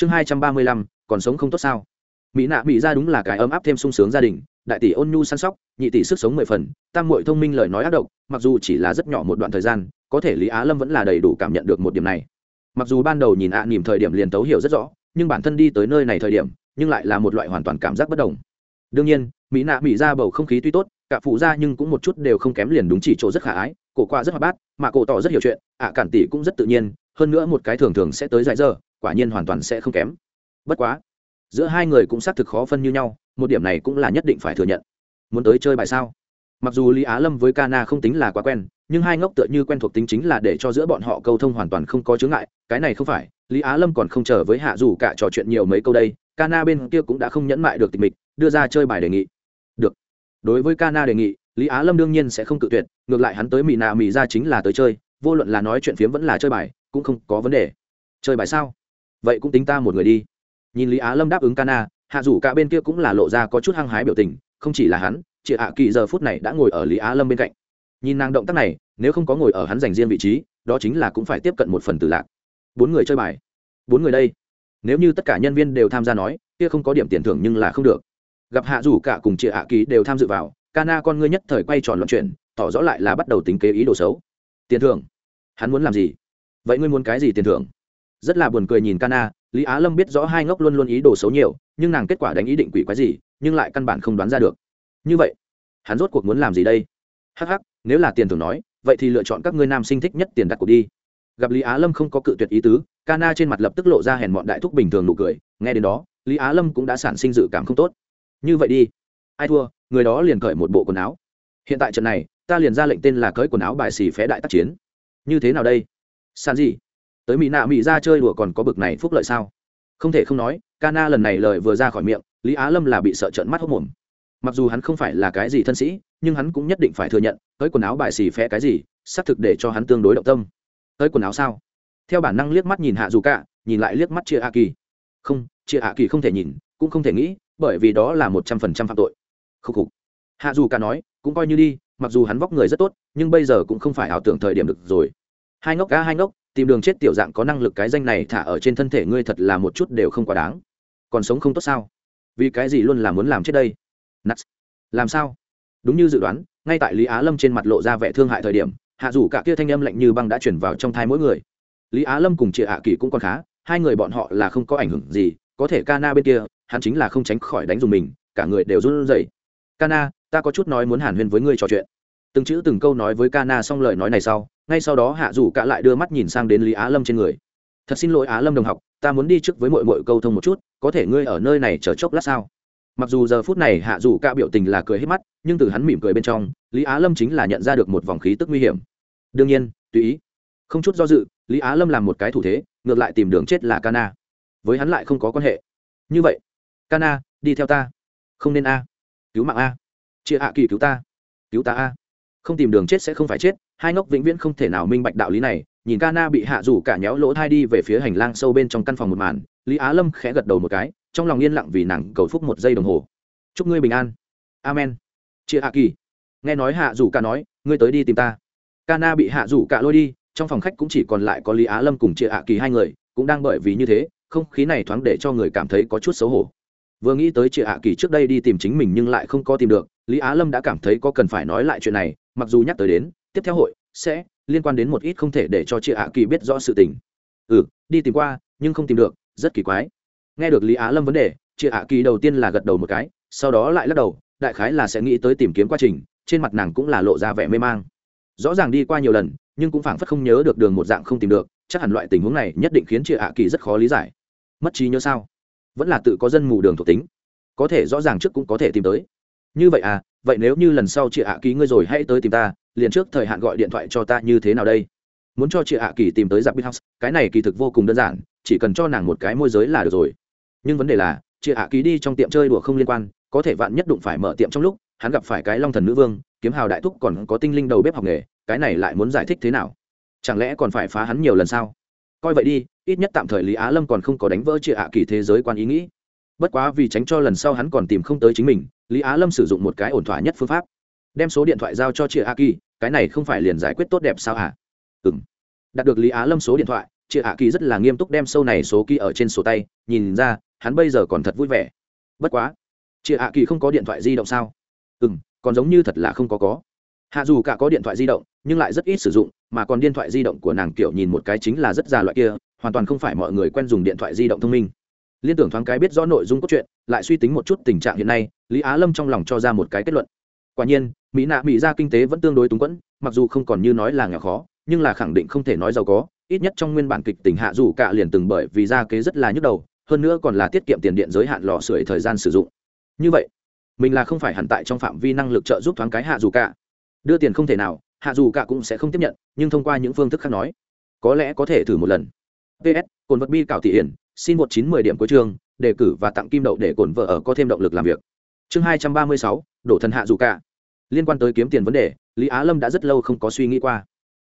chương hai trăm ba mươi lăm còn sống không tốt sao? Mỹ nạ mỹ ra đúng là cái ấm áp thêm sung sướng gia đình đại tỷ ôn nhu săn sóc nhị tỷ sức sống mười phần tam mội thông minh lời nói ác độc mặc dù chỉ là rất nhỏ một đoạn thời gian có thể lý á lâm vẫn là đầy đủ cảm nhận được một điểm này. Mặc dù ban đầu nhìn ạ à, nỉm thời điểm liền tấu hiểu rất rõ nhưng bản thân đi tới nơi này thời điểm nhưng lại là một loại hoàn toàn cảm giác bất đồng. Đương nhiên mỹ nạ mỹ ra bầu không khí tuy tốt cả phụ ra nhưng cũng một chút đều không kém liền đúng chỉ chỗ rất khả ái cổ qua rất hoạt bát mà cổ tỏ rất hiểu chuyện ạ cản tỷ cũng rất tự nhiên hơn nữa một cái thường thường sẽ tới dại giờ quả nhiên hoàn toàn sẽ không kém. Bất quá, giữa hai người cũng xác thực khó phân như nhau, một điểm này cũng là nhất định phải thừa nhận. Muốn tới chơi bài sao? Mặc dù lý á lâm với Kana không tính là quá quen, nhưng hai ngốc tựa như quen thuộc tính chính là để cho giữa bọn họ câu thông hoàn toàn không có chướng ngại, cái này không phải, lý á lâm còn không chờ với hạ dù cả trò chuyện nhiều mấy câu đây, Kana bên kia cũng đã không nhẫn mại được tình mịch, đưa ra chơi bài đề nghị. Được. Đối với Kana đề nghị, lý á lâm đương nhiên sẽ không cự tuyệt, ngược lại hắn tới mỹ nạ mỹ ra chính là tới chơi, vô luận là nói chuyện phiếm vẫn là chơi bài, cũng không có vấn đề. Chơi bài sao? Vậy cũng tính ta một người đi. Nhìn lý á lâm đáp ứng Cana, hạ dù cả bên kia cũng là lộ ra có chút hăng hái biểu tình không chỉ là hắn chị hạ kỳ giờ phút này đã ngồi ở lý á lâm bên cạnh. Nhìn nàng động tác này nếu không có ngồi ở hắn dành riêng vị trí đó chính là cũng phải tiếp cận một phần tử lạc. Bốn người chơi bài. Bốn người đây. Nếu như tất cả nhân viên đều tham gia nói kia không có điểm tiền thưởng nhưng là không được. Gặp hạ rủ cả cùng chị hạ kỳ đều tham dự vào Cana con ngươi nhất thời quay tròn loạn chuyện tỏ rõ lại là bắt đầu tính kế ý đồ xấu. Tiền thưởng. Hắn muốn làm gì? Vậy ngươi muốn cái gì tiền thưởng? Rất là buồn cười nhìn Kana, lý á lâm biết rõ hai ngốc luôn luôn ý đồ xấu nhiều nhưng nàng kết quả đánh ý định quỷ quái gì nhưng lại căn bản không đoán ra được. Như vậy hắn rốt cuộc muốn làm gì đây? Hắc hắc nếu là tiền thưởng nói vậy thì lựa chọn các ngươi nam sinh thích nhất tiền đặt cuộc đi. Gặp lý á lâm không có cự tuyệt ý tứ Kana trên mặt lập tức lộ ra hèn mọn đại thúc bình thường nụ cười. Nghe đến đó lý á lâm cũng đã sản sinh dự cảm không tốt. Như vậy đi. Ai thua người đó liền cởi một bộ quần áo. Hiện tại trận này ta liền ra lệnh tên là cởi quần áo bài xì phé đại tác chiến. Như thế nào đây? San gì? Tới mỹ nạ mỹ ra chơi đùa còn có bực này phúc lợi sao? Không thể không nói, Kana lần này lời vừa ra khỏi miệng, lý á lâm là bị sợ trợn mắt hốc mồm. Mặc dù hắn không phải là cái gì thân sĩ, nhưng hắn cũng nhất định phải thừa nhận, tới quần áo bài xì phé cái gì, xác thực để cho hắn tương đối động tâm. Tới quần áo sao? Theo bản năng liếc mắt nhìn hạ dù cả, nhìn lại liếc mắt chia hạ kỳ. Không, chia hạ kỳ không thể nhìn, cũng không thể nghĩ, bởi vì đó là một trăm phần trăm phạm tội. Khúc khục. Hạ dù cả nói, cũng coi như đi, mặc dù hắn vóc người rất tốt, nhưng bây giờ cũng không phải ảo tưởng thời điểm được rồi. Hai ngốc cá hai ngốc tìm đường chết tiểu dạng có năng lực cái danh này thả ở trên thân thể ngươi thật là một chút đều không quá đáng. Còn sống không tốt sao? Vì cái gì luôn là muốn làm chết đây? Nắt làm sao? Đúng như dự đoán, ngay tại lý á lâm trên mặt lộ ra vẻ thương hại thời điểm, hạ dù cả kia thanh âm lạnh như băng đã chuyển vào trong thai mỗi người. Lý á lâm cùng chị hạ kỳ cũng còn khá, hai người bọn họ là không có ảnh hưởng gì, có thể Kana bên kia, hắn chính là không tránh khỏi đánh dùng mình, cả người đều run rẩy. Na ta có chút nói muốn hàn huyên với ngươi trò chuyện từng chữ từng câu nói với Kana xong lời nói này sau, ngay sau đó hạ dù cả lại đưa mắt nhìn sang đến lý á lâm trên người. Thật xin lỗi á lâm đồng học, ta muốn đi trước với mọi mọi câu thông một chút, có thể ngươi ở nơi này chờ chốc lát sao? Mặc dù giờ phút này hạ dù cả biểu tình là cười hết mắt, nhưng từ hắn mỉm cười bên trong, lý á lâm chính là nhận ra được một vòng khí tức nguy hiểm. Đương nhiên, tùy ý. Không chút do dự, lý á lâm làm một cái thủ thế, ngược lại tìm đường chết là cana với hắn lại không có quan hệ. Như vậy cana đi theo ta. Không nên a. Cứu mạng a. Chia hạ kỳ cứu ta. Cứu ta a không tìm đường chết sẽ không phải chết, hai ngốc vĩnh viễn không thể nào minh bạch đạo lý này, nhìn Cana bị hạ rủ cả nhéo lỗ thai đi về phía hành lang sâu bên trong căn phòng một màn, lý á lâm khẽ gật đầu một cái, trong lòng yên lặng vì nàng cầu phúc một giây đồng hồ. Chúc ngươi bình an. Amen. Chị hạ kỳ. Nghe nói hạ rủ cả nói, ngươi tới đi tìm ta. Cana bị hạ rủ cả lôi đi, trong phòng khách cũng chỉ còn lại có lý á lâm cùng chị hạ kỳ hai người, cũng đang bởi vì như thế, không khí này thoáng để cho người cảm thấy có chút xấu hổ. Vừa nghĩ tới chị hạ kỳ trước đây đi tìm chính mình nhưng lại không có tìm được, lý á lâm đã cảm thấy có cần phải nói lại chuyện này mặc dù nhắc tới đến, tiếp theo hội sẽ liên quan đến một ít không thể để cho chị hạ kỳ biết rõ sự tình. Ừ đi tìm qua, nhưng không tìm được, rất kỳ quái. Nghe được lý á lâm vấn đề, chị hạ kỳ đầu tiên là gật đầu một cái, sau đó lại lắc đầu, đại khái là sẽ nghĩ tới tìm kiếm quá trình, trên mặt nàng cũng là lộ ra vẻ mê mang. Rõ ràng đi qua nhiều lần, nhưng cũng phảng phất không nhớ được đường một dạng không tìm được, chắc hẳn loại tình huống này nhất định khiến chị hạ kỳ rất khó lý giải. Mất trí nhớ sao? Vẫn là tự có dân mù đường thuộc tính. Có thể rõ ràng trước cũng có thể tìm tới như vậy à vậy nếu như lần sau chị hạ ký ngươi rồi hãy tới tìm ta, liền trước thời hạn gọi điện thoại cho ta như thế nào đây? Muốn cho chị hạ kỳ tìm tới giặc bít house, cái này kỳ thực vô cùng đơn giản, chỉ cần cho nàng một cái môi giới là được rồi. Nhưng vấn đề là, chị hạ ký đi trong tiệm chơi đùa không liên quan, có thể vạn nhất đụng phải mở tiệm trong lúc, hắn gặp phải cái long thần nữ vương, kiếm hào đại thúc còn có tinh linh đầu bếp học nghề, cái này lại muốn giải thích thế nào? Chẳng lẽ còn phải phá hắn nhiều lần sao? Coi vậy đi, ít nhất tạm thời lý á lâm còn không có đánh vỡ chị hạ kỳ thế giới quan ý nghĩ. Bất quá vì tránh cho lần sau hắn còn tìm không tới chính mình lý á lâm sử dụng một cái ổn thỏa nhất phương pháp. Đem số điện thoại giao cho chị hạ kỳ cái này không phải liền giải quyết tốt đẹp sao hả? Ừ m đạt được lý á lâm số điện thoại chị hạ kỳ rất là nghiêm túc đem sâu này số kỳ ở trên sổ tay, nhìn ra, hắn bây giờ còn thật vui vẻ. Bất quá chị hạ kỳ không có điện thoại di động sao? Ừ m còn giống như thật là không có có. Hạ dù cả có điện thoại di động, nhưng lại rất ít sử dụng, mà còn điện thoại di động của nàng kiểu nhìn một cái chính là rất già loại kia, hoàn toàn không phải mọi người quen dùng điện thoại di động thông minh. Liên tưởng thoáng cái biết rõ nội dung cốt truyện, lại suy tính một chút tình trạng hiện nay lý á lâm trong lòng cho ra một cái kết luận. Quả nhiên mỹ nạ mỹ ra kinh tế vẫn tương đối túng quẫn mặc dù không còn như nói là nghèo khó nhưng là khẳng định không thể nói giàu có ít nhất trong nguyên bản kịch tình hạ dù cả liền từng bởi vì ra kế rất là nhức đầu hơn nữa còn là tiết kiệm tiền điện giới hạn lò sưởi thời gian sử dụng. Như vậy mình là không phải hẳn tại trong phạm vi năng lực trợ giúp thoáng cái hạ dù cả. Đưa tiền không thể nào hạ dù cả cũng sẽ không tiếp nhận nhưng thông qua những phương thức khác nói có lẽ có thể thử một lần. Ps cồn vật bi cảo thị hiển xin một chín mười điểm cuối trường, đề cử và tặng kim đậu để cổn vợ ở có thêm động lực làm việc chương hai trăm ba mươi sáu, đổ thần hạ dù cả. Liên quan tới kiếm tiền vấn đề, lý á lâm đã rất lâu không có suy nghĩ qua.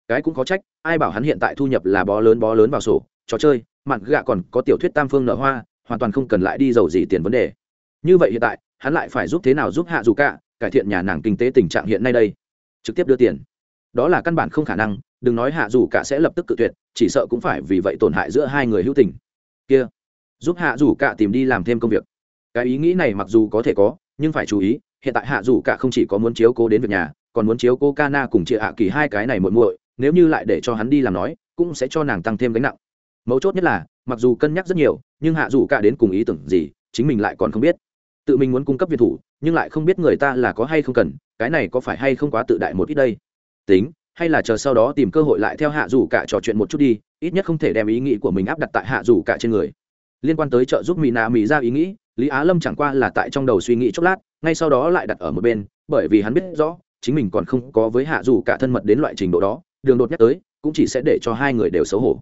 Cái cũng có trách, ai bảo hắn hiện tại thu nhập là bó lớn bó lớn vào sổ. Trò chơi mặn gạ còn có tiểu thuyết tam phương nở hoa, hoàn toàn không cần lại đi giàu gì tiền vấn đề. Như vậy hiện tại, hắn lại phải giúp thế nào giúp hạ dù cả, cải thiện nhà nàng kinh tế tình trạng hiện nay đây? Trực tiếp đưa tiền. Đó là căn bản không khả năng, đừng nói hạ dù cả sẽ lập tức cự tuyệt, chỉ sợ cũng phải vì vậy tổn hại giữa hai người hữu tình. Kia, giúp hạ dù cả tìm đi làm thêm công việc. Cái ý nghĩ này mặc dù có thể có nhưng phải chú ý, hiện tại hạ dù cả không chỉ có muốn chiếu cố đến việc nhà, còn muốn chiếu cô Kana cùng chị hạ kỳ hai cái này muội muội, nếu như lại để cho hắn đi làm nói, cũng sẽ cho nàng tăng thêm gánh nặng. Mấu chốt nhất là, mặc dù cân nhắc rất nhiều, nhưng hạ dù cả đến cùng ý tưởng gì, chính mình lại còn không biết. Tự mình muốn cung cấp viện thủ, nhưng lại không biết người ta là có hay không cần, cái này có phải hay không quá tự đại một ít đây? Tính, hay là chờ sau đó tìm cơ hội lại theo hạ dù cả trò chuyện một chút đi, ít nhất không thể đem ý nghĩ của mình áp đặt tại hạ dù cả trên người. Liên quan tới trợ giúp mỹ nạ mỹ ra ý nghĩ lý á lâm chẳng qua là tại trong đầu suy nghĩ chốc lát, ngay sau đó lại đặt ở một bên, bởi vì hắn biết rõ, chính mình còn không có với hạ dù cả thân mật đến loại trình độ đó, đường đột nhắc tới, cũng chỉ sẽ để cho hai người đều xấu hổ.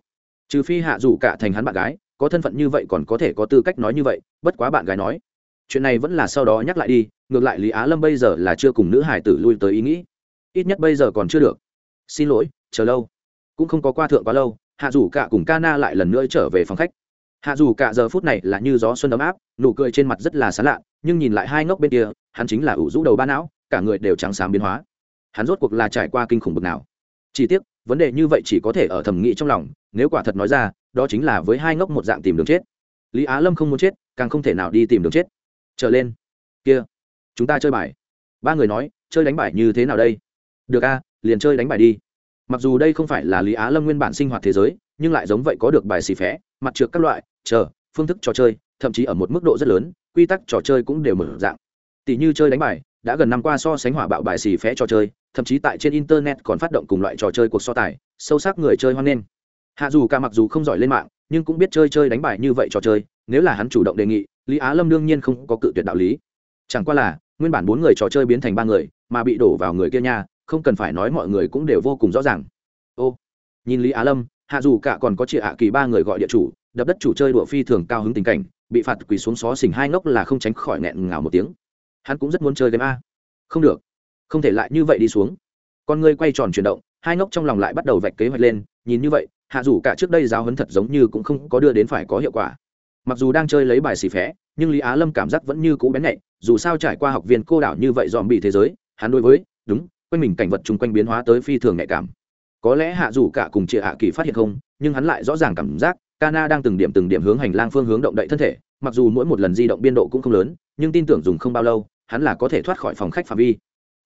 Trừ phi hạ dù cả thành hắn bạn gái, có thân phận như vậy còn có thể có tư cách nói như vậy, bất quá bạn gái nói. Chuyện này vẫn là sau đó nhắc lại đi, ngược lại lý á lâm bây giờ là chưa cùng nữ hải tử lui tới ý nghĩ. Ít nhất bây giờ còn chưa được. Xin lỗi, chờ lâu. Cũng không có qua thượng quá lâu, hạ dù cả cùng ca na lại lần nữa trở về phòng khách hạ dù cả giờ phút này là như gió xuân ấm áp, nụ cười trên mặt rất là sán lạ nhưng nhìn lại hai ngốc bên kia, hắn chính là ủ rũ đầu ba não, cả người đều trắng xám biến hóa. Hắn rốt cuộc là trải qua kinh khủng bực nào. Chỉ tiếc, vấn đề như vậy chỉ có thể ở thầm nghĩ trong lòng, nếu quả thật nói ra, đó chính là với hai ngốc một dạng tìm đường chết. Lý á lâm không muốn chết, càng không thể nào đi tìm đường chết. Trở lên. Kia. Chúng ta chơi bài. Ba người nói, chơi đánh bài như thế nào đây? Được a, liền chơi đánh bài đi. Mặc dù đây không phải là lý á lâm nguyên bản sinh hoạt thế giới nhưng lại giống vậy có được bài xì phé, mặt trượt các loại, chờ, phương thức trò chơi, thậm chí ở một mức độ rất lớn, quy tắc trò chơi cũng đều mở dạng. Tỷ như chơi đánh bài, đã gần năm qua so sánh hỏa bạo bài xì phé trò chơi, thậm chí tại trên internet còn phát động cùng loại trò chơi cuộc so tài, sâu sắc người chơi hoan nghênh. Hạ dù ca mặc dù không giỏi lên mạng, nhưng cũng biết chơi chơi đánh bài như vậy trò chơi, nếu là hắn chủ động đề nghị, lý á lâm đương nhiên không có cự tuyệt đạo lý. Chẳng qua là, nguyên bản bốn người trò chơi biến thành ba người, mà bị đổ vào người kia nha, không cần phải nói mọi người cũng đều vô cùng rõ ràng. Ô, nhìn lý á lâm hạ dù cả còn có chị hạ kỳ ba người gọi địa chủ, đập đất chủ chơi đùa phi thường cao hứng tình cảnh, bị phạt quỳ xuống xó xỉnh hai ngốc là không tránh khỏi nghẹn ngào một tiếng. Hắn cũng rất muốn chơi game a. Không được. Không thể lại như vậy đi xuống. Con ngươi quay tròn chuyển động, hai ngốc trong lòng lại bắt đầu vạch kế hoạch lên, nhìn như vậy, hạ dù cả trước đây giáo hấn thật giống như cũng không có đưa đến phải có hiệu quả. Mặc dù đang chơi lấy bài xì phé, nhưng lý á lâm cảm giác vẫn như cũ bén nhạy, dù sao trải qua học viên cô đảo như vậy dòm bị thế giới, hắn đối với, đúng, quanh mình cảnh vật chung quanh biến hóa tới phi thường nhạy cảm có lẽ hạ dù cả cùng chị hạ kỳ phát hiện không nhưng hắn lại rõ ràng cảm giác Kana đang từng điểm từng điểm hướng hành lang phương hướng động đậy thân thể, mặc dù mỗi một lần di động biên độ cũng không lớn, nhưng tin tưởng dùng không bao lâu, hắn là có thể thoát khỏi phòng khách phạm vi.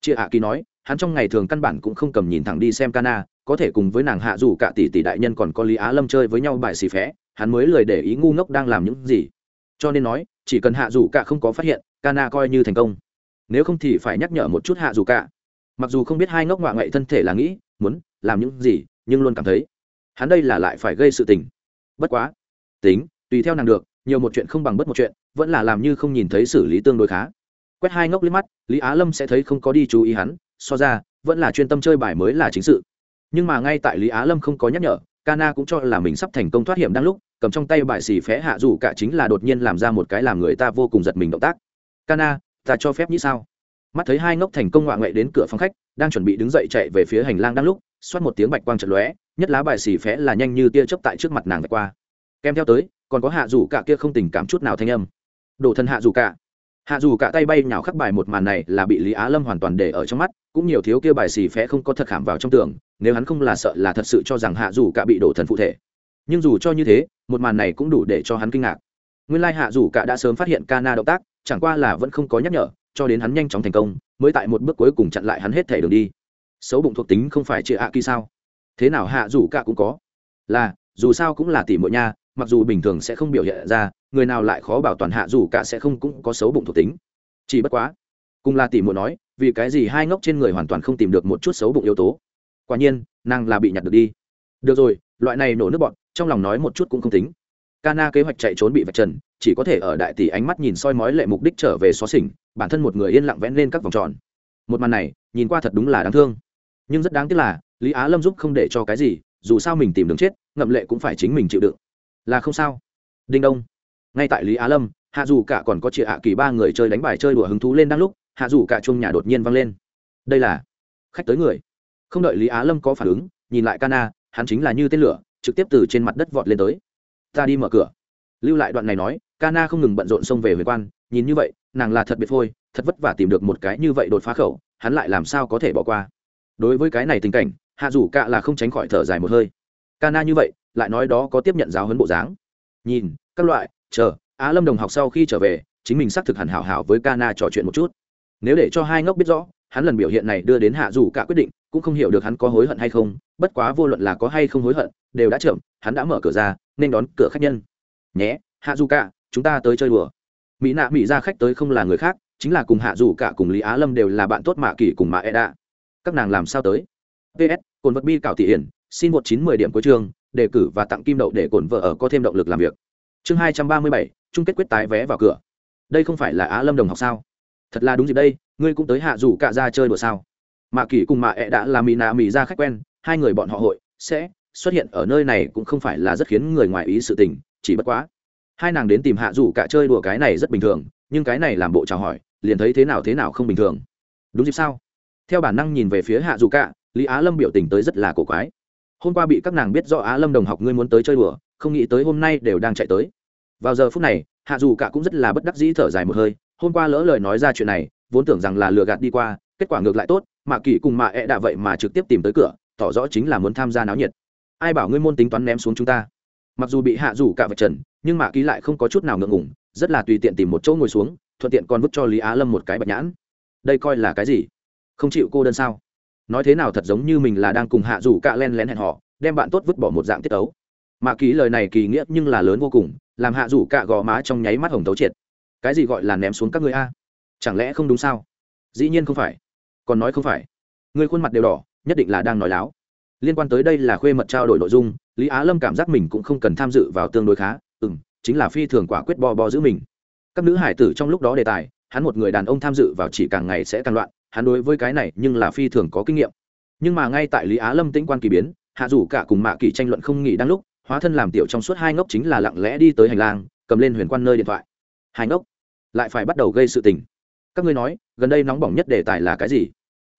Chia Hạ Kỳ nói, hắn trong ngày thường căn bản cũng không cầm nhìn thẳng đi xem Kana, có thể cùng với nàng hạ dù cả tỷ tỷ đại nhân còn có Lý Á Lâm chơi với nhau bài xì phé, hắn mới lười để ý ngu ngốc đang làm những gì. Cho nên nói, chỉ cần hạ dù cả không có phát hiện, Kana coi như thành công. Nếu không thì phải nhắc nhở một chút hạ dù cả. Mặc dù không biết hai ngốc ngoại ngậy thân thể là nghĩ, muốn làm những gì, nhưng luôn cảm thấy hắn đây là lại phải gây sự tình. Bất quá tính tùy theo nàng được nhiều một chuyện không bằng bất một chuyện vẫn là làm như không nhìn thấy xử lý tương đối khá. Quét hai ngốc lên mắt lý á lâm sẽ thấy không có đi chú ý hắn so ra vẫn là chuyên tâm chơi bài mới là chính sự. Nhưng mà ngay tại lý á lâm không có nhắc nhở Kana cũng cho là mình sắp thành công thoát hiểm đang lúc cầm trong tay bài xì phé hạ dù cả chính là đột nhiên làm ra một cái làm người ta vô cùng giật mình động tác. Kana, ta cho phép như sao? Mắt thấy hai ngốc thành công ngoạ ngoại đến cửa phòng khách đang chuẩn bị đứng dậy chạy về phía hành lang đang lúc xoát một tiếng bạch quang chật lóe, nhất lá bài xì phé là nhanh như tia chớp tại trước mặt nàng qua. Kèm theo tới, còn có hạ dù cả kia không tình cảm chút nào thanh âm. Đổ thân hạ dù cả. Hạ dù cả tay bay nhào khắc bài một màn này là bị lý á lâm hoàn toàn để ở trong mắt, cũng nhiều thiếu kia bài xì phé không có thật khảm vào trong tường nếu hắn không là sợ là thật sự cho rằng hạ dù cả bị đổ thần phụ thể. Nhưng dù cho như thế, một màn này cũng đủ để cho hắn kinh ngạc. Nguyên lai hạ dù cả đã sớm phát hiện ca na động tác, chẳng qua là vẫn không có nhắc nhở, cho đến hắn nhanh chóng thành công, mới tại một bước cuối cùng chặn lại hắn hết thể đường đi xấu bụng thuộc tính không phải chị ạ kỳ sao? Thế nào hạ dù cả cũng có? Là dù sao cũng là tỷ muội nha mặc dù bình thường sẽ không biểu hiện ra người nào lại khó bảo toàn hạ dù cả sẽ không cũng có xấu bụng thuộc tính. Chỉ bất quá cùng là tỷ muội nói vì cái gì hai ngốc trên người hoàn toàn không tìm được một chút xấu bụng yếu tố? Quả nhiên nàng là bị nhặt được đi. Được rồi loại này nổ nước bọn trong lòng nói một chút cũng không tính. Kana kế hoạch chạy trốn bị vạch trần, chỉ có thể ở đại tỷ ánh mắt nhìn soi mói lệ mục đích trở về xóa xỉnh, bản thân một người yên lặng vẽ lên các vòng tròn. Một màn này, nhìn qua thật đúng là đáng thương. Nhưng rất đáng tiếc là, Lý Á Lâm giúp không để cho cái gì, dù sao mình tìm đường chết, ngậm lệ cũng phải chính mình chịu đựng. Là không sao. Đinh Đông. Ngay tại Lý Á Lâm, Hạ dù cả còn có chị hạ kỳ ba người chơi đánh bài chơi đùa hứng thú lên đang lúc, Hạ dù cả chung nhà đột nhiên vang lên. Đây là khách tới người. Không đợi Lý Á Lâm có phản ứng, nhìn lại Cana hắn chính là như tên lửa, trực tiếp từ trên mặt đất vọt lên tới ta đi mở cửa lưu lại đoạn này nói Cana không ngừng bận rộn xông về huyền quan nhìn như vậy nàng là thật biệt phôi thật vất vả tìm được một cái như vậy đột phá khẩu hắn lại làm sao có thể bỏ qua đối với cái này tình cảnh, hạ dù cạ là không tránh khỏi thở dài một hơi. Kana như vậy, lại nói đó có tiếp nhận giáo huấn bộ dáng. Nhìn, các loại, chờ, á lâm đồng học sau khi trở về, chính mình xác thực hẳn hảo hảo với Kana trò chuyện một chút. Nếu để cho hai ngốc biết rõ, hắn lần biểu hiện này đưa đến hạ dù cả quyết định, cũng không hiểu được hắn có hối hận hay không, bất quá vô luận là có hay không hối hận, đều đã chậm, hắn đã mở cửa ra, nên đón cửa khách nhân. Nhé, hạ dù cả chúng ta tới chơi đùa. Mỹ nạ mỹ ra khách tới không là người khác, chính là cùng hạ dù cả cùng lý á lâm đều là bạn tốt mạ kỳ cùng mạ e đạ các nàng làm sao tới? Ps cồn vật bi cảo thị hiển, xin một chín mười điểm cuối trường đề cử và tặng kim đậu để cồn vợ ở có thêm động lực làm việc. Chương hai trăm ba mươi bảy, chung kết quyết tái vé vào cửa. Đây không phải là á lâm đồng học sao? Thật là đúng dịp đây, ngươi cũng tới hạ rủ cả ra chơi đùa sao? Mạ kỳ cùng mạ ẹ đã là mì nà mì ra khách quen, hai người bọn họ hội sẽ xuất hiện ở nơi này cũng không phải là rất khiến người ngoài ý sự tình, chỉ bất quá. Hai nàng đến tìm hạ rủ cả chơi đùa cái này rất bình thường, nhưng cái này làm bộ chào hỏi, liền thấy thế nào thế nào không bình thường. Đúng dịp sao? Theo bản năng nhìn về phía hạ dù cả lý á lâm biểu tình tới rất là cổ quái. Hôm qua bị các nàng biết do á lâm đồng học ngươi muốn tới chơi đùa, không nghĩ tới hôm nay đều đang chạy tới. Vào giờ phút này, hạ dù cả cũng rất là bất đắc dĩ thở dài một hơi, hôm qua lỡ lời nói ra chuyện này, vốn tưởng rằng là lừa gạt đi qua, kết quả ngược lại tốt, mà kỳ cùng mạ ẹ、e、đạ vậy mà trực tiếp tìm tới cửa, tỏ rõ chính là muốn tham gia náo nhiệt. Ai bảo ngươi môn tính toán ném xuống chúng ta? Mặc dù bị hạ rủ cả vật trần, nhưng mạ ký lại không có chút nào ngượng ngủng rất là tùy tiện tìm một chỗ ngồi xuống, thuận tiện còn vứt cho lý á lâm một cái bạch nhãn. Đây coi là cái gì? Không chịu cô đơn sao? Nói thế nào thật giống như mình là đang cùng hạ rủ cạ len lén hẹn họ đem bạn tốt vứt bỏ một dạng tiết ấu mạ ký lời này kỳ nghĩa nhưng là lớn vô cùng, làm hạ rủ cạ gò má trong nháy mắt hồng tấu triệt. Cái gì gọi là ném xuống các người a? Chẳng lẽ không đúng sao? Dĩ nhiên không phải. Còn nói không phải. Người khuôn mặt đều đỏ, nhất định là đang nói láo. Liên quan tới đây là khuê mật trao đổi nội dung, lý á lâm cảm giác mình cũng không cần tham dự vào tương đối khá. Ừ m chính là phi thường quả quyết bo bo giữ mình. Các nữ hải tử trong lúc đó đề tài, hắn một người đàn ông tham dự vào chỉ càng ngày sẽ càng loạn hắn đối với cái này nhưng là phi thường có kinh nghiệm. Nhưng mà ngay tại lý á lâm tĩnh quan kỳ biến, hạ rủ cả cùng mạ kỳ tranh luận không nghỉ đang lúc, hóa thân làm tiểu trong suốt hai ngốc chính là lặng lẽ đi tới hành lang, cầm lên huyền quan nơi điện thoại. Hai ngốc? Lại phải bắt đầu gây sự tình. Các ngươi nói, gần đây nóng bỏng nhất đề tài là cái gì?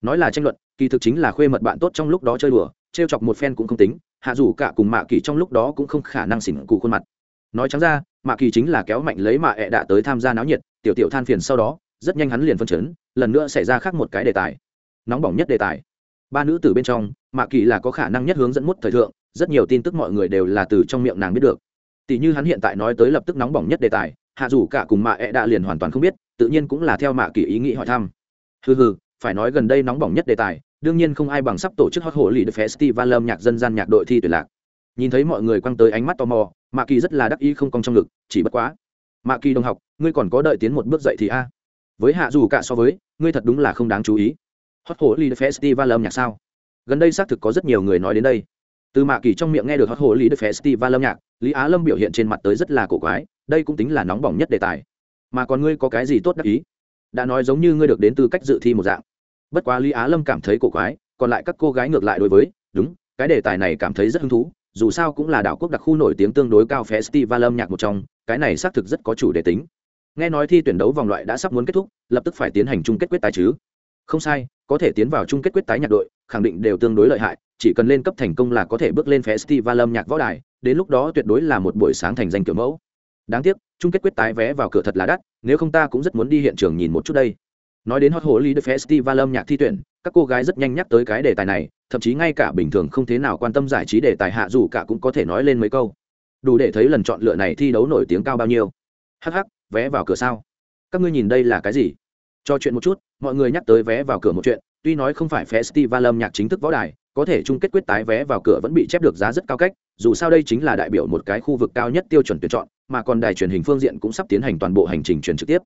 Nói là tranh luận, kỳ thực chính là khuê mật bạn tốt trong lúc đó chơi đùa, trêu chọc một phen cũng không tính, hạ dù cả cùng mạ kỳ trong lúc đó cũng không khả năng xỉn cụ khuôn mặt. Nói trắng ra, mạ kỳ chính là kéo mạnh lấy mạ ẹ đạ tới tham gia náo nhiệt, tiểu tiểu than phiền sau đó, rất nhanh hắn liền phân chấn lần nữa xảy ra khác một cái đề tài. Nóng bỏng nhất đề tài. Ba nữ từ bên trong, mạ kỳ là có khả năng nhất hướng dẫn mút thời thượng, rất nhiều tin tức mọi người đều là từ trong miệng nàng biết được. Tỷ như hắn hiện tại nói tới lập tức nóng bỏng nhất đề tài, hạ dù cả cùng mạ ẹ đã liền hoàn toàn không biết, tự nhiên cũng là theo mạ kỳ ý nghĩ hỏi thăm. Hừ hừ, phải nói gần đây nóng bỏng nhất đề tài, đương nhiên không ai bằng sắp tổ chức hot hồ lì festival âm nhạc dân gian nhạc đội thi tuyển lạc. Nhìn thấy mọi người quăng tới ánh mắt tò mò, mạ kỳ rất là đắc ý không cong trong ngực, chỉ bất quá. Mạ kỳ đồng học, ngươi còn có đợi tiến một bước dậy thì a với hạ dù cả so với, ngươi thật đúng là không đáng chú ý. Hot hồ lì festival âm nhạc sao? Gần đây xác thực có rất nhiều người nói đến đây. Từ mạ kỳ trong miệng nghe được hot hồ lì festival âm nhạc, lý á lâm biểu hiện trên mặt tới rất là cổ quái, đây cũng tính là nóng bỏng nhất đề tài. Mà còn ngươi có cái gì tốt đắc ý? Đã nói giống như ngươi được đến từ cách dự thi một dạng. Bất quá lý á lâm cảm thấy cổ quái, còn lại các cô gái ngược lại đối với, đúng, cái đề tài này cảm thấy rất hứng thú, dù sao cũng là đảo quốc đặc khu nổi tiếng tương đối cao festival âm nhạc một trong, cái này xác thực rất có chủ đề tính nghe nói thi tuyển đấu vòng loại đã sắp muốn kết thúc, lập tức phải tiến hành chung kết quyết tái chứ. Không sai, có thể tiến vào chung kết quyết tái nhạc đội, khẳng định đều tương đối lợi hại, chỉ cần lên cấp thành công là có thể bước lên festival âm nhạc võ đài, đến lúc đó tuyệt đối là một buổi sáng thành danh kiểu mẫu. Đáng tiếc, chung kết quyết tái vé vào cửa thật là đắt, nếu không ta cũng rất muốn đi hiện trường nhìn một chút đây. Nói đến hot holy the festival âm nhạc thi tuyển, các cô gái rất nhanh nhắc tới cái đề tài này, thậm chí ngay cả bình thường không thế nào quan tâm giải trí đề tài hạ dù cả cũng có thể nói lên mấy câu. Đủ để thấy lần chọn lựa này thi đấu nổi tiếng cao bao nhiêu. Hh vé vào cửa sao? Các ngươi nhìn đây là cái gì? Cho chuyện một chút, mọi người nhắc tới vé vào cửa một chuyện, tuy nói không phải festival âm nhạc chính thức võ đài, có thể chung kết quyết tái vé vào cửa vẫn bị chép được giá rất cao cách, dù sao đây chính là đại biểu một cái khu vực cao nhất tiêu chuẩn tuyển chọn, mà còn đài truyền hình phương diện cũng sắp tiến hành toàn bộ hành trình truyền trực tiếp.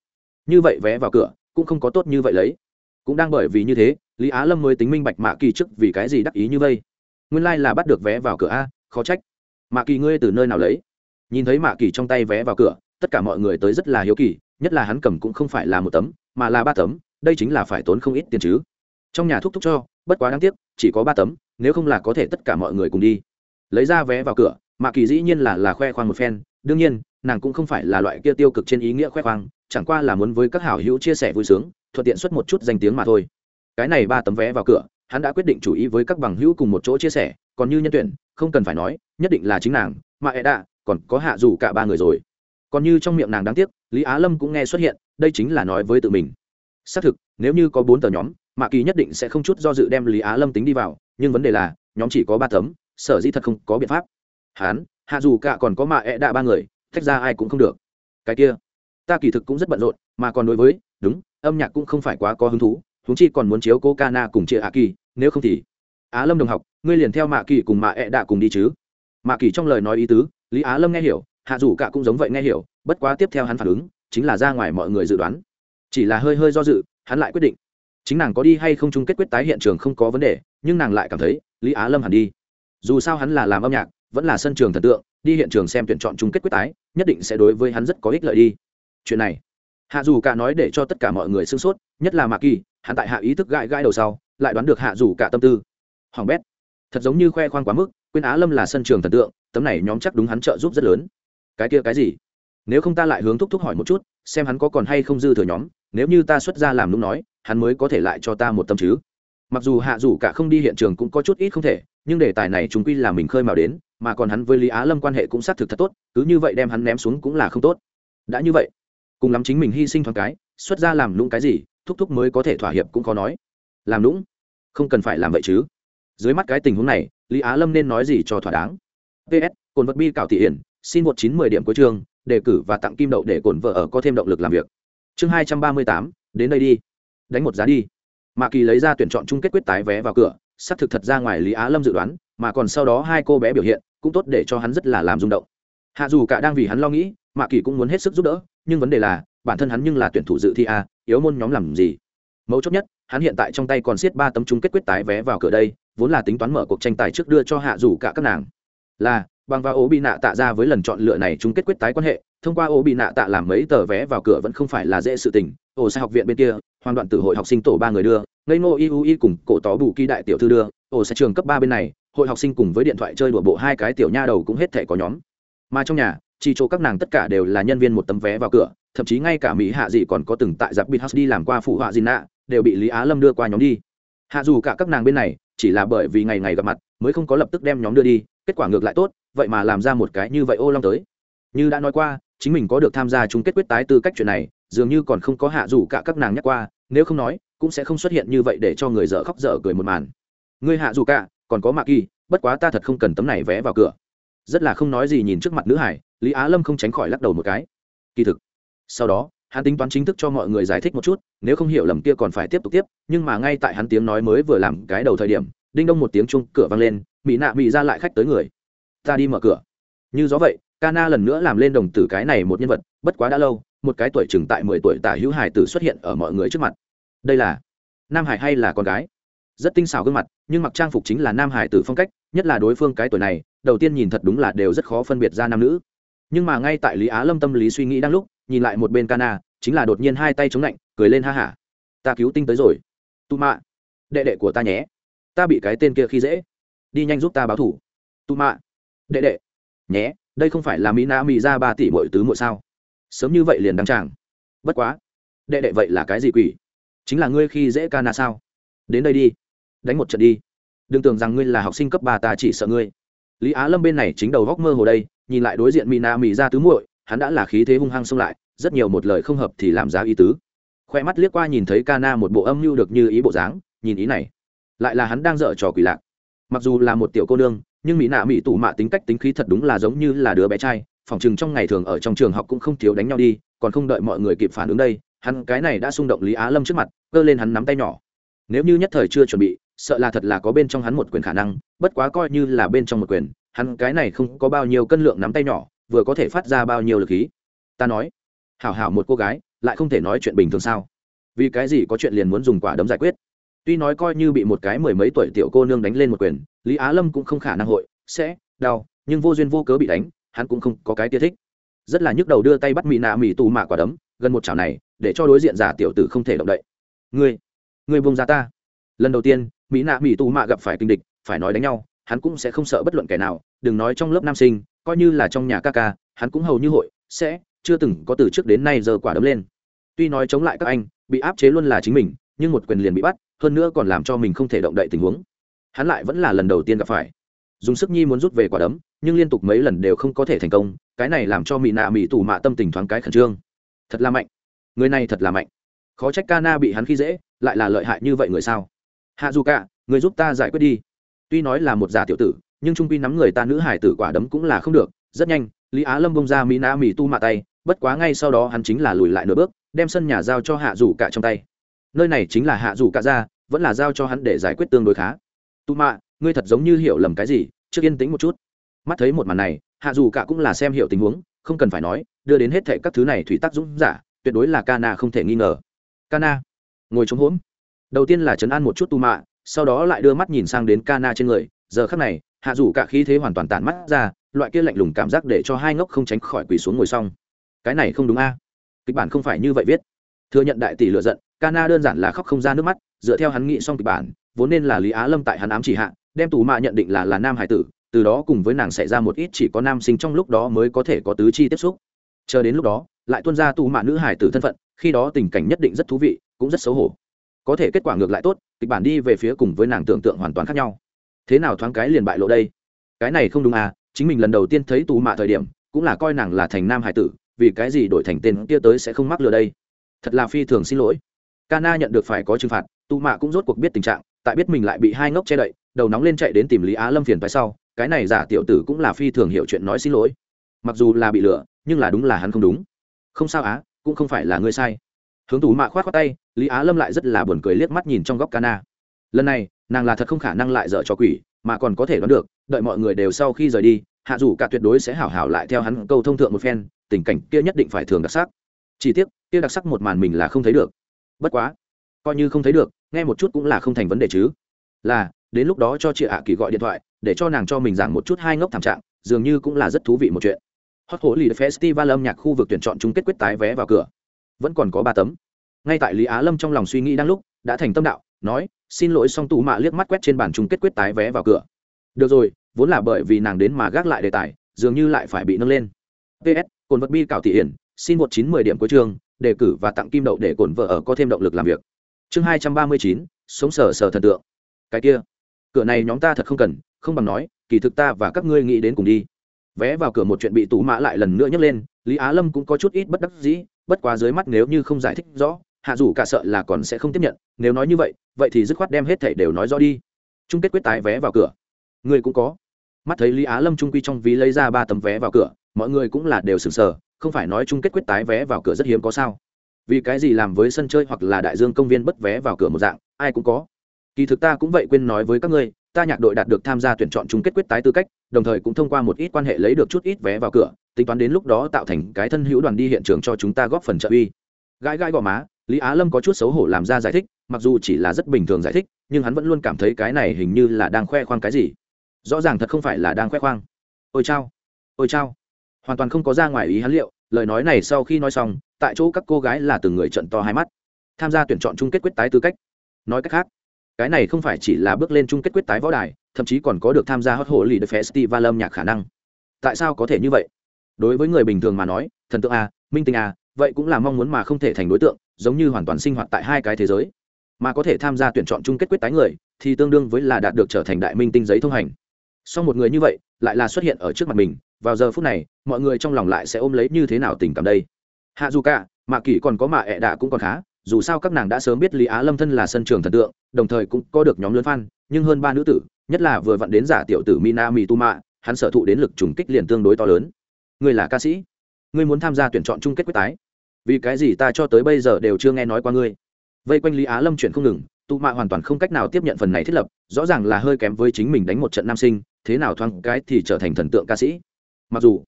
Như vậy vé vào cửa cũng không có tốt như vậy lấy. Cũng đang bởi vì như thế, lý á lâm mới tính minh bạch mạ kỳ trước vì cái gì đắc ý như vây nguyên lai、like、là bắt được vé vào cửa a, khó trách. Mạ kỳ ngươi từ nơi nào lấy? Nhìn thấy mạ kỳ trong tay vé vào cửa tất cả mọi người tới rất là hiếu kỳ, nhất là hắn cầm cũng không phải là một tấm, mà là ba tấm, đây chính là phải tốn không ít tiền chứ. Trong nhà thúc thúc cho, bất quá đáng tiếc, chỉ có ba tấm, nếu không là có thể tất cả mọi người cùng đi. Lấy ra vé vào cửa mạ kỳ dĩ nhiên là là khoe khoang một phen, đương nhiên, nàng cũng không phải là loại kia tiêu cực trên ý nghĩa khoe khoang, chẳng qua là muốn với các hảo hữu chia sẻ vui sướng, thuận tiện xuất một chút danh tiếng mà thôi. Cái này ba tấm vé vào cửa, hắn đã quyết định chủ ý với các bằng hữu cùng một chỗ chia sẻ, còn như nhân tuyển, không cần phải nói, nhất định là chính nàng, mà ẹ đạ còn có hạ dù cả ba người rồi còn như trong miệng nàng đáng tiếc, lý á lâm cũng nghe xuất hiện, đây chính là nói với tự mình. Xác thực, nếu như có bốn tờ nhóm, mạ kỳ nhất định sẽ không chút do dự đem lý á lâm tính đi vào, nhưng vấn đề là, nhóm chỉ có ba tấm, sở dĩ thật không có biện pháp. Hán, hạ dù cả còn có mạ ẹ đạ ba người thách ra ai cũng không được. Cái kia, ta kỳ thực cũng rất bận rộn, mà còn đối với, đúng, âm nhạc cũng không phải quá có hứng thú húng chi còn muốn chiếu cô ca na cùng chị ạ kỳ, nếu không thì. Á lâm đồng học, ngươi liền theo mạ kỳ cùng mạ ẹ đạ cùng đi chứ. Mạ kỳ trong lời nói ý tứ, lý á lâm nghe hiểu hạ dù cả cũng giống vậy nghe hiểu, bất quá tiếp theo hắn phản ứng, chính là ra ngoài mọi người dự đoán. Chỉ là hơi hơi do dự, hắn lại quyết định. Chính nàng có đi hay không chung kết quyết tái hiện trường không có vấn đề, nhưng nàng lại cảm thấy, lý á lâm hẳn đi. Dù sao hắn là làm âm nhạc, vẫn là sân trường thần tượng, đi hiện trường xem tuyển chọn chung kết quyết tái, nhất định sẽ đối với hắn rất có ích lợi đi. Chuyện này, hạ dù cả nói để cho tất cả mọi người sương sốt, nhất là mạc kỳ, hắn tại hạ ý thức gãi gãi đầu sau, lại đoán được hạ dù cả tâm tư. Hoàng bét, thật giống như khoe khoang quá mức, quên á lâm là sân trường thần tượng, tấm này nhóm chắc đúng hắn trợ giúp rất lớn cái kia cái gì? Nếu không ta lại hướng thúc thúc hỏi một chút, xem hắn có còn hay không dư thừa nhóm, nếu như ta xuất ra làm lúc nói, hắn mới có thể lại cho ta một tâm chứ. Mặc dù hạ dù cả không đi hiện trường cũng có chút ít không thể, nhưng đề tài này chúng quy là mình khơi mào đến, mà còn hắn với lý á lâm quan hệ cũng xác thực thật tốt, cứ như vậy đem hắn ném xuống cũng là không tốt. Đã như vậy, cùng lắm chính mình hy sinh thoáng cái, xuất ra làm lũng cái gì, thúc thúc mới có thể thỏa hiệp cũng khó nói. Làm lũng không cần phải làm vậy chứ. Dưới mắt cái tình huống này, lý á lâm nên nói gì cho thỏa đáng? Ps cồn vật bi cạo thị hiển xin một chín mười điểm cuối chương, đề cử và tặng kim đậu để cổn vợ ở có thêm động lực làm việc. Chương hai trăm ba mươi tám, đến đây đi. Đánh một giá đi. Mạ kỳ lấy ra tuyển chọn chung kết quyết tái vé vào cửa, xác thực thật ra ngoài lý á lâm dự đoán, mà còn sau đó hai cô bé biểu hiện cũng tốt để cho hắn rất là làm rung động. Hạ dù cả đang vì hắn lo nghĩ, mạ kỳ cũng muốn hết sức giúp đỡ, nhưng vấn đề là, bản thân hắn nhưng là tuyển thủ dự thi a, yếu môn nhóm làm gì? Mấu chốt nhất, hắn hiện tại trong tay còn siết ba tấm chung kết quyết tái vé vào cửa đây, vốn là tính toán mở cuộc tranh tài trước đưa cho hạ dù cả các nàng. Là bằng và ố bị nạ tạ ra với lần chọn lựa này chung kết quyết tái quan hệ, thông qua ố bị nạ tạ làm mấy tờ vé vào cửa vẫn không phải là dễ sự tình. Ổ sai học viện bên kia, hoàn đoạn từ hội học sinh tổ ba người đưa, ngây ngô iu y cùng cổ tó bù kỳ đại tiểu thư đưa. Ổ sai trường cấp ba bên này, hội học sinh cùng với điện thoại chơi đùa bộ hai cái tiểu nha đầu cũng hết thể có nhóm. Mà trong nhà, chỉ chỗ các nàng tất cả đều là nhân viên một tấm vé vào cửa, thậm chí ngay cả mỹ hạ dị còn có từng tại giặc bít house đi làm qua phụ họa gì nạ, đều bị lý á lâm đưa qua nhóm đi. Hạ dù cả các nàng bên này, chỉ là bởi vì ngày ngày gặp mặt, mới không có lập tức đem nhóm đưa đi, kết quả ngược lại tốt vậy mà làm ra một cái như vậy ô long tới. Như đã nói qua, chính mình có được tham gia chung kết quyết tái tư cách chuyện này, dường như còn không có hạ dù cả các nàng nhắc qua, nếu không nói, cũng sẽ không xuất hiện như vậy để cho người dở khóc dở cười một màn. Ngươi hạ dù cả, còn có mạ kỳ, bất quá ta thật không cần tấm này vé vào cửa. Rất là không nói gì nhìn trước mặt nữ hải, lý á lâm không tránh khỏi lắc đầu một cái. Kỳ thực, sau đó, hắn tính toán chính thức cho mọi người giải thích một chút, nếu không hiểu lầm kia còn phải tiếp tục tiếp, nhưng mà ngay tại hắn tiếng nói mới vừa làm cái đầu thời điểm, đinh đông một tiếng chung cửa vang lên mỹ nạ mỹ ra lại khách tới người ta đi mở cửa. Như gió vậy Kana lần nữa làm lên đồng tử cái này một nhân vật bất quá đã lâu một cái tuổi chừng tại mười tuổi tả hữu hải tử xuất hiện ở mọi người trước mặt. Đây là nam hải hay là con gái? Rất tinh xảo gương mặt nhưng mặc trang phục chính là nam hải tử phong cách nhất là đối phương cái tuổi này đầu tiên nhìn thật đúng là đều rất khó phân biệt ra nam nữ. Nhưng mà ngay tại lý á lâm tâm lý suy nghĩ đang lúc nhìn lại một bên Kana, chính là đột nhiên hai tay chống lạnh cười lên ha hả. Ta cứu tinh tới rồi. Tu mạ đệ đệ của ta nhé. Ta bị cái tên kia khi dễ. Đi nhanh giúp ta báo thủ. Tu mạ đệ đệ. Nhé, đây không phải là mỹ na mỹ ra ba tỷ bội tứ muội sao? Sớm như vậy liền đăng tràng. Bất quá. Đệ đệ vậy là cái gì quỷ? Chính là ngươi khi dễ ca na sao? Đến đây đi. Đánh một trận đi. Đừng tưởng rằng ngươi là học sinh cấp ba ta chỉ sợ ngươi. Lý á lâm bên này chính đầu góc mơ hồ đây, nhìn lại đối diện mỹ na mỹ ra tứ muội, hắn đã là khí thế hung hăng xông lại, rất nhiều một lời không hợp thì làm giá ý tứ. Khoe mắt liếc qua nhìn thấy ca na một bộ âm mưu được như ý bộ dáng, nhìn ý này. Lại là hắn đang dở trò quỷ lạc. Mặc dù là một tiểu cô nương nhưng mỹ nạ mỹ tù mạ tính cách tính khí thật đúng là giống như là đứa bé trai phòng chừng trong ngày thường ở trong trường học cũng không thiếu đánh nhau đi, còn không đợi mọi người kịp phản ứng đây, hắn cái này đã xung động lý á lâm trước mặt, cơ lên hắn nắm tay nhỏ. Nếu như nhất thời chưa chuẩn bị, sợ là thật là có bên trong hắn một quyền khả năng, bất quá coi như là bên trong một quyền, hắn cái này không có bao nhiêu cân lượng nắm tay nhỏ, vừa có thể phát ra bao nhiêu lực khí. Ta nói, hảo hảo một cô gái, lại không thể nói chuyện bình thường sao? Vì cái gì có chuyện liền muốn dùng quả đấm giải quyết? Tuy nói coi như bị một cái mười mấy tuổi tiểu cô nương đánh lên một quyền lý á lâm cũng không khả năng hội, sẽ, đau, nhưng vô duyên vô cớ bị đánh, hắn cũng không có cái tia thích. Rất là nhức đầu đưa tay bắt mỹ nạ mỹ tù mạ quả đấm, gần một chảo này, để cho đối diện giả tiểu tử không thể động đậy. Ngươi ngươi buông ra ta. Lần đầu tiên mỹ nạ mỹ tù mạ gặp phải kinh địch, phải nói đánh nhau, hắn cũng sẽ không sợ bất luận kẻ nào, đừng nói trong lớp nam sinh, coi như là trong nhà ca ca, hắn cũng hầu như hội, sẽ, chưa từng có từ trước đến nay giờ quả đấm lên. Tuy nói chống lại các anh, bị áp chế luôn là chính mình, nhưng một quyền liền bị bắt, hơn nữa còn làm cho mình không thể động đậy tình huống hắn lại vẫn là lần đầu tiên gặp phải. Dùng sức nhi muốn rút về quả đấm, nhưng liên tục mấy lần đều không có thể thành công, cái này làm cho mỹ nạ mỹ tù mạ tâm tình thoáng cái khẩn trương. Thật là mạnh. Người này thật là mạnh. Khó trách ca na bị hắn khi dễ, lại là lợi hại như vậy người sao? Hạ dù cả, người giúp ta giải quyết đi. Tuy nói là một giả tiểu tử, nhưng trung quy nắm người ta nữ hải tử quả đấm cũng là không được. Rất nhanh, lý á lâm bông ra mỹ nạ mỹ tu mạ tay, bất quá ngay sau đó hắn chính là lùi lại nửa bước, đem sân nhà giao cho hạ dù cả trong tay. Nơi này chính là hạ dù cả ra, vẫn là giao cho hắn để giải quyết tương đối khá tu mạ, ngươi thật giống như hiểu lầm cái gì, trước yên tĩnh một chút. Mắt thấy một màn này, hạ dù cả cũng là xem hiểu tình huống, không cần phải nói, đưa đến hết thệ các thứ này thủy tác dũng giả, tuyệt đối là Kana không thể nghi ngờ. Kana, ngồi chống hỗn đầu tiên là chấn an một chút tu mạ, sau đó lại đưa mắt nhìn sang đến Kana trên người. Giờ khắc này, hạ dù cả khí thế hoàn toàn tàn mắt ra, loại kia lạnh lùng cảm giác để cho hai ngốc không tránh khỏi quỳ xuống ngồi xong. Cái này không đúng a. Kịch bản không phải như vậy viết. Thừa nhận đại tỷ lựa giận, Kana đơn giản là khóc không ra nước mắt, dựa theo hắn nghĩ xong kịch bản vốn nên là lý á lâm tại hắn ám chỉ hạ, đem tù mạ nhận định là là nam hải tử, từ đó cùng với nàng xảy ra một ít chỉ có nam sinh trong lúc đó mới có thể có tứ chi tiếp xúc. Chờ đến lúc đó, lại tuân ra tù mạ nữ hải tử thân phận, khi đó tình cảnh nhất định rất thú vị, cũng rất xấu hổ. Có thể kết quả ngược lại tốt, kịch bản đi về phía cùng với nàng tưởng tượng hoàn toàn khác nhau. Thế nào thoáng cái liền bại lộ đây? Cái này không đúng à chính mình lần đầu tiên thấy tù mạ thời điểm, cũng là coi nàng là thành nam hải tử, vì cái gì đổi thành tên kia tới sẽ không mắc lừa đây? Thật là phi thường xin lỗi. Kana nhận được phải có trừng phạt, tù mạ cũng rốt cuộc biết tình trạng tại biết mình lại bị hai ngốc che đậy, đầu nóng lên chạy đến tìm lý á lâm phiền phải sau, cái này giả tiểu tử cũng là phi thường hiểu chuyện nói xin lỗi. Mặc dù là bị lừa, nhưng là đúng là hắn không đúng. Không sao á, cũng không phải là ngươi sai. Hướng tù mạ khoát khoác tay, lý á lâm lại rất là buồn cười liếc mắt nhìn trong góc cana lần này, nàng là thật không khả năng lại dở cho quỷ, mà còn có thể đoán được, đợi mọi người đều sau khi rời đi, hạ dù cả tuyệt đối sẽ hảo hảo lại theo hắn câu thông thượng một phen, tình cảnh kia nhất định phải thường đặc sắc. Chỉ tiếc, kia đặc sắc một màn mình là không thấy được. Bất quá coi như không thấy được, nghe một chút cũng là không thành vấn đề chứ. Là, đến lúc đó cho chị ạ kỳ gọi điện thoại, để cho nàng cho mình giảng một chút hai ngốc thảm trạng, dường như cũng là rất thú vị một chuyện. Hot hổ lì festival âm nhạc khu vực tuyển chọn chung kết quyết tái vé vào cửa. Vẫn còn có ba tấm. Ngay tại lý á lâm trong lòng suy nghĩ đang lúc, đã thành tâm đạo, nói, xin lỗi song tù mạ liếc mắt quét trên bàn chung kết quyết tái vé vào cửa. Được rồi, vốn là bởi vì nàng đến mà gác lại đề tài, dường như lại phải bị nâng lên. Ps cồn vật bi cảo thị hiển, xin một chín mười điểm cuối trường đề cử và tặng kim đậu để cồn vợ ở có thêm động lực làm việc chương hai trăm ba mươi chín, sống sờ sờ thần tượng. Cái kia, cửa này nhóm ta thật không cần, không bằng nói, kỳ thực ta và các ngươi nghĩ đến cùng đi. Vé vào cửa một chuyện bị tủ mã lại lần nữa nhấc lên, lý á lâm cũng có chút ít bất đắc dĩ, bất quá dưới mắt nếu như không giải thích rõ, hạ dù cả sợ là còn sẽ không tiếp nhận, nếu nói như vậy vậy thì dứt khoát đem hết thảy đều nói rõ đi. Chung kết quyết tái vé vào cửa. Người cũng có. Mắt thấy lý á lâm trung quy trong ví lấy ra ba tấm vé vào cửa, mọi người cũng là đều sừng sờ, không phải nói chung kết quyết tái vé vào cửa rất hiếm có sao vì cái gì làm với sân chơi hoặc là đại dương công viên bất vé vào cửa một dạng, ai cũng có. Kỳ thực ta cũng vậy quên nói với các ngươi, ta nhạc đội đạt được tham gia tuyển chọn chung kết quyết tái tư cách, đồng thời cũng thông qua một ít quan hệ lấy được chút ít vé vào cửa, tính toán đến lúc đó tạo thành cái thân hữu đoàn đi hiện trường cho chúng ta góp phần trợ uy. Gãi gãi gò má, lý á lâm có chút xấu hổ làm ra giải thích, mặc dù chỉ là rất bình thường giải thích, nhưng hắn vẫn luôn cảm thấy cái này hình như là đang khoe khoang cái gì. Rõ ràng thật không phải là đang khoe khoang. Ôi chao ôi chao. Hoàn toàn không có ra ngoài ý hắn liệu lời nói này sau khi nói xong, tại chỗ các cô gái là từng người trận to hai mắt. Tham gia tuyển chọn chung kết quyết tái tư cách. Nói cách khác, cái này không phải chỉ là bước lên chung kết quyết tái võ đài, thậm chí còn có được tham gia hot hội lead festival âm nhạc khả năng. Tại sao có thể như vậy? Đối với người bình thường mà nói, thần tượng a, minh tinh a, vậy cũng là mong muốn mà không thể thành đối tượng, giống như hoàn toàn sinh hoạt tại hai cái thế giới. Mà có thể tham gia tuyển chọn chung kết quyết tái người, thì tương đương với là đạt được trở thành đại minh tinh giấy thông hành. Sau một người như vậy, lại là xuất hiện ở trước mặt mình vào giờ phút này, mọi người trong lòng lại sẽ ôm lấy như thế nào tình cảm đây? Hạ dù cả mạ kỷ còn có mạ ẹ đạ cũng còn khá, dù sao các nàng đã sớm biết lý á lâm thân là sân trường thần tượng, đồng thời cũng có được nhóm lớn fan, nhưng hơn ba nữ tử, nhất là vừa vặn đến giả tiểu tử mina mi tu mạ hắn sở thụ đến lực trùng kích liền tương đối to lớn. Ngươi là ca sĩ ngươi muốn tham gia tuyển chọn chung kết quyết tái. Vì cái gì ta cho tới bây giờ đều chưa nghe nói qua ngươi? Vây quanh lý á lâm chuyển không ngừng tụ mạ hoàn toàn không cách nào tiếp nhận phần này thiết lập, rõ ràng là hơi kém với chính mình đánh một trận nam sinh, thế nào thoáng cái thì trở thành thần tượng ca sĩ mặc dù,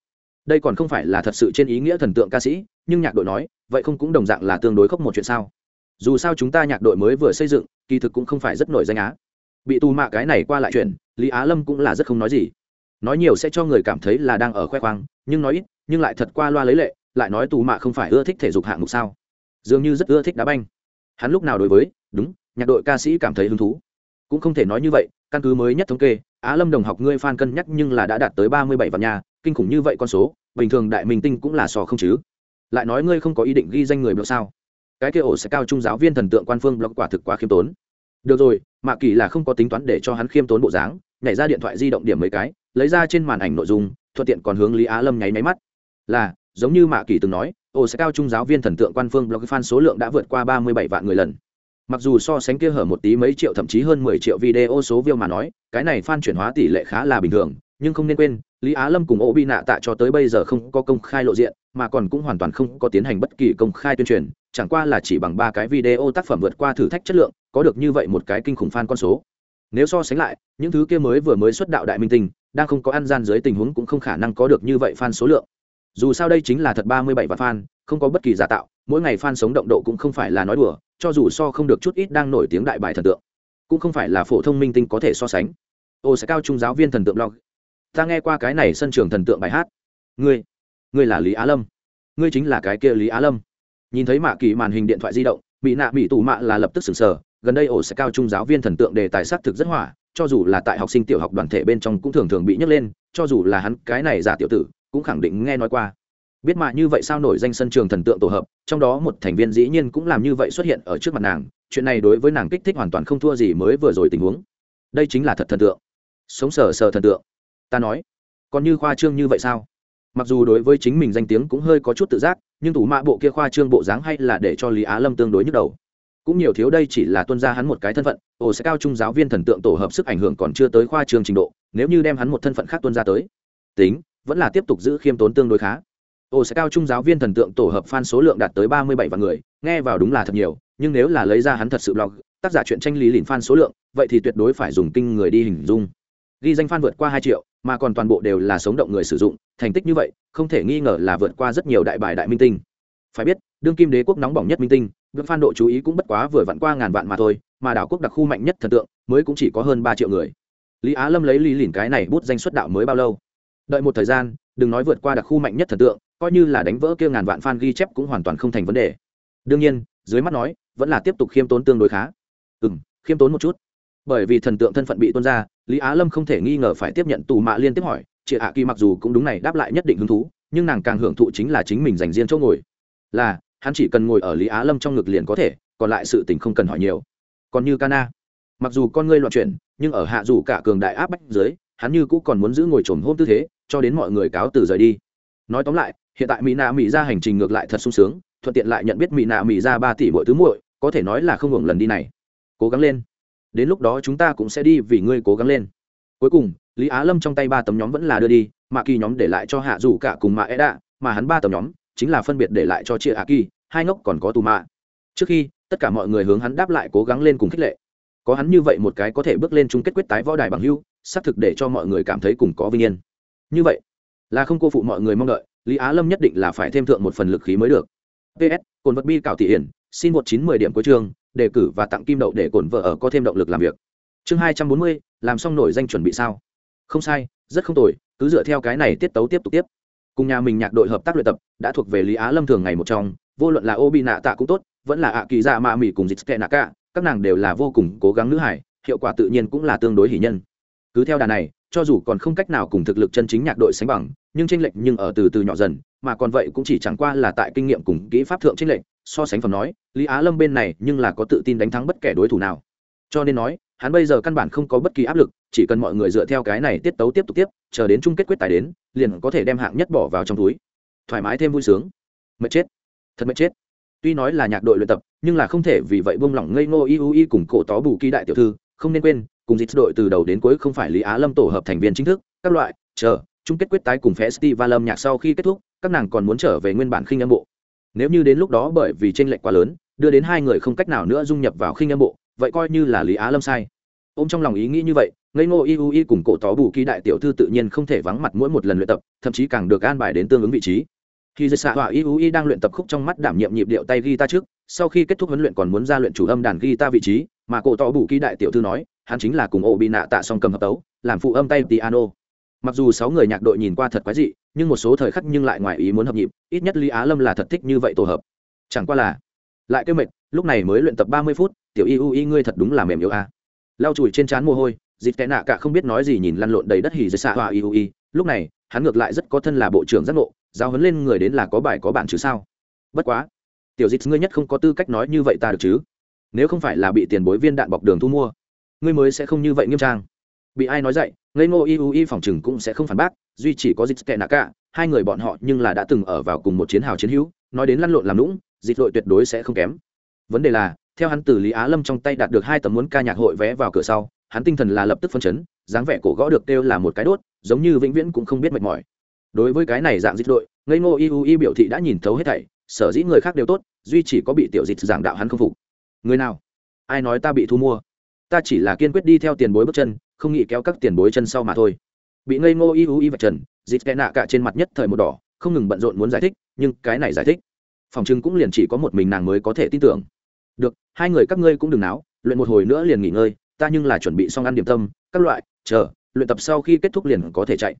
đây còn không phải là thật sự trên ý nghĩa thần tượng ca sĩ, nhưng nhạc đội nói, vậy không cũng đồng dạng là tương đối khốc một chuyện sao? Dù sao chúng ta nhạc đội mới vừa xây dựng, kỳ thực cũng không phải rất nổi danh á. Bị tù mạ cái này qua lại chuyện, lý á lâm cũng là rất không nói gì. Nói nhiều sẽ cho người cảm thấy là đang ở khoe khoang, nhưng nói ít, nhưng lại thật qua loa lấy lệ, lại nói tù mạ không phải ưa thích thể dục hạng mục sao? Dường như rất ưa thích đá banh. Hắn lúc nào đối với, đúng, nhạc đội ca sĩ cảm thấy hứng thú. Cũng không thể nói như vậy, căn cứ mới nhất thống kê, á lâm đồng học ngươi f cân nhắc nhưng là đã đạt tới ba mươi bảy vạn nhà kinh khủng như vậy con số, bình thường đại minh tinh cũng là sò không chứ. Lại nói ngươi không có ý định ghi danh người blog sao? Cái kia ổ sẽ cao trung giáo viên thần tượng quan phương blog quả thực quá khiêm tốn. Được rồi, mạ kỳ là không có tính toán để cho hắn khiêm tốn bộ dáng, nhảy ra điện thoại di động điểm mấy cái, lấy ra trên màn ảnh nội dung, thuận tiện còn hướng lý á lâm nháy máy mắt. Là, giống như mạ kỳ từng nói, ổ sẽ cao trung giáo viên thần tượng quan phương blog fan số lượng đã vượt qua ba mươi bảy vạn người lần. Mặc dù so sánh kia hở một tí mấy triệu thậm chí hơn mười triệu video số view mà nói, cái này fan chuyển hóa tỷ lệ khá là bình thường, nhưng không nên quên lý á lâm cùng ô bị nạ tạ cho tới bây giờ không có công khai lộ diện, mà còn cũng hoàn toàn không có tiến hành bất kỳ công khai tuyên truyền, chẳng qua là chỉ bằng ba cái video tác phẩm vượt qua thử thách chất lượng, có được như vậy một cái kinh khủng fan con số. Nếu so sánh lại, những thứ kia mới vừa mới xuất đạo đại minh tinh, đang không có ăn gian dưới tình huống cũng không khả năng có được như vậy fan số lượng. Dù sao đây chính là thật ba mươi bảy vạn fan, không có bất kỳ giả tạo, mỗi ngày fan sống động độ cũng không phải là nói đùa, cho dù so không được chút ít đang nổi tiếng đại bài thần tượng. Cũng không phải là phổ thông minh tinh có thể so sánh. Ô, sẽ cao trung giáo viên thần tượng blog ta nghe qua cái này sân trường thần tượng bài hát. Ngươi ngươi là lý á lâm. Ngươi chính là cái kia lý á lâm. Nhìn thấy mạ kỳ màn hình điện thoại di động bị nạ bị tù mạ là lập tức sừng sờ, gần đây ổ sẽ cao trung giáo viên thần tượng đề tài xác thực rất hỏa, cho dù là tại học sinh tiểu học đoàn thể bên trong cũng thường thường bị nhấc lên, cho dù là hắn cái này giả tiểu tử, cũng khẳng định nghe nói qua. Biết mạ như vậy sao nổi danh sân trường thần tượng tổ hợp, trong đó một thành viên dĩ nhiên cũng làm như vậy xuất hiện ở trước mặt nàng, chuyện này đối với nàng kích thích hoàn toàn không thua gì mới vừa rồi tình huống. Đây chính là thật thần tượng. Sống sờ sờ thần tượng ta nói, còn như khoa trương như vậy sao? Mặc dù đối với chính mình danh tiếng cũng hơi có chút tự giác, nhưng thủ mạ bộ kia khoa trương bộ dáng hay là để cho lý á lâm tương đối nhức đầu. Cũng nhiều thiếu đây chỉ là tuân ra hắn một cái thân phận, ồ, sẽ cao trung giáo viên thần tượng tổ hợp sức ảnh hưởng còn chưa tới khoa trương trình độ, nếu như đem hắn một thân phận khác tuân ra tới, tính, vẫn là tiếp tục giữ khiêm tốn tương đối khá. Ồ, sẽ cao trung giáo viên thần tượng tổ hợp fan số lượng đạt tới ba mươi bảy vạn người, nghe vào đúng là thật nhiều, nhưng nếu là lấy ra hắn thật sự blog, tác giả chuyện tranh lý lìn fan số lượng, vậy thì tuyệt đối phải dùng kinh người đi hình dung. Ghi danh fan vượt qua hai triệu mà còn toàn bộ đều là sống động người sử dụng, thành tích như vậy, không thể nghi ngờ là vượt qua rất nhiều đại bài đại minh tinh. Phải biết, đương kim đế quốc nóng bỏng nhất minh tinh việc phan độ chú ý cũng bất quá vừa vặn qua ngàn vạn mà thôi, mà đảo quốc đặc khu mạnh nhất thần tượng, mới cũng chỉ có hơn ba triệu người. Lý á lâm lấy lý lìn cái này bút danh xuất đạo mới bao lâu? Đợi một thời gian, đừng nói vượt qua đặc khu mạnh nhất thần tượng, coi như là đánh vỡ kia ngàn vạn fan ghi chép cũng hoàn toàn không thành vấn đề. Đương nhiên, dưới mắt nói, vẫn là tiếp tục khiêm tốn tương đối khá. Ừ m khiêm tốn một chút. Bởi vì thần tượng thân phận bị tuân ra lý á lâm không thể nghi ngờ phải tiếp nhận tù mạ liên tiếp hỏi, chị hạ kỳ mặc dù cũng đúng này đáp lại nhất định hứng thú, nhưng nàng càng hưởng thụ chính là chính mình dành riêng chỗ ngồi. Là, hắn chỉ cần ngồi ở lý á lâm trong ngực liền có thể, còn lại sự tình không cần hỏi nhiều. Còn như cana mặc dù con ngươi loạn chuyển, nhưng ở hạ dù cả cường đại áp bách dưới, hắn như cũ còn muốn giữ ngồi trồn hôm tư thế, cho đến mọi người cáo từ rời đi. Nói tóm lại, hiện tại mỹ nạ mỹ ra hành trình ngược lại thật sung sướng, thuận tiện lại nhận biết mỹ nạ mỹ ra ba tỷ mỗi thứ muội, có thể nói là không hưởng lần đi này. Cố gắng lên đến lúc đó chúng ta cũng sẽ đi vì ngươi cố gắng lên. Cuối cùng, lý á lâm trong tay ba tấm nhóm vẫn là đưa đi mạ kỳ nhóm để lại cho hạ dù cả cùng mạ e đạ mà hắn ba tấm nhóm chính là phân biệt để lại cho chị hạ kỳ, hai ngốc còn có tù mạ trước khi, tất cả mọi người hướng hắn đáp lại cố gắng lên cùng khích lệ. Có hắn như vậy một cái có thể bước lên chung kết quyết tái võ đài bằng hưu, xác thực để cho mọi người cảm thấy cùng có vinh yên. Như vậy, là không cô phụ mọi người mong đợi, lý á lâm nhất định là phải thêm thượng một phần lực khí mới được. Ps cồn vật bi cảo thị hiển, xin một chín mười điểm cuối trường đề cử và tặng kim đậu để cổn vợ ở có thêm động lực làm việc. Chương hai trăm bốn mươi, làm xong nổi danh chuẩn bị sao? Không sai, rất không tồi, cứ dựa theo cái này tiết tấu tiếp tục tiếp. Cùng nhà mình nhạc đội hợp tác luyện tập, đã thuộc về lý á lâm thường ngày một trong, vô luận là ô bị nạ tạ cũng tốt, vẫn là ạ kỳ dạ mạ mỹ cùng dịch tệ nạ cả, các nàng đều là vô cùng cố gắng nữ hải, hiệu quả tự nhiên cũng là tương đối hỷ nhân. Cứ theo đà này, cho dù còn không cách nào cùng thực lực chân chính nhạc đội sánh bằng, nhưng tranh lệch nhưng ở từ từ nhỏ dần, mà còn vậy cũng chỉ chẳng qua là tại kinh nghiệm cùng kỹ pháp thượng tranh lệch so sánh phẩm nói, lý á lâm bên này nhưng là có tự tin đánh thắng bất kể đối thủ nào. Cho nên nói, hắn bây giờ căn bản không có bất kỳ áp lực, chỉ cần mọi người dựa theo cái này tiết tấu tiếp tục tiếp, chờ đến chung kết quyết tài đến, liền có thể đem hạng nhất bỏ vào trong túi. Thoải mái thêm vui sướng. Mệt chết. Thật mệt chết. Tuy nói là nhạc đội luyện tập, nhưng là không thể vì vậy buông lỏng ngây ngô Y U y cùng cổ tó bù kỳ đại tiểu thư, không nên quên, cùng dịch đội từ đầu đến cuối không phải lý á lâm tổ hợp thành viên chính thức, các loại, chờ, chung kết quyết tái cùng festival âm nhạc sau khi kết thúc, các nàng còn muốn trở về nguyên bản khinh âm bộ nếu như đến lúc đó bởi vì tranh lệch quá lớn, đưa đến hai người không cách nào nữa dung nhập vào khinh âm bộ, vậy coi như là lý á lâm sai. Ô m trong lòng ý nghĩ như vậy, ngây ngô y u y cùng cổ tó bù ký đại tiểu thư tự nhiên không thể vắng mặt mỗi một lần luyện tập, thậm chí càng được an bài đến tương ứng vị trí. Khi dây xạ họa y u y đang luyện tập khúc trong mắt đảm nhiệm nhịp điệu tay guitar trước, sau khi kết thúc huấn luyện còn muốn ra luyện chủ âm đàn guitar vị trí, mà cổ tó bù ký đại tiểu thư nói, hắn chính là cùng ổ bị nạ tạ song cầm hợp tấu, làm phụ âm tay piano. Mặc dù sáu người nhạc đội nhìn qua thật quái dị nhưng một số thời khắc nhưng lại ngoài ý muốn hợp nhịp, ít nhất lý á lâm là thật thích như vậy tổ hợp. Chẳng qua là, lại kêu mệt, lúc này mới luyện tập ba mươi phút, tiểu y u y ngươi thật đúng là mềm yếu a à. lau chùi trên trán mồ hôi dịp tệ nạ cả không biết nói gì nhìn lăn lộn đầy đất hỉ dưới xạ hoa y u y, lúc này, hắn ngược lại rất có thân là bộ trưởng giác ngộ giao hấn lên người đến là có bài có bản chứ sao. Bất quá, tiểu dịp ngươi nhất không có tư cách nói như vậy ta được chứ. Nếu không phải là bị tiền bối viên đạn bọc đường thu mua, ngươi mới sẽ không như vậy nghiêm trang bị ai nói dậy, ngây ngô y u y phòng chừng cũng sẽ không phản bác, duy chỉ có dịch tệ nạ cả hai người bọn họ nhưng là đã từng ở vào cùng một chiến hào chiến hữu, nói đến lăn lộn làm lũng dịch đội tuyệt đối sẽ không kém. Vấn đề là, theo hắn từ lý á lâm trong tay đạt được hai tấm muốn ca nhạc hội vé vào cửa sau, hắn tinh thần là lập tức phân chấn, dáng vẻ cổ gõ được kêu là một cái đốt, giống như vĩnh viễn cũng không biết mệt mỏi. Đối với cái này dạng dịch đội, ngây ngô y u y biểu thị đã nhìn thấu hết thảy, sở dĩ người khác đều tốt, duy chỉ có bị tiểu dịch giảng đạo hắn không phục. Người nào? Ai nói ta bị thu mua? Ta chỉ là kiên quyết đi theo tiền bối bước chân không nghĩ kéo các tiền bối chân sau mà thôi. Bị ngây ngô y u y vạch trần, dịch tệ nạ cả trên mặt nhất thời một đỏ, không ngừng bận rộn muốn giải thích, nhưng cái này giải thích. Phòng chứng cũng liền chỉ có một mình nàng mới có thể tin tưởng. Được, hai người các ngươi cũng đừng náo, luyện một hồi nữa liền nghỉ ngơi, ta nhưng là chuẩn bị xong ăn điểm tâm, các loại, chờ, luyện tập sau khi kết thúc liền có thể chạy.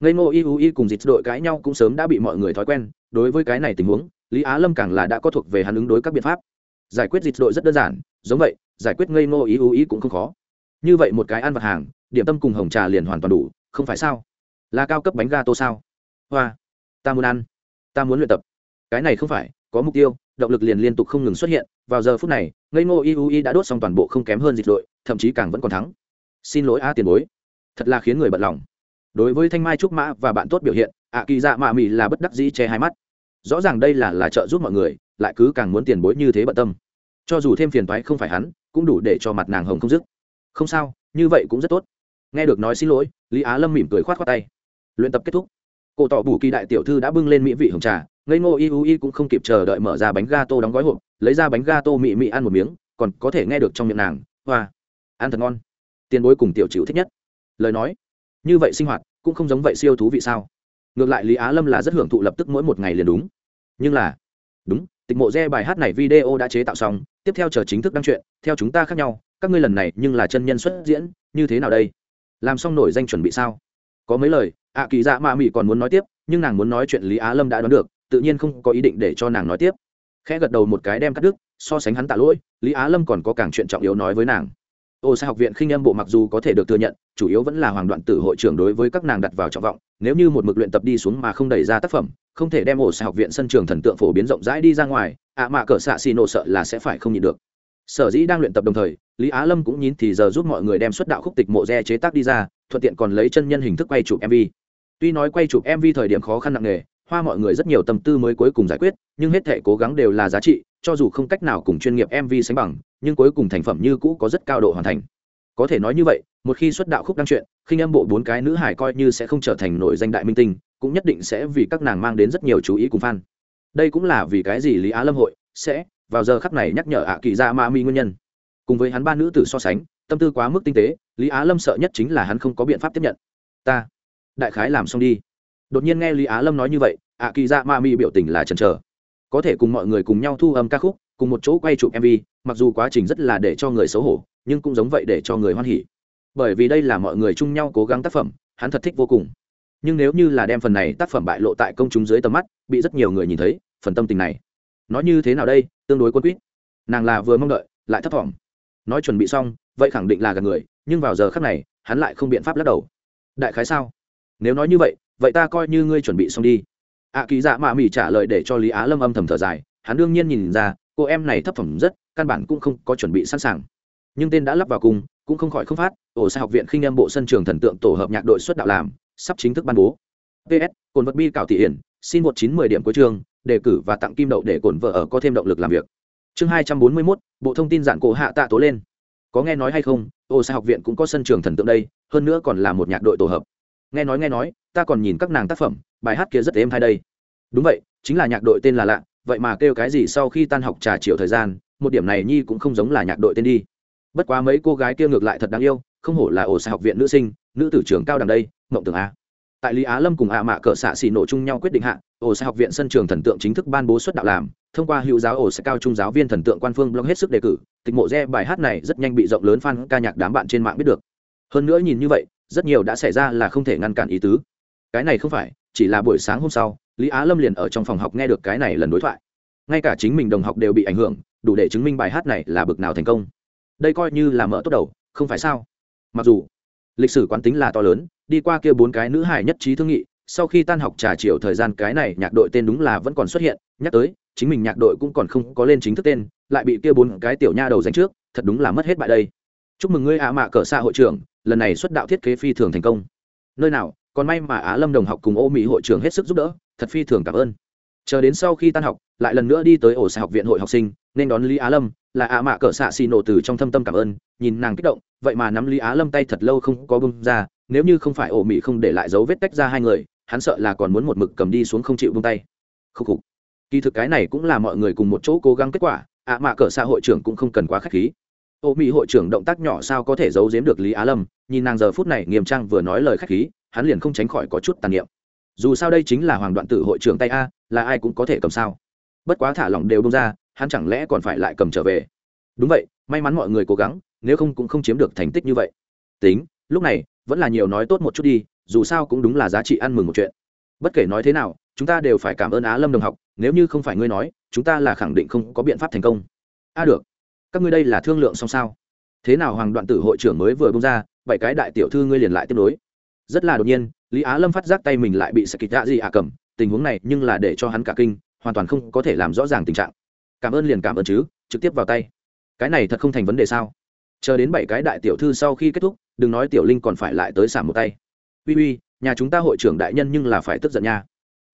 Ngây ngô y u y cùng dịch đội cãi nhau cũng sớm đã bị mọi người thói quen, đối với cái này tình huống, lý á lâm càng là đã có thuộc về hắn ứng đối các biện pháp. Giải quyết dịch đội rất đơn giản, giống vậy, giải quyết ngây ngô y u y cũng không khó như vậy một cái ăn vặt hàng, điểm tâm cùng hồng trà liền hoàn toàn đủ, không phải sao? Là cao cấp bánh ga tô sao? Hoa, ta muốn ăn, ta muốn luyện tập. Cái này không phải, có mục tiêu, động lực liền liên tục không ngừng xuất hiện, vào giờ phút này, ngây ngô iui đã đốt xong toàn bộ không kém hơn dịch đội, thậm chí càng vẫn còn thắng. Xin lỗi a tiền bối. Thật là khiến người bận lòng. Đối với thanh mai trúc mã và bạn tốt biểu hiện, ạ kỳ dạ mạ mị là bất đắc dĩ che hai mắt. Rõ ràng đây là là trợ giúp mọi người, lại cứ càng muốn tiền bối như thế bận tâm. Cho dù thêm phiền toái không phải hắn, cũng đủ để cho mặt nàng hồng không dứt không sao, như vậy cũng rất tốt. Nghe được nói xin lỗi, lý á lâm mỉm cười khoát khoát tay. Luyện tập kết thúc. Cổ tỏ bù kỳ đại tiểu thư đã bưng lên mỹ vị hồng trà, ngây ngô y u y cũng không kịp chờ đợi mở ra bánh ga tô đóng gói hộp, lấy ra bánh ga tô mị mị ăn một miếng, còn có thể nghe được trong miệng nàng, hoa, ăn thật ngon. Tiền bối cùng tiểu chịu thích nhất. Lời nói, như vậy sinh hoạt cũng không giống vậy siêu thú vị sao? Ngược lại lý á lâm là rất hưởng thụ lập tức mỗi một ngày liền đúng. Nhưng là, đúng, tịch mộ re bài hát này video đã chế tạo xong, tiếp theo chờ chính thức đăng chuyện theo chúng ta khác nhau các ngươi lần này nhưng là chân nhân xuất diễn, như thế nào đây? Làm xong nổi danh chuẩn bị sao? Có mấy lời, ạ kỳ dạ mạ mị còn muốn nói tiếp, nhưng nàng muốn nói chuyện lý á lâm đã đoán được, tự nhiên không có ý định để cho nàng nói tiếp. Khẽ gật đầu một cái đem cắt đứt, so sánh hắn tạ lỗi, lý á lâm còn có càng chuyện trọng yếu nói với nàng. Ô sa học viện khinh âm bộ mặc dù có thể được thừa nhận, chủ yếu vẫn là hoàng đoạn tử hội trưởng đối với các nàng đặt vào trọng vọng, nếu như một mực luyện tập đi xuống mà không đẩy ra tác phẩm, không thể đem ô sa học viện sân trường thần tượng phổ biến rộng rãi đi ra ngoài, ạ mạ cỡ xạ xì nổ sợ là sẽ phải không nhịn được sở dĩ đang luyện tập đồng thời, lý á lâm cũng nhín thì giờ giúp mọi người đem xuất đạo khúc tịch mộ re chế tác đi ra, thuận tiện còn lấy chân nhân hình thức quay chụp mv tuy nói quay chụp mv thời điểm khó khăn nặng nề, hoa mọi người rất nhiều tâm tư mới cuối cùng giải quyết, nhưng hết thể cố gắng đều là giá trị, cho dù không cách nào cùng chuyên nghiệp mv sánh bằng, nhưng cuối cùng thành phẩm như cũ có rất cao độ hoàn thành. Có thể nói như vậy, một khi xuất đạo khúc đăng truyện, khinh âm bộ bốn cái nữ hải coi như sẽ không trở thành nổi danh đại minh tinh, cũng nhất định sẽ vì các nàng mang đến rất nhiều chú ý cùng fan. Đây cũng là vì cái gì lý á lâm hội sẽ vào giờ khắc này nhắc nhở ạ kỳ ra ma mi nguyên nhân. Cùng với hắn ba nữ tử so sánh, tâm tư quá mức tinh tế, lý á lâm sợ nhất chính là hắn không có biện pháp tiếp nhận. Ta, đại khái làm xong đi. Đột nhiên nghe lý á lâm nói như vậy, ạ kỳ ra ma mi biểu tình là chần chờ. Có thể cùng mọi người cùng nhau thu âm ca khúc, cùng một chỗ quay chụp mv mặc dù quá trình rất là để cho người xấu hổ, nhưng cũng giống vậy để cho người hoan hỉ. Bởi vì đây là mọi người chung nhau cố gắng tác phẩm, hắn thật thích vô cùng. Nhưng nếu như là đem phần này tác phẩm bại lộ tại công chúng dưới tầm mắt, bị rất nhiều người nhìn thấy, phần tâm tình này nói như thế nào đây? Tương đối quân quýt. Nàng là vừa mong đợi lại thấp thỏm. Nói chuẩn bị xong vậy khẳng định là gần người nhưng vào giờ khắc này hắn lại không biện pháp lắc đầu. Đại khái sao? Nếu nói như vậy vậy ta coi như ngươi chuẩn bị xong đi. Ạ à, kỳ dạ mạ mỉ trả lời để cho lý á lâm âm thầm thở dài hắn đương nhiên nhìn ra cô em này thấp phẩm rất căn bản cũng không có chuẩn bị sẵn sàng. Nhưng tên đã lắp vào cùng cũng không khỏi không phát ổ xe học viện khinh em bộ sân trường thần tượng tổ hợp nhạc đội xuất đạo làm sắp chính thức ban bố. Ps cồn vật bi cảo thị hiển xin một chín mười điểm cuối trường đề cử và tặng kim đậu để cổn vợ ở có thêm động lực làm việc. Chương hai trăm bốn mươi mốt, bộ thông tin giản cổ hạ tạ tố lên. Có nghe nói hay không? Ô, sa học viện cũng có sân trường thần tượng đây, hơn nữa còn là một nhạc đội tổ hợp. Nghe nói nghe nói, ta còn nhìn các nàng tác phẩm, bài hát kia rất êm hay đây. Đúng vậy, chính là nhạc đội tên là lạ, vậy mà kêu cái gì sau khi tan học trà chiều thời gian, một điểm này nhi cũng không giống là nhạc đội tên đi. Bất quá mấy cô gái kia ngược lại thật đáng yêu, không hổ là ổ sa học viện nữ sinh, nữ tử trường cao đằng đây, mộng tưởng a tại lý á lâm cùng ạ mạ cỡ xạ xì nổ chung nhau quyết định hạ, ổ Sẽ học viện sân trường thần tượng chính thức ban bố xuất đạo làm. Thông qua hữu giáo ổ Sẽ cao trung giáo viên thần tượng quan phương blog hết sức đề cử, tịch mộ re bài hát này rất nhanh bị rộng lớn fan ca nhạc đám bạn trên mạng biết được. Hơn nữa nhìn như vậy, rất nhiều đã xảy ra là không thể ngăn cản ý tứ. Cái này không phải, chỉ là buổi sáng hôm sau, lý á lâm liền ở trong phòng học nghe được cái này lần đối thoại. Ngay cả chính mình đồng học đều bị ảnh hưởng, đủ để chứng minh bài hát này là bực nào thành công. Đây coi như là mở tốt đầu, không phải sao? Mặc dù lịch sử quán tính là to lớn, đi qua kia bốn cái nữ hải nhất trí thương nghị, sau khi tan học trà chiều thời gian cái này nhạc đội tên đúng là vẫn còn xuất hiện, nhắc tới, chính mình nhạc đội cũng còn không có lên chính thức tên, lại bị kia bốn cái tiểu nha đầu dành trước, thật đúng là mất hết bại đây. Chúc mừng ngươi ạ mạ cờ xa hội trưởng, lần này xuất đạo thiết kế phi thường thành công. Nơi nào, còn may mà á lâm đồng học cùng ô mỹ hội trưởng hết sức giúp đỡ, thật phi thường cảm ơn. Chờ đến sau khi tan học, lại lần nữa đi tới ổ xe học viện hội học sinh nên đón lý á lâm, là ạ mạ cỡ xạ xì nổ từ trong thâm tâm cảm ơn, nhìn nàng kích động, vậy mà nắm lý á lâm tay thật lâu không có bông ra, nếu như không phải ổ mỹ không để lại dấu vết tách ra hai người, hắn sợ là còn muốn một mực cầm đi xuống không chịu bông tay. Khúc khục. Kỳ thực cái này cũng là mọi người cùng một chỗ cố gắng kết quả, ạ mạ cỡ xạ hội trưởng cũng không cần quá k h á c h khí. Ô mỹ hội trưởng động tác nhỏ sao có thể giấu giếm được lý á lâm, nhìn nàng giờ phút này nghiêm trang vừa nói lời k h á c h khí, hắn liền không tránh khỏi có chút tàn niệm. Dù sao đây chính là hoàng đoạn tử hội trưởng tay a, là ai cũng có thể cầm sao. Bất quá thả lỏng đều bông ra hắn chẳng lẽ còn phải lại cầm trở về? Đúng vậy, may mắn mọi người cố gắng, nếu không cũng không chiếm được thành tích như vậy. Tính, lúc này, vẫn là nhiều nói tốt một chút đi, dù sao cũng đúng là giá trị ăn mừng một chuyện. Bất kể nói thế nào, chúng ta đều phải cảm ơn á lâm đồng học, nếu như không phải ngươi nói, chúng ta là khẳng định không có biện pháp thành công. A được, các ngươi đây là thương lượng xong sao? Thế nào hoàng đoạn tử hội trưởng mới vừa bông ra, bảy cái đại tiểu thư ngươi liền lại tiếp nối. Rất là đột nhiên, lý á lâm phát giác tay mình lại bị sạc kịch dạ gì à cầm, tình huống này nhưng là để cho hắn cả kinh, hoàn toàn không có thể làm rõ ràng tình trạng cảm ơn liền cảm ơn chứ trực tiếp vào tay. Cái này thật không thành vấn đề sao? Chờ đến bảy cái đại tiểu thư sau khi kết thúc đừng nói tiểu linh còn phải lại tới xả một tay. Uy uy nhà chúng ta hội trưởng đại nhân nhưng là phải tức giận nha.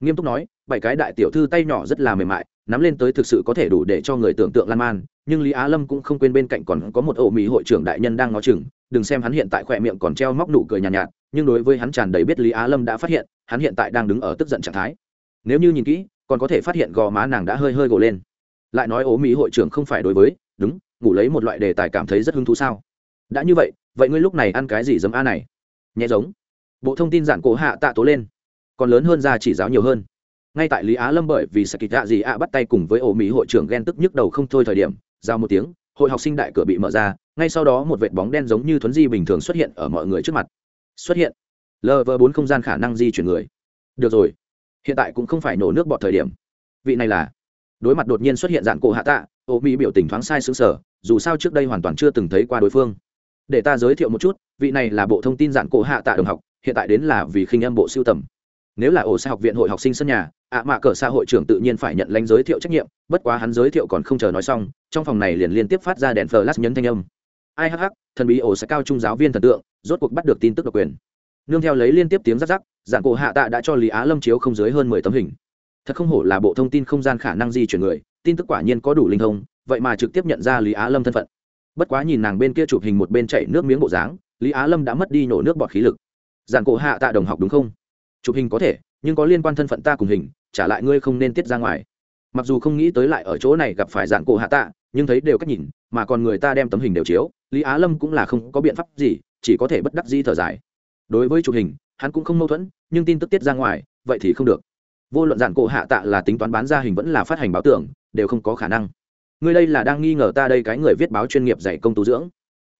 Nghiêm túc nói bảy cái đại tiểu thư tay nhỏ rất là mềm mại nắm lên tới thực sự có thể đủ để cho người tưởng tượng lan man nhưng lý á lâm cũng không quên bên cạnh còn có một ổ mỹ hội trưởng đại nhân đang ngó chừng đừng xem hắn hiện tại khỏe miệng còn treo móc nụ cười nhàn nhạt, nhạt nhưng đối với hắn tràn đầy biết lý á lâm đã phát hiện hắn hiện tại đang đứng ở tức giận trạng thái. Nếu như nhìn kỹ còn có thể phát hiện gò má nàng đã hơi hơi gồ lên lại nói ố mỹ hội trưởng không phải đối với, đúng, ngủ lấy một loại đề tài cảm thấy rất hứng thú sao? Đã như vậy vậy ngươi lúc này ăn cái gì dấm a này? Nhẹ giống. Bộ thông tin giản cổ hạ tạ tố lên. Còn lớn hơn ra chỉ giáo nhiều hơn. Ngay tại lý á lâm bởi vì sạc kịch dạ gì ạ bắt tay cùng với ổ mỹ hội trưởng ghen tức nhức đầu không thôi thời điểm, giao một tiếng, hội học sinh đại cửa bị mở ra, ngay sau đó một vệt bóng đen giống như thuấn di bình thường xuất hiện ở mọi người trước mặt. Xuất hiện. Lv bốn không gian khả năng di chuyển người. Được rồi. Hiện tại cũng không phải nổ nước bọt thời điểm. Vị này là đối mặt đột nhiên xuất hiện dạng cổ hạ tạ, ô mỹ biểu tình thoáng sai xứng sở dù sao trước đây hoàn toàn chưa từng thấy qua đối phương. Để ta giới thiệu một chút, vị này là bộ thông tin dạng cổ hạ tạ đồng học, hiện tại đến là vì khinh âm bộ siêu tầm. Nếu là ổ xe học viện hội học sinh sân nhà, ạ mạ cờ xã hội trưởng tự nhiên phải nhận lãnh giới thiệu trách nhiệm, bất quá hắn giới thiệu còn không chờ nói xong, trong phòng này liền liên tiếp phát ra đèn flash nhấn thanh âm. Ai hh thần bí ổ xa cao trung giáo viên thần tượng, rốt cuộc bắt được tin tức độc quyền. Nương theo lấy liên tiếp tiếng rắc rắc, dạng cổ hạ tạ đã cho lý á lâm chiếu không dưới hơn mười tấm hình thật không hổ là bộ thông tin không gian khả năng di chuyển người, tin tức quả nhiên có đủ linh thông, vậy mà trực tiếp nhận ra lý á lâm thân phận. Bất quá nhìn nàng bên kia chụp hình một bên chạy nước miếng bộ dáng, lý á lâm đã mất đi nổ nước bọt khí lực. Dạng cổ hạ tạ đồng học đúng không? Chụp hình có thể, nhưng có liên quan thân phận ta cùng hình, trả lại ngươi không nên tiết ra ngoài. Mặc dù không nghĩ tới lại ở chỗ này gặp phải dạng cổ hạ tạ, nhưng thấy đều cách nhìn, mà còn người ta đem tấm hình đều chiếu, lý á lâm cũng là không có biện pháp gì, chỉ có thể bất đắc di thở dài. Đối với chụp hình, hắn cũng không mâu thuẫn, nhưng tin tức tiết ra ngoài, vậy thì không được vô luận giản cổ hạ tạ là tính toán bán ra hình vẫn là phát hành báo tưởng, đều không có khả năng. Ngươi đây là đang nghi ngờ ta đây cái người viết báo chuyên nghiệp dạy công tu dưỡng.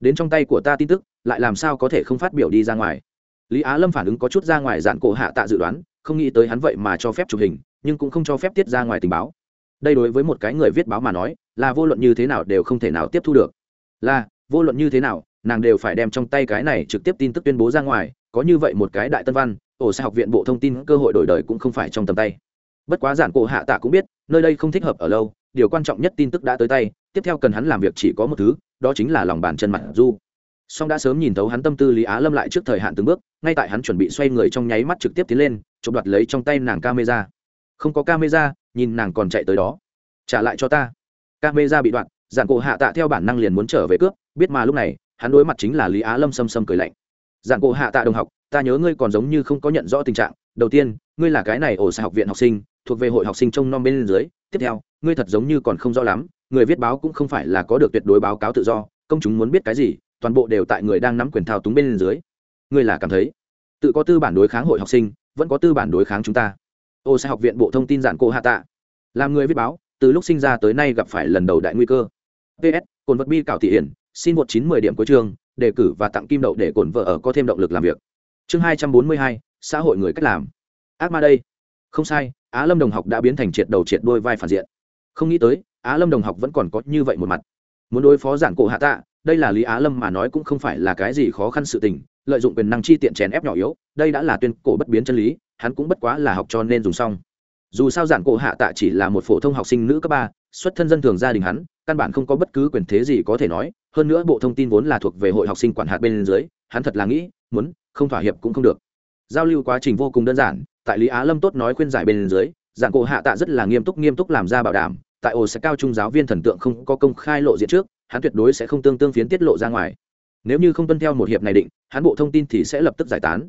Đến trong tay của ta tin tức, lại làm sao có thể không phát biểu đi ra ngoài? Lý á lâm phản ứng có chút ra ngoài dạn cổ hạ tạ dự đoán, không nghĩ tới hắn vậy mà cho phép chụp hình, nhưng cũng không cho phép tiết ra ngoài tình báo. Đây đối với một cái người viết báo mà nói, là vô luận như thế nào đều không thể nào tiếp thu được. Là, vô luận như thế nào, nàng đều phải đem trong tay cái này trực tiếp tin tức tuyên bố ra ngoài, có như vậy một cái đại tân văn ổ xe học viện bộ thông tin cơ hội đổi đời cũng không phải trong tầm tay. Bất quá giản cổ hạ tạ cũng biết, nơi đây không thích hợp ở lâu, điều quan trọng nhất tin tức đã tới tay, tiếp theo cần hắn làm việc chỉ có một thứ, đó chính là lòng bàn chân mặt du. Song đã sớm nhìn thấu hắn tâm tư lý á lâm lại trước thời hạn từng bước, ngay tại hắn chuẩn bị xoay người trong nháy mắt trực tiếp tiến lên, chụp đoạt lấy trong tay nàng camera. Không có camera, nhìn nàng còn chạy tới đó. Trả lại cho ta. Camera bị đoạn, giản cổ hạ tạ theo bản năng liền muốn trở về cướp, biết mà lúc này, hắn đối mặt chính là lý á lâm xâm xâm cười lạnh. Giản cổ hạ tạ đồng học ta nhớ ngươi còn giống như không có nhận rõ tình trạng. Đầu tiên ngươi là cái này ổ xa học viện học sinh thuộc về hội học sinh trông nom bên dưới. Tiếp theo ngươi thật giống như còn không rõ lắm người viết báo cũng không phải là có được tuyệt đối báo cáo tự do công chúng muốn biết cái gì toàn bộ đều tại người đang nắm quyền thao túng bên dưới. Ngươi là cảm thấy tự có tư bản đối kháng hội học sinh vẫn có tư bản đối kháng chúng ta. Ô sẽ học viện bộ thông tin giản cô hạ tạ. Làm người viết báo từ lúc sinh ra tới nay gặp phải lần đầu đại nguy cơ. Ps cồn vật bi cảo thị hiển xin một chín mười điểm cuối trường, đề cử và tặng kim đậu để cồn vợ ở có thêm động lực làm việc chương hai trăm bốn mươi hai, xã hội người cách làm. Ác ma đây. Không sai, á lâm đồng học đã biến thành triệt đầu triệt đôi vai phản diện. Không nghĩ tới, á lâm đồng học vẫn còn có như vậy một mặt. Muốn đối phó giảng cổ hạ tạ, đây là lý á lâm mà nói cũng không phải là cái gì khó khăn sự tình, lợi dụng quyền năng chi tiện chèn ép nhỏ yếu, đây đã là tuyên cổ bất biến chân lý, hắn cũng bất quá là học cho nên dùng xong. Dù sao giảng cổ hạ tạ chỉ là một phổ thông học sinh nữ cấp ba, xuất thân dân thường gia đình hắn, căn bản không có bất cứ quyền thế gì có thể nói, hơn nữa bộ thông tin vốn là thuộc về hội học sinh quản hạt bên dưới, hắn thật là nghĩ, muốn không thỏa hiệp cũng không được. Giao lưu quá trình vô cùng đơn giản, tại lý á lâm tốt nói khuyên giải bên dưới, dạng cổ hạ tạ rất là nghiêm túc nghiêm túc làm ra bảo đảm, tại ổ sẽ cao trung giáo viên thần tượng không có công khai lộ diện trước, hắn tuyệt đối sẽ không tương tương phiến tiết lộ ra ngoài. Nếu như không tuân theo một hiệp này định, hắn bộ thông tin thì sẽ lập tức giải tán.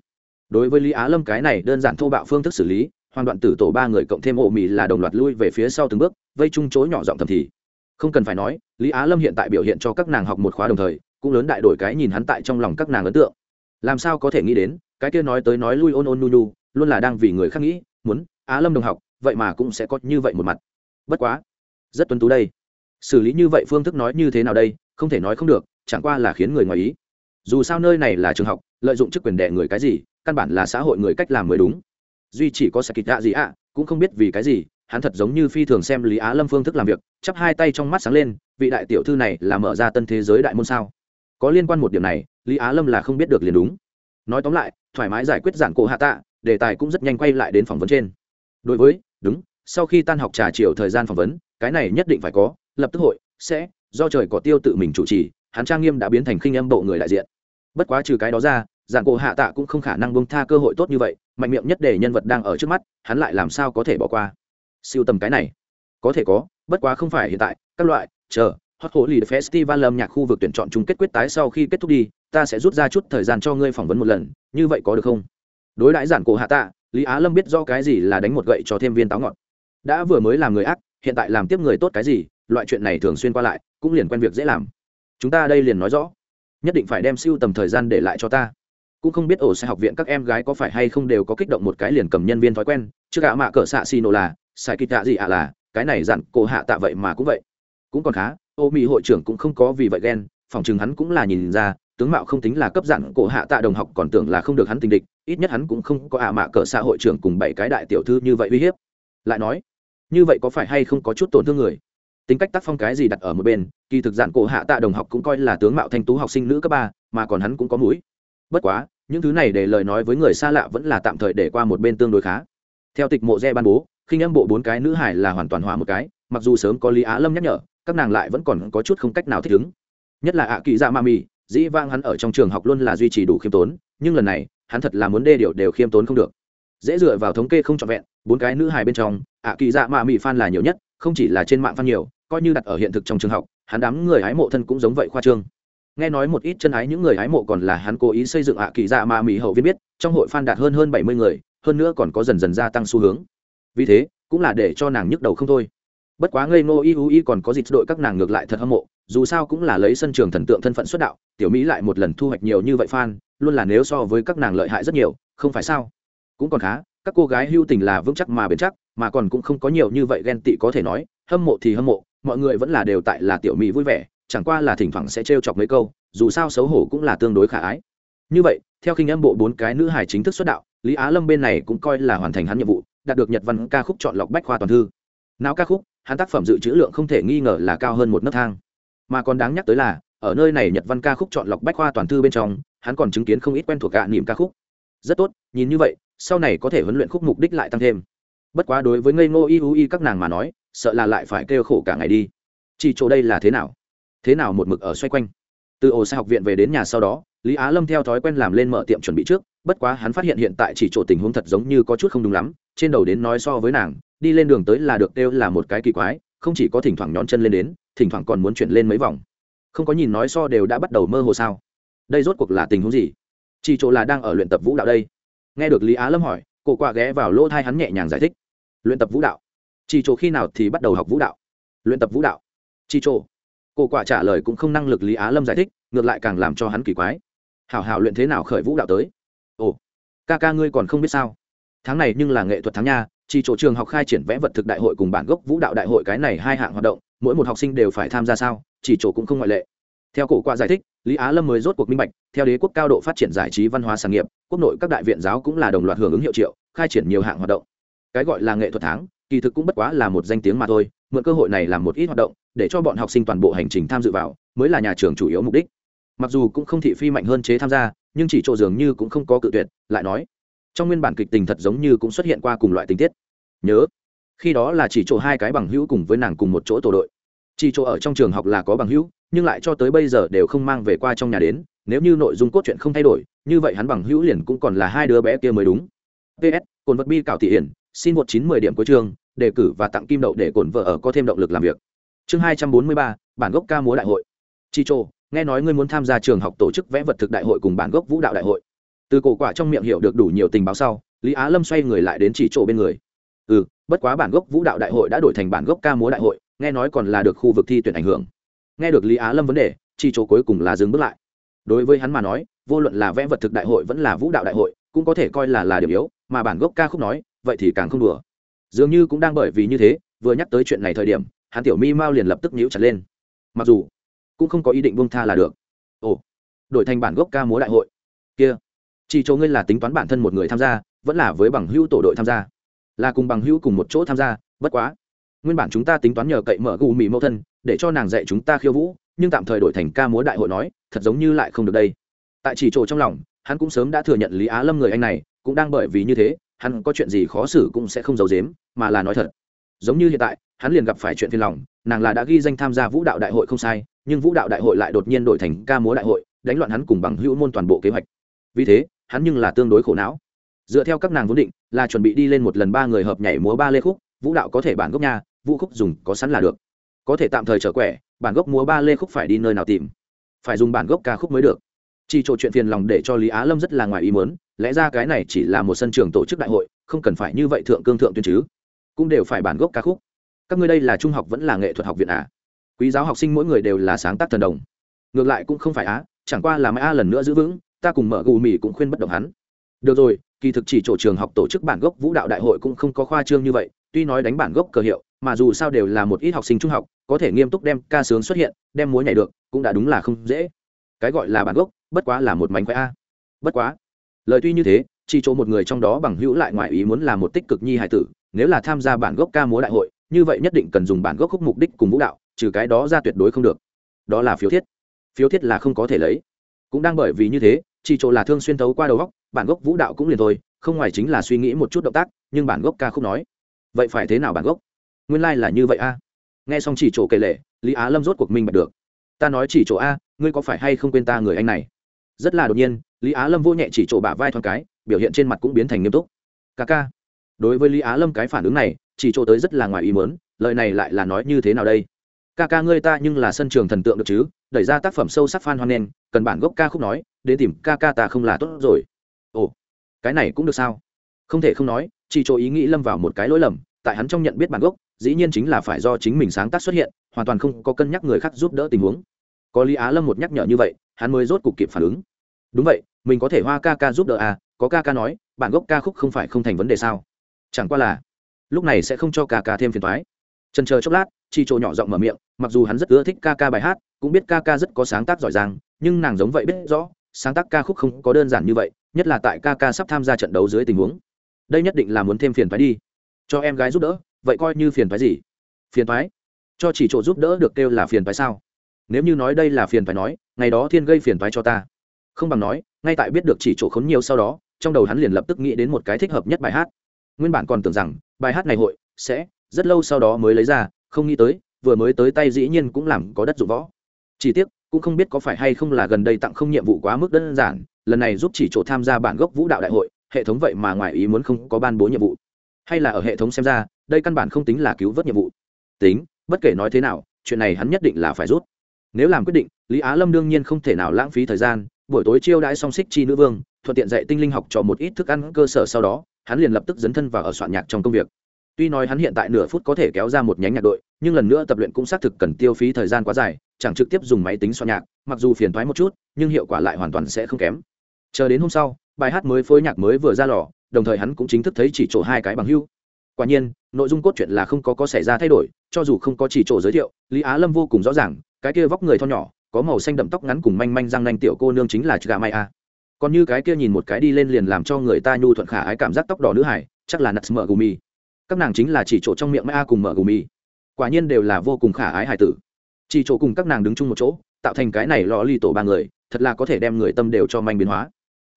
Đối với lý á lâm cái này đơn giản thô bạo phương thức xử lý, hoàn đoạn tử tổ ba người cộng thêm ổ mì là đồng loạt lui về phía sau từng bước, vây chung chối nhỏ giọng thầm thì. Không cần phải nói, lý á lâm hiện tại biểu hiện cho các nàng học một khóa đồng thời, cũng lớn đại đổi cái nhìn hắn tại trong lòng các nàng ấn tượng làm sao có thể nghĩ đến, cái kia nói tới nói lui ôn ôn nu nu luôn là đang vì người khác nghĩ, muốn, á lâm đồng học, vậy mà cũng sẽ có như vậy một mặt. Bất quá, rất tuân tú đây. Xử lý như vậy phương thức nói như thế nào đây, không thể nói không được, chẳng qua là khiến người ngoài ý. Dù sao nơi này là trường học, lợi dụng chức quyền đệ người cái gì, căn bản là xã hội người cách làm mới đúng. Duy chỉ có sẽ kịch đạ gì ạ, cũng không biết vì cái gì, hắn thật giống như phi thường xem lý á lâm phương thức làm việc, chắp hai tay trong mắt sáng lên, vị đại tiểu thư này là mở ra tân thế giới đại môn sao? Có liên quan một điểm này, lý á lâm là không biết được liền đúng. Nói tóm lại, thoải mái giải quyết giản cổ hạ tạ, đề tài cũng rất nhanh quay lại đến phỏng vấn trên. Đối với, đúng, sau khi tan học trà chiều thời gian phỏng vấn, cái này nhất định phải có, lập tức hội, sẽ, do trời có tiêu tự mình chủ trì, hắn trang nghiêm đã biến thành khinh âm bộ người đại diện. Bất quá trừ cái đó ra giản cổ hạ tạ cũng không khả năng bông tha cơ hội tốt như vậy, mạnh miệng nhất để nhân vật đang ở trước mắt, hắn lại làm sao có thể bỏ qua. Siêu tầm cái này, có thể có, bất quá không phải hiện tại, các loại, chờ hot hồ lì festival lâm nhạc khu vực tuyển chọn chung kết quyết tái sau khi kết thúc đi, ta sẽ rút ra chút thời gian cho ngươi phỏng vấn một lần, như vậy có được không? Đối đãi giản cổ hạ tạ, lý á lâm biết do cái gì là đánh một gậy cho thêm viên táo ngọt. Đã vừa mới làm người ác, hiện tại làm tiếp người tốt cái gì, loại chuyện này thường xuyên qua lại, cũng liền quen việc dễ làm. Chúng ta đây liền nói rõ. Nhất định phải đem siêu tầm thời gian để lại cho ta. Cũng không biết ổ xe học viện các em gái có phải hay không đều có kích động một cái liền cầm nhân viên thói quen chứ gã mạ cỡ xạ xì nổ là, xài kịch tạ gì ạ là, cái này dặn cổ hạ tạ vậy mà cũng vậy. Cũng còn khá ô mỹ hội trưởng cũng không có vì vậy ghen, phòng chừng hắn cũng là nhìn ra, tướng mạo không tính là cấp dặn cổ hạ tạ đồng học còn tưởng là không được hắn tình địch, ít nhất hắn cũng không có ạ mạ cỡ xã hội trưởng cùng bảy cái đại tiểu thư như vậy uy hiếp. Lại nói, như vậy có phải hay không có chút tổn thương người? Tính cách tác phong cái gì đặt ở một bên, kỳ thực dạng cổ hạ tạ đồng học cũng coi là tướng mạo thanh tú học sinh nữ cấp ba, mà còn hắn cũng có mũi. Bất quá, những thứ này để lời nói với người xa lạ vẫn là tạm thời để qua một bên tương đối khá. Theo tịch mộ re ban bố khi âm bộ bốn cái nữ hải là hoàn toàn hòa một cái, mặc dù sớm có lý á lâm nhắc nhở các nàng lại vẫn còn có chút không cách nào thích ứng. Nhất là ạ kỳ dạ ma mì, dĩ vang hắn ở trong trường học luôn là duy trì đủ khiêm tốn, nhưng lần này, hắn thật là muốn đê điều đều khiêm tốn không được. Dễ dựa vào thống kê không trọn vẹn, bốn cái nữ hài bên trong, ạ kỳ dạ ma mì fan là nhiều nhất, không chỉ là trên mạng fan nhiều, coi như đặt ở hiện thực trong trường học, hắn đám người hái mộ thân cũng giống vậy khoa trương. Nghe nói một ít chân ái những người hái mộ còn là hắn cố ý xây dựng ạ kỳ dạ ma mì hậu viên biết, trong hội fan đạt hơn hơn bảy mươi người, hơn nữa còn có dần dần gia tăng xu hướng. Vì thế, cũng là để cho nàng nhức đầu không thôi bất quá ngây ngô y u y còn có dịch đội các nàng ngược lại thật hâm mộ, dù sao cũng là lấy sân trường thần tượng thân phận xuất đạo, tiểu mỹ lại một lần thu hoạch nhiều như vậy fan, luôn là nếu so với các nàng lợi hại rất nhiều, không phải sao? Cũng còn khá, các cô gái hưu tình là vững chắc mà bền chắc, mà còn cũng không có nhiều như vậy ghen tị có thể nói, hâm mộ thì hâm mộ, mọi người vẫn là đều tại là tiểu mỹ vui vẻ, chẳng qua là thỉnh thoảng sẽ trêu chọc mấy câu, dù sao xấu hổ cũng là tương đối khả ái. Như vậy, theo kinh âm bộ bốn cái nữ hài chính thức xuất đạo, lý á lâm bên này cũng coi là hoàn thành hắn nhiệm vụ, đạt được nhật văn ca khúc chọn lọc bách khoa toàn thư. Não ca khúc hắn tác phẩm dự trữ lượng không thể nghi ngờ là cao hơn một nấc thang. Mà còn đáng nhắc tới là, ở nơi này nhật văn ca khúc chọn lọc bách khoa toàn thư bên trong, hắn còn chứng kiến không ít quen thuộc gạ niệm ca khúc. Rất tốt, nhìn như vậy, sau này có thể huấn luyện khúc mục đích lại tăng thêm. Bất quá đối với ngây ngô y u y các nàng mà nói, sợ là lại phải kêu khổ cả ngày đi. Chỉ chỗ đây là thế nào? Thế nào một mực ở xoay quanh? Từ ổ xe học viện về đến nhà sau đó, lý á lâm theo thói quen làm lên mở tiệm chuẩn bị trước, bất quá hắn phát hiện hiện tại chỉ chỗ tình huống thật giống như có chút không đúng lắm, trên đầu đến nói so với nàng đi lên đường tới là được kêu là một cái kỳ quái, không chỉ có thỉnh thoảng nhón chân lên đến, thỉnh thoảng còn muốn chuyển lên mấy vòng. Không có nhìn nói so đều đã bắt đầu mơ hồ sao? Đây rốt cuộc là tình huống gì? Chỉ chỗ là đang ở luyện tập vũ đạo đây. Nghe được lý á lâm hỏi, cổ quạ ghé vào lỗ thai hắn nhẹ nhàng giải thích. Luyện tập vũ đạo? Chỉ chỗ khi nào thì bắt đầu học vũ đạo? Luyện tập vũ đạo? Chỉ chỗ. Cổ quạ trả lời cũng không năng lực lý á lâm giải thích, ngược lại càng làm cho hắn kỳ quái. Hảo hảo luyện thế nào khởi vũ đạo tới? Ồ, ca ca ngươi còn không biết sao? Tháng này nhưng là nghệ thuật tháng nha, chỉ chỗ trường học khai triển vẽ vật thực đại hội cùng bản gốc vũ đạo đại hội cái này hai hạng hoạt động, mỗi một học sinh đều phải tham gia sao, chỉ chỗ cũng không ngoại lệ. Theo cổ qua giải thích, lý á lâm mới rốt cuộc minh bạch, theo đế quốc cao độ phát triển giải trí văn hóa sản nghiệp, quốc nội các đại viện giáo cũng là đồng loạt hưởng ứng hiệu triệu, khai triển nhiều hạng hoạt động. Cái gọi là nghệ thuật tháng, kỳ thực cũng bất quá là một danh tiếng mà thôi, mượn cơ hội này làm một ít hoạt động, để cho bọn học sinh toàn bộ hành trình tham dự vào, mới là nhà trường chủ yếu mục đích. Mặc dù cũng không thị phi mạnh hơn chế tham gia, nhưng chỉ chỗ dường như cũng không có cự tuyệt, lại nói trong nguyên bản kịch tình thật giống như cũng xuất hiện qua cùng loại tình tiết. Nhớ, khi đó là chỉ chỗ hai cái bằng hữu cùng với nàng cùng một chỗ tổ đội. Chỉ chỗ ở trong trường học là có bằng hữu, nhưng lại cho tới bây giờ đều không mang về qua trong nhà đến, nếu như nội dung cốt truyện không thay đổi, như vậy hắn bằng hữu liền cũng còn là hai đứa bé kia mới đúng. Ps cồn vật bi cảo thị hiển, xin một chín mười điểm cuối chương, đề cử và tặng kim đậu để cồn vợ ở có thêm động lực làm việc. Chương hai trăm bốn mươi ba, bản gốc ca múa đại hội. Chi trô nghe nói ngươi muốn tham gia trường học tổ chức vẽ vật thực đại hội cùng bản gốc vũ đạo đại hội từ cổ quả trong miệng hiểu được đủ nhiều tình báo sau, lý á lâm xoay người lại đến chỉ chỗ bên người. Ừ bất quá bản gốc vũ đạo đại hội đã đổi thành bản gốc ca múa đại hội, nghe nói còn là được khu vực thi tuyển ảnh hưởng. Nghe được lý á lâm vấn đề, chỉ chỗ cuối cùng là dừng bước lại. Đối với hắn mà nói, vô luận là vẽ vật thực đại hội vẫn là vũ đạo đại hội, cũng có thể coi là là điểm yếu, mà bản gốc ca khúc nói, vậy thì càng không đùa. Dường như cũng đang bởi vì như thế, vừa nhắc tới chuyện này thời điểm, hắn tiểu mi mao liền lập tức nhíu chặt lên. Mặc dù cũng không có ý định buông tha là được. Ồ, đổi thành bản gốc ca múa đại hội. Kia chỉ chỗ ngươi là tính toán bản thân một người tham gia, vẫn là với bằng hữu tổ đội tham gia. Là cùng bằng hữu cùng một chỗ tham gia, bất quá. Nguyên bản chúng ta tính toán nhờ cậy mở gù mì mẫu thân, để cho nàng dạy chúng ta khiêu vũ, nhưng tạm thời đổi thành ca múa đại hội nói, thật giống như lại không được đây. Tại chỉ chỗ trong lòng, hắn cũng sớm đã thừa nhận lý á lâm người anh này, cũng đang bởi vì như thế, hắn có chuyện gì khó xử cũng sẽ không giấu giếm, mà là nói thật. Giống như hiện tại, hắn liền gặp phải chuyện phiền lòng, nàng là đã ghi danh tham gia vũ đạo đại hội không sai, nhưng vũ đạo đại hội lại đột nhiên đổi thành ca múa đại hội, đánh loạn hắn cùng bằng hữu môn toàn bộ kế hoạch. Vì thế hắn nhưng là tương đối khổ não. Dựa theo các nàng vốn định, là chuẩn bị đi lên một lần ba người hợp nhảy múa ba lê khúc, vũ đạo có thể bản gốc nha, vũ khúc dùng có sẵn là được. Có thể tạm thời trở quẻ, bản gốc múa ba lê khúc phải đi nơi nào tìm? Phải dùng bản gốc ca khúc mới được. Chỉ trộn chuyện phiền lòng để cho lý á lâm rất là ngoài ý mớn lẽ ra cái này chỉ là một sân trường tổ chức đại hội, không cần phải như vậy thượng cương thượng tuyên chứ. Cũng đều phải bản gốc ca khúc. Các ngươi đây là trung học vẫn là nghệ thuật học viện à? Quý giáo học sinh mỗi người đều là sáng tác thần đồng. Ngược lại cũng không phải á, chẳng qua là mai a lần nữa giữ vững ta cùng mở gù mì cũng khuyên bất động hắn. Được rồi, kỳ thực chỉ chỗ trường học tổ chức bản gốc vũ đạo đại hội cũng không có khoa trương như vậy, tuy nói đánh bản gốc cờ hiệu, mà dù sao đều là một ít học sinh trung học, có thể nghiêm túc đem ca sướng xuất hiện, đem múa nhảy được, cũng đã đúng là không dễ. Cái gọi là bản gốc, bất quá là một mánh khoe a. Bất quá, lời tuy như thế, chỉ chỗ một người trong đó bằng hữu lại ngoại ý muốn là một tích cực nhi hải tử, nếu là tham gia bản gốc ca múa đại hội, như vậy nhất định cần dùng bản gốc khúc mục đích cùng vũ đạo, trừ cái đó ra tuyệt đối không được. Đó là phiếu thiết. Phiếu thiết là không có thể lấy. Cũng đang bởi vì như thế chỉ chỗ là thương xuyên thấu qua đầu góc, bản gốc vũ đạo cũng liền thôi, không ngoài chính là suy nghĩ một chút động tác, nhưng bản gốc ca khúc nói. Vậy phải thế nào bản gốc? Nguyên lai、like、là như vậy a. Nghe xong chỉ chỗ kể lệ lý á lâm rốt cuộc minh bạch được. Ta nói chỉ chỗ a, ngươi có phải hay không quên ta người anh này? Rất là đột nhiên, lý á lâm vô nhẹ chỉ chỗ bả vai thoáng cái, biểu hiện trên mặt cũng biến thành nghiêm túc. Ca ca. Đối với lý á lâm cái phản ứng này, chỉ chỗ tới rất là ngoài ý mớn lời này lại là nói như thế nào đây? Ca ca ngươi ta nhưng là sân trường thần tượng được chứ, đẩy ra tác phẩm sâu sắc phan hoan nen cần bản gốc ca khúc nói đến tìm ca ca ta không là tốt rồi. Ồ, cái này cũng được sao? Không thể không nói, chỉ chỗ ý nghĩ lâm vào một cái lỗi lầm, tại hắn trong nhận biết bản gốc, dĩ nhiên chính là phải do chính mình sáng tác xuất hiện, hoàn toàn không có cân nhắc người khác giúp đỡ tình huống. Có lý á lâm một nhắc nhở như vậy, hắn mới rốt cục kịp phản ứng. Đúng vậy, mình có thể hoa ca ca giúp đỡ à có ca ca nói, bản gốc ca khúc không phải không thành vấn đề sao? Chẳng qua là, lúc này sẽ không cho ca ca thêm phiền thoái trần chờ chốc lát chi chỗ nhỏ giọng mở miệng, mặc dù hắn rất ưa thích ca ca bài hát, cũng biết ca ca rất có sáng tác giỏi giang, nhưng nàng giống vậy biết rõ sáng tác ca khúc không có đơn giản như vậy, nhất là tại ca ca sắp tham gia trận đấu dưới tình huống. Đây nhất định là muốn thêm phiền thoái đi. Cho em gái giúp đỡ, vậy coi như phiền thoái gì? Phiền thoái cho chỉ chỗ giúp đỡ được kêu là phiền thoái sao? Nếu như nói đây là phiền thoái nói, ngày đó thiên gây phiền thoái cho ta. Không bằng nói, ngay tại biết được chỉ chỗ khốn nhiều sau đó, trong đầu hắn liền lập tức nghĩ đến một cái thích hợp nhất bài hát. Nguyên bản còn tưởng rằng, bài hát này hội sẽ rất lâu sau đó mới lấy ra, không nghĩ tới, vừa mới tới tay dĩ nhiên cũng làm có đất dụng võ. Chỉ tiếc cũng không biết có phải hay không là gần đây tặng không nhiệm vụ quá mức đơn giản, lần này giúp chỉ chỗ tham gia bản gốc vũ đạo đại hội, hệ thống vậy mà ngoài ý muốn không có ban bố nhiệm vụ. Hay là ở hệ thống xem ra, đây căn bản không tính là cứu vớt nhiệm vụ. Tính, bất kể nói thế nào, chuyện này hắn nhất định là phải rút. Nếu làm quyết định, lý á lâm đương nhiên không thể nào lãng phí thời gian, buổi tối chiêu đãi song xích chi nữ vương, thuận tiện dạy tinh linh học cho một ít thức ăn cơ sở sau đó, hắn liền lập tức dấn thân vào ở soạn nhạc trong công việc. Tuy nói hắn hiện tại nửa phút có thể kéo ra một nhánh nhạc đội nhưng lần nữa tập luyện cũng xác thực cần tiêu phí thời gian quá dài, chẳng trực tiếp dùng máy tính soạn nhạc, mặc dù phiền thoái một chút, nhưng hiệu quả lại hoàn toàn sẽ không kém. Chờ đến hôm sau, bài hát mới phối nhạc mới vừa ra lò, đồng thời hắn cũng chính thức thấy chỉ chỗ hai cái bằng hưu. Quả nhiên, nội dung cốt truyện là không có có xảy ra thay đổi, cho dù không có chỉ chỗ giới thiệu, lý á lâm vô cùng rõ ràng, cái kia vóc người thon nhỏ, có màu xanh đậm tóc ngắn cùng manh manh răng nanh tiểu cô nương chính là gà mai a. Còn như cái kia nhìn một cái đi lên liền làm cho người ta nhu thuận khả ái cảm giác tóc đỏ nữ hải, chắc là nuts mở gumi các nàng chính là chỉ chỗ trong miệng mai a cùng mở gumi quả nhiên đều là vô cùng khả ái hải tử. Chỉ chỗ cùng các nàng đứng chung một chỗ, tạo thành cái này lò ly tổ ba người, thật là có thể đem người tâm đều cho manh biến hóa.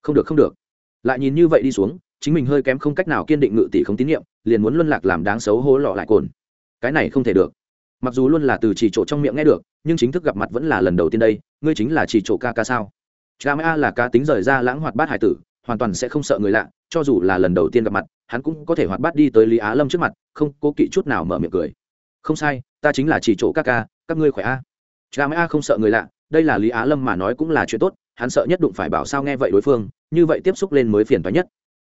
Không được không được. Lại nhìn như vậy đi xuống, chính mình hơi kém không cách nào kiên định ngự tỷ không tín nhiệm, liền muốn luân lạc làm đáng xấu hố lọ lại cồn. Cái này không thể được. Mặc dù luôn là từ chỉ chỗ trong miệng nghe được, nhưng chính thức gặp mặt vẫn là lần đầu tiên đây, ngươi chính là chỉ chỗ ca ca sao? Cha a là ca tính rời ra lãng hoạt bát hải tử, hoàn toàn sẽ không sợ người lạ, cho dù là lần đầu tiên gặp mặt, hắn cũng có thể hoạt bát đi tới lý á lâm trước mặt, không cố kỵ chút nào mở miệng cười không sai, ta chính là chỉ chỗ các ca, các ngươi khỏe a. Dạ cha a không sợ người lạ, đây là lý á lâm mà nói cũng là chuyện tốt, hắn sợ nhất đụng phải bảo sao nghe vậy đối phương, như vậy tiếp xúc lên mới phiền toái nhất.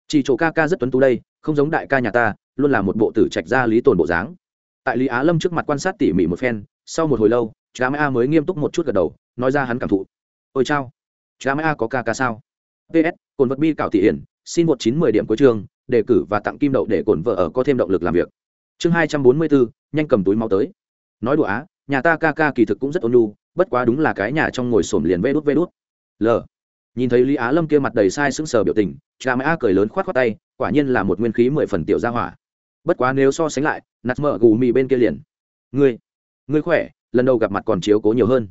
Chỉ chỗ ca ca rất tuấn tú đây, không giống đại ca nhà ta, luôn là một bộ tử trạch ra lý tồn bộ dáng. Tại lý á lâm trước mặt quan sát tỉ mỉ một phen, sau một hồi lâu dạ cha a mới nghiêm túc một chút gật đầu, nói ra hắn cảm thụ. Ôi chao dạ cha a có ca ca sao? Ps cồn vật bi cảo thị hiển, xin một chín mười điểm cuối trường đề cử và tặng kim đậu để cổn vợ ở có thêm động lực làm việc chương hai trăm bốn mươi bốn nhanh cầm túi máu tới. Nói đùa á, nhà ta ca ca kỳ thực cũng rất ôn nhu, bất quá đúng là cái nhà trong ngồi xổm liền vê đút vê đút. L. Nhìn thấy lý á lâm kia mặt đầy sai sững sờ biểu tình, cha mã cười lớn khoát t tay, quả nhiên là một nguyên khí mười phần tiểu gia hỏa. Bất quá nếu so sánh lại, nạt mợ gù mì bên kia liền. Ngươi ngươi khỏe, lần đầu gặp mặt còn chiếu cố nhiều hơn.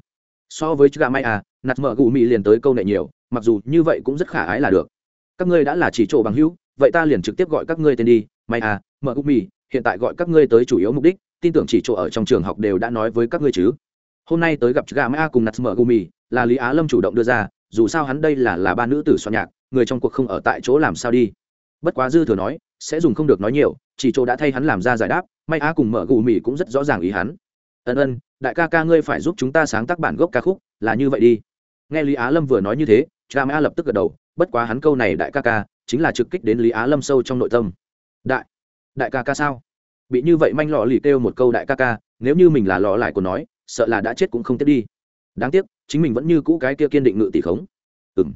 So với gà mai à nạt mợ gù mì liền tới câu nệ nhiều, mặc dù như vậy cũng rất khả ái là được. Các ngươi đã là chỉ chỗ bằng hữu, vậy ta liền trực tiếp gọi các ngươi tên đi. May à mợ gù mì hiện tại gọi các ngươi tới chủ yếu mục đích, tin tưởng chỉ chỗ ở trong trường học đều đã nói với các ngươi chứ. Hôm nay tới gặp gà mã cùng Nats mở Gummi là lý á lâm chủ động đưa ra, dù sao hắn đây là là ba nữ tử soạn nhạc, người trong cuộc không ở tại chỗ làm sao đi. Bất quá dư thừa nói, sẽ dùng không được nói nhiều, chỉ chỗ đã thay hắn làm ra giải đáp, may á cùng mở gù mì cũng rất rõ ràng ý hắn. Ân ân, đại ca ca ngươi phải giúp chúng ta sáng tác bản gốc ca khúc, là như vậy đi. Nghe lý á lâm vừa nói như thế cha mã lập tức gật đầu, bất quá hắn câu này đại ca ca, chính là trực kích đến lý á lâm sâu trong nội tâm. Đại đại ca ca sao? Bị như vậy manh lọ lì kêu một câu đại ca ca, nếu như mình là lọ lại của nói, sợ là đã chết cũng không tiếp đi. Đáng tiếc, chính mình vẫn như cũ cái kia kiên định ngự tỷ khống. Ừ m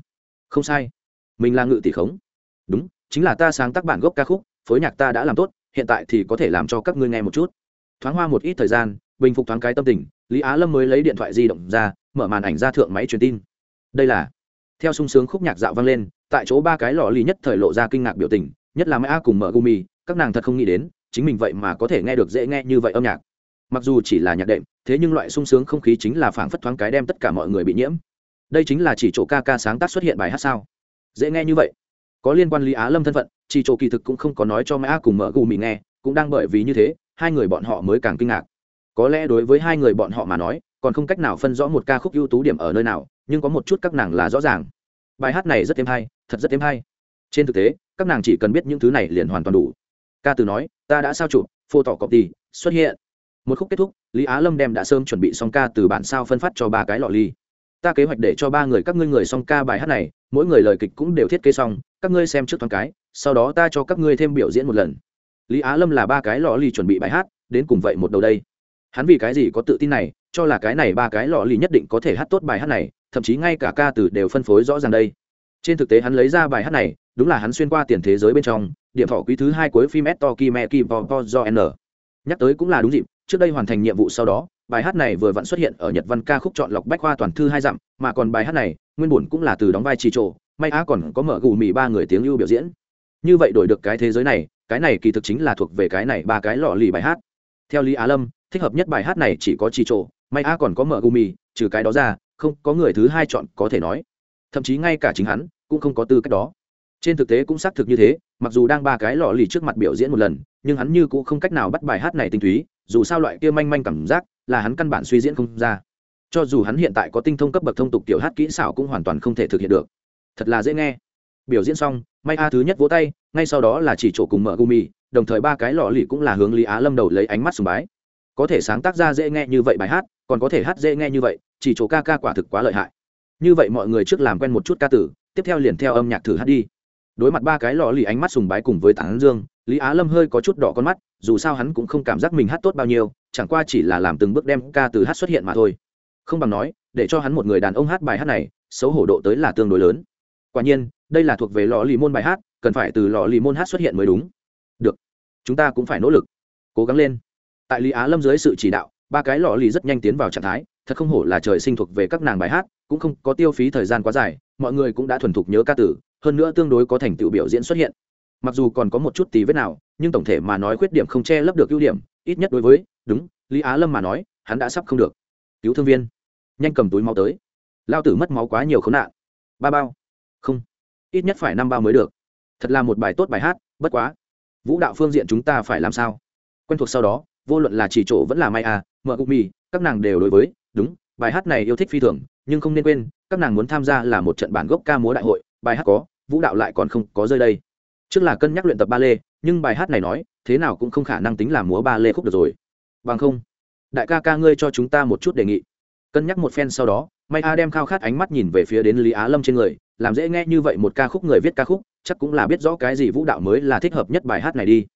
không sai. Mình là ngự tỷ khống. Đúng, chính là ta sáng tác bản gốc ca khúc, phối nhạc ta đã làm tốt, hiện tại thì có thể làm cho các ngươi nghe một chút. Thoáng hoa một ít thời gian, bình phục thoáng cái tâm tình, lý á lâm mới lấy điện thoại di động ra, mở màn ảnh ra thượng máy truyền tin. Đây là, theo sung sướng khúc nhạc dạo vang lên, tại chỗ ba cái lò lì nhất thời lộ ra kinh ngạc biểu tình, nhất là mã cùng mở gumi các nàng thật không nghĩ đến, chính mình vậy mà có thể nghe được dễ nghe như vậy âm nhạc. Mặc dù chỉ là nhạc đệm, thế nhưng loại sung sướng không khí chính là phảng phất thoáng cái đem tất cả mọi người bị nhiễm. Đây chính là chỉ chỗ ca ca sáng tác xuất hiện bài hát sao? Dễ nghe như vậy. Có liên quan lý á lâm thân phận, chỉ chỗ kỳ thực cũng không có nói cho mã cùng mở gù mì nghe, cũng đang bởi vì như thế, hai người bọn họ mới càng kinh ngạc. Có lẽ đối với hai người bọn họ mà nói, còn không cách nào phân rõ một ca khúc ưu tú điểm ở nơi nào, nhưng có một chút các nàng là rõ ràng. Bài hát này rất êm hay, thật rất êm hay. Trên thực tế, các nàng chỉ cần biết những thứ này liền hoàn toàn đủ ca từ nói, ta đã sao chụp, phô tỏ cọp đi xuất hiện. Một khúc kết thúc, lý á lâm đem đã sớm chuẩn bị xong ca từ bản sao phân phát cho ba cái lọ ly. Ta kế hoạch để cho ba người các ngươi người xong ca bài hát này, mỗi người lời kịch cũng đều thiết kế xong, các ngươi xem trước thoáng cái, sau đó ta cho các ngươi thêm biểu diễn một lần. Lý á lâm là ba cái lọ ly chuẩn bị bài hát, đến cùng vậy một đầu đây. Hắn vì cái gì có tự tin này, cho là cái này ba cái lọ ly nhất định có thể hát tốt bài hát này, thậm chí ngay cả ca từ đều phân phối rõ ràng đây. Trên thực tế hắn lấy ra bài hát này đúng là hắn xuyên qua tiền thế giới bên trong điểm thọ quý thứ hai cuối phim eto kime kim po do n. Nhắc tới cũng là đúng dịp, trước đây hoàn thành nhiệm vụ sau đó, bài hát này vừa vặn xuất hiện ở nhật văn ca khúc chọn lọc bách khoa toàn thư hai dặm, mà còn bài hát này, nguyên bổn cũng là từ đóng vai trì trộ, may á còn có mở gù mì ba người tiếng ưu biểu diễn. Như vậy đổi được cái thế giới này, cái này kỳ thực chính là thuộc về cái này ba cái lọ lì bài hát. Theo lý á lâm, thích hợp nhất bài hát này chỉ có trì trộ, may á còn có mở gù mì, trừ cái đó ra, không có người thứ hai chọn có thể nói. Thậm chí ngay cả chính hắn, cũng không có tư cách đó trên thực tế cũng xác thực như thế, mặc dù đang ba cái lọ lì trước mặt biểu diễn một lần, nhưng hắn như cũng không cách nào bắt bài hát này tinh túy, dù sao loại kia manh manh cảm giác là hắn căn bản suy diễn không ra. Cho dù hắn hiện tại có tinh thông cấp bậc thông tục tiểu hát kỹ xảo cũng hoàn toàn không thể thực hiện được. Thật là dễ nghe. Biểu diễn xong, may a thứ nhất vỗ tay, ngay sau đó là chỉ chỗ cùng mở gumi, đồng thời ba cái lọ lì cũng là hướng lý á lâm đầu lấy ánh mắt sùng bái. Có thể sáng tác ra dễ nghe như vậy bài hát, còn có thể hát dễ nghe như vậy, chỉ chỗ ca ca quả thực quá lợi hại. Như vậy mọi người trước làm quen một chút ca tử, tiếp theo liền theo âm nhạc thử hát đi đối mặt ba cái lò lì ánh mắt sùng bái cùng với tán dương, lý á lâm hơi có chút đỏ con mắt, dù sao hắn cũng không cảm giác mình hát tốt bao nhiêu, chẳng qua chỉ là làm từng bước đem ca từ hát xuất hiện mà thôi. Không bằng nói, để cho hắn một người đàn ông hát bài hát này, xấu hổ độ tới là tương đối lớn. Quả nhiên, đây là thuộc về lò lì môn bài hát, cần phải từ lò lì môn hát xuất hiện mới đúng. Được, chúng ta cũng phải nỗ lực. Cố gắng lên. Tại lý á lâm dưới sự chỉ đạo, ba cái lò lì rất nhanh tiến vào trạng thái, thật không hổ là trời sinh thuộc về các nàng bài hát, cũng không có tiêu phí thời gian quá dài, mọi người cũng đã thuần thục nhớ ca tử hơn nữa tương đối có thành tựu biểu diễn xuất hiện. Mặc dù còn có một chút tí vết nào, nhưng tổng thể mà nói khuyết điểm không che lấp được ưu điểm, ít nhất đối với, đúng, lý á lâm mà nói, hắn đã sắp không được. Cứu thương viên. Nhanh cầm túi máu tới. Lao tử mất máu quá nhiều khốn nạn. Ba bao. Không. Ít nhất phải năm bao mới được. Thật là một bài tốt bài hát, bất quá. Vũ đạo phương diện chúng ta phải làm sao? Quen thuộc sau đó, vô luận là chỉ chỗ vẫn là may à mợ cụ mì, các nàng đều đối với, đúng, bài hát này yêu thích phi thường, nhưng không nên quên, các nàng muốn tham gia là một trận bản gốc ca múa đại hội bài hát có, vũ đạo lại còn không có rơi đây. Trước là cân nhắc luyện tập ba lê, nhưng bài hát này nói, thế nào cũng không khả năng tính là múa ba lê khúc được rồi. Bằng không, đại ca ca ngươi cho chúng ta một chút đề nghị. Cân nhắc một phen sau đó may a đem khao khát ánh mắt nhìn về phía đến lý á lâm trên người, làm dễ nghe như vậy một ca khúc người viết ca khúc, chắc cũng là biết rõ cái gì vũ đạo mới là thích hợp nhất bài hát này đi.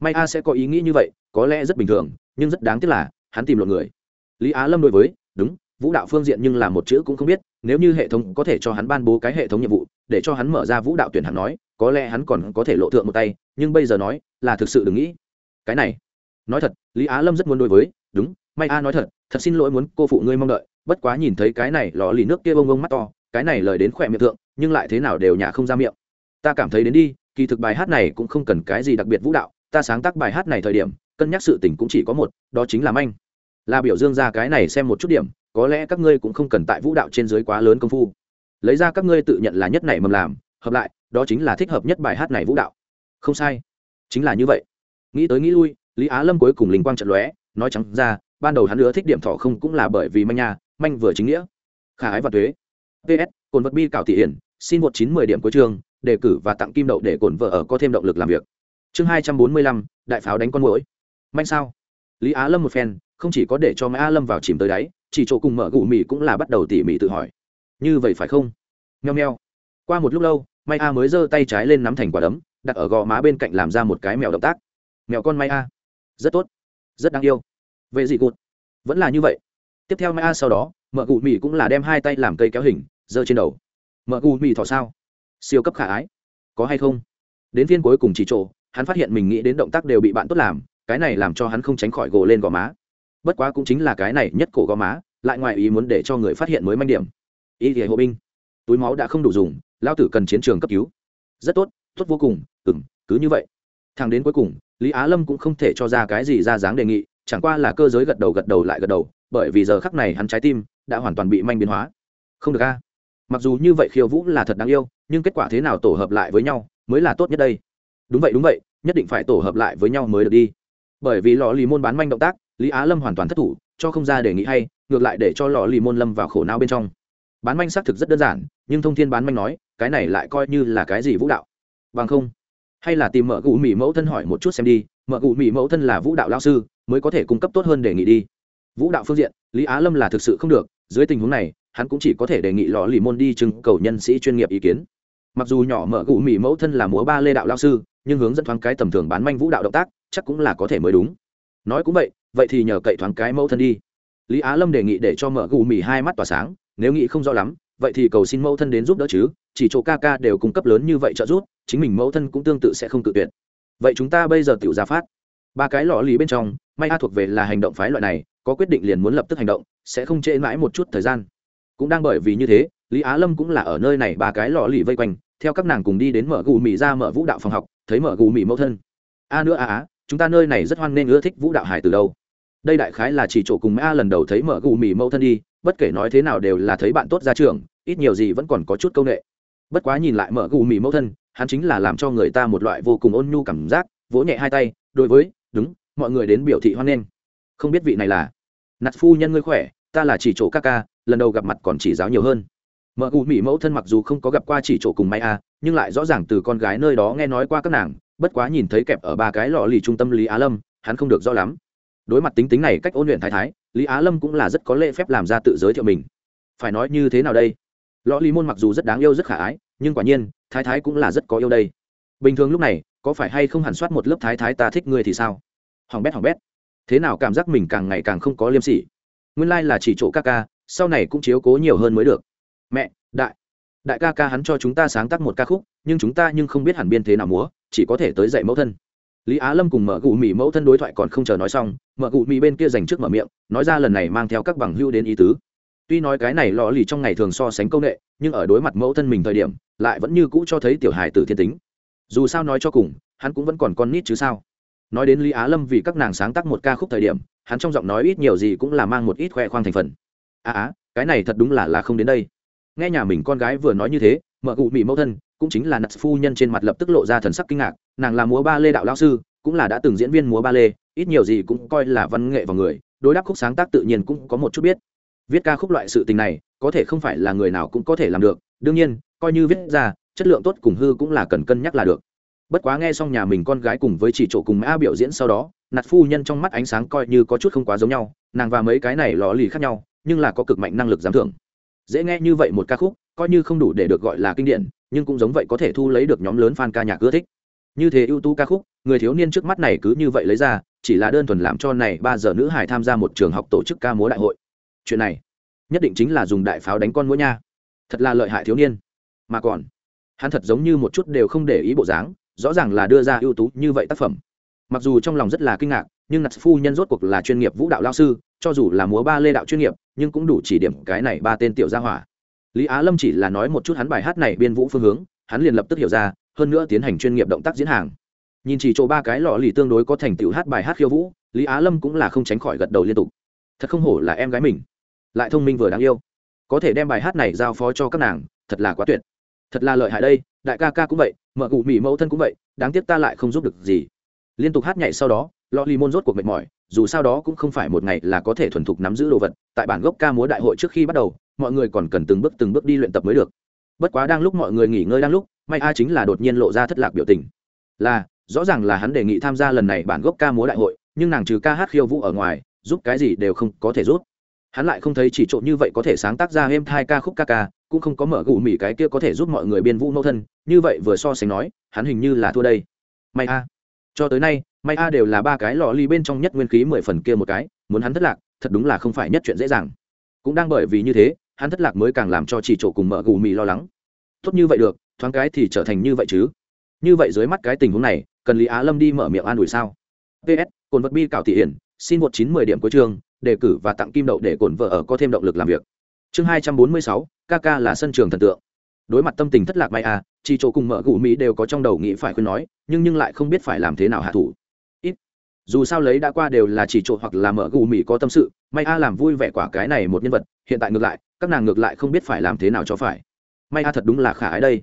May a sẽ có ý nghĩ như vậy, có lẽ rất bình thường, nhưng rất đáng tiếc là, hắn tìm lộn người. Lý á lâm đối với, đúng, vũ đạo phương diện nhưng là một chữ cũng không biết, nếu như hệ thống có thể cho hắn ban bố cái hệ thống nhiệm vụ để cho hắn mở ra vũ đạo tuyển hắn nói, có lẽ hắn còn có thể lộ thượng một tay, nhưng bây giờ nói, là thực sự đừng nghĩ. Cái này, nói thật, lý á lâm rất muốn đối với, đúng, may a nói thật thật xin lỗi muốn cô phụ ngươi mong đợi, bất quá nhìn thấy cái này lò lì nước kia bông bông mắt to, cái này lời đến khỏe miệng thượng, nhưng lại thế nào đều nhả không ra miệng. Ta cảm thấy đến đi, kỳ thực bài hát này cũng không cần cái gì đặc biệt vũ đạo, ta sáng tác bài hát này thời điểm, cân nhắc sự tình cũng chỉ có một, đó chính là manh. Là biểu dương ra cái này xem một chút điểm, có lẽ các ngươi cũng không cần tại vũ đạo trên dưới quá lớn công phu lấy ra các ngươi tự nhận là nhất này mầm làm, hợp lại, đó chính là thích hợp nhất bài hát này vũ đạo. Không sai, chính là như vậy. Nghĩ tới nghĩ lui, lý á lâm cuối cùng linh quang trận lóe, nói trắng ra, ban đầu hắn nữa thích điểm thọ không cũng là bởi vì manh nha, manh vừa chính nghĩa. Khả ái và thuế ps cồn vật bi cảo thị hiển, xin một chín mười điểm cuối trường đề cử và tặng kim đậu để cồn vợ ở có thêm động lực làm việc. Chương hai trăm bốn mươi lăm, đại pháo đánh con mũi manh sao? Lý á lâm một phen, không chỉ có để cho Mã lâm vào chìm tới đáy, chỉ chỗ cùng mở gù mì cũng là bắt đầu tỉ mỉ tự hỏi như vậy phải không? Nheo nheo qua một lúc lâu may a mới giơ tay trái lên nắm thành quả đấm, đặt ở gò má bên cạnh làm ra một cái mèo động tác. Mèo con may a. Rất tốt. Rất đáng yêu. Vậy gì cụt vẫn là như vậy. Tiếp theo may a sau đó, mợ gù mì cũng là đem hai tay làm cây kéo hình, giơ trên đầu. Mợ gù mì thỏ sao? Siêu cấp khả ái. Có hay không? Đến phiên cuối cùng chỉ trộ hắn phát hiện mình nghĩ đến động tác đều bị bạn tốt làm, cái này làm cho hắn không tránh khỏi gồ lên gò má. Bất quá cũng chính là cái này nhất cổ gò má, lại ngoài ý muốn để cho người phát hiện mới manh điểm. Y thì hộ binh. Túi máu đã không đủ dùng lao tử cần chiến trường cấp cứu. Rất tốt tốt vô cùng ừng cứ như vậy. Thằng đến cuối cùng, lý á lâm cũng không thể cho ra cái gì ra dáng đề nghị, chẳng qua là cơ giới gật đầu gật đầu lại gật đầu, bởi vì giờ khắc này hắn trái tim đã hoàn toàn bị manh biến hóa. Không được a. Mặc dù như vậy khiêu vũ là thật đáng yêu, nhưng kết quả thế nào tổ hợp lại với nhau mới là tốt nhất đây. Đúng vậy đúng vậy, nhất định phải tổ hợp lại với nhau mới được đi. Bởi vì lò lì môn bán manh động tác, lý á lâm hoàn toàn thất thủ, cho không ra đề nghị hay, ngược lại để cho lò lì môn lâm vào khổ não bên trong bán manh xác thực rất đơn giản, nhưng thông thiên bán manh nói, cái này lại coi như là cái gì vũ đạo? Bằng không, hay là tìm mở cụ mỹ mẫu thân hỏi một chút xem đi, mở cụ mỹ mẫu thân là vũ đạo lao sư, mới có thể cung cấp tốt hơn đề nghị đi. Vũ đạo phương diện, lý á lâm là thực sự không được, dưới tình huống này, hắn cũng chỉ có thể đề nghị lò lì môn đi trưng cầu nhân sĩ chuyên nghiệp ý kiến. Mặc dù nhỏ mở cụ mỹ mẫu thân là múa ba lê đạo lao sư, nhưng hướng dẫn thoáng cái tầm thường bán manh vũ đạo động tác, chắc cũng là có thể mới đúng. Nói cũng vậy vậy thì nhờ cậy thoáng cái mẫu thân đi. Lý á lâm đề nghị để cho mở cụ mỹ hai mắt tỏa sáng nếu nghĩ không rõ lắm, vậy thì cầu xin mẫu thân đến giúp đỡ chứ, chỉ chỗ ca ca đều cung cấp lớn như vậy trợ giúp, chính mình mẫu thân cũng tương tự sẽ không tự tuyệt. Vậy chúng ta bây giờ tự ra phát. Ba cái lò lì bên trong, may a thuộc về là hành động phái loại này, có quyết định liền muốn lập tức hành động, sẽ không trễ mãi một chút thời gian. Cũng đang bởi vì như thế, lý á lâm cũng là ở nơi này ba cái lò lì vây quanh, theo các nàng cùng đi đến mở gù mì ra mở vũ đạo phòng học, thấy mở gù mì mẫu thân. A nữa a á, chúng ta nơi này rất hoan nên ưa thích vũ đạo hải từ đâu. Đây đại khái là chỉ chỗ cùng a lần đầu thấy mở gù mì mẫu thân đi bất kể nói thế nào đều là thấy bạn tốt ra trường, ít nhiều gì vẫn còn có chút công nghệ. Bất quá nhìn lại mở gù mì mẫu thân, hắn chính là làm cho người ta một loại vô cùng ôn nhu cảm giác, vỗ nhẹ hai tay, đối với, đúng, mọi người đến biểu thị hoan nghênh. Không biết vị này là nặt phu nhân ngươi khỏe, ta là chỉ chỗ ca ca, lần đầu gặp mặt còn chỉ giáo nhiều hơn. Mở gù mỹ mẫu thân mặc dù không có gặp qua chỉ chỗ cùng may a, nhưng lại rõ ràng từ con gái nơi đó nghe nói qua các nàng, bất quá nhìn thấy kẹp ở ba cái lò lì trung tâm lý á lâm, hắn không được rõ lắm. Đối mặt tính tính này cách ôn luyện thái thái lý á lâm cũng là rất có lễ phép làm ra tự giới thiệu mình phải nói như thế nào đây lõ lý môn mặc dù rất đáng yêu rất khả ái nhưng quả nhiên thái thái cũng là rất có yêu đây bình thường lúc này có phải hay không hẳn soát một lớp thái thái ta thích ngươi thì sao hỏng bét hỏng bét thế nào cảm giác mình càng ngày càng không có liêm sỉ nguyên lai、like、là chỉ chỗ ca ca sau này cũng chiếu cố nhiều hơn mới được mẹ đại đại ca ca hắn cho chúng ta sáng tác một ca khúc nhưng chúng ta nhưng không biết hẳn biên thế nào múa chỉ có thể tới dạy mẫu thân lý á lâm cùng mở gù mì mẫu thân đối thoại còn không chờ nói xong, mở gù mì bên kia dành trước mở miệng, nói ra lần này mang theo các bằng hưu đến ý tứ. Tuy nói cái này lò lì trong ngày thường so sánh công nghệ, nhưng ở đối mặt mẫu thân mình thời điểm, lại vẫn như cũ cho thấy tiểu hài tử thiên tính. Dù sao nói cho cùng, hắn cũng vẫn còn con nít chứ sao. Nói đến lý á lâm vì các nàng sáng tác một ca khúc thời điểm, hắn trong giọng nói ít nhiều gì cũng là mang một ít khoe khoang thành phần. À á, cái này thật đúng là là không đến đây. Nghe nhà mình con gái vừa nói như thế mợ cụ mỹ mẫu thân, cũng chính là nặt phu nhân trên mặt lập tức lộ ra thần sắc kinh ngạc nàng là múa ba lê đạo lao sư, cũng là đã từng diễn viên múa ba lê, ít nhiều gì cũng coi là văn nghệ vào người, đối đáp khúc sáng tác tự nhiên cũng có một chút biết. Viết ca khúc loại sự tình này, có thể không phải là người nào cũng có thể làm được, đương nhiên, coi như viết ra, chất lượng tốt cùng hư cũng là cần cân nhắc là được. Bất quá nghe xong nhà mình con gái cùng với chỉ chỗ cùng mã biểu diễn sau đó, nạt phu nhân trong mắt ánh sáng coi như có chút không quá giống nhau, nàng và mấy cái này lò lì khác nhau, nhưng là có cực mạnh năng lực giám thưởng. Dễ nghe như vậy một ca khúc, coi như không đủ để được gọi là kinh điển, nhưng cũng giống vậy có thể thu lấy được nhóm lớn fan ca nhạc ưa thích như thế ưu tú ca khúc, người thiếu niên trước mắt này cứ như vậy lấy ra, chỉ là đơn thuần làm cho này ba giờ nữ hải tham gia một trường học tổ chức ca múa đại hội. Chuyện này, nhất định chính là dùng đại pháo đánh con mũi nha. Thật là lợi hại thiếu niên. Mà còn, hắn thật giống như một chút đều không để ý bộ dáng, rõ ràng là đưa ra ưu tú như vậy tác phẩm. Mặc dù trong lòng rất là kinh ngạc, nhưng nặt phu nhân rốt cuộc là chuyên nghiệp vũ đạo lao sư, cho dù là múa ba lê đạo chuyên nghiệp, nhưng cũng đủ chỉ điểm cái này ba tên tiểu gia hỏa. Lý á lâm chỉ là nói một chút hắn bài hát này biên vũ phương hướng, hắn liền lập tức hiểu ra hơn nữa tiến hành chuyên nghiệp động tác diễn hàng. Nhìn chỉ chỗ ba cái lọ lì tương đối có thành tựu hát bài hát khiêu vũ, lý á lâm cũng là không tránh khỏi gật đầu liên tục. Thật không hổ là em gái mình. Lại thông minh vừa đáng yêu. Có thể đem bài hát này giao phó cho các nàng, thật là quá tuyệt. Thật là lợi hại đây, đại ca ca cũng vậy mợ cụ mỹ mẫu thân cũng vậy, đáng tiếc ta lại không giúp được gì. Liên tục hát nhảy sau đó, lọ lì môn rốt cuộc mệt mỏi, dù sao đó cũng không phải một ngày là có thể thuần thục nắm giữ đồ vật, tại bản gốc ca múa đại hội trước khi bắt đầu, mọi người còn cần từng bước từng bước đi luyện tập mới được. Bất quá đang lúc mọi người nghỉ ngơi đang lúc may a chính là đột nhiên lộ ra thất lạc biểu tình. Là, rõ ràng là hắn đề nghị tham gia lần này bản gốc ca múa đại hội, nhưng nàng trừ ca hát khiêu vũ ở ngoài, giúp cái gì đều không có thể giúp. Hắn lại không thấy chỉ trộn như vậy có thể sáng tác ra êm thai ca khúc ca ca, cũng không có mở gù mỉ cái kia có thể giúp mọi người biên vũ mẫu thân, như vậy vừa so sánh nói, hắn hình như là thua đây. May a. Cho tới nay, may a đều là ba cái lò ly bên trong nhất nguyên khí mười phần kia một cái, muốn hắn thất lạc, thật đúng là không phải nhất chuyện dễ dàng. Cũng đang bởi vì như thế, hắn thất lạc mới càng làm cho chỉ chỗ cùng mở gù mì lo lắng. Tốt như vậy được thoáng cái thì trở thành như vậy chứ? Như vậy dưới mắt cái tình huống này, cần lý á lâm đi mở miệng an ủi sao? Ps cồn vật bi cảo thị hiển, xin một chín mười điểm cuối chương, đề cử và tặng kim đậu để cồn vợ ở có thêm động lực làm việc. Chương hai trăm bốn mươi sáu kk là sân trường thần tượng. Đối mặt tâm tình thất lạc may à chỉ chỗ cùng mở gù mỹ đều có trong đầu nghĩ phải khuyên nói, nhưng nhưng lại không biết phải làm thế nào hạ thủ. Ít. Dù sao lấy đã qua đều là chỉ chỗ hoặc là mở gù mỹ có tâm sự, may a làm vui vẻ quả cái này một nhân vật, hiện tại ngược lại, các nàng ngược lại không biết phải làm thế nào cho phải. May a thật đúng là khả ái đây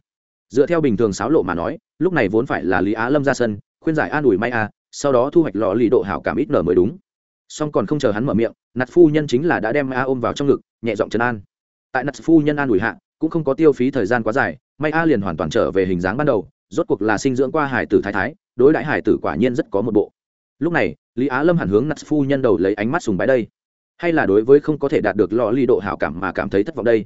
dựa theo bình thường sáo lộ mà nói, lúc này vốn phải là lý á lâm ra sân, khuyên giải an ủi may a, sau đó thu hoạch lò lì độ hảo cảm ít nở mới đúng. Song còn không chờ hắn mở miệng nặt phu nhân chính là đã đem a ôm vào trong ngực, nhẹ giọng trấn an. Tại nặt phu nhân an ủi hạ, cũng không có tiêu phí thời gian quá dài may a liền hoàn toàn trở về hình dáng ban đầu, rốt cuộc là sinh dưỡng qua hải tử thái thái, đối đãi hải tử quả nhiên rất có một bộ. Lúc này, lý á lâm hẳn hướng nặt phu nhân đầu lấy ánh mắt sùng bái đây. Hay là đối với không có thể đạt được lò lì độ hảo cảm mà cảm thấy thất vọng đây?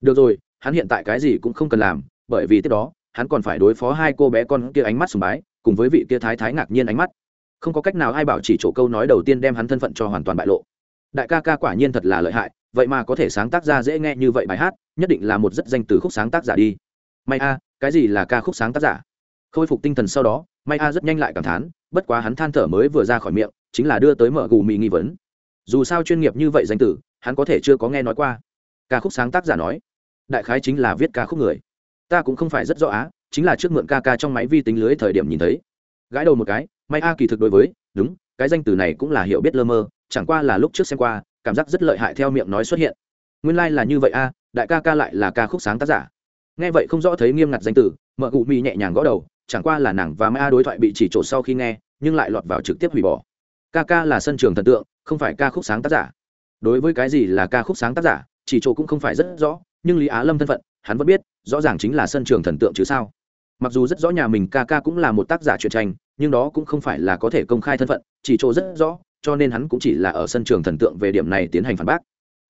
Được rồi, hắn hiện tại cái gì cũng không cần làm bởi vì tiếp đó, hắn còn phải đối phó hai cô bé con kia ánh mắt sùng bái, cùng với vị kia thái thái ngạc nhiên ánh mắt. Không có cách nào ai bảo chỉ chỗ câu nói đầu tiên đem hắn thân phận cho hoàn toàn bại lộ. Đại ca ca quả nhiên thật là lợi hại, vậy mà có thể sáng tác ra dễ nghe như vậy bài hát, nhất định là một rất danh từ khúc sáng tác giả đi. May a, cái gì là ca khúc sáng tác giả? Khôi phục tinh thần sau đó, may a rất nhanh lại cảm thán, bất quá hắn than thở mới vừa ra khỏi miệng, chính là đưa tới mở gù mì nghi vấn. Dù sao chuyên nghiệp như vậy danh tử hắn có thể chưa có nghe nói qua. Ca khúc sáng tác giả nói, đại khái chính là viết ca khúc người ta cũng không phải rất rõ á, chính là trước mượn ca ca trong máy vi tính lưới thời điểm nhìn thấy. Gãi đầu một cái, may a kỳ thực đối với, đúng, cái danh từ này cũng là hiểu biết lơ mơ, chẳng qua là lúc trước xem qua, cảm giác rất lợi hại theo miệng nói xuất hiện. Nguyên lai、like、là như vậy a, đại ca ca lại là ca khúc sáng tác giả. Nghe vậy không rõ thấy nghiêm ngặt danh từ, mợ cụ mi nhẹ nhàng gõ đầu, chẳng qua là nàng và mai a đối thoại bị chỉ trổ sau khi nghe, nhưng lại lọt vào trực tiếp hủy bỏ. Ca ca là sân trường thần tượng, không phải ca khúc sáng tác giả. Đối với cái gì là ca khúc sáng tác giả, chỉ chỗ cũng không phải rất rõ, nhưng lý á lâm thân phận hắn vẫn biết, rõ ràng chính là sân trường thần tượng chứ sao. Mặc dù rất rõ nhà mình ca ca cũng là một tác giả truyện tranh, nhưng đó cũng không phải là có thể công khai thân phận, chỉ chỗ rất rõ, cho nên hắn cũng chỉ là ở sân trường thần tượng về điểm này tiến hành phản bác.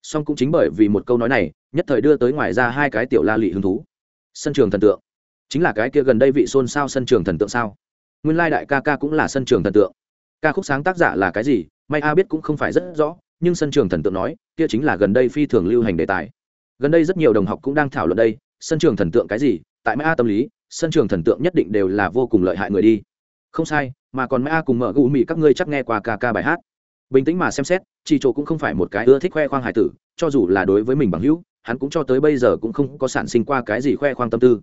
Song cũng chính bởi vì một câu nói này, nhất thời đưa tới ngoài ra hai cái tiểu la lị hứng thú. Sân trường thần tượng? Chính là cái kia gần đây vị xôn sao sân trường thần tượng sao? Nguyên lai đại ca ca cũng là sân trường thần tượng. Ca khúc sáng tác giả là cái gì? May a biết cũng không phải rất rõ, nhưng sân trường thần tượng nói, kia chính là gần đây phi thường lưu hành đề tài gần đây rất nhiều đồng học cũng đang thảo luận đây, sân trường thần tượng cái gì, tại mã tâm lý, sân trường thần tượng nhất định đều là vô cùng lợi hại người đi. Không sai, mà còn mã cùng mở gù mì các ngươi chắc nghe qua ca ca bài hát. Bình tĩnh mà xem xét chị chỗ cũng không phải một cái ưa thích khoe khoang hải tử, cho dù là đối với mình bằng hữu, hắn cũng cho tới bây giờ cũng không có sản sinh qua cái gì khoe khoang tâm tư.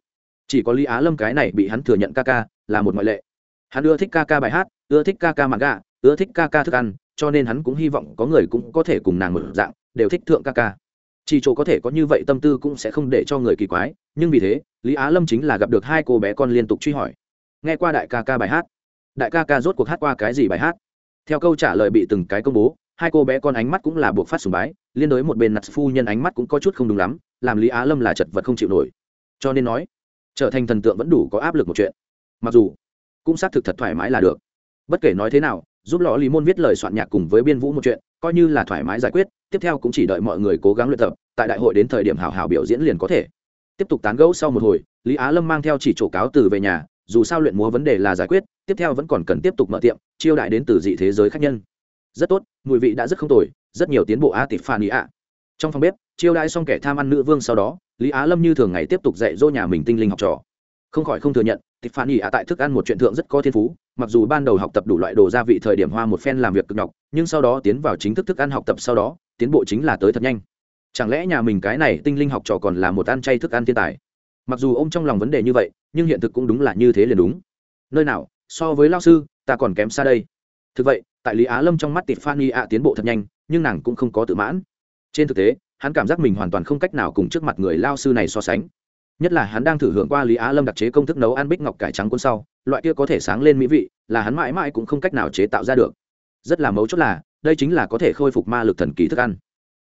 Chỉ có lý á lâm cái này bị hắn thừa nhận ca ca, là một ngoại lệ. Hắn ưa thích ca ca bài hát, ưa thích ca ca mặt gà ưa thích ca ca thức ăn, cho nên hắn cũng hy vọng có người cũng có thể cùng nàng một dạng, đều thích thượng ca ca chỉ chỗ có thể có như vậy tâm tư cũng sẽ không để cho người kỳ quái, nhưng vì thế, lý á lâm chính là gặp được hai cô bé con liên tục truy hỏi. Nghe qua đại ca ca bài hát. Đại ca ca rốt cuộc hát qua cái gì bài hát? Theo câu trả lời bị từng cái công bố, hai cô bé con ánh mắt cũng là buộc phát sùng bái, liên đối một bên nặt phu nhân ánh mắt cũng có chút không đúng lắm, làm lý á lâm là chật vật không chịu nổi. Cho nên nói, trở thành thần tượng vẫn đủ có áp lực một chuyện. Mặc dù, cũng xác thực thật thoải mái là được. Bất kể nói thế nào, giúp lò lý môn viết lời soạn nhạc cùng với biên vũ một chuyện coi như là thoải mái giải quyết, tiếp theo cũng chỉ đợi mọi người cố gắng luyện tập, tại đại hội đến thời điểm hào hào biểu diễn liền có thể. Tiếp tục tán gẫu sau một hồi, lý á lâm mang theo chỉ chỗ cáo từ về nhà, dù sao luyện múa vấn đề là giải quyết, tiếp theo vẫn còn cần tiếp tục mở tiệm, chiêu đại đến từ dị thế giới khác nhân. Rất tốt, mùi vị đã rất không tồi, rất nhiều tiến bộ a tịp phan ý ạ. Trong phòng bếp, chiêu đãi xong kẻ tham ăn nữ vương sau đó, lý á lâm như thường ngày tiếp tục dạy dỗ nhà mình tinh linh học trò không khỏi không thừa nhận, tịch phản ỉ ạ tại thức ăn một chuyện thượng rất có thiên phú, mặc dù ban đầu học tập đủ loại đồ gia vị thời điểm hoa một phen làm việc cực nhọc, nhưng sau đó tiến vào chính thức thức ăn học tập sau đó, tiến bộ chính là tới thật nhanh. Chẳng lẽ nhà mình cái này tinh linh học trò còn là một ăn chay thức ăn thiên tài? Mặc dù ô m trong lòng vấn đề như vậy, nhưng hiện thực cũng đúng là như thế liền đúng. Nơi nào, so với lao sư, ta còn kém xa đây. Thực vậy, tại lý á lâm trong mắt tịch phan y ạ tiến bộ thật nhanh, nhưng nàng cũng không có tự mãn. Trên thực tế, hắn cảm giác mình hoàn toàn không cách nào cùng trước mặt người lao sư này so sánh nhất là hắn đang thử hưởng qua lý á lâm đặc chế công thức nấu ăn bích ngọc cải trắng cuốn sau, loại kia có thể sáng lên mỹ vị, là hắn mãi mãi cũng không cách nào chế tạo ra được. Rất là mấu chốt là, đây chính là có thể khôi phục ma lực thần kỳ thức ăn.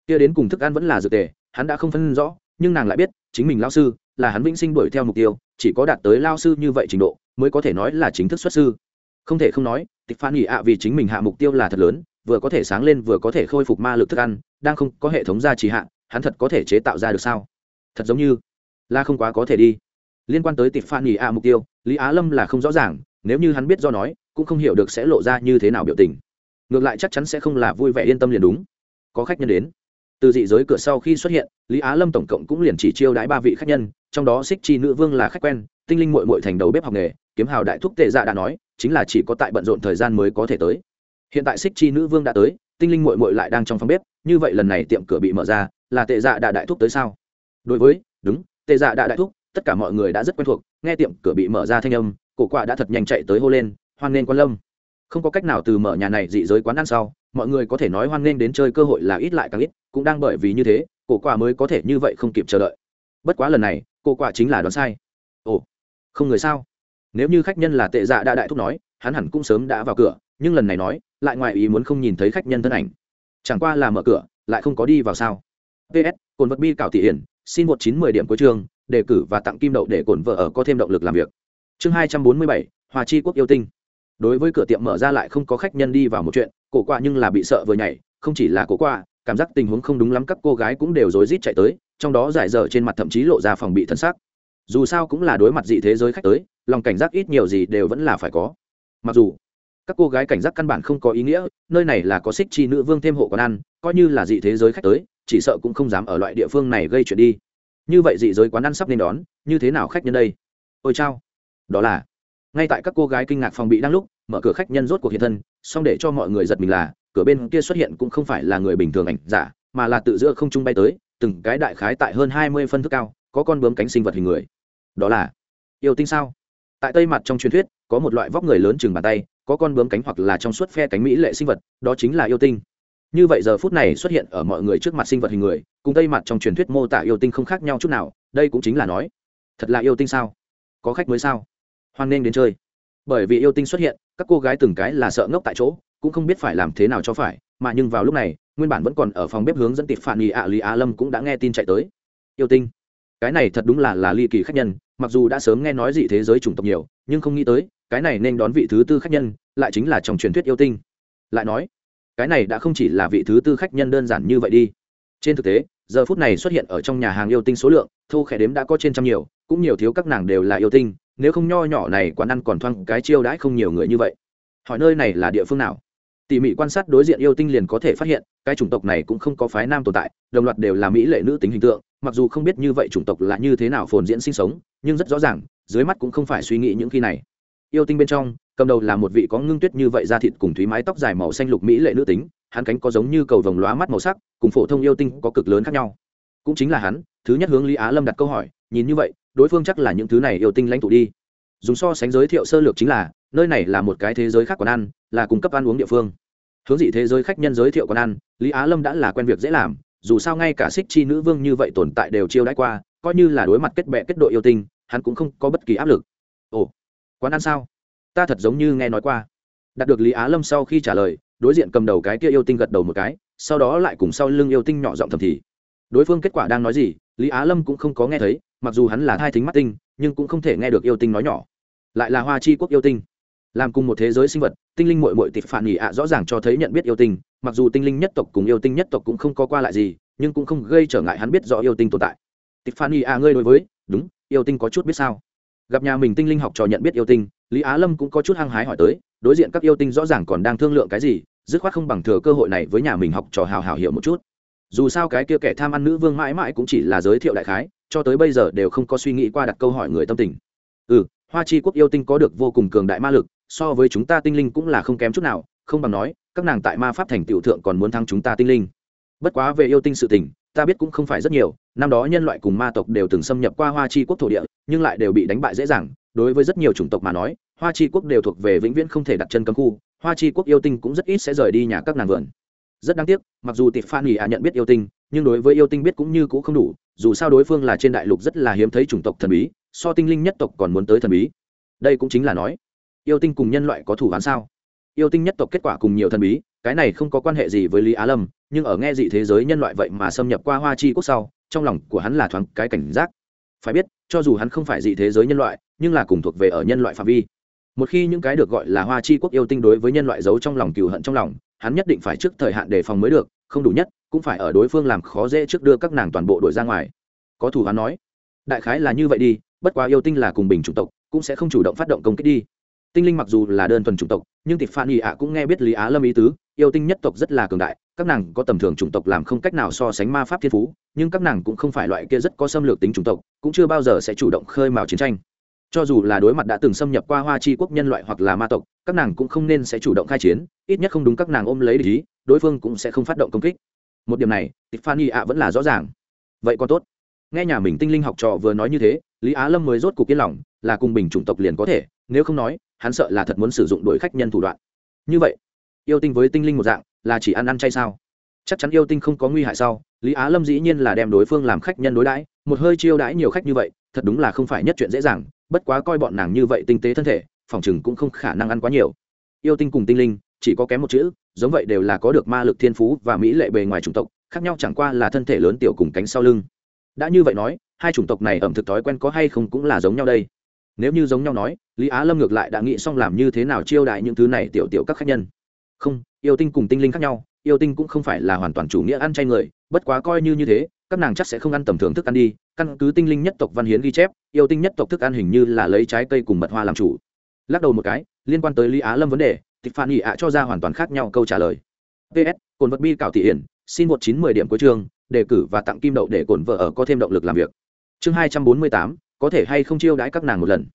Kia đến cùng thức ăn vẫn là dược tề, hắn đã không phân rõ, nhưng nàng lại biết, chính mình lao sư, là hắn vĩnh sinh đuổi theo mục tiêu, chỉ có đạt tới lao sư như vậy trình độ, mới có thể nói là chính thức xuất sư. Không thể không nói, tịch phan nghỉ ạ vì chính mình hạ mục tiêu là thật lớn, vừa có thể sáng lên vừa có thể khôi phục ma lực thức ăn, đang không có hệ thống gia trì hạ, hắn thật có thể chế tạo ra được sao? Thật giống như là không quá có thể đi. Liên quan tới tịch phan nghỉ a mục tiêu, lý á lâm là không rõ ràng, nếu như hắn biết do nói, cũng không hiểu được sẽ lộ ra như thế nào biểu tình. Ngược lại chắc chắn sẽ không là vui vẻ yên tâm liền đúng. Có khách nhân đến. Từ dị giới cửa sau khi xuất hiện, lý á lâm tổng cộng cũng liền chỉ chiêu đãi ba vị khách nhân, trong đó xích chi nữ vương là khách quen, tinh linh mội mội thành đầu bếp học nghề, kiếm hào đại thúc tệ dạ đã nói, chính là chỉ có tại bận rộn thời gian mới có thể tới. Hiện tại xích chi nữ vương đã tới, tinh linh mội mội lại đang trong phòng bếp, như vậy lần này tiệm cửa bị mở ra, là tệ dạ đã đại thúc tới sao? Đối với, đúng tệ dạ đã đại thúc, tất cả mọi người đã rất quen thuộc, nghe tiệm cửa bị mở ra thanh âm, cổ quạ đã thật nhanh chạy tới hô lên, hoan nghênh quan lâm. Không có cách nào từ mở nhà này dị giới quán ăn sau, mọi người có thể nói hoan nghênh đến chơi cơ hội là ít lại càng ít, cũng đang bởi vì như thế, cổ quạ mới có thể như vậy không kịp chờ đợi. Bất quá lần này, cổ quạ chính là đoán sai. Ồ, không người sao? Nếu như khách nhân là tệ dạ đã đại thúc nói, hắn hẳn cũng sớm đã vào cửa, nhưng lần này nói, lại ngoài ý muốn không nhìn thấy khách nhân thân ảnh. Chẳng qua là mở cửa, lại không có đi vào sao. Ps cồn vật bi cảo thị hiển xin một chín mười điểm cuối chương, đề cử và tặng kim đậu để cổn vợ ở có thêm động lực làm việc. Chương hai trăm bốn mươi bảy, hòa chi quốc yêu tinh. Đối với cửa tiệm mở ra lại không có khách nhân đi vào một chuyện, cổ quạ nhưng là bị sợ vừa nhảy, không chỉ là cổ quạ, cảm giác tình huống không đúng lắm các cô gái cũng đều rối rít chạy tới, trong đó giải dở trên mặt thậm chí lộ ra phòng bị thân xác. Dù sao cũng là đối mặt dị thế giới khách tới, lòng cảnh giác ít nhiều gì đều vẫn là phải có. Mặc dù, các cô gái cảnh giác căn bản không có ý nghĩa, nơi này là có xích chi nữ vương thêm hộ quán ăn, coi như là dị thế giới khách tới chỉ sợ cũng không dám ở loại địa phương này gây chuyện đi. Như vậy dị giới quán ăn sắp nên đón, như thế nào khách nhân đây? Ôi chao. Đó là, ngay tại các cô gái kinh ngạc phòng bị đang lúc, mở cửa khách nhân rốt cuộc hiện thân, xong để cho mọi người giật mình là, cửa bên kia xuất hiện cũng không phải là người bình thường ảnh giả, mà là tự giữa không trung bay tới, từng cái đại khái tại hơn hai mươi phân thức cao, có con bướm cánh sinh vật hình người. Đó là, yêu tinh sao? Tại tây mặt trong truyền thuyết, có một loại vóc người lớn chừng bàn tay, có con bướm cánh hoặc là trong suốt phe cánh mỹ lệ sinh vật, đó chính là yêu tinh như vậy giờ phút này xuất hiện ở mọi người trước mặt sinh vật hình người, cùng tây mặt trong truyền thuyết mô tả yêu tinh không khác nhau chút nào, đây cũng chính là nói, thật là yêu tinh sao? Có khách mới sao? Hoan nghênh đến chơi. Bởi vì yêu tinh xuất hiện, các cô gái từng cái là sợ ngốc tại chỗ, cũng không biết phải làm thế nào cho phải, mà nhưng vào lúc này, nguyên bản vẫn còn ở phòng bếp hướng dẫn tịp phản nghị ạ lý á lâm cũng đã nghe tin chạy tới. Yêu tinh. Cái này thật đúng là là ly kỳ khách nhân, mặc dù đã sớm nghe nói dị thế giới chủng tộc nhiều, nhưng không nghĩ tới, cái này nên đón vị thứ tư khách nhân, lại chính là trong truyền thuyết yêu tinh. Lại nói cái này đã không chỉ là vị thứ tư khách nhân đơn giản như vậy đi. Trên thực tế, giờ phút này xuất hiện ở trong nhà hàng yêu tinh số lượng thu khẽ đếm đã có trên trăm nhiều, cũng nhiều thiếu các nàng đều là yêu tinh, nếu không nho nhỏ này quán ăn còn thoang cái chiêu đãi không nhiều người như vậy. Hỏi nơi này là địa phương nào? Tỉ mỉ quan sát đối diện yêu tinh liền có thể phát hiện, cái chủng tộc này cũng không có phái nam tồn tại, đồng loạt đều là mỹ lệ nữ tính hình tượng, mặc dù không biết như vậy chủng tộc là như thế nào phồn diễn sinh sống, nhưng rất rõ ràng, dưới mắt cũng không phải suy nghĩ những khi này yêu tinh bên trong, cầm đầu là một vị có ngưng tuyết như vậy da thịt cùng thúy mái tóc dài màu xanh lục mỹ lệ nữ tính, hắn cánh có giống như cầu vồng lóa mắt màu sắc, cùng phổ thông yêu tinh có cực lớn khác nhau. Cũng chính là hắn, thứ nhất hướng lý á lâm đặt câu hỏi, nhìn như vậy, đối phương chắc là những thứ này yêu tinh lãnh tụ đi. Dùng so sánh giới thiệu sơ lược chính là, nơi này là một cái thế giới khác còn ăn, là cung cấp ăn uống địa phương. Hướng dị thế giới khách nhân giới thiệu quán ăn, lý á lâm đã là quen việc dễ làm, dù sao ngay cả xích chi nữ vương như vậy tồn tại đều chiêu đãi qua, coi như là đối mặt kết bệ kết đội yêu tinh, hắn cũng không có bất kỳ áp lực. Ồ quán ăn sao? Ta thật giống như nghe nói qua. Đạt được lý á lâm sau khi trả lời, đối diện cầm đầu cái kia yêu tinh gật đầu một cái, sau đó lại cùng sau lưng yêu tinh nhỏ giọng thầm thì. Đối phương kết quả đang nói gì, lý á lâm cũng không có nghe thấy, mặc dù hắn là thai thính mắt tinh, nhưng cũng không thể nghe được yêu tinh nói nhỏ. Lại là hoa chi quốc yêu tinh. Làm cùng một thế giới sinh vật, tinh linh mội mội tịp phản nghỉ ạ rõ ràng cho thấy nhận biết yêu tinh, mặc dù tinh linh nhất tộc cùng yêu tinh nhất tộc cũng không có qua lại gì, nhưng cũng không gây trở ngại hắn biết rõ yêu tinh tồn tại. Tịp phản nghỉ ạ, ngươi đối với, đúng, yêu tinh có chút biết sao? Gặp nhà mình tinh linh học trò nhận biết yêu tinh, lý á lâm cũng có chút hăng hái hỏi tới, đối diện các yêu tinh rõ ràng còn đang thương lượng cái gì, dứt khoát không bằng thừa cơ hội này với nhà mình học trò hào hào hiểu một chút. Dù sao cái kia kẻ tham ăn nữ vương mãi mãi cũng chỉ là giới thiệu đại khái, cho tới bây giờ đều không có suy nghĩ qua đặt câu hỏi người tâm tình. Ừ hoa chi quốc yêu tinh có được vô cùng cường đại ma lực, so với chúng ta tinh linh cũng là không kém chút nào, không bằng nói, các nàng tại ma pháp thành tiểu thượng còn muốn thắng chúng ta tinh linh. Bất quá về yêu tinh sự tình ta biết cũng không phải rất nhiều, năm đó nhân loại cùng ma tộc đều từng xâm nhập qua hoa chi quốc thổ địa, nhưng lại đều bị đánh bại dễ dàng. Đối với rất nhiều chủng tộc mà nói, hoa chi quốc đều thuộc về vĩnh viễn không thể đặt chân cấm khu, hoa chi quốc yêu tinh cũng rất ít sẽ rời đi nhà các nàng vườn. Rất đáng tiếc, mặc dù tịp phan nghỉ à nhận biết yêu tinh, nhưng đối với yêu tinh biết cũng như cũng không đủ, dù sao đối phương là trên đại lục rất là hiếm thấy chủng tộc thần bí, so tinh linh nhất tộc còn muốn tới thần bí. Đây cũng chính là nói, yêu tinh cùng nhân loại có thủ án sao? Yêu tinh nhất tộc kết quả cùng nhiều thần bí, cái này không có quan hệ gì với lý á lâm, nhưng ở nghe dị thế giới nhân loại vậy mà xâm nhập qua hoa chi quốc sau, trong lòng của hắn là thoáng cái cảnh giác. Phải biết, cho dù hắn không phải dị thế giới nhân loại, nhưng là cùng thuộc về ở nhân loại phạm vi. Một khi những cái được gọi là hoa chi quốc yêu tinh đối với nhân loại giấu trong lòng cừu hận trong lòng, hắn nhất định phải trước thời hạn đề phòng mới được, không đủ nhất, cũng phải ở đối phương làm khó dễ trước đưa các nàng toàn bộ đội ra ngoài. Có thủ hắn nói, đại khái là như vậy đi, bất quá yêu tinh là cùng bình chủng tộc, cũng sẽ không chủ động phát động công kích đi tinh linh mặc dù là đơn thuần chủng tộc, nhưng tịch phan ỵ ạ cũng nghe biết lý á lâm ý tứ, yêu tinh nhất tộc rất là cường đại, các nàng có tầm thường chủng tộc làm không cách nào so sánh ma pháp thiên phú, nhưng các nàng cũng không phải loại kia rất có xâm lược tính chủng tộc, cũng chưa bao giờ sẽ chủ động khơi mào chiến tranh. Cho dù là đối mặt đã từng xâm nhập qua hoa chi quốc nhân loại hoặc là ma tộc, các nàng cũng không nên sẽ chủ động khai chiến, ít nhất không đúng các nàng ôm lấy lý đối phương cũng sẽ không phát động công kích. Một điểm này tiffany ạ vẫn là rõ ràng. Vậy còn tốt. Nghe nhà mình tinh linh học trò vừa nói như thế, lý á lâm mới rốt cuộc yên lòng, là cùng bình chủng tộc liền có thể, nếu không nói hắn sợ là thật muốn sử dụng đổi khách nhân thủ đoạn. Như vậy, yêu tinh với tinh linh một dạng, là chỉ ăn ăn chay sao? Chắc chắn yêu tinh không có nguy hại sao? Lý á lâm dĩ nhiên là đem đối phương làm khách nhân đối đãi, một hơi chiêu đãi nhiều khách như vậy, thật đúng là không phải nhất chuyện dễ dàng, bất quá coi bọn nàng như vậy tinh tế thân thể, phòng chừng cũng không khả năng ăn quá nhiều. Yêu tinh cùng tinh linh, chỉ có kém một chữ, giống vậy đều là có được ma lực thiên phú và mỹ lệ bề ngoài chủng tộc, khác nhau chẳng qua là thân thể lớn tiểu cùng cánh sau lưng. Đã như vậy nói, hai chủng tộc này ẩm thực thói quen có hay không cũng là giống nhau đây nếu như giống nhau nói, lý á lâm ngược lại đã nghĩ xong làm như thế nào chiêu đại những thứ này tiểu tiểu các khách nhân. Không, yêu tinh cùng tinh linh khác nhau, yêu tinh cũng không phải là hoàn toàn chủ nghĩa ăn chay người, bất quá coi như như thế, các nàng chắc sẽ không ăn tầm thường thức ăn đi, căn cứ tinh linh nhất tộc văn hiến ghi chép, yêu tinh nhất tộc thức ăn hình như là lấy trái cây cùng mật hoa làm chủ. Lắc đầu một cái, liên quan tới lý á lâm vấn đề thì phản nghị ạ cho ra hoàn toàn khác nhau câu trả lời. Ps cồn vật bi cạo thị hiển, xin một chín mười điểm cuối chương, đề cử và tặng kim đậu để cồn vợ ở có thêm động lực làm việc. Chương hai trăm bốn mươi tám có thể hay không chiêu đãi các nàng một lần.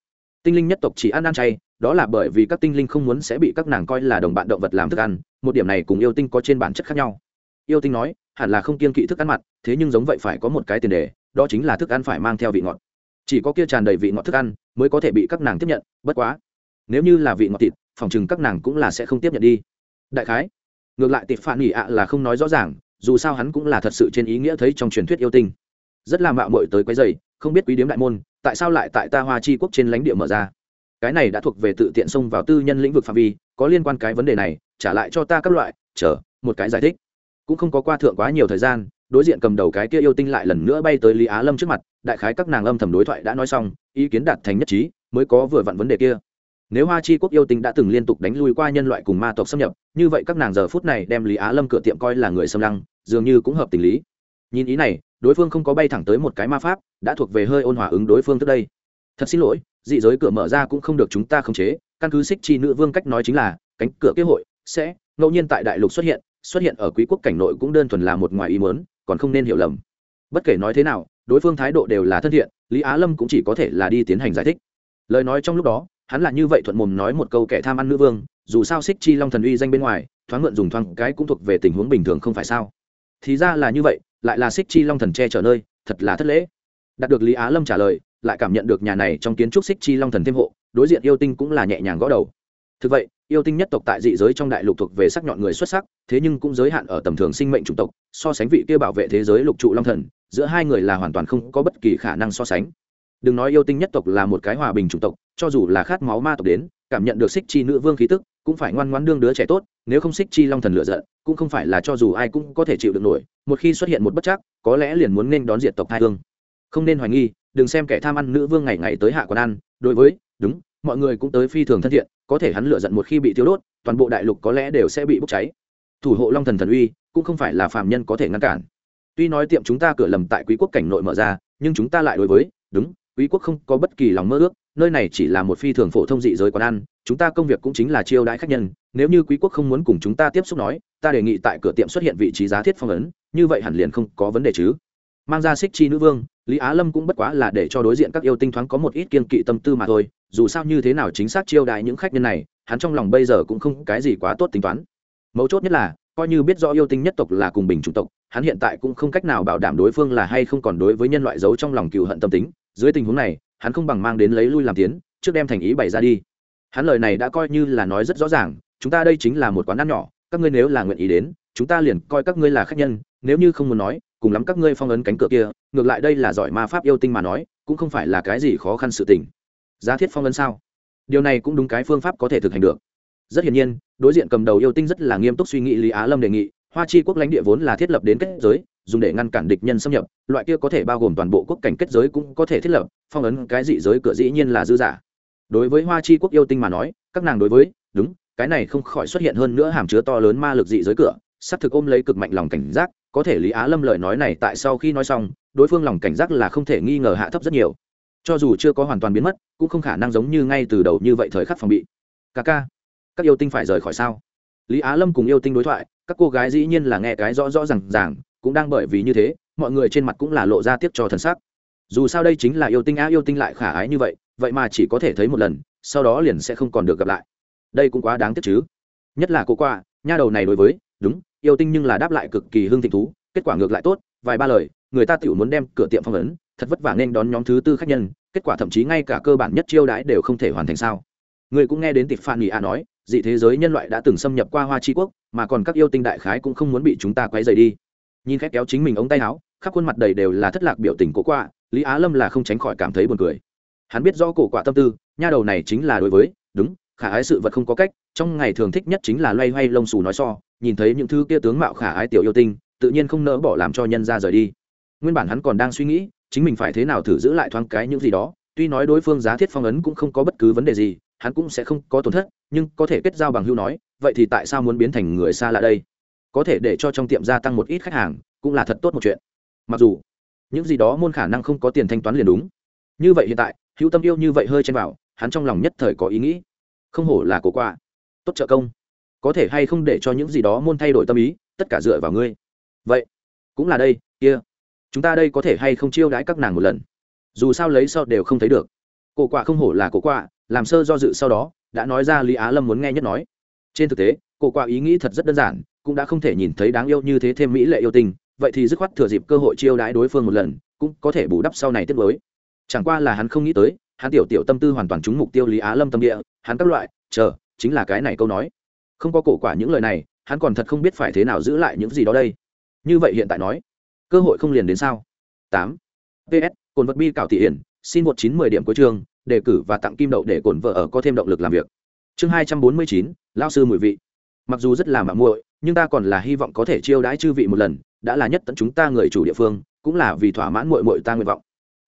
Tinh linh nhất tộc chỉ ăn ăn chay, đó là bởi vì các tinh linh không muốn sẽ bị các nàng coi là đồng bạn động vật làm thức ăn, một điểm này cùng yêu tinh có trên bản chất khác nhau. Yêu tinh nói, hẳn là không kiên kỵ thức ăn mặn, thế nhưng giống vậy phải có một cái tiền đề, đó chính là thức ăn phải mang theo vị ngọt. Chỉ có kia tràn đầy vị ngọt thức ăn mới có thể bị các nàng tiếp nhận, bất quá, nếu như là vị ngọt thịt, phòng chừng các nàng cũng là sẽ không tiếp nhận đi. Đại khái, ngược lại tịp phản nghỉ ạ là không nói rõ ràng, dù sao hắn cũng là thật sự trên ý nghĩa thấy trong truyền thuyết yêu tinh. Rất là mạo mội tới quấy dày không biết quý điếm đại môn tại sao lại tại ta hoa chi quốc trên lãnh địa mở ra? Cái này đã thuộc về tự tiện xông vào tư nhân lĩnh vực phạm vi, có liên quan cái vấn đề này, trả lại cho ta các loại, chờ, một cái giải thích. Cũng không có qua thượng quá nhiều thời gian, đối diện cầm đầu cái kia yêu tinh lại lần nữa bay tới lý á lâm trước mặt, đại khái các nàng âm thầm đối thoại đã nói xong, ý kiến đạt thành nhất trí, mới có vừa vặn vấn đề kia. Nếu hoa chi quốc yêu tinh đã từng liên tục đánh lui qua nhân loại cùng ma tộc xâm nhập, như vậy các nàng giờ phút này đem lý á lâm cửa tiệm coi là người xâm lăng, dường như cũng hợp tình lý. Nhìn ý này đối phương không có bay thẳng tới một cái ma pháp, đã thuộc về hơi ôn hòa ứng đối phương trước đây. Thật xin lỗi, dị giới cửa mở ra cũng không được chúng ta khống chế, căn cứ xích chi nữ vương cách nói chính là, cánh cửa kế hội sẽ, ngẫu nhiên tại đại lục xuất hiện xuất hiện ở quý quốc cảnh nội cũng đơn thuần là một ngoài ý mớn còn không nên hiểu lầm. Bất kể nói thế nào, đối phương thái độ đều là thân thiện, lý á lâm cũng chỉ có thể là đi tiến hành giải thích. Lời nói trong lúc đó, hắn là như vậy thuận mồm nói một câu kẻ tham ăn nữ vương, dù sao xích chi long thần uy danh bên ngoài, thoáng mượn dùng thoáng cái cũng thuộc về tình huống bình thường không phải sao? Thì ra là như vậy, lại là xích chi long thần che chở nơi, thật là thất lễ. Đạt được lý á lâm trả lời, lại cảm nhận được nhà này trong kiến trúc xích chi long thần thêm hộ, đối diện yêu tinh cũng là nhẹ nhàng gõ đầu. Thực vậy, yêu tinh nhất tộc tại dị giới trong đại lục thuộc về sắc nhọn người xuất sắc, thế nhưng cũng giới hạn ở tầm thường sinh mệnh chủng tộc, so sánh vị kia bảo vệ thế giới lục trụ long thần, giữa hai người là hoàn toàn không có bất kỳ khả năng so sánh. Đừng nói yêu tinh nhất tộc là một cái hòa bình chủng tộc, cho dù là khát máu ma tộc đến, cảm nhận được xích chi nữ vương khí tức, cũng phải ngoan ngoãn đương đứa trẻ tốt nếu không xích chi long thần lựa giận, cũng không phải là cho dù ai cũng có thể chịu được nổi, một khi xuất hiện một bất chắc, có lẽ liền muốn nên đón diện tộc hai hương. Không nên hoài nghi, đừng xem kẻ tham ăn nữ vương ngày ngày tới hạ quán ăn, đối với, đúng, mọi người cũng tới phi thường thân thiện, có thể hắn lựa giận một khi bị thiếu đốt, toàn bộ đại lục có lẽ đều sẽ bị bốc cháy. Thủ hộ long thần thần uy, cũng không phải là phạm nhân có thể ngăn cản. Tuy nói tiệm chúng ta cửa lầm tại quý quốc cảnh nội mở ra, nhưng chúng ta lại đối với, đúng, quý quốc không có bất kỳ lòng mơ ước nơi này chỉ là một phi thường phổ thông dị giới quán ăn, chúng ta công việc cũng chính là chiêu đãi khách nhân, nếu như quý quốc không muốn cùng chúng ta tiếp xúc nói, ta đề nghị tại cửa tiệm xuất hiện vị trí giá thiết phong ấn, như vậy hẳn liền không có vấn đề chứ. Mang ra xích chi nữ vương, lý á lâm cũng bất quá là để cho đối diện các yêu tinh thoáng có một ít kiên kỵ tâm tư mà thôi, dù sao như thế nào chính xác chiêu đãi những khách nhân này, hắn trong lòng bây giờ cũng không cái gì quá tốt tính toán. Mấu chốt nhất là, coi như biết rõ yêu tinh nhất tộc là cùng bình chủng tộc, hắn hiện tại cũng không cách nào bảo đảm đối phương là hay không còn đối với nhân loại giấu trong lòng cựu hận tâm tính. Dưới tình huống này hắn không bằng mang đến lấy lui làm tiến, trước đem thành ý bày ra đi. Hắn lời này đã coi như là nói rất rõ ràng, chúng ta đây chính là một quán ăn nhỏ, các ngươi nếu là nguyện ý đến, chúng ta liền coi các ngươi là khách nhân, nếu như không muốn nói, cùng lắm các ngươi phong ấn cánh cửa kia, ngược lại đây là giỏi ma pháp yêu tinh mà nói, cũng không phải là cái gì khó khăn sự tình. Giá thiết phong ấn sao? Điều này cũng đúng cái phương pháp có thể thực hành được. Rất hiển nhiên, đối diện cầm đầu yêu tinh rất là nghiêm túc suy nghĩ lý á lâm đề nghị hoa chi quốc lãnh địa vốn là thiết lập đến kết giới, dùng để ngăn cản địch nhân xâm nhập, loại kia có thể bao gồm toàn bộ quốc cảnh kết giới cũng có thể thiết lập, phong ấn cái dị giới cửa dĩ nhiên là dư giả. Đối với hoa chi quốc yêu tinh mà nói, các nàng đối với, đúng, cái này không khỏi xuất hiện hơn nữa hàm chứa to lớn ma lực dị giới cửa, sắp thực ôm lấy cực mạnh lòng cảnh giác, có thể lý á lâm lời nói này tại sau khi nói xong, đối phương lòng cảnh giác là không thể nghi ngờ hạ thấp rất nhiều. Cho dù chưa có hoàn toàn biến mất, cũng không khả năng giống như ngay từ đầu như vậy thời khắc phòng bị. Ca ca, các yêu tinh phải rời khỏi sao? Lý á lâm cùng yêu tinh đối thoại các cô gái dĩ nhiên là nghe cái rõ rõ r à n g ràng, cũng đang bởi vì như thế, mọi người trên mặt cũng là lộ ra tiếp cho thần sắc. Dù sao đây chính là yêu tinh á, yêu tinh lại khả ái như vậy vậy mà chỉ có thể thấy một lần, sau đó liền sẽ không còn được gặp lại. Đây cũng quá đáng tiếc chứ. Nhất là cô qua, nha đầu này đối với, đúng, yêu tinh nhưng là đáp lại cực kỳ hưng thịnh thú, kết quả ngược lại tốt, vài ba lời, người ta tự muốn đem cửa tiệm phong ấn, thật vất vả nên đón nhóm thứ tư khách nhân, kết quả thậm chí ngay cả cơ bản nhất chiêu đãi đều không thể hoàn thành sao. Người cũng nghe đến tịp phan nghỉ a nói dị thế giới nhân loại đã từng xâm nhập qua hoa tri quốc, mà còn các yêu tinh đại khái cũng không muốn bị chúng ta quấy dày đi. Nhìn khét kéo chính mình ống tay áo, khắp khuôn mặt đầy đều là thất lạc biểu tình cố quạ lý á lâm là không tránh khỏi cảm thấy buồn cười. Hắn biết do cổ quạ tâm tư, nha đầu này chính là đối với, đúng, khả ái sự vật không có cách, trong ngày thường thích nhất chính là loay hoay lông xù nói so, nhìn thấy những thứ kia tướng mạo khả ái tiểu yêu tinh, tự nhiên không nỡ bỏ làm cho nhân ra rời đi. Nguyên bản hắn còn đang suy nghĩ, chính mình phải thế nào thử giữ lại thoáng cái những gì đó, tuy nói đối phương giá thiết phong ấn cũng không có bất cứ vấn đề gì hắn cũng sẽ không có tổn thất, nhưng có thể kết giao bằng hưu nói, vậy thì tại sao muốn biến thành người xa lạ đây? Có thể để cho trong tiệm gia tăng một ít khách hàng, cũng là thật tốt một chuyện. Mặc dù, những gì đó môn khả năng không có tiền thanh toán liền đúng. Như vậy hiện tại, hữu tâm yêu như vậy hơi chen vào, hắn trong lòng nhất thời có ý nghĩ. Không hổ là cổ quạ tốt trợ công. Có thể hay không để cho những gì đó môn thay đổi tâm ý, tất cả dựa vào ngươi. Vậy, cũng là đây, kia. Chúng ta đây có thể hay không chiêu đãi các nàng một lần? Dù sao lấy sau đều không thấy được. Cổ quạ không hổ là cổ quạ làm sơ do dự sau đó, đã nói ra lý á lâm muốn nghe nhất nói. Trên thực tế, cổ quạ ý nghĩ thật rất đơn giản, cũng đã không thể nhìn thấy đáng yêu như thế thêm mỹ lệ yêu tình, vậy thì dứt khoát thừa dịp cơ hội chiêu đãi đối phương một lần, cũng có thể bù đắp sau này tiếp với chẳng qua là hắn không nghĩ tới, hắn tiểu tiểu tâm tư hoàn toàn trúng mục tiêu lý á lâm tâm địa, hắn các loại, chờ, chính là cái này câu nói. Không có cổ quả những lời này, hắn còn thật không biết phải thế nào giữ lại những gì đó đây. Như vậy hiện tại nói, cơ hội không liền đến sao? Tám. Ps cồn vật bi cảo thị hiển, xin một chín mười điểm cuối trường đề cử và tặng kim đậu để cổn vợ ở có thêm động lực làm việc. Chương hai trăm bốn mươi chín lao sư mùi vị. Mặc dù rất là mạng muội, nhưng ta còn là hy vọng có thể chiêu đãi chư vị một lần, đã là nhất tận chúng ta người chủ địa phương, cũng là vì thỏa mãn muội muội ta nguyện vọng.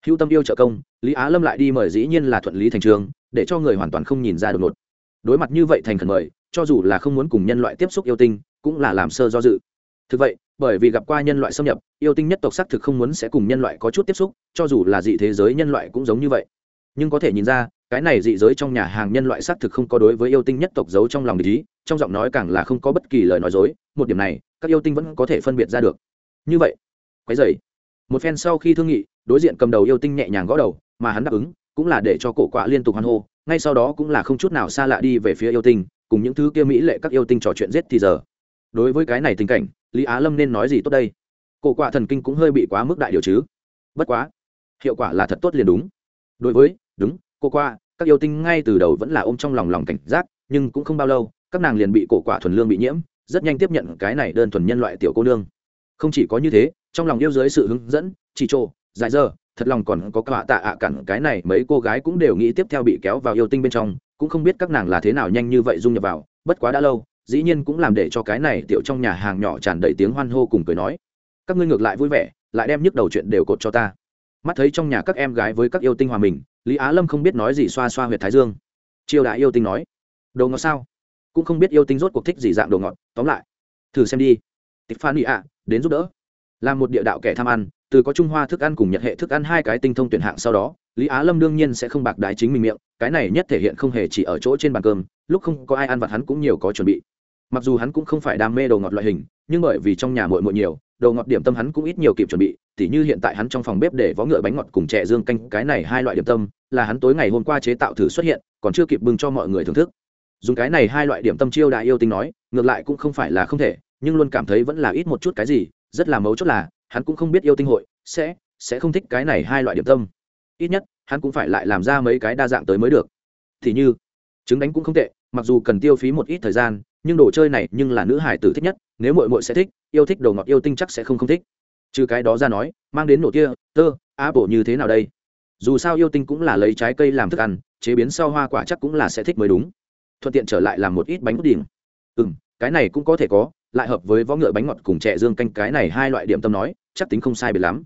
Hữu tâm yêu trợ công, lý á lâm lại đi mời dĩ nhiên là thuận lý thành trường, để cho người hoàn toàn không nhìn ra đột ngột. Đối mặt như vậy thành khẩn mời, cho dù là không muốn cùng nhân loại tiếp xúc yêu tinh, cũng là làm sơ do dự. Thực vậy, bởi vì gặp qua nhân loại xâm nhập, yêu tinh nhất tộc xác thực không muốn sẽ cùng nhân loại có chút tiếp xúc, cho dù là dị thế giới nhân loại cũng giống như vậy nhưng có thể nhìn ra, cái này dị giới trong nhà hàng nhân loại xác thực không có đối với yêu tinh nhất tộc giấu trong lòng lý trong giọng nói càng là không có bất kỳ lời nói dối, một điểm này, các yêu tinh vẫn có thể phân biệt ra được. Như vậy quái dày một phen sau khi thương nghị, đối diện cầm đầu yêu tinh nhẹ nhàng gõ đầu, mà hắn đáp ứng, cũng là để cho cổ quạ liên tục hoan hô, ngay sau đó cũng là không chút nào xa lạ đi về phía yêu tinh, cùng những thứ kia mỹ lệ các yêu tinh trò chuyện giết thì giờ. Đối với cái này tình cảnh, lý á lâm nên nói gì tốt đây? Cổ quạ thần kinh cũng hơi bị quá mức đại điều chứ. Bất quá, hiệu quả là thật tốt liền đúng. Đối với đúng, cô qua, các yêu tinh ngay từ đầu vẫn là ôm trong lòng lòng cảnh giác, nhưng cũng không bao lâu, các nàng liền bị cổ quả thuần lương bị nhiễm, rất nhanh tiếp nhận cái này đơn thuần nhân loại tiểu cô nương. Không chỉ có như thế, trong lòng yêu dưới sự hướng dẫn, chỉ trộ dài dơ, thật lòng còn có cả tạ ạ cản cái này mấy cô gái cũng đều nghĩ tiếp theo bị kéo vào yêu tinh bên trong, cũng không biết các nàng là thế nào nhanh như vậy dung nhập vào, bất quá đã lâu, dĩ nhiên cũng làm để cho cái này tiểu trong nhà hàng nhỏ tràn đầy tiếng hoan hô cùng cười nói. Các ngươi ngược lại vui vẻ, lại đem nhức đầu chuyện đều cột cho ta mắt thấy trong nhà các em gái với các yêu tinh hòa mình, lý á lâm không biết nói gì xoa xoa h u y ệ t thái dương. Chiêu đại yêu tinh nói, đồ ngọt sao? Cũng không biết yêu tinh rốt cuộc thích gì dạng đồ ngọt, tóm lại, thử xem đi. Tịch phan ý ạ, đến giúp đỡ. Là một địa đạo kẻ tham ăn, từ có trung hoa thức ăn cùng nhật hệ thức ăn hai cái tinh thông tuyển hạng sau đó, lý á lâm đương nhiên sẽ không bạc đái chính mình miệng, cái này nhất thể hiện không hề chỉ ở chỗ trên bàn cơm, lúc không có ai ăn vặt hắn cũng nhiều có chuẩn bị mặc dù hắn cũng không phải đam mê đồ ngọt loại hình, nhưng bởi vì trong nhà muội muội nhiều, đồ ngọt điểm tâm hắn cũng ít nhiều kịp chuẩn bị, tỉ như hiện tại hắn trong phòng bếp để vó ngựa bánh ngọt cùng chè dương canh, cái này hai loại điểm tâm, là hắn tối ngày hôm qua chế tạo thử xuất hiện, còn chưa kịp bưng cho mọi người thưởng thức. Dùng cái này hai loại điểm tâm chiêu đại yêu tinh nói, ngược lại cũng không phải là không thể, nhưng luôn cảm thấy vẫn là ít một chút cái gì, rất là mấu chốt là, hắn cũng không biết yêu tinh hội, sẽ sẽ không thích cái này hai loại điểm tâm. Ít nhất, hắn cũng phải lại làm ra mấy cái đa dạng tới mới được. Thì như, trứng đánh cũng không tệ, mặc dù cần tiêu phí một ít thời gian nhưng đồ chơi này nhưng là nữ hải tử thích nhất, nếu mội mội sẽ thích, yêu thích đồ ngọt yêu tinh chắc sẽ không không thích. Trừ cái đó ra nói, mang đến nổ kia tơ á bộ như thế nào đây? Dù sao yêu tinh cũng là lấy trái cây làm thức ăn, chế biến sau hoa quả chắc cũng là sẽ thích mới đúng. Thuận tiện trở lại làm một ít bánh bút đỉnh ừ m cái này cũng có thể có, lại hợp với võ ngựa bánh ngọt cùng chè dương canh, cái này hai loại điểm tâm nói, chắc tính không sai biệt lắm.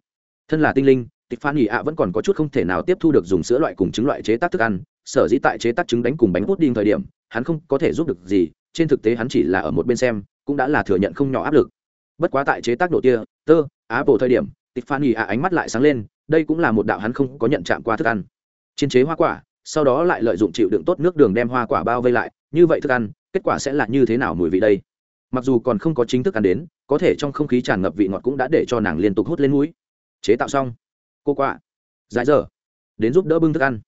Thân là tinh linh, tịch phan nghỉ ạ vẫn còn có chút không thể nào tiếp thu được dùng sữa loại cùng trứng loại chế tác thức ăn, sở dĩ tại chế tác trứng đánh cùng bánh bút điên thời điểm, hắn không có thể giúp được gì trên thực tế hắn chỉ là ở một bên xem, cũng đã là thừa nhận không nhỏ áp lực. Bất quá tại chế tác độ tia, tơ, á bộ thời điểm tiffany ạ ánh mắt lại sáng lên, đây cũng là một đạo hắn không có nhận chạm qua thức ăn. Chiên chế hoa quả, sau đó lại lợi dụng chịu đựng tốt nước đường đem hoa quả bao vây lại, như vậy thức ăn, kết quả sẽ là như thế nào mùi vị đây? Mặc dù còn không có chính thức ăn đến, có thể trong không khí tràn ngập vị ngọt cũng đã để cho nàng liên tục hút lên mũi. Chế tạo xong. Cô quạ. Dài giờ đến giúp đỡ bưng thức ăn.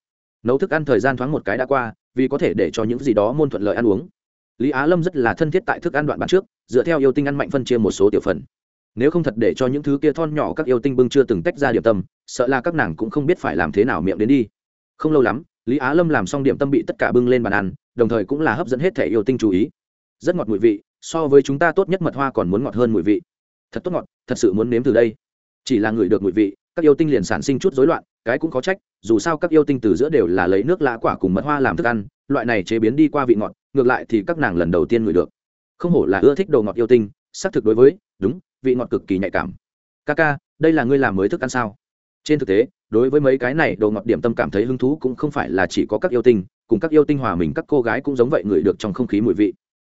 Nấu thức ăn thời gian thoáng một cái đã qua, vì có thể để cho những gì đó môn thuận lợi ăn uống lý á lâm rất là thân thiết tại thức ăn đoạn bán trước, dựa theo yêu tinh ăn mạnh phân chia một số tiểu phần. Nếu không thật để cho những thứ kia thon nhỏ các yêu tinh bưng chưa từng tách ra điểm tâm, sợ là các nàng cũng không biết phải làm thế nào miệng đến đi. Không lâu lắm, lý á lâm làm xong điểm tâm bị tất cả bưng lên bàn ăn, đồng thời cũng là hấp dẫn hết thẻ yêu tinh chú ý. Rất ngọt mùi vị, so với chúng ta tốt nhất mật hoa còn muốn ngọt hơn mùi vị. Thật tốt ngọt, thật sự muốn nếm từ đây. Chỉ là người được mùi vị, các yêu tinh liền sản sinh chút rối loạn, cái cũng có trách, dù sao các yêu tinh từ giữa đều là lấy nước lã quả cùng mật hoa làm thức ăn, loại này chế biến đi qua vị ngọt ngược lại thì các nàng lần đầu tiên ngửi được. Không hổ là ưa thích đồ ngọt yêu tinh, xác thực đối với, đúng, vị ngọt cực kỳ nhạy cảm. Ca ca đây là ngươi làm mới thức ăn sao? Trên thực tế, đối với mấy cái này, đồ ngọt điểm tâm cảm thấy hứng thú cũng không phải là chỉ có các yêu tinh, cùng các yêu tinh hòa mình, các cô gái cũng giống vậy ngửi được trong không khí mùi vị.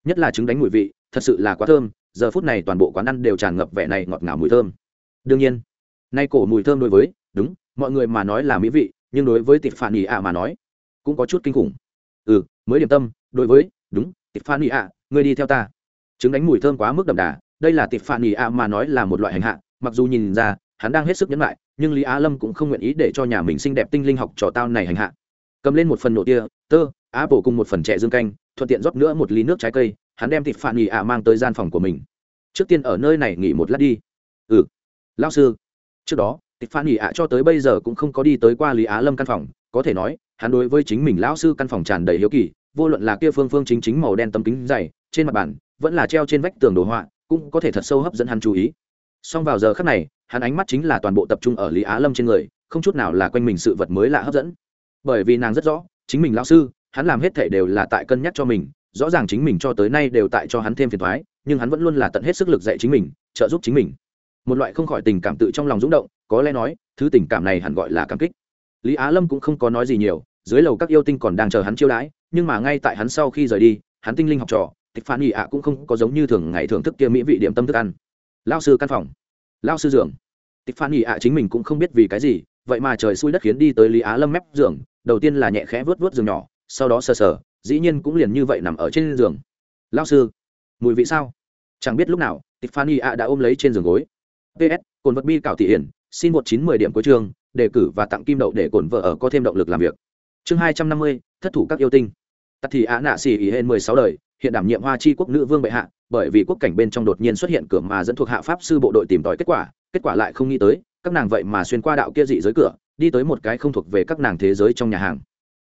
Nhất là trứng đánh mùi vị, thật sự là quá thơm, giờ phút này toàn bộ quán ăn đều tràn ngập vẻ này ngọt ngào mùi thơm. Đương nhiên, nay cổ mùi thơm đối với, đúng, mọi người mà nói là mỹ vị, nhưng đối với tịp phản ý ạ mà nói, cũng có chút kinh khủng. Ừ mới điểm tâm đối với, đúng tịp phản ý ạ, ngươi đi theo ta. Trứng đánh mùi thơm quá mức đậm đà, đây là tịp phản ý ạ mà nói là một loại hành hạ, mặc dù nhìn ra, hắn đang hết sức nhấn lại nhưng lý á lâm cũng không nguyện ý để cho nhà mình xinh đẹp tinh linh học trò tao này hành hạ. Cầm lên một phần nổ tia, tơ á bổ cùng một phần trẻ dương canh, thuận tiện rót nữa một ly nước trái cây, hắn đem thịt phản nghỉ ạ mang tới gian phòng của mình. Trước tiên ở nơi này nghỉ một lát đi. Ừ. Lao sư. Trước đó tịch phản nghỉ ạ cho tới bây giờ cũng không có đi tới qua lý á lâm căn phòng, có thể nói, hắn đối với chính mình lão sư căn phòng tràn đầy hiếu kỳ vô luận là kia phương phương chính chính màu đen tấm kính dày, trên mặt bàn, vẫn là treo trên vách tường đồ họa, cũng có thể thật sâu hấp dẫn hắn chú ý. Song vào giờ khắc này, hắn ánh mắt chính là toàn bộ tập trung ở lý á lâm trên người, không chút nào là quanh mình sự vật mới lạ hấp dẫn. Bởi vì nàng rất rõ, chính mình lão sư, hắn làm hết thể đều là tại cân nhắc cho mình, rõ ràng chính mình cho tới nay đều tại cho hắn thêm phiền thoái nhưng hắn vẫn luôn là tận hết sức lực dạy chính mình, trợ giúp chính mình. Một loại không khỏi tình cảm tự trong lòng rúng động, có lẽ nói, thứ tình cảm này hẳn gọi là cảm kích. Lý á lâm cũng không có nói gì nhiều, dưới lầu các yêu tinh còn đang chờ hắn chiêu đãi nhưng mà ngay tại hắn sau khi rời đi, hắn tinh linh học trò, tịch phản ỉ ạ cũng không có giống như thường ngày thưởng thức kia mỹ vị điểm tâm thức ăn. Lao sư căn phòng. Lao sư giường. Tịch phản ỉ ạ chính mình cũng không biết vì cái gì, vậy mà trời xui đất khiến đi tới lý á lâm mép giường, đầu tiên là nhẹ khẽ vớt vớt giường nhỏ, sau đó sờ sờ, dĩ nhiên cũng liền như vậy nằm ở trên giường. Lao sư, mùi vị sao? Chẳng biết lúc nào tiffany a đã ôm lấy trên giường gối. Ps cồn vật bi cảo thị hiển, xin một chín mười điểm cuối chương, đề cử và tặng kim đậu để cồn vợ ở có thêm động lực làm việc. Chương hai trăm năm mươi, thất thủ các yêu tinh tắt thì á nạ xì ý hên mười sáu đời, hiện đảm nhiệm hoa chi quốc nữ vương bệ hạ, bởi vì quốc cảnh bên trong đột nhiên xuất hiện cửa mà dẫn thuộc hạ pháp sư bộ đội tìm tòi kết quả kết quả lại không nghĩ tới, các nàng vậy mà xuyên qua đạo kia dị giới cửa, đi tới một cái không thuộc về các nàng thế giới trong nhà hàng.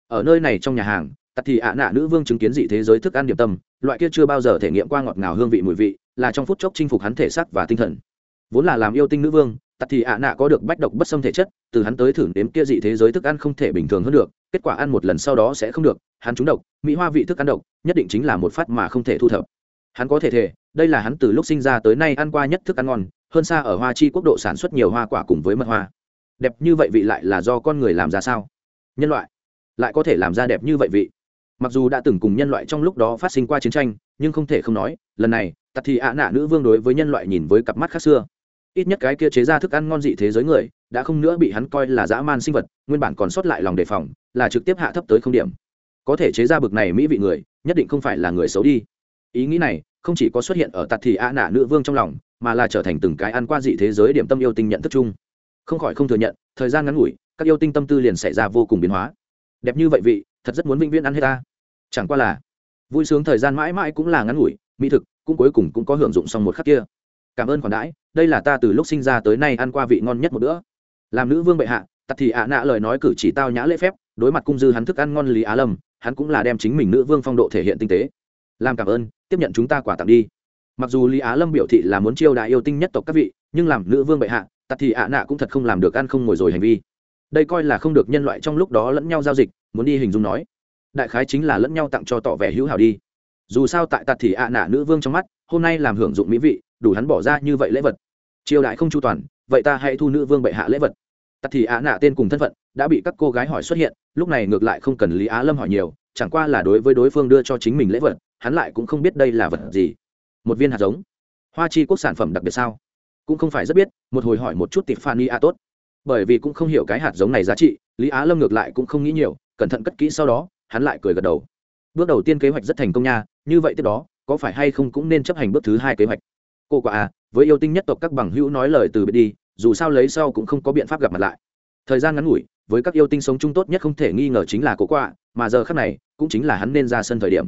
Ở nơi này trong nhà hàng tặc thì ạ nạ nữ vương chứng kiến dị thế giới thức ăn điểm tâm, loại kia chưa bao giờ thể nghiệm qua ngọt ngào hương vị mùi vị, là trong phút chốc chinh phục hắn thể xác và tinh thần. Vốn là làm yêu tinh nữ vương tặc thì ạ nạ có được bách độc bất xâm thể chất, từ hắn tới thử nếm kia dị thế giới thức ăn không thể bình thường hơn được, kết quả ăn một lần sau đó sẽ không được, hắn trúng độc, mỹ hoa vị thức ăn độc, nhất định chính là một phát mà không thể thu thập. Hắn có thể thể đây là hắn từ lúc sinh ra tới nay ăn qua nhất thức ăn ngon, hơn xa ở hoa chi quốc độ sản xuất nhiều hoa quả cùng với mật hoa. Đẹp như vậy vị lại là do con người làm ra sao? Nhân loại, lại có thể làm ra đẹp như vậy vị? Mặc dù đã từng cùng nhân loại trong lúc đó phát sinh qua chiến tranh, nhưng không thể không nói, lần này tặc thì ạ nạ nữ vương đối với nhân loại nhìn với cặp mắt khác xưa ít nhất cái kia chế ra thức ăn ngon dị thế giới người, đã không nữa bị hắn coi là dã man sinh vật, nguyên bản còn sót lại lòng đề phòng, là trực tiếp hạ thấp tới không điểm. Có thể chế ra bực này mỹ vị người, nhất định không phải là người xấu đi. Ý nghĩ này, không chỉ có xuất hiện ở tạt thì a nạ nữ vương trong lòng, mà là trở thành từng cái ăn qua dị thế giới điểm tâm yêu tinh nhận thức chung. Không khỏi không thừa nhận, thời gian ngắn ngủi, các yêu tinh tâm tư liền xảy ra vô cùng biến hóa. Đẹp như vậy vị, thật rất muốn vĩnh viễn ăn hết ta. Chẳng qua là, vui sướng thời gian mãi mãi cũng là ngắn ngủi, mỹ thực cũng cuối cùng cũng có hưởng dụng xong một khắc kia. Cảm ơn khoản đãi đây là ta từ lúc sinh ra tới nay ăn qua vị ngon nhất một bữa. Làm nữ vương bệ hạ, tặc thì ạ nạ lời nói cử chỉ tao nhã lễ phép, đối mặt cung dư hắn thức ăn ngon lý á lâm, hắn cũng là đem chính mình nữ vương phong độ thể hiện tinh tế. Làm cảm ơn, tiếp nhận chúng ta quả tặng đi. Mặc dù lý á lâm biểu thị là muốn chiêu đại yêu tinh nhất tộc các vị, nhưng làm nữ vương bệ hạ, tặc thì ạ nạ cũng thật không làm được ăn không ngồi rồi hành vi. Đây coi là không được nhân loại trong lúc đó lẫn nhau giao dịch, muốn đi hình dung nói. Đại khái chính là lẫn nhau tặng cho tỏ vẻ hữu hảo đi. Dù sao tại tật thì ạ nạ nữ vương trong mắt, hôm nay làm hưởng dụng mỹ vị đủ hắn bỏ ra như vậy lễ vật. Triều đại không chu toàn, vậy ta hãy thu nữ vương bệ hạ lễ vật. Tặc thì á nạ tên cùng thân phận, đã bị các cô gái hỏi xuất hiện, lúc này ngược lại không cần lý á lâm hỏi nhiều, chẳng qua là đối với đối phương đưa cho chính mình lễ vật, hắn lại cũng không biết đây là vật gì. Một viên hạt giống. Hoa chi quốc sản phẩm đặc biệt sao? Cũng không phải rất biết, một hồi hỏi một chút tịp phan a tốt. Bởi vì cũng không hiểu cái hạt giống này giá trị, lý á lâm ngược lại cũng không nghĩ nhiều, cẩn thận cất kỹ sau đó, hắn lại cười gật đầu. Bước đầu tiên kế hoạch rất thành công nha, như vậy tiếp đó, có phải hay không cũng nên chấp hành bước thứ hai kế hoạch cô quả à với yêu tinh nhất tộc các bằng hữu nói lời từ biệt đi, dù sao lấy sau cũng không có biện pháp gặp mặt lại. Thời gian ngắn ngủi, với các yêu tinh sống chung tốt nhất không thể nghi ngờ chính là cô quả, mà giờ khác này, cũng chính là hắn nên ra sân thời điểm.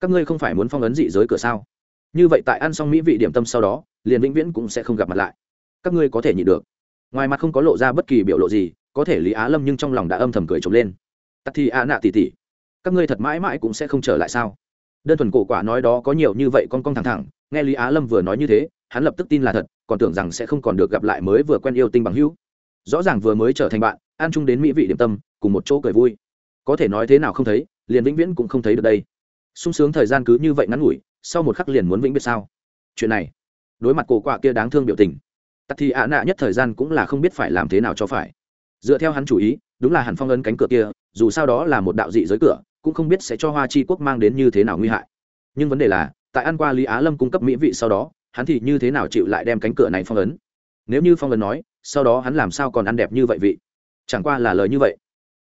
Các ngươi không phải muốn phong ấn dị giới cửa sao? Như vậy tại ăn xong mỹ vị điểm tâm sau đó, liền vĩnh viễn cũng sẽ không gặp mặt lại. Các ngươi có thể nhịn được. Ngoài mặt không có lộ ra bất kỳ biểu lộ gì, có thể lý á lâm nhưng trong lòng đã âm thầm cười trống lên. Tắc thì a nạ tỉ tỉ các ngươi thật mãi mãi cũng sẽ không trở lại sao? Đơn thuần cổ quả nói đó có nhiều như vậy con con thẳng thẳng nghe lý á lâm vừa nói như thế, hắn lập tức tin là thật, còn tưởng rằng sẽ không còn được gặp lại mới vừa quen yêu tinh bằng hữu. Rõ ràng vừa mới trở thành bạn, an chung đến mỹ vị điểm tâm, cùng một chỗ cười vui. Có thể nói thế nào không thấy, liền vĩnh viễn cũng không thấy được đây. Sung sướng thời gian cứ như vậy ngắn ngủi, sau một khắc liền muốn vĩnh biết sao? Chuyện này, đối mặt cổ quạ kia đáng thương biểu tình tặc thì ạ nạ nhất thời gian cũng là không biết phải làm thế nào cho phải. Dựa theo hắn chủ ý, đúng là hẳn phong ấn cánh cửa kia, dù sao đó là một đạo dị giới cửa, cũng không biết sẽ cho hoa chi quốc mang đến như thế nào nguy hại. Nhưng vấn đề là tại ăn qua lý á lâm cung cấp mỹ vị sau đó, hắn thì như thế nào chịu lại đem cánh cửa này phong ấn? Nếu như phong ấn nói, sau đó hắn làm sao còn ăn đẹp như vậy vị? Chẳng qua là lời như vậy.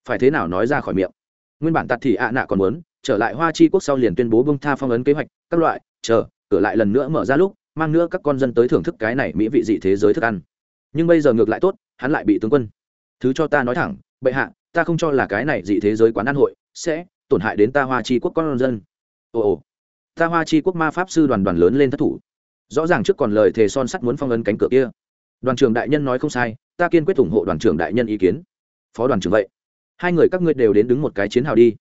Phải thế nào nói ra khỏi miệng? Nguyên bản tạt thì ạ nạ còn muốn, trở lại hoa chi quốc sau liền tuyên bố bông tha phong ấn kế hoạch, các loại, chờ, cửa lại lần nữa mở ra lúc, mang nữa các con dân tới thưởng thức cái này mỹ vị dị thế giới thức ăn. Nhưng bây giờ ngược lại tốt, hắn lại bị tướng quân. Thứ cho ta nói thẳng, bệ hạ, ta không cho là cái này dị thế giới quán ăn hội sẽ tổn hại đến ta hoa chi quốc con dân. Ồ ồ ta hoa chi quốc ma pháp sư đoàn đoàn lớn lên thất thủ. Rõ ràng trước còn lời thề son sắt muốn phong ấn cánh cửa kia. Đoàn trưởng đại nhân nói không sai, ta kiên quyết ủng hộ đoàn trưởng đại nhân ý kiến. Phó đoàn trưởng vậy, hai người các ngươi đều đến đứng một cái chiến hào đi.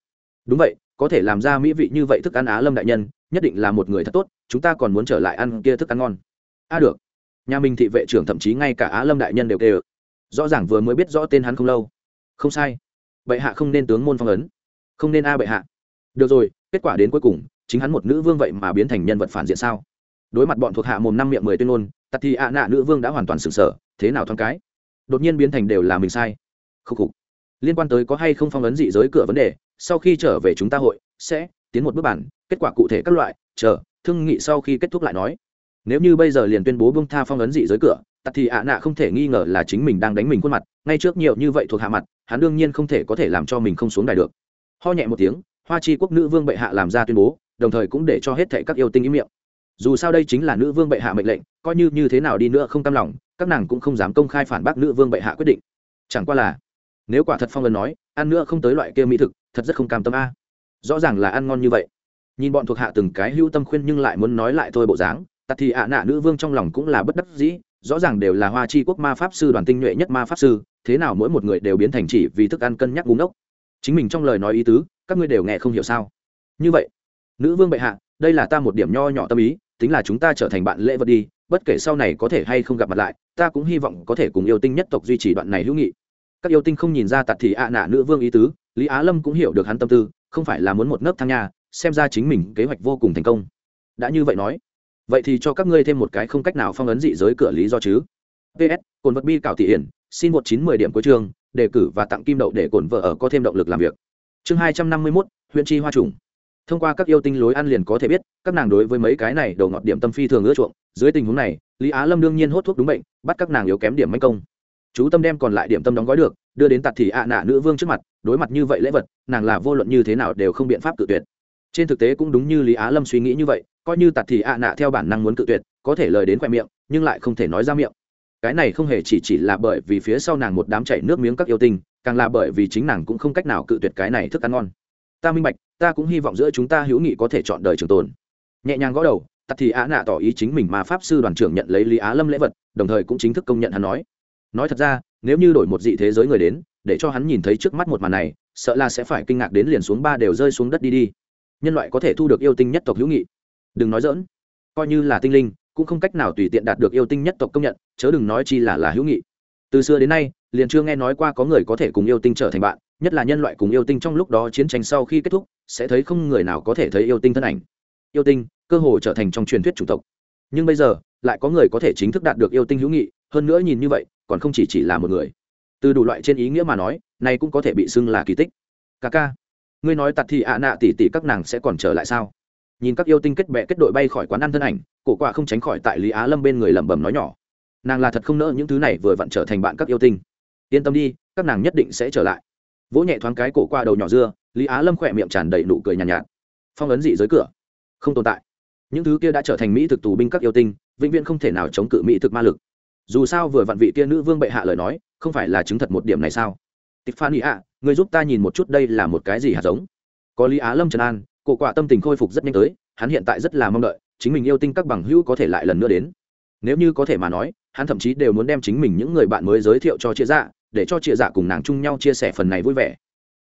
Đúng vậy, có thể làm ra mỹ vị như vậy thức ăn á lâm đại nhân, nhất định là một người thật tốt, chúng ta còn muốn trở lại ăn kia thức ăn ngon. A được. Nhà mình thị vệ trưởng thậm chí ngay cả á lâm đại nhân đều kêu. Rõ ràng vừa mới biết rõ tên hắn không lâu. Không sai. Bệ hạ không nên tướng môn phong ấn. Không nên a bệ hạ. Được rồi, kết quả đến cuối cùng chính hắn một nữ vương vậy mà biến thành nhân vật phản diện sao? Đối mặt bọn thuộc hạ mồm năm miệng mười tuyên ngôn tặc thì ạ nạ nữ vương đã hoàn toàn sừng sờ thế nào thoáng cái? Đột nhiên biến thành đều là mình sai. Khúc khục. Liên quan tới có hay không phong ấn dị giới cửa vấn đề, sau khi trở về chúng ta hội, sẽ tiến một bước bản, kết quả cụ thể các loại, chờ, thương nghị sau khi kết thúc lại nói. Nếu như bây giờ liền tuyên bố bông tha phong ấn dị giới cửa tặc thì ạ nạ không thể nghi ngờ là chính mình đang đánh mình khuôn mặt, ngay trước nhiều như vậy thuộc hạ mặt, hắn đương nhiên không thể có thể làm cho mình không xuống đài được. Ho nhẹ một tiếng, hoa chi quốc nữ vương bệ hạ làm ra tuyên bố đồng thời cũng để cho hết thệ các yêu tinh ý miệng. Dù sao đây chính là nữ vương bệ hạ mệnh lệnh, coi như như thế nào đi nữa không tam lòng, các nàng cũng không dám công khai phản bác nữ vương bệ hạ quyết định. Chẳng qua là, nếu quả thật phong lần nói, ăn nữa không tới loại kia mỹ thực, thật rất không cam tâm a. Rõ ràng là ăn ngon như vậy. Nhìn bọn thuộc hạ từng cái hưu tâm khuyên nhưng lại muốn nói lại thôi bộ dáng, tặc thì ạ nạ nữ vương trong lòng cũng là bất đắc dĩ, rõ ràng đều là hoa chi quốc ma pháp sư, đoàn tinh nhuệ nhất ma pháp sư, thế nào mỗi một người đều biến thành chỉ vì thức ăn cân nhắc búng ốc chính mình trong lời nói ý tứ, các ngươi đều nghe không hiểu sao? Như vậy nữ vương bệ hạ, đây là ta một điểm nho nhỏ tâm ý, tính là chúng ta trở thành bạn lễ vật đi, bất kể sau này có thể hay không gặp mặt lại, ta cũng hy vọng có thể cùng yêu tinh nhất tộc duy trì đoạn này hữu nghị. Các yêu tinh không nhìn ra tạt thì ạ nạ nữ vương ý tứ, lý á lâm cũng hiểu được hắn tâm tư, không phải là muốn một nấc thang nhà, xem ra chính mình kế hoạch vô cùng thành công. Đã như vậy nói, vậy thì cho các ngươi thêm một cái không cách nào phong ấn dị giới cửa lý do chứ. Ps cồn vật bi cảo thị hiển, xin một chín mười điểm cuối chương, đề cử và tặng kim đậu để cồn vợ ở có thêm động lực làm việc. Chương hai trăm năm mươi mốt, huyện chi hoa trùng thông qua các yêu tinh lối ăn liền có thể biết, các nàng đối với mấy cái này đầu ngọt điểm tâm phi thường ưa chuộng. Dưới tình huống này, lý á lâm đương nhiên hốt thuốc đúng bệnh, bắt các nàng yếu kém điểm manh công. Chú tâm đem còn lại điểm tâm đóng gói được, đưa đến tạt thì ạ nạ nữ vương trước mặt, đối mặt như vậy lễ vật, nàng là vô luận như thế nào đều không biện pháp tự tuyệt. Trên thực tế cũng đúng như lý á lâm suy nghĩ như vậy, coi như tạt thì ạ nạ theo bản năng muốn cự tuyệt, có thể lời đến khoe miệng, nhưng lại không thể nói ra miệng. Cái này không hề chỉ chỉ là bởi vì phía sau nàng một đám chảy nước miếng các yêu tinh, càng là bởi vì chính nàng cũng không cách nào cự tuyệt cái này thức ăn ngon ta minh bạch, ta cũng hy vọng giữa chúng ta hữu nghị có thể chọn đời trường tồn. Nhẹ nhàng gõ đầu tặc thì á nạ tỏ ý chính mình mà pháp sư đoàn trưởng nhận lấy lý á lâm lễ vật, đồng thời cũng chính thức công nhận hắn nói. Nói thật ra, nếu như đổi một dị thế giới người đến, để cho hắn nhìn thấy trước mắt một màn này, sợ là sẽ phải kinh ngạc đến liền xuống ba đều rơi xuống đất đi đi. Nhân loại có thể thu được yêu tinh nhất tộc hữu nghị. Đừng nói dỡn coi như là tinh linh, cũng không cách nào tùy tiện đạt được yêu tinh nhất tộc công nhận, chớ đừng nói chi là là hữu nghị. Từ xưa đến nay liền chưa nghe nói qua có người có thể cùng yêu tinh trở thành bạn, nhất là nhân loại cùng yêu tinh trong lúc đó chiến tranh sau khi kết thúc, sẽ thấy không người nào có thể thấy yêu tinh thân ảnh. Yêu tinh, cơ hồ trở thành trong truyền thuyết chủng tộc. Nhưng bây giờ, lại có người có thể chính thức đạt được yêu tinh hữu nghị, hơn nữa nhìn như vậy, còn không chỉ chỉ là một người. Từ đủ loại trên ý nghĩa mà nói, này cũng có thể bị xưng là kỳ tích. Ca ca, ngươi nói tạt thì ạ nạ tỉ tỉ các nàng sẽ còn trở lại sao? Nhìn các yêu tinh kết bệ kết đội bay khỏi quán ăn thân ảnh, cổ quả không tránh khỏi tại lý á lâm bên người lẩm bẩm nói nhỏ. Nàng là thật không nỡ những thứ này vừa vặn trở thành bạn các yêu tinh yên tâm đi các nàng nhất định sẽ trở lại. Vỗ nhẹ thoáng cái cổ qua đầu nhỏ dưa lý á lâm khỏe miệng tràn đầy nụ cười nhàn nhạt, nhạt. Phong ấn dị giới cửa. Không tồn tại. Những thứ kia đã trở thành mỹ thực tù binh các yêu tinh vĩnh viễn không thể nào chống cự mỹ thực ma lực. Dù sao vừa vặn vị kia nữ vương bệ hạ lời nói không phải là chứng thật một điểm này sao? Tiffany ạ người giúp ta nhìn một chút đây là một cái gì hạt giống? Có lý á lâm trần an cổ quả tâm tình khôi phục rất nhanh tới hắn hiện tại rất là mong đợi chính mình yêu tinh các bằng hữu có thể lại lần nữa đến. Nếu như có thể mà nói hắn thậm chí đều muốn đem chính mình những người bạn mới giới thiệu cho chia dạ để cho chia dạ cùng nàng chung nhau chia sẻ phần này vui vẻ.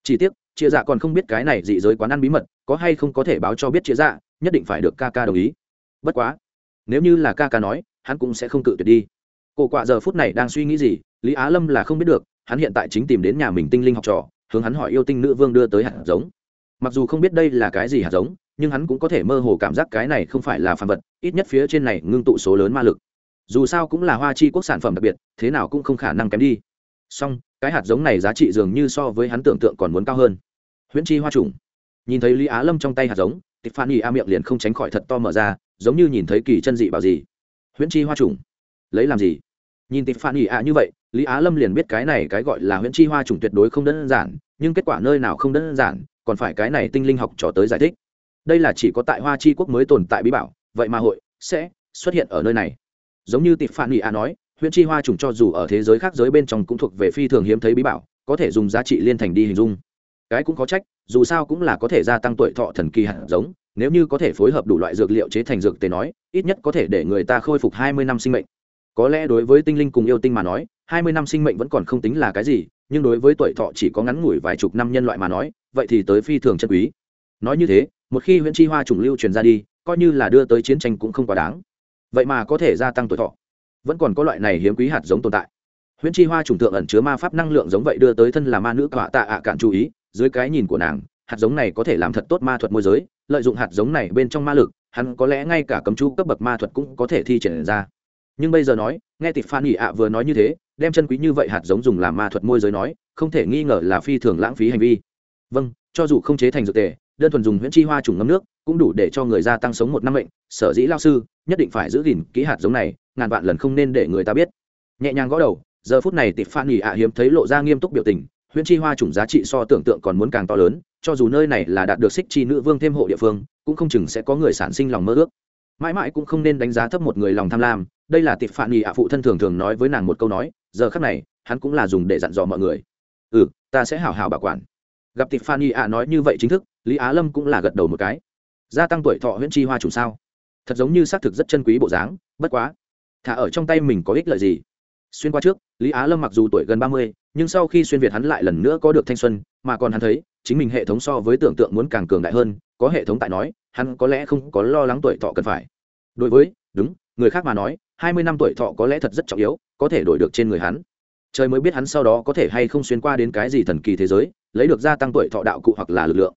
Chỉ tiếc, chia dạ còn không biết cái này dị giới quán ăn bí mật, có hay không có thể báo cho biết chia dạ nhất định phải được ca ca đồng ý. Bất quá, nếu như là ca ca nói, hắn cũng sẽ không cự tuyệt đi. Cổ quạ giờ phút này đang suy nghĩ gì, lý á lâm là không biết được, hắn hiện tại chính tìm đến nhà mình tinh linh học trò, hướng hắn hỏi yêu tinh nữ vương đưa tới hạt giống. Mặc dù không biết đây là cái gì hạt giống, nhưng hắn cũng có thể mơ hồ cảm giác cái này không phải là phàm vật, ít nhất phía trên này ngưng tụ số lớn ma lực. Dù sao cũng là hoa chi quốc sản phẩm đặc biệt, thế nào cũng không khả năng kém đi song, cái hạt giống này giá trị dường như so với hắn tưởng tượng còn muốn cao hơn. Huyễn chi hoa trùng. Nhìn thấy lý á lâm trong tay hạt giống, tịch phan y a miệng liền không tránh khỏi thật to mở ra, giống như nhìn thấy kỳ chân dị bảo gì. Huyễn chi hoa trùng. Lấy làm gì? Nhìn tịch phan y a như vậy, lý á lâm liền biết cái này cái gọi là huyễn chi hoa trùng tuyệt đối không đơn giản, nhưng kết quả nơi nào không đơn giản, còn phải cái này tinh linh học trò tới giải thích. Đây là chỉ có tại hoa chi quốc mới tồn tại bí bảo, vậy mà hội sẽ xuất hiện ở nơi này. Giống như tịp phản nghị a nói huyện chi hoa trùng cho dù ở thế giới khác giới bên trong cũng thuộc về phi thường hiếm thấy bí bảo, có thể dùng giá trị liên thành đi hình dung. Cái cũng có trách, dù sao cũng là có thể gia tăng tuổi thọ thần kỳ hạt giống, nếu như có thể phối hợp đủ loại dược liệu chế thành dược tế nói, ít nhất có thể để người ta khôi phục hai mươi năm sinh mệnh. Có lẽ đối với tinh linh cùng yêu tinh mà nói, hai mươi năm sinh mệnh vẫn còn không tính là cái gì, nhưng đối với tuổi thọ chỉ có ngắn ngủi vài chục năm nhân loại mà nói, vậy thì tới phi thường chân quý. Nói như thế, một khi huyện chi hoa trùng lưu truyền ra đi, coi như là đưa tới chiến tranh cũng không quá đáng. Vậy mà có thể gia tăng tuổi thọ vẫn còn có loại này hiếm quý hạt giống tồn tại. Huyễn chi hoa trùng tượng ẩn chứa ma pháp năng lượng giống vậy đưa tới thân là ma nữ cọa tạ ạ cạn chú ý, dưới cái nhìn của nàng, hạt giống này có thể làm thật tốt ma thuật môi giới, lợi dụng hạt giống này bên trong ma lực, hắn có lẽ ngay cả cấm chú cấp bậc ma thuật cũng có thể thi triển ra. Nhưng bây giờ nói, nghe thì phan ỉ ạ vừa nói như thế, đem chân quý như vậy hạt giống dùng làm ma thuật môi giới nói, không thể nghi ngờ là phi thường lãng phí hành vi. Vâng cho dù không chế thành dược tề, đơn thuần dùng huyễn chi hoa trùng ngâm nước, cũng đủ để cho người gia tăng sống một năm mệnh, sở dĩ lao sư nhất định phải giữ gìn kỹ hạt giống này ngàn vạn lần không nên để người ta biết. Nhẹ nhàng gõ đầu, giờ phút này tịp phan nghỉ ạ hiếm thấy lộ ra nghiêm túc biểu tình, huyễn chi hoa chủng giá trị so tưởng tượng còn muốn càng to lớn, cho dù nơi này là đạt được xích chi nữ vương thêm hộ địa phương, cũng không chừng sẽ có người sản sinh lòng mơ ước. Mãi mãi cũng không nên đánh giá thấp một người lòng tham lam, đây là tịp phản nghỉ ạ phụ thân thường thường nói với nàng một câu nói, giờ khác này, hắn cũng là dùng để dặn dò mọi người. Ừ ta sẽ hào hào bảo quản. Gặp tịp phản nghỉ ạ nói như vậy chính thức, lý á lâm cũng là gật đầu một cái. Gia tăng tuổi thọ huyễn chi hoa trùng sao? Thật giống như xác thực rất chân quý bộ dáng, bất quá thả ở trong tay mình có ích lợi gì? Xuyên qua trước, lý á lâm mặc dù tuổi gần ba mươi, nhưng sau khi xuyên việt hắn lại lần nữa có được thanh xuân, mà còn hắn thấy, chính mình hệ thống so với tưởng tượng muốn càng cường đại hơn, có hệ thống tại nói, hắn có lẽ không có lo lắng tuổi thọ cần phải. Đối với, đúng, người khác mà nói, hai mươi năm tuổi thọ có lẽ thật rất trọng yếu, có thể đổi được trên người hắn. Trời mới biết hắn sau đó có thể hay không xuyên qua đến cái gì thần kỳ thế giới, lấy được gia tăng tuổi thọ đạo cụ hoặc là lực lượng.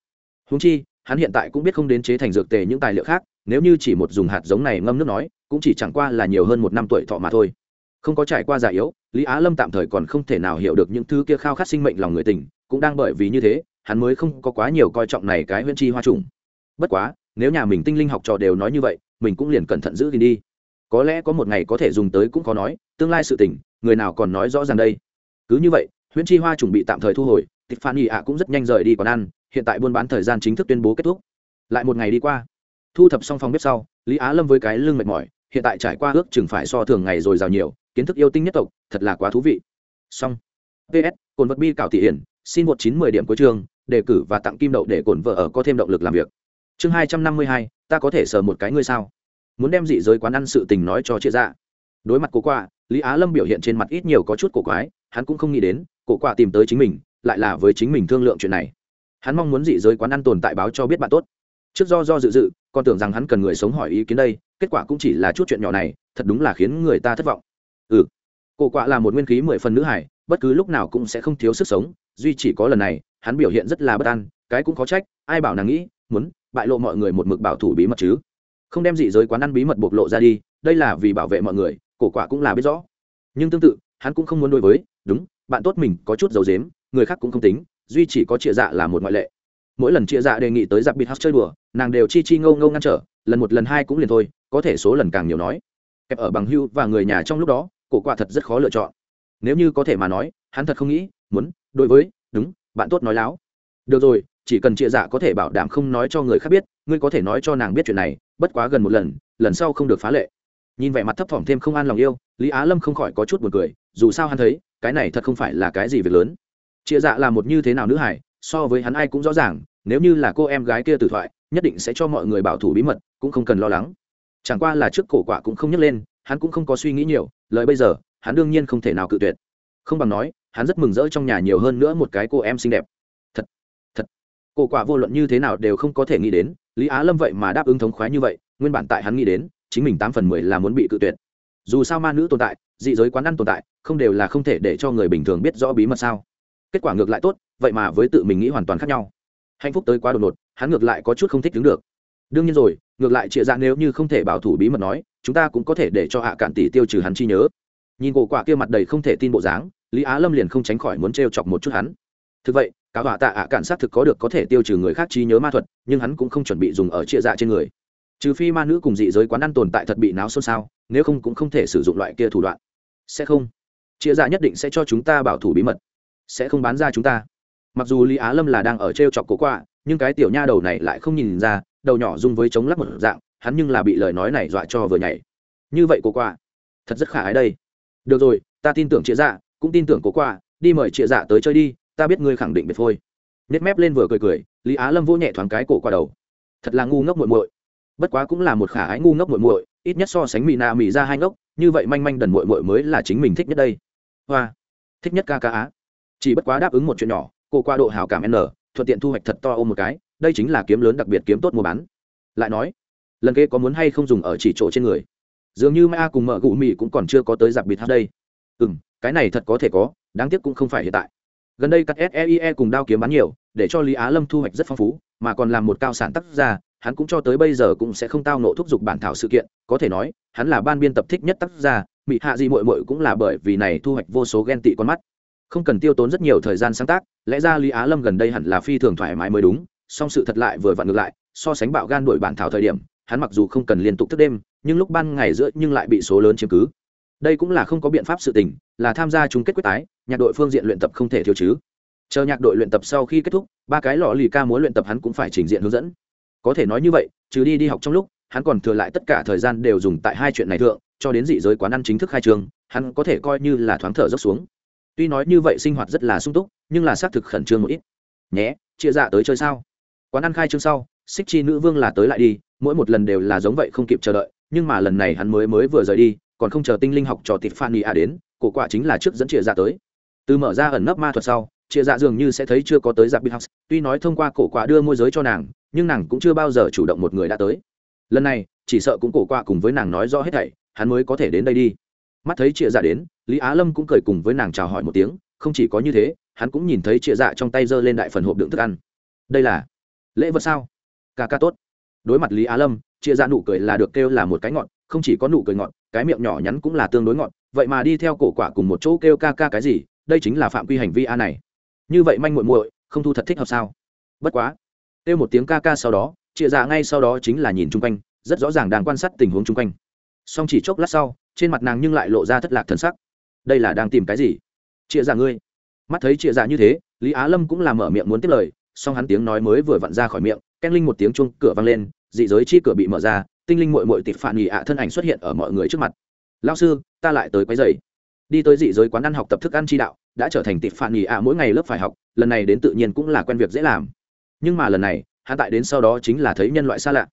Húng chi, hắn hiện tại cũng biết không đến chế thành dược tề những tài liệu khác, nếu như chỉ một dùng hạt giống này ngâm nước nói cũng chỉ chẳng qua là nhiều hơn một năm tuổi thọ mà thôi. Không có trải qua già yếu, lý á lâm tạm thời còn không thể nào hiểu được những thứ kia khao khát sinh mệnh lòng người tình, cũng đang bởi vì như thế, hắn mới không có quá nhiều coi trọng này cái huyễn chi hoa trùng. Bất quá, nếu nhà mình tinh linh học trò đều nói như vậy, mình cũng liền cẩn thận giữ gìn đi. Có lẽ có một ngày có thể dùng tới cũng khó nói, tương lai sự tình, người nào còn nói rõ ràng đây. Cứ như vậy, huyễn chi hoa trùng bị tạm thời thu hồi, tịch phan y ạ cũng rất nhanh rời đi còn ăn, hiện tại buôn bán thời gian chính thức tuyên bố kết thúc. Lại một ngày đi qua, thu thập xong phòng bếp sau, lý á lâm với cái lưng mệt mỏi hiện tại trải qua ước chừng phải so thường ngày rồi giàu nhiều, kiến thức yêu tinh nhất tộc, thật là quá thú vị. Xong. Ps cồn vật bi cảo thị hiển, xin một chín mười điểm cuối trường đề cử và tặng kim đậu để cồn vợ ở có thêm động lực làm việc. Chương hai trăm năm mươi hai, ta có thể sờ một cái ngươi sao? Muốn đem dị giới quán ăn sự tình nói cho chia ra đối mặt cổ quạ, lý á lâm biểu hiện trên mặt ít nhiều có chút cổ quái, hắn cũng không nghĩ đến, cổ quạ tìm tới chính mình, lại là với chính mình thương lượng chuyện này. Hắn mong muốn dị giới quán ăn tồn tại báo cho biết bạn tốt trước do do dự dự, còn tưởng rằng hắn cần người sống hỏi ý kiến đây, kết quả cũng chỉ là chút chuyện nhỏ này, thật đúng là khiến người ta thất vọng. Ừ cổ quạ là một nguyên khí mười phần nữ hải, bất cứ lúc nào cũng sẽ không thiếu sức sống, duy chỉ có lần này, hắn biểu hiện rất là bất an, cái cũng có trách, ai bảo nàng nghĩ, muốn bại lộ mọi người một mực bảo thủ bí mật chứ? Không đem dị giới quán ăn bí mật bộc lộ ra đi, đây là vì bảo vệ mọi người, cổ quả cũng là biết rõ. Nhưng tương tự, hắn cũng không muốn đối với, đúng, bạn tốt mình có chút dầu dếm, người khác cũng không tính, duy chỉ có trịa dạ là một ngoại lệ mỗi lần chia dạ đề nghị tới giặc bịt hắc chơi đùa, nàng đều chi chi ngâu ngâu ngăn trở, lần một lần hai cũng liền thôi, có thể số lần càng nhiều nói. Kẹp ở bằng hưu và người nhà trong lúc đó, cổ quả thật rất khó lựa chọn. Nếu như có thể mà nói, hắn thật không nghĩ, muốn, đối với, đúng, bạn tốt nói láo. Được rồi, chỉ cần chia dạ có thể bảo đảm không nói cho người khác biết, ngươi có thể nói cho nàng biết chuyện này, bất quá gần một lần lần sau không được phá lệ. Nhìn vẻ mặt thấp thỏm thêm không an lòng yêu, lý á lâm không khỏi có chút buồn cười, dù sao hắn thấy, cái này thật không phải là cái gì việc lớn. Chia dạ là một như thế nào nữ hải so với hắn ai cũng rõ ràng, nếu như là cô em gái kia tử thoại, nhất định sẽ cho mọi người bảo thủ bí mật, cũng không cần lo lắng. Chẳng qua là trước cổ quả cũng không nhấc lên, hắn cũng không có suy nghĩ nhiều, lời bây giờ, hắn đương nhiên không thể nào cự tuyệt. Không bằng nói, hắn rất mừng rỡ trong nhà nhiều hơn nữa một cái cô em xinh đẹp. Thật thật. Cổ quả vô luận như thế nào đều không có thể nghĩ đến, lý á lâm vậy mà đáp ứng thống khoái như vậy, nguyên bản tại hắn nghĩ đến, chính mình tám phần mười là muốn bị cự tuyệt. Dù sao ma nữ tồn tại, dị giới quán ăn tồn tại, không đều là không thể để cho người bình thường biết rõ bí mật sao. Kết quả ngược lại tốt vậy mà với tự mình nghĩ hoàn toàn khác nhau. Hạnh phúc tới quá đột ngột, hắn ngược lại có chút không thích đứng được. Đương nhiên rồi, ngược lại trịa dạ nếu như không thể bảo thủ bí mật nói, chúng ta cũng có thể để cho hạ cạn tỷ tiêu trừ hắn chi nhớ. Nhìn cổ quả kia mặt đầy không thể tin bộ dáng, lý á lâm liền không tránh khỏi muốn t chọc một chút hắn. Thực vậy cả họa tạ ạ cạn xác thực có được có thể tiêu trừ người khác trí nhớ ma thuật, nhưng hắn cũng không chuẩn bị dùng ở trịa dạ trên người. Trừ phi ma nữ cùng dị giới quán ăn tồn tại thật bị náo xôn xao, nếu không cũng không thể sử dụng loại kia thủ đoạn. Sẽ không. Trịa dạ nhất định sẽ cho chúng ta bảo thủ bí mật. Sẽ không bán ra chúng ta mặc dù lý á lâm là đang ở t r e o chọc cổ quạ, nhưng cái tiểu nha đầu này lại không nhìn ra, đầu nhỏ dung với chống lắc một dạng, hắn nhưng là bị lời nói này dọa cho vừa nhảy. Như vậy cổ quạ, thật rất khả ái đây. Được rồi, ta tin tưởng chia dạ cũng tin tưởng cổ quạ, đi mời chia dạ tới chơi đi, ta biết ngươi khẳng định biệt phôi. Nếp mép lên vừa cười cười, lý á lâm vỗ nhẹ thoáng cái cổ qua đầu. Thật là ngu ngốc muội muội. Bất quá cũng là một khả ái ngu ngốc muội muội, ít nhất so sánh mỹ na mỹ ra hai ngốc, như vậy manh manh đần muội muội mới là chính mình thích nhất đây. Hoa, thích nhất ca ca á. Chỉ bất quá đáp ứng một chuyện nhỏ cô qua độ hảo cảm n, thuận tiện thu hoạch thật to ôm một cái, đây chính là kiếm lớn đặc biệt kiếm tốt mua bán. Lại nói, lần kế có muốn hay không dùng ở chỉ chỗ trên người? Dường như ma cùng mợ gụ mì cũng còn chưa có tới giặc bịt hát đây. Ừ m cái này thật có thể có, đáng tiếc cũng không phải hiện tại. Gần đây các seie cùng đao kiếm bán nhiều, để cho lý á lâm thu hoạch rất phong phú, mà còn làm một cao sản tác ra hắn cũng cho tới bây giờ cũng sẽ không tao nộ thúc giục bản thảo sự kiện, có thể nói, hắn là ban biên tập thích nhất tác gia mỹ hạ gì mội mội cũng là bởi vì này thu hoạch vô số ghen tị con mắt không cần tiêu tốn rất nhiều thời gian sáng tác lẽ ra lý á lâm gần đây hẳn là phi thường thoải mái mới đúng song sự thật lại vừa vặn ngược lại so sánh bạo gan đổi bản thảo thời điểm hắn mặc dù không cần liên tục thức đêm nhưng lúc ban ngày giữa nhưng lại bị số lớn chiếm cứ. Đây cũng là không có biện pháp sự tình là tham gia chung kết quyết tái nhạc đội phương diện luyện tập không thể thiếu chứ. Chờ nhạc đội luyện tập sau khi kết thúc ba cái lò lì ca muốn luyện tập hắn cũng phải trình diện hướng dẫn. Có thể nói như vậy trừ đi đi học trong lúc hắn còn thừa lại tất cả thời gian đều dùng tại hai chuyện này thượng cho đến dị giới quán ăn chính thức khai trường, hắn có thể coi như là thoáng thở dốc xuống tuy nói như vậy sinh hoạt rất là sung túc, nhưng là xác thực khẩn trương một ít. Nhé, chia dạ tới chơi sao? Quán ăn khai trương sau xích chi nữ vương là tới lại đi, mỗi một lần đều là giống vậy không kịp chờ đợi, nhưng mà lần này hắn mới mới vừa rời đi, còn không chờ tinh linh học trò tịp phan a đến, cổ quả chính là trước dẫn chia dạ tới. Từ mở ra ẩn nấp ma thuật sau, chia dạ dường như sẽ thấy chưa có tới giặc big house, tuy nói thông qua cổ quả đưa môi giới cho nàng, nhưng nàng cũng chưa bao giờ chủ động một người đã tới. Lần này, chỉ sợ cũng cổ quả cùng với nàng nói rõ hết thảy, hắn mới có thể đến đây đi mắt thấy chia dạ đến, lý á lâm cũng cười cùng với nàng chào hỏi một tiếng, không chỉ có như thế, hắn cũng nhìn thấy chia dạ trong tay giơ lên đại phần hộp đựng thức ăn. Đây là lễ vật sao? Ca ca tốt. Đối mặt lý á lâm chia dạ nụ cười là được kêu là một cái ngọn không chỉ có nụ cười ngọn cái miệng nhỏ nhắn cũng là tương đối ngọn vậy mà đi theo cổ quả cùng một chỗ kêu ca ca cái gì, đây chính là phạm quy hành vi a này. Như vậy manh muội muội, không thu thật thích hợp sao? Bất quá, kêu một tiếng ca ca sau đó chia dạ ngay sau đó chính là nhìn chung quanh, rất rõ ràng đang quan sát tình huống chung quanh song chỉ chốc lát sau, trên mặt nàng nhưng lại lộ ra thất lạc thần sắc. Đây là đang tìm cái gì? Chịa giả ngươi. Mắt thấy chịa giả như thế, lý á lâm cũng làm mở miệng muốn tiếp lời, song hắn tiếng nói mới vừa vặn ra khỏi miệng ken linh một tiếng chuông cửa vang lên, dị giới chi cửa bị mở ra, tinh linh mội mội tịt phản nghỉ ạ thân ảnh xuất hiện ở mọi người trước mặt. Lao sư, ta lại tới quấy dày đi tới dị giới quán ăn học tập thức ăn chi đạo, đã trở thành tịt phản nghỉ ạ mỗi ngày lớp phải học, lần này đến tự nhiên cũng là quen việc dễ làm. Nhưng mà lần này, hắn tại đến sau đó chính là thấy nhân loại xa lạ.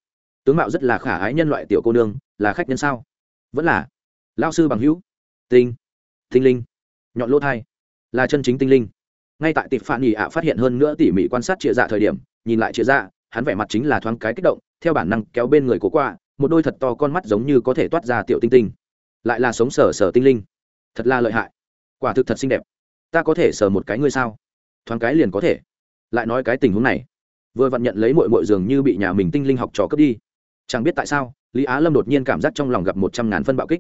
Tướng mạo rất là khả ái nhân loại tiểu cô nương là khách nhân sao? Vẫn là. Lao sư bằng hữu. Tinh. Tinh linh. Nhọn lỗ thai. Là chân chính tinh linh. Ngay tại tịp phản nghỉ ạ phát hiện hơn nữa tỉ mỉ quan sát chia dạ thời điểm, nhìn lại chia dạ hắn vẻ mặt chính là thoáng cái kích động, theo bản năng kéo bên người cố qua một đôi thật to con mắt giống như có thể toát ra tiểu tinh tinh. Lại là sống sờ sờ tinh linh. Thật là lợi hại. Quả thực thật xinh đẹp. Ta có thể sờ một cái ngươi sao? Thoáng cái liền có thể. Lại nói cái tình huống này. Vừa vặn nhận lấy mội mội dường như bị nhà mình tinh linh học trò cướp đi. Chẳng biết tại sao lý á lâm đột nhiên cảm giác trong lòng gặp một trăm ngàn phân bạo kích.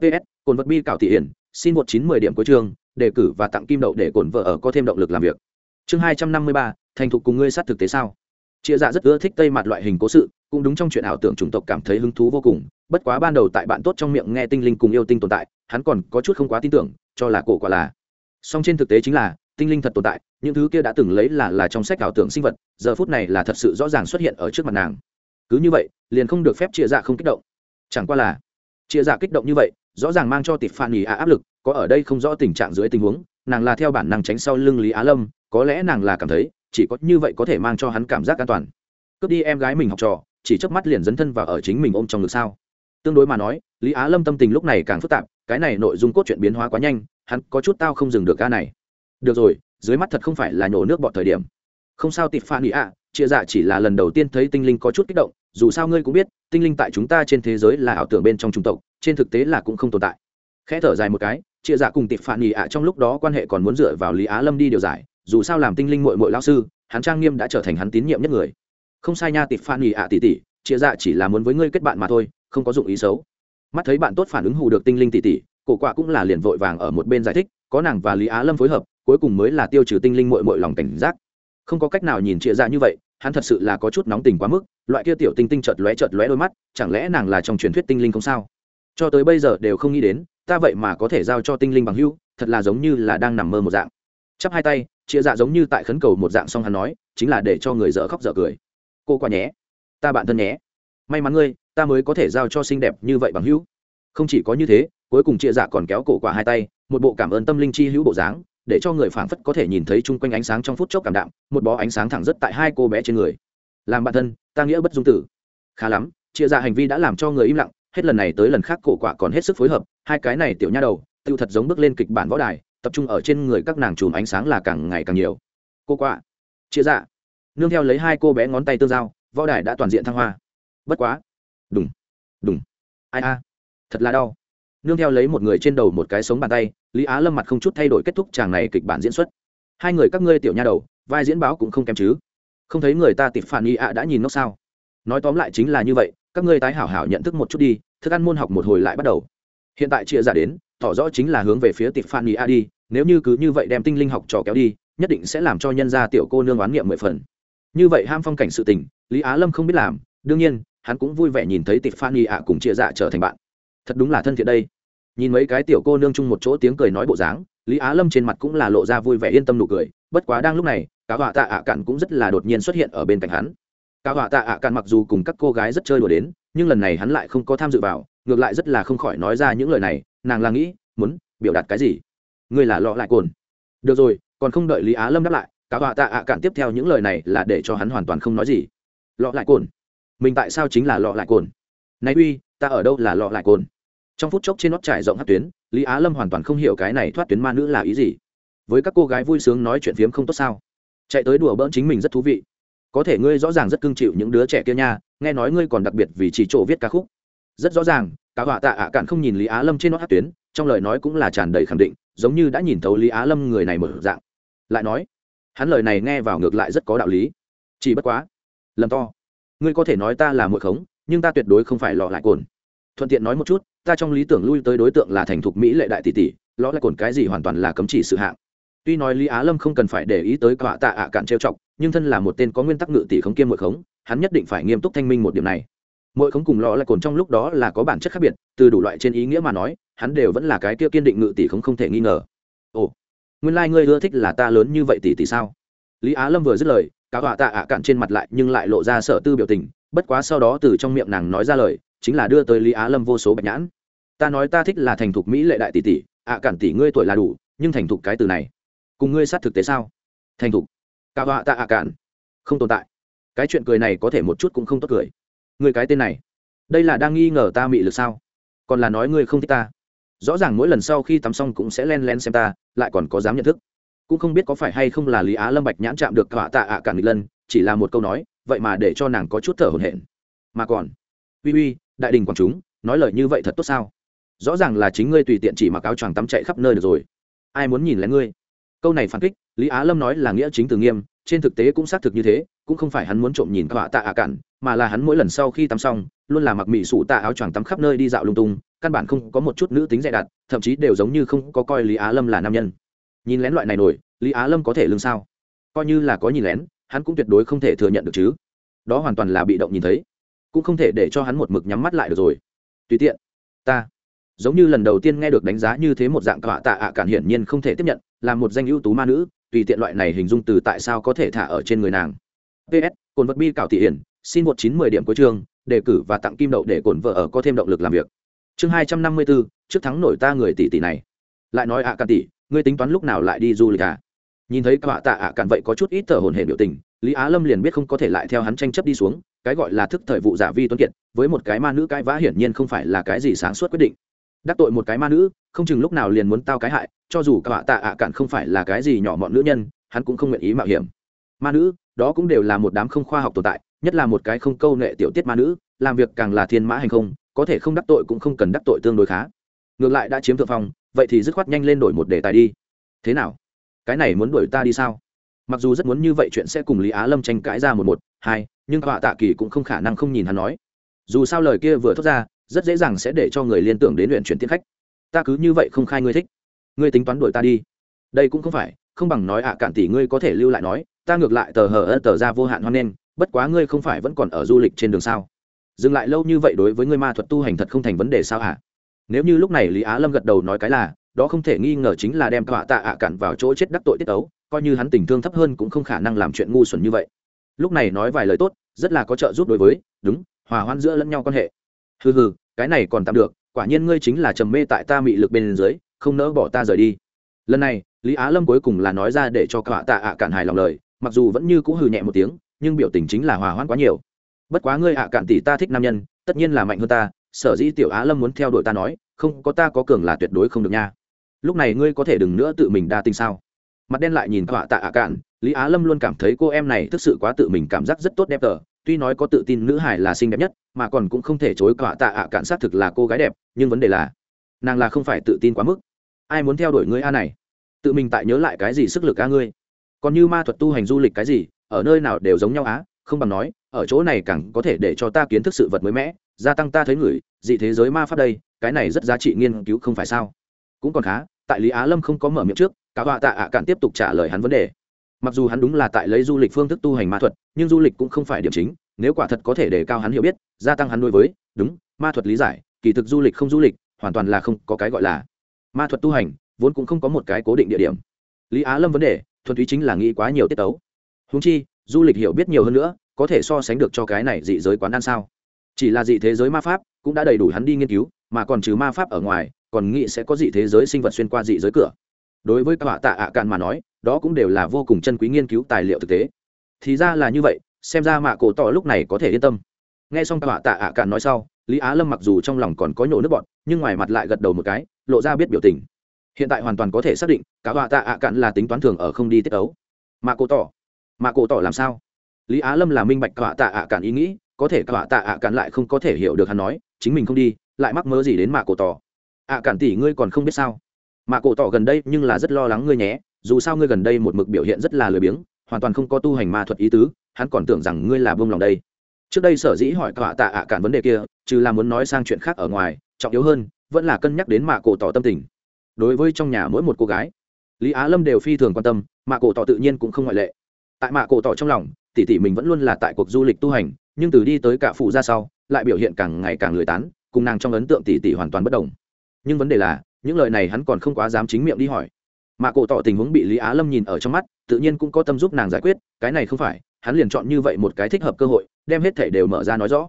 Ps cồn vật bi cảo thị hiển, xin một chín mười điểm cuối chương, đề cử và tặng kim đậu để cổn vợ ở có thêm động lực làm việc. Chương hai trăm năm mươi ba, thành thục cùng ngươi sát thực tế sao? Chia dạ rất ưa thích tây mặt loại hình cố sự, cũng đúng trong chuyện ảo tưởng chủng tộc cảm thấy hứng thú vô cùng. Bất quá ban đầu tại bạn tốt trong miệng nghe tinh linh cùng yêu tinh tồn tại, hắn còn có chút không quá tin tưởng, cho là cổ quả là. Song trên thực tế chính là, tinh linh thật tồn tại, những thứ kia đã từng lấy là là trong sách ảo tưởng sinh vật, giờ phút này là thật sự rõ ràng xuất hiện ở trước mặt nàng cứ như vậy, liền không được phép chia dạ không kích động. Chẳng qua là, chia dạ kích động như vậy, rõ ràng mang cho tịp phản ý áp lực, có ở đây không rõ tình trạng dưới tình huống, nàng là theo bản năng tránh sau lưng lý á lâm, có lẽ nàng là cảm thấy, chỉ có như vậy có thể mang cho hắn cảm giác an toàn. Cướp đi em gái mình học trò, chỉ chớp mắt liền dấn thân vào ở chính mình ôm trong ngực sao. Tương đối mà nói, lý á lâm tâm tình lúc này càng phức tạp, cái này nội dung cốt truyện biến hóa quá nhanh, hắn có chút tao không dừng được ca này. Được rồi, dưới mắt thật không phải là nhổ nước bọt thời điểm. Không sao tịp phan ý ạ chia dạ chỉ là lần đầu tiên thấy tinh linh có chút kích động dù sao ngươi cũng biết, tinh linh tại chúng ta trên thế giới là ảo tưởng bên trong trung tộc, trên thực tế là cũng không tồn tại. Khẽ thở dài một cái, chia dạ cùng tịp phản ý ạ trong lúc đó quan hệ còn muốn dựa vào lý á lâm đi điều giải, dù sao làm tinh linh mội mội lao sư, hắn trang nghiêm đã trở thành hắn tín nhiệm nhất người. Không sai nha tịp phản nghỉ ạ tỷ tỷ, chia dạ chỉ là muốn với ngươi kết bạn mà thôi, không có dụng ý xấu. Mắt thấy bạn tốt phản ứng hù được tinh linh tỷ tỷ, cổ quạ cũng là liền vội vàng ở một bên giải thích, có nàng và lý á lâm phối hợp, cuối cùng mới là tiêu trừ tinh linh mội mội lòng cảnh giác. Không có cách nào nhìn chia dạ như vậy hắn thật sự là có chút nóng tình quá mức, loại kia tiểu tinh tinh chợt lóe chợt lóe đôi mắt, chẳng lẽ nàng là trong truyền thuyết tinh linh không sao? Cho tới bây giờ đều không nghĩ đến, ta vậy mà có thể giao cho tinh linh bằng hữu, thật là giống như là đang nằm mơ một dạng. Chắp hai tay chia dạ giống như tại khấn cầu một dạng song hắn nói, chính là để cho người dở khóc dở cười. Cô quả nhé. Ta bạn thân nhé. May mắn ngươi, ta mới có thể giao cho xinh đẹp như vậy bằng hữu. Không chỉ có như thế, cuối cùng chia dạ còn kéo cổ quả hai tay, một bộ cảm ơn tâm linh chi hữu bộ dáng để cho người phảng phất có thể nhìn thấy chung quanh ánh sáng trong phút chốc cảm đạm một bó ánh sáng thẳng rất tại hai cô bé trên người. Làm bạn thân ta nghĩa bất dung tử. Khá lắm chia ra hành vi đã làm cho người im lặng hết lần này tới lần khác cổ quả còn hết sức phối hợp hai cái này tiểu nha đầu tiêu thật giống bước lên kịch bản võ đài tập trung ở trên người các nàng chùm ánh sáng là càng ngày càng nhiều. Cô quạ chia ra. nương theo lấy hai cô bé ngón tay tương giao võ đài đã toàn diện thăng hoa. Bất quá. Đùng, đùng. ai a thật là đau. Nương theo lấy một người trên đầu một cái sống bàn tay lý á lâm mặt không chút thay đổi kết thúc chàng này kịch bản diễn xuất. Hai người các ngươi tiểu nha đầu, vai diễn báo cũng không kém chứ. Không thấy người ta tịp phản y ạ đã nhìn nó sao. Nói tóm lại chính là như vậy, các ngươi tái hảo hảo nhận thức một chút đi, thức ăn môn học một hồi lại bắt đầu. Hiện tại chia giả đến, tỏ rõ chính là hướng về phía tịp phan a đi, nếu như cứ như vậy đem tinh linh học trò kéo đi, nhất định sẽ làm cho nhân gia tiểu cô nương oán nghiệm mười phần. Như vậy ham phong cảnh sự tình, lý á lâm không biết làm, đương nhiên, hắn cũng vui vẻ nhìn thấy tịp phan ạ cùng chia dạ trở thành bạn. Thật đúng là thân thiện đây nhìn mấy cái tiểu cô nương chung một chỗ tiếng cười nói bộ dáng, lý á lâm trên mặt cũng là lộ ra vui vẻ yên tâm nụ cười, bất quá đang lúc này, cá họa tạ ạ cạn cũng rất là đột nhiên xuất hiện ở bên cạnh hắn. Cá họa tạ ạ cạn mặc dù cùng các cô gái rất chơi đùa đến, nhưng lần này hắn lại không có tham dự vào, ngược lại rất là không khỏi nói ra những lời này, nàng là nghĩ, muốn biểu đạt cái gì? Ngươi là lọ lại cồn. Được rồi, còn không đợi lý á lâm đáp lại, cá họa tạ ạ cạn tiếp theo những lời này là để cho hắn hoàn toàn không nói gì. Lọ lại cồn. Mình tại sao chính là lọ lại cồn? Này uy, ta ở đâu là lọ lại cồn? Trong phút chốc trên nót trải rộng hát tuyến, lý á lâm hoàn toàn không hiểu cái này thoát tuyến ma nữ là ý gì. Với các cô gái vui sướng nói chuyện phiếm không tốt sao? Chạy tới đùa bỡn chính mình rất thú vị. Có thể ngươi rõ ràng rất cưng chịu những đứa trẻ kia nha, nghe nói ngươi còn đặc biệt vì chỉ chỗ viết ca khúc. Rất rõ ràng, cả họa tạ ạ cạn không nhìn lý á lâm trên nót hát tuyến, trong lời nói cũng là tràn đầy khẳng định, giống như đã nhìn thấu lý á lâm người này mở dạng. Lại nói, hắn lời này nghe vào ngược lại rất có đạo lý. Chỉ bất quá, lầm to. Ngươi có thể nói ta là mượn khống, nhưng ta tuyệt đối không phải lọ lại cồn. Thuận tiện nói một chút ta trong lý tưởng lui tới đối tượng là thành thục mỹ lệ đại tỷ tỷ lõ lại cồn cái gì hoàn toàn là cấm chỉ sự hạng. Tuy nói lý á lâm không cần phải để ý tới quả tạ ạ cạn trêu chọc, nhưng thân là một tên có nguyên tắc ngự tỷ không kiêm mội khống, hắn nhất định phải nghiêm túc thanh minh một điểm này. Mỗi khống cùng lõ lại cồn trong lúc đó là có bản chất khác biệt, từ đủ loại trên ý nghĩa mà nói, hắn đều vẫn là cái kia kiên định ngự tỷ không không thể nghi ngờ. Ồ, nguyên lai、like、ngươi ưa thích là ta lớn như vậy tỷ tỷ sao? Lý á lâm vừa dứt lời, cả quả tạ ạ cạn trên mặt lại nhưng lại lộ ra sợ tư biểu tình, bất quá sau đó từ trong miệng nàng nói ra lời chính là đưa tới lý á lâm vô số bạch nhãn. Ta nói ta thích là thành thục mỹ lệ đại tỷ tỷ, ạ cản tỷ ngươi tuổi là đủ, nhưng thành thục cái từ này, cùng ngươi sát thực tế sao? Thành thục. Cả họa tạ ạ cản. Không tồn tại. Cái chuyện cười này có thể một chút cũng không tốt cười. Người cái tên này, đây là đang nghi ngờ ta mị lực sao? Còn là nói ngươi không thích ta. Rõ ràng mỗi lần sau khi tắm xong cũng sẽ len len xem ta, lại còn có dám nhận thức. Cũng không biết có phải hay không là lý á lâm bạch nhãn chạm được họa tạ ạ cản nghịch lân, chỉ là một câu nói, vậy mà để cho nàng có chút thở hổn hển. Mà còn, uy uy đại đình quảng chúng, nói lời như vậy thật tốt sao? Rõ ràng là chính ngươi tùy tiện chỉ mặc áo choàng tắm chạy khắp nơi được rồi. Ai muốn nhìn lén ngươi? Câu này phản kích, lý á lâm nói là nghĩa chính từ nghiêm, trên thực tế cũng xác thực như thế, cũng không phải hắn muốn trộm nhìn họa tạ ạ cản mà là hắn mỗi lần sau khi tắm xong, luôn là mặc mỹ sụ tạ áo choàng tắm khắp nơi đi dạo lung tung, căn bản không có một chút nữ tính dạy đặt thậm chí đều giống như không có coi lý á lâm là nam nhân. Nhìn lén loại này nổi, lý á lâm có thể lương sao? Coi như là có nhìn lén, hắn cũng tuyệt đối không thể thừa nhận được chứ. Đó hoàn toàn là bị động nhìn thấy cũng không thể để cho hắn một mực nhắm mắt lại được rồi. Tùy tiện, ta. Giống như lần đầu tiên nghe được đánh giá như thế một dạng tọa tạ ạ cản hiển nhiên không thể tiếp nhận, là một danh ưu tú ma nữ, tùy tiện loại này hình dung từ tại sao có thể thả ở trên người nàng. Ps cồn vật bi cảo thị hiển, xin một chín mười điểm cuối chương đề cử và tặng kim đậu để cồn vợ ở có thêm động lực làm việc. Chương hai trăm năm mươi bốn trước thắng nổi ta người tỷ tỷ này. Lại nói ạ à tỷ, ngươi tính toán lúc nào lại đi du lịch à? Nhìn thấy tọa tạ ạ cản vậy có chút ít thở hồn hển biểu tình, lý á lâm liền biết không có thể lại theo hắn tranh chấp đi xuống cái gọi là thức thời vụ giả vi tuấn kiệt, với một cái ma nữ cãi vã hiển nhiên không phải là cái gì sáng suốt quyết định. Đắc tội một cái ma nữ, không chừng lúc nào liền muốn tao cái hại, cho dù cả tạ ạ cạn không phải là cái gì nhỏ mọn nữ nhân, hắn cũng không nguyện ý mạo hiểm. Ma nữ, đó cũng đều là một đám không khoa học tồn tại, nhất là một cái không câu nghệ tiểu tiết ma nữ, làm việc càng là thiên mã hành không, có thể không đắc tội cũng không cần đắc tội tương đối khá. Ngược lại đã chiếm thượng phong, vậy thì dứt khoát nhanh lên đổi một đề tài đi. Thế nào? Cái này muốn đuổi ta đi sao? Mặc dù rất muốn như vậy chuyện sẽ cùng lý á lâm tranh cãi ra một một, hai nhưng họa tạ kỳ cũng không khả năng không nhìn hắn nói. Dù sao lời kia vừa thốt ra, rất dễ dàng sẽ để cho người liên tưởng đến luyện chuyển tiến khách. Ta cứ như vậy không khai ngươi thích. Ngươi tính toán đuổi ta đi. Đây cũng không phải, không bằng nói ạ cạn tỷ ngươi có thể lưu lại nói, ta ngược lại tờ hờ ơ tờ ra vô hạn hoan nghênh, bất quá ngươi không phải vẫn còn ở du lịch trên đường sao? Dừng lại lâu như vậy đối với ngươi ma thuật tu hành thật không thành vấn đề sao hả nếu như lúc này lý á lâm gật đầu nói cái là, đó không thể nghi ngờ chính là đem tọa tạ ạ cạn vào chỗ chết đắc tội tiết ấu, coi như hắn tình thương thấp hơn cũng không khả năng làm chuyện ngu xuẩn như vậy lúc này nói vài lời tốt, rất là có trợ giúp đối với, đúng, hòa hoan giữa lẫn nhau quan hệ. Hừ hừ, cái này còn tạm được, quả nhiên ngươi chính là trầm mê tại ta mị lực bên dưới, không nỡ bỏ ta rời đi. Lần này, lý á lâm cuối cùng là nói ra để cho cả tạ ạ cạn hài lòng lời, mặc dù vẫn như cũ hừ nhẹ một tiếng, nhưng biểu tình chính là hòa hoãn quá nhiều. Bất quá ngươi ạ cạn tỷ ta thích nam nhân, tất nhiên là mạnh hơn ta, sở dĩ tiểu á lâm muốn theo đuổi ta nói, không có ta có cường là tuyệt đối không được nha. Lúc này ngươi có thể đừng nữa tự mình đa tình sao? Mặt đen lại nhìn cả tạ ạ cạn lý á lâm luôn cảm thấy cô em này thực sự quá tự mình cảm giác rất tốt đẹp tờ, tuy nói có tự tin nữ hải là xinh đẹp nhất, mà còn cũng không thể chối cọa tạ ạ, cạn xác thực là cô gái đẹp, nhưng vấn đề là, nàng là không phải tự tin quá mức. Ai muốn theo đuổi ngươi a này? Tự mình tại nhớ lại cái gì sức lực a ngươi? Còn như ma thuật tu hành du lịch cái gì, ở nơi nào đều giống nhau á, không bằng nói, ở chỗ này càng có thể để cho ta kiến thức sự vật mới mẻ, gia tăng ta thấy người, dị thế giới ma pháp đây, cái này rất giá trị nghiên cứu không phải sao? Cũng còn khá, tại lý á lâm không có mở miệng trước, cả họa tạ ạ, cạn tiếp tục trả lời hắn vấn đề mặc dù hắn đúng là tại lấy du lịch phương thức tu hành ma thuật, nhưng du lịch cũng không phải điểm chính, nếu quả thật có thể để cao hắn hiểu biết, gia tăng hắn đối với, đúng, ma thuật lý giải, kỳ thực du lịch không du lịch, hoàn toàn là không có cái gọi là. Ma thuật tu hành, vốn cũng không có một cái cố định địa điểm. Lý á lâm vấn đề, thuần túy chính là nghĩ quá nhiều tiết tấu. Húng chi, du lịch hiểu biết nhiều hơn nữa, có thể so sánh được cho cái này dị giới quán ăn sao? Chỉ là dị thế giới ma pháp, cũng đã đầy đủ hắn đi nghiên cứu, mà còn trừ ma pháp ở ngoài, còn nghĩ sẽ có dị thế giới sinh vật xuyên qua dị giới cửa đối với các họa tạ ạ cạn mà nói, đó cũng đều là vô cùng chân quý nghiên cứu tài liệu thực tế. Thì ra là như vậy, xem ra mạ cổ tỏ lúc này có thể yên tâm. Nghe xong các họa tạ ạ cạn nói sau, lý á lâm mặc dù trong lòng còn có nhổ nước bọn nhưng ngoài mặt lại gật đầu một cái, lộ ra biết biểu tình. Hiện tại hoàn toàn có thể xác định, cả họa tạ ạ cạn là tính toán thường ở không đi tiết ấu. Mạ cổ tỏ mạ cổ tỏ làm sao? Lý á lâm là minh bạch cả họa tạ ạ cạn ý nghĩ, có thể cả họa tạ ạ cạn lại không có thể hiểu được hắn nói, chính mình không đi, lại mắc mớ gì đến mạ cổ tỏ ạ cạn tỷ ngươi còn không biết sao? Mà cổ tỏ gần đây nhưng là rất lo lắng ngươi nhé, dù sao ngươi gần đây một mực biểu hiện rất là lười biếng, hoàn toàn không có tu hành ma thuật ý tứ, hắn còn tưởng rằng ngươi là bông lòng đây. Trước đây sở dĩ hỏi cả tạ ạ cản vấn đề kia chứ là muốn nói sang chuyện khác ở ngoài, trọng yếu hơn, vẫn là cân nhắc đến mạ cổ tỏ tâm tình. Đối với trong nhà mỗi một cô gái, lý á lâm đều phi thường quan tâm, mạ cổ tỏ tự nhiên cũng không ngoại lệ. Tại mạ cổ tỏ trong lòng, tỷ tỷ mình vẫn luôn là tại cuộc du lịch tu hành, nhưng từ đi tới cả phụ ra sau, lại biểu hiện càng ngày càng lười tán, cùng nàng trong ấn tượng tỷ tỷ hoàn toàn bất đồng. Nhưng vấn đề là những lời này hắn còn không quá dám chính miệng đi hỏi. Mạ cổ tỏ tình huống bị lý á lâm nhìn ở trong mắt, tự nhiên cũng có tâm giúp nàng giải quyết, cái này không phải, hắn liền chọn như vậy một cái thích hợp cơ hội, đem hết thể đều mở ra nói rõ.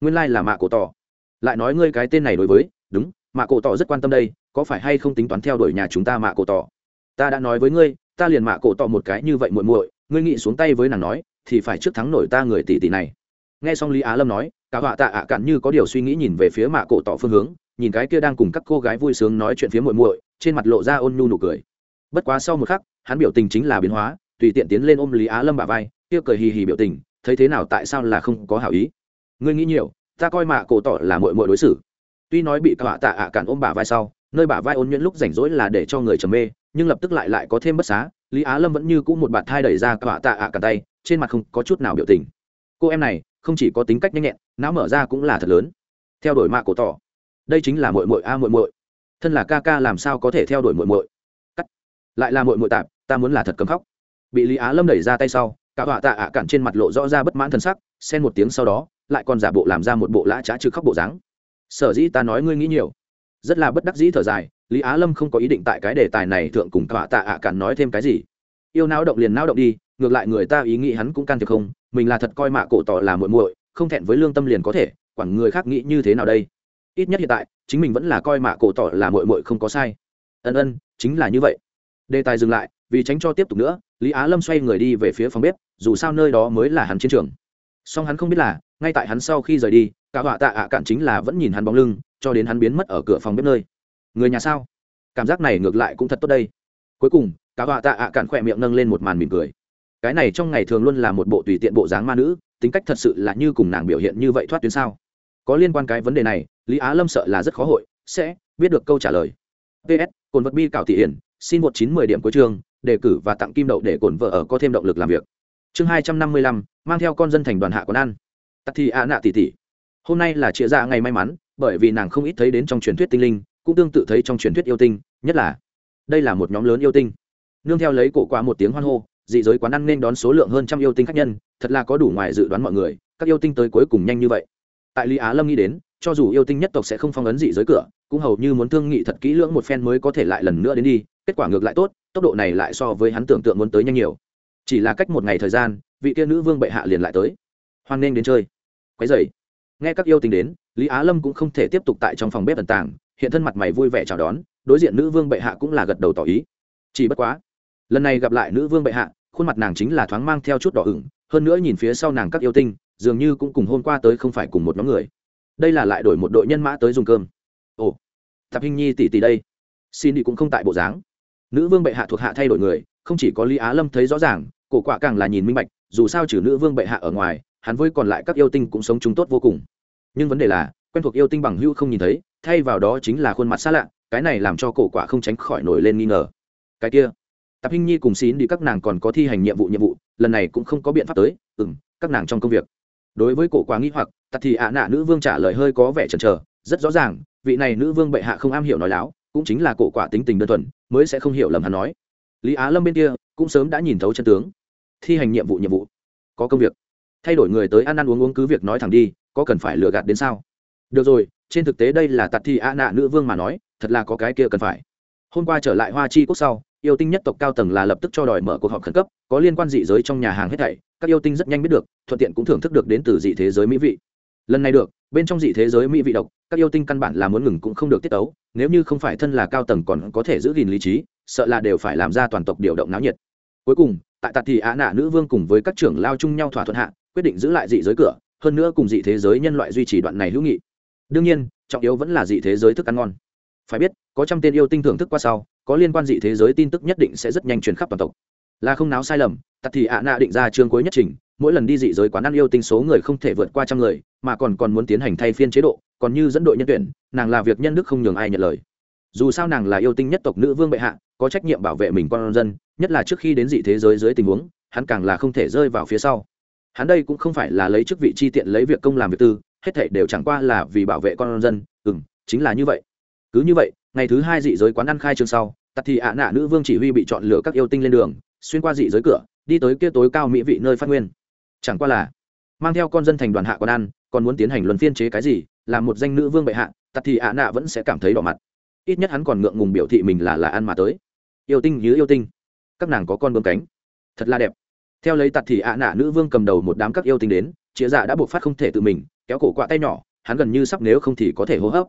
Nguyên lai、like、là mạ cổ tỏ. Lại nói ngươi cái tên này đối với, đúng, mạ cổ tỏ rất quan tâm đây, có phải hay không tính toán theo đuổi nhà chúng ta mạ cổ tỏ? Ta đã nói với ngươi, ta liền mạ cổ tỏ một cái như vậy muội muội, ngươi nghĩ xuống tay với nàng nói, thì phải trước thắng nổi ta người tỷ tỷ này. Nghe xong lý á lâm nói, cả họa tạ ạ cạn như có điều suy nghĩ nhìn về phía mạ cổ tỏ phương hướng nhìn cái kia đang cùng các cô gái vui sướng nói chuyện phía muội muội, trên mặt lộ ra ôn nhu nụ cười. Bất quá sau một khắc, hắn biểu tình chính là biến hóa, tùy tiện tiến lên ôm lý á lâm bả vai, kia cười hì hì biểu tình, thấy thế nào tại sao là không có hảo ý? Ngươi nghĩ nhiều, ta coi mạ cổ tỏ là muội muội đối xử. Tuy nói bị cả tạ ạ cản ôm bả vai sau, nơi bả vai ôn nhuyễn lúc rảnh rỗi là để cho người trầm mê, nhưng lập tức lại lại có thêm bất xá, lý á lâm vẫn như cũ một bạt thai đẩy ra cả tạ ạ cả tay, trên mặt không có chút nào biểu tình. Cô em này, không chỉ có tính cách nhanh nhẹn, não mở ra cũng là thật lớn. Theo đuổi mạ cổ tỏ đây chính là muội muội a muội muội. Thân là ca ca làm sao có thể theo đuổi muội muội? Cắt. Lại là muội muội tạp, ta muốn là thật cấm khóc. Bị lý á lâm đẩy ra tay sau, cả họa tạ ạ cản trên mặt lộ rõ ra bất mãn thần sắc, xen một tiếng sau đó, lại còn giả bộ làm ra một bộ lã trá chứ khóc bộ dáng. Sở dĩ ta nói ngươi nghĩ nhiều. Rất là bất đắc dĩ thở dài, lý á lâm không có ý định tại cái đề tài này thượng cùng cả họa tạ ạ cản nói thêm cái gì. Yêu não động liền não động đi, ngược lại người ta ý nghĩ hắn cũng can thiệp không, mình là thật coi mạ cổ tỏ là muội muội, không thẹn với lương tâm liền có thể, quản người khác nghĩ như thế nào đây? Ít nhất hiện tại, chính mình vẫn là coi mạ cổ tỏ là muội muội không có sai. Ân ân, chính là như vậy. Đề tài dừng lại, vì tránh cho tiếp tục nữa, lý á lâm xoay người đi về phía phòng bếp, dù sao nơi đó mới là hắn chiến trường. Song hắn không biết là, ngay tại hắn sau khi rời đi, cả họa tạ ạ cạn chính là vẫn nhìn hắn bóng lưng, cho đến hắn biến mất ở cửa phòng bếp nơi. Người nhà sao? Cảm giác này ngược lại cũng thật tốt đây. Cuối cùng, cả họa tạ ạ cạn khỏe miệng nâng lên một màn mỉm cười. Cái này trong ngày thường luôn là một bộ tùy tiện bộ dáng ma nữ, tính cách thật sự là như cùng nàng biểu hiện như vậy thoát tuyến sao? Có liên quan cái vấn đề này lý á lâm sợ là rất khó hội sẽ biết được câu trả lời. Ps cồn vật bi cảo thị hiển xin một chín mười điểm cuối trường, đề cử và tặng kim đậu để cổn vợ ở có thêm động lực làm việc. Chương hai trăm năm mươi lăm mang theo con dân thành đoàn hạ quán ăn. Tặc thì ạ nạ tỉ tỉ. Hôm nay là chia ra dạ ngày may mắn bởi vì nàng không ít thấy đến trong truyền thuyết tinh linh cũng tương tự thấy trong truyền thuyết yêu tinh nhất là đây là một nhóm lớn yêu tinh. Nương theo lấy cổ qua một tiếng hoan hô dị giới quán ăn nên đón số lượng hơn trăm yêu tinh khách nhân thật là có đủ ngoài dự đoán mọi người các yêu tinh tới cuối cùng nhanh như vậy tại lý á lâm nghĩ đến, cho dù yêu tinh nhất tộc sẽ không phong ấn dị giới cửa, cũng hầu như muốn thương nghị thật kỹ lưỡng một phen mới có thể lại lần nữa đến đi, kết quả ngược lại tốt, tốc độ này lại so với hắn tưởng tượng muốn tới nhanh nhiều. Chỉ là cách một ngày thời gian, vị kia nữ vương bệ hạ liền lại tới. Hoan nghênh đến chơi. Quấy dày nghe các yêu tinh đến, lý á lâm cũng không thể tiếp tục tại trong phòng bếp tần tàng, hiện thân mặt mày vui vẻ chào đón, đối diện nữ vương bệ hạ cũng là gật đầu tỏ ý. Chỉ bất quá, lần này gặp lại nữ vương bệ hạ, khuôn mặt nàng chính là thoáng mang theo chút đỏ ửng, hơn nữa nhìn phía sau nàng các yêu tinh dường như cũng cùng hôm qua tới không phải cùng một nhóm người. Đây là lại đổi một đội nhân mã tới dùng cơm. Ồ, tạp hình nhi tỷ tỷ đây. Xin đi cũng không tại bộ dáng. Nữ vương bệ hạ thuộc hạ thay đổi người, không chỉ có lý á lâm thấy rõ ràng, cổ quả càng là nhìn minh bạch, dù sao trừ nữ vương bệ hạ ở ngoài, hắn với còn lại các yêu tinh cũng sống chúng tốt vô cùng. Nhưng vấn đề là, quen thuộc yêu tinh bằng hữu không nhìn thấy, thay vào đó chính là khuôn mặt xa lạ, cái này làm cho cổ quả không tránh khỏi nổi lên nghi ngờ. Cái kia, tạp hình nhi cùng xín đi các nàng còn có thi hành nhiệm vụ nhiệm vụ, lần này cũng không có biện pháp tới ừ m các nàng trong công việc đối với cổ quá nghĩ hoặc tặc thì ạ nạ nữ vương trả lời hơi có vẻ chần chờ, rất rõ ràng, vị này nữ vương bệ hạ không am hiểu nói láo, cũng chính là cổ quả tính tình đơn thuần, mới sẽ không hiểu lầm hắn nói. Lý á lâm bên kia, cũng sớm đã nhìn thấu chân tướng, thi hành nhiệm vụ nhiệm vụ, có công việc. Thay đổi người tới ăn ăn uống uống cứ việc nói thẳng đi, có cần phải lừa gạt đến sao? Được rồi, trên thực tế đây là tặc thi ạ nạ nữ vương mà nói, thật là có cái kia cần phải. Hôm qua trở lại hoa chi quốc sau, yêu tinh nhất tộc cao tầng là lập tức cho đòi mở cuộc họp khẩn cấp, có liên quan dị giới trong nhà hàng hết thảy các yêu tinh rất nhanh biết được, thuận tiện cũng thưởng thức được đến từ dị thế giới mỹ vị. Lần này được, bên trong dị thế giới mỹ vị độc, các yêu tinh căn bản là muốn ngừng cũng không được tiết tấu, nếu như không phải thân là cao tầng còn có thể giữ gìn lý trí, sợ là đều phải làm ra toàn tộc điều động náo nhiệt. Cuối cùng, tại tạt thì á nạ nữ vương cùng với các trưởng lao chung nhau thỏa thuận hạ, quyết định giữ lại dị giới cửa, hơn nữa cùng dị thế giới nhân loại duy trì đoạn này hữu nghị. Đương nhiên, trọng yếu vẫn là dị thế giới thức ăn ngon. Phải biết, có trăm tên yêu tinh thưởng thức qua sau, có liên quan dị thế giới tin tức nhất định sẽ rất nhanh truyền khắp toàn tộc là không náo sai lầm, tặc thì ạ nạ định ra chương cuối nhất trình, mỗi lần đi dị giới quán ăn yêu tinh số người không thể vượt qua trăm người, mà còn còn muốn tiến hành thay phiên chế độ, còn như dẫn đội nhân tuyển, nàng là việc nhân đức không nhường ai nhận lời. Dù sao nàng là yêu tinh nhất tộc nữ vương bệ hạ, có trách nhiệm bảo vệ mình con dân, nhất là trước khi đến dị thế giới dưới tình huống, hắn càng là không thể rơi vào phía sau. Hắn đây cũng không phải là lấy chức vị chi tiện lấy việc công làm việc tư, hết thảy đều chẳng qua là vì bảo vệ con dân ừ m chính là như vậy. Cứ như vậy, ngày thứ hai dị giới quán ăn khai trương sau, tặc thì ạ nạ nữ vương chỉ huy bị chọn lựa các yêu tinh lên đường xuyên qua dị giới cửa, đi tới kia tối cao mỹ vị nơi phát nguyên. Chẳng qua là, mang theo con dân thành đoàn hạ quán ăn, còn muốn tiến hành luân phiên chế cái gì, là một danh nữ vương bệ hạ, tặc thì ạ nạ vẫn sẽ cảm thấy đỏ mặt. Ít nhất hắn còn ngượng ngùng biểu thị mình là là ăn mà tới. Yêu tinh như yêu tinh. Các nàng có con bướm cánh. Thật là đẹp. Theo lấy tặc thì ạ nạ nữ vương cầm đầu một đám các yêu tinh đến, chĩa dạ đã buộc phát không thể tự mình, kéo cổ quạ tay nhỏ, hắn gần như sắp nếu không thì có thể hô hấp.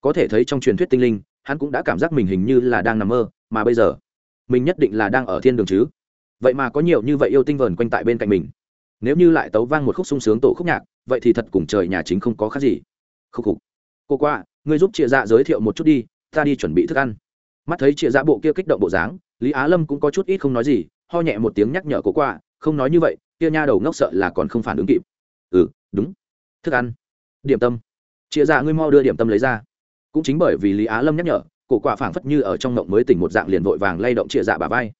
Có thể thấy trong truyền thuyết tinh linh, hắn cũng đã cảm giác mình hình như là đang nằm mơ, mà bây giờ mình nhất định là đang ở thiên đường chứ. Vậy mà có nhiều như vậy yêu tinh vờn quanh tại bên cạnh mình. Nếu như lại tấu vang một khúc sung sướng tổ khúc nhạc, vậy thì thật cùng trời nhà chính không có khác gì. Khúc khục. Cô qua ngươi giúp chị dạ giới thiệu một chút đi, ta đi chuẩn bị thức ăn. Mắt thấy chị dạ bộ kia kích động bộ dáng, lý á lâm cũng có chút ít không nói gì, ho nhẹ một tiếng nhắc nhở cô qua không nói như vậy, kia nha đầu ngốc sợ là còn không phản ứng kịp. Ừ đúng. Thức ăn. Điểm tâm. Chị dạ ngươi mau đưa điểm tâm lấy ra. Cũng chính bởi vì lý á lâm nhắc nhở cổ quả phảng phất như ở trong mộng mới tỉnh một dạng liền vội vàng lay động chia dạ bà vai.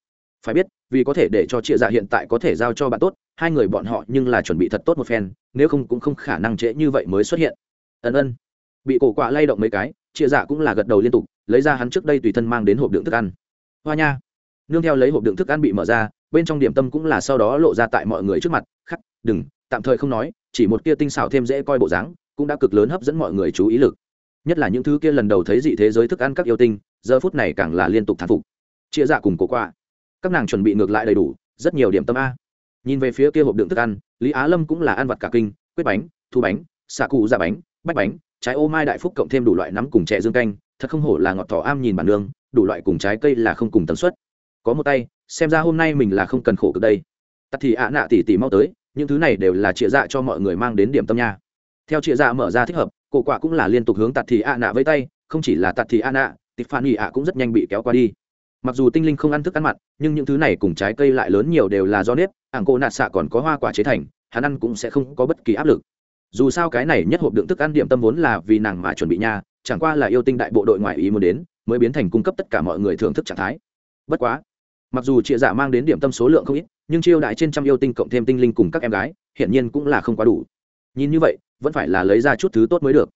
Phải biết, vì có thể để cho chia dạ hiện tại có thể giao cho bạn tốt, hai người bọn họ nhưng là chuẩn bị thật tốt một phen, nếu không cũng không khả năng trễ như vậy mới xuất hiện. Ân ân. Bị cổ quả lay động mấy cái chia dạ cũng là gật đầu liên tục, lấy ra hắn trước đây tùy thân mang đến hộp đựng thức ăn. Hoa nha. Nương theo lấy hộp đựng thức ăn bị mở ra, bên trong điểm tâm cũng là sau đó lộ ra tại mọi người trước mặt, khắc, đừng, tạm thời không nói, chỉ một kia tinh xào thêm dễ coi bộ dáng, cũng đã cực lớn hấp dẫn mọi người chú ý lực nhất là những thứ kia lần đầu thấy dị thế giới thức ăn các yêu tinh, giờ phút này càng là liên tục thán phục. Chia dạ cùng cổ qua các nàng chuẩn bị ngược lại đầy đủ, rất nhiều điểm tâm a. Nhìn về phía kia hộp đựng thức ăn, lý á lâm cũng là ăn vặt cả kinh quyết bánh, thu bánh, xạ cụ dạ bánh, bách bánh, trái ô mai đại phúc cộng thêm đủ loại nắm cùng chè dương canh, thật không hổ là ngọt thỏ am nhìn bản nương, đủ loại cùng trái cây là không cùng tần suất. Có một tay, xem ra hôm nay mình là không cần khổ cực đây. Tắt thì ạ nạ tỉ tỉ mau tới, những thứ này đều là chia dạ cho mọi người mang đến điểm tâm nha. Theo chia dạ mở ra thích hợp cổ quả cũng là liên tục hướng tạt thì ạ nạ với tay, không chỉ là tạt thì ạ nạ tịp phan ỉ ạ cũng rất nhanh bị kéo qua đi. Mặc dù tinh linh không ăn thức ăn mặn, nhưng những thứ này cùng trái cây lại lớn nhiều đều là do nếp, ảng cô nạt xạ còn có hoa quả chế thành, hắn ăn cũng sẽ không có bất kỳ áp lực. Dù sao cái này nhất hộp đựng thức ăn điểm tâm vốn là vì nàng mà chuẩn bị nha, chẳng qua là yêu tinh đại bộ đội ngoại ý muốn đến, mới biến thành cung cấp tất cả mọi người thưởng thức trạng thái. Bất quá, mặc dù chia giả dạ mang đến điểm tâm số lượng không ít, nhưng chiêu đại trên trăm yêu tinh cộng thêm tinh linh cùng các em gái, hiển nhiên cũng là không quá đủ. Nhìn như vậy vẫn phải là lấy ra chút thứ tốt mới được.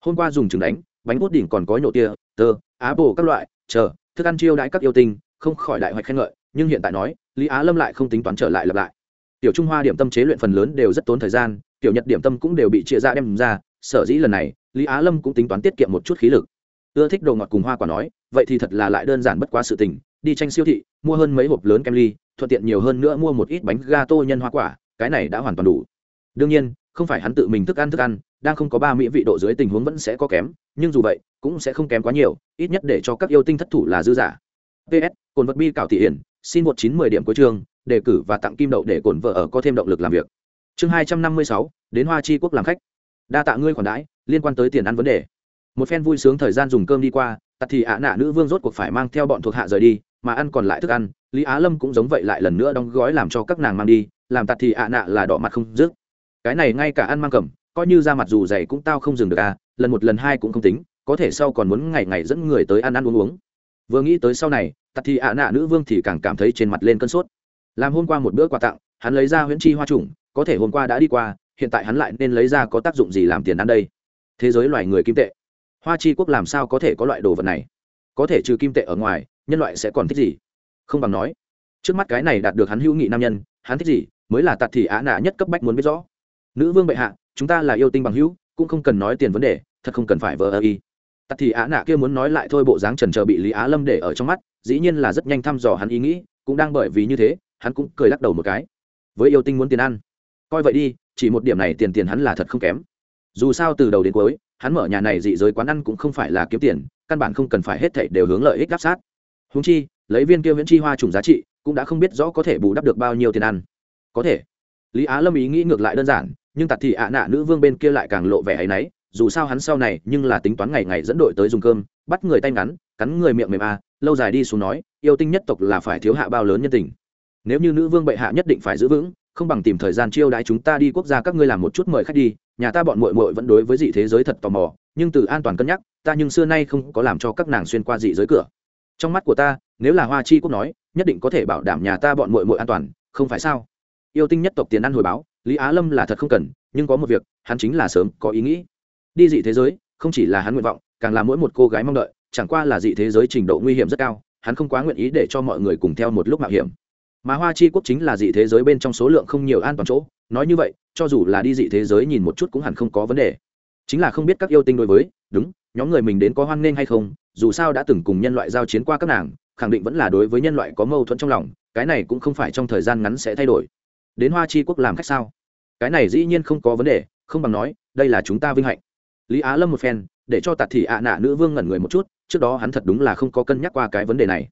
Hôm qua dùng trứng đánh, bánh bút đỉnh còn có nhổ tia, tơ, á bồ các loại, chờ, thức ăn chiêu đãi các yêu tinh, không khỏi đại hoạch khen ngợi, nhưng hiện tại nói, lý á lâm lại không tính toán trở lại lặp lại. Tiểu trung hoa điểm tâm chế luyện phần lớn đều rất tốn thời gian, tiểu nhật điểm tâm cũng đều bị chia ra dạ đem ra, sở dĩ lần này, lý á lâm cũng tính toán tiết kiệm một chút khí lực. Ưa thích đồ ngọt cùng hoa quả nói, vậy thì thật là lại đơn giản bất quá sự tình, đi tranh siêu thị, mua hơn mấy hộp lớn kem ly, thuận tiện nhiều hơn nữa mua một ít bánh ga tô nhân hoa quả, cái này đã hoàn toàn đủ. Đương nhiên không phải hắn tự mình thức ăn thức ăn, đang không có ba mỹ vị độ dưới tình huống vẫn sẽ có kém, nhưng dù vậy, cũng sẽ không kém quá nhiều, ít nhất để cho các yêu tinh thất thủ là dư giả. Ps cồn vật bi cảo thị hiển, xin một chín mười điểm cuối chương, đề cử và tặng kim đậu để cồn vợ ở có thêm động lực làm việc. Chương hai trăm năm mươi sáu, đến hoa chi quốc làm khách. Đa tạ ngươi khoản đãi, liên quan tới tiền ăn vấn đề. Một phen vui sướng thời gian dùng cơm đi qua tặc thì ạ nạ nữ vương rốt cuộc phải mang theo bọn thuộc hạ rời đi, mà ăn còn lại thức ăn, lý á lâm cũng giống vậy lại lần nữa đóng gói làm cho các nàng mang đi, làm tặc thì ạ nạ là đỏ mặt không dứt cái này ngay cả ăn mang cầm, coi như ra mặt dù dày cũng tao không dừng được à lần một lần hai cũng không tính, có thể sau còn muốn ngày ngày dẫn người tới ăn ăn uống uống. Vừa nghĩ tới sau này tặc thì ạ nạ nữ vương thì càng cảm thấy trên mặt lên cơn sốt. Làm hôm qua một bữa quà tặng, hắn lấy ra huyễn chi hoa trùng, có thể hôm qua đã đi qua, hiện tại hắn lại nên lấy ra có tác dụng gì làm tiền ăn đây? Thế giới loài người kim tệ. Hoa chi quốc làm sao có thể có loại đồ vật này? Có thể trừ kim tệ ở ngoài, nhân loại sẽ còn thích gì? Không bằng nói. Trước mắt cái này đạt được hắn hữu nghị nam nhân, hắn thích gì, mới là tạt thì á nạ nhất cấp bách muốn biết rõ nữ vương bệ hạ, chúng ta là yêu tinh bằng hữu, cũng không cần nói tiền vấn đề, thật không cần phải vờ ơ y. Tặc thì á nạ kia muốn nói lại thôi bộ dáng trần trờ bị lý á lâm để ở trong mắt, dĩ nhiên là rất nhanh thăm dò hắn ý nghĩ, cũng đang bởi vì như thế, hắn cũng cười lắc đầu một cái. Với yêu tinh muốn tiền ăn. Coi vậy đi, chỉ một điểm này tiền tiền hắn là thật không kém. Dù sao từ đầu đến cuối, hắn mở nhà này dị giới quán ăn cũng không phải là kiếm tiền, căn bản không cần phải hết thảy đều hướng lợi ích đáp sát. Húng chi, lấy viên kia viễn chi hoa trùng giá trị, cũng đã không biết rõ có thể bù đắp được bao nhiêu tiền ăn. Có thể. Lý á lâm ý nghĩ ngược lại đơn giản nhưng tạt thì ạ nạ nữ vương bên kia lại càng lộ vẻ hay náy, dù sao hắn sau này nhưng là tính toán ngày ngày dẫn đội tới dùng cơm, bắt người tay ngắn, cắn người miệng mềm a lâu dài đi xuống nói, yêu tinh nhất tộc là phải thiếu hạ bao lớn nhân tình. Nếu như nữ vương bệ hạ nhất định phải giữ vững, không bằng tìm thời gian chiêu đãi chúng ta đi quốc gia các ngươi làm một chút mời khách đi, nhà ta bọn muội muội vẫn đối với dị thế giới thật tò mò, nhưng từ an toàn cân nhắc, ta nhưng xưa nay không có làm cho các nàng xuyên qua dị giới cửa. Trong mắt của ta, nếu là hoa chi quốc nói, nhất định có thể bảo đảm nhà ta bọn muội muội an toàn, không phải sao? Yêu tinh nhất tộc tiền ăn hồi báo lý á lâm là thật không cần, nhưng có một việc, hắn chính là sớm có ý nghĩ. Đi dị thế giới, không chỉ là hắn nguyện vọng, càng là mỗi một cô gái mong đợi, chẳng qua là dị thế giới trình độ nguy hiểm rất cao, hắn không quá nguyện ý để cho mọi người cùng theo một lúc mạo hiểm. Mà hoa chi quốc chính là dị thế giới bên trong số lượng không nhiều an toàn chỗ, nói như vậy, cho dù là đi dị thế giới nhìn một chút cũng hẳn không có vấn đề. Chính là không biết các yêu tinh đối với, đúng, nhóm người mình đến có hoan nghênh hay không, dù sao đã từng cùng nhân loại giao chiến qua các nàng, khẳng định vẫn là đối với nhân loại có mâu thuẫn trong lòng, cái này cũng không phải trong thời gian ngắn sẽ thay đổi đến hoa chi quốc làm khách sao? Cái này dĩ nhiên không có vấn đề, không bằng nói, đây là chúng ta vinh hạnh. Lý á lâm một phen, để cho tạt thị ạ nạ nữ vương ngẩn người một chút, trước đó hắn thật đúng là không có cân nhắc qua cái vấn đề này.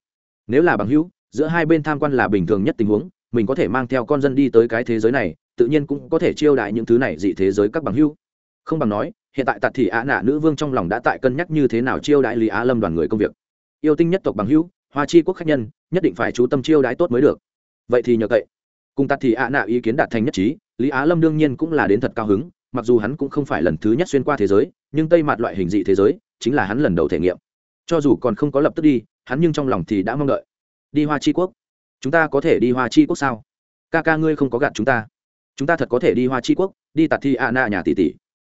Nếu là bằng hữu, giữa hai bên tham quan là bình thường nhất tình huống, mình có thể mang theo con dân đi tới cái thế giới này, tự nhiên cũng có thể chiêu đại những thứ này dị thế giới các bằng hữu. Không bằng nói, hiện tại tạt thị ạ nạ nữ vương trong lòng đã tại cân nhắc như thế nào chiêu đại lý á lâm đoàn người công việc. Yêu tinh nhất tộc bằng hữu, hoa chi quốc khách nhân, nhất định phải chú tâm chiêu đãi tốt mới được. Vậy thì nhờ cậy cùng tạt thì ạ nạ ý kiến đạt thành nhất trí, lý á lâm đương nhiên cũng là đến thật cao hứng, mặc dù hắn cũng không phải lần thứ nhất xuyên qua thế giới, nhưng tây mặt loại hình dị thế giới chính là hắn lần đầu thể nghiệm. Cho dù còn không có lập tức đi, hắn nhưng trong lòng thì đã mong đợi. Đi hoa chi quốc. Chúng ta có thể đi hoa chi quốc sao? Ca ca ngươi không có gạt chúng ta. Chúng ta thật có thể đi hoa chi quốc, đi tạt thi a na nhà tỷ tỷ.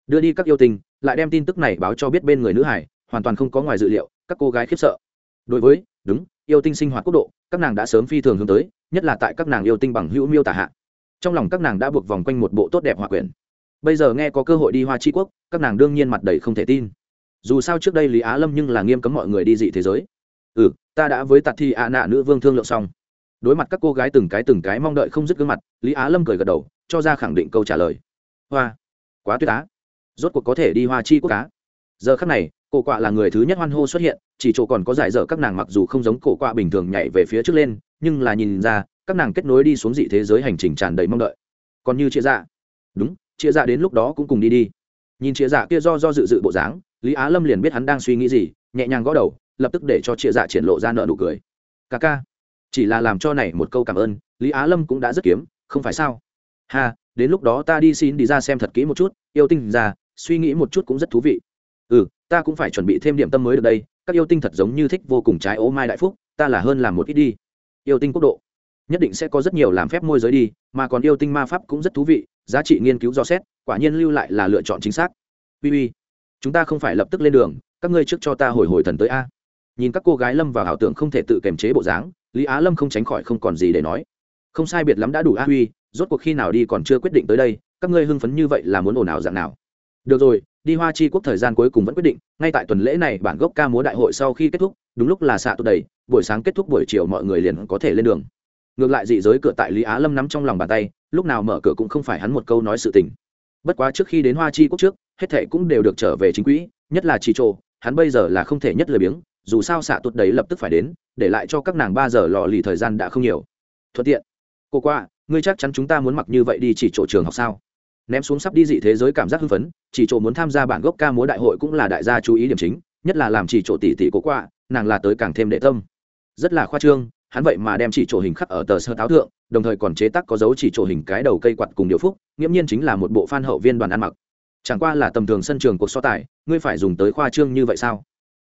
Đưa đi các yêu tình lại đem tin tức này báo cho biết bên người nữ hải, hoàn toàn không có ngoài dự liệu, các cô gái khiếp sợ. Đối với, đúng, yêu tinh sinh hoạt quốc độ, các nàng đã sớm phi thường hướng tới nhất là tại các nàng yêu tinh bằng hữu miêu tả hạ. Trong lòng các nàng đã buộc vòng quanh một bộ tốt đẹp hòa quyển. Bây giờ nghe có cơ hội đi hoa chi quốc, các nàng đương nhiên mặt đầy không thể tin. Dù sao trước đây lý á lâm nhưng là nghiêm cấm mọi người đi dị thế giới. Ừ ta đã với tạt thi ạ nạ nữ vương thương lượng xong. Đối mặt các cô gái từng cái từng cái mong đợi không dứt gương mặt, lý á lâm cười gật đầu, cho ra khẳng định câu trả lời. Hoa, quá tuyệt á. Rốt cuộc có thể đi hoa chi quốc cá giờ khắc này, cổ quạ là người thứ nhất hoan hô xuất hiện, chỉ chỗ còn có giải dở các nàng mặc dù không giống cổ quạ bình thường nhảy về phía trước lên nhưng là nhìn ra, các nàng kết nối đi xuống dị thế giới hành trình tràn đầy mong đợi. Còn như chia dạ. Đúng, chia dạ đến lúc đó cũng cùng đi đi. Nhìn chia dạ kia do do dự dự bộ dáng, lý á lâm liền biết hắn đang suy nghĩ gì, nhẹ nhàng gõ đầu, lập tức để cho chia dạ triển lộ ra nợ nụ cười. Ca ca, chỉ là làm cho này một câu cảm ơn, lý á lâm cũng đã rất kiếm, không phải sao? Ha, đến lúc đó ta đi xin đi ra xem thật kỹ một chút, yêu tinh ra suy nghĩ một chút cũng rất thú vị. Ừ ta cũng phải chuẩn bị thêm điểm tâm mới được đây, các yêu tinh thật giống như thích vô cùng trái ố mai đại phúc, ta là hơn làm một ít đi yêu tinh quốc độ. Nhất định sẽ có rất nhiều làm phép môi giới đi, mà còn yêu tinh ma pháp cũng rất thú vị, giá trị nghiên cứu do xét, quả nhiên lưu lại là lựa chọn chính xác. Uy uy, chúng ta không phải lập tức lên đường, các ngươi trước cho ta hồi hồi thần tới a. Nhìn các cô gái lâm vào ảo tưởng không thể tự kềm chế bộ dáng, lý á lâm không tránh khỏi không còn gì để nói. Không sai biệt lắm đã đủ a huy rốt cuộc khi nào đi còn chưa quyết định tới đây, các ngươi hưng phấn như vậy là muốn ồn ào dạng nào? Được rồi, đi hoa chi quốc thời gian cuối cùng vẫn quyết định, ngay tại tuần lễ này bản gốc ca múa đại hội sau khi kết thúc, đúng lúc là xạ tụ đầy buổi sáng kết thúc buổi chiều mọi người liền có thể lên đường. Ngược lại dị giới cửa tại lý á lâm nắm trong lòng bàn tay, lúc nào mở cửa cũng không phải hắn một câu nói sự tình. Bất quá trước khi đến hoa chi quốc trước, hết thệ cũng đều được trở về chính quỹ, nhất là chỉ trộ, hắn bây giờ là không thể nhất lười biếng, dù sao xạ tuột đấy lập tức phải đến, để lại cho các nàng ba giờ lò lì thời gian đã không nhiều. Thuận tiện. Cô qua ngươi chắc chắn chúng ta muốn mặc như vậy đi chỉ chỗ trường học sao? Ném xuống sắp đi dị thế giới cảm giác hưng phấn chỉ chỗ muốn tham gia bản gốc ca múa đại hội cũng là đại gia chú ý điểm chính, nhất là làm chỉ chỗ tỷ tỷ cô qua nàng là tới càng thêm đệ tâm rất là khoa trương, hắn vậy mà đem chỉ chỗ hình khắc ở tờ sơ táo thượng, đồng thời còn chế tác có dấu chỉ chỗ hình cái đầu cây quạt cùng điều phúc, nghiễm nhiên chính là một bộ phan hậu viên đoàn ăn mặc. Chẳng qua là tầm thường sân trường cuộc so tài, ngươi phải dùng tới khoa trương như vậy sao?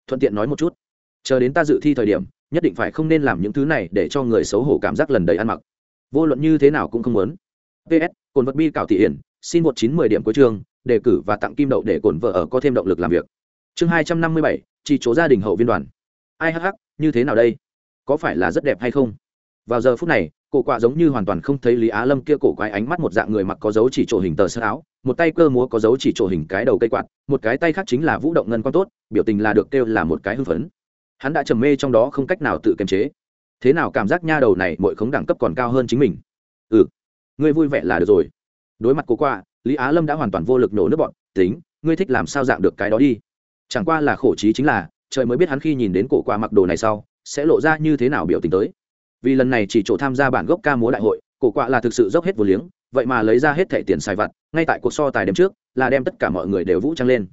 Thuận tiện nói một chút. Chờ đến ta dự thi thời điểm, nhất định phải không nên làm những thứ này để cho người xấu hổ cảm giác lần đầy ăn mặc. Vô luận như thế nào cũng không muốn. Ps cồn vật bi cảo thị hiển, xin một chín mười điểm cuối chương đề cử và tặng kim đậu để cồn vợ ở có thêm động lực làm việc. Chương hai trăm năm mươi bảy, chỉ chỗ gia đình hậu viên đoàn. Ai hh như thế nào đây? Có phải là rất đẹp hay không? Vào giờ phút này, cổ quạ giống như hoàn toàn không thấy lý á lâm kia cổ quái ánh mắt một dạng người mặc có dấu chỉ trổ hình tờ sơ áo, một tay cơ múa có dấu chỉ trổ hình cái đầu cây quạt, một cái tay khác chính là vũ động ngân quan tốt, biểu tình là được kêu là một cái hưng phấn. Hắn đã trầm mê trong đó không cách nào tự kiềm chế. Thế nào cảm giác nha đầu này mọi khống đẳng cấp còn cao hơn chính mình? Ừ ngươi vui vẻ là được rồi. Đối mặt cổ quạ, lý á lâm đã hoàn toàn vô lực nổ nước bọn, tính, ngươi thích làm sao dạng được cái đó đi? Chẳng qua là khổ trí chính là, trời mới biết hắn khi nhìn đến cổ quạ mặc đồ này sau sẽ lộ ra như thế nào biểu tình tới. Vì lần này chỉ chỗ tham gia bản gốc ca múa đại hội, cổ quạ là thực sự dốc hết vô liếng, vậy mà lấy ra hết thẻ tiền xài vặt, ngay tại cuộc so tài đêm trước, là đem tất cả mọi người đều vũ trang lên.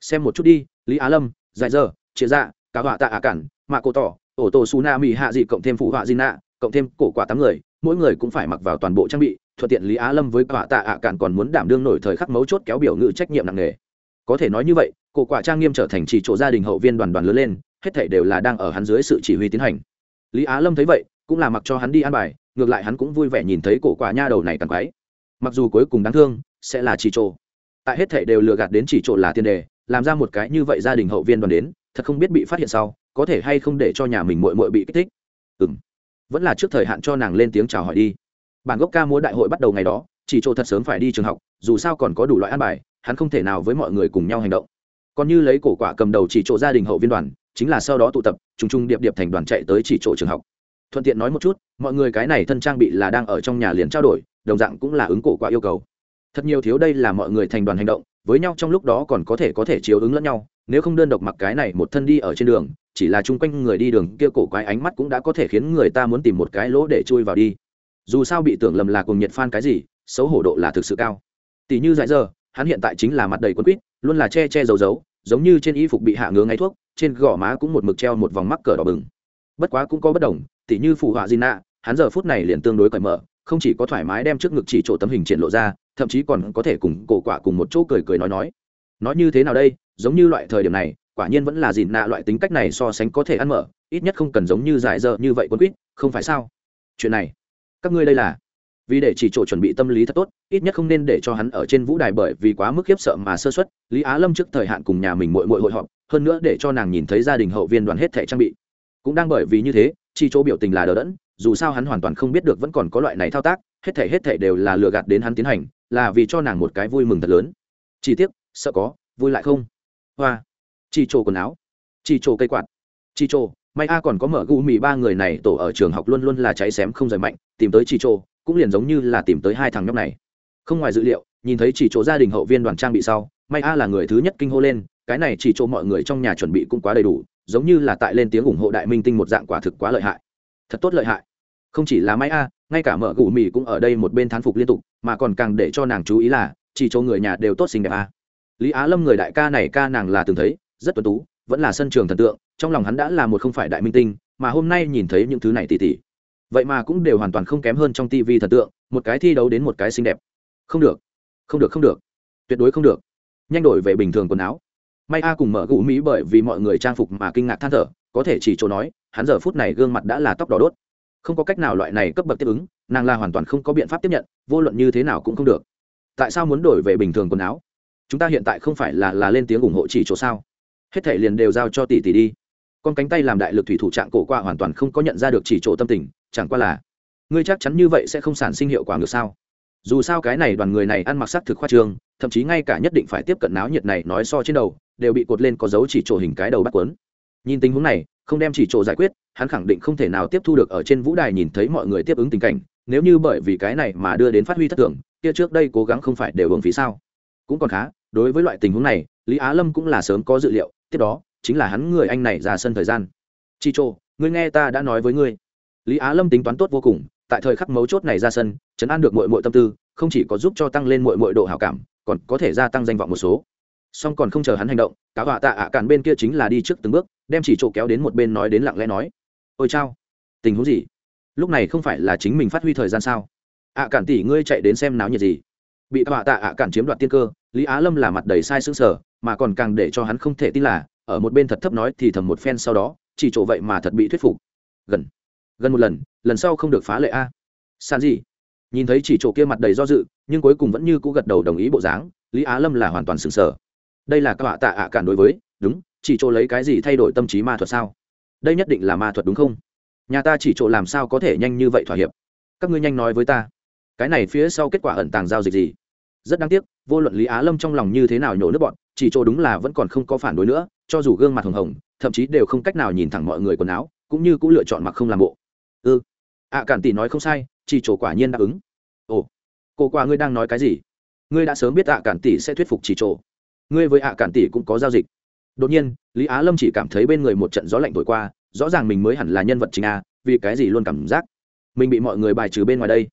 Xem một chút đi, lý á lâm dài dơ chia dạ cá họa tạ ả cản, mạ cổ tỏ, ổ tổ su na mỹ hạ dị cộng thêm phụ họa di nạ cộng thêm cổ quả tám người, mỗi người cũng phải mặc vào toàn bộ trang bị, thuận tiện lý á lâm với họa tạ ả cản còn muốn đảm đương nổi thời khắc mấu chốt kéo biểu ngự trách nhiệm nặng nề. Có thể nói như vậy, cổ quả trang nghiêm trở thành chỉ chỗ gia đình hậu viên đoàn đoàn lớn lên hết thảy đều là đang ở hắn dưới sự chỉ huy tiến hành. Lý á lâm thấy vậy, cũng là mặc cho hắn đi ăn bài, ngược lại hắn cũng vui vẻ nhìn thấy cổ quả nha đầu này càng quái mặc dù cuối cùng đáng thương, sẽ là chỉ trộ tại hết thảy đều lừa gạt đến chỉ trộ là tiền đề, làm ra một cái như vậy gia đình hậu viên đoàn đến, thật không biết bị phát hiện sau, có thể hay không để cho nhà mình muội muội bị kích thích. Ừm. Vẫn là trước thời hạn cho nàng lên tiếng chào hỏi đi. Bản gốc ca múa đại hội bắt đầu ngày đó, chỉ trộ thật sớm phải đi trường học, dù sao còn có đủ loại ăn bài, hắn không thể nào với mọi người cùng nhau hành động. Còn như lấy cổ quả cầm đầu chỉ trộ gia đình hậu viên đoàn chính là sau đó tụ tập, trùng trùng điệp điệp thành đoàn chạy tới chỉ chỗ trường học. Thuận tiện nói một chút, mọi người cái này thân trang bị là đang ở trong nhà liền trao đổi, đồng dạng cũng là ứng cổ quá yêu cầu. Thật nhiều thiếu đây là mọi người thành đoàn hành động, với nhau trong lúc đó còn có thể có thể chiếu ứng lẫn nhau, nếu không đơn độc mặc cái này một thân đi ở trên đường, chỉ là chung quanh người đi đường kia cổ quái ánh mắt cũng đã có thể khiến người ta muốn tìm một cái lỗ để chui vào đi. Dù sao bị tưởng lầm là cùng nhiệt phan cái gì, xấu hổ độ là thực sự cao. Tỷ như dại giờ hắn hiện tại chính là mặt đầy quân quýt, luôn là che che giấu giấu giống như trên y phục bị hạ ngứa ngáy thuốc, trên gò má cũng một mực treo một vòng mắc cờ đỏ bừng. Bất quá cũng có bất đồng, tỉ như phụ họa di nạ hắn giờ phút này liền tương đối cởi mở, không chỉ có thoải mái đem trước ngực chỉ chỗ tấm hình triển lộ ra, thậm chí còn có thể cùng cổ quả cùng một chỗ cười cười nói nói. Nói như thế nào đây, giống như loại thời điểm này, quả nhiên vẫn là dìn nạ loại tính cách này so sánh có thể ăn mở, ít nhất không cần giống như dại dơ như vậy quân quýt, không phải sao? Chuyện này, các ngươi đây là vì để chỉ chỗ chuẩn bị tâm lý thật tốt, ít nhất không nên để cho hắn ở trên vũ đài bởi vì quá mức khiếp sợ mà sơ xuất lý á lâm trước thời hạn cùng nhà mình mội mội hội họp, hơn nữa để cho nàng nhìn thấy gia đình hậu viên đoàn hết thẻ trang bị. Cũng đang bởi vì như thế, chỉ chỗ biểu tình là đờ đẫn, dù sao hắn hoàn toàn không biết được vẫn còn có loại này thao tác, hết thẻ hết thẻ đều là lừa gạt đến hắn tiến hành, là vì cho nàng một cái vui mừng thật lớn. Chỉ tiếc, sợ có, vui lại không. Hoa. Chỉ chỗ quần áo. Chỉ chỗ cây quạt. Chỉ chỗ, may a còn có mở gu mì ba người này tổ ở trường học luôn luôn là cháy xém không rời mạnh, tìm tới chỉ chỗ cũng liền giống như là tìm tới hai thằng nhóc này. Không ngoài dự liệu, nhìn thấy chỉ chỗ gia đình hậu viên đoàn trang bị sau may a là người thứ nhất kinh hô lên, cái này chỉ chỗ mọi người trong nhà chuẩn bị cũng quá đầy đủ, giống như là tại lên tiếng ủng hộ đại minh tinh một dạng quả thực quá lợi hại. Thật tốt lợi hại. Không chỉ là may a, ngay cả mợ gù mì cũng ở đây một bên thán phục liên tục, mà còn càng để cho nàng chú ý là, chỉ chỗ người nhà đều tốt xinh đẹp a. Lý á lâm người đại ca này ca nàng là từng thấy, rất tuấn tú, vẫn là sân trường thần tượng, trong lòng hắn đã là một không phải đại minh tinh, mà hôm nay nhìn thấy những thứ này tỉ tỉ vậy mà cũng đều hoàn toàn không kém hơn trong tivi thần tượng, một cái thi đấu đến một cái xinh đẹp. Không được không được không được. Tuyệt đối không được. Nhanh đổi về bình thường quần áo. May a cùng mở gũ mỹ bởi vì mọi người trang phục mà kinh ngạc than thở, có thể chỉ chỗ nói, hắn giờ phút này gương mặt đã là tóc đỏ đốt. Không có cách nào loại này cấp bậc tiếp ứng, nàng là hoàn toàn không có biện pháp tiếp nhận, vô luận như thế nào cũng không được. Tại sao muốn đổi về bình thường quần áo? Chúng ta hiện tại không phải là là lên tiếng ủng hộ chỉ chỗ sao? Hết thể liền đều giao cho tỷ tỷ đi. Con cánh tay làm đại lực thủy thủ trạng cổ qua hoàn toàn không có nhận ra được chỉ chỗ tâm tình chẳng qua là, ngươi chắc chắn như vậy sẽ không sản sinh hiệu quả ngược sao? Dù sao cái này đoàn người này ăn mặc sắc thực khoa trương, thậm chí ngay cả nhất định phải tiếp cận náo nhiệt này nói so trên đầu, đều bị cột lên có dấu chỉ trổ hình cái đầu bắt quấn nhìn tình huống này, không đem chỉ trổ giải quyết, hắn khẳng định không thể nào tiếp thu được ở trên vũ đài nhìn thấy mọi người tiếp ứng tình cảnh, nếu như bởi vì cái này mà đưa đến phát huy thất thường, kia trước đây cố gắng không phải đều hưởng phí sao? Cũng còn khá, đối với loại tình huống này, lý á lâm cũng là sớm có dự liệu, tiếp đó, chính là hắn người anh này ra sân thời gian. Chi trô ngươi nghe ta đã nói với ngươi lý á lâm tính toán tốt vô cùng, tại thời khắc mấu chốt này ra sân chấn an được mọi mọi tâm tư, không chỉ có giúp cho tăng lên mọi mọi độ hảo cảm, còn có thể gia tăng danh vọng một số. Song còn không chờ hắn hành động cá họa tạ ạ à cản bên kia chính là đi trước từng bước, đem chỉ chỗ kéo đến một bên nói đến lặng lẽ nói, ôi chao, tình huống gì? Lúc này không phải là chính mình phát huy thời gian sao? Ạ à cản tỷ ngươi chạy đến xem náo nhiệt gì? Bị cá họa tạ ạ à cản chiếm đoạt tiên cơ, lý á lâm là mặt đầy sai sững sờ, mà còn càng để cho hắn không thể tin là, ở một bên thật thấp nói thì thầm một phen sau đó, chỉ chỗ vậy mà thật bị thuyết phục. Gần gần một lần lần sau không được phá lệ a. San gì nhìn thấy chỉ chỗ kia mặt đầy do dự, nhưng cuối cùng vẫn như cũ gật đầu đồng ý bộ dáng, lý á lâm là hoàn toàn sừng sờ. Đây là các họa tạ ạ cản đối với, đúng, chỉ chỗ lấy cái gì thay đổi tâm trí ma thuật sao? Đây nhất định là ma thuật đúng không? Nhà ta chỉ chỗ làm sao có thể nhanh như vậy thỏa hiệp? Các ngươi nhanh nói với ta. Cái này phía sau kết quả ẩn tàng giao dịch gì? Rất đáng tiếc, vô luận lý á lâm trong lòng như thế nào nhổ nước bọn, chỉ chỗ đúng là vẫn còn không có phản đối nữa, cho dù gương mặt hồng hồng, thậm chí đều không cách nào nhìn thẳng mọi người quần áo, cũng như cũng lựa chọn mặc không làm bộ ư ừ. ạ cản tỷ nói không sai, chỉ chỗ quả nhiên đáp ứng. Ồ, cô qua ngươi đang nói cái gì? Ngươi đã sớm biết ạ, cản tỷ sẽ thuyết phục chỉ chỗ. Ngươi với ạ, cản tỷ cũng có giao dịch. Đột nhiên, lý á lâm chỉ cảm thấy bên người một trận gió lạnh thổi qua, rõ ràng mình mới hẳn là nhân vật chính a, vì cái gì luôn cảm giác mình bị mọi người bài trừ bên ngoài đây?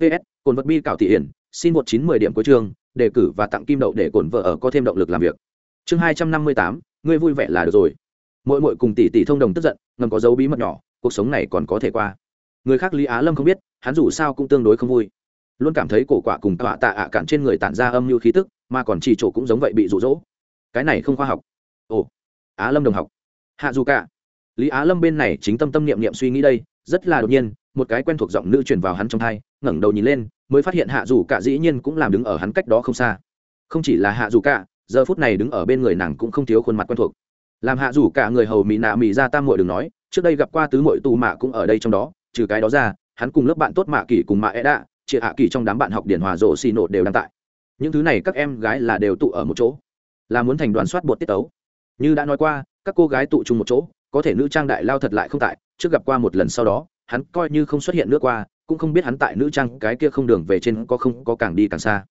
Ps cồn vật bi cảo thị hiển, xin một chín mười điểm cuối chương, đề cử và tặng kim đậu để cồn vợ ở có thêm động lực làm việc. Chương hai trăm năm mươi tám, ngươi vui vẻ là được rồi. Mỗi mỗi cùng tỷ tỷ thông đồng tức giận, ngầm có dấu bí mật nhỏ cuộc sống này còn có thể qua. Người khác lý á lâm không biết, hắn dù sao cũng tương đối không vui. Luôn cảm thấy cổ quả cùng tọa tạ ạ cạn trên người tản ra âm mưu khí tức, mà còn chỉ chỗ cũng giống vậy bị rụ rỗ cái này không khoa học. Ồ, á lâm đồng học. Hạ dù cả. Lý á lâm bên này chính tâm tâm niệm niệm suy nghĩ đây, rất là đột nhiên, một cái quen thuộc giọng nữ truyền vào hắn trong thai, ngẩng đầu nhìn lên, mới phát hiện hạ dù cả dĩ nhiên cũng làm đứng ở hắn cách đó không xa. Không chỉ là hạ dù cả, giờ phút này đứng ở bên người nàng cũng không thiếu khuôn mặt quen thuộc. Làm hạ dù cả người hầu mỹ nạ mỹ ra tam muội đừng nói trước đây gặp qua tứ muội tù mạ cũng ở đây trong đó, trừ cái đó ra, hắn cùng lớp bạn tốt mạ kỷ cùng mạ e đạ chị hạ kỳ trong đám bạn học điển hòa rộ xì nổ đều đang tại. Những thứ này các em gái là đều tụ ở một chỗ, là muốn thành đoàn soát bột tiết tấu. Như đã nói qua, các cô gái tụ chung một chỗ, có thể nữ trang đại lao thật lại không tại, trước gặp qua một lần sau đó, hắn coi như không xuất hiện nữa qua, cũng không biết hắn tại nữ trang cái kia không đường về trên có không có càng đi càng xa.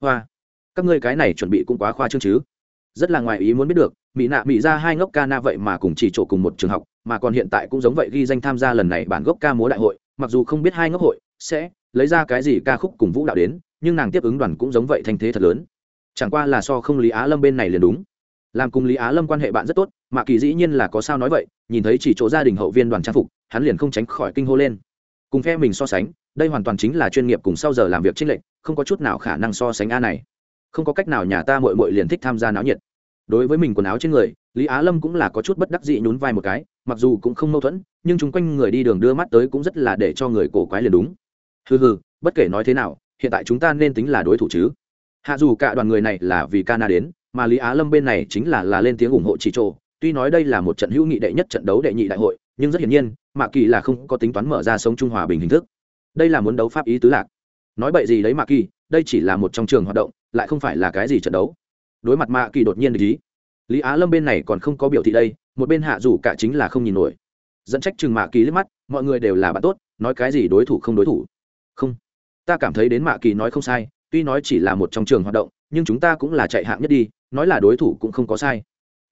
Hoa, các ngươi cái này chuẩn bị cũng quá khoa trương chứ. Rất là ngoài ý muốn biết được, mỹ nạ mỹ ra hai ngốc ca na vậy mà cùng chỉ chỗ cùng một trường học mà còn hiện tại cũng giống vậy ghi danh tham gia lần này bản gốc ca múa đại hội, mặc dù không biết hai ngốc hội sẽ lấy ra cái gì ca khúc cùng vũ đạo đến, nhưng nàng tiếp ứng đoàn cũng giống vậy thanh thế thật lớn. Chẳng qua là so không lý á lâm bên này liền đúng. Làm cùng lý á lâm quan hệ bạn rất tốt, mà kỳ dĩ nhiên là có sao nói vậy, nhìn thấy chỉ chỗ gia đình hậu viên đoàn trang phục, hắn liền không tránh khỏi kinh hô lên. Cùng phe mình so sánh, đây hoàn toàn chính là chuyên nghiệp cùng sau giờ làm việc trinh lệnh không có chút nào khả năng so sánh a này. Không có cách nào nhà ta mội mội liền thích tham gia náo nhiệt. Đối với mình quần áo trên người lý á lâm cũng là có chút bất đắc dị nhún vai một cái, mặc dù cũng không mâu thuẫn, nhưng chung quanh người đi đường đưa mắt tới cũng rất là để cho người cổ quái liền đúng. Hừ hừ, bất kể nói thế nào, hiện tại chúng ta nên tính là đối thủ chứ. Hạ dù cả đoàn người này là vì cana đến, mà lý á lâm bên này chính là là lên tiếng ủng hộ chỉ trộ. Tuy nói đây là một trận hữu nghị đệ nhất trận đấu đệ nhị đại hội, nhưng rất hiển nhiên, mạ kỳ là không có tính toán mở ra sống trung hòa bình hình thức. Đây là muốn đấu pháp ý tứ lạc. Nói bậy gì đấy mạ kỳ, đây chỉ là một trong trường hoạt động, lại không phải là cái gì trận đấu. Đối mặt mạ kỳ đột nhiên ý lý á lâm bên này còn không có biểu thị đây, một bên hạ dù cả chính là không nhìn nổi. Dẫn trách chừng mạ kỳ liếc mắt, mọi người đều là bạn tốt, nói cái gì đối thủ không đối thủ. Không. Ta cảm thấy đến mạ kỳ nói không sai, tuy nói chỉ là một trong trường hoạt động, nhưng chúng ta cũng là chạy hạng nhất đi, nói là đối thủ cũng không có sai.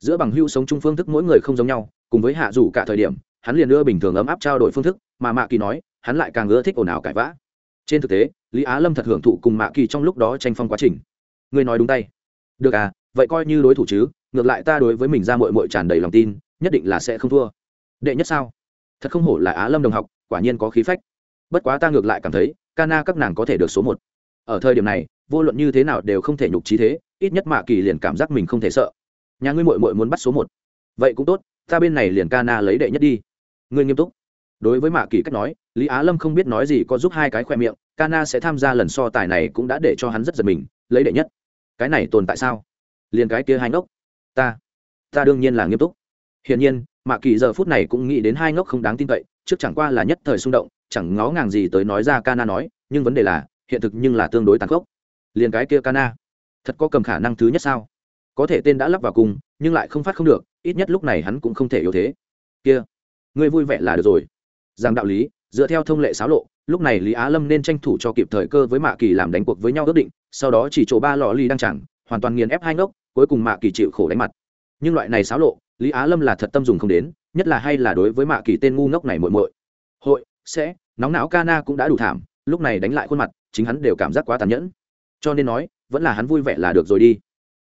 Giữa bằng hưu sống chung phương thức mỗi người không giống nhau, cùng với hạ dù cả thời điểm, hắn liền đưa bình thường ấm áp trao đổi phương thức, mà mạ kỳ nói, hắn lại càng ưa thích ồn ào cãi vã. Trên thực tế, lý á lâm thật hưởng thụ cùng mạ kỳ trong lúc đó tranh phong quá trình. Ngươi nói đúng tay. Được à vậy coi như đối thủ chứ ngược lại ta đối với mình ra mội mội tràn đầy lòng tin, nhất định là sẽ không thua. Đệ nhất sao? Thật không hổ là á lâm đồng học, quả nhiên có khí phách. Bất quá ta ngược lại cảm thấy, ca na các nàng có thể được số một. Ở thời điểm này, vô luận như thế nào đều không thể nhục trí thế, ít nhất mạ kỳ liền cảm giác mình không thể sợ. Nhà ngươi mội mội muốn bắt số một. Vậy cũng tốt, ta bên này liền ca na lấy đệ nhất đi. Ngươi nghiêm túc. Đối với mạ kỳ cách nói, lý á lâm không biết nói gì có giúp hai cái khoe miệng, ca na sẽ tham gia lần so tài này cũng đã để cho hắn rất giật mình, lấy đệ nhất. Cái này tồn tại sao? Liền cái kia hai ngốc ta ta đương nhiên là nghiêm túc. Hiển nhiên, mạ kỳ giờ phút này cũng nghĩ đến hai ngốc không đáng tin cậy, trước chẳng qua là nhất thời xung động, chẳng ngó ngàng gì tới nói ra Cana nói, nhưng vấn đề là, hiện thực nhưng là tương đối tàn khốc. Liền cái kia Cana thật có cầm khả năng thứ nhất sao? Có thể tên đã lắp vào cùng, nhưng lại không phát không được, ít nhất lúc này hắn cũng không thể yếu thế. Kia, ngươi vui vẻ là được rồi. Rằng đạo lý, dựa theo thông lệ xáo lộ, lúc này lý á lâm nên tranh thủ cho kịp thời cơ với mạ kỳ làm đánh cuộc với nhau ước định, sau đó chỉ chỗ ba lò ly đang chẳng, hoàn toàn nghiền ép hai ngốc cuối cùng mạ kỳ chịu khổ đánh mặt. Nhưng loại này xáo lộ lý á lâm là thật tâm dùng không đến nhất là hay là đối với mạ kỳ tên ngu ngốc này muội muội. Hội sẽ nóng não Kana cũng đã đủ thảm lúc này đánh lại khuôn mặt chính hắn đều cảm giác quá tàn nhẫn. Cho nên nói vẫn là hắn vui vẻ là được rồi đi.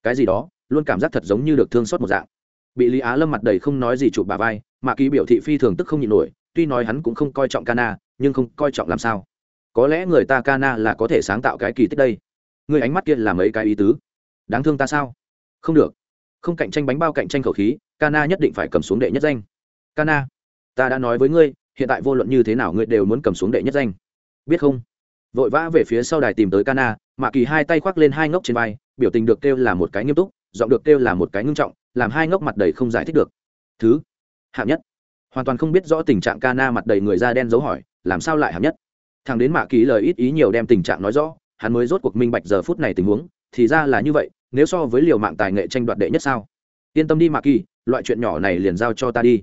Cái gì đó luôn cảm giác thật giống như được thương xót một dạng. Bị lý á lâm mặt đầy không nói gì chụp bà vai mạ kỳ biểu thị phi thường tức không nhịn nổi tuy nói hắn cũng không coi trọng Kana, nhưng không coi trọng làm sao. Có lẽ người ta Kana là có thể sáng tạo cái kỳ tích đây. Người ánh mắt kia là mấy cái ý tứ. Đáng thương ta sao? Không được. Không cạnh tranh bánh bao cạnh tranh khẩu khí Kana nhất định phải cầm xuống đệ nhất danh. Kana, ta đã nói với ngươi hiện tại vô luận như thế nào ngươi đều muốn cầm xuống đệ nhất danh. Biết không? Vội vã về phía sau đài tìm tới cana mạ kỳ hai tay khoác lên hai ngốc trên vai biểu tình được kêu là một cái nghiêm túc giọng được kêu là một cái ngưng trọng làm hai ngốc mặt đầy không giải thích được. Thứ hạng nhất. Hoàn toàn không biết rõ tình trạng cana mặt đầy người da đen dấu hỏi làm sao lại hạng nhất? Thằng đến mạ kỳ lời ít ý nhiều đem tình trạng nói rõ hắn mới rốt cuộc minh bạch giờ phút này tình huống thì ra là như vậy, nếu so với liều mạng tài nghệ tranh đoạt đệ nhất sao? Yên tâm đi, mạc kỳ, loại chuyện nhỏ này liền giao cho ta đi.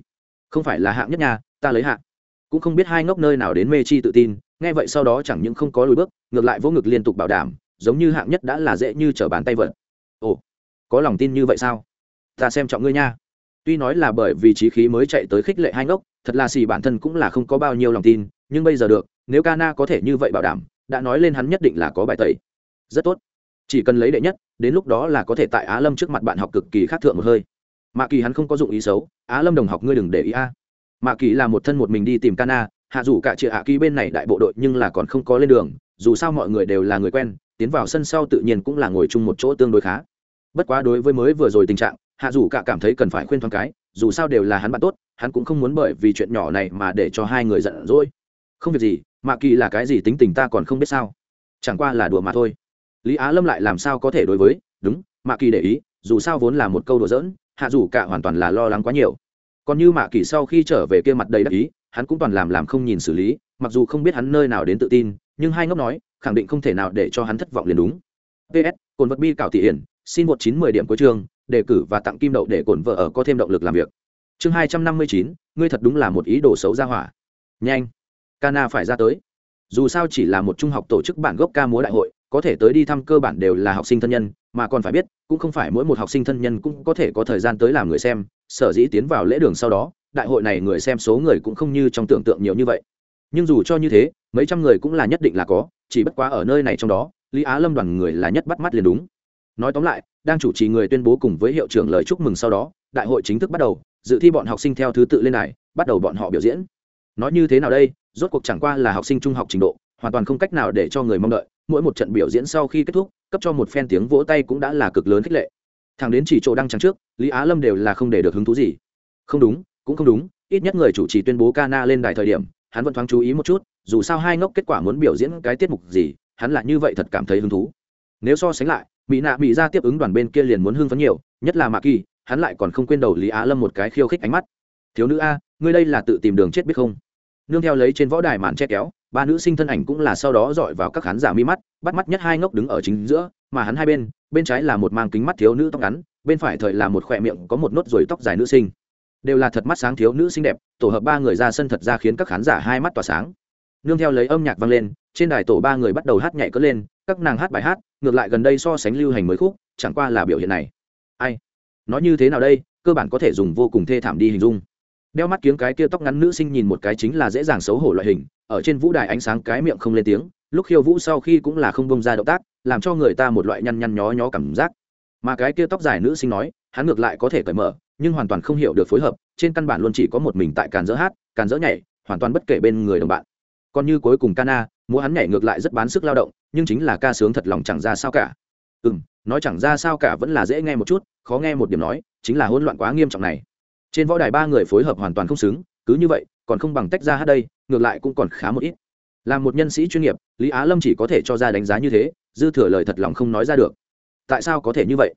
Không phải là hạng nhất nhà ta lấy hạng. Cũng không biết hai ngốc nơi nào đến mê chi tự tin, nghe vậy sau đó chẳng những không có lùi bước, ngược lại vỗ ngực liên tục bảo đảm, giống như hạng nhất đã là dễ như trở bàn tay vợt. Ồ, có lòng tin như vậy sao? Ta xem trọng ngươi nha. Tuy nói là bởi vì trí khí mới chạy tới khích lệ hai ngốc, thật là xì bản thân cũng là không có bao nhiêu lòng tin, nhưng bây giờ được, nếu Kana có thể như vậy bảo đảm, đã nói lên hắn nhất định là có bài tẩy. Rất tốt chỉ cần lấy đệ nhất, đến lúc đó là có thể tại á lâm trước mặt bạn học cực kỳ khác thượng một hơi. Mạ kỳ hắn không có dụng ý xấu, á lâm đồng học ngươi đừng để ý a. Mạ kỳ là một thân một mình đi tìm Cana hạ dù cả chị hạ kỳ bên này đại bộ đội nhưng là còn không có lên đường, dù sao mọi người đều là người quen, tiến vào sân sau tự nhiên cũng là ngồi chung một chỗ tương đối khá. Bất quá đối với mới vừa rồi tình trạng, hạ dù cả cảm thấy cần phải khuyên thoáng cái, dù sao đều là hắn bạn tốt, hắn cũng không muốn bởi vì chuyện nhỏ này mà để cho hai người giận dỗi. Không việc gì, mạ kỳ là cái gì tính tình ta còn không biết sao. Chẳng qua là đùa mà thôi lý á lâm lại làm sao có thể đối với, đúng, mạ kỳ để ý, dù sao vốn là một câu đùa giỡn, hạ dù cả hoàn toàn là lo lắng quá nhiều. Còn như mạ kỳ sau khi trở về kia mặt đầy đắc ý, hắn cũng toàn làm làm không nhìn xử lý, mặc dù không biết hắn nơi nào đến tự tin, nhưng hai ngốc nói, khẳng định không thể nào để cho hắn thất vọng liền đúng. Ps cồn vật bi cảo thị hiển, xin một chín mười điểm cuối chương, đề cử và tặng kim đậu để cổn vợ ở có thêm động lực làm việc. Chương hai trăm năm mươi chín, ngươi thật đúng là một ý đồ xấu ra hỏa. Nhanh cana phải ra tới. Dù sao chỉ là một trung học tổ chức bản gốc ca múa đại hội có thể tới đi thăm cơ bản đều là học sinh thân nhân, mà còn phải biết, cũng không phải mỗi một học sinh thân nhân cũng có thể có thời gian tới làm người xem, sở dĩ tiến vào lễ đường sau đó, đại hội này người xem số người cũng không như trong tưởng tượng nhiều như vậy. Nhưng dù cho như thế, mấy trăm người cũng là nhất định là có, chỉ bất quá ở nơi này trong đó, lý á lâm đoàn người là nhất bắt mắt liền đúng. Nói tóm lại, đang chủ trì người tuyên bố cùng với hiệu trưởng lời chúc mừng sau đó, đại hội chính thức bắt đầu, dự thi bọn học sinh theo thứ tự lên này bắt đầu bọn họ biểu diễn. Nói như thế nào đây, rốt cuộc chẳng qua là học sinh trung học trình độ hoàn toàn không cách nào để cho người mong đợi. Mỗi một trận biểu diễn sau khi kết thúc, cấp cho một phen tiếng vỗ tay cũng đã là cực lớn khích lệ. Thằng đến chỉ chỗ đăng trắng trước, lý á lâm đều là không để được hứng thú gì. Không đúng, cũng không đúng, ít nhất người chủ trì tuyên bố Kana lên đài thời điểm, hắn vẫn thoáng chú ý một chút, dù sao hai ngốc kết quả muốn biểu diễn cái tiết mục gì, hắn là như vậy thật cảm thấy hứng thú. Nếu so sánh lại, mỹ nạ mỹ ra tiếp ứng đoàn bên kia liền muốn hưng phấn nhiều, nhất là mạ kỳ, hắn lại còn không quên đầu lý á lâm một cái khiêu khích ánh mắt. Thiếu nữ a, ngươi đây là tự tìm đường chết biết không? Nương theo lấy trên võ đài màn che kéo ba nữ sinh thân ảnh cũng là sau đó dọi vào các khán giả mi mắt, bắt mắt nhất hai ngốc đứng ở chính giữa, mà hắn hai bên bên trái là một mang kính mắt thiếu nữ tóc ngắn, bên phải thời là một khỏe miệng có một nốt ruồi tóc dài nữ sinh. Đều là thật mắt sáng thiếu nữ xinh đẹp, tổ hợp ba người ra sân thật ra khiến các khán giả hai mắt tỏa sáng. Nương theo lấy âm nhạc vang lên, trên đài tổ ba người bắt đầu hát nhảy cất lên, các nàng hát bài hát, ngược lại gần đây so sánh lưu hành mới khúc, chẳng qua là biểu hiện này. Ai? Nói như thế nào đây? Cơ bản có thể dùng vô cùng thê thảm đi hình dung đeo mắt kiếng cái kia tóc ngắn nữ sinh nhìn một cái chính là dễ dàng xấu hổ loại hình, ở trên vũ đài ánh sáng cái miệng không lên tiếng, lúc khiêu vũ sau khi cũng là không bông ra động tác, làm cho người ta một loại nhăn nhăn nhó nhó cảm giác. Mà cái kia tóc dài nữ sinh nói, hắn ngược lại có thể cởi mở, nhưng hoàn toàn không hiểu được phối hợp, trên căn bản luôn chỉ có một mình tại càn dỡ hát, càn dỡ nhảy, hoàn toàn bất kể bên người đồng bạn. Còn như cuối cùng cana múa hắn nhảy ngược lại rất bán sức lao động, nhưng chính là ca sướng thật lòng chẳng ra sao cả. Ừ m nói chẳng ra sao cả vẫn là dễ nghe một chút, khó nghe một điểm nói, chính là hỗn loạn quá nghiêm trọng này trên võ đài ba người phối hợp hoàn toàn không xứng, cứ như vậy, còn không bằng tách ra hát đây, ngược lại cũng còn khá một ít. Là một nhân sĩ chuyên nghiệp, lý á lâm chỉ có thể cho ra đánh giá như thế, dư thừa lời thật lòng không nói ra được. Tại sao có thể như vậy?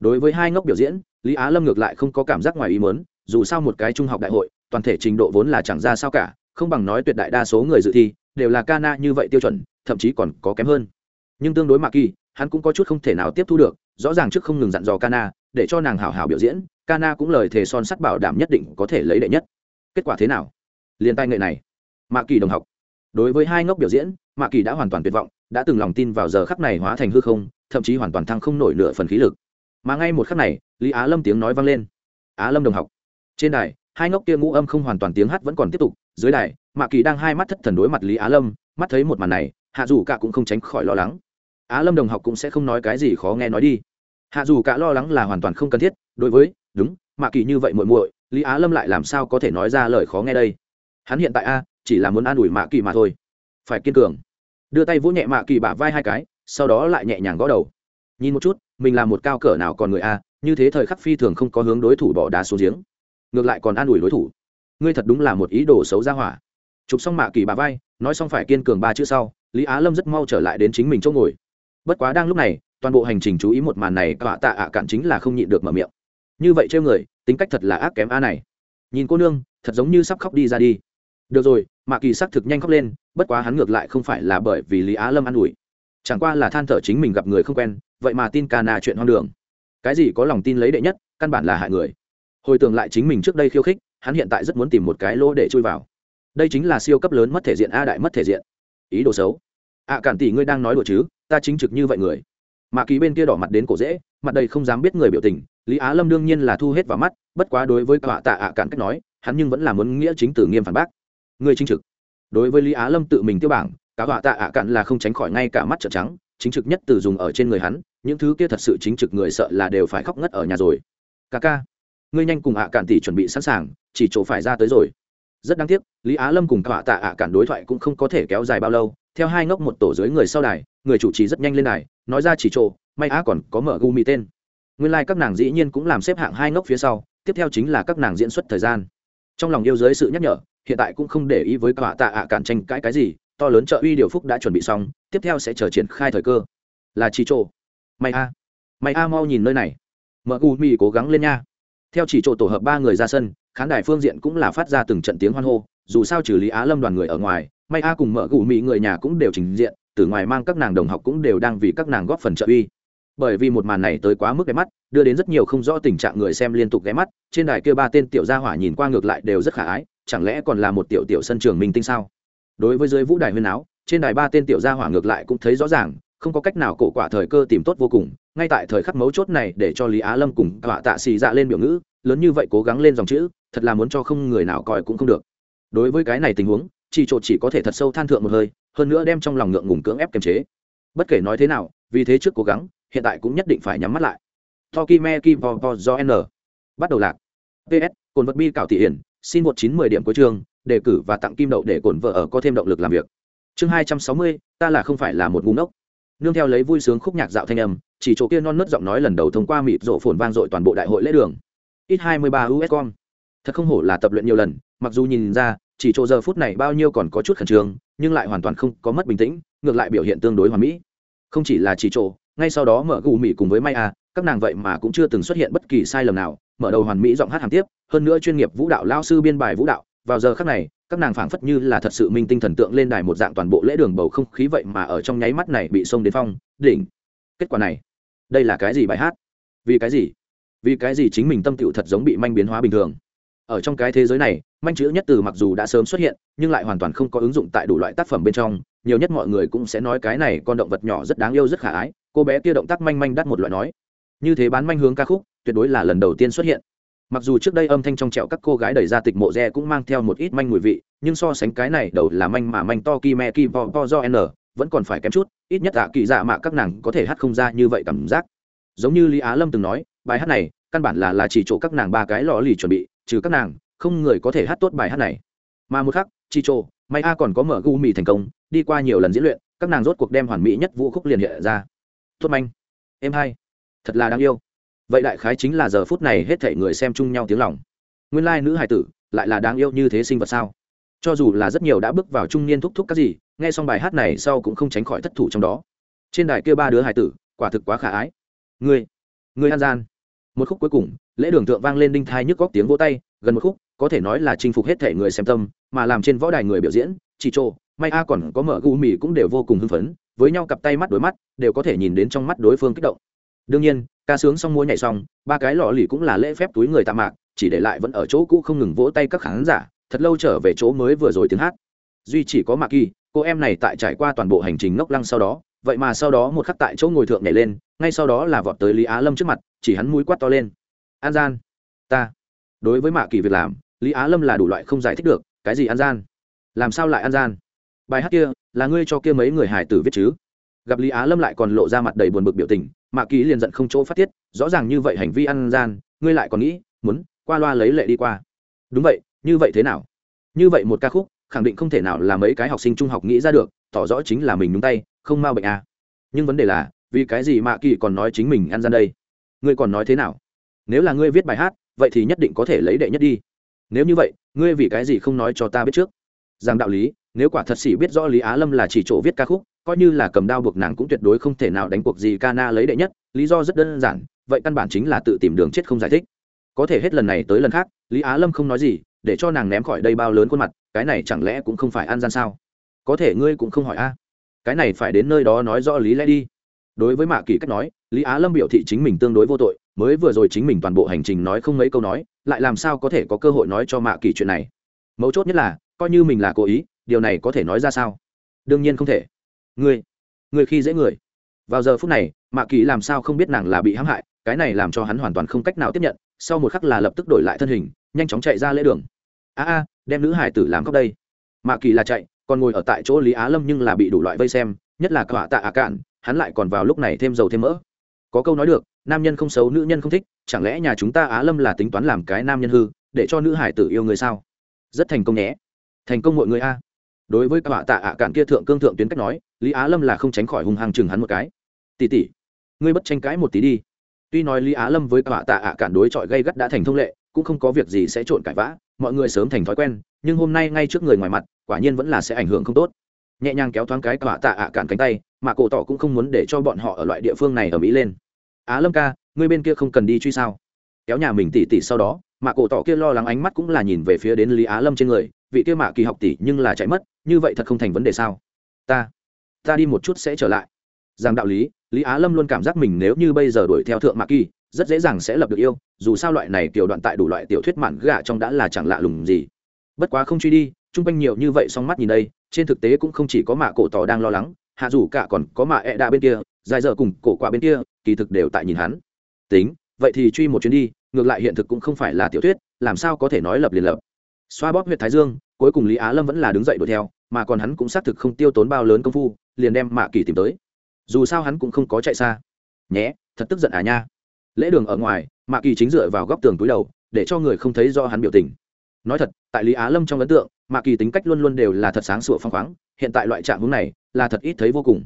Đối với hai ngốc biểu diễn, lý á lâm ngược lại không có cảm giác ngoài ý mớn dù sao một cái trung học đại hội, toàn thể trình độ vốn là chẳng ra sao cả, không bằng nói tuyệt đại đa số người dự thi, đều là cana như vậy tiêu chuẩn, thậm chí còn có kém hơn. Nhưng tương đối mạc kỳ, hắn cũng có chút không thể nào tiếp thu được, rõ ràng trước không ngừng dặn dò cana để cho nàng hảo hảo biểu diễn cana cũng lời thề son sắt bảo đảm nhất định có thể lấy đệ nhất. Kết quả thế nào? Liền tay nghệ này. Mạc kỳ đồng học. Đối với hai ngốc biểu diễn mạc kỳ đã hoàn toàn tuyệt vọng, đã từng lòng tin vào giờ khắc này hóa thành hư không, thậm chí hoàn toàn thăng không nổi nửa phần khí lực. Mà ngay một khắc này, lý á lâm tiếng nói vang lên. Á lâm đồng học. Trên đài, hai ngốc kia ngũ âm không hoàn toàn tiếng hát vẫn còn tiếp tục. Dưới đài, mạ kỳ đang hai mắt thất thần đối mặt lý á lâm, mắt thấy một màn này, hạ dù cả cũng không tránh khỏi lo lắng. Á lâm đồng học cũng sẽ không nói cái gì khó nghe nói đi hạ dù cả lo lắng là hoàn toàn không cần thiết, đối với, đúng mạ kỳ như vậy muội muội, lý á lâm lại làm sao có thể nói ra lời khó nghe đây? Hắn hiện tại a, chỉ là muốn an ủi mạ kỳ mà thôi. Phải kiên cường. Đưa tay vỗ nhẹ mạ kỳ bả vai hai cái, sau đó lại nhẹ nhàng gõ đầu. Nhìn một chút, mình là một cao cỡ nào còn người a, như thế thời khắc phi thường không có hướng đối thủ bỏ đá xuống giếng. Ngược lại còn an ủi đối thủ. Ngươi thật đúng là một ý đồ xấu ra hỏa. Chụp xong mạ kỳ bà vai, nói xong phải kiên cường ba chữ sau, lý á lâm rất mau trở lại đến chính mình chỗ ngồi. Bất quá đang lúc này toàn bộ hành trình chú ý một màn này cả tạ ạ cạn chính là không nhịn được mở miệng. Như vậy trêu người tính cách thật là ác kém a này. Nhìn cô nương thật giống như sắp khóc đi ra đi. Được rồi mạ kỳ xác thực nhanh khóc lên bất quá hắn ngược lại không phải là bởi vì lý á lâm an ủi. Chẳng qua là than thở chính mình gặp người không quen vậy mà tin ca nà chuyện hoang đường. Cái gì có lòng tin lấy đệ nhất căn bản là hại người. Hồi tưởng lại chính mình trước đây khiêu khích hắn hiện tại rất muốn tìm một cái lỗ để chui vào. Đây chính là siêu cấp lớn mất thể diện a đại mất thể diện. Ý đồ xấu. Ạ à, cản tỷ ngươi đang nói đùa chứ? Ta chính trực như vậy người mạ kỳ bên kia đỏ mặt đến cổ dễ, mặt đầy không dám biết người biểu tình, lý á lâm đương nhiên là thu hết vào mắt, bất quá đối với cả tạ ạ cản cách nói, hắn nhưng vẫn là muốn nghĩa chính tử nghiêm phản bác. Người chính trực. Đối với lý á lâm tự mình tiêu bảng, cả họa tạ ạ cạn là không tránh khỏi ngay cả mắt trợn trắng, chính trực nhất từ dùng ở trên người hắn, những thứ kia thật sự chính trực người sợ là đều phải khóc ngất ở nhà rồi. Ca ca, ngươi nhanh cùng ạ cạn tỷ chuẩn bị sẵn sàng, chỉ chỗ phải ra tới rồi. Rất đáng tiếc, lý á lâm cùng cả tạ ạ cạn đối thoại cũng không có thể kéo dài bao lâu theo hai ngốc một tổ dưới người sau đài, người chủ trì rất nhanh lên đài, nói ra chỉ chỗ, may á còn có mở gu mì tên. Nguyên lai、like、các nàng dĩ nhiên cũng làm xếp hạng hai ngốc phía sau, tiếp theo chính là các nàng diễn xuất thời gian. Trong lòng yêu giới sự nhắc nhở, hiện tại cũng không để ý với cả tạ ạ cản tranh cãi cái gì, to lớn trợ uy điều phúc đã chuẩn bị xong, tiếp theo sẽ chờ triển khai thời cơ. Là chỉ trộ may a may a mau nhìn nơi này. Mở gu mi cố gắng lên nha. Theo chỉ trộ tổ hợp ba người ra sân, khán đài phương diện cũng là phát ra từng trận tiếng hoan hô, dù sao trừ lý á lâm đoàn người ở ngoài may a cùng mợ gù mỹ người nhà cũng đều trình diện, từ ngoài mang các nàng đồng học cũng đều đang vì các nàng góp phần trợ uy. Bởi vì một màn này tới quá mức ghé mắt, đưa đến rất nhiều không rõ tình trạng người xem liên tục ghé mắt, trên đài kia ba tên tiểu gia hỏa nhìn qua ngược lại đều rất khả ái, chẳng lẽ còn là một tiểu tiểu sân trường minh tinh sao? Đối với dưới vũ đài huyên áo, trên đài ba tên tiểu gia hỏa ngược lại cũng thấy rõ ràng, không có cách nào cổ quả thời cơ tìm tốt vô cùng, ngay tại thời khắc mấu chốt này để cho lý á lâm cùng họa tạ xì dạ lên biểu ngữ, lớn như vậy cố gắng lên dòng chữ, thật là muốn cho không người nào coi cũng không được. Đối với cái này tình huống chỉ trộn chỉ có thể thật sâu than thượng một hơi, hơn nữa đem trong lòng ngượng ngùng cưỡng ép kiềm chế. Bất kể nói thế nào, vì thế trước cố gắng, hiện tại cũng nhất định phải nhắm mắt lại. Tokime kim do n bắt đầu lạc. Ps cồn vật bi cảo thị hiển, xin một chín mười điểm cuối chương đề cử và tặng kim đậu để cổn vợ ở có thêm động lực làm việc. Chương hai trăm sáu mươi, ta là không phải là một ngu ngốc. Nương theo lấy vui sướng khúc nhạc dạo thanh âm, chỉ chỗ kia non nớt giọng nói lần đầu thông qua mịt rộ phồn vang dội toàn bộ đại hội lễ đường. Ít hai mươi ba uscom thật không hổ là tập luyện nhiều lần, mặc dù nhìn ra chỉ chỗ giờ phút này bao nhiêu còn có chút khẩn trương, nhưng lại hoàn toàn không có mất bình tĩnh, ngược lại biểu hiện tương đối hoàn mỹ. Không chỉ là chỉ chỗ, ngay sau đó mở gù mỹ cùng với may a, các nàng vậy mà cũng chưa từng xuất hiện bất kỳ sai lầm nào, mở đầu hoàn mỹ giọng hát hàng tiếp, hơn nữa chuyên nghiệp vũ đạo lao sư biên bài vũ đạo, vào giờ khác này, các nàng phảng phất như là thật sự minh tinh thần tượng lên đài một dạng toàn bộ lễ đường bầu không khí vậy mà ở trong nháy mắt này bị xông đến phong, đỉnh. Kết quả này, đây là cái gì bài hát? Vì cái gì? Vì cái gì chính mình tâm tựu thật giống bị manh biến hóa bình thường? Ở trong cái thế giới này, manh chữ nhất từ mặc dù đã sớm xuất hiện, nhưng lại hoàn toàn không có ứng dụng tại đủ loại tác phẩm bên trong. Nhiều nhất mọi người cũng sẽ nói cái này con động vật nhỏ rất đáng yêu, rất khả ái. Cô bé kia động tác manh manh đắt một loại nói. Như thế bán manh hướng ca khúc, tuyệt đối là lần đầu tiên xuất hiện. Mặc dù trước đây âm thanh trong trẹo các cô gái đẩy ra tịch mộ re cũng mang theo một ít manh mùi vị, nhưng so sánh cái này đầu là manh mà manh to ki me ki vo vo do n, vẫn còn phải kém chút, ít nhất tạ kỳ dạ mạ các nàng có thể hát không ra như vậy cảm giác. Giống như lý á lâm từng nói, bài hát này căn bản là là chỉ chỗ các nàng ba cái lò lì chuẩn bị trừ các nàng không người có thể hát tốt bài hát này. Mà một khắc chi trô may a còn có mở gu mì thành công đi qua nhiều lần diễn luyện các nàng rốt cuộc đem hoàn mỹ nhất vũ khúc liền hiện ra. Tốt manh. Em hai. Thật là đáng yêu. Vậy đại khái chính là giờ phút này hết thể người xem chung nhau tiếng lòng. Nguyên lai nữ hài tử lại là đáng yêu như thế sinh vật sao? Cho dù là rất nhiều đã bước vào trung niên thúc thúc các gì nghe xong bài hát này sau cũng không tránh khỏi thất thủ trong đó. Trên đài kia ba đứa hài tử quả thực quá khả ái. Người, người an gian một khúc cuối cùng, lễ đường thượng vang lên đinh thai nhức góc tiếng vỗ tay, gần một khúc, có thể nói là chinh phục hết thể người xem tâm, mà làm trên võ đài người biểu diễn, chỉ trô, may a còn có mở gu mì cũng đều vô cùng hưng phấn, với nhau cặp tay mắt đối mắt, đều có thể nhìn đến trong mắt đối phương kích động. Đương nhiên, ca sướng xong múa nhảy xong, ba cái lọ lì cũng là lễ phép túi người tạ mạc, chỉ để lại vẫn ở chỗ cũ không ngừng vỗ tay các khán giả, thật lâu trở về chỗ mới vừa rồi tiếng hát. Duy chỉ có mạc kỳ, cô em này tại trải qua toàn bộ hành trình ngốc lăng sau đó, vậy mà sau đó một khắc tại chỗ ngồi thượng nhảy lên, ngay sau đó là vọt tới lý á lâm trước mặt chỉ hắn mũi quát to lên. An gian, ta, đối với mạ kỳ việc làm, lý á lâm là đủ loại không giải thích được, cái gì an gian? Làm sao lại an gian? Bài hát kia, là ngươi cho kia mấy người hải tử viết chứ? Gặp lý á lâm lại còn lộ ra mặt đầy buồn bực biểu tình, mạ kỳ liền giận không chỗ phát tiết, rõ ràng như vậy hành vi ăn gian, ngươi lại còn nghĩ, muốn qua loa lấy lệ đi qua. Đúng vậy, như vậy thế nào? Như vậy một ca khúc, khẳng định không thể nào là mấy cái học sinh trung học nghĩ ra được, tỏ rõ chính là mình đúng tay, không mau bệnh à. nhưng vấn đề là, vì cái gì mạ kỳ còn nói chính mình ăn gian đây? Ngươi còn nói thế nào? Nếu là ngươi viết bài hát, vậy thì nhất định có thể lấy đệ nhất đi. Nếu như vậy, ngươi vì cái gì không nói cho ta biết trước? Rằng đạo lý, nếu quả thật sĩ biết rõ lý á lâm là chỉ chỗ viết ca khúc, coi như là cầm đao buộc nàng cũng tuyệt đối không thể nào đánh cuộc gì ca na lấy đệ nhất. Lý do rất đơn giản, vậy căn bản chính là tự tìm đường chết không giải thích. Có thể hết lần này tới lần khác, lý á lâm không nói gì, để cho nàng ném khỏi đây bao lớn khuôn mặt, cái này chẳng lẽ cũng không phải ăn gian sao? Có thể ngươi cũng không hỏi a. Cái này phải đến nơi đó nói rõ lý lẽ đi đối với mạ kỳ cách nói, lý á lâm biểu thị chính mình tương đối vô tội, mới vừa rồi chính mình toàn bộ hành trình nói không mấy câu nói, lại làm sao có thể có cơ hội nói cho mạ kỳ chuyện này. Mấu chốt nhất là, coi như mình là cố ý, điều này có thể nói ra sao? Đương nhiên không thể. Người người khi dễ người. Vào giờ phút này, mạ kỳ làm sao không biết nàng là bị hãm hại, cái này làm cho hắn hoàn toàn không cách nào tiếp nhận, sau một khắc là lập tức đổi lại thân hình, nhanh chóng chạy ra lễ đường. A a, đem nữ hải tử làm khóc đây. Mạ kỳ là chạy, còn ngồi ở tại chỗ lý á lâm nhưng là bị đủ loại vây xem, nhất là cả tạ ả cạn hắn lại còn vào lúc này thêm dầu thêm mỡ. Có câu nói được, nam nhân không xấu nữ nhân không thích, chẳng lẽ nhà chúng ta á lâm là tính toán làm cái nam nhân hư, để cho nữ hải tử yêu người sao? Rất thành công nhé. Thành công mọi người a. Đối với cả tạ ạ cạn kia thượng cương thượng tuyến cách nói, lý á lâm là không tránh khỏi hung hăng chừng hắn một cái. Tỉ tỉ ngươi bất tranh cãi một tí đi. Tuy nói lý á lâm với cả tạ ạ cạn đối chọi gây gắt đã thành thông lệ, cũng không có việc gì sẽ trộn cãi vã, mọi người sớm thành thói quen, nhưng hôm nay ngay trước người ngoài mặt, quả nhiên vẫn là sẽ ảnh hưởng không tốt. Nhẹ nhàng kéo thoáng cái cả tạ ạ cạn cánh tay mà cổ tỏ cũng không muốn để cho bọn họ ở loại địa phương này ở mỹ lên. Á, lâm ca, ngươi bên kia không cần đi truy sao? Kéo nhà mình tỉ tỉ sau đó, mà cổ tỏ kia lo lắng ánh mắt cũng là nhìn về phía đến lý á lâm trên người, vị kia mạ kỳ học tỷ nhưng là chạy mất, như vậy thật không thành vấn đề sao? Ta ta đi một chút sẽ trở lại. Rằng đạo lý lý á lâm luôn cảm giác mình nếu như bây giờ đuổi theo thượng mạ kỳ, rất dễ dàng sẽ lập được yêu, dù sao loại này kiểu đoạn tại đủ loại tiểu thuyết mạn gà trong đã là chẳng lạ lùng gì. Bất quá không truy đi, chung quanh nhiều như vậy song mắt nhìn đây, trên thực tế cũng không chỉ có mạ cổ tỏ đang lo lắng hạ dù cả còn có mạ ẹ đạ bên kia, dài giờ cùng cổ quả bên kia, kỳ thực đều tại nhìn hắn. Tính, vậy thì truy một chuyến đi, ngược lại hiện thực cũng không phải là tiểu thuyết, làm sao có thể nói lập liền lập. Xoa bóp huyện thái dương, cuối cùng lý á lâm vẫn là đứng dậy đuổi theo, mà còn hắn cũng xác thực không tiêu tốn bao lớn công phu, liền đem mạ kỳ tìm tới. Dù sao hắn cũng không có chạy xa. Nhé, thật tức giận à nha. Lễ đường ở ngoài, mạ kỳ chính dựa vào góc tường túi đầu, để cho người không thấy do hắn biểu tình. Nói thật, tại lý á lâm trong ấn tượng, mạ kỳ tính cách luôn luôn đều là thật sáng sủa phăng khoáng, hiện tại loại trạng hướng này là thật ít thấy vô cùng.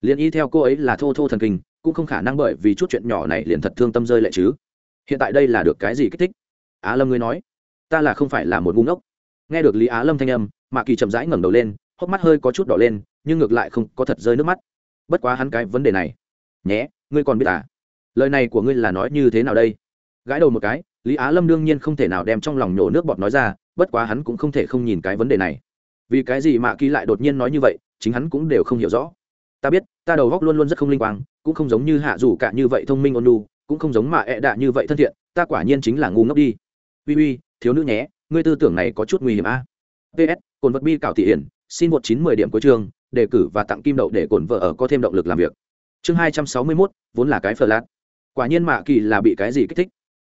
Liền y theo cô ấy là thô thô thần kinh, cũng không khả năng bởi vì chút chuyện nhỏ này liền thật thương tâm rơi lệ chứ. Hiện tại đây là được cái gì kích thích? Á lâm ngươi nói, ta là không phải là một ngu ngốc. Nghe được lý á lâm thanh âm, mạ kỳ chậm rãi ngẩng đầu lên, hốc mắt hơi có chút đỏ lên, nhưng ngược lại không có thật rơi nước mắt. Bất quá hắn cái vấn đề này. Nhé, ngươi còn biết à? Lời này của ngươi là nói như thế nào đây? Gãi đầu một cái, lý á lâm đương nhiên không thể nào đem trong lòng nhổ nước bọt nói ra, bất quá hắn cũng không thể không nhìn cái vấn đề này. Vì cái gì mạ kỳ lại đột nhiên nói như vậy? Chính hắn cũng đều không hiểu rõ. Ta biết, ta đầu góc luôn luôn rất không linh quang, cũng không giống như hạ dù cả như vậy thông minh ôn lu cũng không giống mà ẹ đạ như vậy thân thiện, ta quả nhiên chính là ngu ngốc đi. Uy uy, thiếu nữ nhé, ngươi tư tưởng này có chút nguy hiểm a. Ps cồn vật bi cảo thị hiển, xin một chín mười điểm cuối chương, đề cử và tặng kim đậu để cồn vợ ở có thêm động lực làm việc. Chương hai trăm sáu mươi mốt, vốn là cái phờ lát quả nhiên mạ kỳ là bị cái gì kích thích.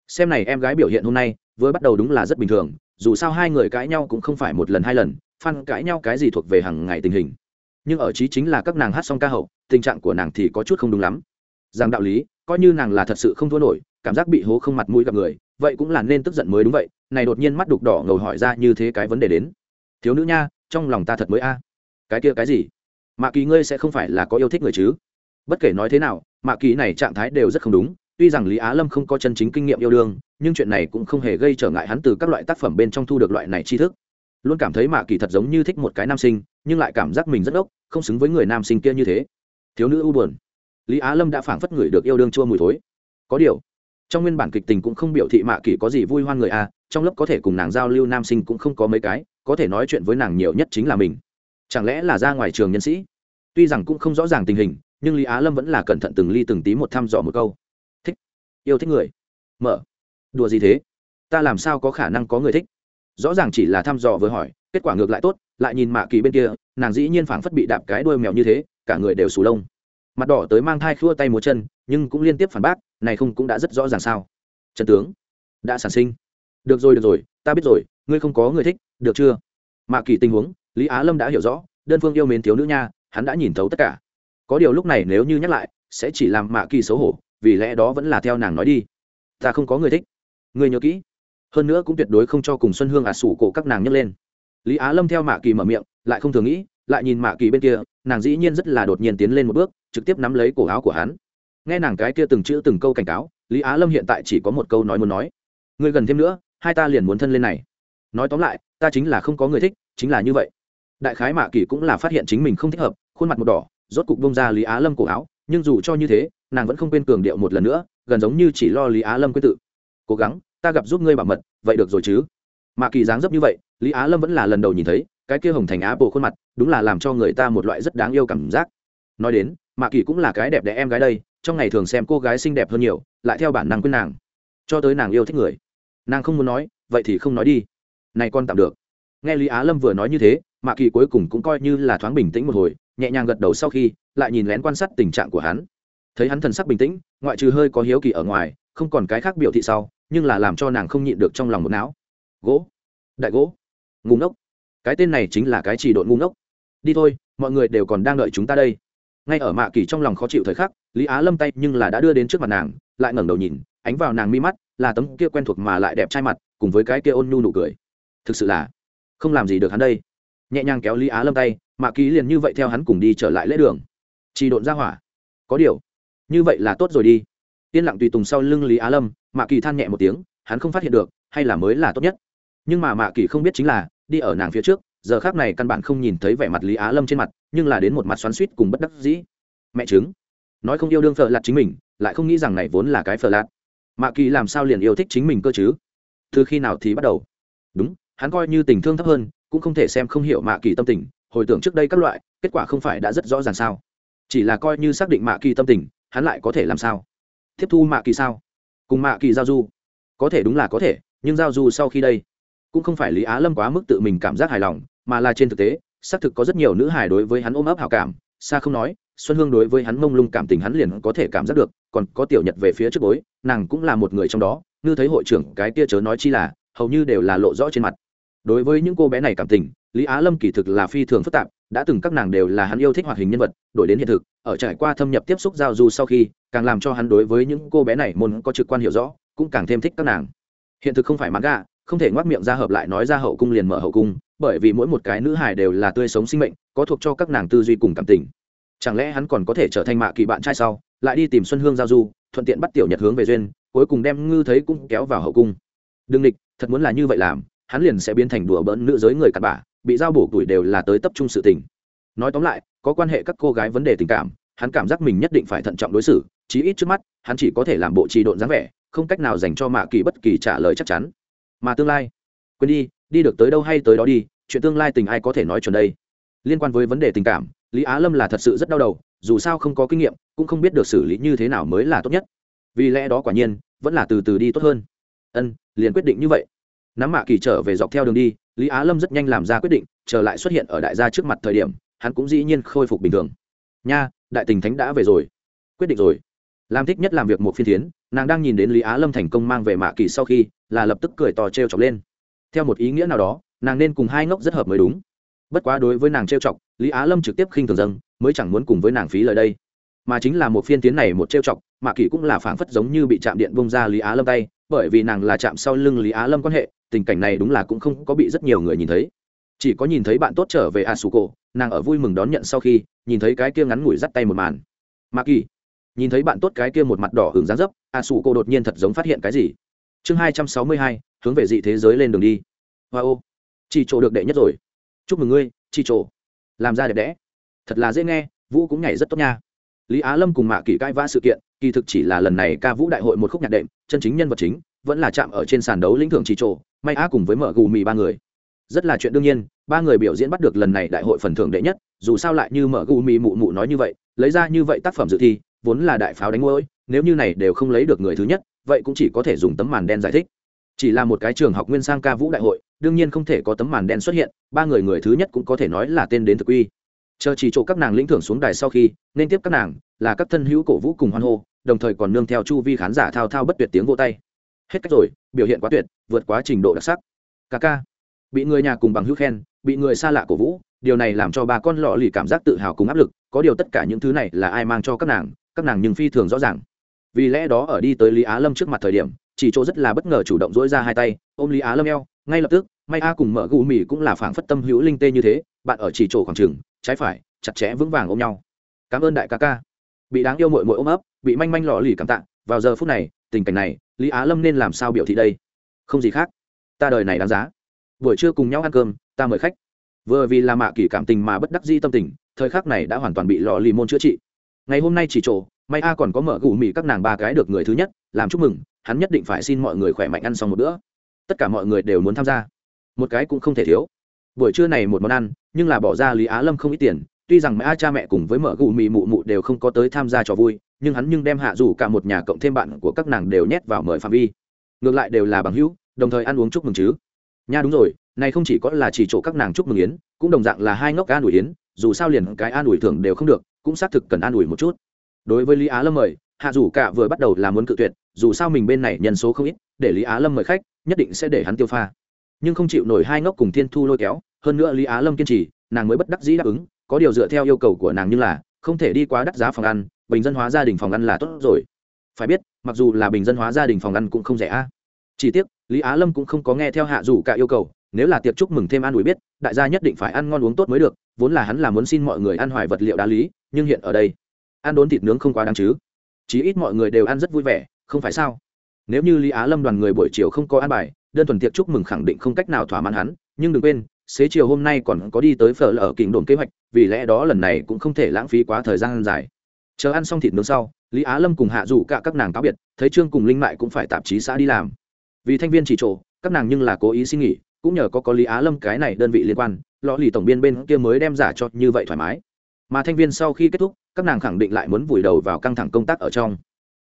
Xem này em gái biểu hiện hôm nay, vừa bắt đầu đúng là rất bình thường, dù sao hai người cãi nhau cũng không phải một lần hai lần phan cãi nhau cái gì thuộc về hàng ngày tình hình nhưng ở trí chính là các nàng hát xong ca hậu, tình trạng của nàng thì có chút không đúng lắm. Rằng đạo lý, coi như nàng là thật sự không thua nổi, cảm giác bị hố không mặt mũi gặp người, vậy cũng là nên tức giận mới đúng vậy, này đột nhiên mắt đục đỏ ngầu hỏi ra như thế cái vấn đề đến. Thiếu nữ nha, trong lòng ta thật mới a. À. Cái kia cái gì? Mạ kỳ ngươi sẽ không phải là có yêu thích người chứ? Bất kể nói thế nào, mạ kỳ này trạng thái đều rất không đúng, tuy rằng lý á lâm không có chân chính kinh nghiệm yêu đương, nhưng chuyện này cũng không hề gây trở ngại hắn từ các loại tác phẩm bên trong thu được loại này tri thức. Luôn cảm thấy mạ kỳ thật giống như thích một cái nam sinh, nhưng lại cảm giác mình rất ốc không xứng với người nam sinh kia như thế. Thiếu nữ u buồn. Lý á lâm đã phảng phất người được yêu đương chua mùi thối. Có điều, trong nguyên bản kịch tình cũng không biểu thị mạ kỷ có gì vui hoan người a, trong lớp có thể cùng nàng giao lưu nam sinh cũng không có mấy cái, có thể nói chuyện với nàng nhiều nhất chính là mình. Chẳng lẽ là ra ngoài trường nhân sĩ? Tuy rằng cũng không rõ ràng tình hình, nhưng lý á lâm vẫn là cẩn thận từng ly từng tí một thăm dò một câu. Thích. Yêu thích người. Mở. Đùa gì thế? Ta làm sao có khả năng có người thích? Rõ ràng chỉ là thăm dò vừa hỏi, kết quả ngược lại tốt lại nhìn mạ kỳ bên kia, nàng dĩ nhiên phảng phất bị đạp cái đuôi mèo như thế, cả người đều sù lông. Mặt đỏ tới mang thai khua tay múa chân, nhưng cũng liên tiếp phản bác, này không cũng đã rất rõ ràng sao? Trần tướng, đã sản sinh. Được rồi được rồi, ta biết rồi, ngươi không có người thích, được chưa? Mạ kỳ tình huống, lý á lâm đã hiểu rõ, đơn phương yêu mến thiếu nữ nha, hắn đã nhìn thấu tất cả. Có điều lúc này nếu như nhắc lại, sẽ chỉ làm mạ kỳ xấu hổ, vì lẽ đó vẫn là theo nàng nói đi. Ta không có người thích. Ngươi nhớ kỹ. Hơn nữa cũng tuyệt đối không cho cùng xuân hương ả à sủ cổ các nàng nhấc lên lý á lâm theo mạ kỳ mở miệng, lại không thường nghĩ, lại nhìn mạ kỳ bên kia, nàng dĩ nhiên rất là đột nhiên tiến lên một bước, trực tiếp nắm lấy cổ áo của hắn. Nghe nàng cái kia từng chữ từng câu cảnh cáo, lý á lâm hiện tại chỉ có một câu nói muốn nói. Ngươi gần thêm nữa, hai ta liền muốn thân lên này. Nói tóm lại, ta chính là không có người thích, chính là như vậy. Đại khái mạ kỳ cũng là phát hiện chính mình không thích hợp, khuôn mặt một đỏ, rốt cục bông ra lý á lâm cổ áo, nhưng dù cho như thế, nàng vẫn không quên cường điệu một lần nữa, gần giống như chỉ lo lý á lâm quên tự. Cố gắng, ta gặp giúp ngươi bảo mật, vậy được rồi chứ? Mạ kỳ dáng dấp như vậy lý á lâm vẫn là lần đầu nhìn thấy, cái kia hồng thành á bộ khuôn mặt, đúng là làm cho người ta một loại rất đáng yêu cảm giác. Nói đến, mạ kỳ cũng là cái đẹp đẽ em gái đây, trong ngày thường xem cô gái xinh đẹp hơn nhiều, lại theo bản năng quên nàng. Cho tới nàng yêu thích người. Nàng không muốn nói, vậy thì không nói đi. Này con tạm được. Nghe lý á lâm vừa nói như thế, mạ kỳ cuối cùng cũng coi như là thoáng bình tĩnh một hồi, nhẹ nhàng gật đầu sau khi, lại nhìn lén quan sát tình trạng của hắn. Thấy hắn thần sắc bình tĩnh, ngoại trừ hơi có hiếu kỳ ở ngoài, không còn cái khác biểu thị sau, nhưng là làm cho nàng không nhịn được trong lòng một não. Gỗ. Đại gỗ ngu ngốc. Cái tên này chính là cái chỉ đội ngu ngốc. Đi thôi, mọi người đều còn đang đợi chúng ta đây. Ngay ở mạ kỳ trong lòng khó chịu thời khắc, lý á lâm tay nhưng là đã đưa đến trước mặt nàng, lại ngẩng đầu nhìn, ánh vào nàng mi mắt, là tấm kia quen thuộc mà lại đẹp trai mặt, cùng với cái kia ôn nhu nụ cười. Thực sự là, không làm gì được hắn đây. Nhẹ nhàng kéo lý á lâm tay, mạ kỳ liền như vậy theo hắn cùng đi trở lại lễ đường. Chỉ độn ra hỏa. Có điều, như vậy là tốt rồi đi. Yên lặng tùy tùng sau lưng lý á lâm, mạ kỳ than nhẹ một tiếng, hắn không phát hiện được, hay là mới là tốt nhất nhưng mà mạ kỳ không biết chính là, đi ở nàng phía trước, giờ khác này căn bản không nhìn thấy vẻ mặt lý á lâm trên mặt, nhưng là đến một mặt xoắn suýt cùng bất đắc dĩ. Mẹ chứng nói không yêu đương phở lạt chính mình, lại không nghĩ rằng này vốn là cái phở lạt. Mạ kỳ làm sao liền yêu thích chính mình cơ chứ? Từ khi nào thì bắt đầu? Đúng, hắn coi như tình thương thấp hơn, cũng không thể xem không hiểu mạ kỳ tâm tình, hồi tưởng trước đây các loại, kết quả không phải đã rất rõ ràng sao? Chỉ là coi như xác định mạ kỳ tâm tình, hắn lại có thể làm sao? Tiếp thu mạ kỳ sao? Cùng mạ kỳ giao du. Có thể đúng là có thể, nhưng giao du sau khi đây cũng không phải lý á lâm quá mức tự mình cảm giác hài lòng, mà là trên thực tế, xác thực có rất nhiều nữ hài đối với hắn ôm ấp hào cảm, xa không nói, xuân hương đối với hắn mông lung cảm tình hắn liền có thể cảm giác được, còn có tiểu nhật về phía trước bối, nàng cũng là một người trong đó ngư thấy hội trưởng cái kia chớ nói chi là, hầu như đều là lộ rõ trên mặt. Đối với những cô bé này cảm tình, lý á lâm kỳ thực là phi thường phức tạp, đã từng các nàng đều là hắn yêu thích hoạt hình nhân vật, đổi đến hiện thực, ở trải qua thâm nhập tiếp xúc giao du sau khi, càng làm cho hắn đối với những cô bé này môn có trực quan hiểu rõ, cũng càng thêm thích các nàng. Hiện thực không phải mãn gà không thể ngoác miệng ra hợp lại nói ra hậu cung liền mở hậu cung, bởi vì mỗi một cái nữ hài đều là tươi sống sinh mệnh, có thuộc cho các nàng tư duy cùng cảm tình. Chẳng lẽ hắn còn có thể trở thành mạ kỳ bạn trai sau, lại đi tìm xuân hương giao du, thuận tiện bắt tiểu nhật hướng về duyên, cuối cùng đem ngư thấy cũng kéo vào hậu cung. Đừng địch, thật muốn là như vậy làm, hắn liền sẽ biến thành đùa bỡn nữ giới người cặn bã, bị giao bổ tuổi đều là tới tập trung sự tình. Nói tóm lại, có quan hệ các cô gái vấn đề tình cảm, hắn cảm giác mình nhất định phải thận trọng đối xử, chí ít trước mắt, hắn chỉ có thể làm bộ trì độn dáng vẻ, không cách nào dành cho mạ kỳ bất kỳ trả lời chắc chắn mà tương lai. Quên đi đi được tới đâu hay tới đó đi, chuyện tương lai tình ai có thể nói chuẩn đây? Liên quan với vấn đề tình cảm, lý á lâm là thật sự rất đau đầu, dù sao không có kinh nghiệm, cũng không biết được xử lý như thế nào mới là tốt nhất. Vì lẽ đó quả nhiên, vẫn là từ từ đi tốt hơn. Ân, liền quyết định như vậy. Nắm mạ kỳ trở về dọc theo đường đi, lý á lâm rất nhanh làm ra quyết định, trở lại xuất hiện ở đại gia trước mặt thời điểm, hắn cũng dĩ nhiên khôi phục bình thường. Nha, đại tình thánh đã về rồi. Quyết định rồi làm thích nhất làm việc một phiên thiến, nàng đang nhìn đến lý á lâm thành công mang về mạ kỳ sau khi, là lập tức cười to t r e o chọc lên. Theo một ý nghĩa nào đó, nàng nên cùng hai ngốc rất hợp mới đúng. Bất quá đối với nàng t r e o chọc, lý á lâm trực tiếp khinh thường dâng, mới chẳng muốn cùng với nàng phí lời đây. Mà chính là một phiên tiến này một t r e o chọc, mạ kỳ cũng là phảng phất giống như bị chạm điện bông ra lý á lâm tay, bởi vì nàng là chạm sau lưng lý á lâm quan hệ, tình cảnh này đúng là cũng không có bị rất nhiều người nhìn thấy. Chỉ có nhìn thấy bạn tốt trở về a su cổ nàng ở vui mừng đón nhận sau khi, nhìn thấy cái kia ngắn ngủi dắt tay một màn. Mạ kỳ nhìn thấy bạn tốt cái kia một mặt đỏ hưởng dáng dấp, a sủ cô đột nhiên thật giống phát hiện cái gì. Chương hai trăm sáu mươi hai, hướng về dị thế giới lên đường đi. Hoa ô, chị trộ được đệ nhất rồi. Chúc mừng ngươi, chị trộ. Làm ra đẹp đẽ. Thật là dễ nghe, vũ cũng nhảy rất tốt nha. Lý á lâm cùng mạ kỳ cãi vã sự kiện, kỳ thực chỉ là lần này ca vũ đại hội một khúc nhạc đệm, chân chính nhân vật chính, vẫn là chạm ở trên sàn đấu lĩnh thưởng chị trộ, may á cùng với mở gù mì ba người. Rất là chuyện đương nhiên, ba người biểu diễn bắt được lần này đại hội phần thưởng đệ nhất, dù sao lại như mở gù mì mụ mụ nói như vậy, lấy ra như vậy tác phẩm dự thi vốn là đại pháo đánh ngôi, nếu như này đều không lấy được người thứ nhất, vậy cũng chỉ có thể dùng tấm màn đen giải thích. Chỉ là một cái trường học nguyên sang ca vũ đại hội, đương nhiên không thể có tấm màn đen xuất hiện, ba người người thứ nhất cũng có thể nói là tên đến thực uy. Chờ chỉ chỗ các nàng lĩnh thưởng xuống đài sau khi, nên tiếp các nàng, là các thân hữu cổ vũ cùng hoan hô, đồng thời còn nương theo chu vi khán giả thao thao bất tuyệt tiếng vô tay. Hết cách rồi, biểu hiện quá tuyệt, vượt quá trình độ đặc sắc. Ca ca. Bị người nhà cùng bằng hữu khen, bị người xa lạ cổ vũ, điều này làm cho ba con lọ lì cảm giác tự hào cùng áp lực, có điều tất cả những thứ này là ai mang cho các nàng các nàng nhưng phi thường rõ ràng. Vì lẽ đó ở đi tới lý á lâm trước mặt thời điểm, chỉ chỗ rất là bất ngờ chủ động dỗi ra hai tay, ôm lý á lâm eo, ngay lập tức, may a cùng mở gù mì cũng là phảng phất tâm hữu linh tê như thế, bạn ở chỉ chỗ khoảng trường, trái phải, chặt chẽ vững vàng ôm nhau. Cảm ơn đại ca ca. Bị đáng yêu mội mội ôm ấp, bị manh manh lọ lì cảm tạ, vào giờ phút này, tình cảnh này, lý á lâm nên làm sao biểu thị đây? Không gì khác. Ta đời này đáng giá. Buổi trưa cùng nhau ăn cơm, ta mời khách. Vừa vì là mạ kỳ cảm tình mà bất đắc di tâm tình, thời khắc này đã hoàn toàn bị lò lì môn chữa trị ngày hôm nay chỉ trổ may a còn có mở gù mì các nàng ba cái được người thứ nhất, làm chúc mừng, hắn nhất định phải xin mọi người khỏe mạnh ăn xong một bữa. Tất cả mọi người đều muốn tham gia. Một cái cũng không thể thiếu. Buổi trưa này một món ăn, nhưng là bỏ ra lý á lâm không ít tiền, tuy rằng mẹ cha mẹ cùng với mở gù mì mụ mụ đều không có tới tham gia trò vui, nhưng hắn nhưng đem hạ rủ cả một nhà cộng thêm bạn của các nàng đều nhét vào mời phạm vi. Ngược lại đều là bằng hữu, đồng thời ăn uống chúc mừng chứ. Nha đúng rồi, này không chỉ có là chỉ chỗ các nàng chúc mừng yến, cũng đồng dạng là hai ngốc an ủi yến, dù sao liền cái an ủi thưởng đều không được cũng xác thực cần an ủi một chút. Đối với lý á lâm mời, hạ Dù cả vừa bắt đầu là muốn cự tuyệt, dù sao mình bên này nhân số không ít, để lý á lâm mời khách, nhất định sẽ để hắn tiêu pha. Nhưng không chịu nổi hai ngốc cùng thiên thu lôi kéo, hơn nữa lý á lâm kiên trì, nàng mới bất đắc dĩ đáp ứng, có điều dựa theo yêu cầu của nàng như là, không thể đi quá đắt giá phòng ăn, bình dân hóa gia đình phòng ăn là tốt rồi. Phải biết, mặc dù là bình dân hóa gia đình phòng ăn cũng không rẻ a. Chỉ tiếc, lý á lâm cũng không có nghe theo hạ Dù cả yêu cầu, nếu là tiệc chúc mừng thêm an ủi biết, đại gia nhất định phải ăn ngon uống tốt mới được, vốn là hắn là muốn xin mọi người ăn hoài vật liệu đá lý nhưng hiện ở đây, ăn đốn thịt nướng không quá đáng chứ. Chí ít mọi người đều ăn rất vui vẻ, không phải sao? Nếu như lý á lâm đoàn người buổi chiều không có ăn bài, đơn thuần tiệc chúc mừng khẳng định không cách nào thỏa mãn hắn, nhưng đừng quên, xế chiều hôm nay còn có đi tới phở lở kình đồn kế hoạch, vì lẽ đó lần này cũng không thể lãng phí quá thời gian dài. Chờ ăn xong thịt nướng sau, lý á lâm cùng hạ rủ cả các nàng cáo biệt, thấy trương cùng linh mại cũng phải tạp chí xã đi làm. Vì thanh viên chỉ trộ các nàng nhưng là cố ý xin nghỉ, cũng nhờ có có lý á lâm cái này đơn vị liên quan lò lì tổng biên bên kia mới đem giả cho như vậy thoải mái mà thanh viên sau khi kết thúc, các nàng khẳng định lại muốn vùi đầu vào căng thẳng công tác ở trong.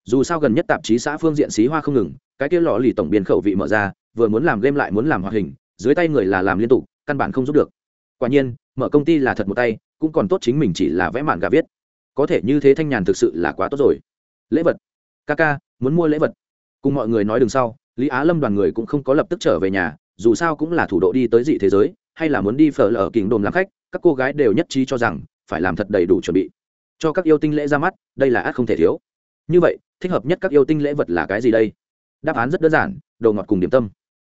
Dù sao gần nhất tạp chí xã phương diện xí hoa không ngừng, cái kia lò lì tổng biên khẩu vị mở ra, vừa muốn làm game lại muốn làm hoạt hình, dưới tay người là làm liên tục, căn bản không giúp được. Quả nhiên, mở công ty là thật một tay, cũng còn tốt chính mình chỉ là vẽ mạn gà viết. Có thể như thế thanh nhàn thực sự là quá tốt rồi. Lễ vật. Ca ca, muốn mua lễ vật. Cùng mọi người nói đường sau, lý á lâm đoàn người cũng không có lập tức trở về nhà, dù sao cũng là thủ độ đi tới dị thế giới, hay là muốn đi phở lở kình đồn làm khách, các cô gái đều nhất trí cho rằng phải làm thật đầy đủ chuẩn bị. Cho các yêu tinh lễ ra mắt, đây là át không thể thiếu. Như vậy, thích hợp nhất các yêu tinh lễ vật là cái gì đây? Đáp án rất đơn giản, đồ ngọt cùng điểm tâm.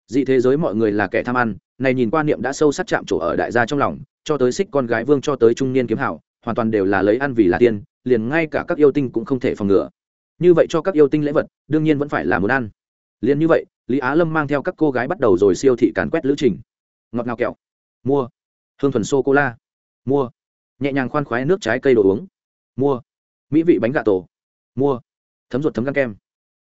Dị thế giới mọi người là kẻ tham ăn, này nhìn quan niệm đã sâu sắc chạm chỗ ở đại gia trong lòng, cho tới xích con gái vương cho tới trung niên kiếm hảo, hoàn toàn đều là lấy ăn vì là tiên, liền ngay cả các yêu tinh cũng không thể phòng ngừa. Như vậy cho các yêu tinh lễ vật, đương nhiên vẫn phải là muốn ăn. Liền như vậy, lý á lâm mang theo các cô gái bắt đầu rồi siêu thị càn quét lữ trình. Ngọt ngào kẹo. Mua. Hương thuần sô cô la mua nhẹ nhàng khoan khoái nước trái cây đồ uống. Mua. Mỹ vị bánh gà tổ. Mua. Thấm ruột thấm gan kem.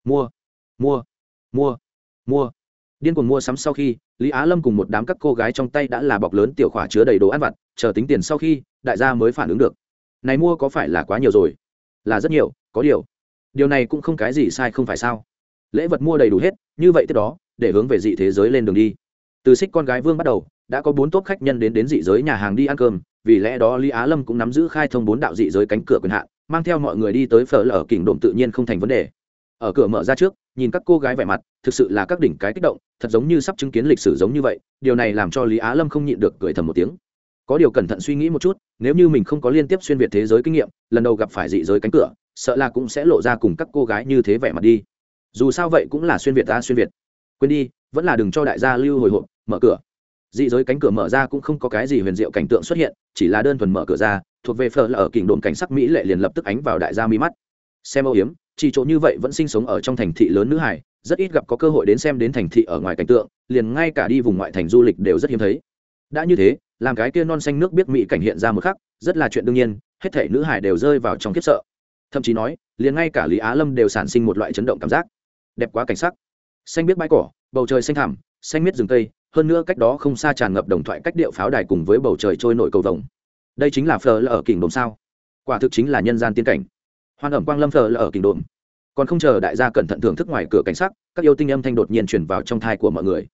Mua. Mua. Mua. Mua. Điên cuồng mua sắm sau khi, lý á lâm cùng một đám các cô gái trong tay đã là bọc lớn tiểu khỏa chứa đầy đồ ăn vặt, chờ tính tiền sau khi, đại gia mới phản ứng được. Này mua có phải là quá nhiều rồi? Là rất nhiều, có điều. Điều này cũng không cái gì sai không phải sao? Lễ vật mua đầy đủ hết, như vậy tiếp đó, để hướng về dị thế giới lên đường đi. Từ xích con gái vương bắt đầu, đã có bốn tốt khách nhân đến đến dị giới nhà hàng đi ăn cơm vì lẽ đó lý á lâm cũng nắm giữ khai thông bốn đạo dị giới cánh cửa quyền hạn, mang theo mọi người đi tới phở lở kỉnh đồn tự nhiên không thành vấn đề. Ở cửa mở ra trước, nhìn các cô gái vẻ mặt, thực sự là các đỉnh cái kích động, thật giống như sắp chứng kiến lịch sử giống như vậy, điều này làm cho lý á lâm không nhịn được cười thầm một tiếng. Có điều cẩn thận suy nghĩ một chút, nếu như mình không có liên tiếp xuyên việt thế giới kinh nghiệm, lần đầu gặp phải dị giới cánh cửa, sợ là cũng sẽ lộ ra cùng các cô gái như thế vẻ mặt đi. Dù sao vậy cũng là xuyên việt ta xuyên việt. Quên đi, vẫn là đừng cho đại gia lưu hồi hộp, mở cửa dị giới cánh cửa mở ra cũng không có cái gì huyền diệu cảnh tượng xuất hiện, chỉ là đơn thuần mở cửa ra, thuộc về phở là ở kỉnh đồn cảnh sắc mỹ lệ liền lập tức ánh vào đại gia mi mắt. Xem âu hiếm, chỉ chỗ như vậy vẫn sinh sống ở trong thành thị lớn nữ hải, rất ít gặp có cơ hội đến xem đến thành thị ở ngoài cảnh tượng, liền ngay cả đi vùng ngoại thành du lịch đều rất hiếm thấy. Đã như thế, làm cái kia non xanh nước biết mỹ cảnh hiện ra một khắc, rất là chuyện đương nhiên, hết thể nữ hải đều rơi vào trong kiếp sợ. Thậm chí nói, liền ngay cả lý á lâm đều sản sinh một loại chấn động cảm giác. Đẹp quá cảnh sắc. Xanh biết bãi cỏ, bầu trời xanh thẳm, xanh miết rừng cây hơn nữa cách đó không xa tràn ngập đồng thoại cách điệu pháo đài cùng với bầu trời trôi nổi cầu vồng. Đây chính là phờ là ở kình đồn sao? Quả thực chính là nhân gian tiên cảnh. Hoan ẩm quang lâm phờ là ở kình đồn. Còn không chờ đại gia cẩn thận thưởng thức ngoài cửa cảnh sắc, các yêu tinh âm thanh đột nhiên chuyển vào trong thai của mọi người.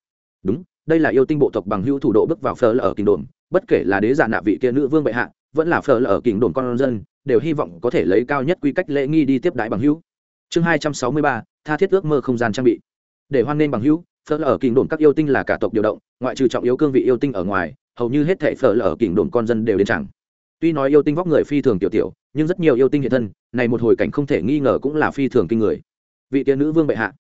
Đúng, đây là yêu tinh bộ tộc bằng hữu thủ độ bước vào phờ là ở kình đồn, bất kể là đế giả nạ vị kia nữ vương bệ hạ, vẫn là phờ là ở kình đồn con dân, đều hy vọng có thể lấy cao nhất quy cách lễ nghi đi tiếp đại bằng hữu. Chương hai trăm sáu mươi ba, tha thiết ước mơ không gian trang bị. Để hoan nghênh bằng hữu phở ở kình đồn các yêu tinh là cả tộc điều động, ngoại trừ trọng yếu cương vị yêu tinh ở ngoài, hầu như hết thể phở ở kình đồn con dân đều đến chẳng. Tuy nói yêu tinh vóc người phi thường tiểu tiểu, nhưng rất nhiều yêu tinh hiện thân, này một hồi cảnh không thể nghi ngờ cũng là phi thường kinh người. Vị tiên nữ vương bệ hạ,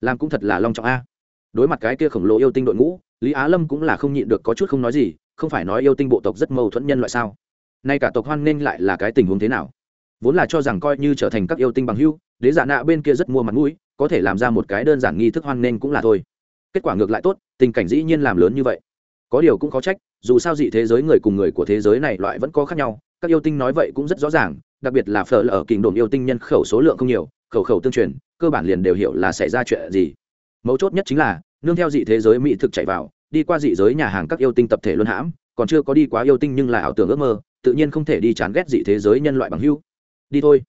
làm cũng thật là long trọng a. Đối mặt cái kia khổng lồ yêu tinh đội ngũ, lý á lâm cũng là không nhịn được có chút không nói gì, không phải nói yêu tinh bộ tộc rất mâu thuẫn nhân loại sao? Nay cả tộc hoan nghênh lại là cái tình huống thế nào? Vốn là cho rằng coi như trở thành các yêu tinh bằng hưu đế giả nạ bên kia rất mua mặt mũi, có thể làm ra một cái đơn giản nghi thức hoan nghênh cũng là thôi kết quả ngược lại tốt, tình cảnh dĩ nhiên làm lớn như vậy. Có điều cũng có trách, dù sao dị thế giới người cùng người của thế giới này loại vẫn có khác nhau, các yêu tinh nói vậy cũng rất rõ ràng, đặc biệt là phở ở kình đồn yêu tinh nhân khẩu số lượng không nhiều, khẩu khẩu tương truyền, cơ bản liền đều hiểu là xảy ra chuyện gì. Mấu chốt nhất chính là, nương theo dị thế giới mỹ thực chạy vào, đi qua dị giới nhà hàng các yêu tinh tập thể luân hãm, còn chưa có đi quá yêu tinh nhưng là ảo tưởng ước mơ, tự nhiên không thể đi chán ghét dị thế giới nhân loại bằng hưu đi thôi.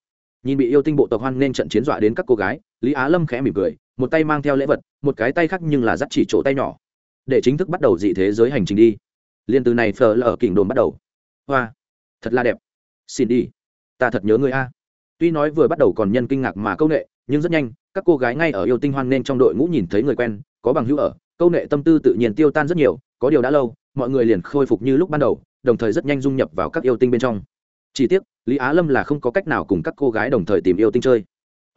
Nhìn bị yêu tinh bộ tộc hoan nên trận chiến dọa đến các cô gái, lý á lâm khẽ mỉm cười một tay mang theo lễ vật, một cái tay khác nhưng là dắt chỉ chỗ tay nhỏ. Để chính thức bắt đầu dị thế giới hành trình đi. Liên từ này phờ lờ kỉnh đồn bắt đầu. Hoa, thật là đẹp. Xin đi. Ta thật nhớ người a. Tuy nói vừa bắt đầu còn nhân kinh ngạc mà câu nệ, nhưng rất nhanh, các cô gái ngay ở yêu tinh hoan nên trong đội ngũ nhìn thấy người quen, có bằng hữu ở, câu nệ tâm tư tự nhiên tiêu tan rất nhiều, có điều đã lâu, mọi người liền khôi phục như lúc ban đầu, đồng thời rất nhanh dung nhập vào các yêu tinh bên trong. Chỉ tiếc, lý á lâm là không có cách nào cùng các cô gái đồng thời tìm yêu tinh chơi.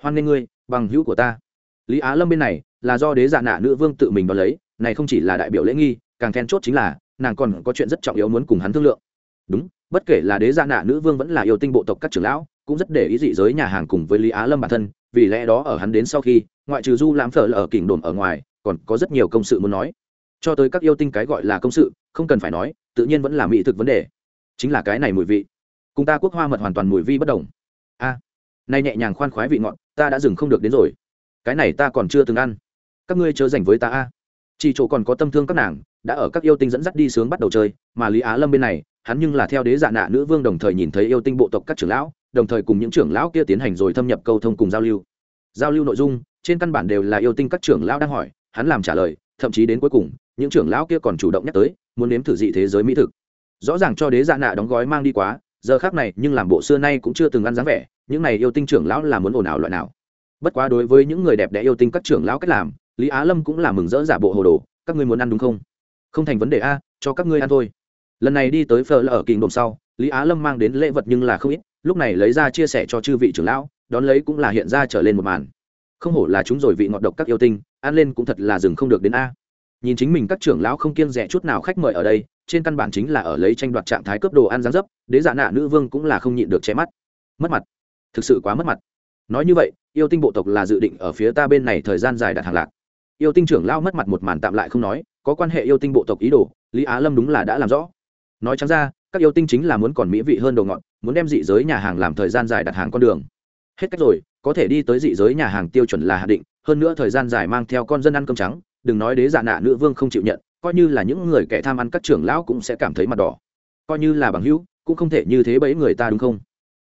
Hoan nghê ngươi, bằng hữu của ta lý á lâm bên này là do đế dạ nạ nữ vương tự mình đo lấy, này không chỉ là đại biểu lễ nghi, càng then chốt chính là nàng còn có chuyện rất trọng yếu muốn cùng hắn thương lượng. Đúng, bất kể là đế dạ nạ nữ vương vẫn là yêu tinh bộ tộc các trưởng lão, cũng rất để ý dị giới nhà hàng cùng với lý á lâm bản thân, vì lẽ đó ở hắn đến sau khi, ngoại trừ du lãm phở là ở kỉnh đồn ở ngoài, còn có rất nhiều công sự muốn nói. Cho tới các yêu tinh cái gọi là công sự, không cần phải nói, tự nhiên vẫn là mỹ thực vấn đề. Chính là cái này mùi vị. Cùng ta quốc hoa mật hoàn toàn mùi vi bất đồng. A nay nhẹ nhàng khoan khoái vị ngọt, ta đã dừng không được đến rồi cái này ta còn chưa từng ăn. Các ngươi chớ dành với ta a. Chỉ chỗ còn có tâm thương các nàng, đã ở các yêu tinh dẫn dắt đi sướng bắt đầu chơi, mà lý á lâm bên này, hắn nhưng là theo đế dạ nạ nữ vương đồng thời nhìn thấy yêu tinh bộ tộc các trưởng lão, đồng thời cùng những trưởng lão kia tiến hành rồi thâm nhập câu thông cùng giao lưu. Giao lưu nội dung, trên căn bản đều là yêu tinh các trưởng lão đang hỏi, hắn làm trả lời, thậm chí đến cuối cùng, những trưởng lão kia còn chủ động nhắc tới, muốn nếm thử dị thế giới mỹ thực. Rõ ràng cho đế dạ nạ đóng gói mang đi quá, giờ khác này nhưng làm bộ xưa nay cũng chưa từng ăn dáng vẻ, những này yêu tinh trưởng lão là muốn ồn ào loại nào bất quá đối với những người đẹp đẽ yêu tinh các trưởng lão cách làm, lý á lâm cũng là mừng rỡ giả bộ hồ đồ, các ngươi muốn ăn đúng không? Không thành vấn đề a, cho các ngươi ăn thôi. Lần này đi tới phở là ở kình đồn sau, lý á lâm mang đến lễ vật nhưng là không ít, lúc này lấy ra chia sẻ cho chư vị trưởng lão, đón lấy cũng là hiện ra trở lên một màn. Không hổ là chúng rồi vị ngọt độc các yêu tinh, ăn lên cũng thật là dừng không được đến a. Nhìn chính mình các trưởng lão không kiêng rẻ chút nào khách mời ở đây, trên căn bản chính là ở lấy tranh đoạt trạng thái cướp đồ ăn gián dấp, đế giả nạ nữ vương cũng là không nhịn được che mắt. Mất mặt. Thực sự quá mất mặt nói như vậy, yêu tinh bộ tộc là dự định ở phía ta bên này thời gian dài đặt hàng lạc. Yêu tinh trưởng lao mất mặt một màn tạm lại không nói, có quan hệ yêu tinh bộ tộc ý đồ, lý á lâm đúng là đã làm rõ. Nói chẳng ra, các yêu tinh chính là muốn còn mỹ vị hơn đồ ngọt, muốn đem dị giới nhà hàng làm thời gian dài đặt hàng con đường. Hết cách rồi, có thể đi tới dị giới nhà hàng tiêu chuẩn là hạ định, hơn nữa thời gian dài mang theo con dân ăn cơm trắng, đừng nói đế giả nạ nữ vương không chịu nhận, coi như là những người kẻ tham ăn các trưởng lão cũng sẽ cảm thấy mặt đỏ. Coi như là bằng hữu, cũng không thể như thế bẫy người ta đúng không?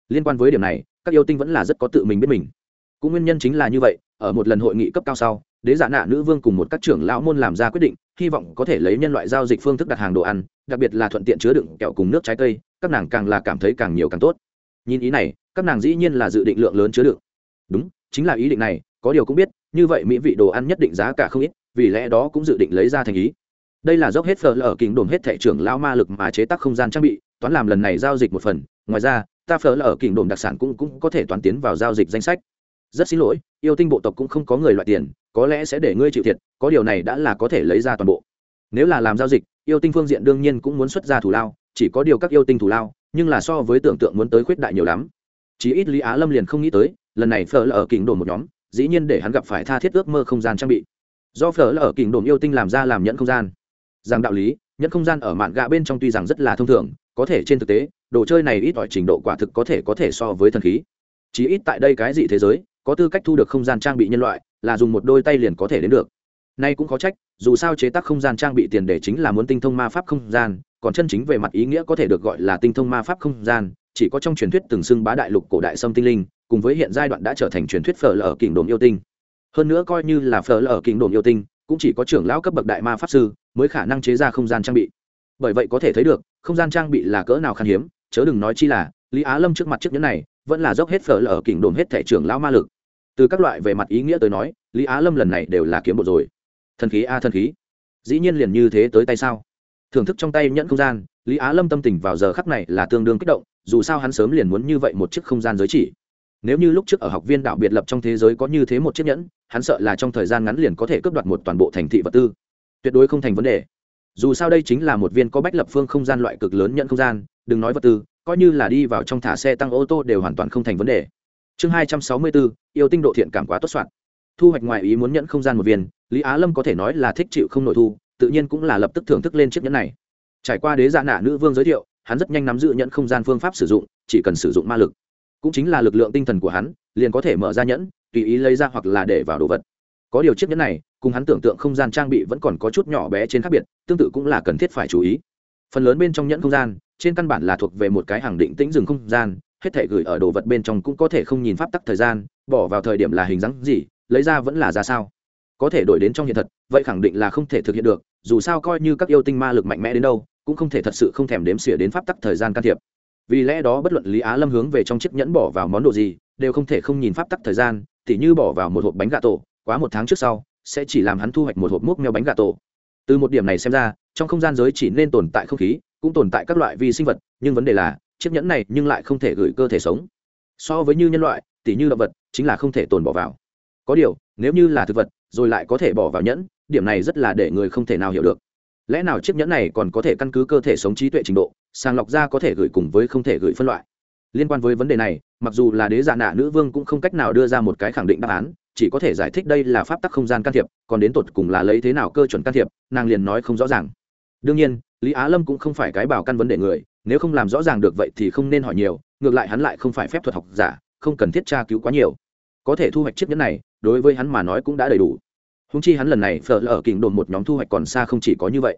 Liên quan với điểm này các yêu tinh vẫn là rất có tự mình biết mình. Cũng nguyên nhân chính là như vậy, ở một lần hội nghị cấp cao sau, đế giả nạ nữ vương cùng một các trưởng lão môn làm ra quyết định, hy vọng có thể lấy nhân loại giao dịch phương thức đặt hàng đồ ăn, đặc biệt là thuận tiện chứa đựng kẹo cùng nước trái cây, các nàng càng là cảm thấy càng nhiều càng tốt. Nhìn ý này, các nàng dĩ nhiên là dự định lượng lớn chứa đựng. Đúng, chính là ý định này, có điều cũng biết, như vậy mỹ vị đồ ăn nhất định giá cả không ít, vì lẽ đó cũng dự định lấy ra thành ý. Đây là dốc hết phở lở kính đồn hết thệ trưởng lão ma lực mà chế tác không gian trang bị, toán làm lần này giao dịch một phần, ngoài ra ta phở ở kỉnh đồn đặc sản cũng cũng có thể toán tiến vào giao dịch danh sách. Rất xin lỗi, yêu tinh bộ tộc cũng không có người loại tiền, có lẽ sẽ để ngươi chịu thiệt, có điều này đã là có thể lấy ra toàn bộ. Nếu là làm giao dịch, yêu tinh phương diện đương nhiên cũng muốn xuất ra thủ lao, chỉ có điều các yêu tinh thủ lao, nhưng là so với tưởng tượng muốn tới khuyết đại nhiều lắm. Chí ít lý á lâm liền không nghĩ tới, lần này phở là ở kỉnh đồn một nhóm, dĩ nhiên để hắn gặp phải tha thiết ước mơ không gian trang bị. Do phở là ở kỉnh đồn yêu tinh làm ra làm nhẫn không gian. Rằng đạo lý, nhẫn không gian ở mạn gạ bên trong tuy rằng rất là thông thường, có thể trên thực tế đồ chơi này ít ỏi trình độ quả thực có thể có thể so với thần khí. Chí ít tại đây cái gì thế giới, có tư cách thu được không gian trang bị nhân loại, là dùng một đôi tay liền có thể đến được. Nay cũng có trách, dù sao chế tác không gian trang bị tiền để chính là muốn tinh thông ma pháp không gian, còn chân chính về mặt ý nghĩa có thể được gọi là tinh thông ma pháp không gian, chỉ có trong truyền thuyết từng xưng bá đại lục cổ đại sâm tinh linh, cùng với hiện giai đoạn đã trở thành truyền thuyết phở lở kỉnh đồn yêu tinh. Hơn nữa coi như là phở lở kỉnh đồn yêu tinh, cũng chỉ có trưởng lão cấp bậc đại ma pháp sư mới khả năng chế ra không gian trang bị. Bởi vậy có thể thấy được, không gian trang bị là cỡ nào khan hiếm chớ đừng nói chi là, lý á lâm trước mặt chiếc nhẫn này, vẫn là dốc hết phở lở kỉnh đồn hết thẻ trưởng lão ma lực. Từ các loại về mặt ý nghĩa tới nói, lý á lâm lần này đều là kiếm bộ rồi. Thần khí a, thần khí. Dĩ nhiên liền như thế tới tay sao? Thưởng thức trong tay nhẫn không gian, lý á lâm tâm tình vào giờ khắc này là tương đương kích động, dù sao hắn sớm liền muốn như vậy một chiếc không gian giới chỉ. Nếu như lúc trước ở học viên đạo biệt lập trong thế giới có như thế một chiếc nhẫn, hắn sợ là trong thời gian ngắn liền có thể cướp đoạt một toàn bộ thành thị vật tư. Tuyệt đối không thành vấn đề. Dù sao đây chính là một viên có bách lập phương không gian loại cực lớn nhận không gian đừng nói vật tư, coi như là đi vào trong thả xe tăng ô tô đều hoàn toàn không thành vấn đề. Chương hai trăm sáu mươi bốn yêu tinh độ thiện cảm quá tốt soạn. Thu hoạch ngoài ý muốn nhận không gian một viên, lý á lâm có thể nói là thích chịu không nội thu, tự nhiên cũng là lập tức thưởng thức lên chiếc nhẫn này. Trải qua đế dạ nạ nữ vương giới thiệu, hắn rất nhanh nắm giữ nhẫn không gian phương pháp sử dụng, chỉ cần sử dụng ma lực. Cũng chính là lực lượng tinh thần của hắn, liền có thể mở ra nhẫn, tùy ý lấy ra hoặc là để vào đồ vật. Có điều chiếc nhẫn này, cùng hắn tưởng tượng không gian trang bị vẫn còn có chút nhỏ bé trên khác biệt, tương tự cũng là cần thiết phải chú ý. Phần lớn bên trong nhẫn không gian trên căn bản là thuộc về một cái hàng định tĩnh dừng không gian, hết thể gửi ở đồ vật bên trong cũng có thể không nhìn pháp tắc thời gian, bỏ vào thời điểm là hình dáng gì, lấy ra vẫn là ra sao. Có thể đổi đến trong hiện thật, vậy khẳng định là không thể thực hiện được, dù sao coi như các yêu tinh ma lực mạnh mẽ đến đâu, cũng không thể thật sự không thèm đếm xỉa đến pháp tắc thời gian can thiệp. Vì lẽ đó bất luận lý á lâm hướng về trong chiếc nhẫn bỏ vào món đồ gì, đều không thể không nhìn pháp tắc thời gian, tỉ như bỏ vào một hộp bánh gà tổ, quá một tháng trước sau, sẽ chỉ làm hắn thu hoạch một hộp múc meo bánh gà tổ. Từ một điểm này xem ra, trong không gian giới chỉ nên tồn tại không khí cũng tồn tại các loại vi sinh vật, nhưng vấn đề là, chiếc nhẫn này nhưng lại không thể gửi cơ thể sống. So với như nhân loại, tỉ như động vật, chính là không thể tồn bỏ vào. Có điều, nếu như là thực vật, rồi lại có thể bỏ vào nhẫn, điểm này rất là để người không thể nào hiểu được. Lẽ nào chiếc nhẫn này còn có thể căn cứ cơ thể sống trí tuệ trình độ, sàng lọc ra có thể gửi cùng với không thể gửi phân loại? Liên quan với vấn đề này, mặc dù là đế giả nạ nữ vương cũng không cách nào đưa ra một cái khẳng định đáp án, chỉ có thể giải thích đây là pháp tắc không gian can thiệp, còn đến tột cùng là lấy thế nào cơ chuẩn can thiệp, nàng liền nói không rõ ràng. Đương nhiên lý á lâm cũng không phải cái bảo căn vấn đề người, nếu không làm rõ ràng được vậy thì không nên hỏi nhiều, ngược lại hắn lại không phải phép thuật học giả, không cần thiết tra cứu quá nhiều. Có thể thu hoạch chiếc nhẫn này, đối với hắn mà nói cũng đã đầy đủ. Húng chi hắn lần này phở lở kình đồn một nhóm thu hoạch còn xa không chỉ có như vậy.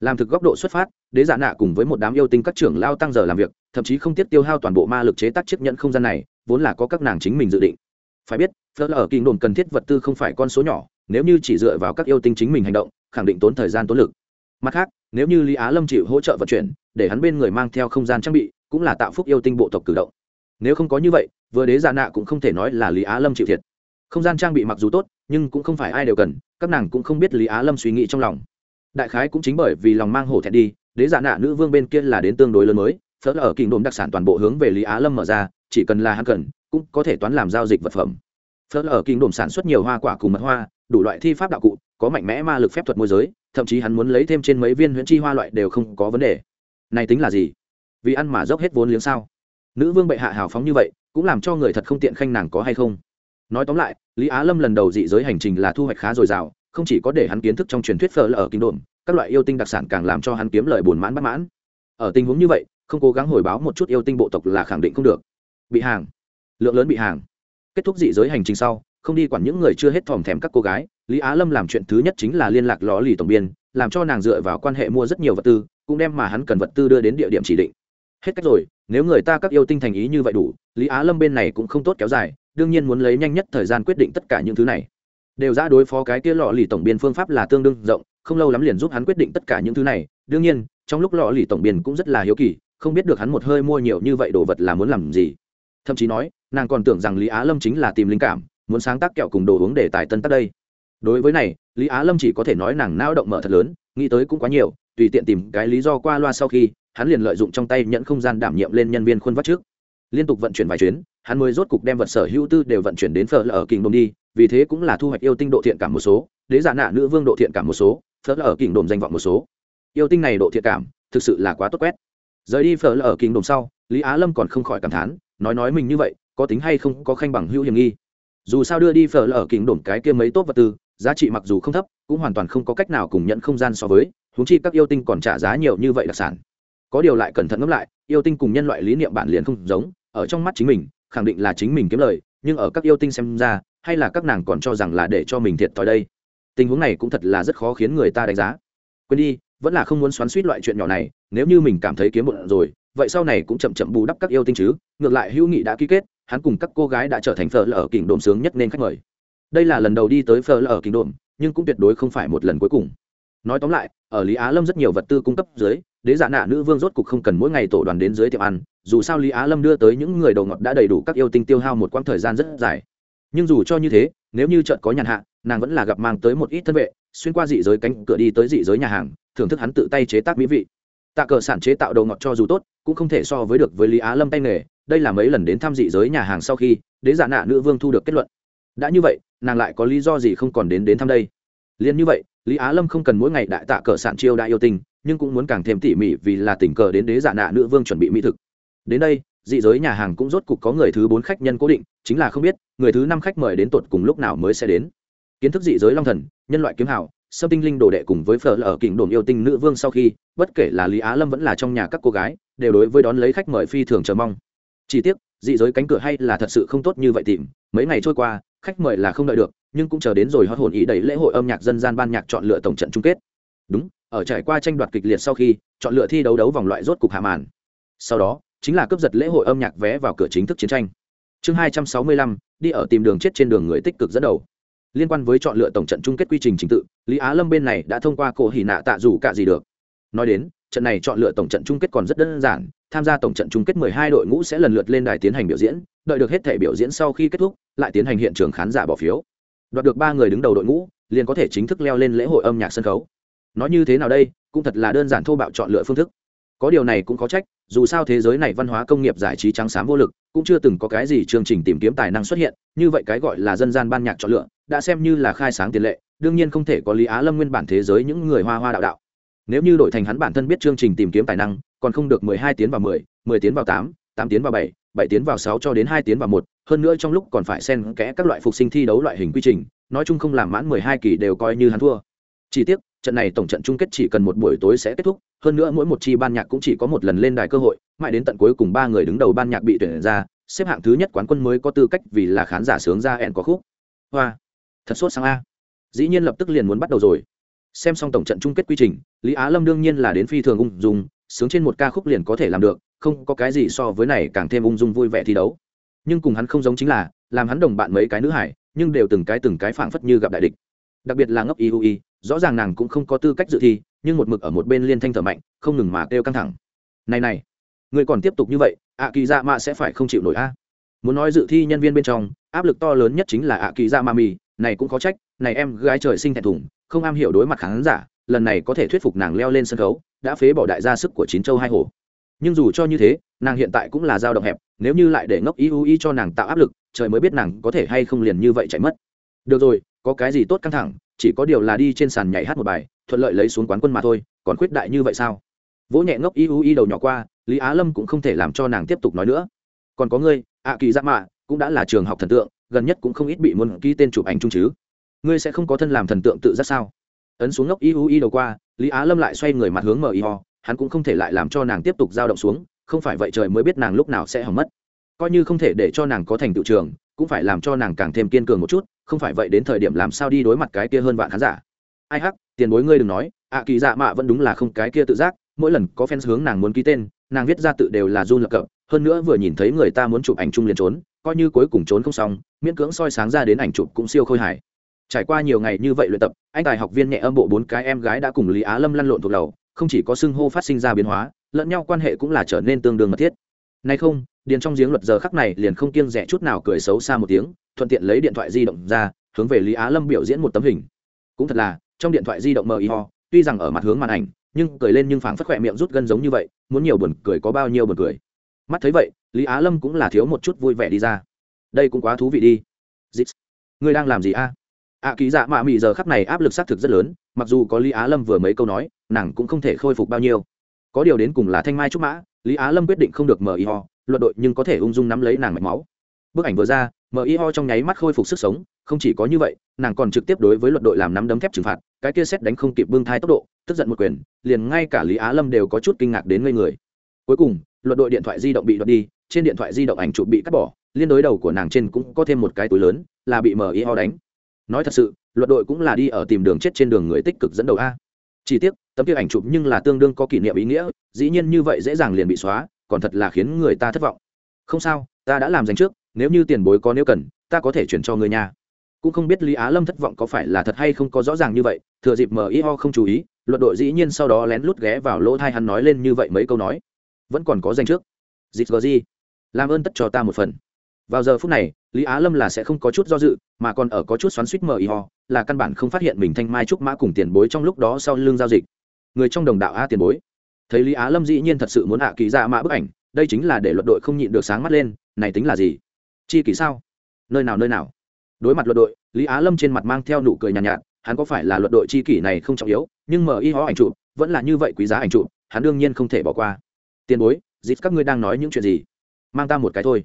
Làm thực góc độ xuất phát, đế giả nạ cùng với một đám yêu tinh các trưởng lao tăng giờ làm việc, thậm chí không tiếp tiêu hao toàn bộ ma lực chế tác chiếc nhẫn không gian này, vốn là có các nàng chính mình dự định. Phải biết, phở lở kình đồn cần thiết vật tư không phải con số nhỏ, nếu như chỉ dựa vào các yêu tinh chính mình hành động, khẳng định tốn thời gian tốn lực mặt khác, nếu như lý á lâm chịu hỗ trợ vận chuyển, để hắn bên người mang theo không gian trang bị, cũng là tạo phúc yêu tinh bộ tộc cử động. Nếu không có như vậy, vừa đế giả nạ cũng không thể nói là lý á lâm chịu thiệt. Không gian trang bị mặc dù tốt, nhưng cũng không phải ai đều cần, các nàng cũng không biết lý á lâm suy nghĩ trong lòng. Đại khái cũng chính bởi vì lòng mang hổ thẹn đi, đế giả nạ nữ vương bên kia là đến tương đối lớn mới phớt ở kinh đồn đặc sản toàn bộ hướng về lý á lâm mở ra, chỉ cần là hắn cần, cũng có thể toán làm giao dịch vật phẩm. Phớt ở kinh đồn sản xuất nhiều hoa quả cùng mật hoa, đủ loại thi pháp đạo cụ, có mạnh mẽ ma lực phép thuật môi giới thậm chí hắn muốn lấy thêm trên mấy viên huyễn chi hoa loại đều không có vấn đề. Này tính là gì? Vì ăn mà dốc hết vốn liếng sao? Nữ vương bệ hạ hào phóng như vậy, cũng làm cho người thật không tiện khanh nàng có hay không? Nói tóm lại, lý á lâm lần đầu dị giới hành trình là thu hoạch khá dồi dào, không chỉ có để hắn kiến thức trong truyền thuyết phở là ở kinh đồn, các loại yêu tinh đặc sản càng làm cho hắn kiếm lời buồn mãn bất mãn. Ở tình huống như vậy, không cố gắng hồi báo một chút yêu tinh bộ tộc là khẳng định không được. Bị hàng. Lượng lớn bị hàng. Kết thúc dị giới hành trình sau, không đi quản những người chưa hết thòm thèm các cô gái lý á lâm làm chuyện thứ nhất chính là liên lạc ló lì tổng biên, làm cho nàng dựa vào quan hệ mua rất nhiều vật tư, cũng đem mà hắn cần vật tư đưa đến địa điểm chỉ định. Hết cách rồi, nếu người ta các yêu tinh thành ý như vậy đủ, lý á lâm bên này cũng không tốt kéo dài, đương nhiên muốn lấy nhanh nhất thời gian quyết định tất cả những thứ này. Đều ra đối phó cái kia lọ lì tổng biên phương pháp là tương đương rộng, không lâu lắm liền giúp hắn quyết định tất cả những thứ này. Đương nhiên, trong lúc lọ lì tổng biên cũng rất là hiếu kỳ, không biết được hắn một hơi mua nhiều như vậy đồ vật là muốn làm gì. Thậm chí nói, nàng còn tưởng rằng lý á lâm chính là tìm linh cảm, muốn sáng tác kẹo cùng đồ uống để tài tân tắc đây đối với này, lý á lâm chỉ có thể nói nàng nao động mở thật lớn, nghĩ tới cũng quá nhiều, tùy tiện tìm cái lý do qua loa sau khi, hắn liền lợi dụng trong tay nhận không gian đảm nhiệm lên nhân viên khuôn vắt trước. Liên tục vận chuyển vài chuyến, hắn mới rốt cục đem vật sở hữu tư đều vận chuyển đến phở ở kình đồn đi, vì thế cũng là thu hoạch yêu tinh độ thiện cảm một số, đế giả nạ nữ vương độ thiện cảm một số, phở ở kình đồn danh vọng một số. Yêu tinh này độ thiện cảm, thực sự là quá tốt quét. Rời đi phở ở kình đồn sau, lý á lâm còn không khỏi cảm thán, nói nói mình như vậy, có tính hay không có khanh bằng hữu hiểm nghi. Dù sao đưa đi phở ở kình đồn cái kia mấy tốt vật tư giá trị mặc dù không thấp, cũng hoàn toàn không có cách nào cùng nhận không gian so với húng chi các yêu tinh còn trả giá nhiều như vậy đặc sản. Có điều lại cẩn thận ngẫm lại, yêu tinh cùng nhân loại lý niệm bản liền không giống, ở trong mắt chính mình, khẳng định là chính mình kiếm lời, nhưng ở các yêu tinh xem ra, hay là các nàng còn cho rằng là để cho mình thiệt thòi đây. Tình huống này cũng thật là rất khó khiến người ta đánh giá. Quên đi, vẫn là không muốn xoắn suýt loại chuyện nhỏ này, nếu như mình cảm thấy kiếm bụng rồi, vậy sau này cũng chậm chậm bù đắp các yêu tinh chứ, ngược lại hữu nghị đã ký kết, hắn cùng các cô gái đã trở thành thợ lở kỉnh đồn sướng nhất nên khách mời đây là lần đầu đi tới phở ở kinh đồn nhưng cũng tuyệt đối không phải một lần cuối cùng. Nói tóm lại, ở lý á lâm rất nhiều vật tư cung cấp dưới, đế giả nạ nữ vương rốt cục không cần mỗi ngày tổ đoàn đến dưới tiệm ăn, dù sao lý á lâm đưa tới những người đầu ngọt đã đầy đủ các yêu tinh tiêu hao một quãng thời gian rất dài. Nhưng dù cho như thế, nếu như trận có nhàn hạ, nàng vẫn là gặp mang tới một ít thân vệ, xuyên qua dị giới cánh cửa đi tới dị giới nhà hàng, thưởng thức hắn tự tay chế tác mỹ vị. Tạ cờ sản chế tạo đầu ngọt cho dù tốt, cũng không thể so với được với lý á lâm tay nghề, đây là mấy lần đến thăm dị giới nhà hàng sau khi, đế giả nạ nữ vương thu được kết luận. Đã như vậy nàng lại có lý do gì không còn đến đến thăm đây? Liền như vậy, lý á lâm không cần mỗi ngày đại tạ cờ sản chiêu đại yêu tinh, nhưng cũng muốn càng thêm tỉ mỉ vì là tình cờ đến đế giả nạ nữ vương chuẩn bị mỹ thực. Đến đây, dị giới nhà hàng cũng rốt cục có người thứ bốn khách nhân cố định, chính là không biết, người thứ năm khách mời đến tột cùng lúc nào mới sẽ đến. Kiến thức dị giới long thần, nhân loại kiếm hảo sâm tinh linh đồ đệ cùng với phở ở kỉnh đồn yêu tinh nữ vương sau khi, bất kể là lý á lâm vẫn là trong nhà các cô gái, đều đối với đón lấy khách mời phi thường chờ mong. Chỉ tiếc dị giới cánh cửa hay là thật sự không tốt như vậy tìm. Mấy ngày trôi qua, khách mời là không đợi được, nhưng cũng chờ đến rồi hót hồn ý đẩy lễ hội âm nhạc dân gian ban nhạc chọn lựa tổng trận chung kết. Đúng, ở trải qua tranh đoạt kịch liệt sau khi, chọn lựa thi đấu đấu vòng loại rốt cục hạ màn. Sau đó, chính là cướp giật lễ hội âm nhạc vé vào cửa chính thức chiến tranh. Chương hai trăm sáu mươi lăm, đi ở tìm đường chết trên đường người tích cực dẫn đầu. Liên quan với chọn lựa tổng trận chung kết quy trình trình tự, lý á lâm bên này đã thông qua cổ hỉ nạ tạ dù cả gì được. Nói đến trận này chọn lựa tổng trận chung kết còn rất đơn giản, tham gia tổng trận chung kết 12 đội ngũ sẽ lần lượt lên đài tiến hành biểu diễn, đợi được hết thể biểu diễn sau khi kết thúc, lại tiến hành hiện trường khán giả bỏ phiếu. Đoạt được ba người đứng đầu đội ngũ, liền có thể chính thức leo lên lễ hội âm nhạc sân khấu. Nói như thế nào đây, cũng thật là đơn giản thô bạo chọn lựa phương thức. Có điều này cũng có trách, dù sao thế giới này văn hóa công nghiệp giải trí trắng xám vô lực, cũng chưa từng có cái gì chương trình tìm kiếm tài năng xuất hiện, như vậy cái gọi là dân gian ban nhạc chọn lựa, đã xem như là khai sáng tiền lệ, đương nhiên không thể có lý á lâm nguyên bản thế giới những người hoa hoa đạo đạo nếu như đổi thành hắn bản thân biết chương trình tìm kiếm tài năng còn không được mười hai tiến vào mười mười tiến vào tám tám tiến vào bảy bảy tiến vào sáu cho đến hai tiến vào một hơn nữa trong lúc còn phải xen kẽ các loại phục sinh thi đấu loại hình quy trình nói chung không làm mãn mười hai kỳ đều coi như hắn thua. Chi tiết, trận này tổng trận chung kết chỉ cần một buổi tối sẽ kết thúc hơn nữa mỗi một chi ban nhạc cũng chỉ có một lần lên đài cơ hội mãi đến tận cuối cùng ba người đứng đầu ban nhạc bị tuyển ra xếp hạng thứ nhất quán quân mới có tư cách vì là khán giả sướng ra ẹn có khúc. Hoa thật sốt sang a. Dĩ nhiên lập tức liền muốn bắt đầu rồi xem xong tổng trận chung kết quy trình, lý á lâm đương nhiên là đến phi thường ung dung, sướng trên một ca khúc liền có thể làm được, không có cái gì so với này càng thêm ung dung vui vẻ thi đấu. Nhưng cùng hắn không giống chính là, làm hắn đồng bạn mấy cái nữ hải, nhưng đều từng cái từng cái phảng phất như gặp đại địch. Đặc biệt là ngốc y ui rõ ràng nàng cũng không có tư cách dự thi, nhưng một mực ở một bên liên thanh thở mạnh, không ngừng mà kêu căng thẳng. Này này, người còn tiếp tục như vậy ạ kỳ dạ mạ sẽ phải không chịu nổi a. Muốn nói dự thi nhân viên bên trong, áp lực to lớn nhất chính là ạ kỳ dạ mạ mì này cũng có trách, này em gái trời sinh thẹn thùng không am hiểu đối mặt khán giả, lần này có thể thuyết phục nàng leo lên sân khấu, đã phế bỏ đại gia sức của chín châu hai hồ. Nhưng dù cho như thế, nàng hiện tại cũng là dao động hẹp, nếu như lại để ngốc ý ui cho nàng tạo áp lực, trời mới biết nàng có thể hay không liền như vậy chạy mất. Được rồi, có cái gì tốt căng thẳng, chỉ có điều là đi trên sàn nhảy hát một bài, thuận lợi lấy xuống quán quân mà thôi, còn khuyết đại như vậy sao? Vỗ nhẹ ngốc ý u ý đầu nhỏ qua, lý á lâm cũng không thể làm cho nàng tiếp tục nói nữa. Còn có ngươi ạ kỳ giác mạ, cũng đã là trường học thần tượng, gần nhất cũng không ít bị muốn ký tên chụp ảnh chung chứ ngươi sẽ không có thân làm thần tượng tự giác sao? Ấn xuống ngốc y u y đầu qua, lý á lâm lại xoay người mặt hướng mờ y ho, hắn cũng không thể lại làm cho nàng tiếp tục dao động xuống, không phải vậy trời mới biết nàng lúc nào sẽ hỏng mất. Coi như không thể để cho nàng có thành tựu trường, cũng phải làm cho nàng càng thêm kiên cường một chút, không phải vậy đến thời điểm làm sao đi đối mặt cái kia hơn vạn khán giả. Ai hắc, tiền bối ngươi đừng nói, ạ kỳ dạ mạ vẫn đúng là không cái kia tự giác, mỗi lần có fans hướng nàng muốn ký tên, nàng viết ra tự đều là run lập cập, hơn nữa vừa nhìn thấy người ta muốn chụp ảnh chung liền trốn, coi như cuối cùng trốn không xong, miễn cưỡng soi sáng ra đến ảnh chụp cũng siêu khôi hài trải qua nhiều ngày như vậy luyện tập, anh tài học viên nhẹ âm bộ bốn cái em gái đã cùng lý á lâm lăn lộn thuộc đầu. không chỉ có xưng hô phát sinh ra biến hóa, lẫn nhau quan hệ cũng là trở nên tương đương mật thiết nay không, điền trong giếng luật giờ khắc này liền không kiêng rẻ chút nào cười xấu xa một tiếng, thuận tiện lấy điện thoại di động ra, hướng về lý á lâm biểu diễn một tấm hình cũng thật là, trong điện thoại di động mờ y ho tuy rằng ở mặt hướng màn ảnh, nhưng cười lên nhưng phảng phất khỏe miệng rút gân giống như vậy, muốn nhiều buồn cười có bao nhiêu buồn cười mắt thấy vậy, lý á lâm cũng là thiếu một chút vui vẻ đi ra đây cũng quá thú vị đi Dịch. ngươi đang làm gì a à? Ạ ký dạ mạ mị giờ khắc này áp lực xác thực rất lớn, mặc dù có lý á lâm vừa mấy câu nói, nàng cũng không thể khôi phục bao nhiêu. Có điều đến cùng là thanh mai trúc mã, lý á lâm quyết định không được mờ y ho luật đội nhưng có thể ung dung nắm lấy nàng mạch máu. Bức ảnh vừa ra, mờ y ho trong nháy mắt khôi phục sức sống, không chỉ có như vậy, nàng còn trực tiếp đối với luật đội làm nắm đấm thép trừng phạt, cái kia xét đánh không kịp bưng thai tốc độ, tức giận một quyền, liền ngay cả lý á lâm đều có chút kinh ngạc đến ngây người. Cuối cùng luật đội điện thoại di động bị đoạt đi, trên điện thoại di động ảnh chụp bị cắt bỏ, liên đối đầu của nàng trên cũng có thêm một cái túi lớn, là bị mờ y ho đánh nói thật sự, luật đội cũng là đi ở tìm đường chết trên đường người tích cực dẫn đầu a. Chỉ tiếc, tấm kia ảnh chụp nhưng là tương đương có kỷ niệm ý nghĩa, dĩ nhiên như vậy dễ dàng liền bị xóa, còn thật là khiến người ta thất vọng. Không sao, ta đã làm dành trước, nếu như tiền bối có nếu cần, ta có thể chuyển cho người nhà. Cũng không biết lý á lâm thất vọng có phải là thật hay không có rõ ràng như vậy, thừa dịp mờ y ho không chú ý, luật đội dĩ nhiên sau đó lén lút ghé vào lỗ thai hắn nói lên như vậy mấy câu nói. Vẫn còn có danh trước. Dịp gờ gì làm ơn tất cho ta một phần vào giờ phút này lý á lâm là sẽ không có chút do dự mà còn ở có chút xoắn suýt mờ y ho là căn bản không phát hiện mình thanh mai trúc mã cùng tiền bối trong lúc đó sau lưng giao dịch. Người trong đồng đạo a tiền bối. Thấy lý á lâm dĩ nhiên thật sự muốn hạ kỳ ra mã bức ảnh đây chính là để luật đội không nhịn được sáng mắt lên này tính là gì? Chi kỷ sao? Nơi nào nơi nào? Đối mặt luật đội lý á lâm trên mặt mang theo nụ cười nhàn nhạt, nhạt hắn có phải là luật đội chi kỷ này không trọng yếu nhưng mở y ho ảnh chụp vẫn là như vậy quý giá ảnh chụp hắn đương nhiên không thể bỏ qua. Tiền bối dịp các ngươi đang nói những chuyện gì? Mang ta một cái thôi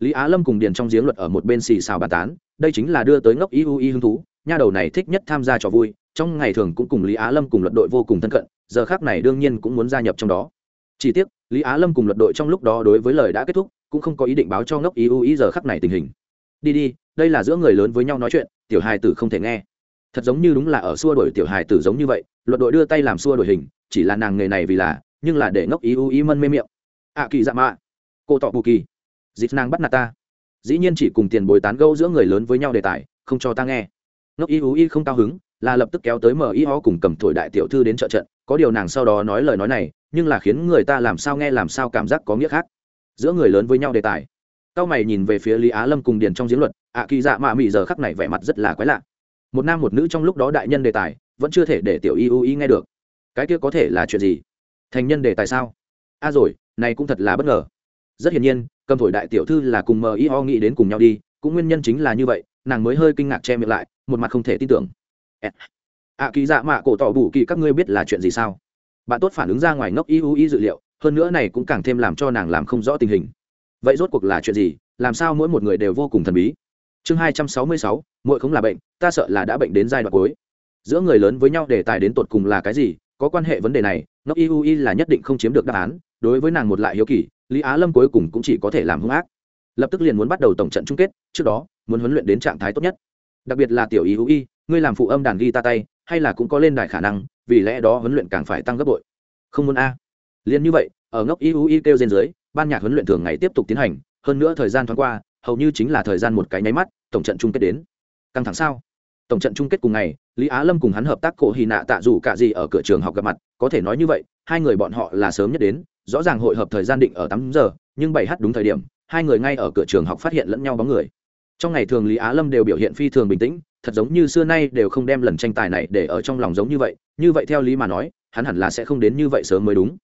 lý á lâm cùng điền trong giếng luật ở một bên xì xào bàn tán, đây chính là đưa tới ngốc y u y hứng thú, nha đầu này thích nhất tham gia trò vui, trong ngày thường cũng cùng lý á lâm cùng luật đội vô cùng thân cận, giờ khác này đương nhiên cũng muốn gia nhập trong đó. Chỉ tiếc, lý á lâm cùng luật đội trong lúc đó đối với lời đã kết thúc, cũng không có ý định báo cho ngốc ý Y giờ khắc này tình hình. Đi đi, đây là giữa người lớn với nhau nói chuyện, tiểu hài tử không thể nghe. Thật giống như đúng là ở xua đổi tiểu hài tử giống như vậy, luật đội đưa tay làm xua đổi hình, chỉ là nàng nghề này vì là, nhưng là để ngốc ý Y ý mân mê miệng. Ạ kỳ dạ mạ cô tọ bù kỳ dịp nàng bắt nạt ta. Dĩ nhiên chỉ cùng tiền bồi tán gâu giữa người lớn với nhau đề tài, không cho ta nghe. Ngốc ý ưu y không cao hứng, là lập tức kéo tới mở ý ho cùng cầm thổi đại tiểu thư đến trợ trận. Có điều nàng sau đó nói lời nói này, nhưng là khiến người ta làm sao nghe làm sao cảm giác có nghĩa khác. Giữa người lớn với nhau đề tài. Cao mày nhìn về phía lý á lâm cùng điền trong diễn luật, ạ kỳ dạ mạ mị giờ khắc này vẻ mặt rất là quái lạ. Một nam một nữ trong lúc đó đại nhân đề tài, vẫn chưa thể để tiểu y u y nghe được. Cái kia có thể là chuyện gì? Thành nhân đề tài sao? A à rồi, này cũng thật là bất ngờ. Rất hiển nhiên cầm thổi đại tiểu thư là cùng mờ y ho nghĩ đến cùng nhau đi, cũng nguyên nhân chính là như vậy, nàng mới hơi kinh ngạc che miệng lại, một mặt không thể tin tưởng. Ạ à, kỳ dạ mạ cổ tỏ bù kỳ, các ngươi biết là chuyện gì sao? Bạn tốt phản ứng ra ngoài ngốc y u y dự liệu, hơn nữa này cũng càng thêm làm cho nàng làm không rõ tình hình. Vậy rốt cuộc là chuyện gì? Làm sao mỗi một người đều vô cùng thần bí? Chương hai trăm sáu mươi sáu mỗi không là bệnh, ta sợ là đã bệnh đến giai đoạn cuối. Giữa người lớn với nhau đề tài đến tột cùng là cái gì? Có quan hệ vấn đề này, ngốc y u y là nhất định không chiếm được đáp án, đối với nàng một lại hiếu kỳ, lý á lâm cuối cùng cũng chỉ có thể làm hung ác. Lập tức liền muốn bắt đầu tổng trận chung kết, trước đó, muốn huấn luyện đến trạng thái tốt nhất. Đặc biệt là tiểu y u y, ngươi làm phụ âm đàn ghi ta tay, hay là cũng có lên đài khả năng, vì lẽ đó huấn luyện càng phải tăng gấp bội. Không muốn a. Liền như vậy, ở ngốc y u y kêu trên dưới, ban nhạc huấn luyện thường ngày tiếp tục tiến hành, hơn nữa thời gian thoáng qua, hầu như chính là thời gian một cái nháy mắt, tổng trận chung kết đến. Căng thẳng sao? Tổng trận chung kết cùng ngày, lý á lâm cùng hắn hợp tác cổ hy nạ tạ dù cả gì ở cửa trường học gặp mặt. Có thể nói như vậy, hai người bọn họ là sớm nhất đến, rõ ràng hội hợp thời gian định ở tám giờ, nhưng bảy h đúng thời điểm, hai người ngay ở cửa trường học phát hiện lẫn nhau bóng người. Trong ngày thường lý á lâm đều biểu hiện phi thường bình tĩnh, thật giống như xưa nay đều không đem lần tranh tài này để ở trong lòng giống như vậy. Như vậy theo lý mà nói, hắn hẳn là sẽ không đến như vậy sớm mới đúng.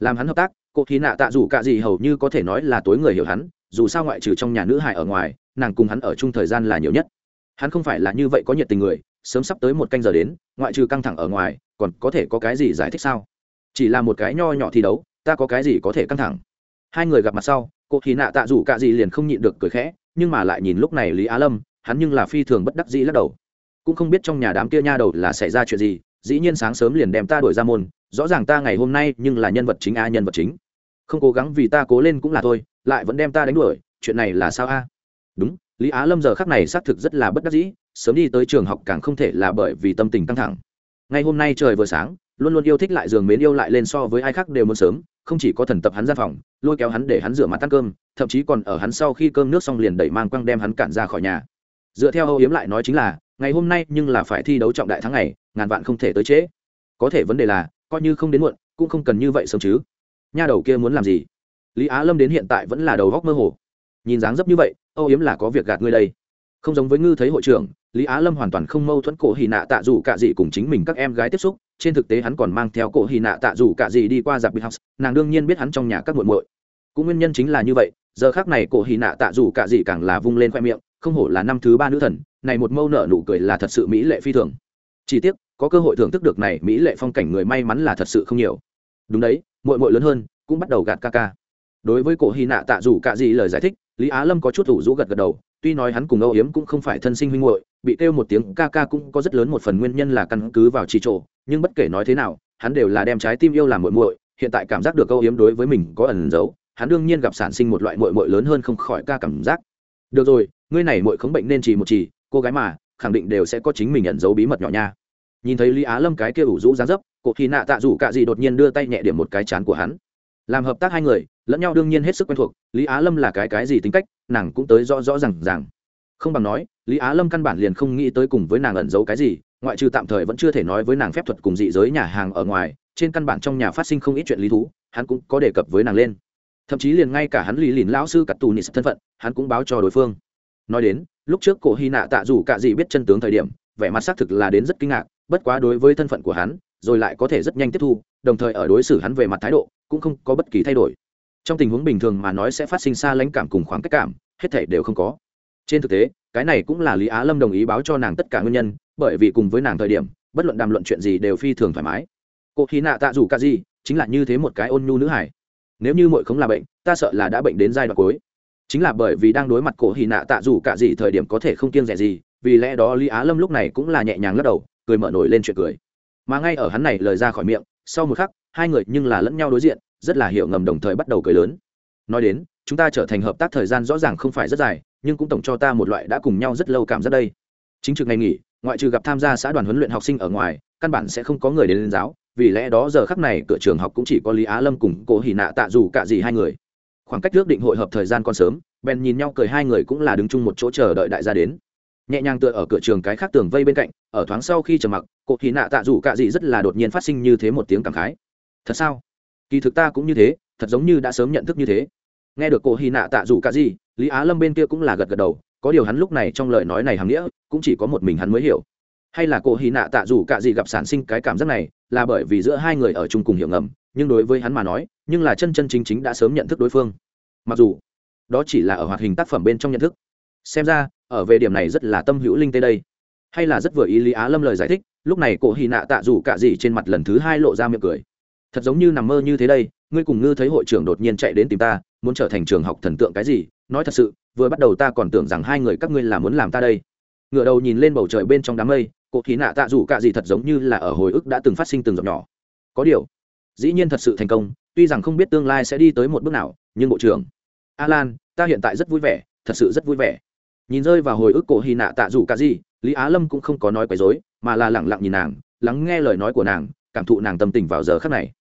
Làm hắn hợp tác cô khí nạ tạ dù cả gì hầu như có thể nói là tối người hiểu hắn, dù sao ngoại trừ trong nhà nữ hài ở ngoài, nàng cùng hắn ở chung thời gian là nhiều nhất hắn không phải là như vậy có nhiệt tình người, sớm sắp tới một canh giờ đến, ngoại trừ căng thẳng ở ngoài, còn có thể có cái gì giải thích sao? Chỉ là một cái nho nhỏ thi đấu, ta có cái gì có thể căng thẳng? Hai người gặp mặt sau, cô thì nạ tạ dù cả gì liền không nhịn được cười khẽ, nhưng mà lại nhìn lúc này lý á lâm, hắn nhưng là phi thường bất đắc dĩ lắc đầu. Cũng không biết trong nhà đám kia nha đầu là xảy ra chuyện gì, dĩ nhiên sáng sớm liền đem ta đuổi ra môn, rõ ràng ta ngày hôm nay nhưng là nhân vật chính a, nhân vật chính. Không cố gắng vì ta cố lên cũng là thôi, lại vẫn đem ta đánh đuổi, chuyện này là sao a? Đúng lý á lâm giờ khắc này xác thực rất là bất đắc dĩ, sớm đi tới trường học càng không thể là bởi vì tâm tình căng thẳng. Ngày hôm nay trời vừa sáng, luôn luôn yêu thích lại giường mến yêu lại lên so với ai khác đều muốn sớm, không chỉ có thần tập hắn ra phòng, lôi kéo hắn để hắn rửa mặt ăn cơm, thậm chí còn ở hắn sau khi cơm nước xong liền đẩy mang quăng đem hắn cản ra khỏi nhà. Dựa theo âu yếm lại nói chính là, ngày hôm nay nhưng là phải thi đấu trọng đại tháng này ngàn vạn không thể tới trễ. Có thể vấn đề là, coi như không đến muộn, cũng không cần như vậy sớm chứ. Nha đầu kia muốn làm gì? Lý á lâm đến hiện tại vẫn là đầu góc mơ hồ. Nhìn dáng dấp như vậy âu yếm là có việc gạt ngươi đây. Không giống với ngư thấy hội trưởng, lý á lâm hoàn toàn không mâu thuẫn cổ hy nạ tạ dù cả gì cùng chính mình các em gái tiếp xúc, trên thực tế hắn còn mang theo cổ hy nạ tạ dù cả gì đi qua giặc big học. nàng đương nhiên biết hắn trong nhà các muội muội. Cũng nguyên nhân chính là như vậy, giờ khác này cổ hy nạ tạ dù cả gì càng là vung lên khoe miệng, không hổ là năm thứ ba nữ thần, này một mâu nợ nụ cười là thật sự mỹ lệ phi thường. Chỉ tiếc, có cơ hội thưởng thức được này mỹ lệ phong cảnh người may mắn là thật sự không nhiều. Đúng đấy, muội muội lớn hơn, cũng bắt đầu gạt ca ca đối với cổ hy nạ tạ dù cả gì lời giải thích, lý á lâm có chút thủ rũ gật gật đầu, tuy nói hắn cùng âu yếm cũng không phải thân sinh huynh muội, bị kêu một tiếng ca ca cũng có rất lớn một phần nguyên nhân là căn cứ vào trì trộ nhưng bất kể nói thế nào, hắn đều là đem trái tim yêu làm muội muội, hiện tại cảm giác được âu yếm đối với mình có ẩn giấu, hắn đương nhiên gặp sản sinh một loại muội muội lớn hơn không khỏi ca cảm giác. Được rồi, ngươi này muội không bệnh nên chỉ một chỉ, cô gái mà, khẳng định đều sẽ có chính mình ẩn giấu bí mật nhỏ nha. Nhìn thấy lý á lâm cái kia ủ rũ dáng dấp, cổ khi nạ tạ rủ cạ gì đột nhiên đưa tay nhẹ điểm một cái chán của hắn. Làm hợp tác hai người lẫn nhau đương nhiên hết sức quen thuộc, lý á lâm là cái cái gì tính cách, nàng cũng tới rõ rõ r à n g rằng không bằng nói, lý á lâm căn bản liền không nghĩ tới cùng với nàng ẩn giấu cái gì, ngoại trừ tạm thời vẫn chưa thể nói với nàng phép thuật cùng dị giới nhà hàng ở ngoài, trên căn bản trong nhà phát sinh không ít chuyện lý thú, hắn cũng có đề cập với nàng lên. Thậm chí liền ngay cả hắn lý lìn lão sư cắt tù nịt thân phận, hắn cũng báo cho đối phương. Nói đến, lúc trước cổ hy nạ tạ dù c ả gì biết chân tướng thời điểm, vẻ mặt xác thực là đến rất kinh ngạc, bất quá đối với thân phận của hắn, rồi lại có thể rất nhanh tiếp thu, đồng thời ở đối xử hắn về mặt thái độ, cũng không có bất kỳ thay đổi trong tình huống bình thường mà nói sẽ phát sinh xa lãnh cảm cùng khoảng cách cảm, hết thể đều không có. Trên thực tế, cái này cũng là lý á lâm đồng ý báo cho nàng tất cả nguyên nhân, bởi vì cùng với nàng thời điểm, bất luận đàm luận chuyện gì đều phi thường thoải mái. Cô khí nạ tạ dù ca gì chính là như thế một cái ôn nhu nữ hải nếu như mội không là bệnh, ta sợ là đã bệnh đến giai đoạn cuối. Chính là bởi vì đang đối mặt cổ hì nạ tạ dù cả gì thời điểm có thể không kiêng rẻ gì, vì lẽ đó lý á lâm lúc này cũng là nhẹ nhàng lắc đầu, cười mở nổi lên chuyện cười. Mà ngay ở hắn này lời ra khỏi miệng, sau một khắc, hai người nhưng là lẫn nhau đối diện rất là hiểu ngầm đồng thời bắt đầu cười lớn. Nói đến, chúng ta trở thành hợp tác thời gian rõ ràng không phải rất dài, nhưng cũng tổng cho ta một loại đã cùng nhau rất lâu cảm giác đây. Chính trực ngày nghỉ, ngoại trừ gặp tham gia xã đoàn huấn luyện học sinh ở ngoài, căn bản sẽ không có người đến lên giáo, vì lẽ đó giờ khắc này cửa trường học cũng chỉ có lý á lâm cùng cố hỉ nạ tạ dù cả gì hai người. Khoảng cách trước định hội hợp thời gian còn sớm, bèn nhìn nhau cười hai người cũng là đứng chung một chỗ chờ đợi đại gia đến. Nhẹ nhàng tựa ở cửa trường cái khác tường vây bên cạnh, ở thoáng sau khi trầm mặc cố hỉ nạ tạ dù cả gì rất là đột nhiên phát sinh như thế một tiếng cảm khái. Thật sao? Kỳ thực ta cũng như thế, thật giống như đã sớm nhận thức như thế. Nghe được cô hy nạ tạ dù cả gì lý á lâm bên kia cũng là gật gật đầu, có điều hắn lúc này trong lời nói này hàm nghĩa, cũng chỉ có một mình hắn mới hiểu. Hay là cô hy nạ tạ dù cả gì gặp sản sinh cái cảm giác này, là bởi vì giữa hai người ở chung cùng hiểu ngầm, nhưng đối với hắn mà nói, nhưng là chân chân chính chính đã sớm nhận thức đối phương. Mặc dù, đó chỉ là ở hoạt hình tác phẩm bên trong nhận thức. Xem ra, ở về điểm này rất là tâm hữu linh tê đây. Hay là rất vừa ý lý á lâm lời giải thích, lúc này cổ hy nạ tạ dù cả gì trên mặt lần thứ hai lộ ra miệng cười thật giống như nằm mơ như thế đây, ngươi cùng ngư thấy hội trưởng đột nhiên chạy đến tìm ta, muốn trở thành trường học thần tượng cái gì? Nói thật sự, vừa bắt đầu ta còn tưởng rằng hai người các ngươi là muốn làm ta đây. Ngựa đầu nhìn lên bầu trời bên trong đám mây, cô khí nạ tạ rủ cả gì thật giống như là ở hồi ức đã từng phát sinh từng giọt nhỏ. Có điều, dĩ nhiên thật sự thành công, tuy rằng không biết tương lai sẽ đi tới một bước nào, nhưng bộ trưởng, alan, ta hiện tại rất vui vẻ, thật sự rất vui vẻ. Nhìn rơi vào hồi ức cổ hy nạ tạ rủ cả gì, lý á lâm cũng không có nói quấy dối mà là lẳng lặng nhìn nàng, lắng nghe lời nói của nàng, cảm thụ nàng tâm tình vào giờ khắc này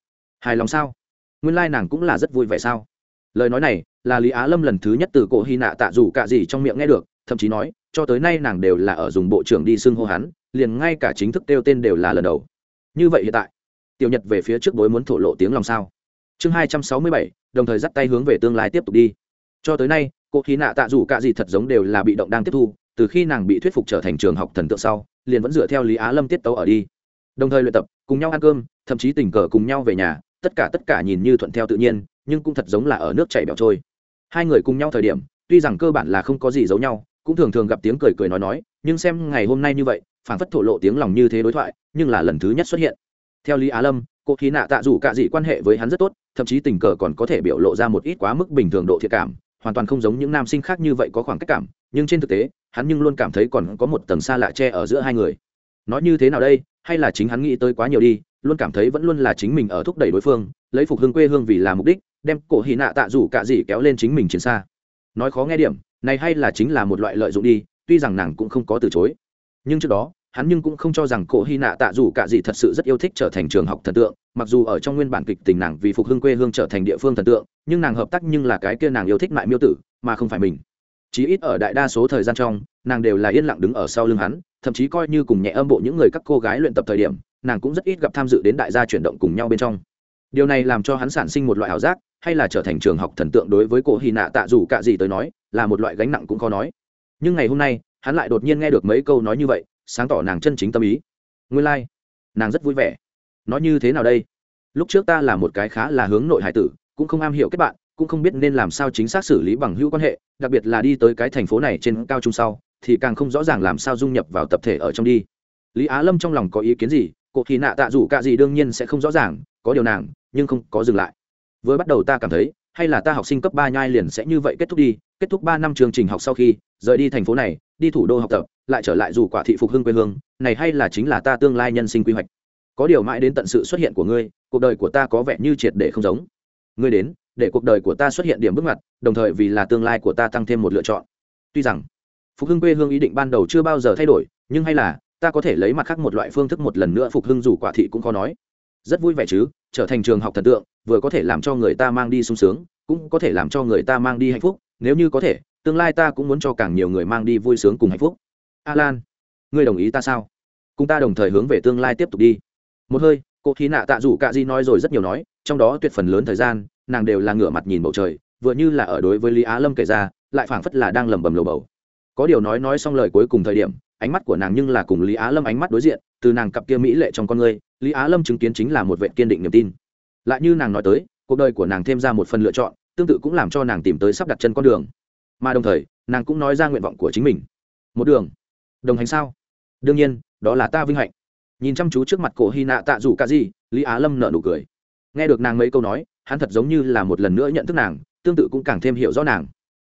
hài lòng sao? Nguyên lai、like、nàng cũng là rất vui vẻ sao? Lời nói này là lý á lâm lần thứ nhất từ cổ hy nạ tạ dù cả gì trong miệng nghe được, thậm chí nói, cho tới nay nàng đều là ở dùng bộ trưởng đi xưng hô hắn, liền ngay cả chính thức kêu tên đều là lần đầu. Như vậy hiện tại, tiểu nhật về phía trước bối muốn thổ lộ tiếng lòng sao? Chương hai trăm sáu mươi bảy, đồng thời dắt tay hướng về tương lai tiếp tục đi. Cho tới nay cô khí nạ tạ dù cả gì thật giống đều là bị động đang tiếp thu, từ khi nàng bị thuyết phục trở thành trường học thần tượng sau, liền vẫn dựa theo lý á lâm tiết tấu ở đi. Đồng thời luyện tập, cùng nhau ăn cơm, thậm chí tình cờ cùng nhau về nhà tất cả tất cả nhìn như thuận theo tự nhiên, nhưng cũng thật giống là ở nước chảy bẹo trôi. Hai người cùng nhau thời điểm, tuy rằng cơ bản là không có gì giấu nhau, cũng thường thường gặp tiếng cười cười nói nói, nhưng xem ngày hôm nay như vậy phản phất thổ lộ tiếng lòng như thế đối thoại, nhưng là lần thứ nhất xuất hiện. Theo lý á lâm, cô khí nạ tạ dù cả dị quan hệ với hắn rất tốt, thậm chí tình cờ còn có thể biểu lộ ra một ít quá mức bình thường độ thiệt cảm, hoàn toàn không giống những nam sinh khác như vậy có khoảng cách cảm, nhưng trên thực tế, hắn nhưng luôn cảm thấy còn có một tầng xa lạ che ở giữa hai người. Nói như thế nào đây, hay là chính hắn nghĩ tới quá nhiều đi luôn cảm thấy vẫn luôn là chính mình ở thúc đẩy đối phương, lấy phục hưng quê hương vì là mục đích, đem cổ hy nạ tạ rủ cả dị kéo lên chính mình chiến xa. Nói khó nghe điểm, này hay là chính là một loại lợi dụng đi, tuy rằng nàng cũng không có từ chối. Nhưng trước đó, hắn nhưng cũng không cho rằng cổ hy nạ tạ dù cả gì thật sự rất yêu thích trở thành trường học thần tượng, mặc dù ở trong nguyên bản kịch tình nàng vì phục hưng quê hương trở thành địa phương thần tượng, nhưng nàng hợp tác nhưng là cái kia nàng yêu thích mại miêu tử, mà không phải mình. Chí ít ở đại đa số thời gian trong, nàng đều là yên lặng đứng ở sau lưng hắn, thậm chí coi như cùng nhẹ âm bộ những người các cô gái luyện tập thời điểm nàng cũng rất ít gặp tham dự đến đại gia chuyển động cùng nhau bên trong. Điều này làm cho hắn sản sinh một loại ảo giác, hay là trở thành trường học thần tượng đối với cổ hy nạ tạ dù cả gì tới nói, là một loại gánh nặng cũng khó nói. Nhưng ngày hôm nay, hắn lại đột nhiên nghe được mấy câu nói như vậy, sáng tỏ nàng chân chính tâm ý. Nguyên lai、like. nàng rất vui vẻ. Nói như thế nào đây? Lúc trước ta là một cái khá là hướng nội hải tử, cũng không am hiểu kết bạn, cũng không biết nên làm sao chính xác xử lý bằng hữu quan hệ, đặc biệt là đi tới cái thành phố này trên cao trung sau, thì càng không rõ ràng làm sao dung nhập vào tập thể ở trong đi. Lý á lâm trong lòng có ý kiến gì cụ thì nạ tạ dù cả gì đương nhiên sẽ không rõ ràng, có điều nàng, nhưng không có dừng lại. Vừa bắt đầu ta cảm thấy, hay là ta học sinh cấp ba nhai liền sẽ như vậy kết thúc đi, kết thúc ba năm chương trình học sau khi, rời đi thành phố này, đi thủ đô học tập, lại trở lại dù quả thị phục hưng quê hương, này hay là chính là ta tương lai nhân sinh quy hoạch. Có điều mãi đến tận sự xuất hiện của ngươi, cuộc đời của ta có vẻ như triệt để không giống. Ngươi đến, để cuộc đời của ta xuất hiện điểm bước ngoặt, đồng thời vì là tương lai của ta tăng thêm một lựa chọn. Tuy rằng, phục hưng quê hương ý định ban đầu chưa bao giờ thay đổi, nhưng hay là ta có thể lấy mặt khác một loại phương thức một lần nữa phục hưng dù quả thị cũng khó nói. Rất vui vẻ chứ, trở thành trường học thần tượng, vừa có thể làm cho người ta mang đi sung sướng, cũng có thể làm cho người ta mang đi hạnh phúc, nếu như có thể, tương lai ta cũng muốn cho càng nhiều người mang đi vui sướng cùng hạnh phúc. Alan, ngươi đồng ý ta sao? Cùng ta đồng thời hướng về tương lai tiếp tục đi. Một hơi, cô khí nạ tạ dù cạ di nói rồi rất nhiều nói, trong đó tuyệt phần lớn thời gian, nàng đều là ngửa mặt nhìn bầu trời, vừa như là ở đối với lý á lâm kể ra, lại phảng phất là đang lẩm bẩm lầu bầu. Có điều nói nói xong lời cuối cùng thời điểm ánh mắt của nàng nhưng là cùng lý á lâm ánh mắt đối diện, từ nàng cặp kia mỹ lệ trong con người, lý á lâm chứng kiến chính là một vệ kiên định niềm tin. Lại như nàng nói tới, cuộc đời của nàng thêm ra một phần lựa chọn, tương tự cũng làm cho nàng tìm tới sắp đặt chân con đường. Mà đồng thời, nàng cũng nói ra nguyện vọng của chính mình. Một đường. Đồng hành sao? Đương nhiên, đó là ta vinh hạnh. Nhìn chăm chú trước mặt cổ hy nạ tạ rủ ca di lý á lâm nợ nụ cười. Nghe được nàng mấy câu nói, hắn thật giống như là một lần nữa nhận thức nàng, tương tự cũng càng thêm hiểu rõ nàng.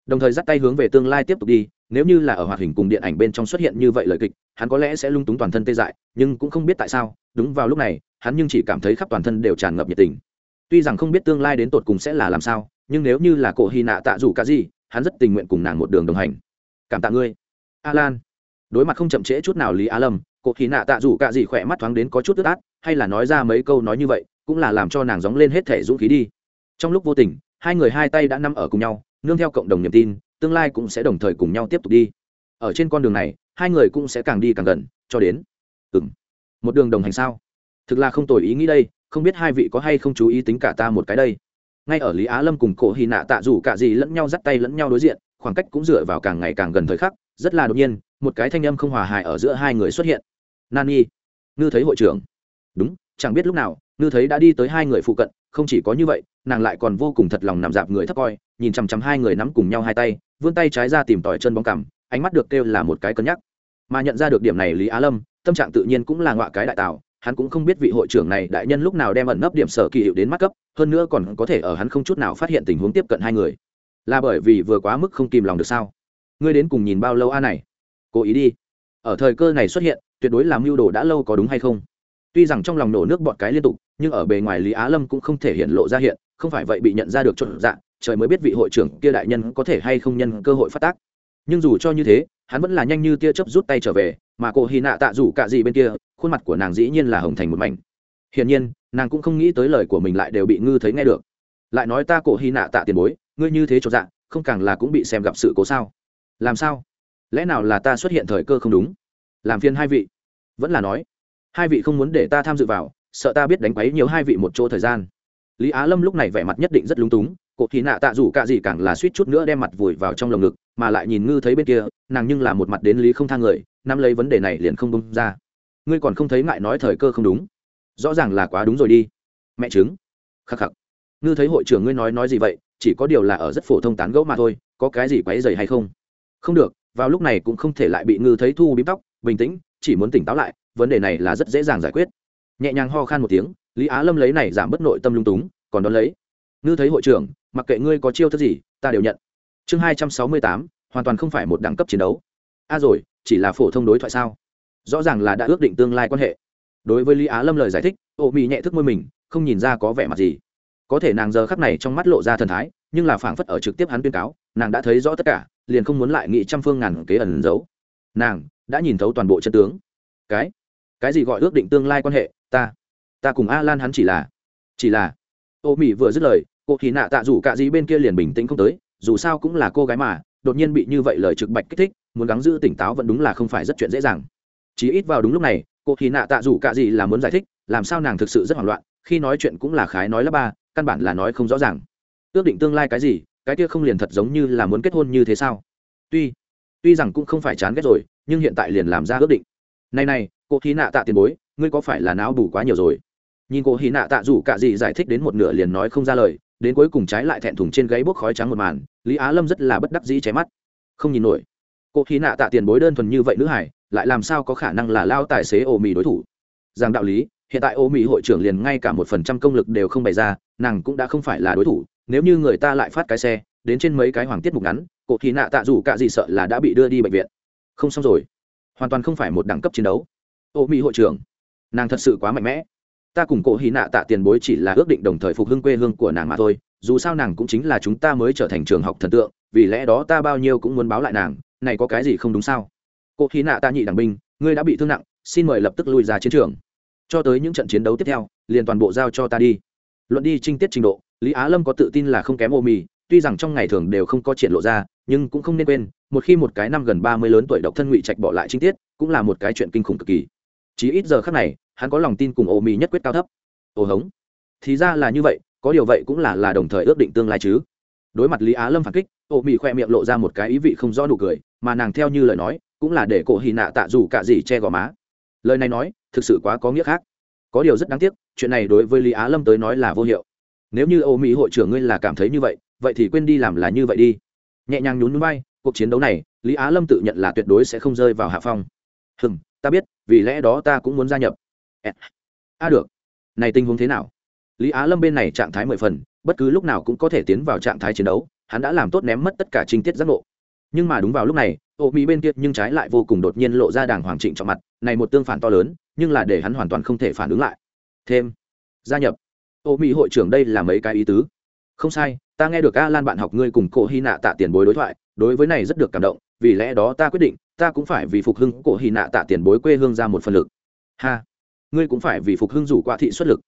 Đồng thời dắt tay hướng về tương lai tiếp tục đi nếu như là ở hoạt hình cùng điện ảnh bên trong xuất hiện như vậy lời kịch, hắn có lẽ sẽ lung túng toàn thân tê dại, nhưng cũng không biết tại sao, đúng vào lúc này, hắn nhưng chỉ cảm thấy khắp toàn thân đều tràn ngập nhiệt tình. Tuy rằng không biết tương lai đến tột cùng sẽ là làm sao, nhưng nếu như là cổ hy nạ tạ dù cả gì hắn rất tình nguyện cùng nàng một đường đồng hành. Cảm tạ ngươi. A lan đối mặt không chậm trễ chút nào lý á lâm, cổ hy nạ tạ dù cả gì khỏe mắt thoáng đến có chút tức át, hay là nói ra mấy câu nói như vậy, cũng là làm cho nàng gióng lên hết thể dũng khí đi. Trong lúc vô tình, hai người hai tay đã nằm ở cùng nhau, nương theo cộng đồng niềm tin tương lai cũng sẽ đồng thời cùng nhau tiếp tục đi. Ở trên con đường này, hai người cũng sẽ càng đi càng gần, cho đến ừ m một đường đồng hành sao? Thực là không tồi ý nghĩ đây, không biết hai vị có hay không chú ý tính cả ta một cái đây. Ngay ở lý á lâm cùng cổ hy nạ tạ rủ cả gì lẫn nhau dắt tay lẫn nhau đối diện, khoảng cách cũng dựa vào càng ngày càng gần thời khắc, rất là đột nhiên, một cái thanh âm không hòa hài ở giữa hai người xuất hiện. Nani, ngư thấy hội trưởng. Đúng, chẳng biết lúc nào, ngư thấy đã đi tới hai người phụ cận không chỉ có như vậy, nàng lại còn vô cùng thật lòng nằm dạp người thấp coi, nhìn chằm chằm hai người nắm cùng nhau hai tay, vươn tay trái ra tìm tỏi chân bóng cằm, ánh mắt được kêu là một cái cân nhắc. Mà nhận ra được điểm này lý á lâm, tâm trạng tự nhiên cũng là ngọa cái đại tạo hắn cũng không biết vị hội trưởng này đại nhân lúc nào đem ẩn nấp điểm sở kỳ hiệu đến mắt cấp, hơn nữa còn có thể ở hắn không chút nào phát hiện tình huống tiếp cận hai người. Là bởi vì vừa quá mức không kìm lòng được sao? Ngươi đến cùng nhìn bao lâu a này? Cố ý đi. Ở thời cơ này xuất hiện, tuyệt đối làm mưu đồ đã lâu có đúng hay không? Tuy rằng trong lòng nổ nước bọt cái liên tục nhưng ở bề ngoài lý á lâm cũng không thể hiện lộ ra hiện, không phải vậy bị nhận ra được trộn dạng trời mới biết vị hội trưởng kia đại nhân có thể hay không nhân cơ hội phát tác. Nhưng dù cho như thế, hắn vẫn là nhanh như tia chớp rút tay trở về, mà cô hy nạ tạ rủ cả gì bên kia, khuôn mặt của nàng dĩ nhiên là hồng thành một mảnh. Hiển nhiên, nàng cũng không nghĩ tới lời của mình lại đều bị ngư thấy nghe được. Lại nói ta cổ hy nạ tạ tiền bối, ngươi như thế cho dạ không càng là cũng bị xem gặp sự cố sao? Làm sao? Lẽ nào là ta xuất hiện thời cơ không đúng? Làm phiền hai vị. Vẫn là nói. Hai vị không muốn để ta tham dự vào sợ ta biết đánh quấy nhiều hai vị một chỗ thời gian. Lý á lâm lúc này vẻ mặt nhất định rất lung túng, cổ thì nạ tạ rủ cả gì càng là suýt chút nữa đem mặt vùi vào trong lồng ngực, mà lại nhìn ngư thấy bên kia, nàng nhưng là một mặt đến lý không thang người, nắm lấy vấn đề này liền không bông ra. Ngươi còn không thấy ngại nói thời cơ không đúng? Rõ ràng là quá đúng rồi đi. Mẹ chứng khắc khắc. Ngư thấy hội trưởng ngươi nói nói gì vậy, chỉ có điều là ở rất phổ thông tán gẫu mà thôi, có cái gì quấy dày hay không? Không được, vào lúc này cũng không thể lại bị ngư thấy thu bím tóc, bình tĩnh, chỉ muốn tỉnh táo lại, vấn đề này là rất dễ dàng giải quyết nhẹ nhàng ho khan một tiếng, lý á lâm lấy này giảm bất nội tâm lung túng, còn đón lấy. Ngư thấy hội trưởng, mặc kệ ngươi có chiêu thức gì, ta đều nhận. Chương hai trăm sáu mươi tám, hoàn toàn không phải một đẳng cấp chiến đấu. A à rồi, chỉ là phổ thông đối thoại sao? Rõ ràng là đã ước định tương lai quan hệ. Đối với lý á lâm lời giải thích, ô mỹ nhẹ thức môi mình, không nhìn ra có vẻ mặt gì. Có thể nàng giờ khắc này trong mắt lộ ra thần thái, nhưng là phảng phất ở trực tiếp hắn tuyên cáo, nàng đã thấy rõ tất cả, liền không muốn lại nghĩ trăm phương ngàn kế ẩn giấu. Nàng đã nhìn thấu toàn bộ chân tướng. Cái? Cái gì gọi ước định tương lai quan hệ? Ta ta cùng a lan hắn chỉ là chỉ là, ô mỹ vừa dứt lời, cô thì nạ tạ rủ cả gì bên kia liền bình tĩnh không tới, dù sao cũng là cô gái mà, đột nhiên bị như vậy lời trực bạch kích thích, muốn gắng giữ tỉnh táo vẫn đúng là không phải rất chuyện dễ dàng. Chỉ ít vào đúng lúc này, cô thì nạ tạ rủ cả gì là muốn giải thích, làm sao nàng thực sự rất hoảng loạn, khi nói chuyện cũng là khái nói là ba, căn bản là nói không rõ ràng. Ước định tương lai cái gì, cái kia không liền thật giống như là muốn kết hôn như thế sao? Tuy tuy rằng cũng không phải chán ghét rồi, nhưng hiện tại liền làm ra ước định. Này này, cô thì nạ tạ tiền bối ngươi có phải là não bù quá nhiều rồi? Nhìn cô hy nạ tạ rủ cả gì giải thích đến một nửa liền nói không ra lời, đến cuối cùng trái lại thẹn thùng trên gáy bốc khói trắng một màn, lý á lâm rất là bất đắc dĩ cháy mắt. Không nhìn nổi. Cô hy nạ tạ tiền bối đơn thuần như vậy nữ hải, lại làm sao có khả năng là lao tài xế ô mì đối thủ? Rằng đạo lý, hiện tại ô mỹ hội trưởng liền ngay cả một phần trăm công lực đều không bày ra, nàng cũng đã không phải là đối thủ, nếu như người ta lại phát cái xe, đến trên mấy cái hoàng tiết mục ngắn, cô thì nạ tạ dù cả gì sợ là đã bị đưa đi bệnh viện. Không xong rồi. Hoàn toàn không phải một đẳng cấp chiến đấu. Ô mỹ hội trưởng nàng thật sự quá mạnh mẽ. Ta cùng cổ hy nạ tạ tiền bối chỉ là ước định đồng thời phục hưng quê hương của nàng mà thôi, dù sao nàng cũng chính là chúng ta mới trở thành trường học thần tượng, vì lẽ đó ta bao nhiêu cũng muốn báo lại nàng, này có cái gì không đúng sao? Cổ hy nạ tạ nhị đảng binh, ngươi đã bị thương nặng, xin mời lập tức lui ra chiến trường. Cho tới những trận chiến đấu tiếp theo, liền toàn bộ giao cho ta đi. Luận đi trinh tiết trình độ, lý á lâm có tự tin là không kém ô mì, tuy rằng trong ngày thường đều không có triển lộ ra, nhưng cũng không nên quên, một khi một cái năm gần ba mươi lớn tuổi độc thân ngụy trạch bỏ lại trinh tiết, cũng là một cái chuyện kinh khủng cực kỳ chỉ ít giờ khác này, hắn có lòng tin cùng ô mì nhất quyết cao thấp. Ồ hống. Thì ra là như vậy, có điều vậy cũng là là đồng thời ước định tương lai chứ. Đối mặt lý á lâm phản kích ô mì khoe miệng lộ ra một cái ý vị không rõ nụ cười, mà nàng theo như lời nói, cũng là để cổ hì nạ tạ dù cả gì che gò má. Lời này nói, thực sự quá có nghĩa khác. Có điều rất đáng tiếc, chuyện này đối với lý á lâm tới nói là vô hiệu. Nếu như ô mỹ hội trưởng ngươi là cảm thấy như vậy vậy thì quên đi làm là như vậy đi. Nhẹ nhàng nhún núi bay, cuộc chiến đấu này, lý á lâm tự nhận là tuyệt đối sẽ không rơi vào hạ phong hừm ta biết vì lẽ đó ta cũng muốn gia nhập. A à, được. Này tình huống thế nào? Lý á lâm bên này trạng thái mười phần bất cứ lúc nào cũng có thể tiến vào trạng thái chiến đấu hắn đã làm tốt ném mất tất cả trinh tiết giác ngộ. Nhưng mà đúng vào lúc này ô mỹ bên kia nhưng trái lại vô cùng đột nhiên lộ ra đàng hoàng trịnh trọng mặt này một tương phản to lớn nhưng là để hắn hoàn toàn không thể phản ứng lại. Thêm gia nhập. Ô mỹ hội trưởng đây là mấy cái ý tứ? Không sai ta nghe được a lan bạn học ngươi cùng cổ hy nạ tạ tiền bối đối thoại đối với này rất được cảm động vì lẽ đó ta quyết định ta cũng phải vì phục hưng cổ hy nạ tạ tiền bối quê hương ra một phần lực. Ha, ngươi cũng phải vì phục hưng rủ quạ thị xuất lực.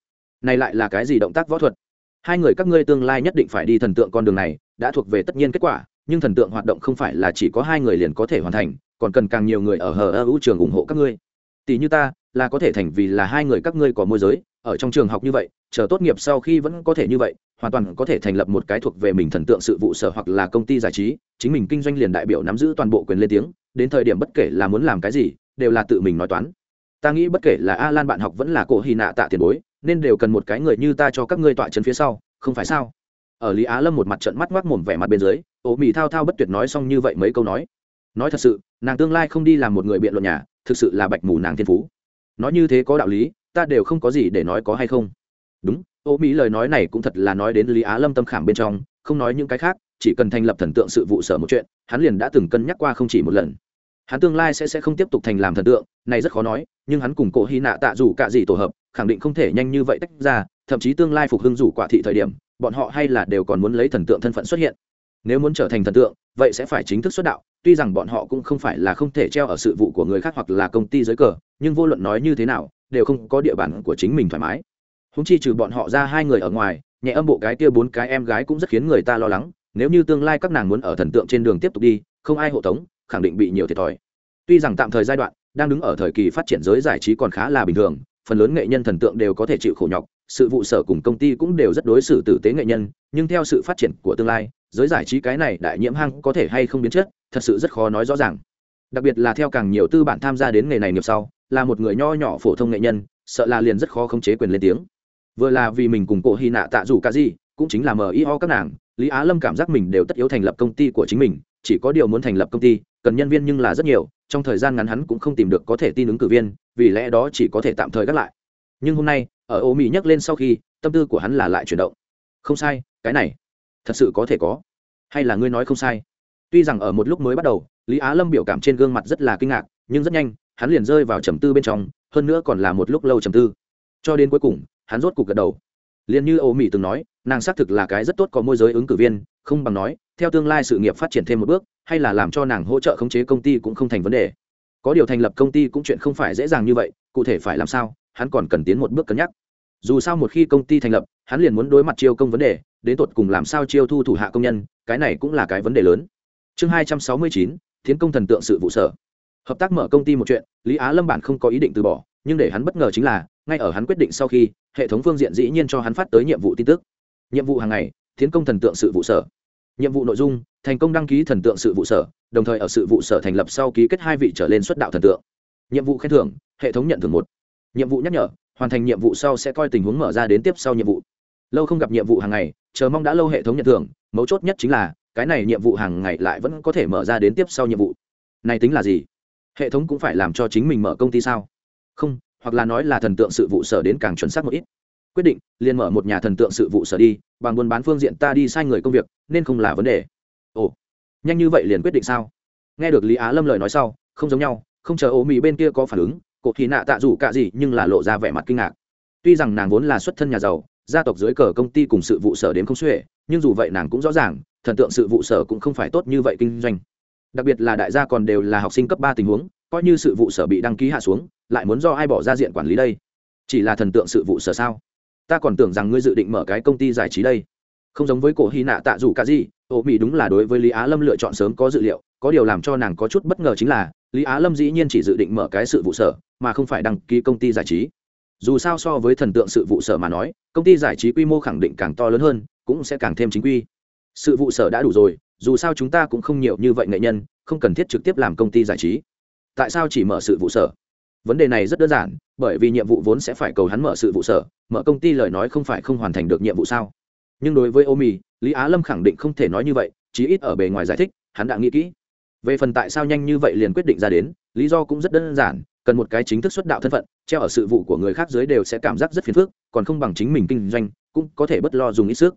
Này lại là cái gì động tác võ thuật? Hai người các ngươi tương lai nhất định phải đi thần tượng con đường này, đã thuộc về tất nhiên kết quả, nhưng thần tượng hoạt động không phải là chỉ có hai người liền có thể hoàn thành, còn cần càng nhiều người ở hờ ơ hữu trường ủng hộ các ngươi. Tỷ như ta, là có thể thành vì là hai người các ngươi có môi giới, ở trong trường học như vậy, chờ tốt nghiệp sau khi vẫn có thể như vậy, hoàn toàn có thể thành lập một cái thuộc về mình thần tượng sự vụ sở hoặc là công ty giải trí, chính mình kinh doanh liền đại biểu nắm giữ toàn bộ quyền lên tiếng đến thời điểm bất kể là muốn làm cái gì, đều là tự mình nói toán. Ta nghĩ bất kể là a lan bạn học vẫn là cổ hy nạ tạ tiền bối, nên đều cần một cái người như ta cho các ngươi tọa chân phía sau, không phải sao? Ở lý á lâm một mặt trận mắt ngoác mồm vẻ mặt bên dưới ổ mì thao thao bất tuyệt nói xong như vậy mấy câu nói. Nói thật sự, nàng tương lai không đi làm một người biện luận nhà, thực sự là bạch mù nàng thiên phú. Nói như thế có đạo lý, ta đều không có gì để nói có hay không. Đúng ô mỹ lời nói này cũng thật là nói đến lý á lâm tâm khảm bên trong, không nói những cái khác, chỉ cần thành lập thần tượng sự vụ sở một chuyện, hắn liền đã từng cân nhắc qua không chỉ một lần hắn tương lai sẽ sẽ không tiếp tục thành làm thần tượng, này rất khó nói, nhưng hắn cùng cổ hy nạ tạ dù cả gì tổ hợp, khẳng định không thể nhanh như vậy tách ra, thậm chí tương lai phục hưng rủ quả thị thời điểm, bọn họ hay là đều còn muốn lấy thần tượng thân phận xuất hiện. Nếu muốn trở thành thần tượng, vậy sẽ phải chính thức xuất đạo, tuy rằng bọn họ cũng không phải là không thể treo ở sự vụ của người khác hoặc là công ty dưới cờ, nhưng vô luận nói như thế nào, đều không có địa bàn của chính mình thoải mái. Húng chi trừ bọn họ ra hai người ở ngoài, nhẹ âm bộ cái kia bốn cái em gái cũng rất khiến người ta lo lắng nếu như tương lai các nàng muốn ở thần tượng trên đường tiếp tục đi, không ai hộ tống, khẳng định bị nhiều thiệt thòi. Tuy rằng tạm thời giai đoạn, đang đứng ở thời kỳ phát triển giới giải trí còn khá là bình thường, phần lớn nghệ nhân thần tượng đều có thể chịu khổ nhọc, sự vụ sở cùng công ty cũng đều rất đối xử tử tế nghệ nhân, nhưng theo sự phát triển của tương lai, giới giải trí cái này đại nhiễm hăng có thể hay không biến chất, thật sự rất khó nói rõ ràng. Đặc biệt là theo càng nhiều tư bản tham gia đến nghề này nghiệp sau, là một người nho nhỏ phổ thông nghệ nhân, sợ là liền rất khó khống chế quyền lên tiếng. Vừa là vì mình cùng cổ hy nạ tạ dù cả gì cũng chính là mờ ý ho các nàng lý á lâm cảm giác mình đều tất yếu thành lập công ty của chính mình, chỉ có điều muốn thành lập công ty, cần nhân viên nhưng là rất nhiều, trong thời gian ngắn hắn cũng không tìm được có thể tin ứng cử viên, vì lẽ đó chỉ có thể tạm thời gác lại. Nhưng hôm nay, ở ô mỹ nhắc lên sau khi, tâm tư của hắn là lại chuyển động. Không sai, cái này, thật sự có thể có. Hay là ngươi nói không sai? Tuy rằng ở một lúc mới bắt đầu, lý á lâm biểu cảm trên gương mặt rất là kinh ngạc, nhưng rất nhanh, hắn liền rơi vào trầm tư bên trong, hơn nữa còn là một lúc lâu trầm tư. Cho đến cuối cùng, hắn rốt cuộc gật đầu. Liền như ô mỹ từng nói nàng xác thực là cái rất tốt có môi giới ứng cử viên, không bằng nói, theo tương lai sự nghiệp phát triển thêm một bước, hay là làm cho nàng hỗ trợ khống chế công ty cũng không thành vấn đề. Có điều thành lập công ty cũng chuyện không phải dễ dàng như vậy, cụ thể phải làm sao, hắn còn cần tiến một bước cân nhắc. Dù sao một khi công ty thành lập, hắn liền muốn đối mặt chiêu công vấn đề, đến tột cùng làm sao chiêu thu thủ hạ công nhân, cái này cũng là cái vấn đề lớn. Chương hai trăm sáu mươi chín tiến công thần tượng sự vụ sở. Hợp tác mở công ty một chuyện, lý á lâm bản không có ý định từ bỏ, nhưng để hắn bất ngờ chính là, ngay ở hắn quyết định sau khi, hệ thống phương diện dĩ nhiên cho hắn phát tới nhiệm vụ tin tức nhiệm vụ hàng ngày, tiến công thần tượng sự vụ sở. Nhiệm vụ nội dung, thành công đăng ký thần tượng sự vụ sở, đồng thời ở sự vụ sở thành lập sau ký kết hai vị trở lên xuất đạo thần tượng. Nhiệm vụ khen thưởng, hệ thống nhận thưởng một. Nhiệm vụ nhắc nhở, hoàn thành nhiệm vụ sau sẽ coi tình huống mở ra đến tiếp sau nhiệm vụ. Lâu không gặp nhiệm vụ hàng ngày, chờ mong đã lâu hệ thống nhận thưởng, mấu chốt nhất chính là, cái này nhiệm vụ hàng ngày lại vẫn có thể mở ra đến tiếp sau nhiệm vụ. Này tính là gì? Hệ thống cũng phải làm cho chính mình mở công ty sao? Không, hoặc là nói là thần tượng sự vụ sở đến càng chuẩn xác một ít quyết định, liền mở một nhà thần tượng sự vụ sở đi, bằng buôn bán phương diện ta đi sai người công việc, nên không là vấn đề. Ồ, nhanh như vậy liền quyết định sao? Nghe được lý á lâm lời nói sau, không giống nhau, không chờ ô mỹ bên kia có phản ứng cột thì nạ tạ dù cả gì nhưng là lộ ra vẻ mặt kinh ngạc. Tuy rằng nàng vốn là xuất thân nhà giàu, gia tộc dưới cờ công ty cùng sự vụ sở đến không xuể, nhưng dù vậy nàng cũng rõ ràng, thần tượng sự vụ sở cũng không phải tốt như vậy kinh doanh. Đặc biệt là đại gia còn đều là học sinh cấp ba tình huống, coi như sự vụ sở bị đăng ký hạ xuống, lại muốn do ai bỏ ra diện quản lý đây? Chỉ là thần tượng sự vụ sở sao? Ta còn tưởng rằng ngươi dự định mở cái công ty giải trí đây. Không giống với cổ hy nạ tạ dù cả gì ô mỹ đúng là đối với lý á lâm lựa chọn sớm có dự liệu, có điều làm cho nàng có chút bất ngờ chính là, lý á lâm dĩ nhiên chỉ dự định mở cái sự vụ sở, mà không phải đăng ký công ty giải trí. Dù sao so với thần tượng sự vụ sở mà nói, công ty giải trí quy mô khẳng định càng to lớn hơn, cũng sẽ càng thêm chính quy. Sự vụ sở đã đủ rồi, dù sao chúng ta cũng không nhiều như vậy nghệ nhân, không cần thiết trực tiếp làm công ty giải trí. Tại sao chỉ mở sự vụ sở? Vấn đề này rất đơn giản, bởi vì nhiệm vụ vốn sẽ phải cầu hắn mở sự vụ sở mở công ty lời nói không phải không hoàn thành được nhiệm vụ sao? Nhưng đối với ô mì lý á lâm khẳng định không thể nói như vậy, chí ít ở bề ngoài giải thích, hắn đã nghĩ kỹ. Về phần tại sao nhanh như vậy liền quyết định ra đến, lý do cũng rất đơn giản, cần một cái chính thức xuất đạo thân phận, treo ở sự vụ của người khác dưới đều sẽ cảm giác rất phiền phức, còn không bằng chính mình kinh doanh, cũng có thể bất lo dùng ít sức.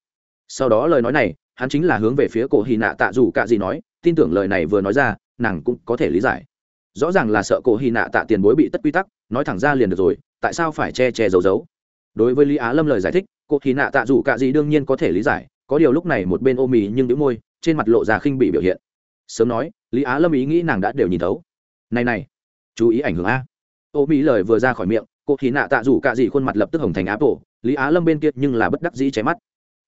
Sau đó lời nói này, hắn chính là hướng về phía cổ hy nạ tạ dù cạ gì nói, tin tưởng lời này vừa nói ra, nàng cũng có thể lý giải. Rõ ràng là sợ cổ hy nạ tạ tiền bối bị tất quy tắc, nói thẳng ra liền được rồi, tại sao phải che che giấu giấu? Đối với lý á lâm lời giải thích, cô thì nạ tạ dù cả gì đương nhiên có thể lý giải, có điều lúc này một bên ô mì nhưng đĩu môi, trên mặt lộ ra khinh bị biểu hiện. Sớm nói, lý á lâm ý nghĩ nàng đã đều nhìn thấu. Này này, chú ý ảnh hưởng a. Ô mỹ lời vừa ra khỏi miệng, cô thì nạ tạ Dù c ả gì khuôn mặt lập tức hồng thành áp tổ. lý á lâm bên kia nhưng là bất đắc dĩ cháy mắt.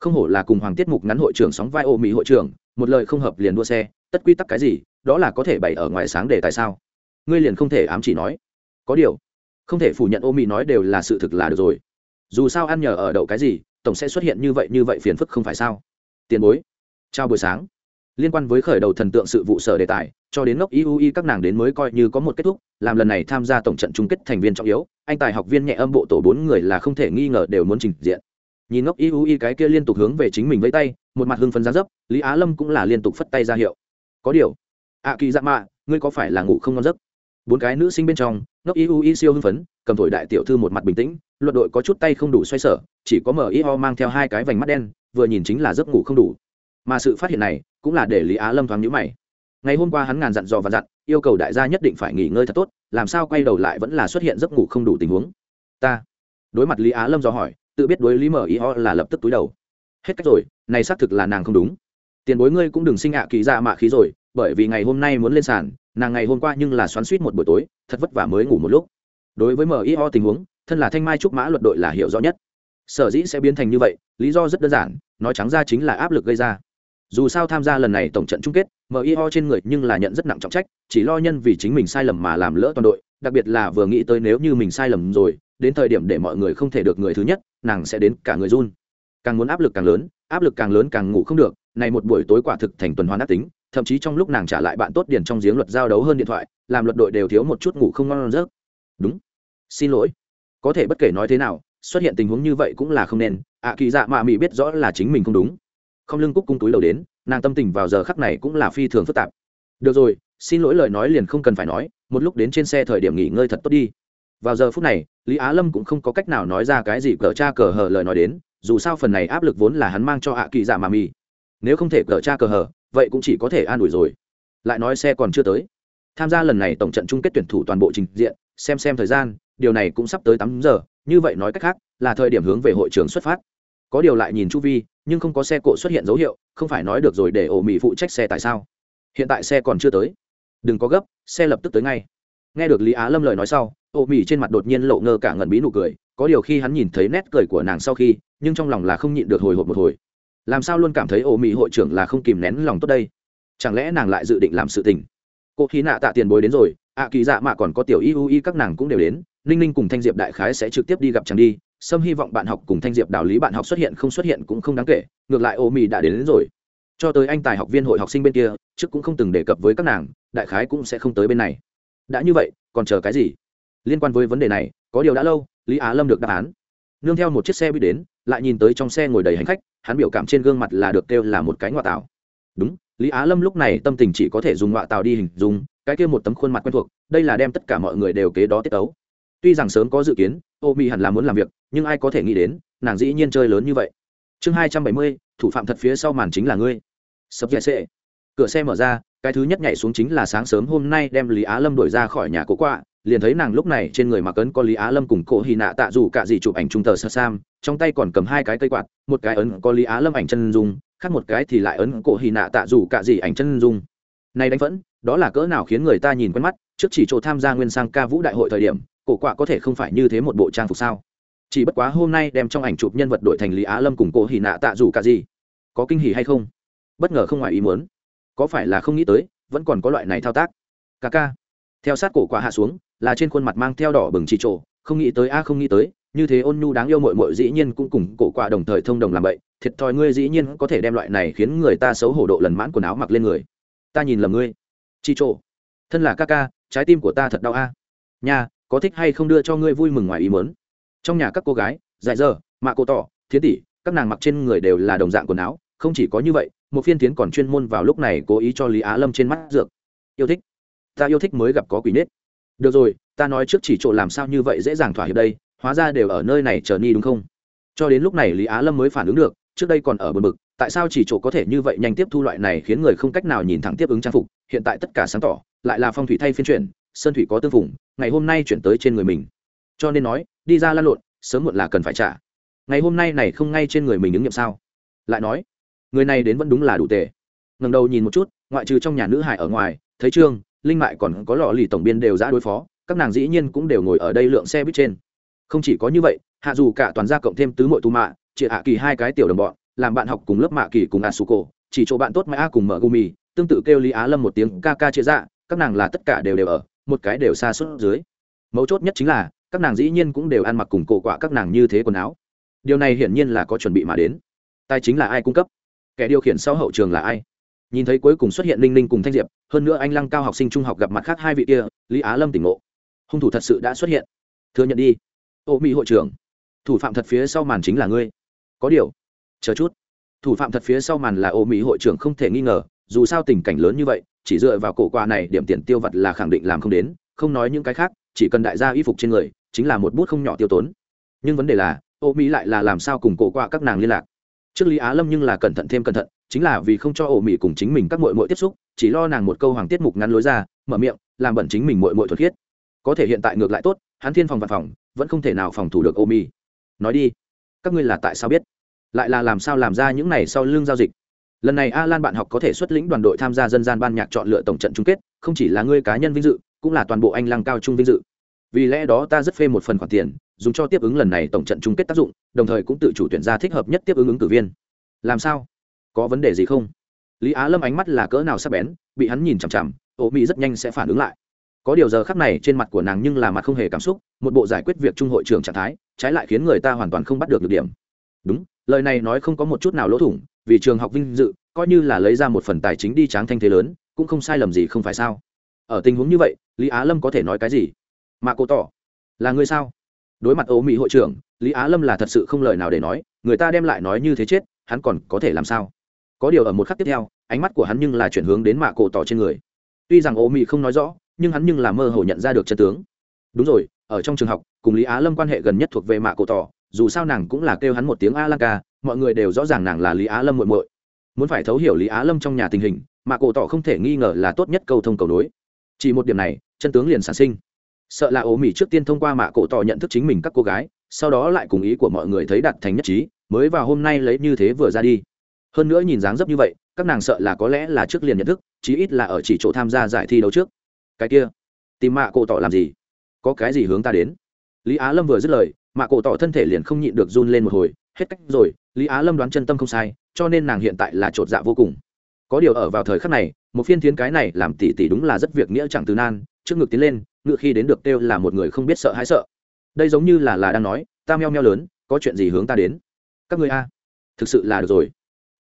Không hổ là cùng hoàng tiết mục ngắn hội trưởng sóng vai ô mỹ hội trưởng, một lời không hợp liền đua xe, tất quy tắc cái gì, đó là có thể bày ở ngoài sáng để tại sao? Ngươi liền không thể ám chỉ nói. Có điều, không thể phủ nhận ô mỹ nói đều là sự thực là được rồi dù sao ăn nhờ ở đậu cái gì, tổng sẽ xuất hiện như vậy như vậy phiền phức không phải sao? Tiền bối, chào buổi sáng. Liên quan với khởi đầu thần tượng sự vụ sở đề tài, cho đến ngốc iui các nàng đến mới coi như có một kết thúc, làm lần này tham gia tổng trận chung kết thành viên trọng yếu, anh tài học viên nhẹ âm bộ tổ bốn người là không thể nghi ngờ đều muốn trình diện. Nhìn ngốc iui cái kia liên tục hướng về chính mình với tay, một mặt hưng phấn giá dấp, lý á lâm cũng là liên tục phất tay ra hiệu. Có điều ạ kỳ dạ mạ ngươi có phải là ngủ không ngon giấc? Bốn cái nữ sinh bên trong, ngốc iui siêu hưng phấn, cầm thổi đại tiểu thư một mặt bình tĩnh luật đội có chút tay không đủ xoay sở, chỉ có mờ y ho mang theo hai cái vành mắt đen, vừa nhìn chính là giấc ngủ không đủ. Mà sự phát hiện này, cũng là để lý á lâm thoáng nhữ mày. Ngày hôm qua hắn ngàn dặn dò và dặn, yêu cầu đại gia nhất định phải nghỉ ngơi thật tốt, làm sao quay đầu lại vẫn là xuất hiện giấc ngủ không đủ tình huống. Ta. Đối mặt lý á lâm dò hỏi, tự biết đối lý mờ y ho là lập tức túi đầu. Hết cách rồi, này xác thực là nàng không đúng. Tiền bối ngươi cũng đừng sinh ạ kỳ ra mạ khí rồi, bởi vì ngày hôm nay muốn lên sàn nàng ngày hôm qua nhưng là xoắn suýt một buổi tối, thật vất vả mới ngủ một lúc. Đối với mở tình huống, thân là thanh mai trúc mã luật đội là hiểu rõ nhất. Sở dĩ sẽ biến thành như vậy, lý do rất đơn giản, nói trắng ra chính là áp lực gây ra. Dù sao tham gia lần này tổng trận chung kết mio trên người nhưng là nhận rất nặng trọng trách, chỉ lo nhân vì chính mình sai lầm mà làm lỡ toàn đội, đặc biệt là vừa nghĩ tới nếu như mình sai lầm rồi, đến thời điểm để mọi người không thể được người thứ nhất, nàng sẽ đến cả người run. Càng muốn áp lực càng lớn, áp lực càng lớn càng ngủ không được, này một buổi tối quả thực thành tuần hoàn ác tính thậm chí trong lúc nàng trả lại bạn tốt điền trong giếng luật giao đấu hơn điện thoại, làm luật đội đều thiếu một chút ngủ không ngon giấc. Đúng. Xin lỗi. Có thể bất kể nói thế nào, xuất hiện tình huống như vậy cũng là không nên, ạ kỳ dạ mạ mị biết rõ là chính mình không đúng. Không lưng cúc cung túi đầu đến, nàng tâm tình vào giờ khắc này cũng là phi thường phức tạp. Được rồi, xin lỗi lời nói liền không cần phải nói, một lúc đến trên xe thời điểm nghỉ ngơi thật tốt đi. Vào giờ phút này, lý á lâm cũng không có cách nào nói ra cái gì cờ cha cờ hờ lời nói đến, dù sao phần này áp lực vốn là hắn mang cho hạ kỳ dạ mà mì nếu không thể cờ cha cờ hờ vậy cũng chỉ có thể an ủi rồi. Lại nói xe còn chưa tới. Tham gia lần này tổng trận chung kết tuyển thủ toàn bộ trình diện, xem xem thời gian, điều này cũng sắp tới tám giờ, như vậy nói cách khác, là thời điểm hướng về hội trường xuất phát. Có điều lại nhìn chu vi, nhưng không có xe cộ xuất hiện dấu hiệu, không phải nói được rồi để ổ mỹ phụ trách xe tại sao. Hiện tại xe còn chưa tới. Đừng có gấp, xe lập tức tới ngay. Nghe được lý á lâm lời nói sau, ổ mỹ trên mặt đột nhiên lộ ngơ cả ngẩn bí nụ cười, có điều khi hắn nhìn thấy nét cười của nàng sau khi, nhưng trong lòng là không nhịn được hồi hộp một hồi làm sao luôn cảm thấy ổ mỹ hội trưởng là không kìm nén lòng tốt đây? Chẳng lẽ nàng lại dự định làm sự tình? Cô khí nạ tạ tiền bối đến rồi ạ kỳ dạ mạ còn có tiểu y u y các nàng cũng đều đến ninh ninh cùng thanh diệp đại khái sẽ trực tiếp đi gặp chàng đi sâm hy vọng bạn học cùng thanh diệp đạo lý bạn học xuất hiện không xuất hiện cũng không đáng kể ngược lại ô mì đã đến, đến rồi. Cho tới anh tài học viên hội học sinh bên kia trước cũng không từng đề cập với các nàng đại khái cũng sẽ không tới bên này. Đã như vậy còn chờ cái gì? Liên quan với vấn đề này có điều đã lâu lý á lâm được đáp án. Nương theo một chiếc xe bị đến lại nhìn tới trong xe ngồi đầy hành khách hắn biểu cảm trên gương mặt là được kêu là một cái ngoại tảo. Đúng, lý á lâm lúc này tâm tình chỉ có thể dùng ngoại tảo đi hình dung, cái kia một tấm khuôn mặt quen thuộc, đây là đem tất cả mọi người đều kế đó tiết tấu. Tuy rằng sớm có dự kiến ô mi hẳn là muốn làm việc, nhưng ai có thể nghĩ đến, nàng dĩ nhiên chơi lớn như vậy. Chương hai trăm bảy mươi, thủ phạm thật phía sau màn chính là ngươi. Sập dạy sệ. Cửa xe mở ra, cái thứ nhất nhảy xuống chính là sáng sớm hôm nay đem lý á lâm đuổi ra khỏi nhà cố quạ liền thấy nàng lúc này trên người mặc ấn có lý á lâm cùng cổ hy nạ tạ dù cả gì chụp ảnh trung tờ sơ sam, trong tay còn cầm hai cái cây quạt, một cái ấn có lý á lâm ảnh chân dung, khác một cái thì lại ấn cổ hy nạ tạ dù cả gì ảnh chân dung. Này đánh vẫn đó là cỡ nào khiến người ta nhìn quen mắt, trước chỉ chỗ tham gia nguyên sang ca vũ đại hội thời điểm, cổ quạ có thể không phải như thế một bộ trang phục sao? Chỉ bất quá hôm nay đem trong ảnh chụp nhân vật đội thành lý á lâm cùng cổ hỉ nạ tạ dù cả gì có kinh hỉ hay không? Bất ngờ không ngoài ý muốn. Có phải là không nghĩ tới, vẫn còn có loại này thao tác. Ca ca. Theo sát cổ quạ hạ xuống là trên khuôn mặt mang theo đỏ bừng chỉ trộ không nghĩ tới, a, không nghĩ tới, như thế ôn nhu đáng yêu mội mội dĩ nhiên cũng cùng cổ quạ đồng thời thông đồng làm vậy, thiệt thòi ngươi dĩ nhiên có thể đem loại này khiến người ta xấu hổ độ lần mãn quần áo mặc lên người. Ta nhìn lầm ngươi. Chi trộ thân là ca ca, trái tim của ta thật đau a. Nha, có thích hay không đưa cho ngươi vui mừng ngoài ý mớn trong nhà các cô gái, dại dơ mạ cô tỏ, thiến tỷ, các nàng mặc trên người đều là đồng dạng quần áo, không chỉ có như vậy, một phiên tiến còn chuyên môn vào lúc này cố ý cho lý á lâm trên mắt dược. Yêu thích. Ta yêu thích mới gặp có quỷ nết được rồi, ta nói trước chỉ chỗ làm sao như vậy dễ dàng thỏa hiệp đây, hóa ra đều ở nơi này chờ ni đúng không? Cho đến lúc này lý á lâm mới phản ứng được, trước đây còn ở bờ bực, tại sao chỉ chỗ có thể như vậy nhanh tiếp thu loại này khiến người không cách nào nhìn thẳng tiếp ứng trang phục, hiện tại tất cả sáng tỏ, lại là phong thủy thay phiên chuyển, sơn thủy có tương phủng ngày hôm nay chuyển tới trên người mình. Cho nên nói, đi ra lan lộn, sớm muộn là cần phải trả. Ngày hôm nay này không ngay trên người mình ứng nghiệm sao? Lại nói, người này đến vẫn đúng là đủ tệ. Ngần đầu nhìn một chút, ngoại trừ trong nhà nữ hải ở ngoài, thấy trương linh mại còn có lọ lì tổng biên đều ra đối phó, các nàng dĩ nhiên cũng đều ngồi ở đây lượng xe buýt trên. Không chỉ có như vậy, hạ dù cả toàn gia cộng thêm tứ mội tu mạ, chị hạ kỳ hai cái tiểu đồng bọn, làm bạn học cùng lớp mạ kỳ cùng a su cổ chỉ chỗ bạn tốt mãi a cùng mở gumi, tương tự kêu lý á lâm một tiếng ca ca chia dạ các nàng là tất cả đều đều ở, một cái đều xa suốt dưới. Mấu chốt nhất chính là, các nàng dĩ nhiên cũng đều ăn mặc cùng cổ quả các nàng như thế quần áo. Điều này hiển nhiên là có chuẩn bị mà đến. Tài chính là ai cung cấp? Kẻ điều khiển sau hậu trường là ai? Nhìn thấy cuối cùng xuất hiện linh linh cùng thanh diệp, hơn nữa anh lăng cao học sinh trung học gặp mặt khác hai vị kia, lý á lâm tỉnh ngộ. Hung thủ thật sự đã xuất hiện. Thừa nhận đi. Ô mỹ hội trưởng, thủ phạm thật phía sau màn chính là ngươi. Có điều, chờ chút. Thủ phạm thật phía sau màn là ô mỹ hội trưởng không thể nghi ngờ, dù sao tình cảnh lớn như vậy, chỉ dựa vào cổ quà này điểm tiền tiêu vặt là khẳng định làm không đến, không nói những cái khác, chỉ cần đại gia y phục trên người, chính là một bút không nhỏ tiêu tốn. Nhưng vấn đề là, ô mỹ lại là làm sao cùng cổ quà các nàng liên lạc? Trước lý á lâm nhưng là cẩn thận thêm cẩn thận chính là vì không cho ổ mỹ cùng chính mình các mội mội tiếp xúc, chỉ lo nàng một câu hoàng tiết mục ngắn lối ra, mở miệng, làm bẩn chính mình mội mội thuật khiết. Có thể hiện tại ngược lại tốt, hắn thiên phòng văn phòng, vẫn không thể nào phòng thủ được ổ mỹ nói đi, các ngươi là tại sao biết? Lại là làm sao làm ra những này sau lưng giao dịch? Lần này a lan bạn học có thể xuất lĩnh đoàn đội tham gia dân gian ban nhạc chọn lựa tổng trận chung kết, không chỉ là ngươi cá nhân vinh dự, cũng là toàn bộ anh lăng cao trung vinh dự. Vì lẽ đó ta rất phê một phần khoản tiền, dùng cho tiếp ứng lần này tổng trận chung kết tác dụng, đồng thời cũng tự chủ tuyển ra thích hợp nhất tiếp ứng ứng cử viên. Làm sao? Có vấn đề gì không? Lý á lâm ánh mắt là cỡ nào sắp bén, bị hắn nhìn chằm chằm ô mỹ rất nhanh sẽ phản ứng lại. Có điều giờ khắc này trên mặt của nàng nhưng là mặt không hề cảm xúc, một bộ giải quyết việc trung hội trưởng trạng thái, trái lại khiến người ta hoàn toàn không bắt được được điểm. Đúng, lời này nói không có một chút nào lỗ thủng, vì trường học vinh dự, coi như là lấy ra một phần tài chính đi tráng thanh thế lớn, cũng không sai lầm gì không phải sao? Ở tình huống như vậy, lý á lâm có thể nói cái gì? Mà cô tỏ, là người sao? Đối mặt ô mỹ hội trưởng, lý á lâm là thật sự không lời nào để nói, người ta đem lại nói như thế chết, hắn còn có thể làm sao? Có điều ở một khắc tiếp theo, ánh mắt của hắn nhưng là chuyển hướng đến mạ cổ tỏ trên người. Tuy rằng ô mị không nói rõ, nhưng hắn nhưng là mơ hồ nhận ra được chân tướng. Đúng rồi, ở trong trường học, cùng lý á lâm quan hệ gần nhất thuộc về mạ cổ tỏ, dù sao nàng cũng là kêu hắn một tiếng a lan ca mọi người đều rõ ràng nàng là lý á lâm muội muội. Muốn phải thấu hiểu lý á lâm trong nhà tình hình, mạ cổ tỏ không thể nghi ngờ là tốt nhất câu thông cầu nối. chỉ một điểm này, chân tướng liền sản sinh. Sợ là ố mỹ trước tiên thông qua mạ cổ tỏ nhận thức chính mình các cô gái, sau đó lại cùng ý của mọi người thấy đạt thành nhất trí, mới vào hôm nay lấy như thế vừa ra đi hơn nữa nhìn dáng dấp như vậy, các nàng sợ là có lẽ là trước liền nhận thức, chí ít là ở chỉ chỗ tham gia giải thi đấu trước. Cái kia, tìm mạ cổ tỏ làm gì? Có cái gì hướng ta đến? Lý á lâm vừa dứt lời, mạ cổ tỏ thân thể liền không nhịn được run lên một hồi, hết cách rồi, lý á lâm đoán chân tâm không sai, cho nên nàng hiện tại là t r ộ t dạ vô cùng. Có điều ở vào thời khắc này, một phiên thiến cái này làm tỉ tỉ đúng là rất việc nghĩa chẳng từ nan, trước ngực tiến lên, ngựa khi đến được kêu là một người không biết sợ hãi sợ. Đây giống như là là đang nói, ta meo meo lớn, có chuyện gì hướng ta đến? Các người a, thực sự là được rồi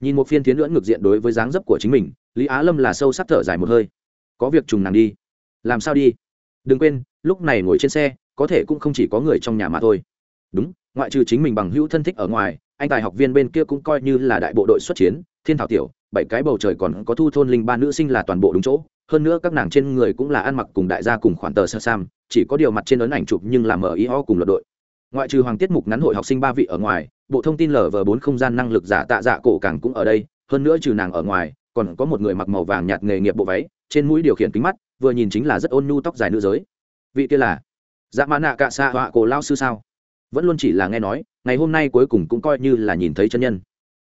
nhìn một phiên thiến lưỡn ngược diện đối với dáng dấp của chính mình, lý á lâm là sâu sắc thở dài một hơi. Có việc trùng nàng đi. Làm sao đi? Đừng quên, lúc này ngồi trên xe, có thể cũng không chỉ có người trong nhà mà thôi. Đúng, ngoại trừ chính mình bằng hữu thân thích ở ngoài, anh tài học viên bên kia cũng coi như là đại bộ đội xuất chiến, thiên thảo tiểu, bảy cái bầu trời còn có thu thôn linh ba nữ sinh là toàn bộ đúng chỗ. Hơn nữa các nàng trên người cũng là ăn mặc cùng đại gia cùng khoản tờ sơ sam, chỉ có điều mặt trên ấn ảnh chụp nhưng làm ở ý ho cùng luật đội ngoại trừ hoàng tiết mục ngắn hội học sinh ba vị ở ngoài, bộ thông tin lv bốn không gian năng lực giả tạ dạ cổ càng cũng ở đây, hơn nữa trừ nàng ở ngoài, còn có một người mặc màu vàng nhạt nghề nghiệp bộ váy, trên mũi điều khiển kính mắt, vừa nhìn chính là rất ôn nhu tóc dài nữ giới. Vị kia là dạ mã nạ cạ xạ họa cổ lao sư sao? Vẫn luôn chỉ là nghe nói, ngày hôm nay cuối cùng cũng coi như là nhìn thấy chân nhân.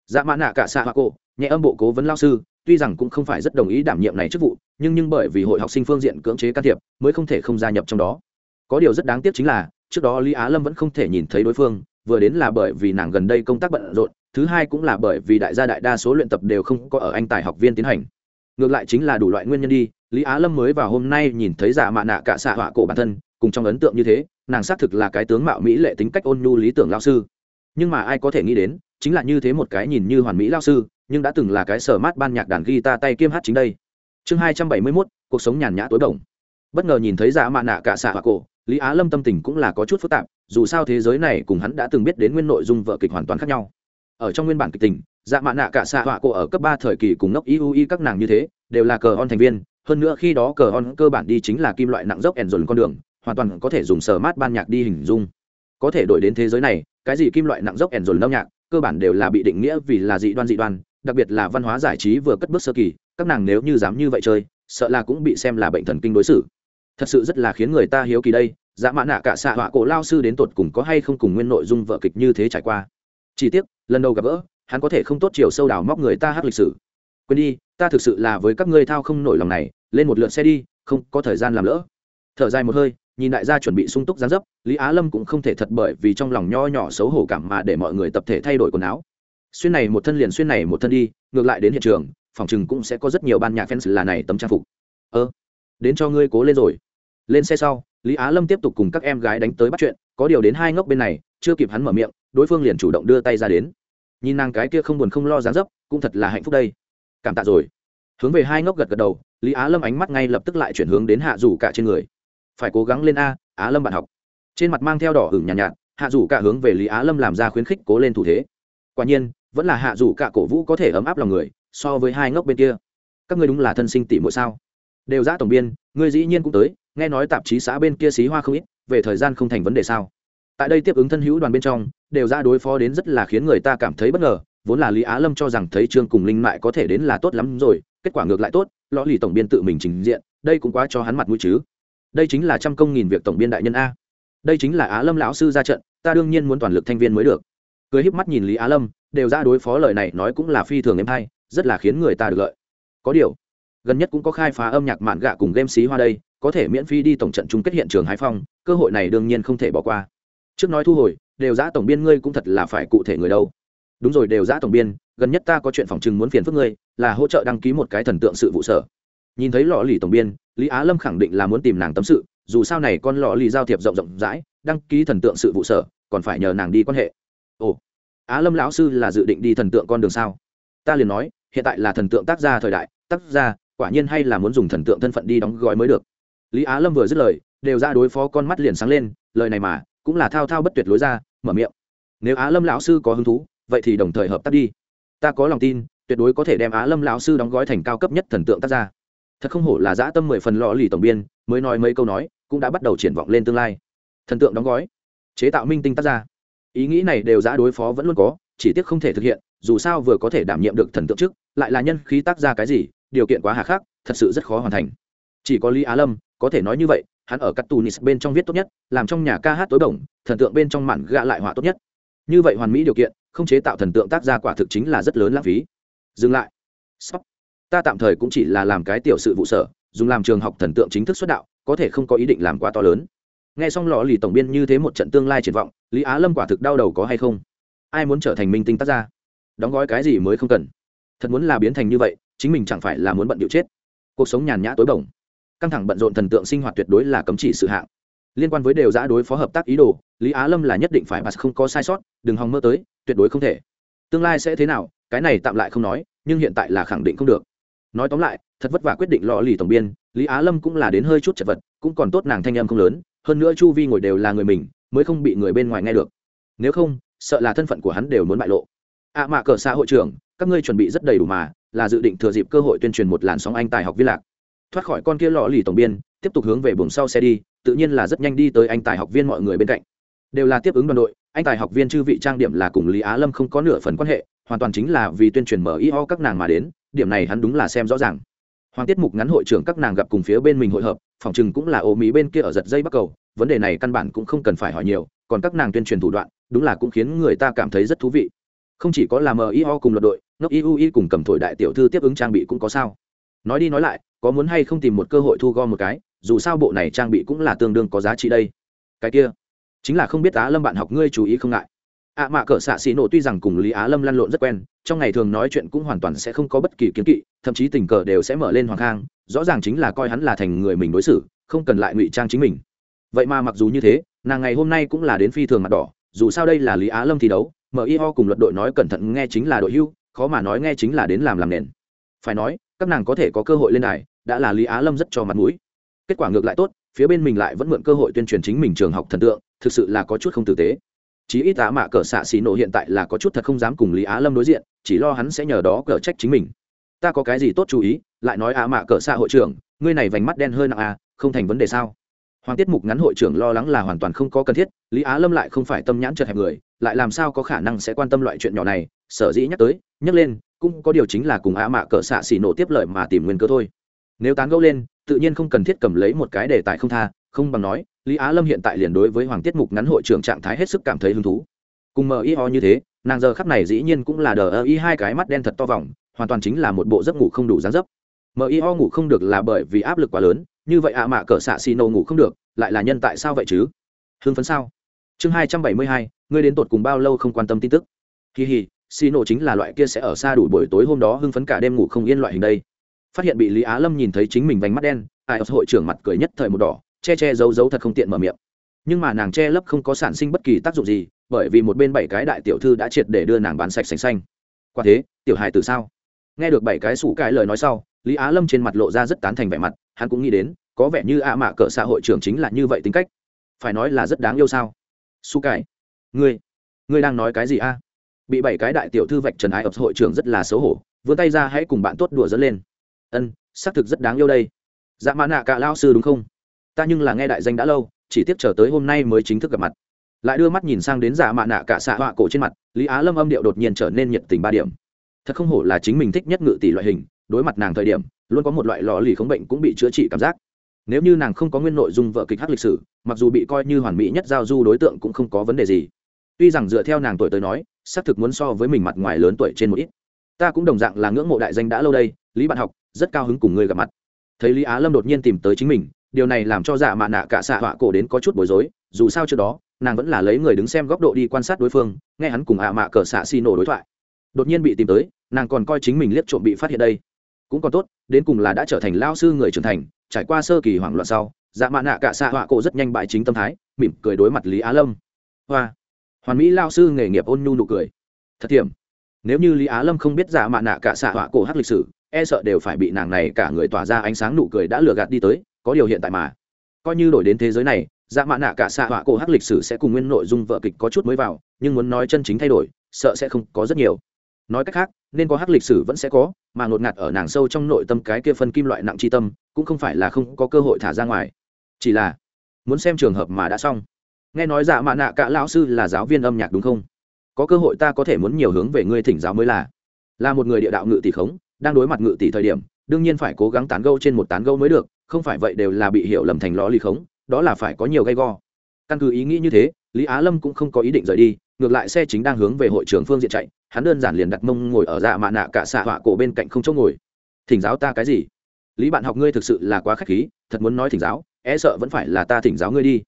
Dạ mã nạ cạ xạ họa cổ, nhẹ âm bộ cố vấn lao sư, tuy rằng cũng không phải rất đồng ý đảm nhiệm này chức vụ, nhưng nhưng bởi vì hội học sinh phương diện cưỡng chế can thiệp, mới không thể không gia nhập trong đó. Có điều rất đáng tiếc chính là trước đó lý á lâm vẫn không thể nhìn thấy đối phương, vừa đến là bởi vì nàng gần đây công tác bận rộn, thứ hai cũng là bởi vì đại gia đại đa số luyện tập đều không có ở anh tài học viên tiến hành. Ngược lại chính là đủ loại nguyên nhân đi, lý á lâm mới vào hôm nay nhìn thấy giả mạ nạ cả xạ họa cổ bản thân, cùng trong ấn tượng như thế, nàng xác thực là cái tướng mạo mỹ lệ tính cách ôn nhu lý tưởng lao sư. Nhưng mà ai có thể nghĩ đến, chính là như thế một cái nhìn như hoàn mỹ lao sư, nhưng đã từng là cái sở mát ban nhạc đàn guitar tay kiêm hát chính đây. Chương hai trăm bảy mươi mốt, cuộc sống nhàn nhã tối đồng bất ngờ nhìn thấy giả mạ nạ cả xạ họa cổ lý á lâm tâm tình cũng là có chút phức tạp, dù sao thế giới này cùng hắn đã từng biết đến nguyên nội dung vợ kịch hoàn toàn khác nhau. Ở trong nguyên bản kịch tình dạ mạ nạ cả xạ họa cô ở cấp ba thời kỳ cùng ngốc iui các nàng như thế, đều là cờ on thành viên, hơn nữa khi đó cờ on cơ bản đi chính là kim loại nặng dốc ẻn dồn con đường, hoàn toàn có thể dùng sờ mát ban nhạc đi hình dung. Có thể đổi đến thế giới này, cái gì kim loại nặng dốc ẻn dồn lâm nhạc, cơ bản đều là bị định nghĩa vì là dị đoan dị đoan, đặc biệt là văn hóa giải trí vừa cất bước sơ kỳ, các nàng nếu như dám như vậy chơi, sợ là cũng bị xem là bệnh thần kinh đối xử thật sự rất là khiến người ta hiếu kỳ đây dạ mã nạ cả xạ họa cổ lao sư đến tột cùng có hay không cùng nguyên nội dung vợ kịch như thế trải qua. Chỉ tiếc, lần đầu gặp gỡ hắn có thể không tốt chiều sâu đào móc người ta hát lịch sử. Quên đi ta thực sự là với các ngươi thao không nổi lòng này lên một lượt xe đi không có thời gian làm lỡ. Thở dài một hơi nhìn đại gia chuẩn bị sung túc gián dấp lý á lâm cũng không thể thật bởi vì trong lòng nho nhỏ xấu hổ cảm mà để mọi người tập thể thay đổi quần áo. Xuyên này một thân liền xuyên này một thân đi ngược lại đến hiện trường phòng chừng cũng sẽ có rất nhiều ban nhạc fans là này tấm trang phục. Ơ đến cho ngươi cố lên rồi lên xe sau lý á lâm tiếp tục cùng các em gái đánh tới bắt chuyện có điều đến hai ngốc bên này chưa kịp hắn mở miệng đối phương liền chủ động đưa tay ra đến. Nhìn nàng cái kia không buồn không lo dáng dấp cũng thật là hạnh phúc đây. Cảm tạ rồi. Hướng về hai ngốc gật gật đầu lý á lâm ánh mắt ngay lập tức lại chuyển hướng đến hạ rủ cả trên người. Phải cố gắng lên a á lâm bạn học. Trên mặt mang theo đỏ hửng nhàn nhạt, nhạt hạ rủ cả hướng về lý á lâm làm ra khuyến khích cố lên thủ thế. Quả nhiên vẫn là hạ rủ cả cổ vũ có thể ấm áp lòng người so với hai ngốc bên kia. Các ngươi đúng là thân sinh tỷ mỗi sao? Đều giã tổng biên ngươi dĩ nhiên cũng tới nghe nói tạp chí xã bên kia xí hoa không ít, về thời gian không thành vấn đề sao? Tại đây tiếp ứng thân hữu đoàn bên trong, đều ra đối phó đến rất là khiến người ta cảm thấy bất ngờ, vốn là lý á lâm cho rằng thấy trương cùng linh mại có thể đến là tốt lắm rồi, kết quả ngược lại tốt, lõ lì tổng biên tự mình trình diện, đây cũng quá cho hắn mặt mũi chứ. Đây chính là trăm công nghìn việc tổng biên đại nhân a. Đây chính là á lâm lão sư ra trận, ta đương nhiên muốn toàn lực thanh viên mới được. Cười híp mắt nhìn lý á lâm, đều ra đối phó lời này nói cũng là phi thường em hay, rất là khiến người ta được lợi. Có điều gần nhất cũng có khai phá âm nhạc mạn gạ cùng game xí hoa đây, có thể miễn phí đi tổng trận chung kết hiện trường hải phong, cơ hội này đương nhiên không thể bỏ qua. Trước nói thu hồi, đều giã tổng biên ngươi cũng thật là phải cụ thể người đâu. Đúng rồi, đều giã tổng biên, gần nhất ta có chuyện phòng chừng muốn phiền phức ngươi, là hỗ trợ đăng ký một cái thần tượng sự vụ sở. Nhìn thấy lọ lì tổng biên, lý á lâm khẳng định là muốn tìm nàng tâm sự, dù sao này con lọ lì giao thiệp rộng rộng rãi, đăng ký thần tượng sự vụ sở, còn phải nhờ nàng đi quan hệ. Ồ, á lâm lão sư là dự định đi thần tượng con đường sao? Ta liền nói, hiện tại là thần tượng tác gia thời đại, tác gia quả nhiên hay là muốn dùng thần tượng thân phận đi đóng gói mới được. Lý á lâm vừa dứt lời, đều ra đối phó con mắt liền sáng lên, lời này mà, cũng là thao thao bất tuyệt lối ra, mở miệng. Nếu á lâm lão sư có hứng thú, vậy thì đồng thời hợp tác đi. Ta có lòng tin, tuyệt đối có thể đem á lâm lão sư đóng gói thành cao cấp nhất thần tượng tác gia. Thật không hổ là dã tâm mười phần lò lì tổng biên, mới nói mấy câu nói, cũng đã bắt đầu triển vọng lên tương lai. Thần tượng đóng gói, chế tạo minh tinh tác gia. Ý nghĩ này đều dã đối phó vẫn luôn có, chỉ tiếc không thể thực hiện, dù sao vừa có thể đảm nhiệm được thần tượng trước lại là nhân khí tác gia cái gì điều kiện quá hà khắc, thật sự rất khó hoàn thành. Chỉ có lý á lâm có thể nói như vậy, hắn ở các tù nis bên trong viết tốt nhất, làm trong nhà ca hát tối bổng, thần tượng bên trong mạn gạ lại họa tốt nhất. Như vậy hoàn mỹ điều kiện, không chế tạo thần tượng tác ra quả thực chính là rất lớn lãng phí. Dừng lại. Stop. ta tạm thời cũng chỉ là làm cái tiểu sự vụ sở, dùng làm trường học thần tượng chính thức xuất đạo, có thể không có ý định làm quá to lớn. Nghe xong lò lì tổng biên như thế một trận tương lai triển vọng, lý á lâm quả thực đau đầu có hay không? Ai muốn trở thành minh tinh tác gia đóng gói cái gì mới không cần? Thật muốn là biến thành như vậy chính mình chẳng phải là muốn bận điệu chết. Cuộc sống nhàn nhã tối bổng căng thẳng bận rộn thần tượng sinh hoạt tuyệt đối là cấm chỉ sự hạng. Liên quan với đều giã đối phó hợp tác ý đồ, lý á lâm là nhất định phải mà không có sai sót, đừng hòng mơ tới, tuyệt đối không thể. Tương lai sẽ thế nào, cái này tạm lại không nói, nhưng hiện tại là khẳng định không được. Nói tóm lại, thật vất vả quyết định lọ lì tổng biên, lý á lâm cũng là đến hơi chút chật vật, cũng còn tốt nàng thanh em không lớn, hơn nữa chu vi ngồi đều là người mình, mới không bị người bên ngoài nghe được. Nếu không, sợ là thân phận của hắn đều muốn bại lộ. Ạ à mạ cờ xã hội trưởng, các ngươi chuẩn bị rất đầy đủ mà là dự định thừa dịp cơ hội tuyên truyền một làn sóng anh tài học viên lạc. Thoát khỏi con kia lọ lì tổng biên, tiếp tục hướng về buồng sau xe đi, tự nhiên là rất nhanh đi tới anh tài học viên mọi người bên cạnh. Đều là tiếp ứng đoàn đội, anh tài học viên chư vị trang điểm là cùng lý á lâm không có nửa phần quan hệ, hoàn toàn chính là vì tuyên truyền mở y ho các nàng mà đến, điểm này hắn đúng là xem rõ ràng. Hoàng tiết mục ngắn hội trưởng các nàng gặp cùng phía bên mình hội hợp, phòng chừng cũng là ô mỹ bên kia ở giật dây bắc cầu, vấn đề này căn bản cũng không cần phải hỏi nhiều, còn các nàng tuyên truyền thủ đoạn, đúng là cũng khiến người ta cảm thấy rất thú vị. Không chỉ có là mio cùng luật đội ngốc iui cùng cầm thổi đại tiểu thư tiếp ứng trang bị cũng có sao? Nói đi nói lại, có muốn hay không tìm một cơ hội thu gom một cái, dù sao bộ này trang bị cũng là tương đương có giá trị đây. Cái kia, chính là không biết á lâm bạn học ngươi chú ý không ngại. Ạ à mạ cỡ xạ xì nổ tuy rằng cùng lý á lâm lăn lộn rất quen, trong ngày thường nói chuyện cũng hoàn toàn sẽ không có bất kỳ kiến kỵ, thậm chí tình cờ đều sẽ mở lên hoàng khang rõ ràng chính là coi hắn là thành người mình đối xử, không cần lại ngụy trang chính mình. Vậy mà mặc dù như thế, nàng ngày hôm nay cũng là đến phi thường mặt đỏ, dù sao đây là lý á lâm thi đấu mio cùng luật đội nói cẩn thận nghe chính là đội hưu khó mà nói nghe chính là đến làm làm nền. Phải nói, các nàng có thể có cơ hội lên này đã là lý á lâm rất cho mặt mũi. Kết quả ngược lại tốt, phía bên mình lại vẫn mượn cơ hội tuyên truyền chính mình trường học thần tượng, thực sự là có chút không tử tế. Chí ít á mạ cỡ xạ xì nổ hiện tại là có chút thật không dám cùng lý á lâm đối diện, chỉ lo hắn sẽ nhờ đó cỡ trách chính mình. Ta có cái gì tốt chú ý, lại nói á mạ cỡ xạ hội trưởng, ngươi này vành mắt đen hơi nặng à không thành vấn đề sao? Hoàng tiết mục ngắn hội trưởng lo lắng là hoàn toàn không có cần thiết, lý á lâm lại không phải tâm nhãn chật hẹp người, lại làm sao có khả năng sẽ quan tâm loại chuyện nhỏ này, sở dĩ nhắc tới, nhắc lên, cũng có điều chính là cùng á mạ cỡ xạ xỉ nổ tiếp lợi mà tìm nguyên cơ thôi. Nếu tán gẫu lên, tự nhiên không cần thiết cầm lấy một cái đề tài không tha, không bằng nói, lý á lâm hiện tại liền đối với hoàng tiết mục ngắn hội trưởng trạng thái hết sức cảm thấy hứng thú. Cùng mờ y ho như thế, nàng giờ khắp này dĩ nhiên cũng là đờ ơ y hai cái mắt đen thật to vòng, hoàn toàn chính là một bộ giấc ngủ không đủ dán dấp. Mờ y ho ngủ không được là bởi vì áp lực quá lớn như vậy ạ mạ cỡ xạ xì nổ ngủ không được, lại là nhân tại sao vậy chứ? Hưng phấn sao? Chương hai trăm bảy mươi hai, ngươi đến tột cùng bao lâu không quan tâm tin tức? Kỳ hì, xì nổ chính là loại kia sẽ ở xa đủ buổi tối hôm đó hưng phấn cả đêm ngủ không yên loại hình đây. Phát hiện bị lý á lâm nhìn thấy chính mình vành mắt đen, ai hội trưởng mặt cười nhất thời một đỏ, che che giấu giấu thật không tiện mở miệng. Nhưng mà nàng che lấp không có sản sinh bất kỳ tác dụng gì, bởi vì một bên bảy cái đại tiểu thư đã triệt để đưa nàng bán sạch sành xanh. Quả thế, tiểu hài từ sao? Nghe được bảy cái sủ cái lời nói sau, lý á lâm trên mặt lộ ra rất tán thành vẻ mặt hắn cũng nghĩ đến, có vẻ như a mạ cỡ xã hội trưởng chính là như vậy tính cách. Phải nói là rất đáng yêu sao? Su cải ngươi ngươi đang nói cái gì a? Bị bảy cái đại tiểu thư vạch trần ái ập hội trưởng rất là xấu hổ, vươn tay ra hãy cùng bạn tốt đùa dẫn lên. Ân, xác thực rất đáng yêu đây. Dạ mã nạ cả lao sư đúng không? Ta nhưng là nghe đại danh đã lâu, chỉ tiếp chờ tới hôm nay mới chính thức gặp mặt. Lại đưa mắt nhìn sang đến dạ mã nạ cả xạ họa cổ trên mặt, lý á lâm âm điệu đột nhiên trở nên nhiệt tình ba điểm. Thật không hổ là chính mình thích nhất ngự tỷ loại hình đối mặt nàng thời điểm, luôn có một loại lò lì khống bệnh cũng bị chữa trị cảm giác. Nếu như nàng không có nguyên nội dung vợ kịch hát lịch sử, mặc dù bị coi như hoàn mỹ nhất giao du đối tượng cũng không có vấn đề gì. Tuy rằng dựa theo nàng tuổi tới nói, xác thực muốn so với mình mặt ngoài lớn tuổi trên một ít. Ta cũng đồng dạng là ngưỡng mộ đại danh đã lâu đây, lý bạn học, rất cao hứng cùng ngươi gặp mặt. Thấy lý á lâm đột nhiên tìm tới chính mình, điều này làm cho dạ mạ nạ cả xạ họa cổ đến có chút bối rối, dù sao trước đó, nàng vẫn là lấy người đứng xem góc độ đi quan sát đối phương, nghe hắn cùng ạ mạ cờ xạ xi nổ đối thoại. Đột nhiên bị tìm tới, nàng còn coi chính mình liếc trộm bị phát hiện đây cũng còn tốt, đến cùng là đã trở thành lao sư người trưởng thành, trải qua sơ kỳ hoảng loạn sau dạ mạ nạ cả xạ họa cổ rất nhanh bại chính tâm thái, mỉm cười đối mặt lý á lâm. Hoa. Hoàn mỹ lao sư nghề nghiệp ôn nhu nụ cười. Thật tiềm nếu như lý á lâm không biết dạ mạ nạ cả xạ họa cổ hát lịch sử e sợ đều phải bị nàng này cả người tỏa ra ánh sáng nụ cười đã lừa gạt đi tới, có điều hiện tại mà. Coi như đổi đến thế giới này dạ mạ nạ cả xạ họa cổ hát lịch sử sẽ cùng nguyên nội dung vợ kịch có chút mới vào, nhưng muốn nói chân chính thay đổi, sợ sẽ không có rất nhiều. Nói cách khác nên có hát lịch sử vẫn sẽ có, mà ngột ngạt ở nàng sâu trong nội tâm cái kia phân kim loại nặng chi tâm, cũng không phải là không có cơ hội thả ra ngoài. Chỉ là, muốn xem trường hợp mà đã xong. Nghe nói dạ mạ nạ cả lão sư là giáo viên âm nhạc đúng không? Có cơ hội ta có thể muốn nhiều hướng về ngươi thỉnh giáo mới là. Là một người địa đạo ngự tỷ khống, đang đối mặt ngự tỷ thời điểm, đương nhiên phải cố gắng tán gâu trên một tán gâu mới được, không phải vậy đều là bị hiểu lầm thành ló ly khống, đó là phải có nhiều gay go. Căn cứ ý nghĩ như thế, lý á lâm cũng không có ý định rời đi ngược lại xe chính đang hướng về hội trưởng phương diện chạy, hắn đơn giản liền đặt mông ngồi ở dạ mạ nạ cả xạ họa cổ bên cạnh không chỗ ngồi. Thỉnh giáo ta cái gì? Lý bạn học ngươi thực sự là quá k h á c h khí, thật muốn nói thỉnh giáo e sợ vẫn phải là ta thỉnh giáo ngươi đi.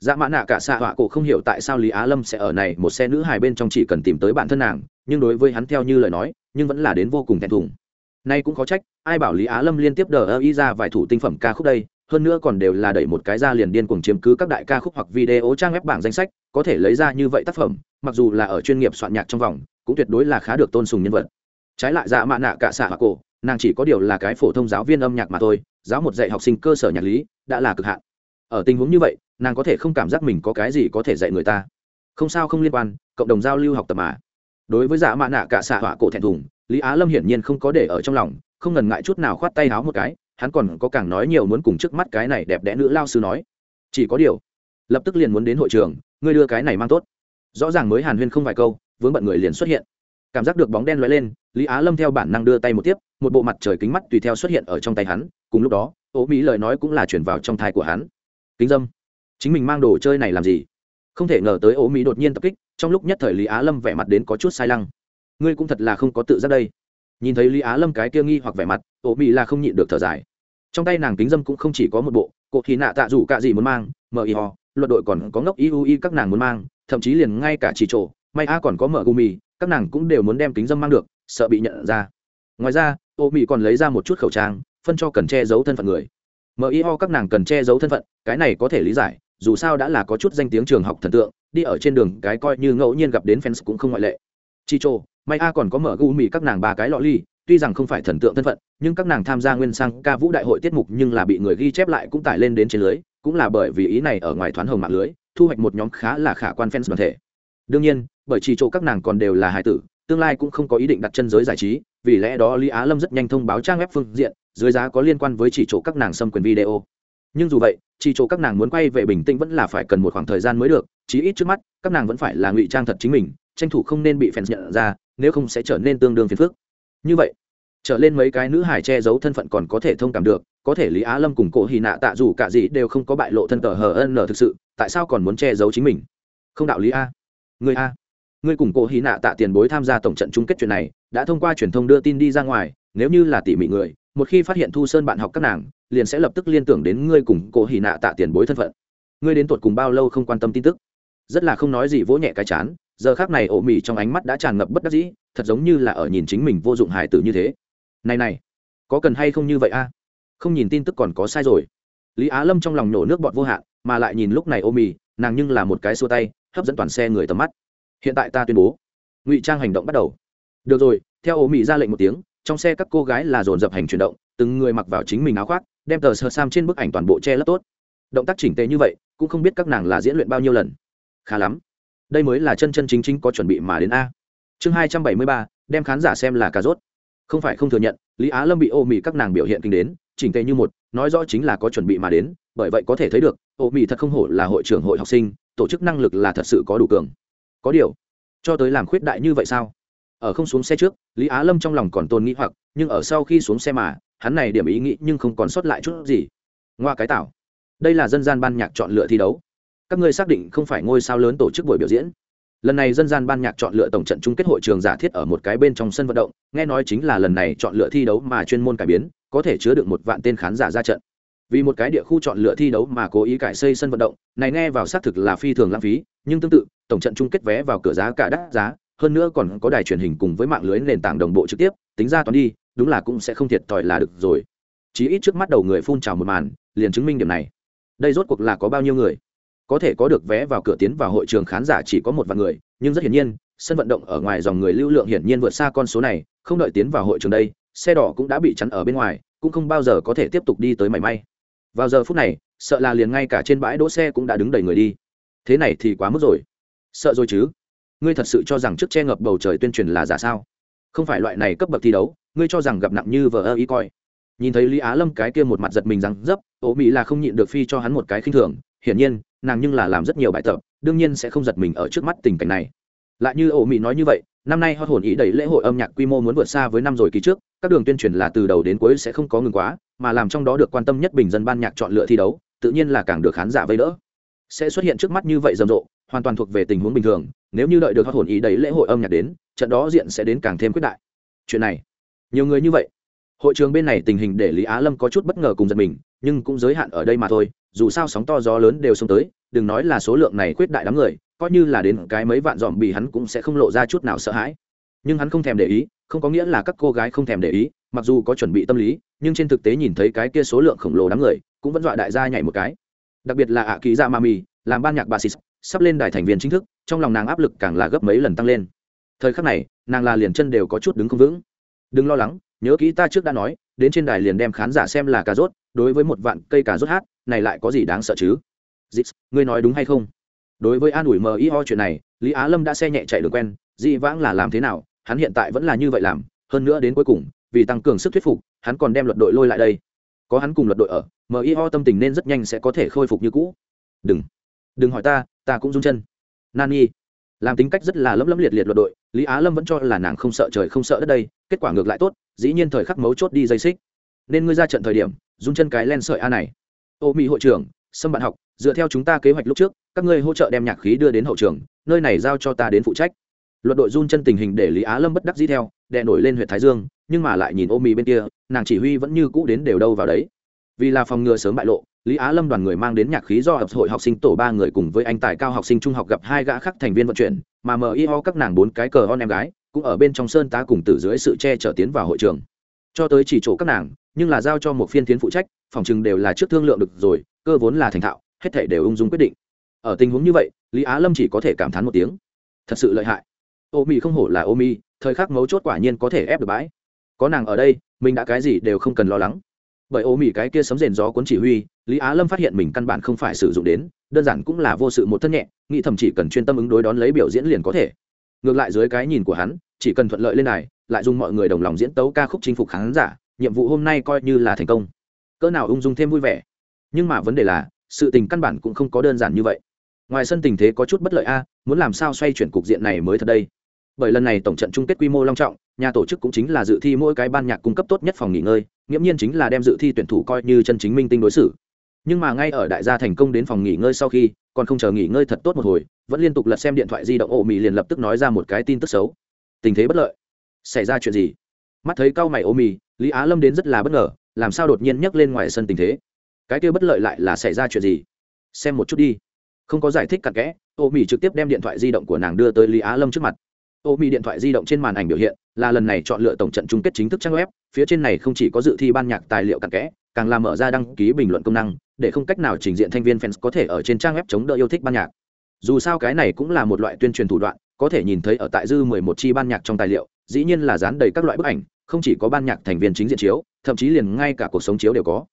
Dạ mạ nạ cả xạ họa cổ không hiểu tại sao lý á lâm sẽ ở này một xe nữ hài bên trong chỉ cần tìm tới bản thân nàng, nhưng đối với hắn theo như lời nói, nhưng vẫn là đến vô cùng thẹn thùng. Nay cũng có trách, ai bảo lý á lâm liên tiếp đờ ơ y ra vài thủ tinh phẩm ca khúc đây, hơn nữa còn đều là đẩy một cái ra liền điên cuồng chiếm cứ các đại ca khúc hoặc video trang web bảng danh sách, có thể lấy ra như vậy tác phẩm mặc dù là ở chuyên nghiệp soạn nhạc trong vòng, cũng tuyệt đối là khá được tôn sùng nhân vật. Trái lại dạ mạ nạ cả xạ hạ cổ, nàng chỉ có điều là cái phổ thông giáo viên âm nhạc mà thôi, giáo một dạy học sinh cơ sở nhạc lý, đã là cực hạn. Ở tình huống như vậy, nàng có thể không cảm giác mình có cái gì có thể dạy người ta. Không sao không liên quan, cộng đồng giao lưu học tập mà. Đối với dạ mạ nạ cả xạ họa cổ thẹn thùng, lý á lâm hiển nhiên không có để ở trong lòng, không ngần ngại chút nào khoát tay háo một cái, hắn còn có càng nói nhiều muốn cùng trước mắt cái này đẹp đẽ nữ lao sư nói. Chỉ có điều, lập tức liền muốn đến hội trường, ngươi đưa cái này mang tốt rõ ràng mới hàn huyên không vài câu, vướng bận người liền xuất hiện. Cảm giác được bóng đen lóe lên, lý á lâm theo bản năng đưa tay một tiếp, một bộ mặt trời kính mắt tùy theo xuất hiện ở trong tay hắn, cùng lúc đó, ố mỹ lời nói cũng là chuyển vào trong thai của hắn. Kính dâm, chính mình mang đồ chơi này làm gì? Không thể ngờ tới ố mỹ đột nhiên tập kích, trong lúc nhất thời lý á lâm vẻ mặt đến có chút sai lăng. Ngươi cũng thật là không có tự giác đây. Nhìn thấy lý á lâm cái kia nghi hoặc vẻ mặt, ố mỹ là không nhịn được thở dài. Trong tay nàng kính dâm cũng không chỉ có một bộ cộ thì nạ tạ dù cả gì muốn mang mở y ho luật đội còn có ngốc iu y các nàng muốn mang thậm chí liền ngay cả chỉ trổ, may a còn có mở gumi, các nàng cũng đều muốn đem kính dâm mang được, sợ bị nhận ra. Ngoài ra, ô mỹ còn lấy ra một chút khẩu trang, phân cho cần che giấu thân phận người. Mở y ho các nàng cần che giấu thân phận, cái này có thể lý giải, dù sao đã là có chút danh tiếng trường học thần tượng, đi ở trên đường cái coi như ngẫu nhiên gặp đến fans cũng không ngoại lệ. Chi trô may a còn có mở gu mì các nàng ba cái lọ ly, tuy rằng không phải thần tượng thân phận, nhưng các nàng tham gia nguyên sang ca vũ đại hội tiết mục nhưng là bị người ghi chép lại cũng tải lên đến trên lưới, cũng là bởi vì ý này ở ngoài thoáng hồng mạng lưới thu hoạch một nhóm khá là khả quan fans đoàn thể. Đương nhiên, bởi chỉ chỗ các nàng còn đều là hài tử, tương lai cũng không có ý định đặt chân giới giải trí, vì lẽ đó lý á lâm rất nhanh thông báo trang web phương diện, dưới giá có liên quan với chỉ chỗ các nàng xâm quyền video. Nhưng dù vậy, chỉ chỗ các nàng muốn quay về bình tĩnh vẫn là phải cần một khoảng thời gian mới được, chí ít trước mắt, các nàng vẫn phải là ngụy trang thật chính mình, tranh thủ không nên bị fans nhận ra, nếu không sẽ trở nên tương đương phiền phức. Như vậy trở lên mấy cái nữ hải che giấu thân phận còn có thể thông cảm được, có thể lý á lâm cùng cổ hy nạ tạ dù cả gì đều không có bại lộ thân tờ hờ ân thực sự, tại sao còn muốn che giấu chính mình? Không đạo lý a. Người a. Người cùng cổ hy nạ tạ tiền bối tham gia tổng trận chung kết chuyện này, đã thông qua truyền thông đưa tin đi ra ngoài, nếu như là tỉ mỉ người, một khi phát hiện thu sơn bạn học các nàng, liền sẽ lập tức liên tưởng đến ngươi cùng cổ hy nạ tạ tiền bối thân phận. Ngươi đến tuột cùng bao lâu không quan tâm tin tức? Rất là không nói gì vỗ nhẹ cái chán, giờ khác này ổ mỉ trong ánh mắt đã tràn ngập bất đắc dĩ, thật giống như là ở nhìn chính mình vô dụng hài tử như thế này này, có cần hay không như vậy a? Không nhìn tin tức còn có sai rồi. Lý á lâm trong lòng nổ nước bọt vô hạn, mà lại nhìn lúc này ô mì, nàng nhưng là một cái xua tay, hấp dẫn toàn xe người tầm mắt. Hiện tại ta tuyên bố, ngụy trang hành động bắt đầu. Được rồi, theo ô mì ra lệnh một tiếng, trong xe các cô gái là dồn dập hành chuyển động, từng người mặc vào chính mình áo khoác, đem tờ sơ sam trên bức ảnh toàn bộ che lấp tốt. Động tác chỉnh tề như vậy, cũng không biết các nàng là diễn luyện bao nhiêu lần. Khá lắm. Đây mới là chân chân chính chính có chuẩn bị mà đến a. Chương hai trăm bảy mươi ba, đem khán giả xem là cà rốt không phải không thừa nhận, lý á lâm bị ô Mỹ các nàng biểu hiện kinh đến, chỉnh tề như một, nói rõ chính là có chuẩn bị mà đến, bởi vậy có thể thấy được, ô Mỹ thật không hổ là hội trưởng hội học sinh, tổ chức năng lực là thật sự có đủ cường. Có điều, cho tới làm khuyết đại như vậy sao? Ở không xuống xe trước, lý á lâm trong lòng còn tôn nghĩ hoặc, nhưng ở sau khi xuống xe mà, hắn này điểm ý nghĩ nhưng không còn sót lại chút gì. Ngoa cái tảo. Đây là dân gian ban nhạc chọn lựa thi đấu. Các ngươi xác định không phải ngôi sao lớn tổ chức buổi biểu diễn lần này dân gian ban nhạc chọn lựa tổng trận chung kết hội trường giả thiết ở một cái bên trong sân vận động, nghe nói chính là lần này chọn lựa thi đấu mà chuyên môn cải biến, có thể chứa được một vạn tên khán giả ra trận. Vì một cái địa khu chọn lựa thi đấu mà cố ý cải xây sân vận động, này nghe vào xác thực là phi thường lãng phí, nhưng tương tự, tổng trận chung kết vé vào cửa giá cả đắt giá, hơn nữa còn có đài truyền hình cùng với mạng lưới nền tảng đồng bộ trực tiếp, tính ra toán đi, đúng là cũng sẽ không thiệt thòi là được rồi. Chí ít trước mắt đầu người phun trào một màn, liền chứng minh điểm này. Đây rốt cuộc là có bao nhiêu người? Có thể có được vé vào cửa tiến vào hội trường khán giả chỉ có một vài người, nhưng rất hiển nhiên, sân vận động ở ngoài dòng người lưu lượng hiển nhiên vượt xa con số này, không đợi tiến vào hội trường đây, xe đỏ cũng đã bị chắn ở bên ngoài, cũng không bao giờ có thể tiếp tục đi tới mảy may. Vào giờ phút này, sợ là liền ngay cả trên bãi đỗ xe cũng đã đứng đầy người đi. Thế này thì quá mức rồi. Sợ rồi chứ? Ngươi thật sự cho rằng trước che ngập bầu trời tuyên truyền là giả sao? Không phải loại này cấp bậc thi đấu, ngươi cho rằng gặp nặng như vờ ơ ý coi. Nhìn thấy lý á lâm cái kia một mặt giật mình rằng, dấp, ố mỹ là không nhịn được phi cho hắn một cái khinh thường, hiển nhiên nàng nhưng là làm rất nhiều bài tập, đương nhiên sẽ không giật mình ở trước mắt tình cảnh này. Lại như ổ mỹ nói như vậy, năm nay hot hồn ý đẩy lễ hội âm nhạc quy mô muốn vượt xa với năm rồi kỳ trước, các đường tuyên truyền là từ đầu đến cuối sẽ không có ngừng quá, mà làm trong đó được quan tâm nhất bình dân ban nhạc chọn lựa thi đấu, tự nhiên là càng được khán giả vây đỡ. Sẽ xuất hiện trước mắt như vậy rầm rộ, hoàn toàn thuộc về tình huống bình thường, nếu như đợi được hot hồn ý đẩy lễ hội âm nhạc đến, trận đó diện sẽ đến càng thêm quyết đại. Chuyện này, nhiều người như vậy. Hội trường bên này tình hình để lý á lâm có chút bất ngờ cùng giật mình, nhưng cũng giới hạn ở đây mà thôi dù sao sóng to gió lớn đều xông tới, đừng nói là số lượng này quyết đại đám người, coi như là đến cái mấy vạn dòm bị hắn cũng sẽ không lộ ra chút nào sợ hãi. Nhưng hắn không thèm để ý, không có nghĩa là các cô gái không thèm để ý, mặc dù có chuẩn bị tâm lý, nhưng trên thực tế nhìn thấy cái kia số lượng khổng lồ đám người, cũng vẫn dọa đại gia nhảy một cái. Đặc biệt là ạ ký ra ma mì làm ban nhạc bà xịt sắp lên đài thành viên chính thức, trong lòng nàng áp lực càng là gấp mấy lần tăng lên. Thời khắc này, nàng là liền chân đều có chút đứng không vững. Đừng lo lắng, nhớ kỹ ta trước đã nói, đến trên đài liền đem khán giả xem là cà rốt đối với một vạn cây cà rốt hát, này lại có gì đáng sợ chứ? Dít ngươi nói đúng hay không? Đối với an ủi mờ y ho chuyện này, lý á lâm đã xe nhẹ chạy được quen dị vãng là làm thế nào, hắn hiện tại vẫn là như vậy làm, hơn nữa đến cuối cùng, vì tăng cường sức thuyết phục, hắn còn đem luật đội lôi lại đây. Có hắn cùng luật đội ở, mờ y ho tâm tình nên rất nhanh sẽ có thể khôi phục như cũ. Đừng. Đừng hỏi ta ta cũng rung chân. Nani. Làm tính cách rất là lấm lấm liệt liệt luật đội, lý á lâm vẫn cho là nàng không sợ trời không sợ đất đây, kết quả ngược lại tốt, dĩ nhiên thời khắc mấu chốt đi dây xích nên ngươi ra trận thời điểm dùng chân cái len sợi a này. Ô mỹ hội trưởng, sâm bạn học, dựa theo chúng ta kế hoạch lúc trước, các ngươi hỗ trợ đem nhạc khí đưa đến hậu trường, nơi này giao cho ta đến phụ trách. Luật đội run chân tình hình để lý á lâm bất đắc dĩ theo, đè nổi lên huyện thái dương, nhưng mà lại nhìn ô mỹ bên kia, nàng chỉ huy vẫn như cũ đến đều đâu vào đấy. Vì là phòng ngừa sớm bại lộ, lý á lâm đoàn người mang đến nhạc khí do hợp hội học sinh tổ ba người cùng với anh tài cao học sinh trung học gặp hai gã khác thành viên vận chuyển, mà mờ y ho các nàng bốn cái cờ con em gái, cũng ở bên trong sơn tá cùng tử dưới sự che chở tiến vào hội trường cho tới chỉ chỗ các nàng, nhưng là giao cho một phiên tiến phụ trách, phòng chừng đều là trước thương lượng được rồi, cơ vốn là thành thạo, hết thể đều ung dung quyết định. Ở tình huống như vậy, lý á lâm chỉ có thể cảm thán một tiếng. Thật sự lợi hại. Ô mi không hổ là ô mi, thời khắc mấu chốt quả nhiên có thể ép được bãi. Có nàng ở đây, mình đã cái gì đều không cần lo lắng. Bởi ô mi cái kia sấm rền gió cuốn chỉ huy, lý á lâm phát hiện mình căn bản không phải sử dụng đến, đơn giản cũng là vô sự một thân nhẹ, nghĩ thậm chỉ cần chuyên tâm ứng đối đón lấy biểu diễn liền có thể. Ngược lại dưới cái nhìn của hắn, chỉ cần thuận lợi lên này lại dùng mọi người đồng lòng diễn tấu ca khúc chinh phục khán giả, nhiệm vụ hôm nay coi như là thành công. Cỡ nào ung dung thêm vui vẻ. Nhưng mà vấn đề là, sự tình căn bản cũng không có đơn giản như vậy. Ngoài sân tình thế có chút bất lợi a, muốn làm sao xoay chuyển cục diện này mới thật đây? Bởi lần này tổng trận chung kết quy mô long trọng, nhà tổ chức cũng chính là dự thi mỗi cái ban nhạc cung cấp tốt nhất phòng nghỉ ngơi, nghiễm nhiên chính là đem dự thi tuyển thủ coi như chân chính minh tinh đối xử. Nhưng mà ngay ở đại gia thành công đến phòng nghỉ ngơi sau khi, còn không chờ nghỉ ngơi thật tốt một hồi, vẫn liên tục lật xem điện thoại di động ổ mì liền lập tức nói ra một cái tin tức xấu. Tình thế bất lợi xảy ra chuyện gì? Mắt thấy cao mày ô mì, lý á lâm đến rất là bất ngờ, làm sao đột nhiên nhấc lên ngoài sân tình thế? Cái kia bất lợi lại là xảy ra chuyện gì? Xem một chút đi. Không có giải thích cặn kẽ ô mì trực tiếp đem điện thoại di động của nàng đưa tới lý á lâm trước mặt. Ô mì điện thoại di động trên màn ảnh biểu hiện, là lần này chọn lựa tổng trận chung kết chính thức trang web, phía trên này không chỉ có dự thi ban nhạc tài liệu cặn kẽ, càng làm mở ra đăng ký bình luận công năng, để không cách nào trình diện thanh viên fans có thể ở trên trang web chống đỡ yêu thích ban nhạc. Dù sao cái này cũng là một loại tuyên truyền thủ đoạn, có thể nhìn thấy ở tại dư mười một chi ban nhạc trong tài liệu dĩ nhiên là dán đầy các loại bức ảnh, không chỉ có ban nhạc thành viên chính diện chiếu, thậm chí liền ngay cả cuộc sống chiếu đều có.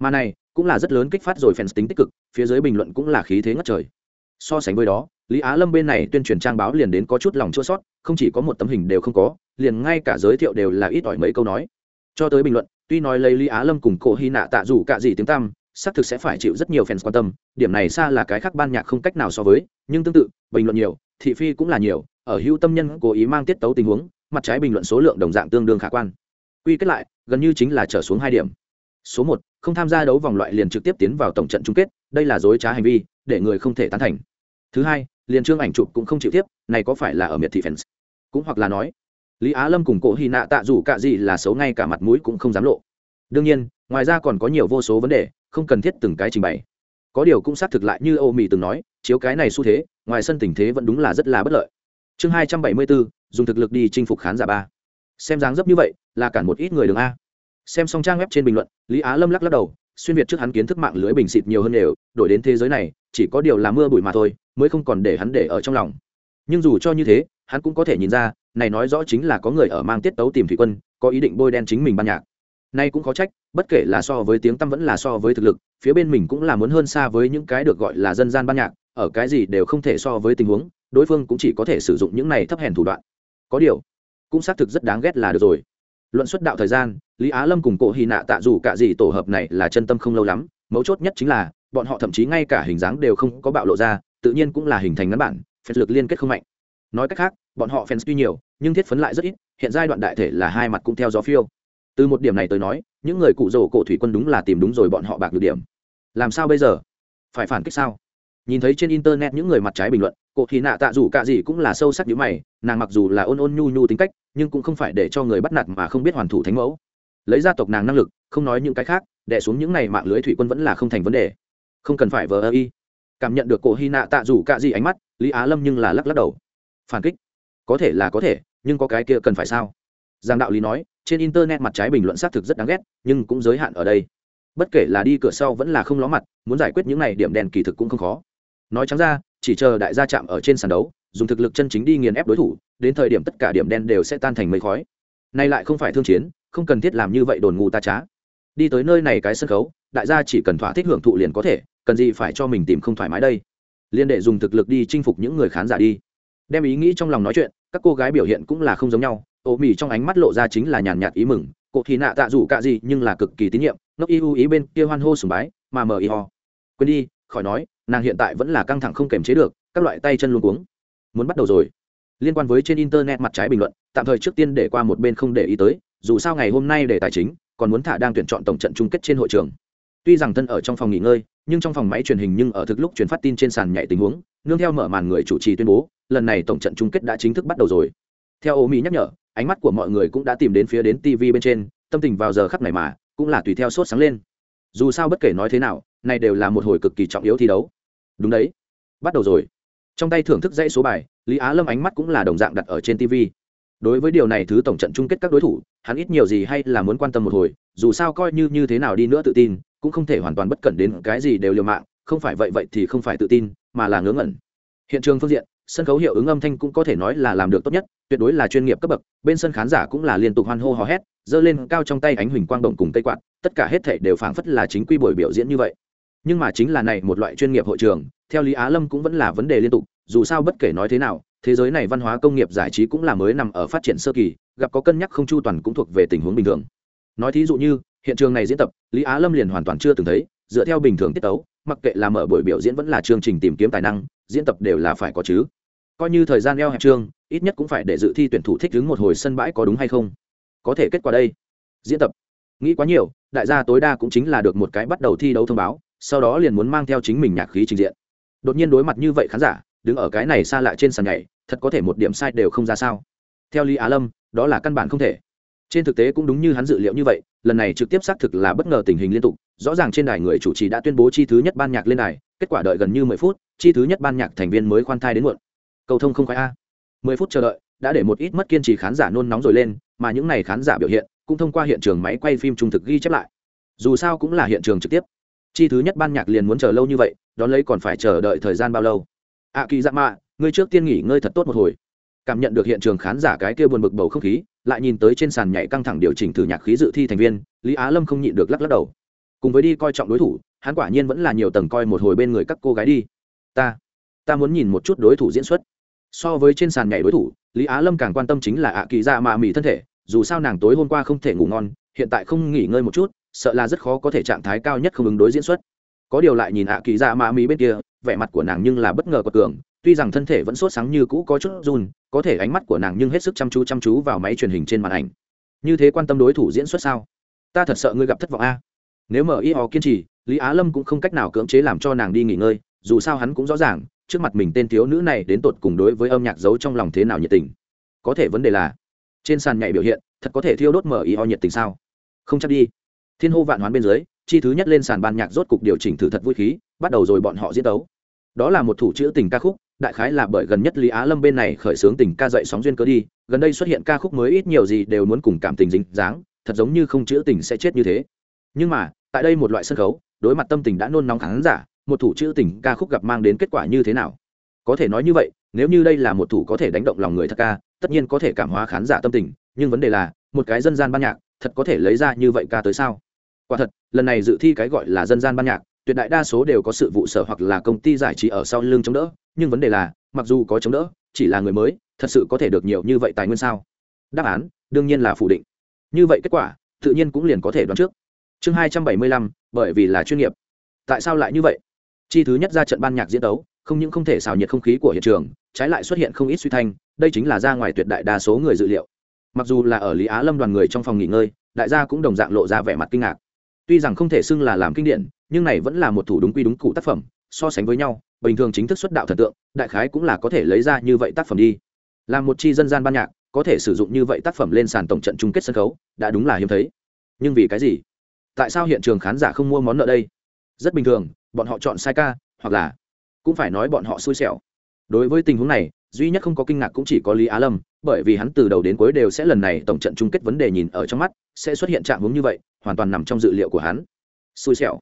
Mà này, cũng là rất lớn kích phát rồi fans tính tích cực, phía dưới bình luận cũng là khí thế ngất trời. So sánh với đó, lý á lâm bên này tuyên truyền trang báo liền đến có chút lòng chua sót, không chỉ có một tấm hình đều không có, liền ngay cả giới thiệu đều là ít ỏi mấy câu nói. Cho tới bình luận, tuy nói lấy lý á lâm cùng cổ hy nạ tạ dù cả gì tiếng tăm, xác thực sẽ phải chịu rất nhiều fans quan tâm, điểm này xa là cái khác ban nhạc không cách nào so với, nhưng tương tự, bình luận nhiều, thị phi cũng là nhiều, ở hữu tâm nhân cố ý mang tiết tấu tình huống mặt trái bình luận số lượng đồng dạng tương đương khả quan. Quy kết lại, gần như chính là trở xuống hai điểm. Số một, không tham gia đấu vòng loại liền trực tiếp tiến vào tổng trận chung kết, đây là dối trá hành vi, để người không thể tán thành. Thứ hai, liền trương ảnh chụp cũng không chịu tiếp, này có phải là ở miệt thị fans? Cũng hoặc là nói, lý á lâm cùng cổ hy nạ tạ dù cả gì là xấu ngay cả mặt mũi cũng không dám lộ. Đương nhiên, ngoài ra còn có nhiều vô số vấn đề, không cần thiết từng cái trình bày. Có điều cũng xác thực lại như ô mỹ từng nói, chiếu cái này xu thế, ngoài sân tình thế vẫn đúng là rất là bất lợi. Chương hai trăm bảy mươi bốn dùng thực lực đi chinh phục khán giả ba. Xem dáng dấp như vậy, là cản một ít người đường a. Xem xong trang web trên bình luận, lý á lâm lắc lắc đầu, xuyên việt trước hắn kiến thức mạng lưới bình xịt nhiều hơn đều đổi đến thế giới này, chỉ có điều là mưa bụi mà thôi, mới không còn để hắn để ở trong lòng. Nhưng dù cho như thế, hắn cũng có thể nhìn ra, này nói rõ chính là có người ở mang tiết tấu tìm thủy quân, có ý định bôi đen chính mình ban nhạc. Nay cũng có trách, bất kể là so với tiếng tăm vẫn là so với thực lực, phía bên mình cũng là muốn hơn xa với những cái được gọi là dân gian ban nhạc, ở cái gì đều không thể so với tình huống, đối phương cũng chỉ có thể sử dụng những này thấp hèn thủ đoạn có điều, cũng xác thực rất đáng ghét là được rồi. Luận xuất đạo thời gian, lý á lâm cùng cổ hy nạ tạ dù cả gì tổ hợp này là chân tâm không lâu lắm, mấu chốt nhất chính là, bọn họ thậm chí ngay cả hình dáng đều không có bạo lộ ra, tự nhiên cũng là hình thành ngắn bản, phép lực liên kết không mạnh. Nói cách khác, bọn họ fans tuy nhiều, nhưng thiết phấn lại rất ít, hiện giai đoạn đại thể là hai mặt cũng theo gió phiêu. Từ một điểm này tới nói, những người cụ rồ cổ thủy quân đúng là tìm đúng rồi bọn họ bạc được điểm. Làm sao bây giờ? Phải phản kích sao? Nhìn thấy trên internet những người mặt trái bình luận cổ thì nạ tạ dù cả gì cũng là sâu sắc như mày, nàng mặc dù là ôn ôn nhu nhu tính cách, nhưng cũng không phải để cho người bắt nạt mà không biết hoàn thủ thánh mẫu. Lấy gia tộc nàng năng lực, không nói những cái khác đẻ xuống những này mạng lưới thủy quân vẫn là không thành vấn đề. Không cần phải vờ ơ y. Cảm nhận được cổ hy nạ tạ dù cả gì ánh mắt, lý á lâm nhưng là lắc lắc đầu. Phản kích. Có thể là có thể, nhưng có cái kia cần phải sao? Giang đạo lý nói, trên internet mặt trái bình luận xác thực rất đáng ghét, nhưng cũng giới hạn ở đây. Bất kể là đi cửa sau vẫn là không ló mặt, muốn giải quyết những này điểm đèn kỳ thực cũng không khó. Nói trắng ra chỉ chờ đại gia chạm ở trên sàn đấu, dùng thực lực chân chính đi nghiền ép đối thủ, đến thời điểm tất cả điểm đen đều sẽ tan thành mây khói. Nay lại không phải thương chiến, không cần thiết làm như vậy đồn ngu ta trá. Đi tới nơi này cái sân khấu, đại gia chỉ cần thỏa thích hưởng thụ liền có thể, cần gì phải cho mình tìm không thoải mái đây? Liên đệ dùng thực lực đi chinh phục những người khán giả đi. Đem ý nghĩ trong lòng nói chuyện, các cô gái biểu hiện cũng là không giống nhau ô mì trong ánh mắt lộ ra chính là nhàn nhạt ý mừng cụ thì nạ tạ rủ cạ gì nhưng là cực kỳ tín nhiệm, ngốc y u ý bên kia hoan hô sùng bái, mà mờ y ho. Quên đi, khỏi nói nàng hiện tại vẫn là căng thẳng không kềm chế được, các loại tay chân luôn cuống. Muốn bắt đầu rồi. Liên quan với trên internet mặt trái bình luận, tạm thời trước tiên để qua một bên không để ý tới, dù sao ngày hôm nay để tài chính, còn muốn thả đang tuyển chọn tổng trận chung kết trên hội trường. Tuy rằng thân ở trong phòng nghỉ ngơi, nhưng trong phòng máy truyền hình nhưng ở thực lúc truyền phát tin trên sàn nhảy tình huống, nương theo mở màn người chủ trì tuyên bố, lần này tổng trận chung kết đã chính thức bắt đầu rồi. Theo ô mỹ nhắc nhở, ánh mắt của mọi người cũng đã tìm đến phía đến tv bên trên, tâm tình vào giờ khắp này mà, cũng là tùy theo sốt sáng lên. Dù sao bất kể nói thế nào, này đều là một hồi cực kỳ trọng yếu thi đấu đúng đấy. Bắt đầu rồi. Trong tay thưởng thức dãy số bài, lý á lâm ánh mắt cũng là đồng dạng đặt ở trên tv đối với điều này thứ tổng trận chung kết các đối thủ, hắn ít nhiều gì hay là muốn quan tâm một hồi, dù sao coi như như thế nào đi nữa tự tin, cũng không thể hoàn toàn bất cẩn đến cái gì đều liều mạng, không phải vậy vậy thì không phải tự tin, mà là ngớ ngẩn. Hiện trường phương diện, sân khấu hiệu ứng âm thanh cũng có thể nói là làm được tốt nhất, tuyệt đối là chuyên nghiệp cấp bậc, bên sân khán giả cũng là liên tục hoan hô hò hét, giơ lên cao trong tay ánh huỳnh quang động cùng cây quạt, tất cả hết thể đều phảng phất là chính quy buổi biểu diễn như vậy nhưng mà chính là này một loại chuyên nghiệp hội trường, theo lý á lâm cũng vẫn là vấn đề liên tục, dù sao bất kể nói thế nào, thế giới này văn hóa công nghiệp giải trí cũng là mới nằm ở phát triển sơ kỳ, gặp có cân nhắc không chu toàn cũng thuộc về tình huống bình thường. Nói thí dụ như, hiện trường này diễn tập, lý á lâm liền hoàn toàn chưa từng thấy, dựa theo bình thường tiết tấu, mặc kệ là mở buổi biểu diễn vẫn là chương trình tìm kiếm tài năng, diễn tập đều là phải có chứ. Coi như thời gian eo hẹp chương, ít nhất cũng phải để dự thi tuyển thủ thích ứng một hồi sân bãi có đúng hay không. Có thể kết quả đây. Diễn tập. Nghĩ quá nhiều, đại gia tối đa cũng chính là được một cái bắt đầu thi đấu thông báo sau đó liền muốn mang theo chính mình nhạc khí trình diện. Đột nhiên đối mặt như vậy khán giả, đứng ở cái này xa lạ trên sàn nhảy, thật có thể một điểm sai đều không ra sao. Theo lý á lâm, đó là căn bản không thể. Trên thực tế cũng đúng như hắn dự liệu như vậy, lần này trực tiếp xác thực là bất ngờ tình hình liên tục, rõ ràng trên đài người chủ trì đã tuyên bố chi thứ nhất ban nhạc lên đài, kết quả đợi gần như mười phút, chi thứ nhất ban nhạc thành viên mới khoan thai đến muộn. Cầu thông không khoái a. Mười phút chờ đợi, đã để một ít mất kiên trì khán giả nôn nóng rồi lên, mà những n à y khán giả biểu hiện cũng thông qua hiện trường máy quay phim trung thực ghi chép lại. Dù sao cũng là hiện trường trực tiếp chi thứ nhất ban nhạc liền muốn chờ lâu như vậy, đón lấy còn phải chờ đợi thời gian bao lâu? Ạ kỳ dạ mạ, ngươi trước tiên nghỉ ngơi thật tốt một hồi. Cảm nhận được hiện trường khán giả cái kia buồn bực bầu không khí, lại nhìn tới trên sàn nhảy căng thẳng điều chỉnh thử nhạc khí dự thi thành viên, lý á lâm không nhịn được lắc lắc đầu. Cùng với đi coi trọng đối thủ, hắn quả nhiên vẫn là nhiều tầng coi một hồi bên người các cô gái đi. Ta ta muốn nhìn một chút đối thủ diễn xuất. So với trên sàn nhảy đối thủ, lý á lâm càng quan tâm chính là ạ kỳ dạ mạ mì thân thể, dù sao nàng tối hôm qua không thể ngủ ngon, hiện tại không nghỉ ngơi một chút sợ là rất khó có thể trạng thái cao nhất không ứng đối diễn xuất. Có điều lại nhìn ạ kỳ dạ mạ mỹ bên kia, vẻ mặt của nàng nhưng là bất ngờ của cường, tuy rằng thân thể vẫn sốt sáng như cũ có chút run, có thể ánh mắt của nàng nhưng hết sức chăm chú chăm chú vào máy truyền hình trên màn ảnh. Như thế quan tâm đối thủ diễn xuất sao? Ta thật sợ ngươi gặp thất vọng a. Nếu mở y ho kiên trì, lý á lâm cũng không cách nào cưỡng chế làm cho nàng đi nghỉ ngơi, dù sao hắn cũng rõ ràng, trước mặt mình tên thiếu nữ này đến tột cùng đối với âm nhạc giấu trong lòng thế nào nhiệt tình. Có thể vấn đề là, trên sàn nhảy biểu hiện, thật có thể thiêu đốt mở y ho nhiệt tình sao? Không chắc đi thiên hô vạn hoán bên dưới, chi thứ nhất lên sàn ban nhạc rốt cục điều chỉnh thử thật vui khí, bắt đầu rồi bọn họ diễn tấu đó là một thủ chữ tình ca khúc, đại khái là bởi gần nhất lý á lâm bên này khởi xướng tình ca dậy sóng duyên cớ đi, gần đây xuất hiện ca khúc mới ít nhiều gì đều muốn cùng cảm tình dính dáng, thật giống như không chữ tình sẽ chết như thế. Nhưng mà, tại đây một loại sân khấu, đối mặt tâm tình đã nôn nóng khán giả, một thủ chữ tình ca khúc gặp mang đến kết quả như thế nào? Có thể nói như vậy, nếu như đây là một thủ có thể đánh động lòng người thật ca, tất nhiên có thể cảm hóa khán giả tâm tình, nhưng vấn đề là, một cái dân gian ban nhạc, thật có thể lấy ra như vậy ca tới sao? Quả thật, lần này dự thi cái gọi là dân gian ban nhạc, tuyệt đại đa số đều có sự vụ sở hoặc là công ty giải trí ở sau lưng chống đỡ. Nhưng vấn đề là, mặc dù có chống đỡ, chỉ là người mới, thật sự có thể được nhiều như vậy tài nguyên sao? Đáp án, đương nhiên là phủ định. Như vậy kết quả, tự nhiên cũng liền có thể đoán trước. Chương hai trăm bảy mươi lăm, bởi vì là chuyên nghiệp. Tại sao lại như vậy? Chi thứ nhất ra trận ban nhạc diễn tấu, không những không thể xào nhiệt không khí của hiện trường, trái lại xuất hiện không ít suy thanh, đây chính là ra ngoài tuyệt đại đa số người dự liệu. Mặc dù là ở lý á lâm đoàn người trong phòng nghỉ ngơi, đại gia cũng đồng dạng lộ ra vẻ mặt kinh ngạc tuy rằng không thể xưng là làm kinh điển, nhưng này vẫn là một thủ đúng quy đúng cụ tác phẩm, so sánh với nhau, bình thường chính thức xuất đạo thần tượng, đại khái cũng là có thể lấy ra như vậy tác phẩm đi. Làm một chi dân gian ban nhạc, có thể sử dụng như vậy tác phẩm lên sàn tổng trận chung kết sân khấu, đã đúng là hiếm thấy. Nhưng vì cái gì? Tại sao hiện trường khán giả không mua món nợ đây? Rất bình thường, bọn họ chọn sai ca, hoặc là cũng phải nói bọn họ xui xẻo. Đối với tình huống này, duy nhất không có kinh ngạc cũng chỉ có lý á lâm bởi vì hắn từ đầu đến cuối đều sẽ lần này tổng trận chung kết vấn đề nhìn ở trong mắt, sẽ xuất hiện trạng hướng như vậy, hoàn toàn nằm trong dự liệu của hắn. Xui xẻo.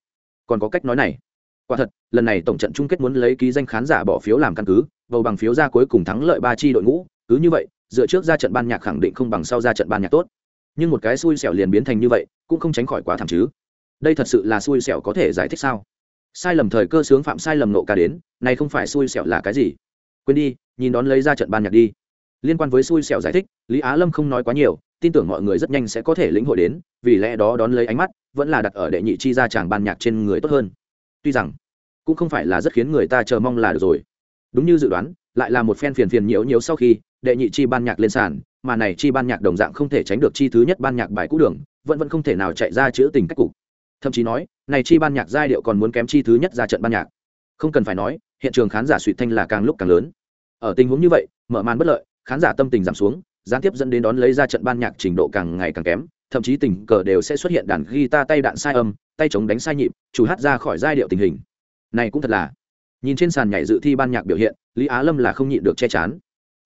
Còn có cách nói này. Quả thật, lần này tổng trận chung kết muốn lấy ký danh khán giả bỏ phiếu làm căn cứ, bầu bằng phiếu ra cuối cùng thắng lợi ba chi đội ngũ, cứ như vậy, dựa trước ra trận ban nhạc khẳng định không bằng sau ra trận ban nhạc tốt. Nhưng một cái xui xẻo liền biến thành như vậy, cũng không tránh khỏi quá thảm chứ. Đây thật sự là xui xẻo có thể giải thích sao? Sai lầm thời cơ sướng phạm sai lầm nộ ca đến này không phải xui xẻo là cái gì? Quên đi, nhìn đón lấy ra trận ban nhạc đi liên quan với xui xẻo giải thích, lý á lâm không nói quá nhiều, tin tưởng mọi người rất nhanh sẽ có thể lĩnh hội đến, vì lẽ đó đón lấy ánh mắt, vẫn là đặt ở đệ nhị chi ra chàng ban nhạc trên người tốt hơn. Tuy rằng, cũng không phải là rất khiến người ta chờ mong là được rồi. Đúng như dự đoán, lại là một phen phiền phiền nhiễu nhiễu sau khi, đệ nhị chi ban nhạc lên sàn, mà này chi ban nhạc đồng dạng không thể tránh được chi thứ nhất ban nhạc bài cũ đường, vẫn vẫn không thể nào chạy ra chữ tình cách cục. Thậm chí nói, này chi ban nhạc giai điệu còn muốn kém chi thứ nhất ra trận ban nhạc. Không cần phải nói, hiện trường khán giả suy thanh là càng lúc càng lớn. Ở tình huống như vậy, mở màn bất lợi khán giả tâm tình giảm xuống, gián tiếp dẫn đến đón lấy ra trận ban nhạc trình độ càng ngày càng kém, thậm chí tình cờ đều sẽ xuất hiện đàn guitar tay đạn sai âm, tay chống đánh sai nhịp, chủ hát ra khỏi giai điệu tình hình. Này cũng thật là. Nhìn trên sàn nhảy dự thi ban nhạc biểu hiện, lý á lâm là không nhịn được che chắn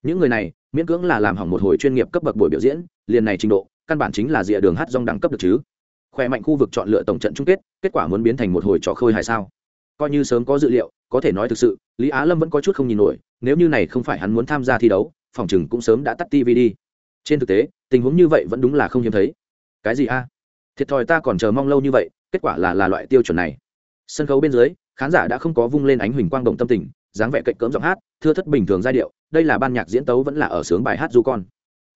những người này, miễn cưỡng là làm hỏng một hồi chuyên nghiệp cấp bậc buổi biểu diễn, liền này trình độ, căn bản chính là rìa đường hát rong đẳng cấp được chứ. Khỏe mạnh khu vực chọn lựa tổng trận chung kết kết quả muốn biến thành một hồi trò khơi hay sao. Coi như sớm có dự liệu, có thể nói thực sự, lý á lâm vẫn có chút không nhìn nổi, nếu như này không phải hắn muốn tham gia thi đấu phòng chừng cũng sớm đã tắt tv đi. Trên thực tế, tình huống như vậy vẫn đúng là không hiếm thấy. Cái gì a? Thiệt thòi ta còn chờ mong lâu như vậy, kết quả là là loại tiêu chuẩn này. Sân khấu bên dưới, khán giả đã không có vung lên ánh huỳnh quang động tâm tình, dáng vẻ cạnh cỡm giọng hát, thưa thất bình thường giai điệu, đây là ban nhạc diễn tấu vẫn là ở sướng bài hát du con.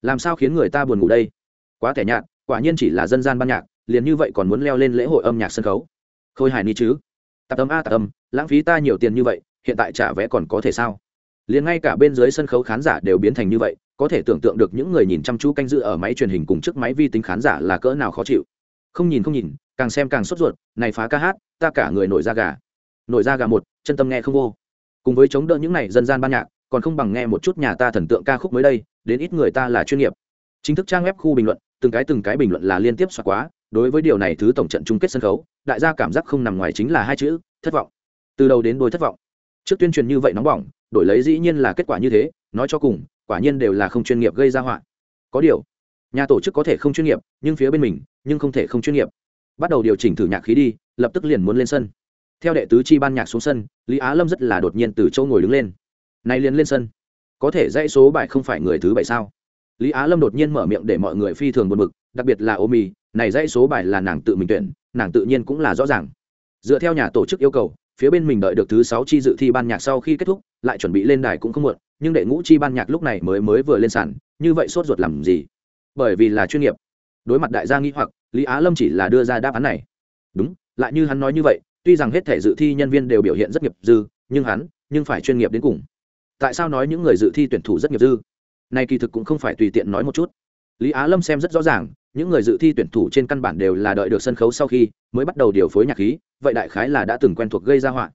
Làm sao khiến người ta buồn ngủ đây? Quá tẻ nhạt, quả nhiên chỉ là dân gian ban nhạc, liền như vậy còn muốn leo lên lễ hội âm nhạc sân khấu. Khôi hài ni chứ. Tạp âm a tạp âm, lãng phí ta nhiều tiền như vậy, hiện tại trả vé còn có thể sao? Liền ngay cả bên dưới sân khấu khán giả đều biến thành như vậy, có thể tưởng tượng được những người nhìn chăm chú canh dự ở máy truyền hình cùng chiếc máy vi tính khán giả là cỡ nào khó chịu. Không nhìn không nhìn, càng xem càng sốt ruột, này phá ca hát, ta cả người nổi da gà. Nổi da gà một, chân tâm nghe không vô. Cùng với chống đỡ những này dân gian ban nhạc, còn không bằng nghe một chút nhà ta thần tượng ca khúc mới đây, đến ít người ta là chuyên nghiệp. Chính thức trang web khu bình luận, từng cái từng cái bình luận là liên tiếp xoạc quá, đối với điều này thứ tổng trận chung kết sân khấu, đại gia cảm giác không nằm ngoài chính là hai chữ, thất vọng. Từ đầu đến đôi thất vọng. Trước tuyên truyền như vậy nóng bỏng đổi lấy dĩ nhiên là kết quả như thế, nói cho cùng, quả nhiên đều là không chuyên nghiệp gây ra họa. Có điều, nhà tổ chức có thể không chuyên nghiệp, nhưng phía bên mình, nhưng không thể không chuyên nghiệp. Bắt đầu điều chỉnh thử nhạc khí đi, lập tức liền muốn lên sân. Theo đệ tứ chi ban nhạc xuống sân, lý á lâm rất là đột nhiên từ châu ngồi đứng lên. Nay liền lên sân. Có thể dãy số bài không phải người thứ bảy sao? Lý á lâm đột nhiên mở miệng để mọi người phi thường buồn bực, đặc biệt là ô mì này dãy số bài là nàng tự mình tuyển, nàng tự nhiên cũng là rõ ràng. Dựa theo nhà tổ chức yêu cầu, phía bên mình đợi được thứ sáu chi dự thi ban nhạc sau khi kết thúc lại chuẩn bị lên đài cũng không muộn, nhưng đệ ngũ chi ban nhạc lúc này mới mới vừa lên sàn, như vậy sốt ruột làm gì? Bởi vì là chuyên nghiệp. Đối mặt đại gia nghi hoặc, lý á lâm chỉ là đưa ra đáp án này. Đúng, lại như hắn nói như vậy, tuy rằng hết thể dự thi nhân viên đều biểu hiện rất nghiệp dư, nhưng hắn, nhưng phải chuyên nghiệp đến cùng. Tại sao nói những người dự thi tuyển thủ rất nghiệp dư? Này kỳ thực cũng không phải tùy tiện nói một chút. Lý á lâm xem rất rõ ràng, những người dự thi tuyển thủ trên căn bản đều là đợi được sân khấu sau khi mới bắt đầu điều phối nhạc khí, vậy đại khái là đã từng quen thuộc gây ra họa.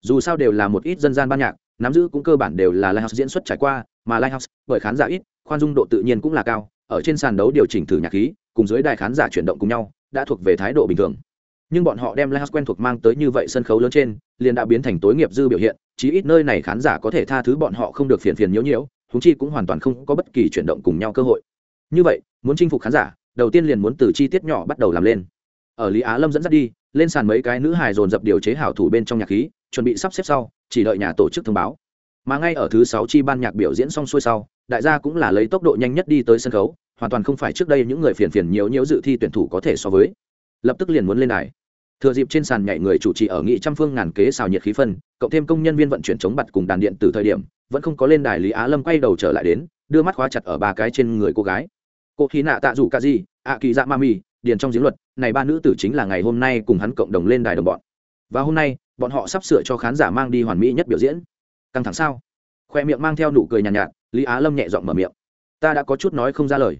Dù sao đều là một ít dân gian ban nhạc nắm giữ cũng cơ bản đều là lighthouse diễn xuất trải qua, mà lighthouse, bởi khán giả ít, khoan dung độ tự nhiên cũng là cao, ở trên sàn đấu điều chỉnh thử nhạc khí, cùng dưới đài khán giả chuyển động cùng nhau, đã thuộc về thái độ bình thường. Nhưng bọn họ đem lighthouse quen thuộc mang tới như vậy sân khấu lớn trên, liền đã biến thành tối nghiệp dư biểu hiện, chí ít nơi này khán giả có thể tha thứ bọn họ không được phiền phiền nhiễu nhiễu, huống chi cũng hoàn toàn không có bất kỳ chuyển động cùng nhau cơ hội. Như vậy, muốn chinh phục khán giả, đầu tiên liền muốn từ chi tiết nhỏ bắt đầu làm lên. Ở lý á lâm dẫn dắt đi, lên sàn mấy cái nữ hài dồn dập điều chế hảo thủ bên trong nhạc khí, chuẩn bị sắp xếp sau chỉ đợi nhà tổ chức thông báo. Mà ngay ở thứ sáu chi ban nhạc biểu diễn xong xuôi sau, đại gia cũng là lấy tốc độ nhanh nhất đi tới sân khấu, hoàn toàn không phải trước đây những người phiền phiền nhiều nhiều dự thi tuyển thủ có thể so với. Lập tức liền muốn lên đài. Thừa dịp trên sàn nhảy người chủ trì ở nghị trăm phương ngàn kế xào nhiệt khí phân, cộng thêm công nhân viên vận chuyển chống bặt cùng đàn điện từ thời điểm, vẫn không có lên đài lý á lâm quay đầu trở lại đến, đưa mắt khóa chặt ở ba cái trên người cô gái. Cô khí nạ tạ rủ ca di ạ kỳ dạ ma mi, điền trong diễn luật, này ba nữ tử chính là ngày hôm nay cùng hắn cộng đồng lên đài đồng bọn và hôm nay bọn họ sắp sửa cho khán giả mang đi hoàn mỹ nhất biểu diễn. Căng thẳng sao? Khoe miệng mang theo nụ cười nhàn nhạt, nhạt lý á lâm nhẹ giọng mở miệng. Ta đã có chút nói không ra lời.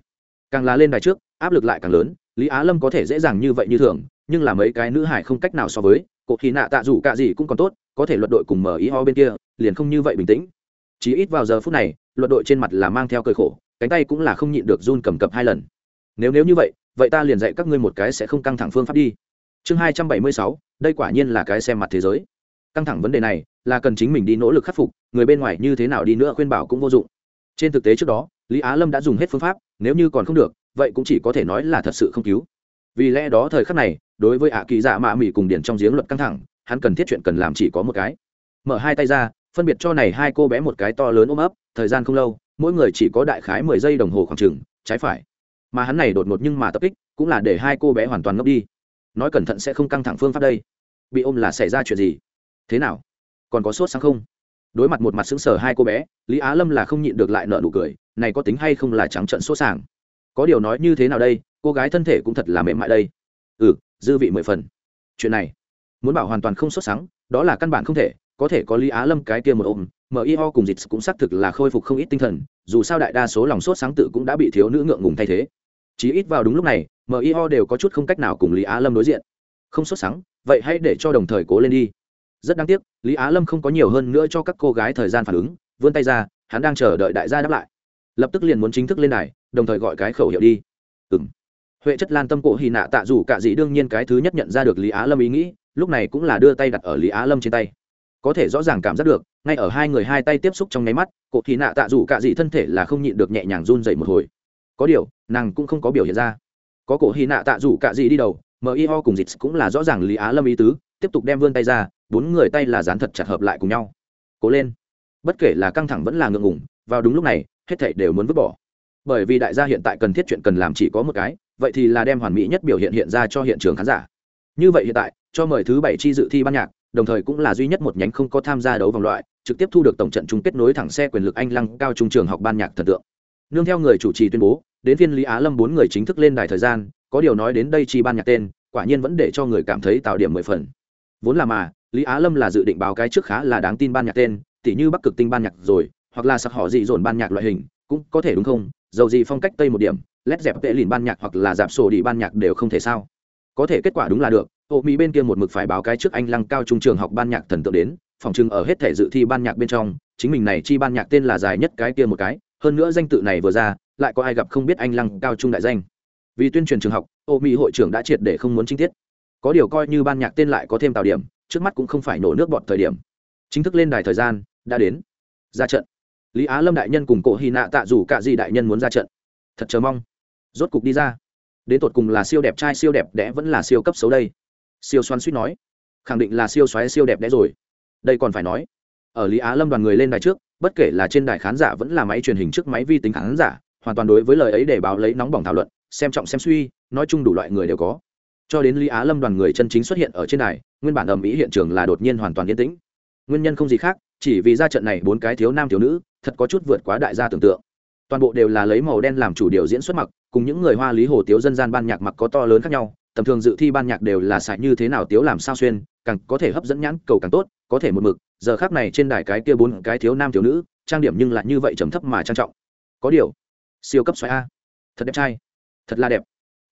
Càng là lên đài trước áp lực lại càng lớn lý á lâm có thể dễ dàng như vậy như thường nhưng là mấy cái nữ hải không cách nào so với cuộc thì nạ tạ dù cả gì cũng còn tốt có thể luật đội cùng mở ý ho bên kia liền không như vậy bình tĩnh. Chỉ ít vào giờ phút này luật đội trên mặt là mang theo cơi khổ cánh tay cũng là không nhịn được run cầm cập hai lần. Nếu nếu như vậy vậy ta liền dạy các ngươi một cái sẽ không căng thẳng phương pháp đi. Chương hai trăm bảy mươi sáu đây quả nhiên là cái xem mặt thế giới. Căng thẳng vấn đề này là cần chính mình đi nỗ lực khắc phục, người bên ngoài như thế nào đi nữa khuyên bảo cũng vô dụng. Trên thực tế trước đó, lý á lâm đã dùng hết phương pháp, nếu như còn không được, vậy cũng chỉ có thể nói là thật sự không cứu. Vì lẽ đó thời khắc này, đối với ạ kỳ dạ mạ Mỹ cùng điển trong giếng luật căng thẳng, hắn cần thiết chuyện cần làm chỉ có một cái. Mở hai tay ra, phân biệt cho này hai cô bé một cái to lớn ôm ấp, thời gian không lâu, mỗi người chỉ có đại khái mười giây đồng hồ khoảng chừng, trái phải. Mà hắn này đột ngột nhưng mà tập kích, cũng là để hai cô bé hoàn toàn ngốc đi nói cẩn thận sẽ không căng thẳng phương pháp đây. Bị ôm là xảy ra chuyện gì? Thế nào? Còn có sốt sáng không? Đối mặt một mặt xứng sở hai cô bé, lý á lâm là không nhịn được lại nợ nụ cười, này có tính hay không là trắng trận sốt sàng? Có điều nói như thế nào đây, cô gái thân thể cũng thật là mềm mại đây. Ừ dư vị mười phần. Chuyện này, muốn bảo hoàn toàn không xuất sáng, đó là căn bản không thể, có thể có lý á lâm cái kia một ôm, mở y ho cùng dịch cũng xác thực là khôi phục không ít tinh thần, dù sao đại đa số lòng sốt sáng tự cũng đã bị thiếu nữ ngượng ngùng thay thế chí ít vào đúng lúc này MIO đều có chút không cách nào cùng lý á lâm đối diện. Không sốt sáng vậy hãy để cho đồng thời cố lên đi. Rất đáng tiếc, lý á lâm không có nhiều hơn nữa cho các cô gái thời gian phản ứng, vươn tay ra, hắn đang chờ đợi đại gia đáp lại. Lập tức liền muốn chính thức lên đài, đồng thời gọi cái khẩu hiệu đi. Ừ m huệ chất lan tâm cổ hì nạ tạ dù cả dĩ đương nhiên cái thứ nhất nhận ra được lý á lâm ý nghĩ, lúc này cũng là đưa tay đặt ở lý á lâm trên tay. Có thể rõ ràng cảm giác được, ngay ở hai người hai tay tiếp xúc trong nháy mắt, cổ hì nạ tạ dù cả dĩ thân thể là không nhịn được nhẹ nhàng run dậy một hồi có điều, nàng cũng không có biểu hiện ra. Có cổ hì nạ tạ dù cả gì đi đầu, mờ y ho cùng dịch cũng là rõ ràng lý á lâm ý tứ, tiếp tục đem vươn tay ra, bốn người tay là dán thật chặt hợp lại cùng nhau. Cố lên. Bất kể là căng thẳng vẫn là ngượng ngủng vào đúng lúc này, hết thảy đều muốn vứt bỏ. Bởi vì đại gia hiện tại cần thiết chuyện cần làm chỉ có một cái, vậy thì là đem hoàn mỹ nhất biểu hiện hiện ra cho hiện trường khán giả. Như vậy hiện tại, cho mời thứ bảy chi dự thi ban nhạc, đồng thời cũng là duy nhất một nhánh không có tham gia đấu vòng loại, trực tiếp thu được tổng trận chung kết nối thẳng xe quyền lực anh lăng cao trung trường học ban nhạc thần tượng nương theo người chủ trì tuyên bố, đến phiên lý á lâm bốn người chính thức lên đài thời gian, có điều nói đến đây chi ban nhạc tên, quả nhiên vẫn để cho người cảm thấy tạo điểm mười phần. Vốn là mà, lý á lâm là dự định báo cái trước khá là đáng tin ban nhạc tên, tỉ như bắc cực tinh ban nhạc rồi, hoặc là sặc họ dị dồn ban nhạc loại hình, cũng có thể đúng không? Dầu gì phong cách tây một điểm lét dẹp tệ lìn ban nhạc hoặc là dạp sổ đi ban nhạc đều không thể sao. Có thể kết quả đúng là được, ô mỹ bên kia một mực phải báo cái trước anh lăng cao trung trường học ban nhạc thần tượng đến, phòng trưng ở hết thể dự thi ban nhạc bên trong, chính mình này chi ban nhạc tên là dài nhất cái kia một cái hơn nữa danh tự này vừa ra, lại có ai gặp không biết anh lăng cao trung đại danh. Vì tuyên truyền trường học, ô mỹ hội trưởng đã triệt để không muốn chính tiết. Có điều coi như ban nhạc tên lại có thêm tạo điểm, trước mắt cũng không phải nổ nước bọt thời điểm. Chính thức lên đài thời gian, đã đến. Ra trận. Lý á lâm đại nhân cùng cổ hy nạ tạ dù cả gì đại nhân muốn ra trận. Thật chờ mong. Rốt cục đi ra. Đến tột cùng là siêu đẹp trai siêu đẹp đẽ vẫn là siêu cấp xấu đây? Siêu xoan suýt nói. Khẳng định là siêu xoáy siêu đẹp đẽ rồi. Đây còn phải nói. Ở lý á lâm đoàn người lên đài trước bất kể là trên đài khán giả vẫn là máy truyền hình trước máy vi tính khán giả, hoàn toàn đối với lời ấy để báo lấy nóng bỏng thảo luận, xem trọng xem suy, nói chung đủ loại người đều có. Cho đến lý á lâm đoàn người chân chính xuất hiện ở trên đài, nguyên bản ầm ĩ hiện trường là đột nhiên hoàn toàn yên tĩnh. Nguyên nhân không gì khác, chỉ vì ra trận này bốn cái thiếu nam thiếu nữ, thật có chút vượt quá đại gia tưởng tượng. Toàn bộ đều là lấy màu đen làm chủ điều diễn xuất mặc, cùng những người hoa lý hồ tiếu dân gian ban nhạc mặc có to lớn khác nhau tầm thường dự thi ban nhạc đều là xài như thế nào tiếu làm sao xuyên, càng có thể hấp dẫn nhãn cầu càng tốt, có thể một mực, giờ khác này trên đài cái kia bốn cái thiếu nam thiếu nữ, trang điểm nhưng lại như vậy trầm thấp mà trang trọng. Có điều, siêu cấp xoáy a, thật đẹp trai, thật là đẹp.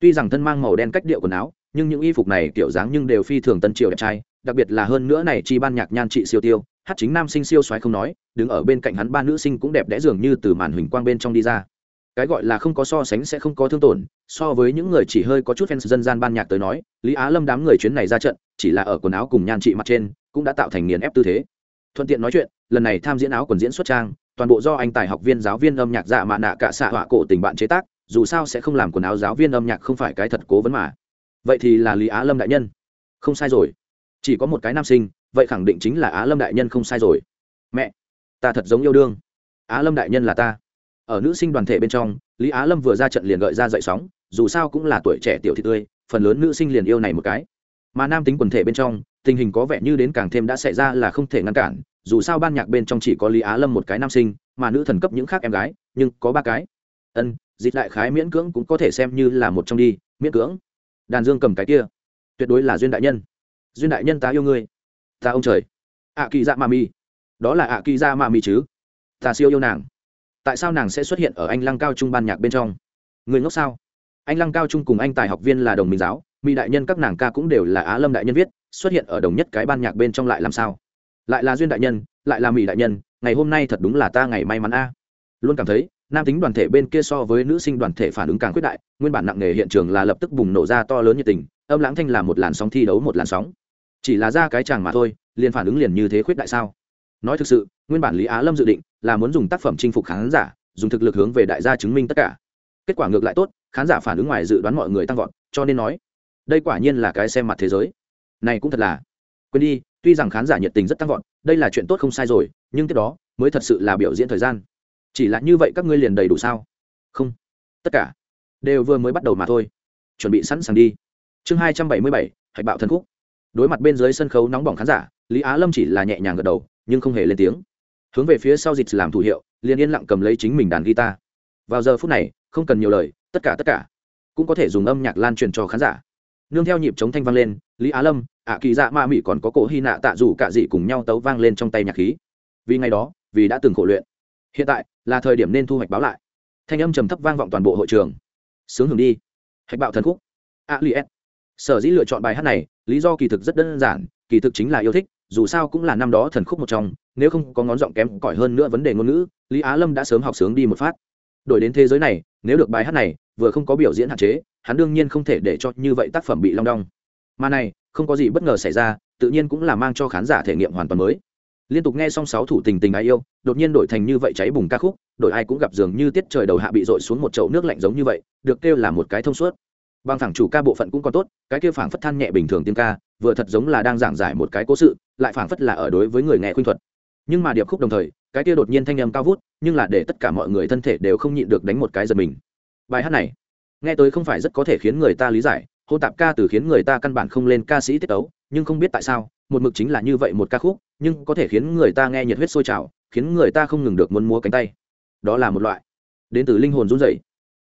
Tuy rằng thân mang màu đen cách điệu quần áo, nhưng những y phục này kiểu dáng nhưng đều phi thường tân triều đẹp trai, đặc biệt là hơn nữa này chi ban nhạc nhan trị siêu tiêu, hát chính nam sinh siêu xoáy không nói, đứng ở bên cạnh hắn ba nữ sinh cũng đẹp đẽ dường như từ màn huỳnh quang bên trong đi ra cái gọi là không có so sánh sẽ không có thương tổn, so với những người chỉ hơi có chút fans dân gian ban nhạc tới nói, lý á lâm đám người chuyến này ra trận, chỉ là ở quần áo cùng nhan trị mặt trên, cũng đã tạo thành nghiền ép tư thế. Thuận tiện nói chuyện, lần này tham diễn áo quần diễn xuất trang, toàn bộ do anh tài học viên giáo viên âm nhạc dạ mạ nạ cả xạ họa cổ tình bạn chế tác, dù sao sẽ không làm quần áo giáo viên âm nhạc không phải cái thật cố vấn mà. Vậy thì là lý á lâm đại nhân. Không sai rồi. Chỉ có một cái nam sinh, vậy khẳng định chính là á lâm đại nhân không sai rồi. Mẹ, ta thật giống yêu đương. Á lâm đại nhân là ta ở nữ sinh đoàn thể bên trong, lý á lâm vừa ra trận liền gợi ra dậy sóng, dù sao cũng là tuổi trẻ tiểu thị tươi, phần lớn nữ sinh liền yêu này một cái. Mà nam tính quần thể bên trong, tình hình có vẻ như đến càng thêm đã xảy ra là không thể ngăn cản, dù sao ban nhạc bên trong chỉ có lý á lâm một cái nam sinh, mà nữ thần cấp những khác em gái, nhưng có ba cái. Ân, dịch đại khái miễn cưỡng cũng có thể xem như là một trong đi, miễn cưỡng. Đàn dương cầm cái kia. Tuyệt đối là duyên đại nhân. Duyên đại nhân ta yêu ngươi. Ta ông trời. Ạ kỳ dạ ma mi đó là ạ kỳ dạ ma mi chứ. Ta siêu yêu nàng tại sao nàng sẽ xuất hiện ở anh lăng cao trung ban nhạc bên trong? Người ngốc sao? Anh lăng cao trung cùng anh tài học viên là đồng minh giáo, mỹ đại nhân các nàng ca cũng đều là á lâm đại nhân viết, xuất hiện ở đồng nhất cái ban nhạc bên trong lại làm sao? Lại là duyên đại nhân, lại là mỹ đại nhân, ngày hôm nay thật đúng là ta ngày may mắn a. Luôn cảm thấy, nam tính đoàn thể bên kia so với nữ sinh đoàn thể phản ứng càng quyết đại, nguyên bản nặng nề hiện trường là lập tức bùng nổ ra to lớn nhiệt tình, âm lãng thanh là một làn sóng thi đấu một làn sóng. Chỉ là ra cái chàng mà thôi, liền phản ứng liền như thế khuyết đại sao? Nói thực sự, nguyên bản lý á lâm dự định là muốn dùng tác phẩm chinh phục khán giả, dùng thực lực hướng về đại gia chứng minh tất cả. Kết quả ngược lại tốt, khán giả phản ứng ngoài dự đoán mọi người tăng vọt, cho nên nói, đây quả nhiên là cái xem mặt thế giới. Này cũng thật là, quên đi, tuy rằng khán giả nhiệt tình rất tăng vọt, đây là chuyện tốt không sai rồi, nhưng tiếp đó mới thật sự là biểu diễn thời gian. Chỉ là như vậy các ngươi liền đầy đủ sao? Không, tất cả đều vừa mới bắt đầu mà thôi. Chuẩn bị sẵn sàng đi. Chương hai trăm bảy mươi bảy, hạch bạo thần khúc. Đối mặt bên dưới sân khấu nóng bỏng khán giả, lý á lâm chỉ là nhẹ nhàng gật đầu nhưng không hề lên tiếng. Hướng về phía sau dịch làm thủ hiệu, liền yên lặng cầm lấy chính mình đàn guitar. Vào giờ phút này, không cần nhiều lời, tất cả tất cả. Cũng có thể dùng âm nhạc lan truyền cho khán giả. Nương theo nhịp chống thanh vang lên, lý á lâm, ạ kỳ dạ ma mỹ còn có cổ hy nạ tạ dù cả dị cùng nhau tấu vang lên trong tay nhạc khí. Vì ngày đó, vì đã từng khổ luyện. Hiện tại, là thời điểm nên thu hoạch báo lại. Thanh âm trầm thấp vang vọng toàn bộ hội trường. Sướng hưởng đi. Hạch bạo thần khúc. A li s. Sở dĩ lựa chọn bài hát này, lý do kỳ thực rất đơn giản, kỳ thực chính là yêu thích dù sao cũng là năm đó thần khúc một trong, nếu không có ngón giọng kém cỏi hơn nữa vấn đề ngôn ngữ, lý á lâm đã sớm học sướng đi một phát. Đổi đến thế giới này, nếu được bài hát này, vừa không có biểu diễn hạn chế, hắn đương nhiên không thể để cho như vậy tác phẩm bị long đong. Mà này, không có gì bất ngờ xảy ra, tự nhiên cũng là mang cho khán giả thể nghiệm hoàn toàn mới. Liên tục nghe xong sáu thủ tình tình ai yêu, đột nhiên đổi thành như vậy cháy bùng ca khúc, đổi ai cũng gặp dường như tiết trời đầu hạ bị dội xuống một chậu nước lạnh giống như vậy, được kêu là một cái thông suốt. Bằng thẳng chủ ca bộ phận cũng còn tốt, cái kêu phảng phất than nhẹ bình thường tiếng ca vừa thật giống là đang giảng giải một cái cố sự, lại phảng phất là ở đối với người nghe khuynh thuật. Nhưng mà điệp khúc đồng thời, cái kia đột nhiên thanh âm cao vút, nhưng là để tất cả mọi người thân thể đều không nhịn được đánh một cái giật mình. Bài hát này, nghe tới không phải rất có thể khiến người ta lý giải hô tạp ca từ khiến người ta căn bản không lên ca sĩ tiết tấu, nhưng không biết tại sao, một mực chính là như vậy một ca khúc, nhưng có thể khiến người ta nghe nhiệt huyết sôi trào, khiến người ta không ngừng được muốn múa cánh tay. Đó là một loại đến từ linh hồn run rẩy.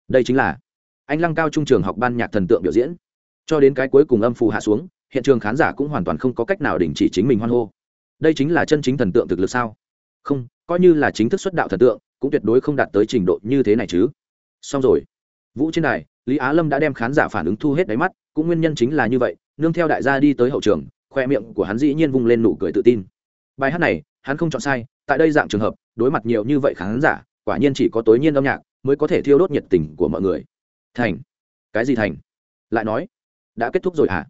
Đây chính là anh lăng cao trung trường học ban nhạc thần tượng biểu diễn. Cho đến cái cuối cùng âm phù hạ xuống hiện trường khán giả cũng hoàn toàn không có cách nào đình chỉ chính mình hoan hô. Đây chính là chân chính thần tượng thực lực sao? Không, coi như là chính thức xuất đạo thần tượng, cũng tuyệt đối không đạt tới trình độ như thế này chứ. Xong rồi. Vũ trên đài, lý á lâm đã đem khán giả phản ứng thu hết đáy mắt, cũng nguyên nhân chính là như vậy, nương theo đại gia đi tới hậu trường, khoe miệng của hắn dĩ nhiên vung lên nụ cười tự tin. Bài hát này, hắn không chọn sai, tại đây dạng trường hợp, đối mặt nhiều như vậy khán giả, quả nhiên chỉ có tối nhiên âm nhạc, mới có thể thiêu đốt nhiệt tình của mọi người. Thành. Cái gì thành? Lại nói. Đã kết thúc rồi hả?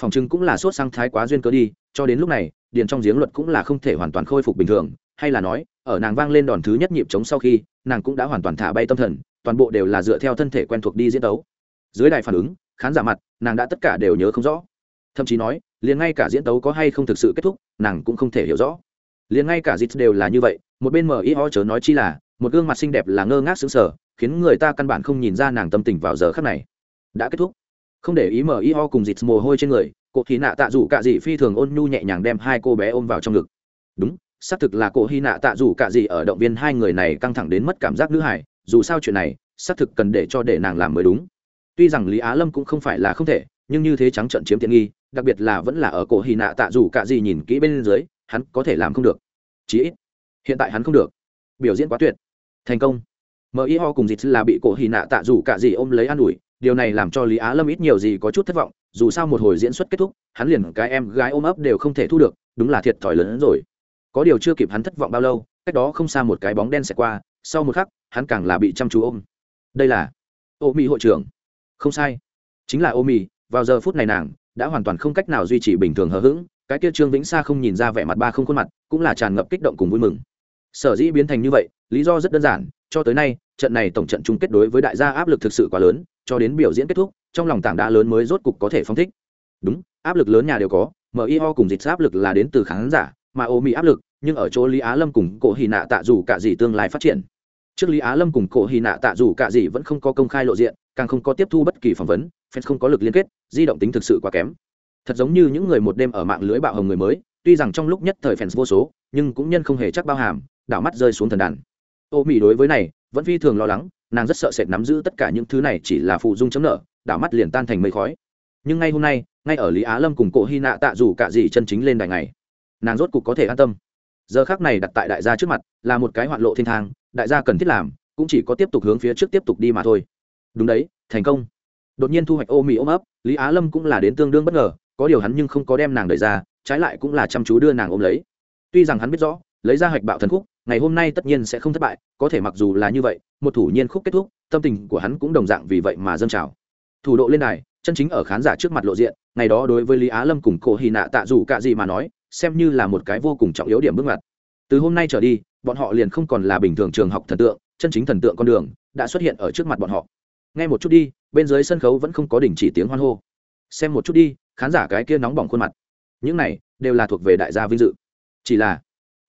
Phòng trưng cũng là sốt sang thái quá duyên cớ đi, cho đến lúc này điện trong giếng luật cũng là không thể hoàn toàn khôi phục bình thường, hay là nói, ở nàng vang lên đòn thứ nhất nhịp chống sau khi, nàng cũng đã hoàn toàn thả bay tâm thần, toàn bộ đều là dựa theo thân thể quen thuộc đi diễn đấu dưới đài phản ứng, khán giả mặt, nàng đã tất cả đều nhớ không rõ. Thậm chí nói, liền ngay cả diễn tấu có hay không thực sự kết thúc, nàng cũng không thể hiểu rõ. Liền ngay cả dịp đều là như vậy, một bên mở ý ho chớ nói chi là, một gương mặt xinh đẹp là ngơ ngác xứng sở khiến người ta căn bản không nhìn ra nàng tâm tình vào giờ khắc này. Đã kết thúc không để ý mở y ho cùng dịt mồ hôi trên người cô hy nạ tạ dù cả dị phi thường ôn nhu nhẹ nhàng đem hai cô bé ôm vào trong ngực. Đúng, xác thực là cổ hy nạ tạ dù cả dị ở động viên hai người này căng thẳng đến mất cảm giác nữ hải, dù sao chuyện này, xác thực cần để cho để nàng làm mới đúng. Tuy rằng lý á lâm cũng không phải là không thể, nhưng như thế trắng trận chiếm tiện nghi, đặc biệt là vẫn là ở cổ hy nạ tạ dù cả gì nhìn kỹ bên dưới, hắn có thể làm không được. Chí ít, hiện tại hắn không được. Biểu diễn quá tuyệt. Thành công. Mở y ho cùng dịt là bị cổ hy nạ tạ dù cả gì ôm lấy an ủi điều này làm cho lý á lâm ít nhiều gì có chút thất vọng, dù sao một hồi diễn xuất kết thúc, hắn liền cái em gái ôm ấp đều không thể thu được, đúng là thiệt thòi lớn hơn rồi. Có điều chưa kịp hắn thất vọng bao lâu, cách đó không xa một cái bóng đen xẹt qua, sau một khắc, hắn càng là bị chăm chú ôm. Đây là ô mỹ hội trưởng. Không sai. Chính là ô mỹ vào giờ phút này nàng đã hoàn toàn không cách nào duy trì bình thường hờ hững, cái kia trương vĩnh sa không nhìn ra vẻ mặt ba không khuôn mặt, cũng là tràn ngập kích động cùng vui mừng. Sở dĩ biến thành như vậy, lý do rất đơn giản, cho tới nay, trận này tổng trận chung kết đối với đại gia áp lực thực sự quá lớn cho đến biểu diễn kết thúc, trong lòng tảng đá lớn mới rốt cục có thể phong thích. Đúng, áp lực lớn nhà đều có ho cùng dịch áp lực là đến từ khán giả, mà ô mỹ áp lực, nhưng ở chỗ lý á lâm cùng cổ hy nạ tạ dù cả gì tương lai phát triển. Trước lý á lâm cùng cổ hy nạ tạ dù cả gì vẫn không có công khai lộ diện, càng không có tiếp thu bất kỳ phỏng vấn fans không có lực liên kết, di động tính thực sự quá kém. Thật giống như những người một đêm ở mạng lưới bạo hồng người mới, tuy rằng trong lúc nhất thời fans vô số, nhưng cũng nhân không hề chắc bao hàm, đảo mắt rơi xuống thần đàn ô mỹ đối với này, vẫn phi thường lo lắng, nàng rất sợ sệt nắm giữ tất cả những thứ này chỉ là phụ dung chấm nợ, đảo mắt liền tan thành mây khói. Nhưng ngay hôm nay, ngay ở lý á lâm cùng cổ hy nạ tạ dù cả gì chân chính lên đài ngày, nàng rốt cục có thể an tâm. Giờ khác này đặt tại đại gia trước mặt, là một cái hoạn lộ thiên thang, đại gia cần thiết làm, cũng chỉ có tiếp tục hướng phía trước tiếp tục đi mà thôi. Đúng đấy, thành công. Đột nhiên thu hoạch ô mỹ ôm ấp, lý á lâm cũng là đến tương đương bất ngờ, có điều hắn nhưng không có đem nàng đẩy ra, trái lại cũng là chăm chú đưa nàng ôm lấy. Tuy rằng hắn biết rõ, lấy ra hoạch bạo thần khúc ngày hôm nay tất nhiên sẽ không thất bại, có thể mặc dù là như vậy, một thủ nhiên khúc kết thúc, tâm tình của hắn cũng đồng dạng vì vậy mà dâng trào. Thủ độ lên này chân chính ở khán giả trước mặt lộ diện, ngày đó đối với lý á lâm cùng cổ hy nạ tạ dù cả gì mà nói, xem như là một cái vô cùng trọng yếu điểm bước ngoặt. Từ hôm nay trở đi, bọn họ liền không còn là bình thường trường học thần tượng, chân chính thần tượng con đường đã xuất hiện ở trước mặt bọn họ. Nghe một chút đi, bên dưới sân khấu vẫn không có đình chỉ tiếng hoan hô. Xem một chút đi, khán giả cái kia nóng bỏng khuôn mặt. Những này đều là thuộc về đại gia vinh dự. Chỉ là,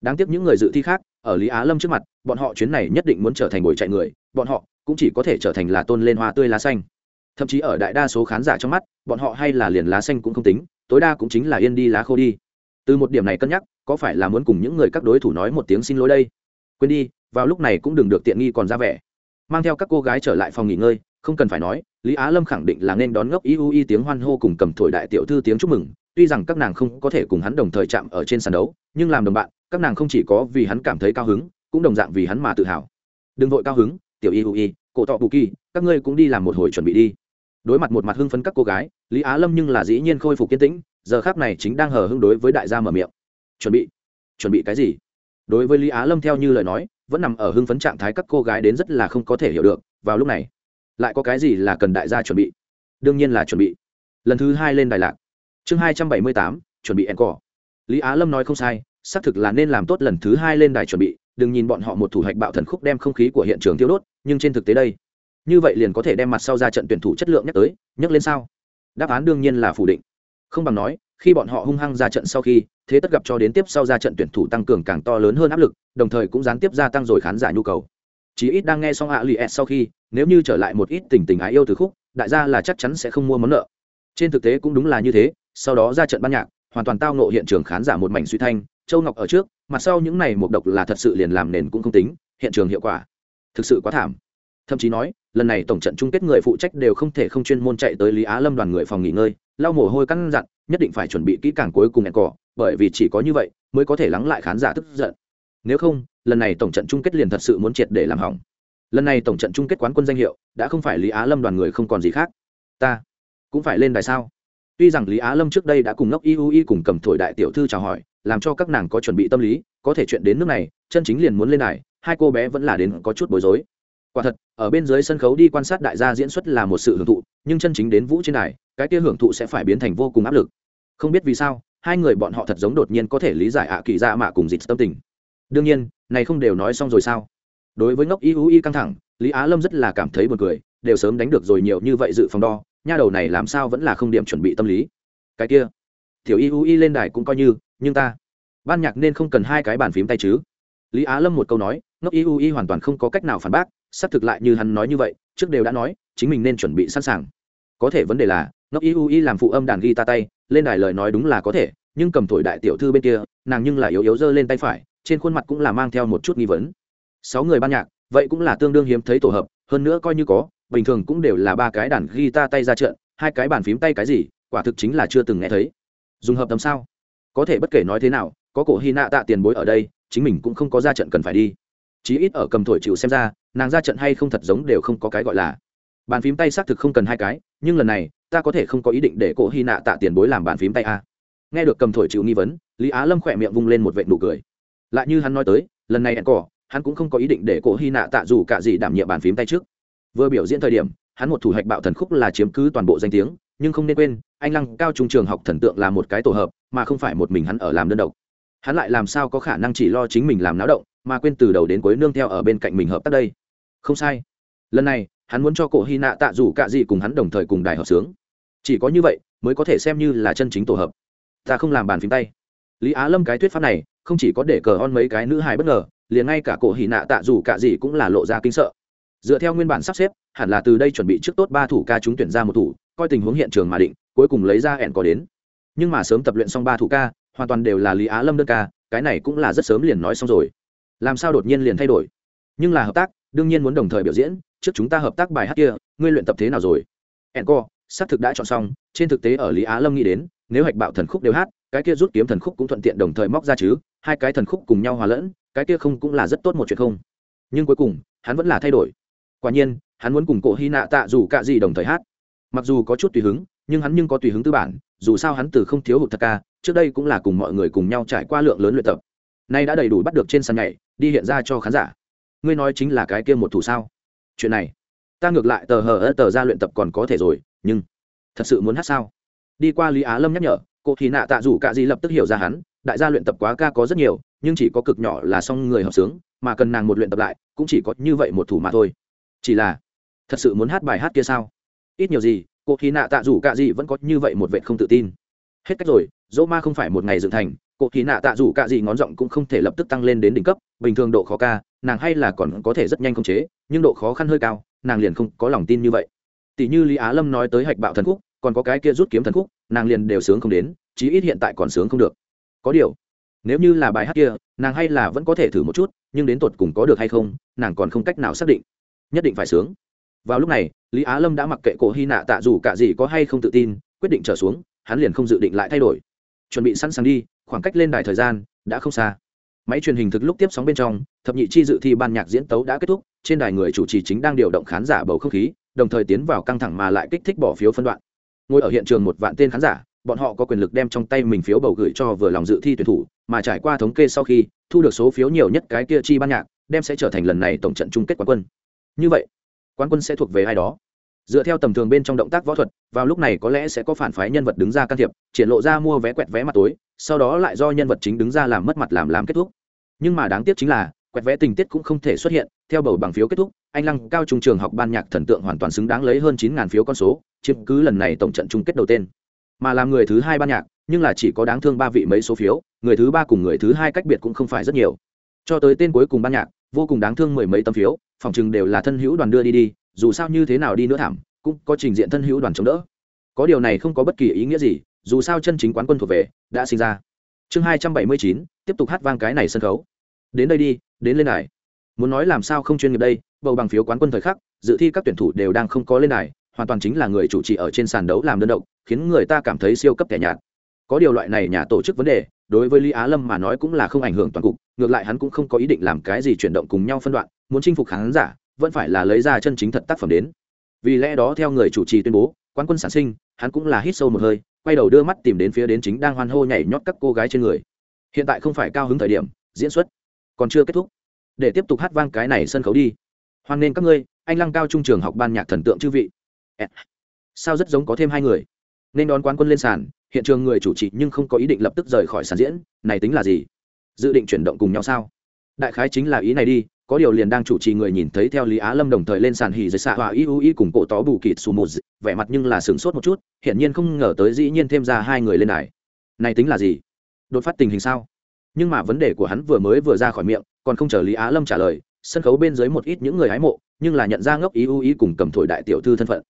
đáng tiếc những người dự thi khác ở lý á lâm trước mặt, bọn họ chuyến này nhất định muốn trở thành buổi chạy người, bọn họ cũng chỉ có thể trở thành là tôn lên hoa tươi lá xanh. Thậm chí ở đại đa số khán giả trong mắt, bọn họ hay là liền lá xanh cũng không tính, tối đa cũng chính là yên đi lá khô đi. Từ một điểm này cân nhắc, có phải là muốn cùng những người các đối thủ nói một tiếng xin lỗi đây? Quên đi, vào lúc này cũng đừng được tiện nghi còn ra vẻ. Mang theo các cô gái trở lại phòng nghỉ ngơi, không cần phải nói, lý á lâm khẳng định là nên đón ngốc iu y tiếng hoan hô cùng cầm thổi đại tiểu thư tiếng chúc mừng, tuy rằng các nàng không có thể cùng hắn đồng thời chạm ở trên sàn đấu, nhưng làm đồng bạn các nàng không chỉ có vì hắn cảm thấy cao hứng, cũng đồng dạng vì hắn mà tự hào. Đừng vội cao hứng, tiểu iu y, cổ tọ bù kỳ, các ngươi cũng đi làm một hồi chuẩn bị đi. Đối mặt một mặt hưng phấn các cô gái, lý á lâm nhưng là dĩ nhiên khôi phục kiên tĩnh, giờ khác này chính đang hờ hưng đối với đại gia mở miệng. Chuẩn bị? Chuẩn bị cái gì? Đối với lý á lâm theo như lời nói, vẫn nằm ở hưng phấn trạng thái các cô gái đến rất là không có thể hiểu được, vào lúc này, lại có cái gì là cần đại gia chuẩn bị? Đương nhiên là chuẩn bị. Lần thứ hai lên đài lạc. Chương hai trăm bảy mươi tám, chuẩn bị encore. Lý á lâm nói không sai xác thực là nên làm tốt lần thứ hai lên đài chuẩn bị, đừng nhìn bọn họ một thủ hạch bạo thần khúc đem không khí của hiện trường tiêu đốt, nhưng trên thực tế đây, như vậy liền có thể đem mặt sau ra trận tuyển thủ chất lượng nhắc tới, nhắc lên sao? Đáp án đương nhiên là phủ định. Không bằng nói, khi bọn họ hung hăng ra trận sau khi, thế tất gặp cho đến tiếp sau ra trận tuyển thủ tăng cường càng to lớn hơn áp lực, đồng thời cũng gián tiếp gia tăng rồi khán giả nhu cầu. Chí ít đang nghe xong ạ lì sau khi, nếu như trở lại một ít tình tình ái yêu từ khúc, đại gia là chắc chắn sẽ không mua món nợ. Trên thực tế cũng đúng là như thế, sau đó ra trận ban nhạc, hoàn toàn tao nộ hiện trường khán giả một mảnh suy thanh châu ngọc ở trước mặt sau những này một độc là thật sự liền làm nền cũng không tính, hiện trường hiệu quả, thực sự quá thảm. Thậm chí nói, lần này tổng trận chung kết người phụ trách đều không thể không chuyên môn chạy tới lý á lâm đoàn người phòng nghỉ ngơi, lau mồ hôi căn dặn, nhất định phải chuẩn bị kỹ càng cuối cùng hẹn cỏ bởi vì chỉ có như vậy mới có thể lắng lại khán giả tức giận. Nếu không, lần này tổng trận chung kết liền thật sự muốn triệt để làm hỏng. Lần này tổng trận chung kết quán quân danh hiệu, đã không phải lý á lâm đoàn người không còn gì khác. Ta cũng phải lên đài sao? Tuy rằng lý á lâm trước đây đã cùng ngốc y u y cùng cầm thổi đại tiểu thư chào hỏi làm cho các nàng có chuẩn bị tâm lý, có thể chuyện đến nước này, chân chính liền muốn lên đài, hai cô bé vẫn là đến có chút bối rối. Quả thật, ở bên dưới sân khấu đi quan sát đại gia diễn xuất là một sự hưởng thụ, nhưng chân chính đến vũ trên đài, cái kia hưởng thụ sẽ phải biến thành vô cùng áp lực. Không biết vì sao, hai người bọn họ thật giống đột nhiên có thể lý giải ạ kỳ dạ mạ cùng dịch tâm tình. Đương nhiên, này không đều nói xong rồi sao? Đối với ngốc y u y căng thẳng, lý á lâm rất là cảm thấy buồn cười, đều sớm đánh được rồi nhiều như vậy dự phòng đo, nha đầu này làm sao vẫn là không điểm chuẩn bị tâm lý. Cái kia tiểu y u y lên đài cũng coi như, nhưng ta, ban nhạc nên không cần hai cái bàn phím tay chứ. Lý á lâm một câu nói, ngốc y u y hoàn toàn không có cách nào phản bác, xác thực lại như hắn nói như vậy, trước đều đã nói, chính mình nên chuẩn bị sẵn sàng. Có thể vấn đề là, ngốc y u y làm phụ âm đàn ghi ta tay, lên đài lời nói đúng là có thể, nhưng cầm thổi đại tiểu thư bên kia, nàng nhưng là yếu yếu giơ lên tay phải, trên khuôn mặt cũng là mang theo một chút nghi vấn. Sáu người ban nhạc, vậy cũng là tương đương hiếm thấy tổ hợp, hơn nữa coi như có, bình thường cũng đều là ba cái đàn guitar tay ra trận, hai cái bàn phím tay cái gì, quả thực chính là chưa từng nghe thấy dùng hợp tầm sao? Có thể bất kể nói thế nào, có cổ hy nạ tạ tiền bối ở đây, chính mình cũng không có ra trận cần phải đi. Chí ít ở cầm thổi chịu xem ra, nàng ra trận hay không thật giống đều không có cái gọi là. Bàn phím tay xác thực không cần hai cái, nhưng lần này, ta có thể không có ý định để cổ hy nạ tạ tiền bối làm bàn phím tay a. Nghe được cầm thổi chịu nghi vấn, lý á lâm khỏe miệng vung lên một vệ nụ cười. Lại như hắn nói tới, lần này hẹn cỏ hắn cũng không có ý định để cổ hy nạ tạ dù cả gì đảm nhiệm bàn phím tay trước. Vừa biểu diễn thời điểm, hắn một thủ hạch bạo thần khúc là chiếm cứ toàn bộ danh tiếng nhưng không nên quên, anh lăng cao trung trường học thần tượng là một cái tổ hợp, mà không phải một mình hắn ở làm đơn độc. Hắn lại làm sao có khả năng chỉ lo chính mình làm náo động, mà quên từ đầu đến cuối nương theo ở bên cạnh mình hợp tác đây? Không sai. Lần này, hắn muốn cho cổ hy nạ tạ dù cả gì cùng hắn đồng thời cùng đài hợp sướng. Chỉ có như vậy, mới có thể xem như là chân chính tổ hợp. Ta không làm bàn phím tay. Lý á lâm cái thuyết pháp này, không chỉ có để cờ on mấy cái nữ hài bất ngờ, liền ngay cả cổ hỉ nạ tạ dù cả gì cũng là lộ ra kinh sợ. Dựa theo nguyên bản sắp xếp, hẳn là từ đây chuẩn bị trước tốt ba thủ ca chúng tuyển ra một thủ coi tình huống hiện trường mà định, cuối cùng lấy ra hẹn có đến. Nhưng mà sớm tập luyện xong ba thủ ca, hoàn toàn đều là lý á lâm đơn ca, cái này cũng là rất sớm liền nói xong rồi. Làm sao đột nhiên liền thay đổi? Nhưng là hợp tác, đương nhiên muốn đồng thời biểu diễn, trước chúng ta hợp tác bài hát kia, ngươi luyện tập thế nào rồi? Hẹn co, xác thực đã chọn xong, trên thực tế ở lý á lâm nghĩ đến, nếu hạch bạo thần khúc đều hát, cái kia rút kiếm thần khúc cũng thuận tiện đồng thời móc ra chứ, hai cái thần khúc cùng nhau hòa lẫn, cái kia không cũng là rất tốt một chuyện không? Nhưng cuối cùng, hắn vẫn là thay đổi. Quả nhiên, hắn muốn cùng cổ hy nạ tạ dù cả gì đồng thời hát mặc dù có chút tùy hứng, nhưng hắn nhưng có tùy hứng tư bản, dù sao hắn từ không thiếu hụt thật ca, trước đây cũng là cùng mọi người cùng nhau trải qua lượng lớn luyện tập. Nay đã đầy đủ bắt được trên sàn nhảy, đi hiện ra cho khán giả. Ngươi nói chính là cái kia một thủ sao? Chuyện này, ta ngược lại tờ hờ ớt tờ ra luyện tập còn có thể rồi, nhưng thật sự muốn hát sao? Đi qua lý á lâm nhắc nhở, cô thì nạ tạ dù cả gì lập tức hiểu ra hắn, đại gia luyện tập quá ca có rất nhiều, nhưng chỉ có cực nhỏ là xong người hợp sướng, mà cần nàng một luyện tập lại, cũng chỉ có như vậy một thủ mà thôi. Chỉ là, thật sự muốn hát bài hát kia sao? Ít nhiều gì, cô khi nạ tạ dù cả gì vẫn có như vậy một vệ không tự tin. Hết cách rồi, dỗ ma không phải một ngày dựng thành, cô khi nạ tạ dù cả gì ngón giọng cũng không thể lập tức tăng lên đến đỉnh cấp, bình thường độ khó ca, nàng hay là còn có thể rất nhanh khống chế, nhưng độ khó khăn hơi cao, nàng liền không có lòng tin như vậy. Tỷ như lý á lâm nói tới hạch bạo thần khúc, còn có cái kia rút kiếm thần khúc, nàng liền đều sướng không đến, chí ít hiện tại còn sướng không được. Có điều, nếu như là bài hát kia, nàng hay là vẫn có thể thử một chút, nhưng đến tột cùng có được hay không, nàng còn không cách nào xác định. Nhất định phải sướng vào lúc này, lý á lâm đã mặc kệ cổ hy nạ tạ dù cả gì có hay không tự tin, quyết định trở xuống, hắn liền không dự định lại thay đổi. Chuẩn bị sẵn sàng đi, khoảng cách lên đài thời gian đã không xa. Máy truyền hình thực lúc tiếp sóng bên trong, thập nhị chi dự thi ban nhạc diễn tấu đã kết thúc, trên đài người chủ trì chính đang điều động khán giả bầu không khí, đồng thời tiến vào căng thẳng mà lại kích thích bỏ phiếu phân đoạn. Ngồi ở hiện trường một vạn tên khán giả, bọn họ có quyền lực đem trong tay mình phiếu bầu gửi cho vừa lòng dự thi tuyển thủ, mà trải qua thống kê sau khi, thu được số phiếu nhiều nhất cái kia chi ban nhạc, đem sẽ trở thành lần này tổng trận chung kết quán quân. Như vậy quán quân sẽ thuộc về ai đó. Dựa theo tầm thường bên trong động tác võ thuật, vào lúc này có lẽ sẽ có phản phái nhân vật đứng ra can thiệp, triển lộ ra mua vé quẹt vé mặt tối, sau đó lại do nhân vật chính đứng ra làm mất mặt làm làm kết thúc. Nhưng mà đáng tiếc chính là, quẹt vé tình tiết cũng không thể xuất hiện, theo bầu bằng phiếu kết thúc, anh lăng cao trung trường học ban nhạc thần tượng hoàn toàn xứng đáng lấy hơn chín phiếu con số, chiếm cứ lần này tổng trận chung kết đầu tên mà làm người thứ hai ban nhạc, nhưng là chỉ có đáng thương ba vị mấy số phiếu, người thứ ba cùng người thứ hai cách biệt cũng không phải rất nhiều. Cho tới tên cuối cùng ban nhạc vô cùng đáng thương mười mấy tấm phiếu, phòng chừng đều là thân hữu đoàn đưa đi đi, dù sao như thế nào đi nữa thảm, cũng có trình diện thân hữu đoàn chống đỡ. Có điều này không có bất kỳ ý nghĩa gì, dù sao chân chính quán quân thuộc về, đã sinh ra. Chương hai trăm bảy mươi chín, tiếp tục hát vang cái này sân khấu. Đến đây đi, đến lên đài. muốn nói làm sao không chuyên nghiệp đây, bầu bằng phiếu quán quân thời khắc, dự thi các tuyển thủ đều đang không có lên đài, hoàn toàn chính là người chủ trì ở trên sàn đấu làm đơn độc, khiến người ta cảm thấy siêu cấp kẻ nhạt. Có điều loại này nhà tổ chức vấn đề, đối với lý á lâm mà nói cũng là không ảnh hưởng toàn cục ngược lại hắn cũng không có ý định làm cái gì chuyển động cùng nhau phân đoạn, muốn chinh phục khán giả, vẫn phải là lấy ra chân chính thật tác phẩm đến. Vì lẽ đó theo người chủ trì tuyên bố, quán quân sản sinh, hắn cũng là hít sâu một hơi, quay đầu đưa mắt tìm đến phía đến chính đang hoan hô nhảy nhót các cô gái trên người. Hiện tại không phải cao hứng thời điểm, diễn xuất còn chưa kết thúc. Để tiếp tục hát vang cái này sân khấu đi. Hoan nên các ngươi, anh lăng cao trung trường học ban nhạc thần tượng chư vị. Sao rất giống có thêm hai người? Nên đón quán quân lên sàn, hiện trường người chủ trì nhưng không có ý định lập tức rời khỏi sàn diễn, này tính là gì? Dự định chuyển động cùng nhau sao? Đại khái chính là ý này đi, có điều liền đang chủ trì người nhìn thấy theo lý á lâm đồng thời lên sàn hỉ dưới xạ hòa y u y cùng cổ tó bù kịt xù một vẻ mặt nhưng là sửng sốt một chút, hiển nhiên không ngờ tới dĩ nhiên thêm ra hai người lên đài. Này tính là gì? Đột phát tình hình sao? Nhưng mà vấn đề của hắn vừa mới vừa ra khỏi miệng, còn không chờ lý á lâm trả lời, sân khấu bên dưới một ít những người hái mộ, nhưng là nhận ra ngốc ý u ý cùng cầm thổi đại tiểu thư thân phận.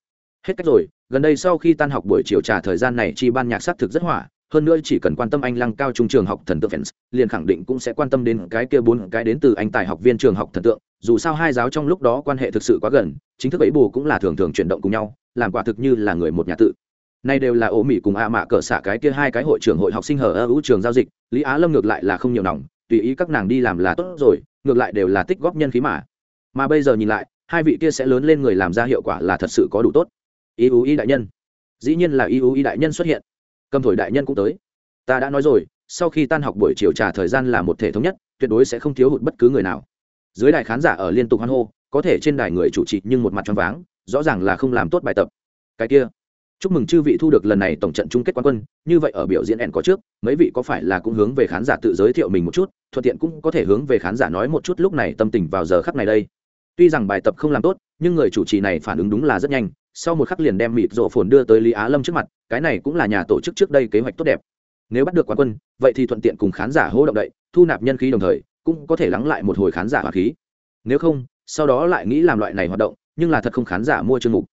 Hết cách rồi, gần đây sau khi tan học buổi chiều trà thời gian này, chi ban nhạc xác thực rất hỏa hơn nữa chỉ cần quan tâm anh lăng cao trung trường học thần tượng fans, liền khẳng định cũng sẽ quan tâm đến cái kia bốn cái đến từ anh tài học viên trường học thần tượng. Dù sao hai giáo trong lúc đó quan hệ thực sự quá gần, chính thức ấy bù cũng là thường thường chuyển động cùng nhau, làm quả thực như là người một nhà tự. Nay đều là ổ mỹ cùng a mạ cỡ xả cái kia hai cái hội trưởng hội học sinh hở ơ ưu trường giao dịch, lý á lâm ngược lại là không nhiều nòng, tùy ý các nàng đi làm là tốt rồi, ngược lại đều là tích góp nhân khí mà. Mà bây giờ nhìn lại, hai vị kia sẽ lớn lên người làm ra hiệu quả là thật sự có đủ tốt. Ý ưu ý đại nhân. Dĩ nhiên là ý ưu ý đại nhân xuất hiện cầm thổi đại nhân cũng tới. Ta đã nói rồi, sau khi tan học buổi chiều trà thời gian là một thể thống nhất, tuyệt đối sẽ không thiếu hụt bất cứ người nào. Dưới đài khán giả ở liên tục hoan hô, có thể trên đài người chủ trì nhưng một mặt choáng váng, rõ ràng là không làm tốt bài tập. Cái kia, chúc mừng chư vị thu được lần này tổng trận chung kết quán quân, như vậy ở biểu diễn ẻn có trước, mấy vị có phải là cũng hướng về khán giả tự giới thiệu mình một chút, thuận tiện cũng có thể hướng về khán giả nói một chút lúc này tâm tình vào giờ khắc này đây. Tuy rằng bài tập không làm tốt, nhưng người chủ trì này phản ứng đúng là rất nhanh sau một khắc liền đem mịt rộ phồn đưa tới lý á lâm trước mặt, cái này cũng là nhà tổ chức trước đây kế hoạch tốt đẹp. Nếu bắt được quán quân, vậy thì thuận tiện cùng khán giả hỗ động đậy, thu nạp nhân khí đồng thời, cũng có thể lắng lại một hồi khán giả hỏa khí. Nếu không, sau đó lại nghĩ làm loại này hoạt động, nhưng là thật không khán giả mua chương mục.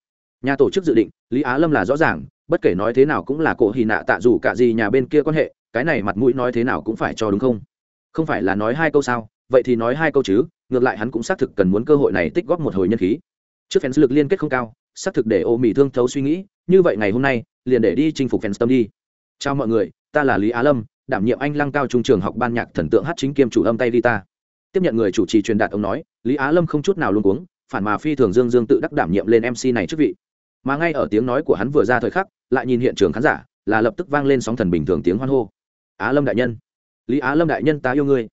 Nhà tổ chức dự định, lý á lâm là rõ ràng, bất kể nói thế nào cũng là cổ hì nạ tạ dù cả gì nhà bên kia quan hệ, cái này mặt mũi nói thế nào cũng phải cho đúng không? Không phải là nói hai câu sao? Vậy thì nói hai câu chứ, ngược lại hắn cũng xác thực cần muốn cơ hội này tích góp một hồi nhân khí. Trước fans lực liên kết không cao xác thực để ô mì thương thấu suy nghĩ, như vậy ngày hôm nay, liền để đi chinh phục fans tâm đi. Chào mọi người, ta là lý á lâm, đảm nhiệm anh lăng cao trung trường học ban nhạc thần tượng hát chính kiêm chủ âm tay guitar. Tiếp nhận người chủ trì truyền đạt ông nói, lý á lâm không chút nào luôn cuống, phản mà phi thường dương dương tự đắc đảm nhiệm lên mc này trước vị. Mà ngay ở tiếng nói của hắn vừa ra thời khắc, lại nhìn hiện trường khán giả, là lập tức vang lên sóng thần bình thường tiếng hoan hô. Á lâm đại nhân. Lý á lâm đại nhân, ta yêu ngươi.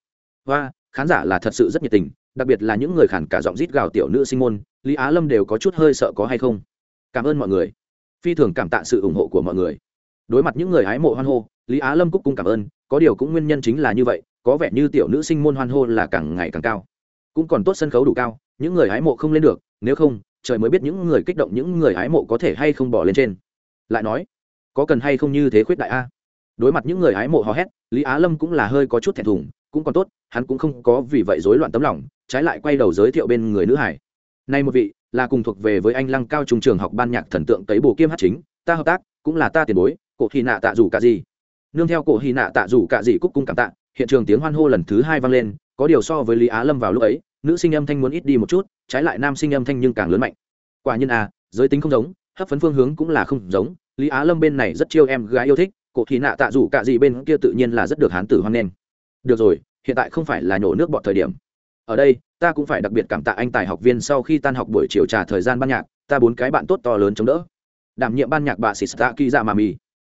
Và, khán giả là thật sự rất nhiệt tình đặc biệt là những người khản cả giọng rít gào tiểu nữ sinh môn, lý á lâm đều có chút hơi sợ có hay không. Cảm ơn mọi người. Phi thường cảm tạ sự ủng hộ của mọi người. Đối mặt những người hái mộ hoan hô, lý á lâm cúc cung cảm ơn, có điều cũng nguyên nhân chính là như vậy, có vẻ như tiểu nữ sinh môn hoan hô là càng ngày càng cao. Cũng còn tốt sân khấu đủ cao, những người hái mộ không lên được, nếu không, trời mới biết những người kích động những người hái mộ có thể hay không bỏ lên trên. Lại nói, có cần hay không như thế khuyết đại a? Đối mặt những người hái mộ hò hét, lý á lâm cũng là hơi có chút thẹn thùng, cũng còn tốt, hắn cũng không có vì vậy rối loạn tấm lòng trái lại quay đầu giới thiệu bên người nữ hải. Nay một vị, là cùng thuộc về với anh lăng cao trung trường học ban nhạc thần tượng tấy bồ kiêm hát chính, ta hợp tác, cũng là ta tiền bối, cổ hy nạ tạ dù cả gì nương theo cổ hy nạ tạ dù cả gì cúc cung cảm tạ, hiện trường tiếng hoan hô lần thứ hai vang lên, có điều so với lý á lâm vào lúc ấy, nữ sinh âm thanh muốn ít đi một chút, trái lại nam sinh âm thanh nhưng càng lớn mạnh. Quả nhiên à giới tính không giống, hấp phấn phương hướng cũng là không giống, lý á lâm bên này rất chiêu em gái yêu thích, cổ thì nạ tạ rủ cả gì bên kia tự nhiên là rất được hán tử hoan nghênh. Được rồi, hiện tại không phải là nhổ nước bọt thời điểm ở đây, ta cũng phải đặc biệt cảm tạ anh tài học viên sau khi tan học buổi chiều trà thời gian ban nhạc, ta bốn cái bạn tốt to lớn chống đỡ. Đảm nhiệm ban nhạc bà sĩ stạ kỳ dạ mà mì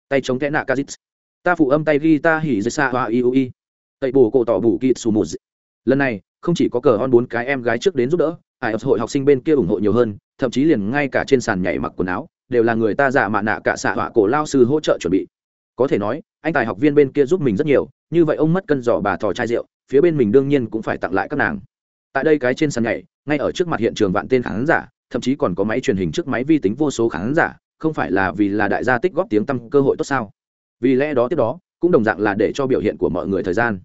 tay chống tẽ nạ kazit ta phụ âm tay ghi ta hỉ dây xa hoa iui tẩy bù cổ tỏ bù kịt su mù lần này, không chỉ có cờ on bốn cái em gái trước đến giúp đỡ, ai hội học sinh bên kia ủng hộ nhiều hơn, thậm chí liền ngay cả trên sàn nhảy mặc quần áo, đều là người ta giả mạ nạ cả xạ họa cổ lao sư hỗ trợ chuẩn bị. Có thể nói, anh tài học viên bên kia giúp mình rất nhiều, như vậy ông mất cân giỏ bà thò chai rượu phía bên mình đương nhiên cũng phải tặng lại các nàng. Tại đây cái trên sàn nhảy, ngay ở trước mặt hiện trường vạn tên khán giả, thậm chí còn có máy truyền hình trước máy vi tính vô số khán giả, không phải là vì là đại gia tích góp tiếng tăm cơ hội tốt sao? Vì lẽ đó tiếp đó, cũng đồng dạng là để cho biểu hiện của mọi người thời gian.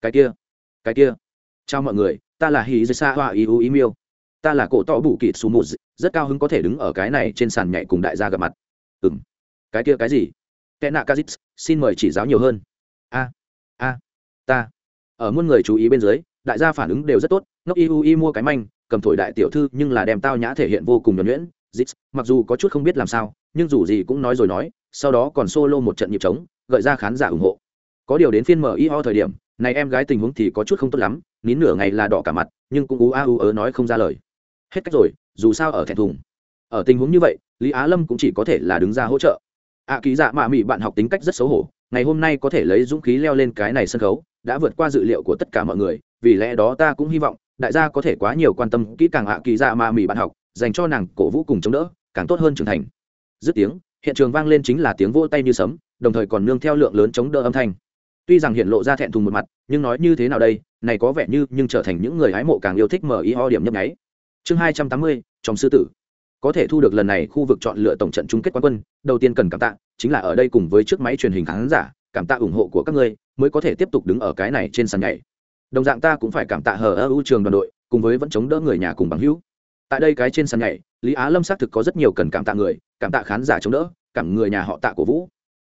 Cái kia cái kia. Chào mọi người, ta là hì dê sa hoa iu ý miêu. Ta là cổ tỏ bù kịt su mù rất cao hứng có thể đứng ở cái này trên sàn nhảy cùng đại gia gặp mặt. Ừ m cái kia cái gì? Kẻ nạ kazit xin mời chỉ giáo nhiều hơn. A a, ta ở muôn người chú ý bên dưới đại gia phản ứng đều rất tốt ngốc Y i mua cái manh cầm thổi đại tiểu thư nhưng là đem tao nhã thể hiện vô cùng nhuẩn nhuyễn dít mặc dù có chút không biết làm sao nhưng dù gì cũng nói rồi nói sau đó còn solo một trận nhịp trống gợi ra khán giả ủng hộ. Có điều đến phiên mở y ho thời điểm này em gái tình huống thì có chút không tốt lắm nín nửa ngày là đỏ cả mặt nhưng cũng ú a ú ớ nói không ra lời. Hết cách rồi dù sao ở thẹn thùng. Ở tình huống như vậy lý á lâm cũng chỉ có thể là đứng ra hỗ trợ. Ạ à, ký dạ mạ mị bạn học tính cách rất xấu hổ ngày hôm nay có thể lấy dũng khí leo lên cái này sân khấu, đã vượt qua dự liệu của tất cả mọi người, vì lẽ đó ta cũng hy vọng, đại gia có thể quá nhiều quan tâm kỹ càng hạ kỳ dạ mà mỹ bạn học, dành cho nàng cổ vũ cùng chống đỡ, càng tốt hơn trưởng thành. Dứt tiếng, hiện trường vang lên chính là tiếng vỗ tay như sấm, đồng thời còn nương theo lượng lớn chống đỡ âm thanh. Tuy rằng hiện lộ ra thẹn thùng một mặt, nhưng nói như thế nào đây, này có vẻ như nhưng trở thành những người hái mộ càng yêu thích mở ý ho điểm nhấp nháy. Chương hai trăm tám mươi trong sư tử có thể thu được lần này khu vực chọn lựa tổng trận chung kết quán quân, đầu tiên cần cảm tạ, chính là ở đây cùng với chiếc máy truyền hình khán giả, cảm tạ ủng hộ của các ngươi, mới có thể tiếp tục đứng ở cái này trên sàn nhảy. Đồng dạng ta cũng phải cảm tạ hờ ơ ưu trường đoàn đội, cùng với vẫn chống đỡ người nhà cùng bằng hữu. Tại đây cái trên sàn nhảy, lý á lâm xác thực có rất nhiều cần cảm tạ người, cảm tạ khán giả chống đỡ, cảm người nhà họ tạ cổ vũ.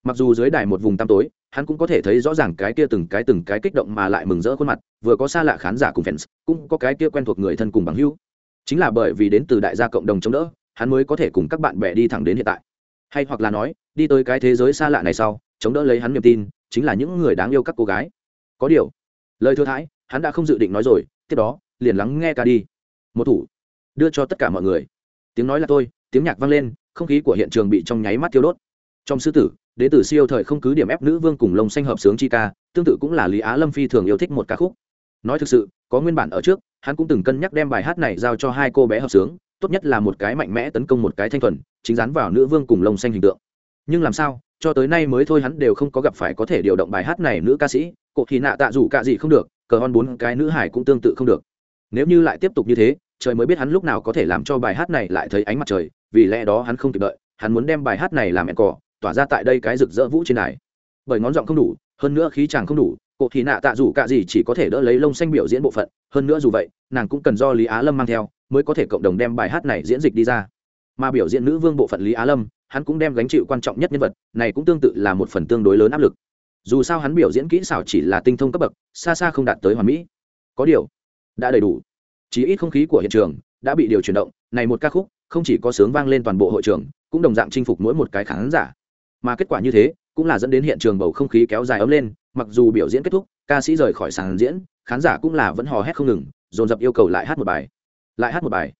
Mặc dù dưới đài một vùng tăm tối, hắn cũng có thể thấy rõ ràng cái kia từng cái từng cái kích động mà lại mừng rỡ khuôn mặt, vừa có xa lạ khán giả cùng fans, cũng có cái kia quen thuộc người thân cùng bằng hữu chính là bởi vì đến từ đại gia cộng đồng chống đỡ, hắn mới có thể cùng các bạn bè đi thẳng đến hiện tại. Hay hoặc là nói, đi tới cái thế giới xa lạ này sau, chống đỡ lấy hắn niềm tin, chính là những người đáng yêu các cô gái. Có điều, lời thừa thãi, hắn đã không dự định nói rồi, tiếp đó, liền lắng nghe ca đi. Một thủ, đưa cho tất cả mọi người. Tiếng nói là tôi, tiếng nhạc vang lên, không khí của hiện trường bị trong nháy mắt tiêu đốt. Trong sư tử, đến từ siêu thời không cứ điểm ép nữ vương cùng lông xanh hợp sướng chi ca, tương tự cũng là lý á lâm phi thường yêu thích một ca khúc. Nói thực sự, có nguyên bản ở trước hắn cũng từng cân nhắc đem bài hát này giao cho hai cô bé hợp sướng, tốt nhất là một cái mạnh mẽ tấn công một cái thanh thuần, chính dán vào nữ vương cùng lông xanh hình tượng. Nhưng làm sao, cho tới nay mới thôi hắn đều không có gặp phải có thể điều động bài hát này nữ ca sĩ cụ thì nạ tạ rủ cả gì không được, cờ hon bốn cái nữ hải cũng tương tự không được. Nếu như lại tiếp tục như thế, trời mới biết hắn lúc nào có thể làm cho bài hát này lại thấy ánh mặt trời, vì lẽ đó hắn không kịp đợi, hắn muốn đem bài hát này làm ẹn cỏ, tỏa ra tại đây cái rực rỡ vũ trên này. Bởi ngón giọng không đủ, hơn nữa khí chàng không đủ cụ thì nạ tạ dù cả gì chỉ có thể đỡ lấy lông xanh biểu diễn bộ phận, hơn nữa dù vậy, nàng cũng cần do lý á lâm mang theo, mới có thể cộng đồng đem bài hát này diễn dịch đi ra. Mà biểu diễn nữ vương bộ phận lý á lâm, hắn cũng đem gánh chịu quan trọng nhất nhân vật, này cũng tương tự là một phần tương đối lớn áp lực. Dù sao hắn biểu diễn kỹ xảo chỉ là tinh thông cấp bậc, xa xa không đạt tới hoàn mỹ. Có điều, đã đầy đủ. Chỉ ít không khí của hiện trường đã bị điều chuyển động, này một ca khúc, không chỉ có sướng vang lên toàn bộ hội trường, cũng đồng dạng chinh phục mỗi một cái khán giả. Mà kết quả như thế, cũng là dẫn đến hiện trường bầu không khí kéo dài ấm lên mặc dù biểu diễn kết thúc, ca sĩ rời khỏi sàn diễn, khán giả cũng là vẫn hò hét không ngừng, dồn dập yêu cầu lại hát một bài. Lại hát một bài.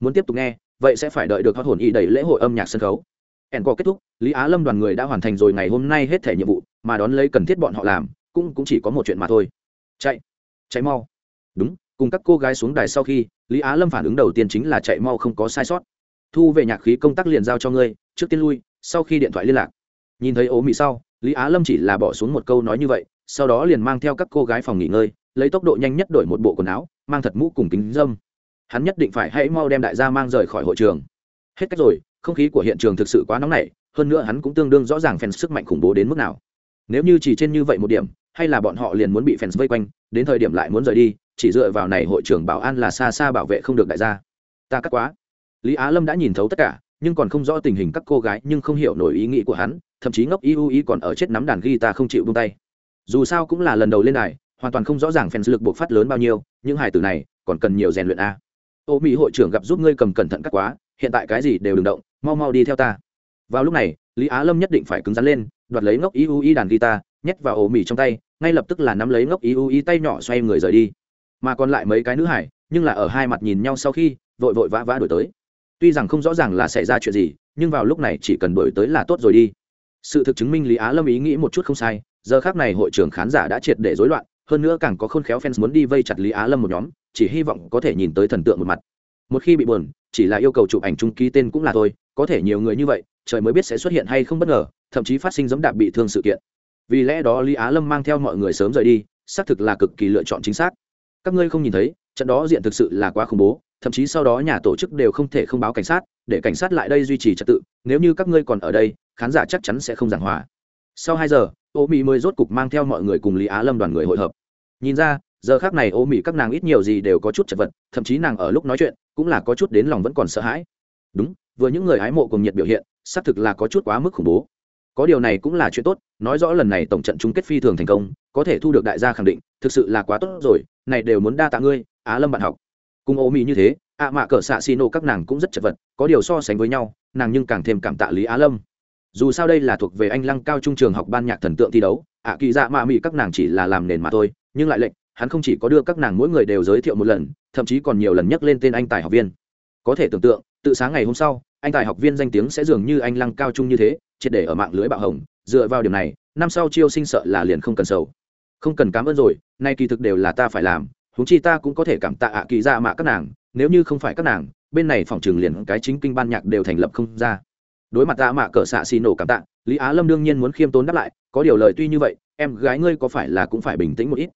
Muốn tiếp tục nghe, vậy sẽ phải đợi được hot hồn y đẩy lễ hội âm nhạc sân khấu. Ẻn có kết thúc, lý á lâm đoàn người đã hoàn thành rồi ngày hôm nay hết thể nhiệm vụ, mà đón lấy cần thiết bọn họ làm, cũng cũng chỉ có một chuyện mà thôi. Chạy. Chạy mau. Đúng, cùng các cô gái xuống đài sau khi, lý á lâm phản ứng đầu tiên chính là chạy mau không có sai sót. Thu về nhạc khí công tác liền giao cho ngươi, trước tiên lui, sau khi điện thoại liên lạc. Nhìn thấy ố mị sau lý á lâm chỉ là bỏ xuống một câu nói như vậy, sau đó liền mang theo các cô gái phòng nghỉ ngơi, lấy tốc độ nhanh nhất đổi một bộ quần áo, mang thật mũ cùng kính dâm. Hắn nhất định phải hãy mau đem đại gia mang rời khỏi hội trường. Hết cách rồi, không khí của hiện trường thực sự quá nóng nảy, hơn nữa hắn cũng tương đương rõ ràng fans sức mạnh khủng bố đến mức nào. Nếu như chỉ trên như vậy một điểm, hay là bọn họ liền muốn bị fans vây quanh, đến thời điểm lại muốn rời đi, chỉ dựa vào này hội trưởng bảo an là xa xa bảo vệ không được đại gia. Ta cắt quá. Lý á lâm đã nhìn thấu tất cả nhưng còn không rõ tình hình các cô gái nhưng không hiểu nổi ý nghĩ của hắn, thậm chí ngốc y u y còn ở chết nắm đàn guitar không chịu buông tay. Dù sao cũng là lần đầu lên đài, hoàn toàn không rõ ràng fans lực buộc phát lớn bao nhiêu, những hài tử này còn cần nhiều rèn luyện a. Ô mỹ hội trưởng gặp giúp ngươi cầm cẩn thận cắt quá, hiện tại cái gì đều đừng động, mau mau đi theo ta. Vào lúc này, lý á lâm nhất định phải cứng rắn lên, đoạt lấy ngốc y u y đàn guitar nhét vào ổ mỹ trong tay, ngay lập tức là nắm lấy ngốc y u y tay nhỏ xoay người rời đi. Mà còn lại mấy cái nữ hải, nhưng là ở hai mặt nhìn nhau sau khi, vội vội vã vã đổi tới tuy rằng không rõ ràng là xảy ra chuyện gì, nhưng vào lúc này chỉ cần đổi tới là tốt rồi đi. Sự thực chứng minh lý á lâm ý nghĩ một chút không sai, giờ khác này hội trưởng khán giả đã triệt để rối loạn, hơn nữa càng có khôn khéo fans muốn đi vây chặt lý á lâm một nhóm, chỉ hy vọng có thể nhìn tới thần tượng một mặt. Một khi bị buồn, chỉ là yêu cầu chụp ảnh chung ký tên cũng là thôi, có thể nhiều người như vậy, trời mới biết sẽ xuất hiện hay không bất ngờ, thậm chí phát sinh giống đạp bị thương sự kiện. Vì lẽ đó lý á lâm mang theo mọi người sớm rời đi, xác thực là cực kỳ lựa chọn chính xác. Các ngươi không nhìn thấy, trận đó diện thực sự là quá khủng bố thậm chí sau đó nhà tổ chức đều không thể không báo cảnh sát, để cảnh sát lại đây duy trì trật tự, nếu như các ngươi còn ở đây, khán giả chắc chắn sẽ không giảng hòa. Sau hai giờ, ô mỹ mới rốt cục mang theo mọi người cùng lý á lâm đoàn người hội hợp. Nhìn ra, giờ khác này ô mỹ các nàng ít nhiều gì đều có chút chật vật, thậm chí nàng ở lúc nói chuyện, cũng là có chút đến lòng vẫn còn sợ hãi. Đúng, vừa những người hái mộ cùng nhiệt biểu hiện, xác thực là có chút quá mức khủng bố. Có điều này cũng là chuyện tốt, nói rõ lần này tổng trận chung kết phi thường thành công, có thể thu được đại gia khẳng định, thực sự là quá tốt rồi, này đều muốn đa tạ ngươi, á lâm bạn học cùng ô mỹ như thế, ạ mạ cỡ xạ xì nổ các nàng cũng rất chật vật, có điều so sánh với nhau, nàng nhưng càng thêm cảm tạ lý á lâm. Dù sao đây là thuộc về anh lăng cao trung trường học ban nhạc thần tượng thi đấu, ạ kỳ dạ mạ mỹ các nàng chỉ là làm nền mà thôi, nhưng lại lệnh, hắn không chỉ có đưa các nàng mỗi người đều giới thiệu một lần, thậm chí còn nhiều lần nhắc lên tên anh tài học viên. Có thể tưởng tượng, tự sáng ngày hôm sau, anh tài học viên danh tiếng sẽ dường như anh lăng cao trung như thế, triệt để ở mạng lưới bạo hồng, dựa vào điểm này, năm sau chiêu sinh sợ là liền không cần sầu. Không cần cảm ơn rồi, nay kỳ thực đều là ta phải làm huống chi ta cũng có thể cảm tạ ạ kỳ dạ mạ các nàng, nếu như không phải các nàng, bên này phòng trường liền cái chính kinh ban nhạc đều thành lập không ra. Đối mặt tạ mạ cỡ xạ xì nổ cảm tạ, lý á lâm đương nhiên muốn khiêm tốn đáp lại, có điều lời tuy như vậy, em gái ngươi có phải là cũng phải bình tĩnh một ít.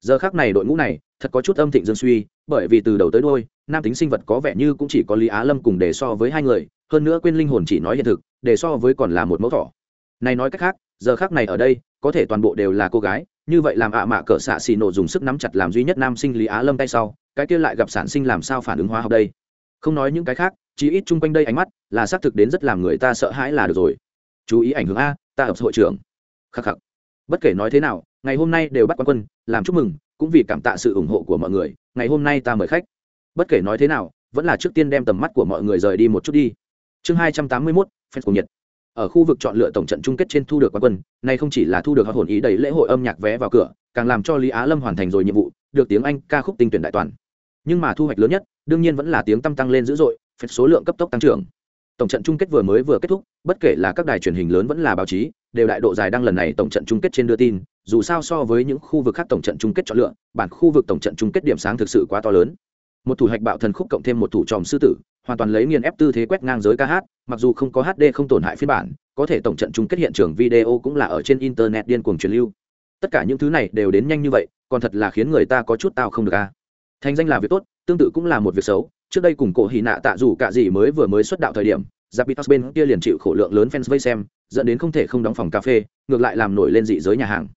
Giờ khác này đội ngũ này, thật có chút âm thịnh dương suy, bởi vì từ đầu tới đôi nam tính sinh vật có vẻ như cũng chỉ có lý á lâm cùng đề so với hai người, hơn nữa quên linh hồn chỉ nói hiện thực đề so với còn là một mẫu thỏ. Này nói cách khác, giờ khác này ở đây, có thể toàn bộ đều là cô gái như vậy làm ạ mạ cỡ xạ xì nổ dùng sức nắm chặt làm duy nhất nam sinh lý á lâm tay sau, cái kia lại gặp sản sinh làm sao phản ứng hóa học đây? Không nói những cái khác, chỉ ít chung quanh đây ánh mắt là xác thực đến rất làm người ta sợ hãi là được rồi. Chú ý ảnh hưởng a, ta ập hội trưởng. Khắc khắc. Bất kể nói thế nào, ngày hôm nay đều bắt quan quân, làm chúc mừng, cũng vì cảm tạ sự ủng hộ của mọi người, ngày hôm nay ta mời khách. Bất kể nói thế nào, vẫn là trước tiên đem tầm mắt của mọi người rời đi một chút đi. Chương hai trăm tám mươi mốt fans của nhật ở khu vực chọn lựa tổng trận chung kết trên thu được quán quân này không chỉ là thu được hồn ý đầy lễ hội âm nhạc vé vào cửa, càng làm cho lý á lâm hoàn thành rồi nhiệm vụ, được tiếng anh ca khúc tinh tuyển đại toàn. Nhưng mà thu hoạch lớn nhất, đương nhiên vẫn là tiếng tăm tăng lên dữ dội, phép số lượng cấp tốc tăng trưởng. Tổng trận chung kết vừa mới vừa kết thúc, bất kể là các đài truyền hình lớn vẫn là báo chí, đều đại độ dài đăng lần này tổng trận chung kết trên đưa tin, dù sao so với những khu vực khác tổng trận chung kết chọn lựa, bản khu vực tổng trận chung kết điểm sáng thực sự quá to lớn một thủ hạch bạo thần khúc cộng thêm một thủ tròm sư tử hoàn toàn lấy nghiền ép tư thế quét ngang giới ca hát mặc dù không có hd không tổn hại phiên bản có thể tổng trận chung kết hiện trường video cũng là ở trên internet điên cuồng truyền lưu. Tất cả những thứ này đều đến nhanh như vậy còn thật là khiến người ta có chút tao không được a. Thành danh là việc tốt tương tự cũng là một việc xấu. Trước đây cùng cổ hì nạ tạ dù cả gì mới vừa mới xuất đạo thời điểm Zapitos bên kia liền chịu khổ lượng lớn fans vây xem, dẫn đến không thể không đóng phòng cà phê, ngược lại làm nổi lên dị giới nhà hàng.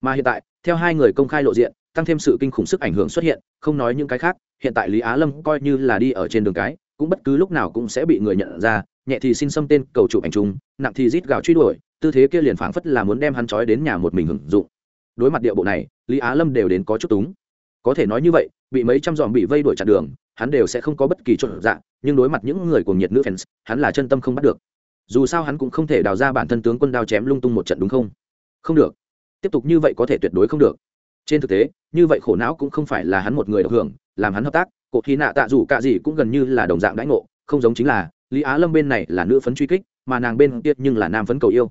Mà hiện tại, theo hai người công khai lộ diện, tăng thêm sự kinh khủng sức ảnh hưởng xuất hiện, không nói những cái khác, hiện tại Lý Á Lâm coi như là đi ở trên đường cái, cũng bất cứ lúc nào cũng sẽ bị người nhận ra, nhẹ thì xin xâm tên cầu chụp ảnh chung, nặng thì rít gào truy đuổi, tư thế kia liền phảng phất là muốn đem hắn trói đến nhà một mình hưởng dụng. Đối mặt địa bộ này, Lý Á Lâm đều đến có chút túng. Có thể nói như vậy, bị mấy trăm dòm bị vây đuổi chặn đường, hắn đều sẽ không có bất kỳ chỗ dạ, nhưng đối mặt những người cuồng nhiệt nữ fans, hắn là chân tâm không bắt được. Dù sao hắn cũng không thể đào ra bản thân tướng quân đao chém lung tung một trận đúng không? Không được. Tiếp tục như vậy có thể tuyệt đối không được. Trên thực tế, như vậy khổ não cũng không phải là hắn một người được hưởng, làm hắn hợp tác, cổ khí nạ tạ dù cả gì cũng gần như là đồng dạng đãi ngộ, không giống chính là, Lý Á Lâm bên này là nữ phấn truy kích, mà nàng bên kia nhưng là nam phấn cầu yêu.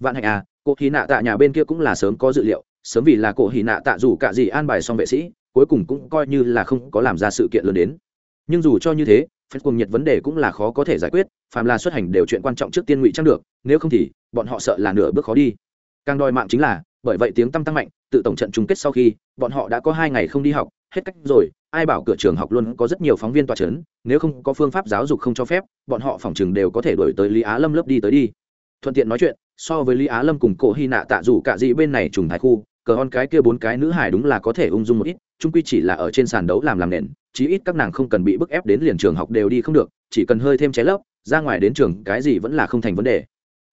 Vạn hạnh à, cổ khí nạ tạ nhà bên kia cũng là sớm có dự liệu, sớm vì là cổ hỉ nạ tạ dù cả gì an bài xong vệ sĩ, cuối cùng cũng coi như là không có làm ra sự kiện lớn đến nhưng dù cho như thế phép cuồng nhiệt vấn đề cũng là khó có thể giải quyết phàm là xuất hành đều chuyện quan trọng trước tiên ngụy trang được nếu không thì bọn họ sợ là nửa bước khó đi càng đòi mạng chính là bởi vậy tiếng tăng tăng mạnh tự tổng trận chung kết sau khi bọn họ đã có hai ngày không đi học hết cách rồi ai bảo cửa trường học luôn có rất nhiều phóng viên tòa chấn, nếu không có phương pháp giáo dục không cho phép bọn họ phòng trường đều có thể đổi tới lý á lâm lớp đi tới đi. Thuận tiện nói chuyện so với lý á lâm cùng cổ hy nạ tạ dù cả gì bên này trùng thái khu cờ hon cái kia bốn cái nữ hải đúng là có thể ung dung một ít trung quy chỉ là ở trên sàn đấu làm làm nền chí ít các nàng không cần bị bức ép đến liền trường học đều đi không được chỉ cần hơi thêm cháy lớp ra ngoài đến trường cái gì vẫn là không thành vấn đề.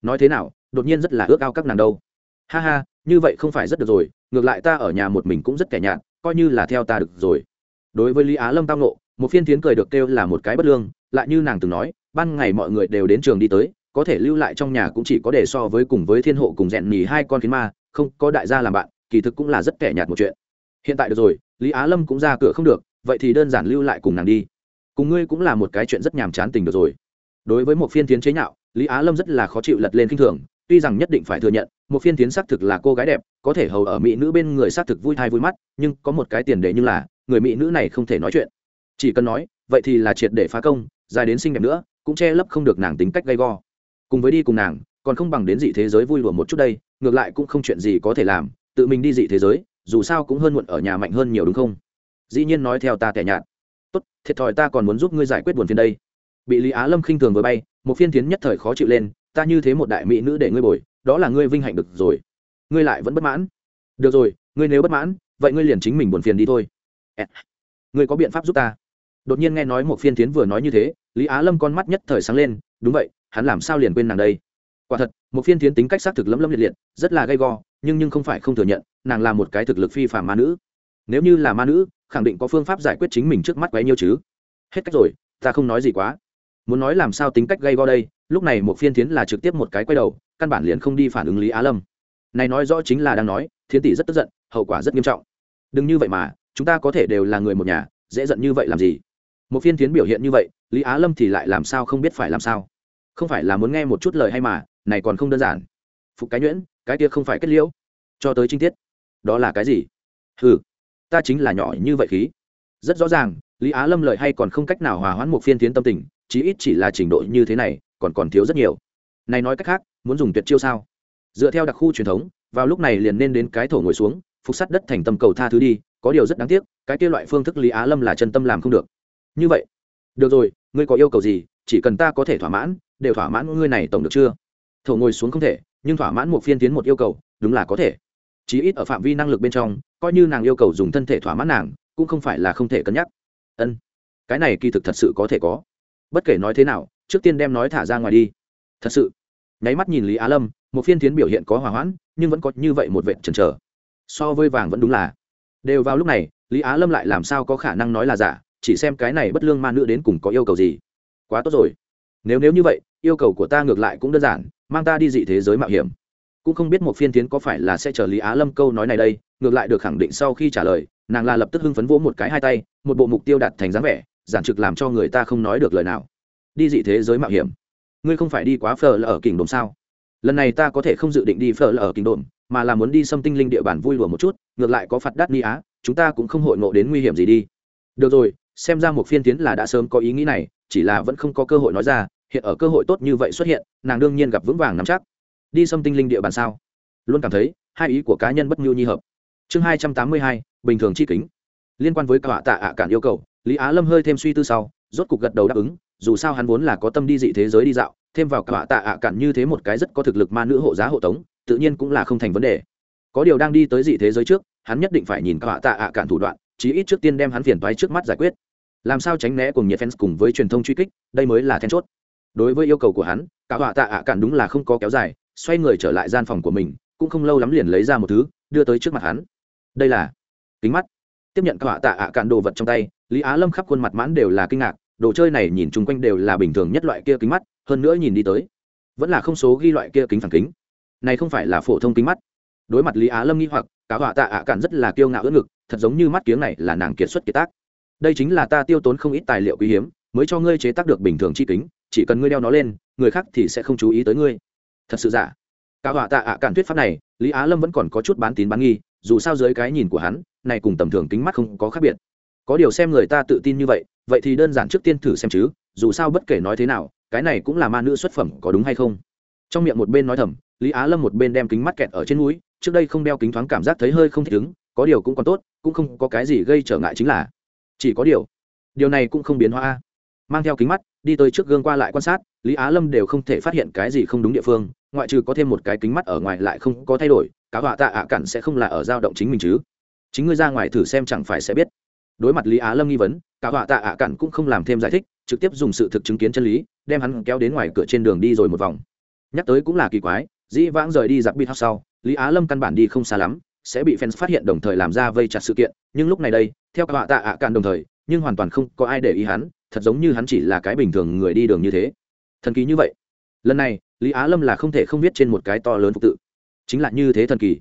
Nói thế nào đột nhiên rất là ước ao các nàng đâu. Ha ha như vậy không phải rất được rồi ngược lại ta ở nhà một mình cũng rất kẻ nhạt coi như là theo ta được rồi đối với lý á lâm tao nộ một phiên tiến cười được kêu là một cái bất lương, lại như nàng từng nói, ban ngày mọi người đều đến trường đi tới, có thể lưu lại trong nhà cũng chỉ có để so với cùng với thiên hộ cùng rèn nhì hai con kiến ma, không có đại gia làm bạn, kỳ thực cũng là rất kẻ nhạt một chuyện. Hiện tại được rồi, lý á lâm cũng ra cửa không được, vậy thì đơn giản lưu lại cùng nàng đi. Cùng ngươi cũng là một cái chuyện rất nhàm chán tình được rồi. Đối với một phiên tiến chế nhạo, lý á lâm rất là khó chịu lật lên k i n h thường, tuy rằng nhất định phải thừa nhận một phiên tiến xác thực là cô gái đẹp, có thể hầu ở mỹ nữ bên người xác thực vui thai vui mắt, nhưng có một cái tiền đề như là, người mỹ nữ này không thể nói chuyện. Chỉ cần nói, vậy thì là triệt để phá công, dài đến xinh đẹp nữa, cũng che lấp không được nàng tính cách gay go. Cùng với đi cùng nàng, còn không bằng đến dị thế giới vui lùa một chút đây, ngược lại cũng không chuyện gì có thể làm, tự mình đi dị thế giới, dù sao cũng hơn muộn ở nhà mạnh hơn nhiều đúng không? Dĩ nhiên nói theo ta tẻ nhạt. Tốt, thiệt thòi ta còn muốn giúp ngươi giải quyết buồn phiền đây. Bị lý á lâm khinh thường vừa bay, một phiên tiến nhất thời khó chịu lên, ta như thế một đại mỹ nữ để ngươi bồi đó là ngươi vinh hạnh được rồi. Ngươi lại vẫn bất mãn. Được rồi, ngươi nếu bất mãn, vậy ngươi liền chính mình buồn phiền đi thôi. Ngươi có biện pháp giúp ta? Đột nhiên nghe nói một phiên tiến vừa nói như thế, lý á lâm con mắt nhất thời sáng lên, đúng vậy, hắn làm sao liền quên nàng đây? Quả thật, một phiên tiến tính cách xác thực lấm lấm liệt liệt, rất là gay go, nhưng nhưng không phải không thừa nhận, nàng là một cái thực lực phi phàm ma nữ. Nếu như là ma nữ, khẳng định có phương pháp giải quyết chính mình trước mắt quấy nhiêu chứ. Hết cách rồi, ta không nói gì quá. Muốn nói làm sao tính cách gây go đây lúc này một phiên thiến là trực tiếp một cái quay đầu, căn bản liền không đi phản ứng lý á lâm. Này nói rõ chính là đang nói, thiến tỷ rất tức giận, hậu quả rất nghiêm trọng. Đừng như vậy mà, chúng ta có thể đều là người một nhà, dễ giận như vậy làm gì? Một phiên thiến biểu hiện như vậy, lý á lâm thì lại làm sao không biết phải làm sao? Không phải là muốn nghe một chút lời hay mà, này còn không đơn giản. Phục cái nhuyễn, cái kia không phải kết liễu. Cho tới trinh tiết. Đó là cái gì? Ừ ta chính là nhỏ như vậy khí. Rất rõ ràng, lý á lâm lợi hay còn không cách nào hòa hoãn một phiên tiến tâm tình, chí ít chỉ là trình độ như thế này còn còn thiếu rất nhiều. Này nói cách khác, muốn dùng tuyệt chiêu sao? Dựa theo đặc khu truyền thống, vào lúc này liền nên đến cái thổ ngồi xuống, phục sát đất thành tâm cầu tha thứ đi, có điều rất đáng tiếc, cái kia loại phương thức lý á lâm là chân tâm làm không được. Như vậy, được rồi, ngươi có yêu cầu gì, chỉ cần ta có thể thỏa mãn, đều thỏa mãn ngươi này tổng được chưa? Thổ ngồi xuống không thể, nhưng thỏa mãn một phiên tiến một yêu cầu, đúng là có thể. Chí ít ở phạm vi năng lực bên trong, coi như nàng yêu cầu dùng thân thể thỏa mãn nàng, cũng không phải là không thể cân nhắc. Ân, cái này kỳ thực thật sự có thể có. Bất kể nói thế nào trước tiên đem nói thả ra ngoài đi. Thật sự. Nháy mắt nhìn lý á lâm, một phiên tiến biểu hiện có hòa hoãn, nhưng vẫn có như vậy một vệ trần trở so với vàng vẫn đúng là. Đều vào lúc này, lý á lâm lại làm sao có khả năng nói là giả, chỉ xem cái này bất lương ma nữ đến cùng có yêu cầu gì. Quá tốt rồi. Nếu nếu như vậy, yêu cầu của ta ngược lại cũng đơn giản, mang ta đi dị thế giới mạo hiểm. Cũng không biết một phiên tiến có phải là sẽ chờ lý á lâm câu nói này đây, ngược lại được khẳng định sau khi trả lời, nàng là lập tức hưng phấn vỗ một cái hai tay, một bộ mục tiêu đặt thành dáng vẻ, giản trực làm cho người ta không nói được lời nào đi dị thế giới mạo hiểm. Ngươi không phải đi quá phở là ở kình đồn sao? Lần này ta có thể không dự định đi phở là ở kình đồn, mà là muốn đi xâm tinh linh địa bàn vui đùa một chút, ngược lại có phạt đắt ni á, chúng ta cũng không hội ngộ đến nguy hiểm gì đi. Được rồi, xem ra một phiên tiến là đã sớm có ý nghĩ này, chỉ là vẫn không có cơ hội nói ra, hiện ở cơ hội tốt như vậy xuất hiện, nàng đương nhiên gặp vững vàng nắm chắc. Đi xâm tinh linh địa bàn sao? Luôn cảm thấy, hai ý của cá nhân bất nhu nhi hợp. Chương hai trăm tám mươi hai, bình thường chi kính. Liên quan với cả tạ ạ cản yêu cầu, lý á lâm hơi thêm suy tư sau, rốt cục gật đầu đáp ứng dù sao hắn vốn là có tâm đi dị thế giới đi dạo, thêm vào cả tạ ạ Cạn như thế một cái rất có thực lực ma nữ hộ giá hộ tống, tự nhiên cũng là không thành vấn đề. Có điều đang đi tới dị thế giới trước, hắn nhất định phải nhìn cả tạ ạ Cạn thủ đoạn, chí ít trước tiên đem hắn phiền toái trước mắt giải quyết. Làm sao tránh né cùng nhiệt fans cùng với truyền thông truy kích, đây mới là then chốt. Đối với yêu cầu của hắn, cả họa tạ ạ Cạn đúng là không có kéo dài, xoay người trở lại gian phòng của mình, cũng không lâu lắm liền lấy ra một thứ, đưa tới trước mặt hắn. Đây là kính mắt. Tiếp nhận cả họa tạ ạ Cạn đồ vật trong tay, lý á lâm khắp khuôn mặt mãn đều là kinh ngạc đồ chơi này nhìn chung quanh đều là bình thường nhất loại kia kính mắt, hơn nữa nhìn đi tới, vẫn là không số ghi loại kia kính phản kính. Này không phải là phổ thông kính mắt. Đối mặt lý á lâm nghi hoặc cả họa tạ ạ cản rất là kiêu ngạo ưỡn ngực, thật giống như mắt kiếng này là nàng kiệt xuất kiệt tác. Đây chính là ta tiêu tốn không ít tài liệu quý hiếm, mới cho ngươi chế tác được bình thường chi kính, chỉ cần ngươi đeo nó lên, người khác thì sẽ không chú ý tới ngươi. Thật sự giả. Cả họa tạ ạ cản thuyết pháp này, lý á lâm vẫn còn có chút bán tín bán nghi, dù sao dưới cái nhìn của hắn, này cùng tầm thường kính mắt không có khác biệt có điều xem người ta tự tin như vậy vậy thì đơn giản trước tiên thử xem chứ dù sao bất kể nói thế nào cái này cũng là ma nữ xuất phẩm có đúng hay không? Trong miệng một bên nói thầm lý á lâm một bên đem kính mắt kẹt ở trên núi trước đây không đeo kính thoáng cảm giác thấy hơi không thích ứng, có điều cũng còn tốt cũng không có cái gì gây trở ngại chính là chỉ có điều điều này cũng không biến hóa. Mang theo kính mắt đi tới trước gương qua lại quan sát lý á lâm đều không thể phát hiện cái gì không đúng địa phương ngoại trừ có thêm một cái kính mắt ở ngoài lại không có thay đổi cá họa tạ ạ cản sẽ không là ở dao động chính mình chứ. Chính ngươi ra ngoài thử xem chẳng phải sẽ biết đối mặt lý á lâm nghi vấn cả họa tạ ạ cặn cũng không làm thêm giải thích trực tiếp dùng sự thực chứng kiến chân lý đem hắn kéo đến ngoài cửa trên đường đi rồi một vòng nhắc tới cũng là kỳ quái dĩ vãng rời đi giặc bít hắc sau lý á lâm căn bản đi không xa lắm sẽ bị fans phát hiện đồng thời làm ra vây chặt sự kiện nhưng lúc này đây theo cả họa tạ ạ cặn đồng thời nhưng hoàn toàn không có ai để ý hắn thật giống như hắn chỉ là cái bình thường người đi đường như thế thần kỳ như vậy lần này lý á lâm là không thể không viết trên một cái to lớn phục tự chính là như thế thần kỳ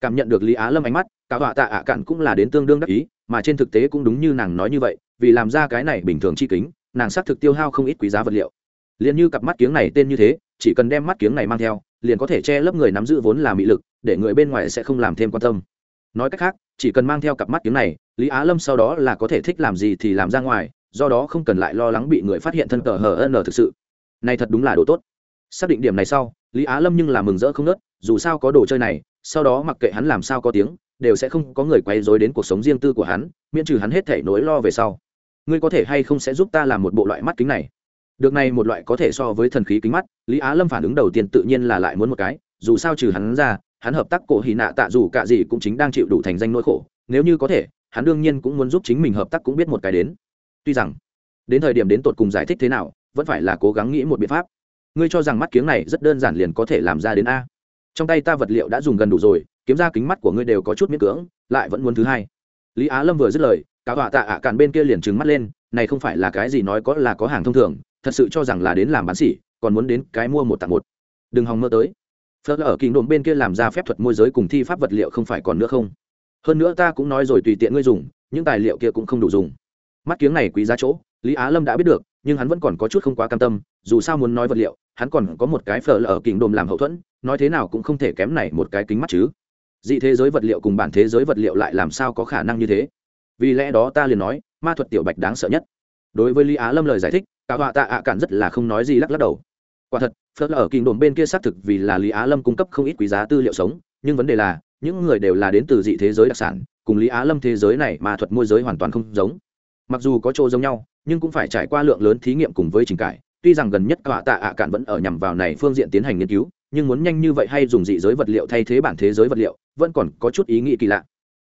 cảm nhận được lý á lâm ánh mắt, cả họa tạ ạ cạn cũng là đến tương đương đắc ý, mà trên thực tế cũng đúng như nàng nói như vậy, vì làm ra cái này bình thường chi kính, nàng xác thực tiêu hao không ít quý giá vật liệu. Liền như cặp mắt kiếng này tên như thế, chỉ cần đem mắt kiếng này mang theo, liền có thể che lấp người nắm giữ vốn là mị lực, để người bên ngoài sẽ không làm thêm quan tâm. Nói cách khác, chỉ cần mang theo cặp mắt kiếng này, lý á lâm sau đó là có thể thích làm gì thì làm ra ngoài, do đó không cần lại lo lắng bị người phát hiện thân cờ hờ n thực sự. Này thật đúng là đồ tốt. Xác định điểm này sau, lý á lâm nhưng là mừng rỡ không nớt dù sao có đồ chơi này sau đó mặc kệ hắn làm sao có tiếng, đều sẽ không có người quay dối đến cuộc sống riêng tư của hắn, miễn trừ hắn hết thể nỗi lo về sau. Ngươi có thể hay không sẽ giúp ta làm một bộ loại mắt kính này? Được này một loại có thể so với thần khí kính mắt, lý á lâm phản ứng đầu tiên tự nhiên là lại muốn một cái, dù sao trừ hắn ra, hắn hợp tác cổ hì nạ tạ dù cả gì cũng chính đang chịu đủ thành danh nỗi khổ, nếu như có thể, hắn đương nhiên cũng muốn giúp chính mình hợp tác cũng biết một cái đến. Tuy rằng, đến thời điểm đến tột cùng giải thích thế nào, vẫn phải là cố gắng nghĩ một biện pháp. Ngươi cho rằng mắt kiếng này rất đơn giản liền có thể làm ra đến a trong tay ta vật liệu đã dùng gần đủ rồi, kiếm ra kính mắt của ngươi đều có chút miễn cưỡng, lại vẫn muốn thứ hai. Lý á lâm vừa dứt lời, cả họa tạ ạ cạn bên kia liền trừng mắt lên, này không phải là cái gì nói có là có hàng thông thường, thật sự cho rằng là đến làm bán xỉ còn muốn đến cái mua một tặng một. Đừng hòng mơ tới. Phớt ở kinh đồn bên kia làm ra phép thuật môi giới cùng thi pháp vật liệu không phải còn nữa không? Hơn nữa ta cũng nói rồi tùy tiện ngươi dùng, những tài liệu kia cũng không đủ dùng. Mắt kiếng này quý giá chỗ, lý á lâm đã biết được, nhưng hắn vẫn còn có chút không quá cam tâm, dù sao muốn nói vật liệu, hắn còn có một cái phở ở kinh đồn làm hậu thuẫn nói thế nào cũng không thể kém này một cái kính mắt chứ. Dị thế giới vật liệu cùng bản thế giới vật liệu lại làm sao có khả năng như thế? Vì lẽ đó ta liền nói, ma thuật tiểu bạch đáng sợ nhất. Đối với lý á lâm lời giải thích, cả họa tạ ạ cản rất là không nói gì lắc lắc đầu. Quả thật phớt ở kinh đồn bên kia xác thực vì là lý á lâm cung cấp không ít quý giá tư liệu sống, nhưng vấn đề là, những người đều là đến từ dị thế giới đặc sản, cùng lý á lâm thế giới này mà thuật môi giới hoàn toàn không giống. Mặc dù có chỗ giống nhau, nhưng cũng phải trải qua lượng lớn thí nghiệm cùng với trình cải, tuy rằng gần nhất họa tạ ạ cản vẫn ở nhằm vào này phương diện tiến hành nghiên cứu nhưng muốn nhanh như vậy hay dùng dị giới vật liệu thay thế bản thế giới vật liệu, vẫn còn có chút ý nghĩ kỳ lạ.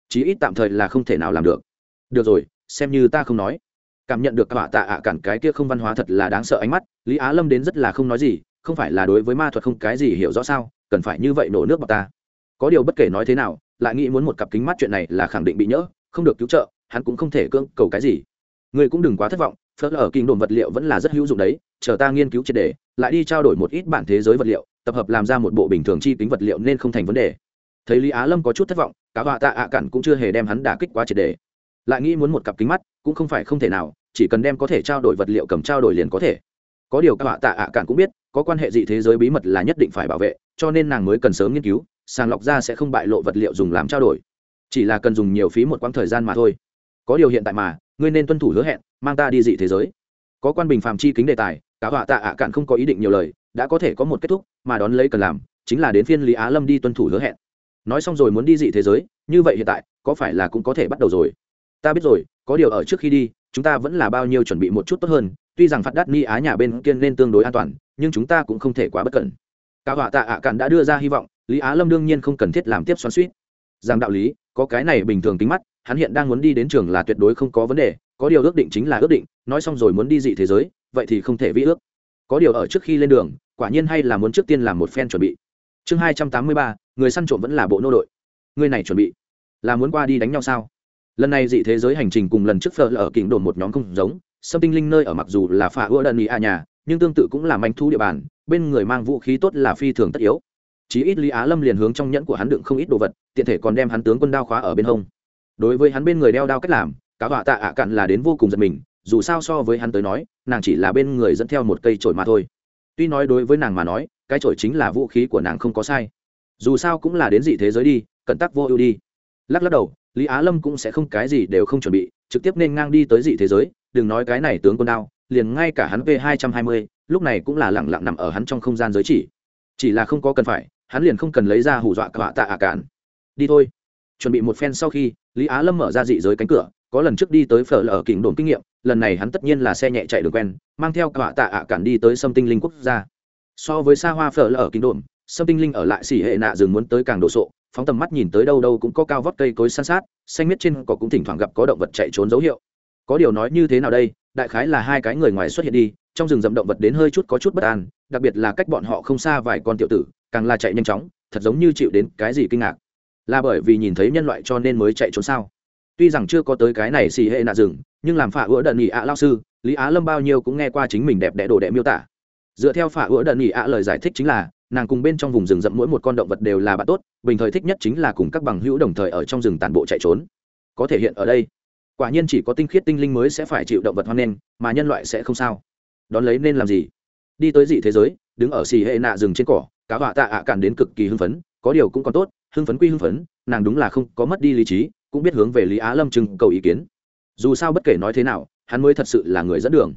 Chí ít tạm thời là không thể nào làm được. Được rồi, xem như ta không nói. Cảm nhận được họa tạ ạ cản cái kia không văn hóa thật là đáng sợ ánh mắt, lý á lâm đến rất là không nói gì, không phải là đối với ma thuật không cái gì hiểu rõ sao, cần phải như vậy nổ nước bọc ta. Có điều bất kể nói thế nào, lại nghĩ muốn một cặp kính mắt chuyện này là khẳng định bị nhỡ, không được cứu trợ, hắn cũng không thể cưỡng cầu cái gì. Người cũng đừng quá thất vọng, phớt ở kinh đồn vật liệu vẫn là rất hữu dụng đấy, chờ ta nghiên cứu triệt đề lại đi trao đổi một ít bản thế giới vật liệu tập hợp làm ra một bộ bình thường chi kính vật liệu nên không thành vấn đề. Thấy lý á lâm có chút thất vọng cả họa tạ ạ cản cũng chưa hề đem hắn đả kích quá triệt đề. Lại nghĩ muốn một cặp kính mắt, cũng không phải không thể nào, chỉ cần đem có thể trao đổi vật liệu cầm trao đổi liền có thể. Có điều các họa tạ ạ cản cũng biết, có quan hệ dị thế giới bí mật là nhất định phải bảo vệ, cho nên nàng mới cần sớm nghiên cứu, sàng lọc ra sẽ không bại lộ vật liệu dùng làm trao đổi. Chỉ là cần dùng nhiều phí một quãng thời gian mà thôi. Có điều hiện tại mà, ngươi nên tuân thủ hứa hẹn, mang ta đi dị thế giới. Có quan bình phàm chi kính đề tài cả họa tạ ạ cạn không có ý định nhiều lời đã có thể có một kết thúc, mà đón lấy cần làm, chính là đến phiên lý á lâm đi tuân thủ hứa hẹn. Nói xong rồi muốn đi dị thế giới, như vậy hiện tại, có phải là cũng có thể bắt đầu rồi? Ta biết rồi, có điều ở trước khi đi, chúng ta vẫn là bao nhiêu chuẩn bị một chút tốt hơn, tuy rằng phạt đắt ni á nhà bên kia nên tương đối an toàn, nhưng chúng ta cũng không thể quá bất cẩn. Cả họa tạ ạ cạn đã đưa ra hy vọng, lý á lâm đương nhiên không cần thiết làm tiếp xoắn suýt rằng đạo lý, có cái này bình thường tính mắt, hắn hiện đang muốn đi đến trường là tuyệt đối không có vấn đề, có điều ước định chính là ước định, nói xong rồi muốn đi dị thế giới, vậy thì không thể vi ước có điều ở trước khi lên đường, quả nhiên hay là muốn trước tiên làm một phen chuẩn bị. Chương hai trăm tám mươi ba, người săn trộm vẫn là bộ nô đội. Người này chuẩn bị là muốn qua đi đánh nhau sao? Lần này dị thế giới hành trình cùng lần trước phở ở kỉnh đồn một nhóm không giống, sâm tinh linh nơi ở mặc dù là phà ưa đần ý a nhà, nhưng tương tự cũng là manh thu địa bàn, bên người mang vũ khí tốt là phi thường tất yếu. Chí ít lý á lâm liền hướng trong nhẫn của hắn đựng không ít đồ vật, tiện thể còn đem hắn tướng quân đao khóa ở bên hông. Đối với hắn bên người đeo đao cách làm, cá họa tạ ạ cặn là đến vô cùng giật mình dù sao so với hắn tới nói, nàng chỉ là bên người dẫn theo một cây trổi mà thôi. Tuy nói đối với nàng mà nói, cái trổi chính là vũ khí của nàng không có sai. Dù sao cũng là đến dị thế giới đi cận tắc vô ưu đi. Lắc lắc đầu, lý á lâm cũng sẽ không cái gì đều không chuẩn bị, trực tiếp nên ngang đi tới dị thế giới, đừng nói cái này tướng quân đao, liền ngay cả hắn v hai trăm hai mươi, lúc này cũng là lẳng lặng nằm ở hắn trong không gian giới chỉ. Chỉ là không có cần phải, hắn liền không cần lấy ra hù dọa cả tạ ạ cản đi thôi. Chuẩn bị một phen sau khi, lý á lâm mở ra dị giới cánh cửa, có lần trước đi tới phở lở kỉnh đồn kinh nghiệm lần này hắn tất nhiên là xe nhẹ chạy đường quen, mang theo cả tạ ạ cản đi tới sâm tinh linh quốc gia. So với xa hoa phở lở kín đồn sâm tinh linh ở lại xỉ hệ nạ rừng muốn tới càng đồ sộ, phóng tầm mắt nhìn tới đâu đâu cũng có cao vót cây cối san sát, xanh miết trên cỏ cũng thỉnh thoảng gặp có động vật chạy trốn dấu hiệu. Có điều nói như thế nào đây, đại khái là hai cái người ngoài xuất hiện đi, trong rừng rậm động vật đến hơi chút có chút bất an, đặc biệt là cách bọn họ không xa vài con tiểu tử, càng là chạy nhanh chóng, thật giống như chịu đến cái gì kinh ngạc. Là bởi vì nhìn thấy nhân loại cho nên mới chạy trốn sao? Tuy rằng chưa có tới cái này xì hệ nạ rừng, nhưng làm phả ứa đần ỉ ạ lao sư, lý á lâm bao nhiêu cũng nghe qua chính mình đẹp đẽ đồ đệ miêu tả. Dựa theo phả ứa đần ỉ ạ lời giải thích chính là, nàng cùng bên trong vùng rừng rậm mỗi một con động vật đều là bạn tốt, bình thời thích nhất chính là cùng các bằng hữu đồng thời ở trong rừng tàn bộ chạy trốn. Có thể hiện ở đây, quả nhiên chỉ có tinh khiết tinh linh mới sẽ phải chịu động vật hoan nghênh, mà nhân loại sẽ không sao. Đón lấy nên làm gì? Đi tới dị thế giới, đứng ở xì hệ nạ rừng trên cỏ, cá họa tạ ạ cản đến cực kỳ hưng phấn, có điều cũng còn tốt, hưng phấn quy hưng phấn, nàng đúng là không có mất đi lý trí cũng biết hướng về lý á lâm trưng cầu ý kiến. Dù sao bất kể nói thế nào, hắn mới thật sự là người dẫn đường.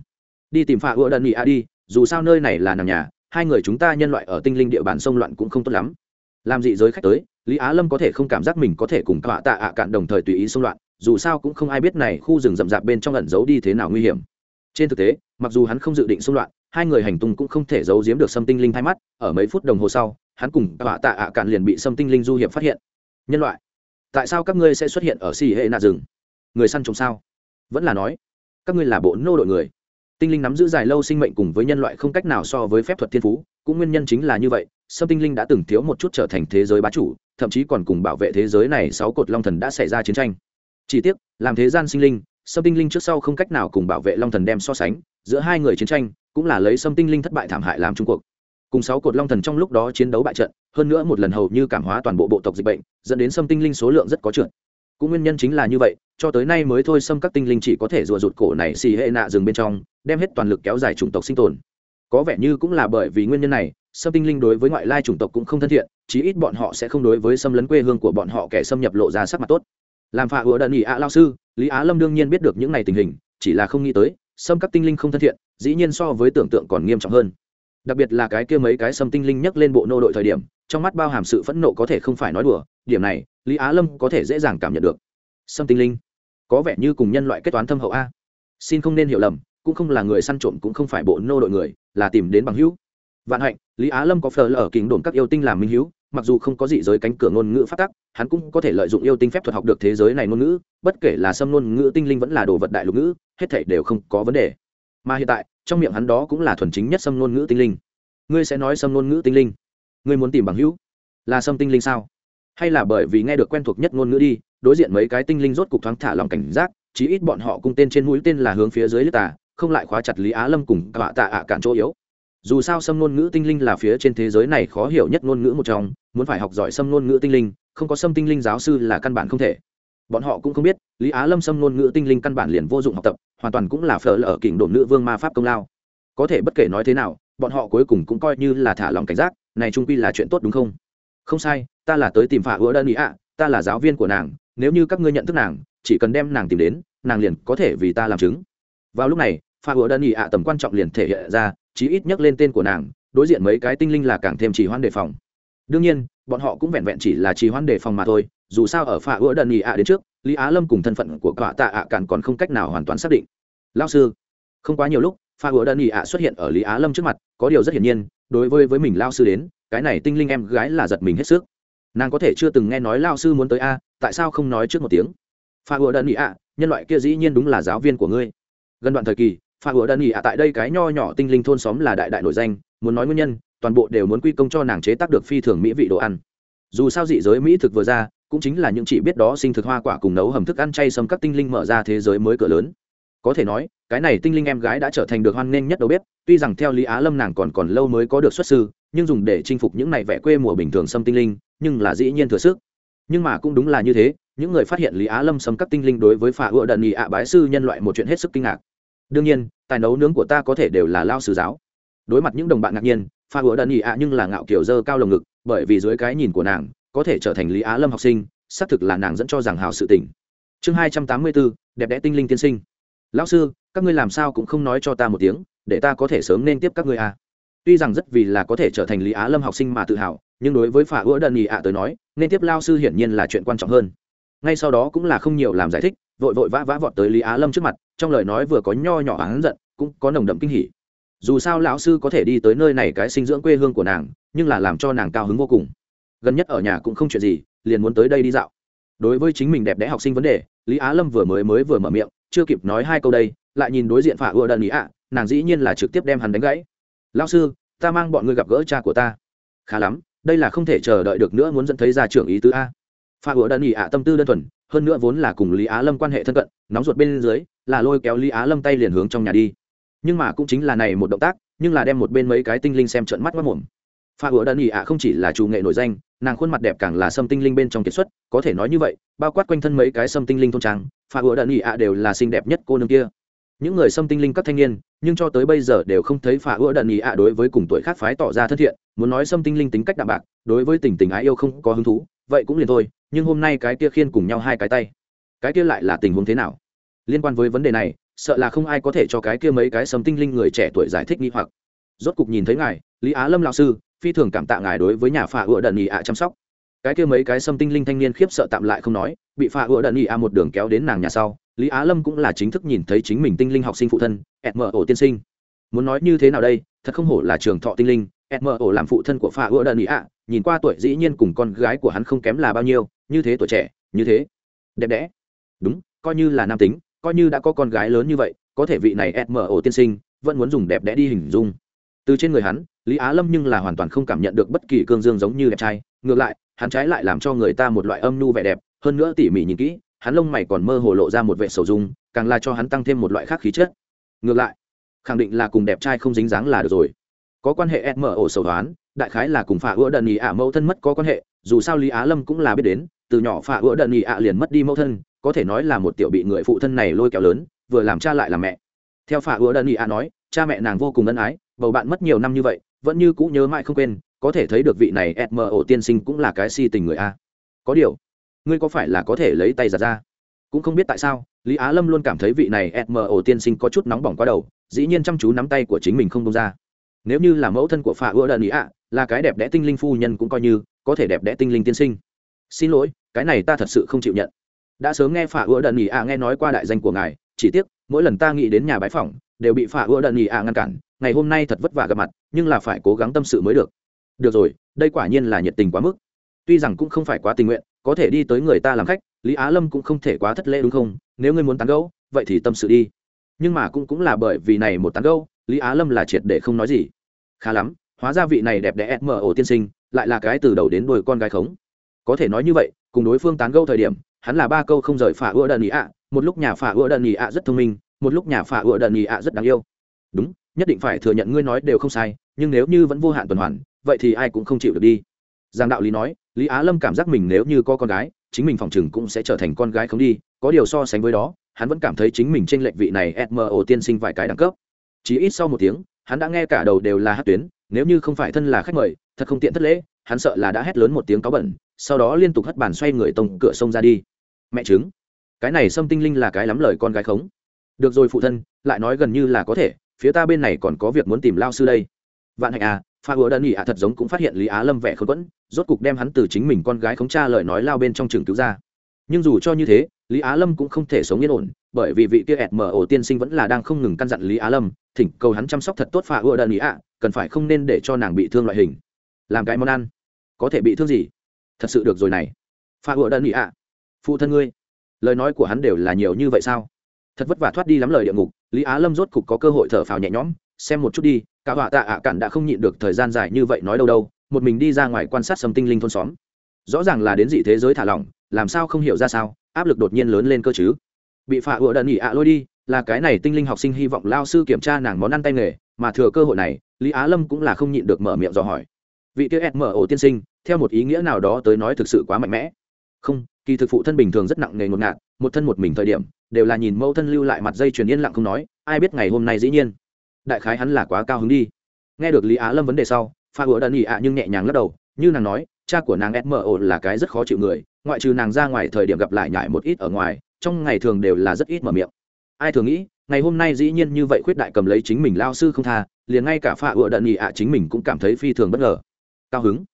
Đi tìm phạ ưa đần nghị a đi, dù sao nơi này là nàng nhà, hai người chúng ta nhân loại ở tinh linh địa bàn sông loạn cũng không tốt lắm. Làm dị giới khách tới, lý á lâm có thể không cảm giác mình có thể cùng tọa tạ ạ cạn đồng thời tùy ý xung loạn, dù sao cũng không ai biết này khu rừng rậm rạp bên trong ẩn giấu đi thế nào nguy hiểm. Trên thực tế, mặc dù hắn không dự định xung loạn, hai người hành tung cũng không thể giấu giếm được xâm tinh linh thay mắt, ở mấy phút đồng hồ sau, hắn cùng tọa tạ ạ cạn liền bị xâm tinh linh du hiệp phát hiện. Nhân loại tại sao các ngươi sẽ xuất hiện ở xì hệ nạ rừng người săn trồng sao? Vẫn là nói, các ngươi là bộ nô đội người. Tinh linh nắm giữ dài lâu sinh mệnh cùng với nhân loại không cách nào so với phép thuật thiên phú, cũng nguyên nhân chính là như vậy, sâm tinh linh đã từng thiếu một chút trở thành thế giới bá chủ, thậm chí còn cùng bảo vệ thế giới này sáu cột long thần đã xảy ra chiến tranh. Chỉ tiếc, làm thế gian sinh linh, sâm tinh linh trước sau không cách nào cùng bảo vệ long thần đem so sánh, giữa hai người chiến tranh, cũng là lấy sâm tinh linh thất bại thảm hại làm trung cuộc cùng sáu cột long thần trong lúc đó chiến đấu bại trận, hơn nữa một lần hầu như cảm hóa toàn bộ bộ tộc dịch bệnh, dẫn đến sâm tinh linh số lượng rất có trượt. Cũng nguyên nhân chính là như vậy, cho tới nay mới thôi xâm các tinh linh chỉ có thể rùa rụt cổ này xì hệ nạ rừng bên trong, đem hết toàn lực kéo dài chủng tộc sinh tồn. Có vẻ như cũng là bởi vì nguyên nhân này, xâm tinh linh đối với ngoại lai chủng tộc cũng không thân thiện, chí ít bọn họ sẽ không đối với xâm lấn quê hương của bọn họ kẻ xâm nhập lộ ra sắc mặt tốt. Làm phạ hứa đần ỉ ạ lao sư, lý á lâm đương nhiên biết được những này tình hình, chỉ là không nghĩ tới, xâm các tinh linh không thân thiện, dĩ nhiên so với tưởng tượng còn nghiêm trọng hơn đặc biệt là cái kia mấy cái sâm tinh linh nhắc lên bộ nô đội thời điểm, trong mắt bao hàm sự phẫn nộ có thể không phải nói đùa, điểm này, lý á lâm có thể dễ dàng cảm nhận được. Sâm tinh linh, có vẻ như cùng nhân loại kết toán thâm hậu a. Xin không nên hiểu lầm, cũng không là người săn trộm cũng không phải bộ nô đội người, là tìm đến bằng hữu. Vạn hạnh, lý á lâm có phờ lờ kính đồn các yêu tinh làm minh hữu, mặc dù không có gì giới cánh cửa ngôn ngữ phát tắc, hắn cũng có thể lợi dụng yêu tinh phép thuật học được thế giới này ngôn ngữ, bất kể là xâm ngôn ngữ tinh linh vẫn là đồ vật đại lục ngữ, hết thảy đều không có vấn đề mà hiện tại, trong miệng hắn đó cũng là thuần chính nhất xâm ngôn ngữ tinh linh. Ngươi sẽ nói xâm ngôn ngữ tinh linh? Ngươi muốn tìm bằng hữu? Là xâm tinh linh sao? Hay là bởi vì nghe được quen thuộc nhất ngôn ngữ đi, đối diện mấy cái tinh linh rốt cục thoáng thả lòng cảnh giác, chí ít bọn họ cung tên trên mũi tên là hướng phía dưới lít tà, không lại khóa chặt lý á lâm cùng cả tạ ạ cản chỗ yếu. Dù sao xâm ngôn ngữ tinh linh là phía trên thế giới này khó hiểu nhất ngôn ngữ một trong, muốn phải học giỏi xâm ngôn ngữ tinh linh, không có xâm tinh linh giáo sư là căn bản không thể. Bọn họ cũng không biết, lý á lâm xâm ngôn ngữ tinh linh căn bản liền vô dụng học tập hoàn toàn cũng là phở lở kỉnh đồn nữ vương ma pháp công lao. Có thể bất kể nói thế nào, bọn họ cuối cùng cũng coi như là thả lòng cảnh giác, này trung quy là chuyện tốt đúng không? Không sai, ta là tới tìm phả hứa đơn ý ạ, ta là giáo viên của nàng, nếu như các ngươi nhận thức nàng, chỉ cần đem nàng tìm đến, nàng liền có thể vì ta làm chứng. Vào lúc này, phả hứa đơn ý ạ tầm quan trọng liền thể hiện ra, chí ít nhắc lên tên của nàng, đối diện mấy cái tinh linh là càng thêm chỉ hoan đề phòng. Đương nhiên, bọn họ cũng vẹn vẹn chỉ là trì hoãn đề phòng mà thôi, dù sao ở phà ứa đần ý ạ đến trước lý á lâm cùng thân phận của cả tạ ạ cản còn không cách nào hoàn toàn xác định. Lao sư, không quá nhiều lúc, pha hứa đơn ý ạ xuất hiện ở lý á lâm trước mặt, có điều rất hiển nhiên, đối với với mình lao sư đến, cái này tinh linh em gái là giật mình hết sức. Nàng có thể chưa từng nghe nói lao sư muốn tới a, tại sao không nói trước một tiếng? Pha hứa đơn ý ạ, nhân loại kia dĩ nhiên đúng là giáo viên của ngươi. Gần đoạn thời kỳ, pha hứa đơn ý ạ tại đây cái nho nhỏ tinh linh thôn xóm là đại đại nổi danh, muốn nói nguyên nhân, toàn bộ đều muốn quy công cho nàng chế tác được phi thường mỹ vị đồ ăn. Dù sao dị giới mỹ thực vừa ra cũng chính là những chị biết đó sinh thực hoa quả cùng nấu hầm thức ăn chay xâm các tinh linh mở ra thế giới mới cửa lớn. Có thể nói, cái này tinh linh em gái đã trở thành được hoan nghênh nhất đầu bếp, tuy rằng theo lý á lâm nàng còn còn lâu mới có được xuất sư, nhưng dùng để chinh phục những này vẻ quê mùa bình thường xâm tinh linh, nhưng là dĩ nhiên thừa sức. Nhưng mà cũng đúng là như thế, những người phát hiện lý á lâm xâm các tinh linh đối với phà ựa đần ý ạ bái sư nhân loại một chuyện hết sức kinh ngạc. Đương nhiên, tài nấu nướng của ta có thể đều là lao sư giáo. Đối mặt những đồng bạn ngạc nhiên pha ựa đần ý ạ nhưng là ngạo kiểu dơ cao lồng ngực, bởi vì dưới cái nhìn của nàng có thể trở thành lý á lâm học sinh, xác thực là nàng dẫn cho rằng hào sự tỉnh chương hai trăm tám mươi bốn, đẹp đẽ tinh linh tiên sinh. Lão sư, các ngươi làm sao cũng không nói cho ta một tiếng, để ta có thể sớm nên tiếp các ngươi à. tuy rằng rất vì là có thể trở thành lý á lâm học sinh mà tự hào, nhưng đối với phả ứa đần ý ạ tới nói, nên tiếp lao sư hiển nhiên là chuyện quan trọng hơn. Ngay sau đó cũng là không nhiều làm giải thích, vội vội vã vã vọt tới lý á lâm trước mặt, trong lời nói vừa có nho nhỏ hắn giận, cũng có nồng đậm kinh hỉ. Dù sao lão sư có thể đi tới nơi này cái sinh dưỡng quê hương của nàng, nhưng là làm cho nàng cao hứng vô cùng gần nhất ở nhà cũng không chuyện gì, liền muốn tới đây đi dạo. Đối với chính mình đẹp đẽ học sinh vấn đề, lý á lâm vừa mới mới vừa mở miệng, chưa kịp nói hai câu đây, lại nhìn đối diện phả ưa đần ý ạ, nàng dĩ nhiên là trực tiếp đem hắn đánh gãy. Lão sư, ta mang bọn ngươi gặp gỡ cha của ta. Khá lắm, đây là không thể chờ đợi được nữa muốn dẫn thấy ra trưởng ý tứ a. Phả ưa đần ý ạ tâm tư đơn thuần, hơn nữa vốn là cùng lý á lâm quan hệ thân cận, nóng ruột bên dưới, là lôi kéo lý á lâm tay liền hướng trong nhà đi. Nhưng mà cũng chính là này một động tác, nhưng là đem một bên mấy cái tinh linh xem trận mắt mất mồm pha ủa đơn ỉ ạ không chỉ là chủ nghệ nổi danh, nàng khuôn mặt đẹp càng là sâm tinh linh bên trong kiệt xuất, có thể nói như vậy, bao quát quanh thân mấy cái sâm tinh linh thôn trang, pha ủa đơn ỉ ạ đều là xinh đẹp nhất cô nương kia. Những người sâm tinh linh các thanh niên, nhưng cho tới bây giờ đều không thấy pha ủa đơn ỉ ạ đối với cùng tuổi khác phái tỏ ra thân thiện, muốn nói sâm tinh linh tính cách đạm bạc, đối với tình tình ái yêu không có hứng thú, vậy cũng liền thôi, nhưng hôm nay cái kia khiên cùng nhau hai cái tay. Cái kia lại là tình huống thế nào? Liên quan với vấn đề này, sợ là không ai có thể cho cái kia mấy cái sâm tinh linh người trẻ tuổi giải thích nghi hoặc. Rốt cục nhìn thấy ngài, lý á lâm lão sư phi thường cảm tạ ngài đối với nhà phà ựa đần ì ạ chăm sóc. Cái kia mấy cái xâm tinh linh thanh niên khiếp sợ tạm lại không nói, bị phà ựa đần ì ạ một đường kéo đến nàng nhà sau, lý á lâm cũng là chính thức nhìn thấy chính mình tinh linh học sinh phụ thân ẹt mờ ổ tiên sinh. Muốn nói như thế nào đây, thật không hổ là trường thọ tinh linh ẹt mờ ổ làm phụ thân của phà ựa đần ì ạ, nhìn qua tuổi dĩ nhiên cùng con gái của hắn không kém là bao nhiêu, như thế tuổi trẻ, như thế đẹp đẽ. Đúng, coi như là nam tính, coi như đã có con gái lớn như vậy, có thể vị này ẹt mờ ổ tiên sinh vẫn muốn dùng đẹp đẽ đi hình dung. Từ trên người hắn lý á lâm nhưng là hoàn toàn không cảm nhận được bất kỳ cương dương giống như đẹp trai. Ngược lại, hắn trái lại làm cho người ta một loại âm nhu vẻ đẹp, hơn nữa tỉ mỉ nhìn kỹ, hắn lông mày còn mơ hồ lộ ra một vệ sầu dung, càng là cho hắn tăng thêm một loại khác khí chất. Ngược lại, khẳng định là cùng đẹp trai không dính dáng là được rồi. Có quan hệ smo sầu đoán, đại khái là cùng phà ứa đần ý ạ mẫu thân mất có quan hệ, dù sao lý á lâm cũng là biết đến, từ nhỏ phà ứa đần ý ạ liền mất đi mẫu thân, có thể nói là một tiểu bị người phụ thân này lôi kéo lớn, vừa làm cha lại làm mẹ. Theo phà ứa đần ý ạ nói, cha mẹ nàng vô cùng ân ái, bầu bạn mất nhiều năm như vậy vẫn như cũ nhớ mãi không quên, có thể thấy được vị này smo tiên sinh cũng là cái si tình người a. Có điều, ngươi có phải là có thể lấy tay giặt ra? Cũng không biết tại sao, lý á lâm luôn cảm thấy vị này smo tiên sinh có chút nóng bỏng quá đầu, dĩ nhiên chăm chú nắm tay của chính mình không đông ra. Nếu như là mẫu thân của phà ưa đần ý ạ, là cái đẹp đẽ tinh linh phu nhân cũng coi như, có thể đẹp đẽ tinh linh tiên sinh. Xin lỗi, cái này ta thật sự không chịu nhận. Đã sớm nghe phà ưa đần ý ạ nghe nói qua đại danh của ngài, chỉ tiếc, mỗi lần ta nghĩ đến nhà bái phỏng, đều bị phà ưa đần ý ạ ngăn cản ngày hôm nay thật vất vả gặp mặt, nhưng là phải cố gắng tâm sự mới được. Được rồi, đây quả nhiên là nhiệt tình quá mức. Tuy rằng cũng không phải quá tình nguyện, có thể đi tới người ta làm khách, lý á lâm cũng không thể quá thất lễ đúng không? Nếu ngươi muốn tán gẫu, vậy thì tâm sự đi. Nhưng mà cũng cũng là bởi vì này một tán gẫu, lý á lâm là triệt để không nói gì. Khá lắm, hóa ra vị này đẹp đẽ mở ổ tiên sinh, lại là cái từ đầu đến đuôi con gái khống. Có thể nói như vậy, cùng đối phương tán gẫu thời điểm, hắn là ba câu không rời phả ưa đần ý ạ, một lúc nhà phả ưa đần ý ạ rất thông minh, một lúc nhà phả ưa đần ý ạ rất đáng yêu. Đúng nhất định phải thừa nhận ngươi nói đều không sai, nhưng nếu như vẫn vô hạn tuần hoàn, vậy thì ai cũng không chịu được đi. Giang đạo lý nói, lý á lâm cảm giác mình nếu như có con gái, chính mình phòng chừng cũng sẽ trở thành con gái không đi, có điều so sánh với đó, hắn vẫn cảm thấy chính mình trên lệnh vị này mo tiên sinh vài cái đẳng cấp. Chỉ ít sau một tiếng, hắn đã nghe cả đầu đều là hát tuyến, nếu như không phải thân là khách mời, thật không tiện thất lễ, hắn sợ là đã hét lớn một tiếng cáo bẩn, sau đó liên tục hất bàn xoay người tông cửa sông ra đi. Mẹ chứng cái này xâm tinh linh là cái lắm lời con gái khống. Được rồi phụ thân, lại nói gần như là có thể phía ta bên này còn có việc muốn tìm lao sư đây. Vạn hạnh à pha hứa đơn ỉ ạ thật giống cũng phát hiện lý á lâm vẻ khốn quẫn, rốt cục đem hắn từ chính mình con gái khống cha lời nói lao bên trong trường cứu ra. Nhưng dù cho như thế, lý á lâm cũng không thể sống yên ổn, bởi vì vị kia ẹt mở ổ tiên sinh vẫn là đang không ngừng căn dặn lý á lâm, thỉnh cầu hắn chăm sóc thật tốt pha hứa đơn ỉ ạ cần phải không nên để cho nàng bị thương loại hình. Làm cái món ăn. Có thể bị thương gì? Thật sự được rồi này. Pha hứa đơn ỉ ạ phụ thân ngươi, lời nói của hắn đều là nhiều như vậy sao? Thật vất vả thoát đi lắm lời địa ngục lý á lâm rốt cục có cơ hội thở phào nhẹ nhõm, xem một chút đi, cả họa tạ ạ cản đã không nhịn được thời gian dài như vậy nói đâu đâu, một mình đi ra ngoài quan sát sầm tinh linh thôn xóm. Rõ ràng là đến dị thế giới thả lỏng, làm sao không hiểu ra sao, áp lực đột nhiên lớn lên cơ chứ. Bị phạ ựa đần ỉ ạ lôi đi, là cái này tinh linh học sinh hy vọng lao sư kiểm tra nàng món ăn tay nghề, mà thừa cơ hội này, lý á lâm cũng là không nhịn được mở miệng dò hỏi. Vị kia mở ổ tiên sinh, theo một ý nghĩa nào đó tới nói thực sự quá mạnh mẽ không, kỳ thực phụ thân bình thường rất nặng nề ngột ngạt, một thân một mình thời điểm, đều là nhìn mẫu thân lưu lại mặt dây chuyền yên lặng không nói, ai biết ngày hôm nay dĩ nhiên, đại khái hắn là quá cao hứng đi. Nghe được lý á lâm vấn đề sau, pha hứa đần ỉ ạ nhưng nhẹ nhàng lắc đầu, như nàng nói, cha của nàng smo là cái rất khó chịu người, ngoại trừ nàng ra ngoài thời điểm gặp lại nhải một ít ở ngoài, trong ngày thường đều là rất ít mở miệng. Ai thường nghĩ, ngày hôm nay dĩ nhiên như vậy khuyết đại cầm lấy chính mình lao sư không tha, liền ngay cả pha hứa đần ỉ ạ chính mình cũng cảm thấy phi thường bất ngờ. Cao hứng.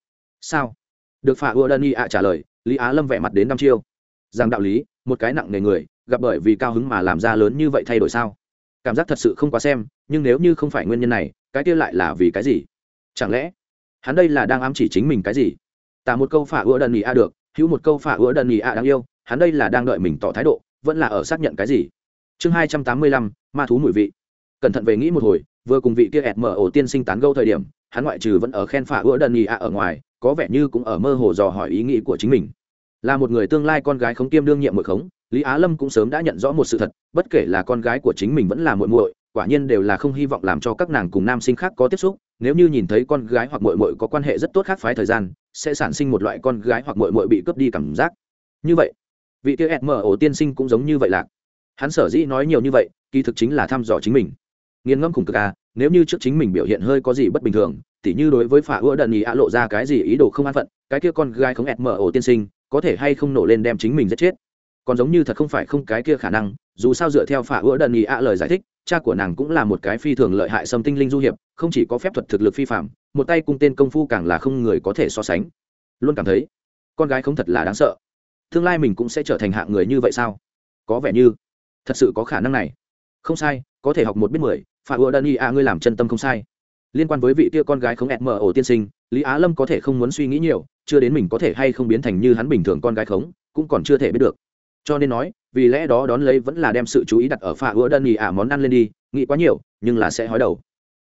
Sao? Được pha hứa đần ỉ ạ trả lời lý á lâm vẻ mặt đến năm chiêu. Rằng đạo lý, một cái nặng nề người, gặp bởi vì cao hứng mà làm ra lớn như vậy thay đổi sao? Cảm giác thật sự không quá xem, nhưng nếu như không phải nguyên nhân này, cái kia lại là vì cái gì? Chẳng lẽ hắn đây là đang ám chỉ chính mình cái gì? Tả một câu phả ứa đần nhì a được, hữu một câu phả ứa đần nhì a đáng yêu, hắn đây là đang đợi mình tỏ thái độ, vẫn là ở xác nhận cái gì? Chương hai trăm tám mươi lăm, ma thú mùi vị. Cẩn thận về nghĩ một hồi, vừa cùng vị kia ẹt mở ổ tiên sinh tán gâu thời điểm, hắn ngoại trừ vẫn ở khen phả ứa đần nhì a ở ngoài có vẻ như cũng ở mơ hồ dò hỏi ý nghĩ của chính mình. Là một người tương lai con gái khống kiêm đương nhiệm muội khống, lý á lâm cũng sớm đã nhận rõ một sự thật, bất kể là con gái của chính mình vẫn là muội muội, quả nhiên đều là không hy vọng làm cho các nàng cùng nam sinh khác có tiếp xúc, nếu như nhìn thấy con gái hoặc muội muội có quan hệ rất tốt khác phái thời gian, sẽ sản sinh một loại con gái hoặc muội muội bị cướp đi cảm giác. Như vậy, vị kia mở ổ tiên sinh cũng giống như vậy lạc. Hắn sở dĩ nói nhiều như vậy, kỳ thực chính là thăm dò chính mình. Nghiền ngẫm khủng cực à nếu như trước chính mình biểu hiện hơi có gì bất bình thường tỉ như đối với phả ưa đần ý ạ lộ ra cái gì ý đồ không an phận, cái kia con gái không mở ổ tiên sinh, có thể hay không nổ lên đem chính mình giết chết. Còn giống như thật không phải không cái kia khả năng, dù sao dựa theo phả ưa đần ý ạ lời giải thích, cha của nàng cũng là một cái phi thường lợi hại xâm tinh linh du hiệp, không chỉ có phép thuật thực lực phi phạm một tay cung tên công phu càng là không người có thể so sánh. Luôn cảm thấy, con gái không thật là đáng sợ. Tương lai mình cũng sẽ trở thành hạng người như vậy sao? Có vẻ như, thật sự có khả năng này. Không sai, có thể học một biết mười phạm ưa đan y a ngươi làm chân tâm không sai liên quan với vị tia con gái không ẹt mờ ổ tiên sinh, lý á lâm có thể không muốn suy nghĩ nhiều, chưa đến mình có thể hay không biến thành như hắn bình thường con gái khống, cũng còn chưa thể biết được. Cho nên nói, vì lẽ đó đón lấy vẫn là đem sự chú ý đặt ở phà ưa đơn y ả món ăn lên đi, nghĩ quá nhiều, nhưng là sẽ hói đầu.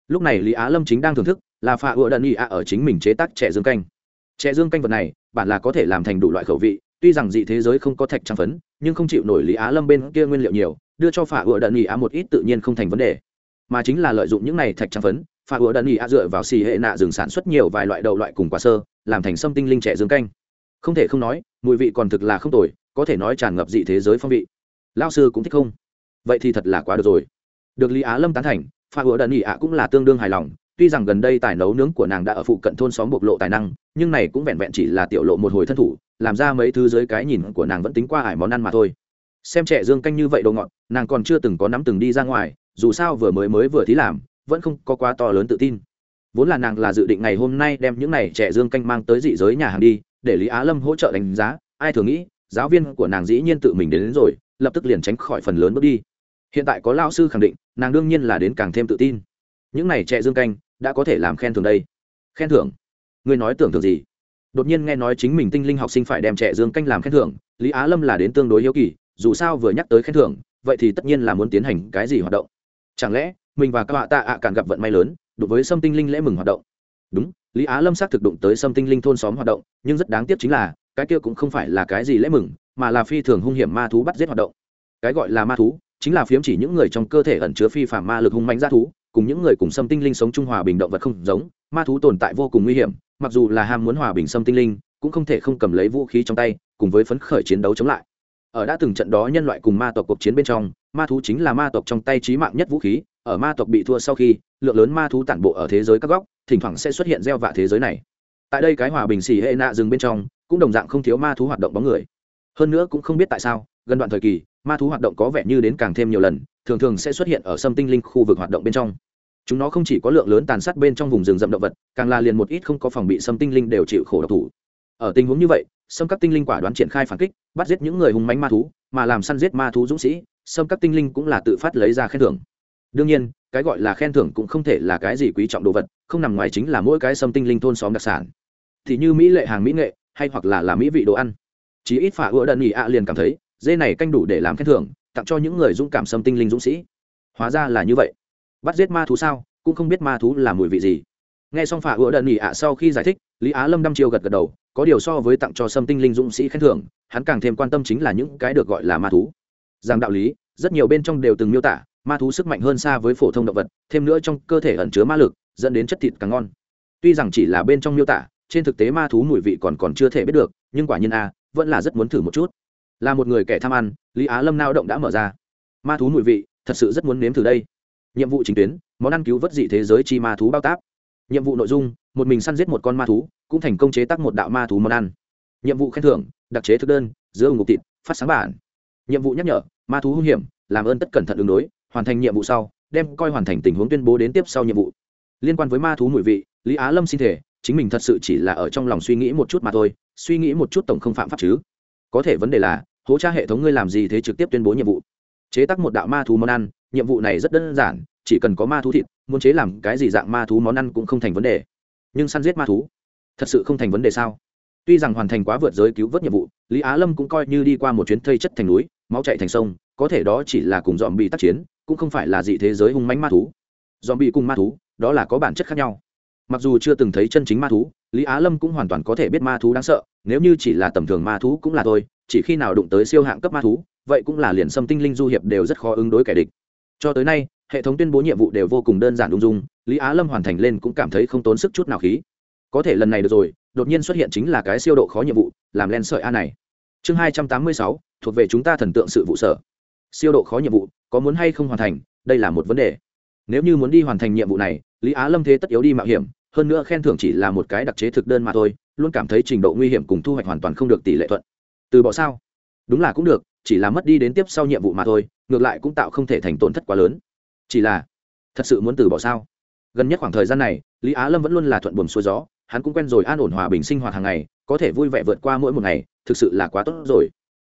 Lúc này lý á lâm chính đang thưởng thức, là phà ưa đơn y ả ở chính mình chế tác trẻ dương canh. Trẻ dương canh vật này bản là có thể làm thành đủ loại khẩu vị, tuy rằng dị thế giới không có thạch trang phấn, nhưng không chịu nổi lý á lâm bên kia nguyên liệu nhiều, đưa cho phả ựa đơn nghỉ á một ít tự nhiên không thành vấn đề. Mà chính là lợi dụng những này thạch trang phấn pha ựa đần ý ạ dựa vào xì hệ nạ rừng sản xuất nhiều vài loại đậu loại cùng quả sơ, làm thành sâm tinh linh trẻ dương canh. Không thể không nói, mùi vị còn thực là không tồi, có thể nói tràn ngập dị thế giới phong vị. Lao sư cũng thích không? Vậy thì thật là quá được rồi. Được lý á lâm tán thành pha ủa đần ý ạ cũng là tương đương hài lòng, tuy rằng gần đây tài nấu nướng của nàng đã ở phụ cận thôn xóm bộc lộ tài năng, nhưng này cũng vẹn vẹn chỉ là tiểu lộ một hồi thân thủ, làm ra mấy thứ dưới cái nhìn của nàng vẫn tính qua ải món ăn mà thôi. Xem trẻ dương canh như vậy đồ ngọt, nàng còn chưa từng có nắm từng đi ra ngoài, dù sao vừa mới mới vừa thí làm vẫn không có quá to lớn tự tin. Vốn là nàng là dự định ngày hôm nay đem những này trẻ dương canh mang tới dị giới nhà hàng đi để lý á lâm hỗ trợ đánh giá ai thường nghĩ giáo viên của nàng dĩ nhiên tự mình đến, đến rồi lập tức liền tránh khỏi phần lớn bước đi. Hiện tại có lao sư khẳng định nàng đương nhiên là đến càng thêm tự tin. Những này trẻ dương canh đã có thể làm khen thưởng đây. Khen thưởng? Ngươi nói tưởng tượng gì? Đột nhiên nghe nói chính mình tinh linh học sinh phải đem trẻ dương canh làm khen thưởng lý á lâm là đến tương đối hiếu kỳ dù sao vừa nhắc tới khen thưởng vậy thì tất nhiên là muốn tiến hành cái gì hoạt động? Chẳng lẽ mình và các bạn tạ ạ càng gặp vận may lớn đối với sâm tinh linh lễ mừng hoạt động. Đúng, lý á lâm xác thực đụng tới sâm tinh linh thôn xóm hoạt động, nhưng rất đáng tiếc chính là, cái kia cũng không phải là cái gì lễ mừng, mà là phi thường hung hiểm ma thú bắt giết hoạt động. Cái gọi là ma thú, chính là phiếm chỉ những người trong cơ thể ẩn chứa phi phạm ma lực hung mạnh g thú, cùng những người cùng xâm tinh linh sống trung hòa bình động vật không giống, ma thú tồn tại vô cùng nguy hiểm, mặc dù là ham muốn hòa bình xâm tinh linh, cũng không thể không cầm lấy vũ khí trong tay, cùng với phấn khởi chiến đấu chống lại. Ở đã từng trận đó nhân loại cùng ma tộc cuộc chiến bên trong, ma thú chính là ma tộc trong tay trí mạng nhất vũ khí ở ma tộc bị thua sau khi, lượng lớn ma thú tản bộ ở thế giới các góc, thỉnh thoảng sẽ xuất hiện gieo vạ thế giới này. Tại đây cái hòa bình xì hệ nạ rừng bên trong, cũng đồng dạng không thiếu ma thú hoạt động bóng người. Hơn nữa cũng không biết tại sao, gần đoạn thời kỳ, ma thú hoạt động có vẻ như đến càng thêm nhiều lần, thường thường sẽ xuất hiện ở sâm tinh linh khu vực hoạt động bên trong. Chúng nó không chỉ có lượng lớn tàn sát bên trong vùng rừng rậm động vật, càng là liền một ít không có phòng bị sâm tinh linh đều chịu khổ độc thủ. Ở tình huống như vậy sâm các tinh linh quả đoán triển khai phản kích, bắt giết những người hùng mánh ma thú, mà làm săn giết ma thú dũng sĩ sâm các tinh linh cũng là tự phát lấy ra khen thưởng đương nhiên, cái gọi là khen thưởng cũng không thể là cái gì quý trọng đồ vật, không nằm ngoài chính là mỗi cái sâm tinh linh thôn xóm đặc sản. Thì như mỹ lệ hàng mỹ nghệ, hay hoặc là là mỹ vị đồ ăn. Chí ít phả ưa đần nhị ạ liền cảm thấy, dê này canh đủ để làm khen thưởng, tặng cho những người dũng cảm sâm tinh linh dũng sĩ. Hóa ra là như vậy. Bắt giết ma thú sao, cũng không biết ma thú là mùi vị gì. Nghe xong phả ưa đần nhị ạ sau khi giải thích, lý á lâm đăm chiêu gật gật đầu, có điều so với tặng cho sâm tinh linh dũng sĩ khen thưởng, hắn càng thêm quan tâm chính là những cái được gọi là ma thú. Rằng đạo lý, rất nhiều bên trong đều từng miêu tả ma thú sức mạnh hơn xa với phổ thông động vật, thêm nữa trong cơ thể ẩn chứa ma lực, dẫn đến chất thịt càng ngon. Tuy rằng chỉ là bên trong miêu tả, trên thực tế ma thú mùi vị còn còn chưa thể biết được, nhưng quả nhiên a, vẫn là rất muốn thử một chút. Là một người kẻ tham ăn, lý á lâm nao động đã mở ra. Ma thú mùi vị, thật sự rất muốn nếm thử đây. Nhiệm vụ chính tuyến, món ăn cứu vớt dị thế giới chi ma thú bao táp. Nhiệm vụ nội dung, một mình săn giết một con ma thú, cũng thành công chế tác một đạo ma thú món ăn. Nhiệm vụ khen thưởng, đặc chế thực đơn giữa ngục thịt, phát sáng bản. Nhiệm vụ nhắc nhở, ma thú hung hiểm, làm ơn tất cẩn thận ứng đối hoàn thành nhiệm vụ sau, đem coi hoàn thành tình huống tuyên bố đến tiếp sau nhiệm vụ. Liên quan với ma thú mùi vị, lý á lâm xin thể chính mình thật sự chỉ là ở trong lòng suy nghĩ một chút mà thôi, suy nghĩ một chút tổng không phạm pháp chứ. Có thể vấn đề là hỗ tra hệ thống ngươi làm gì thế trực tiếp tuyên bố nhiệm vụ? Chế tác một đạo ma thú món ăn, nhiệm vụ này rất đơn giản, chỉ cần có ma thú thịt, muốn chế làm cái gì dạng ma thú món ăn cũng không thành vấn đề. Nhưng săn giết ma thú, thật sự không thành vấn đề sao? Tuy rằng hoàn thành quá vượt giới cứu vớt nhiệm vụ, lý á lâm cũng coi như đi qua một chuyến thây chất thành núi, máu chạy thành sông, có thể đó chỉ là cùng dòm bị tác chiến cũng không phải là dị thế giới hung mánh ma thú. Dòm bị cùng ma thú, đó là có bản chất khác nhau. Mặc dù chưa từng thấy chân chính ma thú, lý á lâm cũng hoàn toàn có thể biết ma thú đáng sợ, nếu như chỉ là tầm thường ma thú cũng là thôi, chỉ khi nào đụng tới siêu hạng cấp ma thú, vậy cũng là liền xâm tinh linh du hiệp đều rất khó ứng đối kẻ địch. Cho tới nay, hệ thống tuyên bố nhiệm vụ đều vô cùng đơn giản ung dung, lý á lâm hoàn thành lên cũng cảm thấy không tốn sức chút nào khí. Có thể lần này được rồi, đột nhiên xuất hiện chính là cái siêu độ khó nhiệm vụ, làm len sợi a này. Chương hai trăm tám mươi sáu, thuộc về chúng ta thần tượng sự vụ sở siêu độ khó nhiệm vụ, có muốn hay không hoàn thành, đây là một vấn đề. Nếu như muốn đi hoàn thành nhiệm vụ này, lý á lâm thế tất yếu đi mạo hiểm, hơn nữa khen thưởng chỉ là một cái đặc chế thực đơn mà thôi, luôn cảm thấy trình độ nguy hiểm cùng thu hoạch hoàn toàn không được tỷ lệ thuận. Từ bỏ sao? Đúng là cũng được, chỉ là mất đi đến tiếp sau nhiệm vụ mà thôi, ngược lại cũng tạo không thể thành tổn thất quá lớn. Chỉ là, thật sự muốn từ bỏ sao? Gần nhất khoảng thời gian này, lý á lâm vẫn luôn là thuận buồm xuôi gió, hắn cũng quen rồi an ổn hòa bình sinh hoạt hàng ngày, có thể vui vẻ vượt qua mỗi một ngày, thực sự là quá tốt rồi.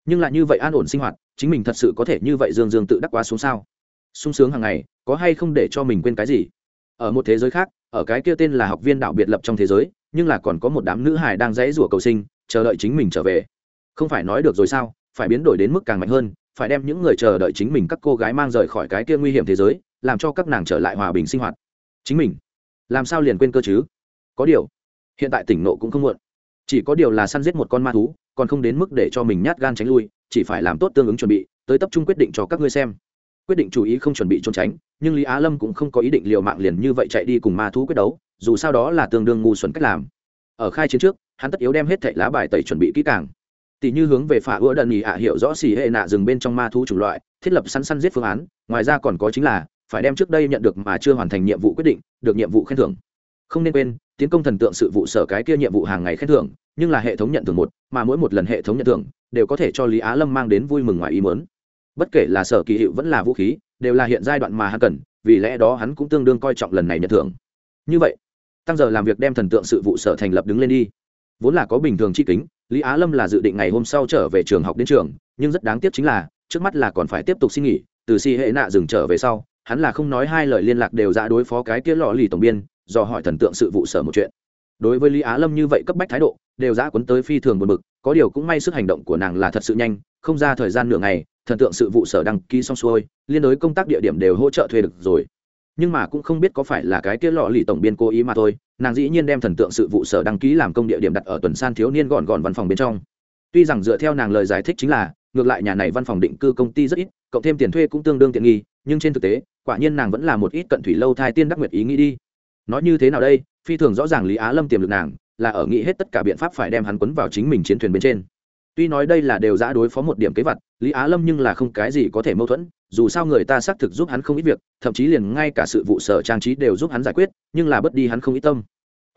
Nhưng lại như vậy an ổn sinh hoạt chính mình thật sự có thể như vậy dương dương tự đắc quá xuống sao? Sung sướng hàng ngày, có hay không để cho mình quên cái gì? Ở một thế giới khác, ở cái kia tên là học viên đạo biệt lập trong thế giới, nhưng là còn có một đám nữ hài đang dãy rủa cầu sinh, chờ đợi chính mình trở về. Không phải nói được rồi sao? Phải biến đổi đến mức càng mạnh hơn, phải đem những người chờ đợi chính mình các cô gái mang rời khỏi cái kia nguy hiểm thế giới, làm cho các nàng trở lại hòa bình sinh hoạt. Chính mình, làm sao liền quên cơ chứ? Có điều, hiện tại tỉnh nộ cũng không muộn. Chỉ có điều là săn giết một con ma thú, còn không đến mức để cho mình nhát gan tránh lui chỉ phải làm tốt tương ứng chuẩn bị, tới tập trung quyết định cho các ngươi xem. Quyết định chú ý không chuẩn bị trốn tránh, nhưng lý á lâm cũng không có ý định liều mạng liền như vậy chạy đi cùng ma thú quyết đấu, dù sao đó là tương đương ngu xuẩn cách làm. Ở khai chiến trước, hắn tất yếu đem hết thảy lá bài tẩy chuẩn bị kỹ càng. Tỷ như hướng về phả ưa đần nhì ạ hiểu rõ xì hệ nạ dừng bên trong ma thú chủng loại, thiết lập săn săn giết phương án, ngoài ra còn có chính là, phải đem trước đây nhận được mà chưa hoàn thành nhiệm vụ quyết định, được nhiệm vụ khen thưởng. Không nên quên tiến công thần tượng sự vụ sở cái kia nhiệm vụ hàng ngày khen thưởng, nhưng là hệ thống nhận thưởng một, mà mỗi một lần hệ thống nhận thưởng đều có thể cho lý á lâm mang đến vui mừng ngoài ý mớn bất kể là sở kỳ hiệu vẫn là vũ khí, đều là hiện giai đoạn mà hắn cần, vì lẽ đó hắn cũng tương đương coi trọng lần này nhận thưởng. Như vậy, tăng giờ làm việc đem thần tượng sự vụ sở thành lập đứng lên đi. Vốn là có bình thường chi kính, lý á lâm là dự định ngày hôm sau trở về trường học đến trường, nhưng rất đáng tiếc chính là, trước mắt là còn phải tiếp tục xin nghỉ từ si hệ nạ dừng trở về sau, hắn là không nói hai lời liên lạc đều ra đối phó cái kia lọ lì tổng biên do hỏi thần tượng sự vụ sở một chuyện. Đối với lý á lâm như vậy cấp bách thái độ, đều giã quấn tới phi thường buồn bực, có điều cũng may sức hành động của nàng là thật sự nhanh, không ra thời gian nửa ngày, thần tượng sự vụ sở đăng ký xong xuôi, liên đối công tác địa điểm đều hỗ trợ thuê được rồi. Nhưng mà cũng không biết có phải là cái kia lọ lì tổng biên cố ý mà thôi, nàng dĩ nhiên đem thần tượng sự vụ sở đăng ký làm công địa điểm đặt ở tuần san thiếu niên gọn gọn văn phòng bên trong. Tuy rằng dựa theo nàng lời giải thích chính là, ngược lại nhà này văn phòng định cư công ty rất ít, cộng thêm tiền thuê cũng tương đương tiện nghi, nhưng trên thực tế, quả nhiên nàng vẫn là một ít cận thủy lâu thai tiên đắc nguyệt ý nghĩ đi nói như thế nào đây? Phi thường rõ ràng lý á lâm tiềm lực nàng, là ở nghĩ hết tất cả biện pháp phải đem hắn quấn vào chính mình chiến thuyền bên trên. Tuy nói đây là đều giã đối phó một điểm kế vật, lý á lâm nhưng là không cái gì có thể mâu thuẫn, dù sao người ta xác thực giúp hắn không ít việc, thậm chí liền ngay cả sự vụ sở trang trí đều giúp hắn giải quyết, nhưng là bất đi hắn không ít tâm.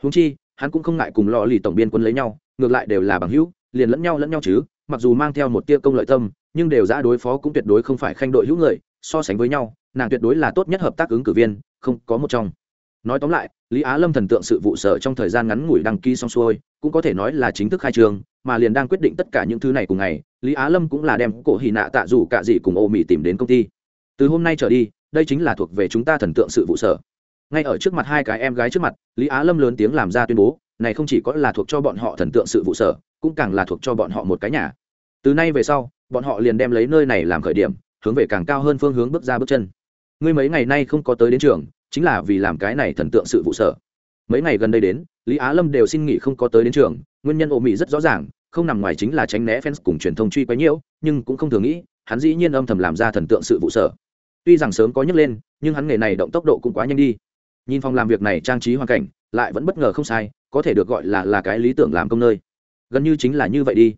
Húng chi, hắn cũng không ngại cùng lò lì tổng biên quân lấy nhau, ngược lại đều là bằng hữu, liền lẫn nhau lẫn nhau chứ, mặc dù mang theo một tia công lợi tâm, nhưng đều giã đối phó cũng tuyệt đối không phải khanh đội hữu người, so sánh với nhau, nàng tuyệt đối là tốt nhất hợp tác ứng cử viên, không có một trong nói tóm lại, lý á lâm thần tượng sự vụ sở trong thời gian ngắn ngủi đăng ký xong xuôi, cũng có thể nói là chính thức khai trường mà liền đang quyết định tất cả những thứ này cùng ngày, lý á lâm cũng là đem cổ hì nạ tạ dù cả gì cùng ô mỹ tìm đến công ty. Từ hôm nay trở đi, đây chính là thuộc về chúng ta thần tượng sự vụ sở. Ngay ở trước mặt hai cái em gái trước mặt, lý á lâm lớn tiếng làm ra tuyên bố, này không chỉ có là thuộc cho bọn họ thần tượng sự vụ sở, cũng càng là thuộc cho bọn họ một cái nhà. Từ nay về sau, bọn họ liền đem lấy nơi này làm khởi điểm, hướng về càng cao hơn phương hướng bước ra bước chân. Ngươi mấy ngày nay không có tới đến trường chính là vì làm cái này thần tượng sự vụ sở. Mấy ngày gần đây đến, lý á lâm đều xin nghỉ không có tới đến trường, nguyên nhân ô mỹ rất rõ ràng, không nằm ngoài chính là tránh né fans cùng truyền thông truy quấy nhiễu, nhưng cũng không thường nghĩ, hắn dĩ nhiên âm thầm làm ra thần tượng sự vụ sở. Tuy rằng sớm có nhấc lên, nhưng hắn nghề này động tốc độ cũng quá nhanh đi. Nhìn phòng làm việc này trang trí hoàn cảnh, lại vẫn bất ngờ không sai, có thể được gọi là là cái lý tưởng làm công nơi. Gần như chính là như vậy đi.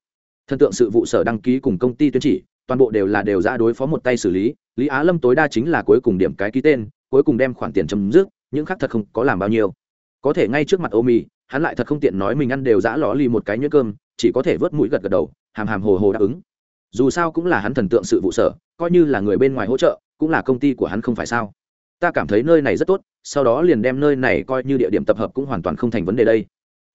Thần tượng sự vụ sở đăng ký cùng công ty tuyên chỉ, toàn bộ đều là đều ra đối phó một tay xử lý lý á lâm tối đa chính là cuối cùng điểm cái ký tên cuối cùng đem khoản tiền chấm dứt, những khác thật không có làm bao nhiêu. Có thể ngay trước mặt ô mì hắn lại thật không tiện nói mình ăn đều giã ló lì một cái nhuyễn cơm, chỉ có thể vớt mũi gật gật đầu, hàm hàm hồ hồ đáp ứng. Dù sao cũng là hắn thần tượng sự vụ sở, coi như là người bên ngoài hỗ trợ, cũng là công ty của hắn không phải sao. Ta cảm thấy nơi này rất tốt, sau đó liền đem nơi này coi như địa điểm tập hợp cũng hoàn toàn không thành vấn đề đây.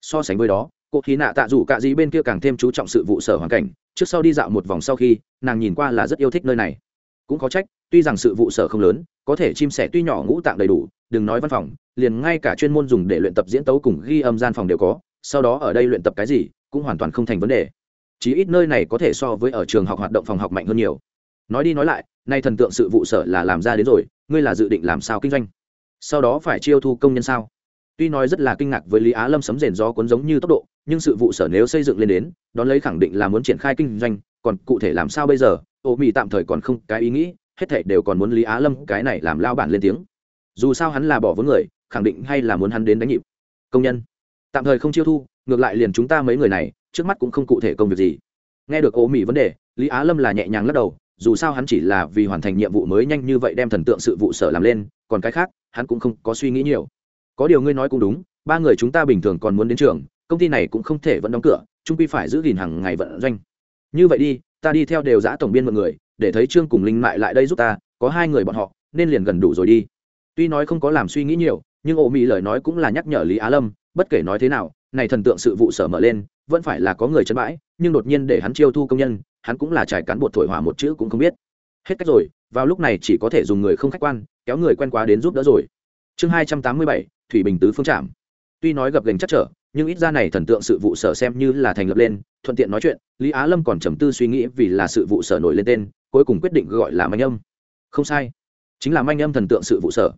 So sánh với đó, cô khí nạ tạ dù cạ dĩ bên kia càng thêm chú trọng sự vụ sở hoàn cảnh, trước sau đi dạo một vòng sau khi, nàng nhìn qua là rất yêu thích nơi này. Cũng có trách tuy rằng sự vụ sở không lớn, có thể chim sẻ tuy nhỏ ngũ tạng đầy đủ, đừng nói văn phòng, liền ngay cả chuyên môn dùng để luyện tập diễn tấu cùng ghi âm gian phòng đều có, sau đó ở đây luyện tập cái gì, cũng hoàn toàn không thành vấn đề. Chí ít nơi này có thể so với ở trường học hoạt động phòng học mạnh hơn nhiều. Nói đi nói lại, nay thần tượng sự vụ sở là làm ra đến rồi, ngươi là dự định làm sao kinh doanh? Sau đó phải chiêu thu công nhân sao? Tuy nói rất là kinh ngạc với lý á lâm sấm rền gió cuốn giống như tốc độ, nhưng sự vụ sở nếu xây dựng lên đến, đón lấy khẳng định là muốn triển khai kinh doanh, còn cụ thể làm sao bây giờ ô mỹ tạm thời còn không cái ý nghĩ hết thảy đều còn muốn lý á lâm cái này làm lao bản lên tiếng. Dù sao hắn là bỏ vốn người, khẳng định hay là muốn hắn đến đánh nhịp. Công nhân, tạm thời không chiêu thu, ngược lại liền chúng ta mấy người này, trước mắt cũng không cụ thể công việc gì. Nghe được ố mỹ vấn đề, lý á lâm là nhẹ nhàng lắc đầu, dù sao hắn chỉ là vì hoàn thành nhiệm vụ mới nhanh như vậy đem thần tượng sự vụ sở làm lên, còn cái khác, hắn cũng không có suy nghĩ nhiều. Có điều ngươi nói cũng đúng, ba người chúng ta bình thường còn muốn đến trường, công ty này cũng không thể vẫn đóng cửa trung quy phải giữ gìn hàng ngày vận doanh. Như vậy đi, ta đi theo đều giã tổng biên mọi người để thấy trương cùng linh mại lại đây giúp ta, có hai người bọn họ, nên liền gần đủ rồi đi. Tuy nói không có làm suy nghĩ nhiều, nhưng ổ mỹ lời nói cũng là nhắc nhở lý á lâm, bất kể nói thế nào, này thần tượng sự vụ sở mở lên, vẫn phải là có người chân bãi, nhưng đột nhiên để hắn chiêu thu công nhân, hắn cũng là trải cán bột thổi hỏa một chữ cũng không biết. Hết cách rồi, vào lúc này chỉ có thể dùng người không khách quan, kéo người quen quá đến giúp đỡ rồi. Chương hai trăm tám mươi bảy, thủy bình tứ phương trạm. Tuy nói gặp gành chắc trở, nhưng ít ra này thần tượng sự vụ sở xem như là thành lập lên, thuận tiện nói chuyện, lý á lâm còn trầm tư suy nghĩ vì là sự vụ sở nổi lên tên cuối cùng quyết định gọi là manh âm. Không sai. Chính là manh âm thần tượng sự vụ sở.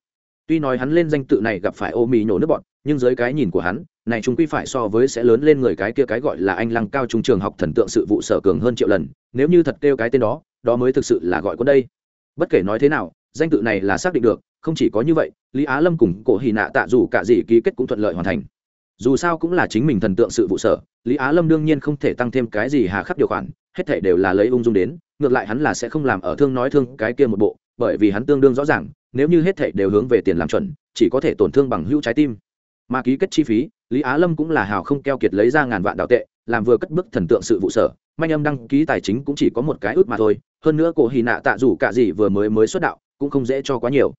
Tuy nói hắn lên danh tự này gặp phải ô mì nhổ nước bọn, nhưng dưới cái nhìn của hắn, này chúng quy phải so với sẽ lớn lên người cái kia cái gọi là anh lăng cao trung trường học thần tượng sự vụ sở cường hơn triệu lần, nếu như thật kêu cái tên đó đó mới thực sự là gọi quân đây. Bất kể nói thế nào, danh tự này là xác định được, không chỉ có như vậy, lý á lâm cùng cổ hì nạ tạ dù cả gì ký kết cũng thuận lợi hoàn thành. Dù sao cũng là chính mình thần tượng sự vụ sở, lý á lâm đương nhiên không thể tăng thêm cái gì hà khắc điều khoản, hết thể đều là lấy ung dung đến ngược lại hắn là sẽ không làm ở thương nói thương cái kia một bộ, bởi vì hắn tương đương rõ ràng, nếu như hết thể đều hướng về tiền làm chuẩn, chỉ có thể tổn thương bằng hữu trái tim. Mà ký kết chi phí, lý á lâm cũng là hào không keo kiệt lấy ra ngàn vạn đạo tệ, làm vừa cất bước thần tượng sự vụ sở, manh âm đăng ký tài chính cũng chỉ có một cái ước mà thôi, hơn nữa cổ hì nạ tạ dù cả gì vừa mới mới xuất đạo, cũng không dễ cho quá nhiều.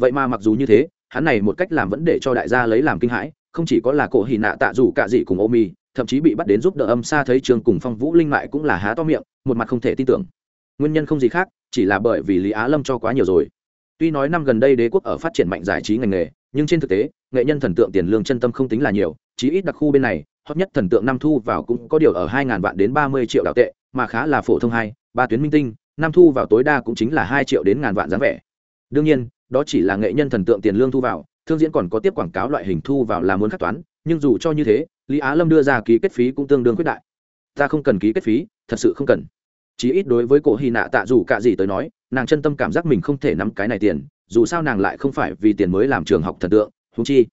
Vậy mà mặc dù như thế, hắn này một cách làm vẫn để cho đại gia lấy làm kinh hãi, không chỉ có là cổ hì nạ tạ dù cả gì cùng ô mi thậm chí bị bắt đến giúp đỡ âm xa thấy trường cùng phong vũ linh mại cũng là há to miệng, một mặt không thể tin tưởng nguyên nhân không gì khác, chỉ là bởi vì lý á lâm cho quá nhiều rồi. Tuy nói năm gần đây đế quốc ở phát triển mạnh giải trí ngành nghề, nhưng trên thực tế, nghệ nhân thần tượng tiền lương chân tâm không tính là nhiều, chí ít đặc khu bên này, hot nhất thần tượng năm thu vào cũng có điều ở hai ngàn vạn đến ba mươi triệu đạo tệ, mà khá là phổ thông hai, ba tuyến minh tinh năm thu vào tối đa cũng chính là hai triệu đến ngàn vạn dáng vẻ. Đương nhiên, đó chỉ là nghệ nhân thần tượng tiền lương thu vào, thương diễn còn có tiếp quảng cáo loại hình thu vào là muốn khắc toán, nhưng dù cho như thế, lý á lâm đưa ra ký kết phí cũng tương đương quyết đại. Ta không cần ký kết phí, thật sự không cần chí ít đối với cổ hy nạ tạ dù cả gì tới nói, nàng chân tâm cảm giác mình không thể nắm cái này tiền, dù sao nàng lại không phải vì tiền mới làm trường học thần tượng húng chi.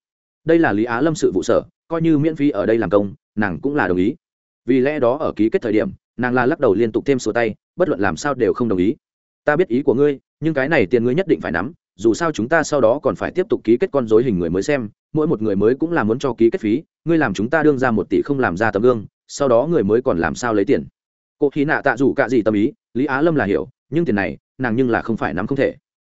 Đây là lý á lâm sự vụ sở, coi như miễn phí ở đây làm công, nàng cũng là đồng ý. Vì lẽ đó ở ký kết thời điểm, nàng là lắc đầu liên tục thêm số tay, bất luận làm sao đều không đồng ý. Ta biết ý của ngươi, nhưng cái này tiền ngươi nhất định phải nắm, dù sao chúng ta sau đó còn phải tiếp tục ký kết con dối hình người mới xem, mỗi một người mới cũng là muốn cho ký kết phí, ngươi làm chúng ta đương ra một tỷ không làm ra tấm gương, sau đó người mới còn làm sao lấy tiền cô khí nạ tạ dù cả gì tâm ý, lý á lâm là hiểu, nhưng tiền này, nàng nhưng là không phải nắm không thể.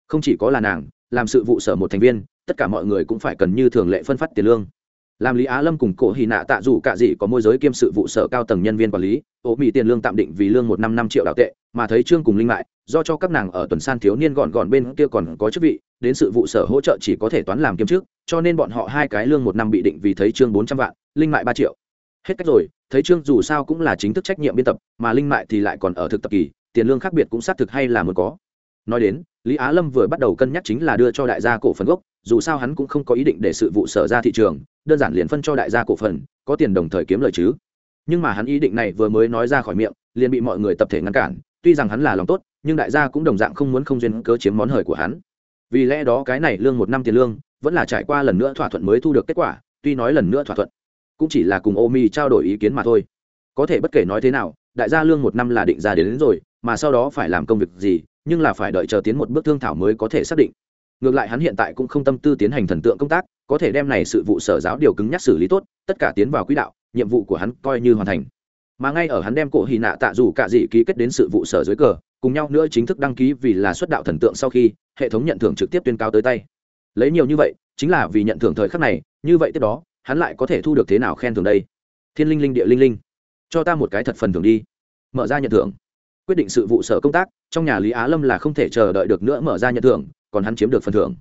Không chỉ có là nàng, làm sự vụ sở một thành viên, tất cả mọi người cũng phải cần như thường lệ phân phát tiền lương. Làm lý á lâm cùng cổ hì nạ tạ dù cả gì có môi giới kiêm sự vụ sở cao tầng nhân viên quản lý ố mỹ tiền lương tạm định vì lương một năm năm triệu đạo tệ, mà thấy trương cùng linh mại do cho các nàng ở tuần san thiếu niên gọn gọn bên kia còn có chức vị, đến sự vụ sở hỗ trợ chỉ có thể toán làm kiêm trước cho nên bọn họ hai cái lương một năm bị định vì thấy trương bốn trăm vạn, linh mại ba triệu hết cách rồi, thấy trương dù sao cũng là chính thức trách nhiệm biên tập, mà linh mại thì lại còn ở thực tập kỳ, tiền lương khác biệt cũng xác thực hay là muốn có. Nói đến, lý á lâm vừa bắt đầu cân nhắc chính là đưa cho đại gia cổ phần gốc, dù sao hắn cũng không có ý định để sự vụ sở ra thị trường, đơn giản liền phân cho đại gia cổ phần, có tiền đồng thời kiếm lời chứ. Nhưng mà hắn ý định này vừa mới nói ra khỏi miệng, liền bị mọi người tập thể ngăn cản, tuy rằng hắn là lòng tốt, nhưng đại gia cũng đồng dạng không muốn không duyên cớ chiếm món hời của hắn. Vì lẽ đó cái này lương một năm tiền lương, vẫn là trải qua lần nữa thỏa thuận mới thu được kết quả, tuy nói lần nữa thỏa thuận cũng chỉ là cùng ô mi trao đổi ý kiến mà thôi. Có thể bất kể nói thế nào đại gia lương một năm là định ra đến, đến rồi mà sau đó phải làm công việc gì nhưng là phải đợi chờ tiến một bước thương thảo mới có thể xác định. Ngược lại hắn hiện tại cũng không tâm tư tiến hành thần tượng công tác có thể đem này sự vụ sở giáo điều cứng nhắc xử lý tốt tất cả tiến vào quỹ đạo nhiệm vụ của hắn coi như hoàn thành. Mà ngay ở hắn đem cổ hì nạ tạ dù cả dị ký kết đến sự vụ sở dưới cờ cùng nhau nữa chính thức đăng ký vì là xuất đạo thần tượng sau khi hệ thống nhận thưởng trực tiếp tuyên cao tới tay. Lấy nhiều như vậy chính là vì nhận thưởng thời khắc này như vậy tiếp đó hắn lại có thể thu được thế nào khen thưởng đây? Thiên linh linh địa linh linh, cho ta một cái thật phần thưởng đi. Mở ra nhận thưởng. Quyết định sự vụ sở công tác, trong nhà lý á lâm là không thể chờ đợi được nữa mở ra nhận thưởng, còn hắn chiếm được phần thưởng.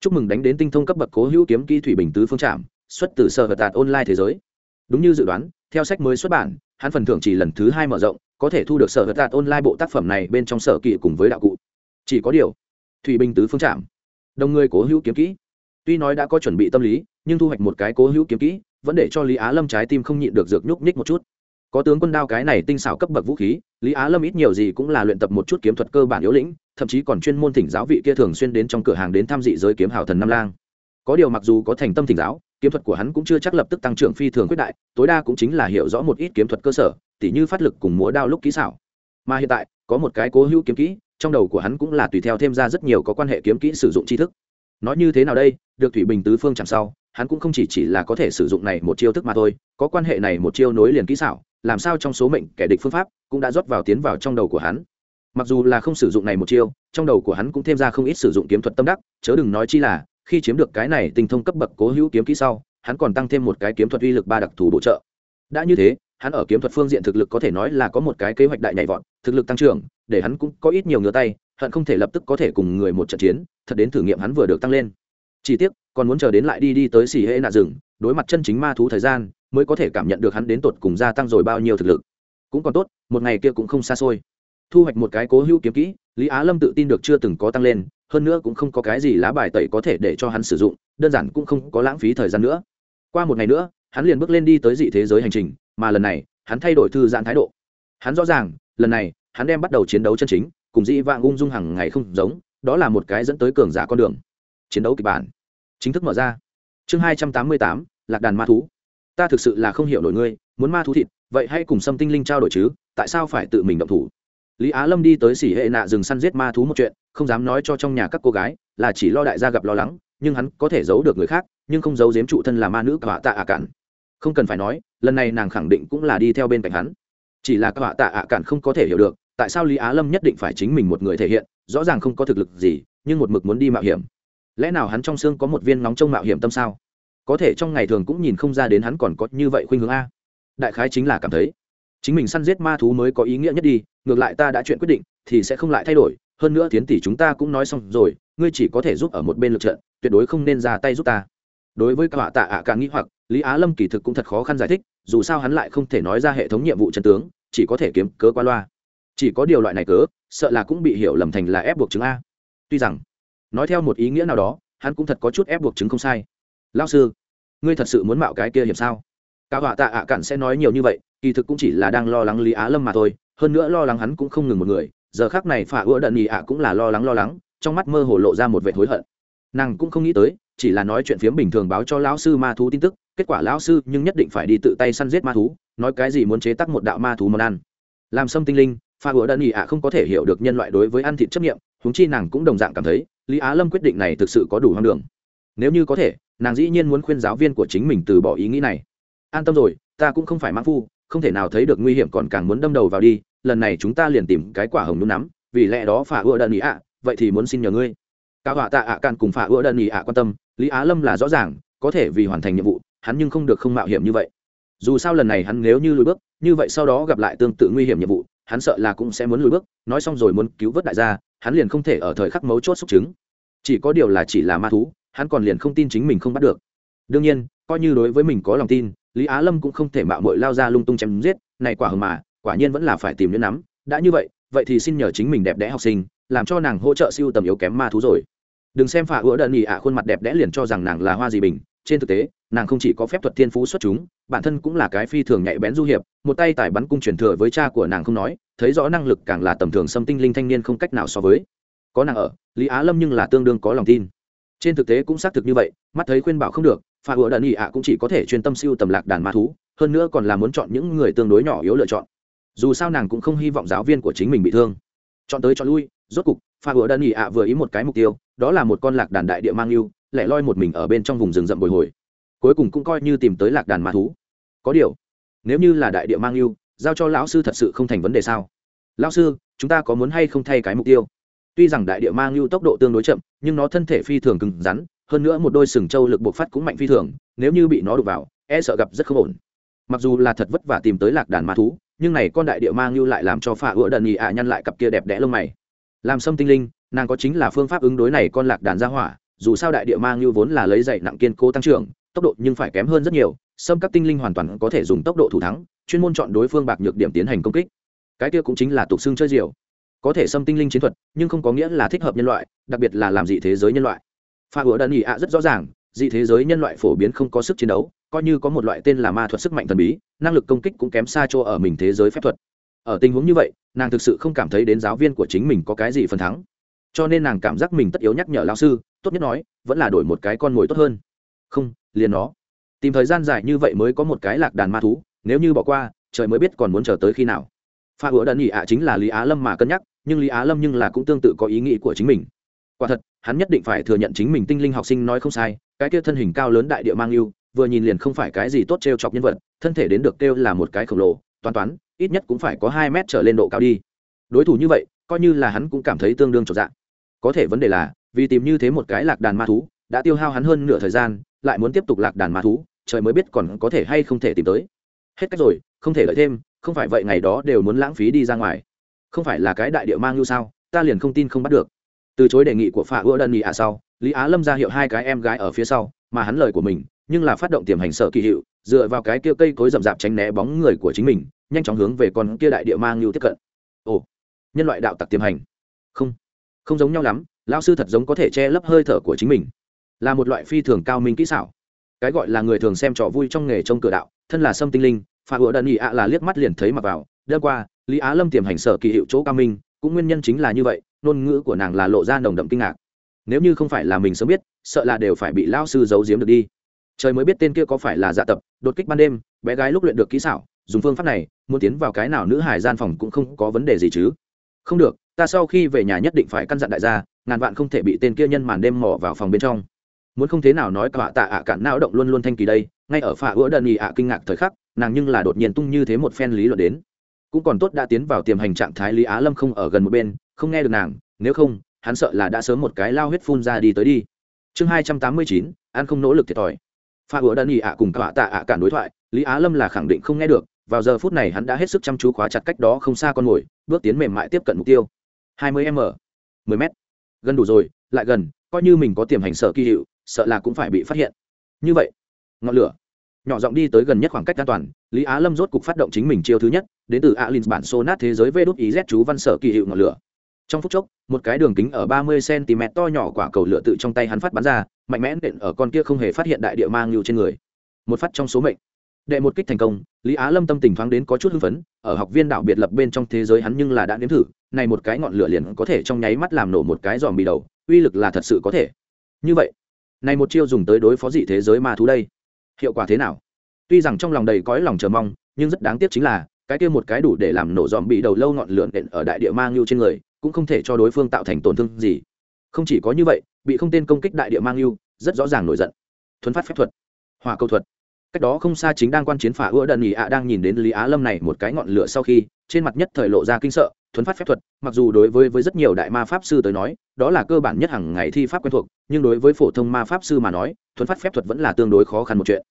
Chúc mừng đánh đến tinh thông cấp bậc cố hữu kiếm kỹ thủy bình tứ phương trạm, xuất từ sở vật tạt online thế giới. Đúng như dự đoán, theo sách mới xuất bản, hắn phần thưởng chỉ lần thứ hai mở rộng, có thể thu được sở vật tạt online bộ tác phẩm này bên trong sở kỵ cùng với đạo cụ. Chỉ có điều, thủy bình tứ phương trạm, đồng người cố hữu kiếm kỹ. Tuy nói đã có chuẩn bị tâm lý nhưng thu hoạch một cái cố hữu kiếm kỹ, vẫn để cho lý á lâm trái tim không nhịn được dược nhúc nhích một chút. Có tướng quân đao cái này tinh xảo cấp bậc vũ khí, lý á lâm ít nhiều gì cũng là luyện tập một chút kiếm thuật cơ bản yếu lĩnh, thậm chí còn chuyên môn thỉnh giáo vị kia thường xuyên đến trong cửa hàng đến tham dị giới kiếm hào thần nam lang. Có điều mặc dù có thành tâm thỉnh giáo, kiếm thuật của hắn cũng chưa chắc lập tức tăng trưởng phi thường quyết đại, tối đa cũng chính là hiểu rõ một ít kiếm thuật cơ sở, tỉ như phát lực cùng múa đao lúc kỹ xảo. Mà hiện tại, có một cái cố hữu kiếm kỹ, trong đầu của hắn cũng là tùy theo thêm ra rất nhiều có quan hệ kiếm kỹ sử dụng tri thức. Nói như thế nào đây, được thủy bình tứ phương chẳng sau hắn cũng không chỉ chỉ là có thể sử dụng này một chiêu thức mà thôi, có quan hệ này một chiêu nối liền kỹ xảo, làm sao trong số mệnh kẻ địch phương pháp cũng đã rót vào tiến vào trong đầu của hắn. Mặc dù là không sử dụng này một chiêu, trong đầu của hắn cũng thêm ra không ít sử dụng kiếm thuật tâm đắc, chớ đừng nói chi là, khi chiếm được cái này tinh thông cấp bậc cố hữu kiếm kỹ sau, hắn còn tăng thêm một cái kiếm thuật uy lực ba đặc thù bổ trợ. Đã như thế, hắn ở kiếm thuật phương diện thực lực có thể nói là có một cái kế hoạch đại nhảy vọt, thực lực tăng trưởng, để hắn cũng có ít nhiều ngửa tay, hận không thể lập tức có thể cùng người một trận chiến, thật đến thử nghiệm hắn vừa được tăng lên. Chỉ tiếc còn muốn chờ đến lại đi đi tới xỉ hễ nạ rừng, đối mặt chân chính ma thú thời gian, mới có thể cảm nhận được hắn đến tột cùng gia tăng rồi bao nhiêu thực lực. Cũng còn tốt, một ngày kia cũng không xa xôi. Thu hoạch một cái cố hữu kiếm kỹ, lý á lâm tự tin được chưa từng có tăng lên, hơn nữa cũng không có cái gì lá bài tẩy có thể để cho hắn sử dụng, đơn giản cũng không có lãng phí thời gian nữa. Qua một ngày nữa, hắn liền bước lên đi tới dị thế giới hành trình, mà lần này, hắn thay đổi thư giãn thái độ. Hắn rõ ràng, lần này, hắn đem bắt đầu chiến đấu chân chính, cùng dĩ vạng ung dung hàng ngày không giống, đó là một cái dẫn tới cường giả con đường. Chiến đấu kịch bản chính thức mở ra. Chương hai trăm tám mươi tám, lạc đàn ma thú. Ta thực sự là không hiểu nổi ngươi, muốn ma thú thịt, vậy hãy cùng xâm tinh linh trao đổi chứ, tại sao phải tự mình động thủ? Lý á lâm đi tới xỉ hệ nạ rừng săn giết ma thú một chuyện, không dám nói cho trong nhà các cô gái, là chỉ lo đại gia gặp lo lắng, nhưng hắn có thể giấu được người khác, nhưng không giấu giếm trụ thân là ma nữ cả tạ ạ cản không cần phải nói, lần này nàng khẳng định cũng là đi theo bên cạnh hắn. Chỉ là cả tạ ạ cản không có thể hiểu được, tại sao lý á lâm nhất định phải chính mình một người thể hiện, rõ ràng không có thực lực gì, nhưng một mực muốn đi mạo hiểm lẽ nào hắn trong xương có một viên nóng trong mạo hiểm tâm sao? Có thể trong ngày thường cũng nhìn không ra đến hắn còn có như vậy khuynh hướng a. Đại khái chính là cảm thấy, chính mình săn giết ma thú mới có ý nghĩa nhất đi, ngược lại ta đã chuyện quyết định, thì sẽ không lại thay đổi. Hơn nữa tiến tỷ chúng ta cũng nói xong rồi, ngươi chỉ có thể giúp ở một bên lực trận, tuyệt đối không nên ra tay giúp ta. Đối với các họa tạ ạ càng nghĩ hoặc, lý á lâm kỳ thực cũng thật khó khăn giải thích, dù sao hắn lại không thể nói ra hệ thống nhiệm vụ chân tướng, chỉ có thể kiếm cớ qua loa. Chỉ có điều loại này cớ, sợ là cũng bị hiểu lầm thành là ép buộc chứng a. Tuy rằng nói theo một ý nghĩa nào đó, hắn cũng thật có chút ép buộc chứng không sai. Lao sư, ngươi thật sự muốn mạo cái kia hiểm sao? Cả họa tạ ạ cản sẽ nói nhiều như vậy, kỳ thực cũng chỉ là đang lo lắng lý á lâm mà thôi, hơn nữa lo lắng hắn cũng không ngừng một người, giờ khác này phả ứa đận nhị ạ cũng là lo lắng lo lắng, trong mắt mơ hồ lộ ra một vệ hối hận. Nàng cũng không nghĩ tới, chỉ là nói chuyện phiếm bình thường báo cho lão sư ma thú tin tức, kết quả lão sư nhưng nhất định phải đi tự tay săn giết ma thú, nói cái gì muốn chế tắc một đạo ma thú món ăn. Làm sâm tinh linh pha ủa đần Ý ạ không có thể hiểu được nhân loại đối với ăn thịt chấp nghiệm húng chi nàng cũng đồng dạng cảm thấy, lý á lâm quyết định này thực sự có đủ hoang đường. Nếu như có thể, nàng dĩ nhiên muốn khuyên giáo viên của chính mình từ bỏ ý nghĩ này. An tâm rồi, ta cũng không phải mãn phu, không thể nào thấy được nguy hiểm còn càng muốn đâm đầu vào đi, lần này chúng ta liền tìm cái quả hồng đúng nắm, vì lẽ đó phả ưa đần ý ạ, vậy thì muốn xin nhờ ngươi. Cả họa tạ ạ càn cùng phả ưa đần ý ạ quan tâm, lý á lâm là rõ ràng, có thể vì hoàn thành nhiệm vụ, hắn nhưng không được không mạo hiểm như vậy. Dù sao lần này hắn nếu như lùi bước, như vậy sau đó gặp lại tương tự nguy hiểm nhiệm vụ, hắn sợ là cũng sẽ muốn lùi bước, nói xong rồi muốn cứu vớt đại gia hắn liền không thể ở thời khắc mấu chốt xúc chứng. Chỉ có điều là chỉ là ma thú, hắn còn liền không tin chính mình không bắt được. Đương nhiên, coi như đối với mình có lòng tin, lý á lâm cũng không thể mạo mội lao ra lung tung chém giết, này quả hờ mà, quả nhiên vẫn là phải tìm đến nắm. Đã như vậy vậy thì xin nhờ chính mình đẹp đẽ học sinh, làm cho nàng hỗ trợ siêu tầm yếu kém ma thú rồi. Đừng xem phà ứa đợn nhị ạ khuôn mặt đẹp đẽ liền cho rằng nàng là hoa gì bình, trên thực tế nàng không chỉ có phép thuật thiên phú xuất chúng, bản thân cũng là cái phi thường nhạy bén du hiệp, một tay tải bắn cung truyền thừa với cha của nàng không nói, thấy rõ năng lực càng là tầm thường xâm tinh linh thanh niên không cách nào so với. Có nàng ở, lý á lâm nhưng là tương đương có lòng tin. Trên thực tế cũng xác thực như vậy, mắt thấy khuyên bảo không được, pha ủa đần ị ạ cũng chỉ có thể chuyên tâm siêu tầm lạc đàn ma thú, hơn nữa còn là muốn chọn những người tương đối nhỏ yếu lựa chọn. Dù sao nàng cũng không hy vọng giáo viên của chính mình bị thương. Chọn tới chọn lui, rốt cục, pha ủa đần ị ạ vừa ý một cái mục tiêu, đó là một con lạc đàn đại địa mang yêu, lẻ loi một mình ở bên trong vùng rừng rậm bồi hồi cuối cùng cũng coi như tìm tới lạc đàn ma thú. Có điều, nếu như là đại địa mang yêu, giao cho lão sư thật sự không thành vấn đề sao? Lão sư, chúng ta có muốn hay không thay cái mục tiêu? Tuy rằng đại địa mang yêu tốc độ tương đối chậm, nhưng nó thân thể phi thường cứng rắn, hơn nữa một đôi sừng trâu lực bộc phát cũng mạnh phi thường, nếu như bị nó đụng vào e sợ gặp rất không ổn. Mặc dù là thật vất vả tìm tới lạc đàn ma thú, nhưng này con đại địa mang yêu lại làm cho phà ựa đần nhị ạ nhăn lại cặp kia đẹp đẽ lông mày. Làm sâm tinh linh, nàng có chính là phương pháp ứng đối này con lạc đàn ra hỏa, dù sao đại địa mang yêu vốn là lấy dậy nặng kiên cố tăng trưởng tốc độ nhưng phải kém hơn rất nhiều sâm các tinh linh hoàn toàn có thể dùng tốc độ thủ thắng, chuyên môn chọn đối phương bạc nhược điểm tiến hành công kích. Cái kia cũng chính là tục xương chơi diều. Có thể xâm tinh linh chiến thuật, nhưng không có nghĩa là thích hợp nhân loại, đặc biệt là làm dị thế giới nhân loại. Pha hứa đần ỉ ạ rất rõ ràng, dị thế giới nhân loại phổ biến không có sức chiến đấu, coi như có một loại tên là ma thuật sức mạnh thần bí, năng lực công kích cũng kém xa chỗ ở mình thế giới phép thuật. Ở tình huống như vậy, nàng thực sự không cảm thấy đến giáo viên của chính mình có cái gì phần thắng. Cho nên nàng cảm giác mình tất yếu nhắc nhở lao sư, tốt nhất nói, vẫn là đổi một cái con mồi tốt hơn. Không liền nó. Tìm thời gian dài như vậy mới có một cái lạc đàn ma thú, nếu như bỏ qua, trời mới biết còn muốn chờ tới khi nào. Pha hứa đần ỉ ạ chính là lý á lâm mà cân nhắc, nhưng lý á lâm nhưng là cũng tương tự có ý nghĩ của chính mình. Quả thật, hắn nhất định phải thừa nhận chính mình tinh linh học sinh nói không sai, cái kia thân hình cao lớn đại địa mang yêu, vừa nhìn liền không phải cái gì tốt t r e o chọc nhân vật, thân thể đến được kêu là một cái khổng lồ, toán toán, ít nhất cũng phải có hai mét trở lên độ cao đi. Đối thủ như vậy, coi như là hắn cũng cảm thấy tương đương trọn dạng có thể vấn đề là, vì tìm như thế một cái lạc đàn ma thú đã tiêu hao hắn hơn nửa thời gian, lại muốn tiếp tục lạc đàn ma thú, trời mới biết còn có thể hay không thể tìm tới. Hết cách rồi, không thể lợi thêm, không phải vậy ngày đó đều muốn lãng phí đi ra ngoài. Không phải là cái đại địa mang như sao, ta liền không tin không bắt được. Từ chối đề nghị của phạ ưa đơn nghị ạ sau, lý á lâm ra hiệu hai cái em gái ở phía sau, mà hắn lời của mình, nhưng là phát động tiềm hành sở kỳ hiệu, dựa vào cái kia cây cối rậm rạp tránh né bóng người của chính mình, nhanh chóng hướng về con kia đại địa mang như tiếp cận. Ồ, nhân loại đạo tặc tiềm hành. Không không giống nhau lắm lao sư thật giống có thể che lấp hơi thở của chính mình là một loại phi thường cao minh kỹ xảo. Cái gọi là người thường xem trò vui trong nghề trông cửa đạo, thân là sâm tinh linh phà hựa đần ị ạ là liếc mắt liền thấy mặc vào đơn qua, lý á lâm tiềm hành sở kỳ hiệu chỗ cao minh, cũng nguyên nhân chính là như vậy, ngôn ngữ của nàng là lộ ra nồng đậm kinh ngạc. Nếu như không phải là mình sớm biết, sợ là đều phải bị lao sư giấu giếm được đi. Trời mới biết tên kia có phải là dạ tập, đột kích ban đêm, bé gái lúc luyện được kỹ xảo, dùng phương pháp này, muốn tiến vào cái nào nữ hải gian phòng cũng không có vấn đề gì chứ. Không được, ta sau khi về nhà nhất định phải căn dặn đại gia, ngàn vạn không thể bị tên kia nhân màn đêm mò vào phòng bên trong muốn không thế nào nói cả tạ ạ cản não động luôn luôn thanh kỳ đây, ngay ở phà ứa đần ì ạ kinh ngạc thời khắc, nàng nhưng là đột nhiên tung như thế một phen lý luận đến. Cũng còn tốt đã tiến vào tiềm hành trạng thái lý á lâm không ở gần một bên, không nghe được nàng, nếu không, hắn sợ là đã sớm một cái lao huyết phun ra đi tới đi. Chương hai trăm tám mươi chín an không nỗ lực thiệt thòi. Pha hứa đần ì ạ cùng cả tạ ạ cản đối thoại, lý á lâm là khẳng định không nghe được, vào giờ phút này hắn đã hết sức chăm chú khóa chặt cách đó không xa con mồi bước tiến mềm mại tiếp cận mục tiêu. hai mươi m, mười m gần đủ rồi, lại gần, coi như mình có tiềm hành sở kỳ hiệu sợ là cũng phải bị phát hiện. Như vậy, ngọn lửa nhỏ giọng đi tới gần nhất khoảng cách an toàn, lý á lâm rốt cục phát động chính mình chiêu thứ nhất, đến từ alin bản số nát thế giới vê đốt ý z chú văn sở kỳ hiệu ngọn lửa. Trong phút chốc, một cái đường kính ở ba mươi cm to nhỏ quả cầu lửa tự trong tay hắn phát bắn ra, mạnh mẽ nện ở con kia không hề phát hiện đại địa mang lưu trên người. Một phát trong số mệnh. Đệ một kích thành công, lý á lâm tâm tình thoáng đến có chút hưng phấn, ở học viên đạo biệt lập bên trong thế giới hắn nhưng là đã nếm thử, này một cái ngọn lửa liền có thể trong nháy mắt làm nổ một cái giòm bì đầu, uy lực là thật sự có thể. Như vậy này một chiêu dùng tới đối phó dị thế giới ma thú đây. Hiệu quả thế nào? Tuy rằng trong lòng đầy cõi lòng chờ mong, nhưng rất đáng tiếc chính là, cái kia một cái đủ để làm nổ dòm bị đầu lâu ngọn lửa nện ở đại địa mang lưu trên người, cũng không thể cho đối phương tạo thành tổn thương gì. Không chỉ có như vậy, bị không tên công kích đại địa mang lưu rất rõ ràng nổi giận. Thuấn phát phép thuật. Hòa câu thuật cách đó không xa chính đang quan chiến phả ưa đần nhị ạ đang nhìn đến lý á lâm này một cái ngọn lửa sau khi, trên mặt nhất thời lộ ra kinh sợ thuấn phát phép thuật, mặc dù đối với với rất nhiều đại ma pháp sư tới nói, đó là cơ bản nhất hàng ngày thi pháp quen thuộc, nhưng đối với phổ thông ma pháp sư mà nói thuấn phát phép thuật vẫn là tương đối khó khăn một chuyện.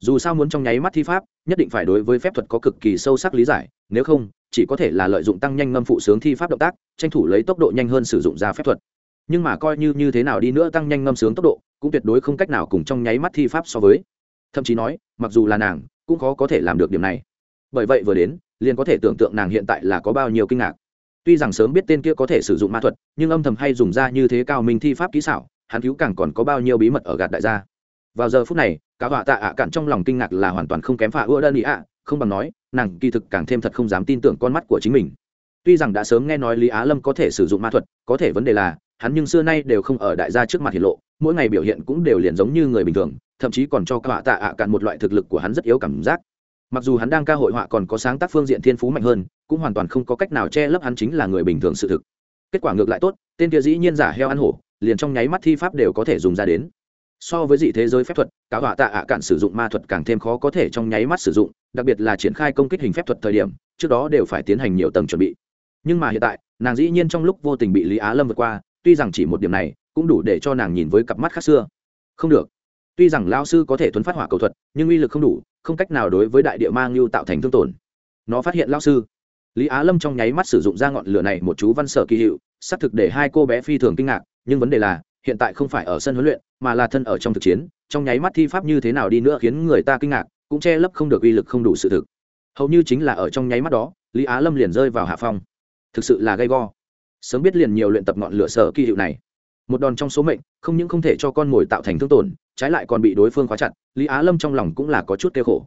Dù sao muốn trong nháy mắt thi pháp, nhất định phải đối với phép thuật có cực kỳ sâu sắc lý giải, nếu không, chỉ có thể là lợi dụng tăng nhanh ngâm phụ sướng thi pháp động tác, tranh thủ lấy tốc độ nhanh hơn sử dụng ra phép thuật. Nhưng mà coi như như thế nào đi nữa tăng nhanh ngâm sướng tốc độ, cũng tuyệt đối không cách nào cùng trong nháy mắt thi pháp so với thậm chí nói, mặc dù là nàng, cũng khó có thể làm được điểm này. Bởi vậy vừa đến, liền có thể tưởng tượng nàng hiện tại là có bao nhiêu kinh ngạc. Tuy rằng sớm biết tên kia có thể sử dụng ma thuật, nhưng âm thầm hay dùng ra như thế cao minh thi pháp kỹ xảo, hắn cứu càng còn có bao nhiêu bí mật ở gạt đại gia. Vào giờ phút này, cả họa tạ ạ cạn trong lòng kinh ngạc là hoàn toàn không kém phà ưa đơn ý ạ, không bằng nói, nàng kỳ thực càng thêm thật không dám tin tưởng con mắt của chính mình. Tuy rằng đã sớm nghe nói lý á lâm có thể sử dụng ma thuật, có thể vấn đề là, hắn nhưng xưa nay đều không ở đại gia trước mặt hiệt lộ mỗi ngày biểu hiện cũng đều liền giống như người bình thường, thậm chí còn cho cả tạ ạ cạn một loại thực lực của hắn rất yếu cảm giác. Mặc dù hắn đang ca hội họa còn có sáng tác phương diện thiên phú mạnh hơn, cũng hoàn toàn không có cách nào che lấp hắn chính là người bình thường sự thực. Kết quả ngược lại tốt, tên kia dĩ nhiên giả heo ăn hổ, liền trong nháy mắt thi pháp đều có thể dùng ra đến. So với dị thế giới phép thuật cá họa tạ ạ cạn sử dụng ma thuật càng thêm khó có thể trong nháy mắt sử dụng, đặc biệt là triển khai công kích hình phép thuật thời điểm, trước đó đều phải tiến hành nhiều tầng chuẩn bị. Nhưng mà hiện tại, nàng dĩ nhiên trong lúc vô tình bị lý á lâm vượt qua tuy rằng chỉ một điểm này cũng đủ để cho nàng nhìn với cặp mắt khác xưa. Không được. Tuy rằng lao sư có thể thuấn phát hỏa cầu thuật, nhưng uy lực không đủ, không cách nào đối với đại địa mang lưu tạo thành thương tổn. Nó phát hiện lao sư. Lý á lâm trong nháy mắt sử dụng ra ngọn lửa này một chú văn sở kỳ hiệu, xác thực để hai cô bé phi thường kinh ngạc, nhưng vấn đề là, hiện tại không phải ở sân huấn luyện, mà là thân ở trong thực chiến, trong nháy mắt thi pháp như thế nào đi nữa khiến người ta kinh ngạc, cũng che lấp không được uy lực không đủ sự thực. Hầu như chính là ở trong nháy mắt đó, lý á lâm liền rơi vào hạ phong. Thực sự là gay go sớm biết liền nhiều luyện tập ngọn lửa sở kỳ hiệu này. Một đòn trong số mệnh, không những không thể cho con mồi tạo thành thương tổn, trái lại còn bị đối phương khóa chặt, lý á lâm trong lòng cũng là có chút kêu khổ.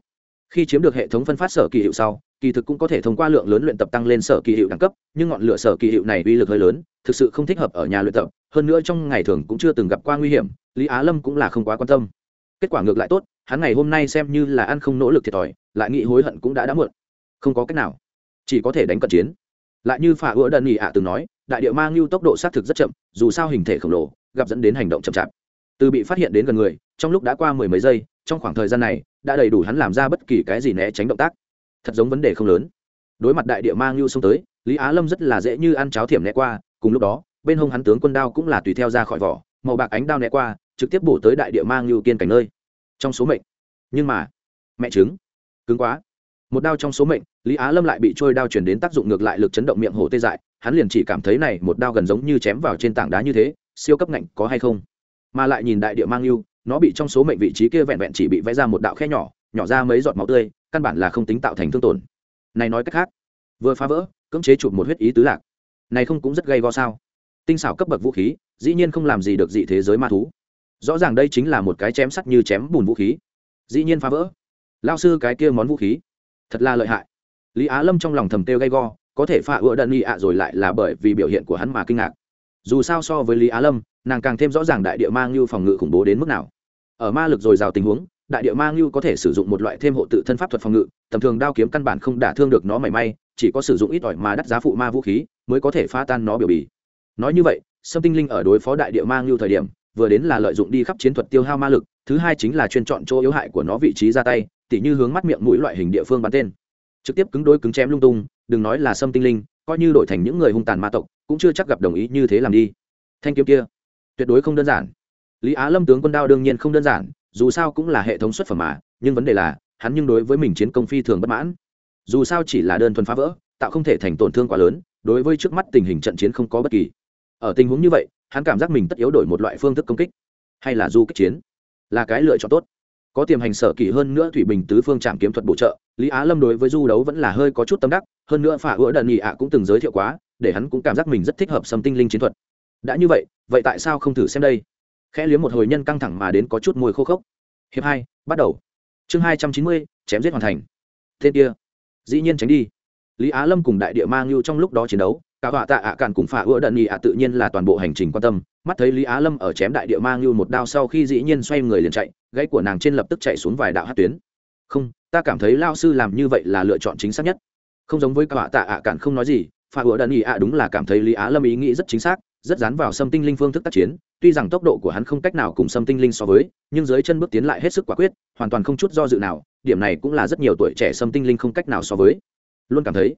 Khi chiếm được hệ thống phân phát sở kỳ hiệu sau, kỳ thực cũng có thể thông qua lượng lớn luyện tập tăng lên sở kỳ hiệu đẳng cấp, nhưng ngọn lửa sở kỳ hiệu này uy lực hơi lớn, thực sự không thích hợp ở nhà luyện tập, hơn nữa trong ngày thường cũng chưa từng gặp qua nguy hiểm, lý á lâm cũng là không quá quan tâm. Kết quả ngược lại tốt, hắn ngày hôm nay xem như là ăn không nỗ lực thiệt thòi, lại nghĩ hối hận cũng đã đã muộn. Không có cách nào. Chỉ có thể đánh cận chiến. Lại như phà ứa đần nghị ạ từng nói đại địa ma lưu tốc độ xác thực rất chậm, dù sao hình thể khổng lồ, gặp dẫn đến hành động chậm chạp. Từ bị phát hiện đến gần người, trong lúc đã qua mười mấy giây, trong khoảng thời gian này, đã đầy đủ hắn làm ra bất kỳ cái gì né tránh động tác. Thật giống vấn đề không lớn. Đối mặt đại địa ma lưu xông tới, lý á lâm rất là dễ như ăn cháo thiểm né qua, cùng lúc đó, bên hông hắn tướng quân đao cũng là tùy theo ra khỏi vỏ, màu bạc ánh đao né qua, trực tiếp bổ tới đại địa ma lưu kiên cảnh nơi. Trong số mệnh. Nhưng mà, mẹ chứng. Cứng quá một đao trong số mệnh, lý á lâm lại bị trôi đao chuyển đến tác dụng ngược lại lực chấn động miệng hổ tê dại, hắn liền chỉ cảm thấy này một đao gần giống như chém vào trên tảng đá như thế, siêu cấp ngạnh có hay không? Mà lại nhìn đại địa mang lưu nó bị trong số mệnh vị trí kia vẹn vẹn chỉ bị vẽ ra một đạo khe nhỏ nhỏ ra mấy giọt máu tươi, căn bản là không tính tạo thành thương tổn. Này nói cách khác, vừa phá vỡ, cưỡng chế chụp một huyết ý tứ lạc. Này không cũng rất gây go sao? Tinh xảo cấp bậc vũ khí, dĩ nhiên không làm gì được dị thế giới ma thú. Rõ ràng đây chính là một cái chém sắt như chém bùn vũ khí. Dĩ nhiên phá vỡ. Lao sư cái kia món vũ khí thật là lợi hại. Lý á lâm trong lòng thầm têu gay go, có thể phạ ựa đần y ạ rồi lại là bởi vì biểu hiện của hắn mà kinh ngạc. Dù sao so với lý á lâm, nàng càng thêm rõ ràng đại địa mang như phòng ngự khủng bố đến mức nào. Ở ma lực dồi dào tình huống, đại địa mang như có thể sử dụng một loại thêm hộ tự thân pháp thuật phòng ngự, tầm thường đao kiếm căn bản không đả thương được nó mảy may, chỉ có sử dụng ít ỏi mà đắt giá phụ ma vũ khí mới có thể phá tan nó biểu bì. Nói như vậy, sâm tinh linh ở đối phó đại địa mang như thời điểm, vừa đến là lợi dụng đi khắp chiến thuật tiêu hao ma lực, thứ hai chính là chuyên chọn chỗ yếu hại của nó vị trí ra tay tỉ như hướng mắt miệng mũi loại hình địa phương bắn tên. Trực tiếp cứng đối cứng chém lung tung, đừng nói là sâm tinh linh, coi như đổi thành những người hung tàn ma tộc, cũng chưa chắc gặp đồng ý như thế làm đi. Thanh kiếm kia, tuyệt đối không đơn giản. Lý á lâm tướng quân đao đương nhiên không đơn giản, dù sao cũng là hệ thống xuất phẩm mà, nhưng vấn đề là, hắn nhưng đối với mình chiến công phi thường bất mãn. Dù sao chỉ là đơn thuần phá vỡ, tạo không thể thành tổn thương quá lớn, đối với trước mắt tình hình trận chiến không có bất kỳ. Ở tình huống như vậy, hắn cảm giác mình tất yếu đổi một loại phương thức công kích, hay là du kích chiến, là cái lựa chọn tốt có tiềm hành sở kỳ hơn nữa thủy bình tứ phương trạm kiếm thuật bổ trợ, lý á lâm đối với du đấu vẫn là hơi có chút tâm đắc, hơn nữa phả ứa đần nhị ạ cũng từng giới thiệu quá, để hắn cũng cảm giác mình rất thích hợp xâm tinh linh chiến thuật. Đã như vậy vậy tại sao không thử xem đây? Khẽ liếm một hồi nhân căng thẳng mà đến có chút mùi khô khốc. Hiệp hai, bắt đầu. Chương hai trăm chín mươi, chém giết hoàn thành. Tên kia, dĩ nhiên tránh đi lý á lâm cùng đại địa mang lưu trong lúc đó chiến đấu, cả họa tạ ạ cạn cùng phả ứa đần nhị ạ tự nhiên là toàn bộ hành trình quan tâm. Mắt thấy lý á lâm ở chém đại địa mang lưu một đao sau khi dĩ nhiên xoay người liền chạy, gãy của nàng trên lập tức chạy xuống vài đạo hát tuyến. Không, ta cảm thấy lao sư làm như vậy là lựa chọn chính xác nhất. Không giống với cả họa tạ ạ cạn không nói gì, phả ứa đần nhị ạ đúng là cảm thấy lý á lâm ý nghĩ rất chính xác, rất dán vào xâm tinh linh phương thức tác chiến. Tuy rằng tốc độ của hắn không cách nào cùng xâm tinh linh so với, nhưng dưới chân bước tiến lại hết sức quả quyết, hoàn toàn không chút do dự nào, điểm này cũng là rất nhiều tuổi trẻ xâm tinh linh không cách nào so với luôn cảm thấy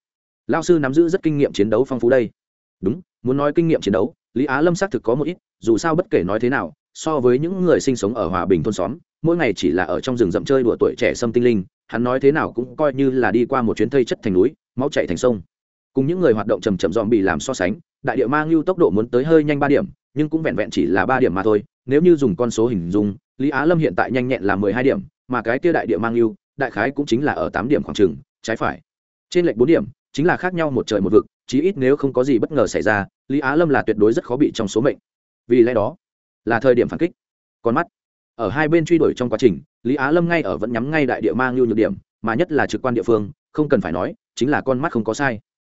lao sư nắm giữ rất kinh nghiệm chiến đấu phong phú đây. Đúng, muốn nói kinh nghiệm chiến đấu, lý á lâm xác thực có một ít, dù sao bất kể nói thế nào, so với những người sinh sống ở hòa bình thôn xóm, mỗi ngày chỉ là ở trong rừng rậm chơi đùa tuổi trẻ xâm tinh linh, hắn nói thế nào cũng coi như là đi qua một chuyến thây chất thành núi, máu chạy thành sông. Cùng những người hoạt động chầm chậm dòm bị làm so sánh, đại địa mang lưu tốc độ muốn tới hơi nhanh ba điểm, nhưng cũng vẹn vẹn chỉ là ba điểm mà thôi. Nếu như dùng con số hình dung, lý á lâm hiện tại nhanh nhẹn là mười hai điểm, mà cái kia đại địa mang lưu đại khái cũng chính là ở tám điểm khoảng trừng trái phải trên lệch bốn điểm, chính là khác nhau một trời một vực, chí ít nếu không có gì bất ngờ xảy ra, lý á lâm là tuyệt đối rất khó bị trong số mệnh. Vì lẽ đó, là thời điểm phản kích. Con mắt ở hai bên truy đuổi trong quá trình, lý á lâm ngay ở vẫn nhắm ngay đại địa mang lưu nhược điểm, mà nhất là trực quan địa phương, không cần phải nói, chính là con mắt không có sai.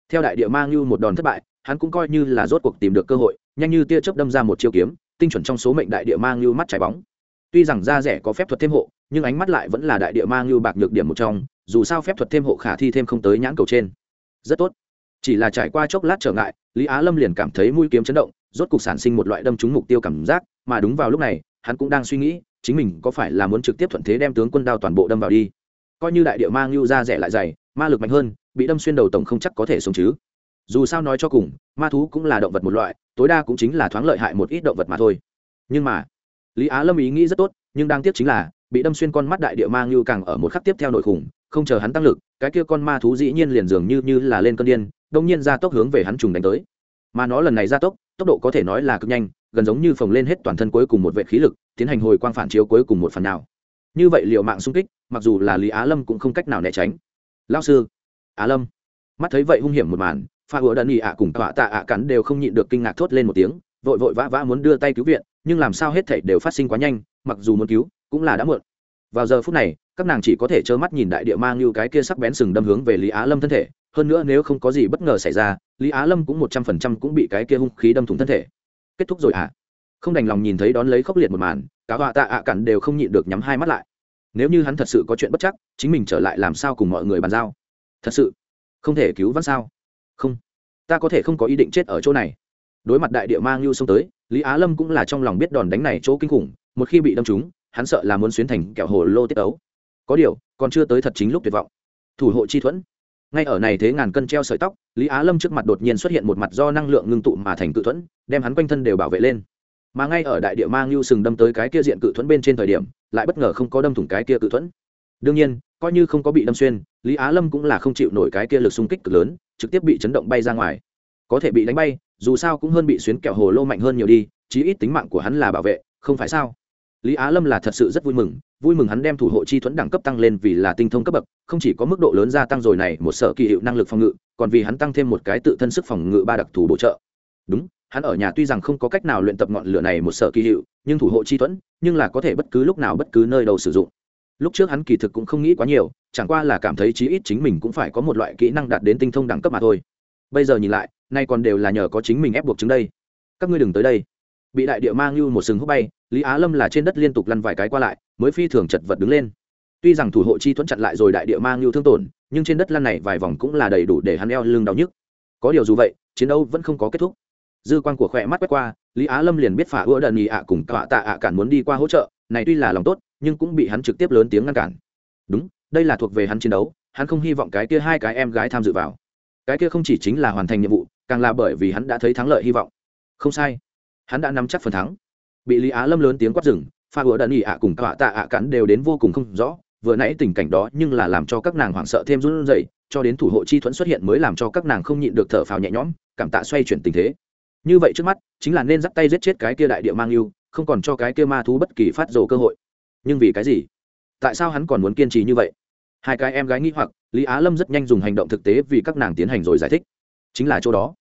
Theo đại địa mang lưu một đòn thất bại, hắn cũng coi như là rốt cuộc tìm được cơ hội, nhanh như tia chớp đâm ra một chiêu kiếm, tinh chuẩn trong số mệnh đại địa mang lưu mắt trái bóng. Tuy rằng da rẻ có phép thuật thêm hộ, nhưng ánh mắt lại vẫn là đại địa mang lưu bạc nhược điểm một trong dù sao phép thuật thêm hộ khả thi thêm không tới nhãn cầu trên. Rất tốt. Chỉ là trải qua chốc lát trở ngại, lý á lâm liền cảm thấy mũi kiếm chấn động, rốt cục sản sinh một loại đâm trúng mục tiêu cảm giác, mà đúng vào lúc này, hắn cũng đang suy nghĩ, chính mình có phải là muốn trực tiếp thuận thế đem tướng quân đao toàn bộ đâm vào đi. Coi như đại địa mang lưu ra rẻ lại dày, ma lực mạnh hơn, bị đâm xuyên đầu tổng không chắc có thể sống chứ. Dù sao nói cho cùng, ma thú cũng là động vật một loại, tối đa cũng chính là thoáng lợi hại một ít động vật mà thôi. Nhưng mà, lý á lâm ý nghĩ rất tốt, nhưng đang tiếc chính là, bị đâm xuyên con mắt đại địa mang lưu càng ở một khắc tiếp theo nội khủng không chờ hắn tăng lực, cái kia con ma thú dĩ nhiên liền dường như như là lên cơn điên, đông nhiên ra tốc hướng về hắn trùng đánh tới. Mà nó lần này ra tốc tốc độ có thể nói là cực nhanh, gần giống như phồng lên hết toàn thân cuối cùng một vệ khí lực, tiến hành hồi quang phản chiếu cuối cùng một phần nào. Như vậy liệu mạng xung kích, mặc dù là lý á lâm cũng không cách nào né tránh. Lao sư, á lâm. Mắt thấy vậy hung hiểm một màn, pha hứa đần ì ạ cùng tọa tạ ạ cắn đều không nhịn được kinh ngạc thốt lên một tiếng, vội vội vã vã muốn đưa tay cứu viện, nhưng làm sao hết thảy đều phát sinh quá nhanh, mặc dù muốn cứu, cũng là đã muộn. Vào giờ phút này các nàng chỉ có thể trơ mắt nhìn đại địa mang như cái kia sắc bén sừng đâm hướng về lý á lâm thân thể. Hơn nữa nếu không có gì bất ngờ xảy ra, lý á lâm cũng một trăm phần trăm cũng bị cái kia hung khí đâm thủng thân thể. Kết thúc rồi à không đành lòng nhìn thấy đón lấy khốc liệt một màn cả họa tạ ạ cản đều không nhịn được nhắm hai mắt lại. Nếu như hắn thật sự có chuyện bất chắc, chính mình trở lại làm sao cùng mọi người bàn giao? Thật sự? Không thể cứu vãn sao? Không. Ta có thể không có ý định chết ở chỗ này. Đối mặt đại địa mang lưu xông tới, lý á lâm cũng là trong lòng biết đòn đánh này chỗ kinh khủng, một khi bị đâm trúng, hắn sợ là muốn xuyến thành kẹo hồ lô tiết ấu có điều, còn chưa tới thật chính lúc tuyệt vọng. Thủ hộ chi thuẫn. Ngay ở này thế ngàn cân treo sợi tóc, lý á lâm trước mặt đột nhiên xuất hiện một mặt do năng lượng ngưng tụ mà thành cự thuẫn, đem hắn quanh thân đều bảo vệ lên. Mà ngay ở đại địa mang lưu sừng đâm tới cái kia diện cự thuẫn bên trên thời điểm, lại bất ngờ không có đâm thủng cái kia cự thuẫn. Đương nhiên, coi như không có bị đâm xuyên, lý á lâm cũng là không chịu nổi cái kia lực xung kích cực lớn, trực tiếp bị chấn động bay ra ngoài. Có thể bị đánh bay, dù sao cũng hơn bị xuyến kẹo hồ lô mạnh hơn nhiều đi, chí ít tính mạng của hắn là bảo vệ, không phải sao? Lý á lâm là thật sự rất vui mừng vui mừng hắn đem thủ hộ chi thuẫn đẳng cấp tăng lên vì là tinh thông cấp bậc, không chỉ có mức độ lớn gia tăng rồi này, một sở kỳ hiệu năng lực phòng ngự, còn vì hắn tăng thêm một cái tự thân sức phòng ngự ba đặc thù bổ trợ. Đúng, hắn ở nhà tuy rằng không có cách nào luyện tập ngọn lửa này một sở kỳ hiệu, nhưng thủ hộ chi thuẫn, nhưng là có thể bất cứ lúc nào bất cứ nơi đâu sử dụng. Lúc trước hắn kỳ thực cũng không nghĩ quá nhiều, chẳng qua là cảm thấy chí ít chính mình cũng phải có một loại kỹ năng đạt đến tinh thông đẳng cấp mà thôi. Bây giờ nhìn lại, nay còn đều là nhờ có chính mình ép buộc chứng đây. Các ngươi đừng tới đây bị đại địa mang như một sừng hút bay, lý á lâm là trên đất liên tục lăn vài cái qua lại, mới phi thường chật vật đứng lên. Tuy rằng thủ hộ chi thuẫn chặn lại rồi đại địa mang như thương tổn, nhưng trên đất lăn này vài vòng cũng là đầy đủ để hắn eo lưng đau nhức. Có điều dù vậy, chiến đấu vẫn không có kết thúc. Dư quan của khỏe mắt quét qua, lý á lâm liền biết phả ưa đần ì ạ cùng cạ tạ ạ cản muốn đi qua hỗ trợ, này tuy là lòng tốt, nhưng cũng bị hắn trực tiếp lớn tiếng ngăn cản. Đúng, đây là thuộc về hắn chiến đấu, hắn không hy vọng cái kia hai cái em gái tham dự vào. Cái kia không chỉ chính là hoàn thành nhiệm vụ, càng là bởi vì hắn đã thấy thắng lợi hy vọng. Không sai hắn đã nắm chắc phần thắng. Bị lý á lâm lớn tiếng quát rừng pha hứa đần ỉ ạ cùng tọa tạ ạ cắn đều đến vô cùng không rõ. Vừa nãy tình cảnh đó nhưng là làm cho các nàng hoảng sợ thêm run rẩy, cho đến thủ hộ chi thuẫn xuất hiện mới làm cho các nàng không nhịn được thở phào nhẹ nhõm, cảm tạ xoay chuyển tình thế. Như vậy trước mắt, chính là nên dắt tay giết chết cái kia đại địa mang yêu, không còn cho cái kia ma thú bất kỳ phát rồ cơ hội. Nhưng vì cái gì? Tại sao hắn còn muốn kiên trì như vậy? Hai cái em gái nghĩ hoặc, lý á lâm rất nhanh dùng hành động thực tế vì các nàng tiến hành rồi giải thích. Chính là chỗ đó.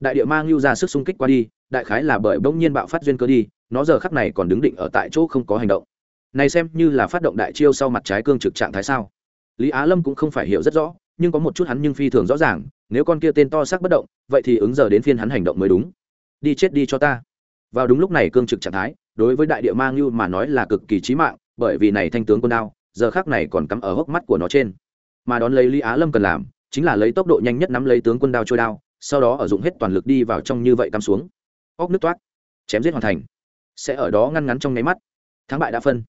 Đại địa mang yêu ra sức xung kích qua đi đại khái là bởi bỗng nhiên bạo phát duyên cơ đi, nó giờ khắc này còn đứng định ở tại chỗ không có hành động. Này xem như là phát động đại chiêu sau mặt trái cương trực trạng thái sao? Lý á lâm cũng không phải hiểu rất rõ, nhưng có một chút hắn nhưng phi thường rõ ràng, nếu con kia tên to xác bất động, vậy thì ứng giờ đến phiên hắn hành động mới đúng. Đi chết đi cho ta. Vào đúng lúc này cương trực trạng thái, đối với đại địa mang như mà nói là cực kỳ chí mạng, bởi vì này thanh tướng quân đao, giờ khác này còn cắm ở hốc mắt của nó trên. Mà đón lấy lý á lâm cần làm, chính là lấy tốc độ nhanh nhất nắm lấy tướng quân đao trôi đao, sau đó ở dụng hết toàn lực đi vào trong như vậy cắm xuống óc nước toát chém giết hoàn thành, sẽ ở đó ngăn ngắn trong nháy mắt. Thắng bại đã phân.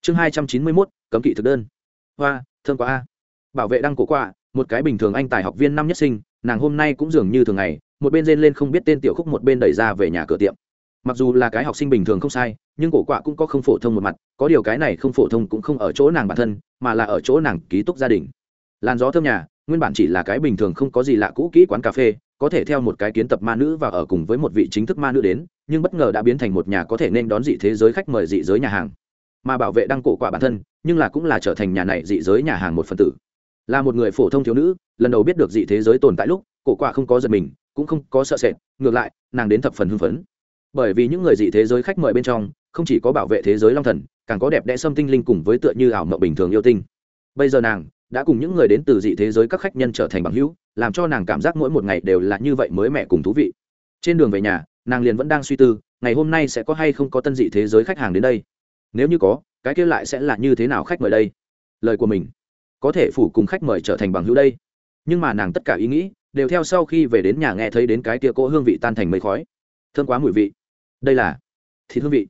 Chương hai trăm chín mươi mốt, cấm kỵ thực đơn. Hoa, thương quá a. Bảo vệ đăng cổ quạ một cái bình thường anh tài học viên năm nhất sinh, nàng hôm nay cũng dường như thường ngày, một bên rên lên không biết tên tiểu khúc một bên đẩy ra về nhà cửa tiệm. Mặc dù là cái học sinh bình thường không sai, nhưng cổ quạ cũng có không phổ thông một mặt, có điều cái này không phổ thông cũng không ở chỗ nàng bản thân, mà là ở chỗ nàng ký túc gia đình. Làn gió thơm nhà, nguyên bản chỉ là cái bình thường không có gì lạ cũ kỹ quán cà phê có thể theo một cái kiến tập ma nữ và ở cùng với một vị chính thức ma nữ đến, nhưng bất ngờ đã biến thành một nhà có thể nên đón dị thế giới khách mời dị giới nhà hàng. Mà bảo vệ đăng cổ quả bản thân, nhưng là cũng là trở thành nhà này dị giới nhà hàng một phần tử. Là một người phổ thông thiếu nữ, lần đầu biết được dị thế giới tồn tại lúc, cổ quả không có giật mình, cũng không có sợ sệt, ngược lại, nàng đến thập phần hưng phấn. Bởi vì những người dị thế giới khách mời bên trong, không chỉ có bảo vệ thế giới long thần, càng có đẹp đẽ xâm tinh linh cùng với tựa như ảo mộng bình thường yêu tinh. Bây giờ nàng đã cùng những người đến từ dị thế giới các khách nhân trở thành bằng hữu làm cho nàng cảm giác mỗi một ngày đều là như vậy mới mẻ cùng thú vị. Trên đường về nhà, nàng liền vẫn đang suy tư, ngày hôm nay sẽ có hay không có tân dị thế giới khách hàng đến đây. Nếu như có, cái kia lại sẽ là như thế nào khách mời đây? Lời của mình. Có thể phủ cùng khách mời trở thành bằng hữu đây. Nhưng mà nàng tất cả ý nghĩ, đều theo sau khi về đến nhà nghe thấy đến cái kia cỗ hương vị tan thành mây khói. Thương quá mùi vị. Đây là thịt hương vị.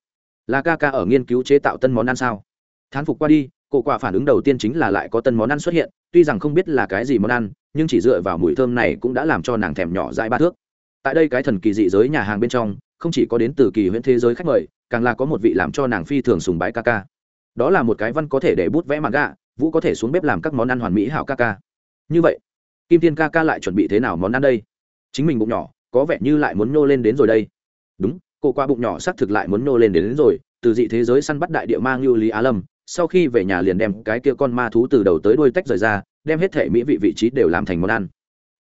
Là ca ca ở nghiên cứu chế tạo tân món ăn sao? Thán phục qua đi, cổ quả phản ứng đầu tiên chính là lại có tân món ăn xuất hiện, tuy rằng không biết là cái gì món ăn nhưng chỉ dựa vào mùi thơm này cũng đã làm cho nàng thèm nhỏ dãi ba thước. Tại đây cái thần kỳ dị giới nhà hàng bên trong không chỉ có đến từ kỳ huyễn thế giới khách mời càng là có một vị làm cho nàng phi thường sùng bái ca ca. Đó là một cái văn có thể để bút vẽ mặt gà vũ có thể xuống bếp làm các món ăn hoàn mỹ hảo ca ca. Như vậy kim tiên ca ca lại chuẩn bị thế nào món ăn đây? Chính mình bụng nhỏ có vẻ như lại muốn nhô lên đến rồi đây. Đúng cô qua bụng nhỏ xác thực lại muốn nhô lên đến, đến rồi từ dị thế giới săn bắt đại địa mang lưu lý á lâm sau khi về nhà liền đem cái kia con ma thú từ đầu tới đuôi tách rời ra đem hết thể mỹ vị vị trí đều làm thành món ăn.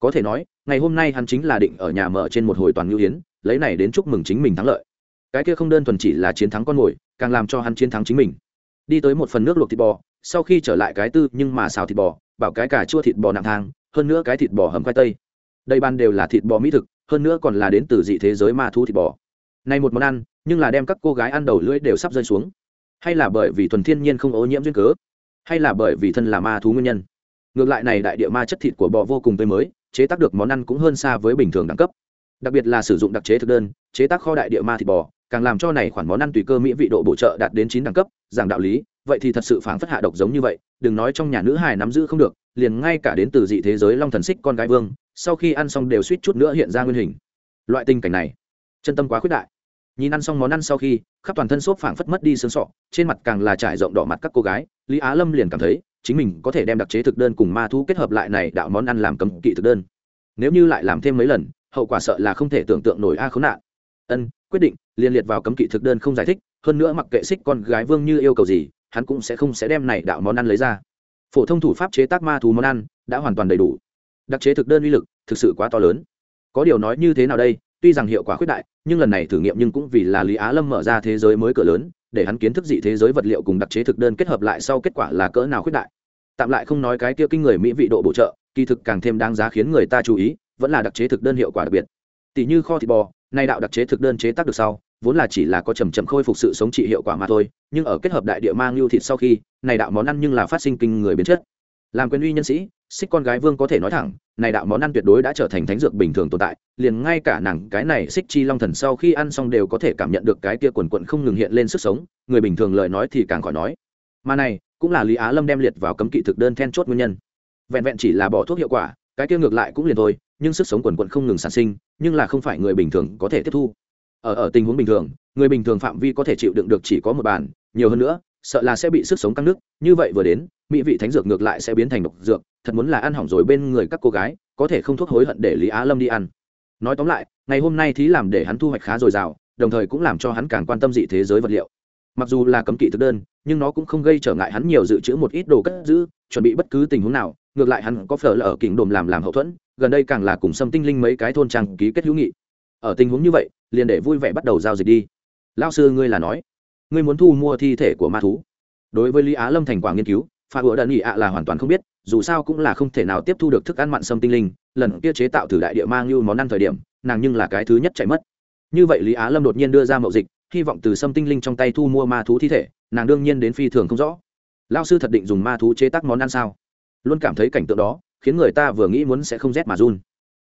Có thể nói, ngày hôm nay hắn chính là định ở nhà mở trên một hồi toàn ngưu hiến, lấy này đến chúc mừng chính mình thắng lợi. Cái kia không đơn thuần chỉ là chiến thắng con mồi, càng làm cho hắn chiến thắng chính mình. Đi tới một phần nước luộc thịt bò, sau khi trở lại cái tư nhưng mà xào thịt bò, bảo cái cà chua thịt bò nặng thang hơn nữa cái thịt bò hầm khoai tây. Đây ban đều là thịt bò mỹ thực, hơn nữa còn là đến từ dị thế giới ma thú thịt bò. Này một món ăn, nhưng là đem các cô gái ăn đầu lưỡi đều sắp rơi xuống. Hay là bởi vì thuần thiên nhiên không ô nhiễm duyên cớ? Hay là bởi vì thân là ma thú nguyên nhân? Ngược lại này đại địa ma chất thịt của bò vô cùng tươi mới, chế tác được món ăn cũng hơn xa với bình thường đẳng cấp. Đặc biệt là sử dụng đặc chế thực đơn, chế tác kho đại địa ma thịt bò, càng làm cho này khoản món ăn tùy cơ mỹ vị độ bổ trợ đạt đến chín đẳng cấp, giảng đạo lý, vậy thì thật sự phản phất hạ độc giống như vậy, đừng nói trong nhà nữ hài nắm giữ không được, liền ngay cả đến từ dị thế giới long thần xích con gái vương, sau khi ăn xong đều suýt chút nữa hiện ra nguyên hình. Loại tình cảnh này, chân tâm quá khuyết đại. Nhìn ăn xong món ăn sau khi, khắp toàn thân xốp phảng phất mất đi sương sọ, trên mặt càng là trải rộng đỏ mặt các cô gái, lý á lâm liền cảm thấy chính mình có thể đem đặc chế thực đơn cùng ma thú kết hợp lại này đạo món ăn làm cấm kỵ thực đơn. Nếu như lại làm thêm mấy lần, hậu quả sợ là không thể tưởng tượng nổi a à khốn nạn. Ân, quyết định, liên liệt vào cấm kỵ thực đơn không giải thích, hơn nữa mặc kệ xích con gái vương như yêu cầu gì, hắn cũng sẽ không sẽ đem này đạo món ăn lấy ra. Phổ thông thủ pháp chế tác ma thú món ăn đã hoàn toàn đầy đủ. Đặc chế thực đơn uy lực thực sự quá to lớn. Có điều nói như thế nào đây, tuy rằng hiệu quả khuyết đại, nhưng lần này thử nghiệm nhưng cũng vì là lý á lâm mở ra thế giới mới cửa lớn để hắn kiến thức dị thế giới vật liệu cùng đặc chế thực đơn kết hợp lại sau kết quả là cỡ nào khuyết đại. Tạm lại không nói cái kia kinh người mỹ vị độ bổ trợ, kỳ thực càng thêm đáng giá khiến người ta chú ý, vẫn là đặc chế thực đơn hiệu quả đặc biệt. Tỷ như kho thịt bò, nay đạo đặc chế thực đơn chế tác được sau, vốn là chỉ là có chầm chậm khôi phục sự sống trị hiệu quả mà thôi, nhưng ở kết hợp đại địa mang lưu thịt sau khi, này đạo món ăn nhưng là phát sinh kinh người biến chất. Làm quyền uy nhân sĩ xích con gái vương có thể nói thẳng, này đạo món ăn tuyệt đối đã trở thành thánh dược bình thường tồn tại, liền ngay cả nàng, cái này xích chi long thần sau khi ăn xong đều có thể cảm nhận được cái kia quần quận không ngừng hiện lên sức sống, người bình thường lời nói thì càng khỏi nói. Mà này, cũng là lý á lâm đem liệt vào cấm kỵ thực đơn then chốt nguyên nhân. Vẹn vẹn chỉ là bỏ thuốc hiệu quả, cái kia ngược lại cũng liền thôi, nhưng sức sống quần quận không ngừng sản sinh, nhưng là không phải người bình thường có thể tiếp thu. Ở ở tình huống bình thường, người bình thường phạm vi có thể chịu đựng được chỉ có một bàn, nhiều hơn nữa sợ là sẽ bị sức sống căng nước. Như vậy vừa đến, mỹ vị thánh dược ngược lại sẽ biến thành độc dược, thật muốn là ăn hỏng rồi bên người các cô gái, có thể không thuốc hối hận để lý á lâm đi ăn. Nói tóm lại, ngày hôm nay thí làm để hắn thu hoạch khá dồi dào, đồng thời cũng làm cho hắn càng quan tâm dị thế giới vật liệu. Mặc dù là cấm kỵ thực đơn, nhưng nó cũng không gây trở ngại hắn nhiều dự trữ một ít đồ cất giữ, chuẩn bị bất cứ tình huống nào, ngược lại hắn có phở là ở kỉnh đồm làm làm hậu thuẫn, gần đây càng là cùng xâm tinh linh mấy cái thôn trang ký kết hữu nghị. Ở tình huống như vậy, liền để vui vẻ bắt đầu giao dịch đi. Lao sư ngươi là nói ngươi muốn thu mua thi thể của ma thú. Đối với lý á lâm thành quả nghiên cứu, pha hứa đần ỉ ạ là hoàn toàn không biết, dù sao cũng là không thể nào tiếp thu được thức ăn mặn sâm tinh linh, lần kia chế tạo thử đại địa mang như món ăn thời điểm, nàng nhưng là cái thứ nhất chạy mất. Như vậy lý á lâm đột nhiên đưa ra mậu dịch, hy vọng từ sâm tinh linh trong tay thu mua ma thú thi thể, nàng đương nhiên đến phi thường không rõ. Lao sư thật định dùng ma thú chế tác món ăn sao? Luôn cảm thấy cảnh tượng đó, khiến người ta vừa nghĩ muốn sẽ không rét mà run.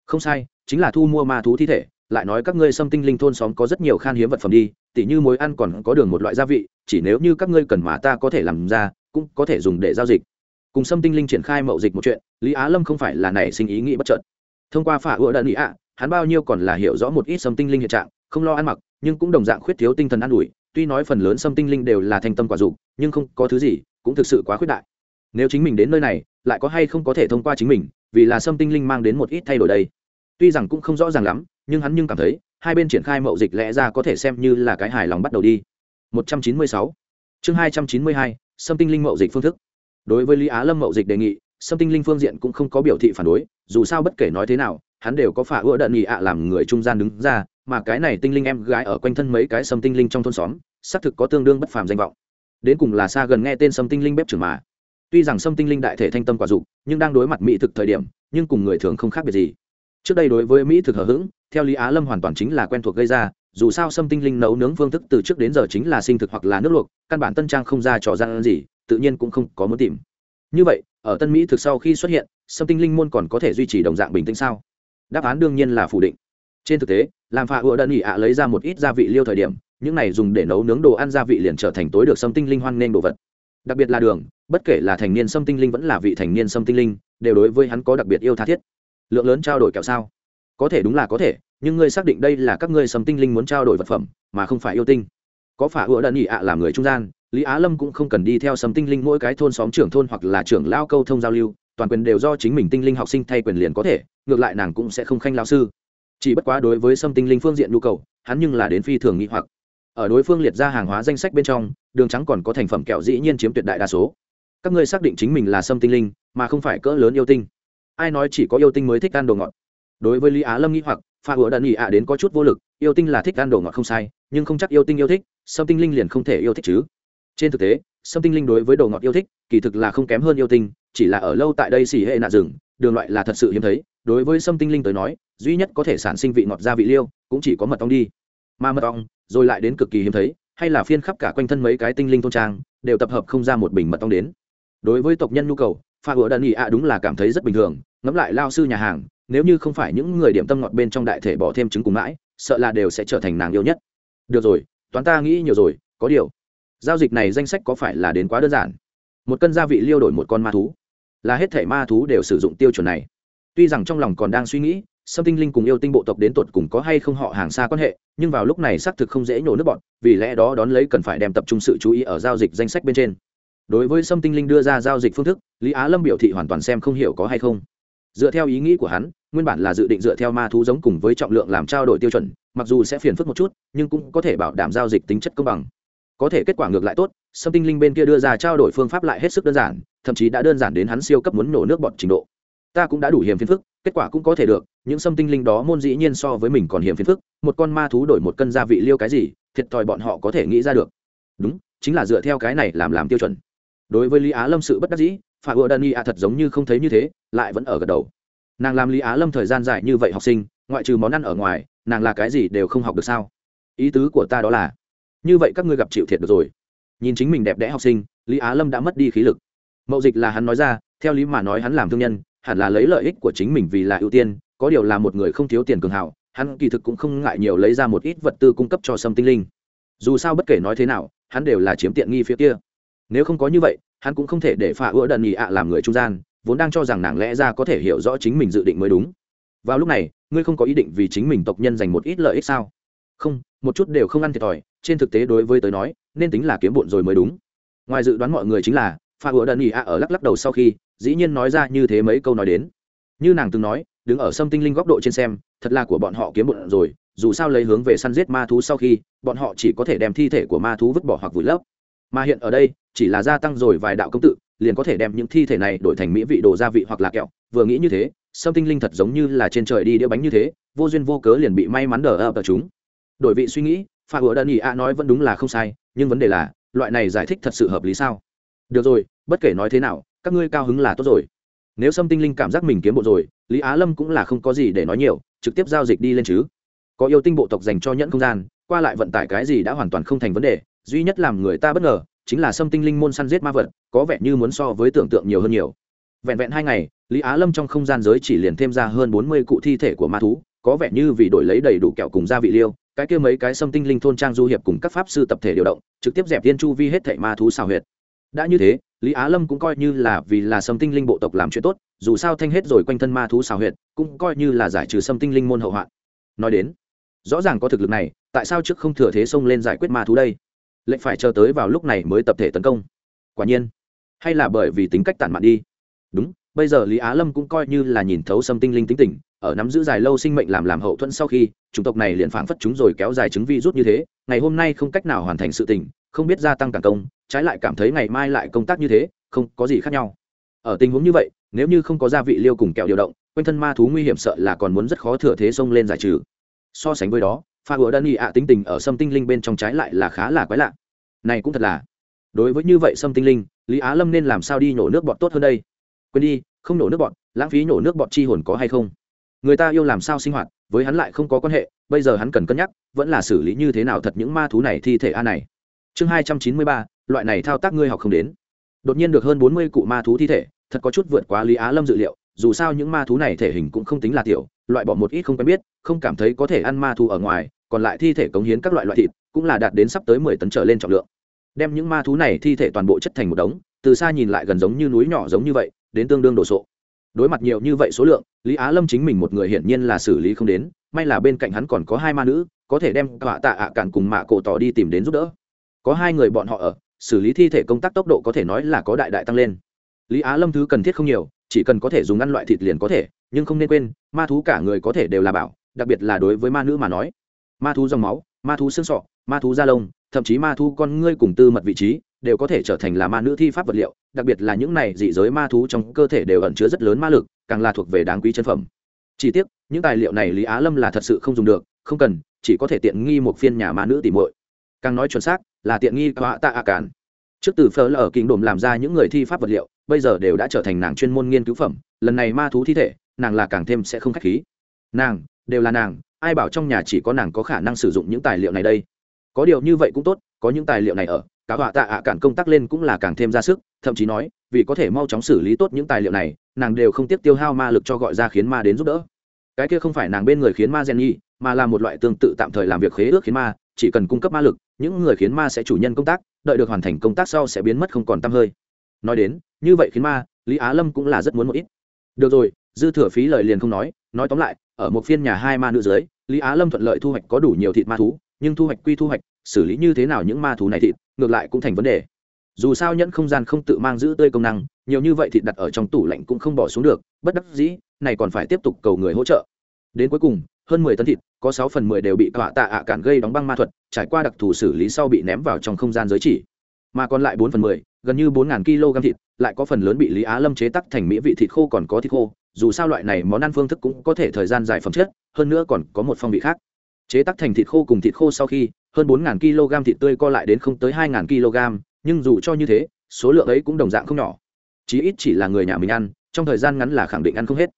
Không sai, chính là thu mua ma thú thi thể, lại nói các ngươi xâm tinh linh thôn xóm có rất nhiều khan hiếm vật phẩm đi tỉ như mối ăn còn có đường một loại gia vị, chỉ nếu như các ngươi cần mà ta có thể làm ra, cũng có thể dùng để giao dịch. Cùng sâm tinh linh triển khai mậu dịch một chuyện, lý á lâm không phải là nảy sinh ý nghĩ bất trợn thông qua phả ựa đợn ý ạ, hắn bao nhiêu còn là hiểu rõ một ít sâm tinh linh hiện trạng, không lo ăn mặc, nhưng cũng đồng dạng khuyết thiếu tinh thần an ủi. Tuy nói phần lớn sâm tinh linh đều là thành tâm quả dục, nhưng không có thứ gì cũng thực sự quá khuyết đại. Nếu chính mình đến nơi này, lại có hay không có thể thông qua chính mình, vì là sâm tinh linh mang đến một ít thay đổi đây. Tuy rằng cũng không rõ ràng lắm, nhưng hắn nhưng cảm thấy hai bên triển khai mậu dịch lẽ ra có thể xem như là cái hài lòng bắt đầu đi. 196 chương 292 xâm tinh linh mậu dịch phương thức. Đối với lý á lâm mậu dịch đề nghị xâm tinh linh phương diện cũng không có biểu thị phản đối, dù sao bất kể nói thế nào, hắn đều có phả ưa đợn nghị ạ làm người trung gian đứng ra, mà cái này tinh linh em gái ở quanh thân mấy cái sâm tinh linh trong thôn xóm, xác thực có tương đương bất phàm danh vọng. Đến cùng là xa gần nghe tên sâm tinh linh bếp trưởng mà. Tuy rằng sâm tinh linh đại thể thanh tâm quả dục, nhưng đang đối mặt mỹ thực thời điểm, nhưng cùng người thường không khác biệt gì. Trước đây đối với mỹ thực hờ hững theo lý á lâm hoàn toàn chính là quen thuộc gây ra, dù sao sâm tinh linh nấu nướng phương thức từ trước đến giờ chính là sinh thực hoặc là nước luộc, căn bản tân trang không ra trò gian gì, tự nhiên cũng không có muốn tìm. Như vậy, ở tân mỹ thực sau khi xuất hiện, sâm tinh linh môn còn có thể duy trì đồng dạng bình tĩnh sao? Đáp án đương nhiên là phủ định. Trên thực tế, làm phà ựa đơn ỉ ạ lấy ra một ít gia vị liêu thời điểm, những này dùng để nấu nướng đồ ăn gia vị liền trở thành tối được sâm tinh linh hoan nghênh đồ vật. Đặc biệt là đường, bất kể là thành niên sâm tinh linh vẫn là vị thành niên sâm tinh linh, đều đối với hắn có đặc biệt yêu tha thiết. Lượng lớn trao đổi kẹo sao? Có thể đúng là có thể, nhưng ngươi xác định đây là các ngươi sầm tinh linh muốn trao đổi vật phẩm, mà không phải yêu tinh. Có phải ựa đần ỉ ạ làm người trung gian, lý á lâm cũng không cần đi theo sầm tinh linh mỗi cái thôn xóm trưởng thôn hoặc là trưởng lao câu thông giao lưu, toàn quyền đều do chính mình tinh linh học sinh thay quyền liền có thể, ngược lại nàng cũng sẽ không khanh lao sư. Chỉ bất quá đối với sâm tinh linh phương diện nhu cầu, hắn nhưng là đến phi thường nghĩ hoặc. Ở đối phương liệt ra hàng hóa danh sách bên trong, đường trắng còn có thành phẩm kẹo dĩ nhiên chiếm tuyệt đại đa số. Các ngươi xác định chính mình là sâm tinh linh, mà không phải cỡ lớn yêu tinh. Ai nói chỉ có yêu tinh mới thích ăn đồ ngọt? Đối với lý á lâm nghĩ hoặc, pha hứa đần ỉ ạ đến có chút vô lực, yêu tinh là thích ăn đồ ngọt không sai, nhưng không chắc yêu tinh yêu thích, sâm tinh linh liền không thể yêu thích chứ. Trên thực tế, sâm tinh linh đối với đồ ngọt yêu thích, kỳ thực là không kém hơn yêu tinh, chỉ là ở lâu tại đây xỉ hệ nạ rừng, đường loại là thật sự hiếm thấy. Đối với sâm tinh linh tới nói, duy nhất có thể sản sinh vị ngọt gia vị liêu, cũng chỉ có mật ong đi. Mà mật ong, rồi lại đến cực kỳ hiếm thấy, hay là phiên khắp cả quanh thân mấy cái tinh linh thôn trang, đều tập hợp không ra một bình mật ong đến. Đối với tộc nhân nhu cầu, pha hứa đần ỉ ạ đúng là cảm thấy rất bình thường, ngẫm lại lao sư nhà hàng nếu như không phải những người điểm tâm ngọt bên trong đại thể bỏ thêm trứng cùng mãi, sợ là đều sẽ trở thành nàng yêu nhất. Được rồi, toán ta nghĩ nhiều rồi, có điều, giao dịch này danh sách có phải là đến quá đơn giản? Một cân gia vị liêu đổi một con ma thú. Là hết thể ma thú đều sử dụng tiêu chuẩn này. Tuy rằng trong lòng còn đang suy nghĩ, sâm tinh linh cùng yêu tinh bộ tộc đến tột cùng có hay không họ hàng xa quan hệ, nhưng vào lúc này xác thực không dễ nhổ nước bọn, vì lẽ đó đón lấy cần phải đem tập trung sự chú ý ở giao dịch danh sách bên trên. Đối với sâm tinh linh đưa ra giao dịch phương thức, lý á lâm biểu thị hoàn toàn xem không hiểu có hay không dựa theo ý nghĩ của hắn, nguyên bản là dự định dựa theo ma thú giống cùng với trọng lượng làm trao đổi tiêu chuẩn, mặc dù sẽ phiền phức một chút, nhưng cũng có thể bảo đảm giao dịch tính chất công bằng. Có thể kết quả ngược lại tốt, sâm tinh linh bên kia đưa ra trao đổi phương pháp lại hết sức đơn giản, thậm chí đã đơn giản đến hắn siêu cấp muốn nổ nước bọt trình độ. Ta cũng đã đủ hiểm phiền phức, kết quả cũng có thể được những sâm tinh linh đó môn dĩ nhiên so với mình còn hiểm phiền phức, một con ma thú đổi một cân gia vị liêu cái gì, thiệt thòi bọn họ có thể nghĩ ra được. Đúng, chính là dựa theo cái này làm làm tiêu chuẩn. Đối với lý á lâm sự bất đắc dĩ phà ùa đần y ạ thật giống như không thấy như thế, lại vẫn ở gật đầu. Nàng làm lý á lâm thời gian dài như vậy học sinh, ngoại trừ món ăn ở ngoài, nàng là cái gì đều không học được sao? Ý tứ của ta đó là, như vậy các ngươi gặp chịu thiệt được rồi. Nhìn chính mình đẹp đẽ học sinh, lý á lâm đã mất đi khí lực. Mậu dịch là hắn nói ra, theo lý mà nói hắn làm thương nhân, hẳn là lấy lợi ích của chính mình vì là ưu tiên, có điều là một người không thiếu tiền cường hảo hắn kỳ thực cũng không ngại nhiều lấy ra một ít vật tư cung cấp cho sâm tinh linh. Dù sao bất kể nói thế nào, hắn đều là chiếm tiện nghi phía kia nếu không có như vậy, hắn cũng không thể để phà ứa đần nhị ạ làm người trung gian, vốn đang cho rằng nàng lẽ ra có thể hiểu rõ chính mình dự định mới đúng. Vào lúc này, ngươi không có ý định vì chính mình tộc nhân dành một ít lợi ích sao? Không, một chút đều không ăn thiệt thòi, trên thực tế đối với tới nói, nên tính là kiếm bộn rồi mới đúng. Ngoài dự đoán mọi người chính là pha ưa đần ỉ ạ ở lắc lắc đầu sau khi, dĩ nhiên nói ra như thế mấy câu nói đến. Như nàng từng nói, đứng ở sâm tinh linh góc độ trên xem, thật là của bọn họ kiếm bộn rồi, dù sao lấy hướng về săn giết ma thú sau khi, bọn họ chỉ có thể đem thi thể của ma thú vứt bỏ hoặc vùi lấp mà hiện ở đây chỉ là gia tăng rồi vài đạo công tự, liền có thể đem những thi thể này đổi thành mỹ vị đồ gia vị hoặc là kẹo. Vừa nghĩ như thế, sâm tinh linh thật giống như là trên trời đi đĩa bánh như thế, vô duyên vô cớ liền bị may mắn đờ ập ở chúng. Đổi vị suy nghĩ, pha hứa đơn ý a nói vẫn đúng là không sai, nhưng vấn đề là, loại này giải thích thật sự hợp lý sao? Được rồi, bất kể nói thế nào, các ngươi cao hứng là tốt rồi. Nếu sâm tinh linh cảm giác mình kiếm bộ rồi, lý á lâm cũng là không có gì để nói nhiều, trực tiếp giao dịch đi lên chứ. Có yêu tinh bộ tộc dành cho nhẫn không gian, qua lại vận tải cái gì đã hoàn toàn không thành vấn đề duy nhất làm người ta bất ngờ chính là sâm tinh linh môn săn giết ma vật, có vẻ như muốn so với tưởng tượng nhiều hơn nhiều. Vẹn vẹn hai ngày, lý á lâm trong không gian giới chỉ liền thêm ra hơn bốn mươi cụ thi thể của ma thú, có vẻ như vì đổi lấy đầy đủ kẹo cùng gia vị liêu, cái kia mấy cái sâm tinh linh thôn trang du hiệp cùng các pháp sư tập thể điều động, trực tiếp dẹp viên chu vi hết thảy ma thú xào huyệt. Đã như thế, lý á lâm cũng coi như là vì là sâm tinh linh bộ tộc làm chuyện tốt, dù sao thanh hết rồi quanh thân ma thú xào huyệt, cũng coi như là giải trừ sâm tinh linh môn hậu hoạn. Nói đến, rõ ràng có thực lực này, tại sao trước không thừa thế xông lên giải quyết ma thú đây? Lệnh phải chờ tới vào lúc này mới tập thể tấn công. Quả nhiên, hay là bởi vì tính cách tản mạn đi. Đúng, bây giờ lý á lâm cũng coi như là nhìn thấu xâm tinh linh tính tình, ở nắm giữ dài lâu sinh mệnh làm làm hậu thuẫn sau khi, chủng tộc này liền phảng phất chúng rồi kéo dài chứng vi rút như thế, ngày hôm nay không cách nào hoàn thành sự tình, không biết gia tăng càng công, trái lại cảm thấy ngày mai lại công tác như thế, không có gì khác nhau. Ở tình huống như vậy, nếu như không có gia vị liêu cùng kẹo điều động, quanh thân ma thú nguy hiểm sợ là còn muốn rất khó thừa thế xông lên giải trừ. So sánh với đó pha ủa đan y ạ tính tình ở sâm tinh linh bên trong trái lại là khá là quái lạ. Này cũng thật là. Đối với như vậy sâm tinh linh, lý á lâm nên làm sao đi nhổ nước bọt tốt hơn đây? Quên đi, không nhổ nước bọt, lãng phí nhổ nước bọt chi hồn có hay không? Người ta yêu làm sao sinh hoạt, với hắn lại không có quan hệ, bây giờ hắn cần cân nhắc, vẫn là xử lý như thế nào thật những ma thú này thi thể a này. Chương hai trăm chín mươi ba, loại này thao tác ngươi học không đến. Đột nhiên được hơn bốn mươi cụ ma thú thi thể, thật có chút vượt quá lý á lâm dự liệu, dù sao những ma thú này thể hình cũng không tính là tiểu, loại bỏ một ít không quen biết, không cảm thấy có thể ăn ma thú ở ngoài còn lại thi thể cống hiến các loại loại thịt cũng là đạt đến sắp tới mười tấn trở lên trọng lượng. Đem những ma thú này thi thể toàn bộ chất thành một đống, từ xa nhìn lại gần giống như núi nhỏ giống như vậy, đến tương đương đồ sộ. Đối mặt nhiều như vậy số lượng, lý á lâm chính mình một người hiển nhiên là xử lý không đến, may là bên cạnh hắn còn có hai ma nữ, có thể đem tọa tạ ạ cản cùng mạ cổ tỏ đi tìm đến giúp đỡ. Có hai người bọn họ ở, xử lý thi thể công tác tốc độ có thể nói là có đại đại tăng lên. Lý á lâm thứ cần thiết không nhiều, chỉ cần có thể dùng ăn loại thịt liền có thể, nhưng không nên quên, ma thú cả người có thể đều là bảo, đặc biệt là đối với ma nữ mà nói ma thú dòng máu, ma thú xương sọ, ma thú da lông, thậm chí ma thú con ngươi cùng tư mật vị trí đều có thể trở thành là ma nữ thi pháp vật liệu, đặc biệt là những này dị giới ma thú trong cơ thể đều ẩn chứa rất lớn ma lực, càng là thuộc về đáng quý chân phẩm. Chỉ tiếc, những tài liệu này lý á lâm là thật sự không dùng được, không cần, chỉ có thể tiện nghi một phiên nhà ma nữ tìm muội. Càng nói chuẩn xác, là tiện nghi họa tạ ạ cản trước từ phở lở kinh đồn làm ra những người thi pháp vật liệu, bây giờ đều đã trở thành nàng chuyên môn nghiên cứu phẩm, lần này ma thú thi thể, nàng là càng thêm sẽ không khách khí. Nàng, đều là nàng ai bảo trong nhà chỉ có nàng có khả năng sử dụng những tài liệu này đây? Có điều như vậy cũng tốt, có những tài liệu này ở, cả họa tạ ạ cản công tác lên cũng là càng thêm ra sức, thậm chí nói, vì có thể mau chóng xử lý tốt những tài liệu này, nàng đều không tiếp tiêu hao ma lực cho gọi ra khiến ma đến giúp đỡ. Cái kia không phải nàng bên người khiến ma gen nhi mà là một loại tương tự tạm thời làm việc khế ước khiến ma, chỉ cần cung cấp ma lực, những người khiến ma sẽ chủ nhân công tác, đợi được hoàn thành công tác sau sẽ biến mất không còn t hơi. Nói đến, như vậy khiến ma, lý á lâm cũng là rất muốn một ít. Được rồi, dư thừa phí lời liền không nói nói tóm lại ở một phiên nhà hai ma nữ dưới, lý á lâm thuận lợi thu hoạch có đủ nhiều thịt ma thú, nhưng thu hoạch quy thu hoạch, xử lý như thế nào những ma thú này thịt, ngược lại cũng thành vấn đề. Dù sao nhẫn không gian không tự mang giữ tươi công năng, nhiều như vậy thịt đặt ở trong tủ lạnh cũng không bỏ xuống được, bất đắc dĩ, này còn phải tiếp tục cầu người hỗ trợ. Đến cuối cùng, hơn mười tấn thịt, có sáu phần mười đều bị tọa tạ ạ cản gây đóng băng ma thuật, trải qua đặc thù xử lý sau bị ném vào trong không gian giới chỉ. Mà còn lại bốn phần mười, gần như bốn kg thịt lại có phần lớn bị lý á lâm chế tắc thành mỹ vị thịt khô còn có thịt khô, dù sao loại này món ăn phương thức cũng có thể thời gian dài phẩm chất, hơn nữa còn có một phong vị khác. Chế tắc thành thịt khô cùng thịt khô sau khi, hơn bốn kg thịt tươi co lại đến không tới hai kg, nhưng dù cho như thế, số lượng ấy cũng đồng dạng không nhỏ. Chí ít chỉ là người nhà mình ăn, trong thời gian ngắn là khẳng định ăn không hết.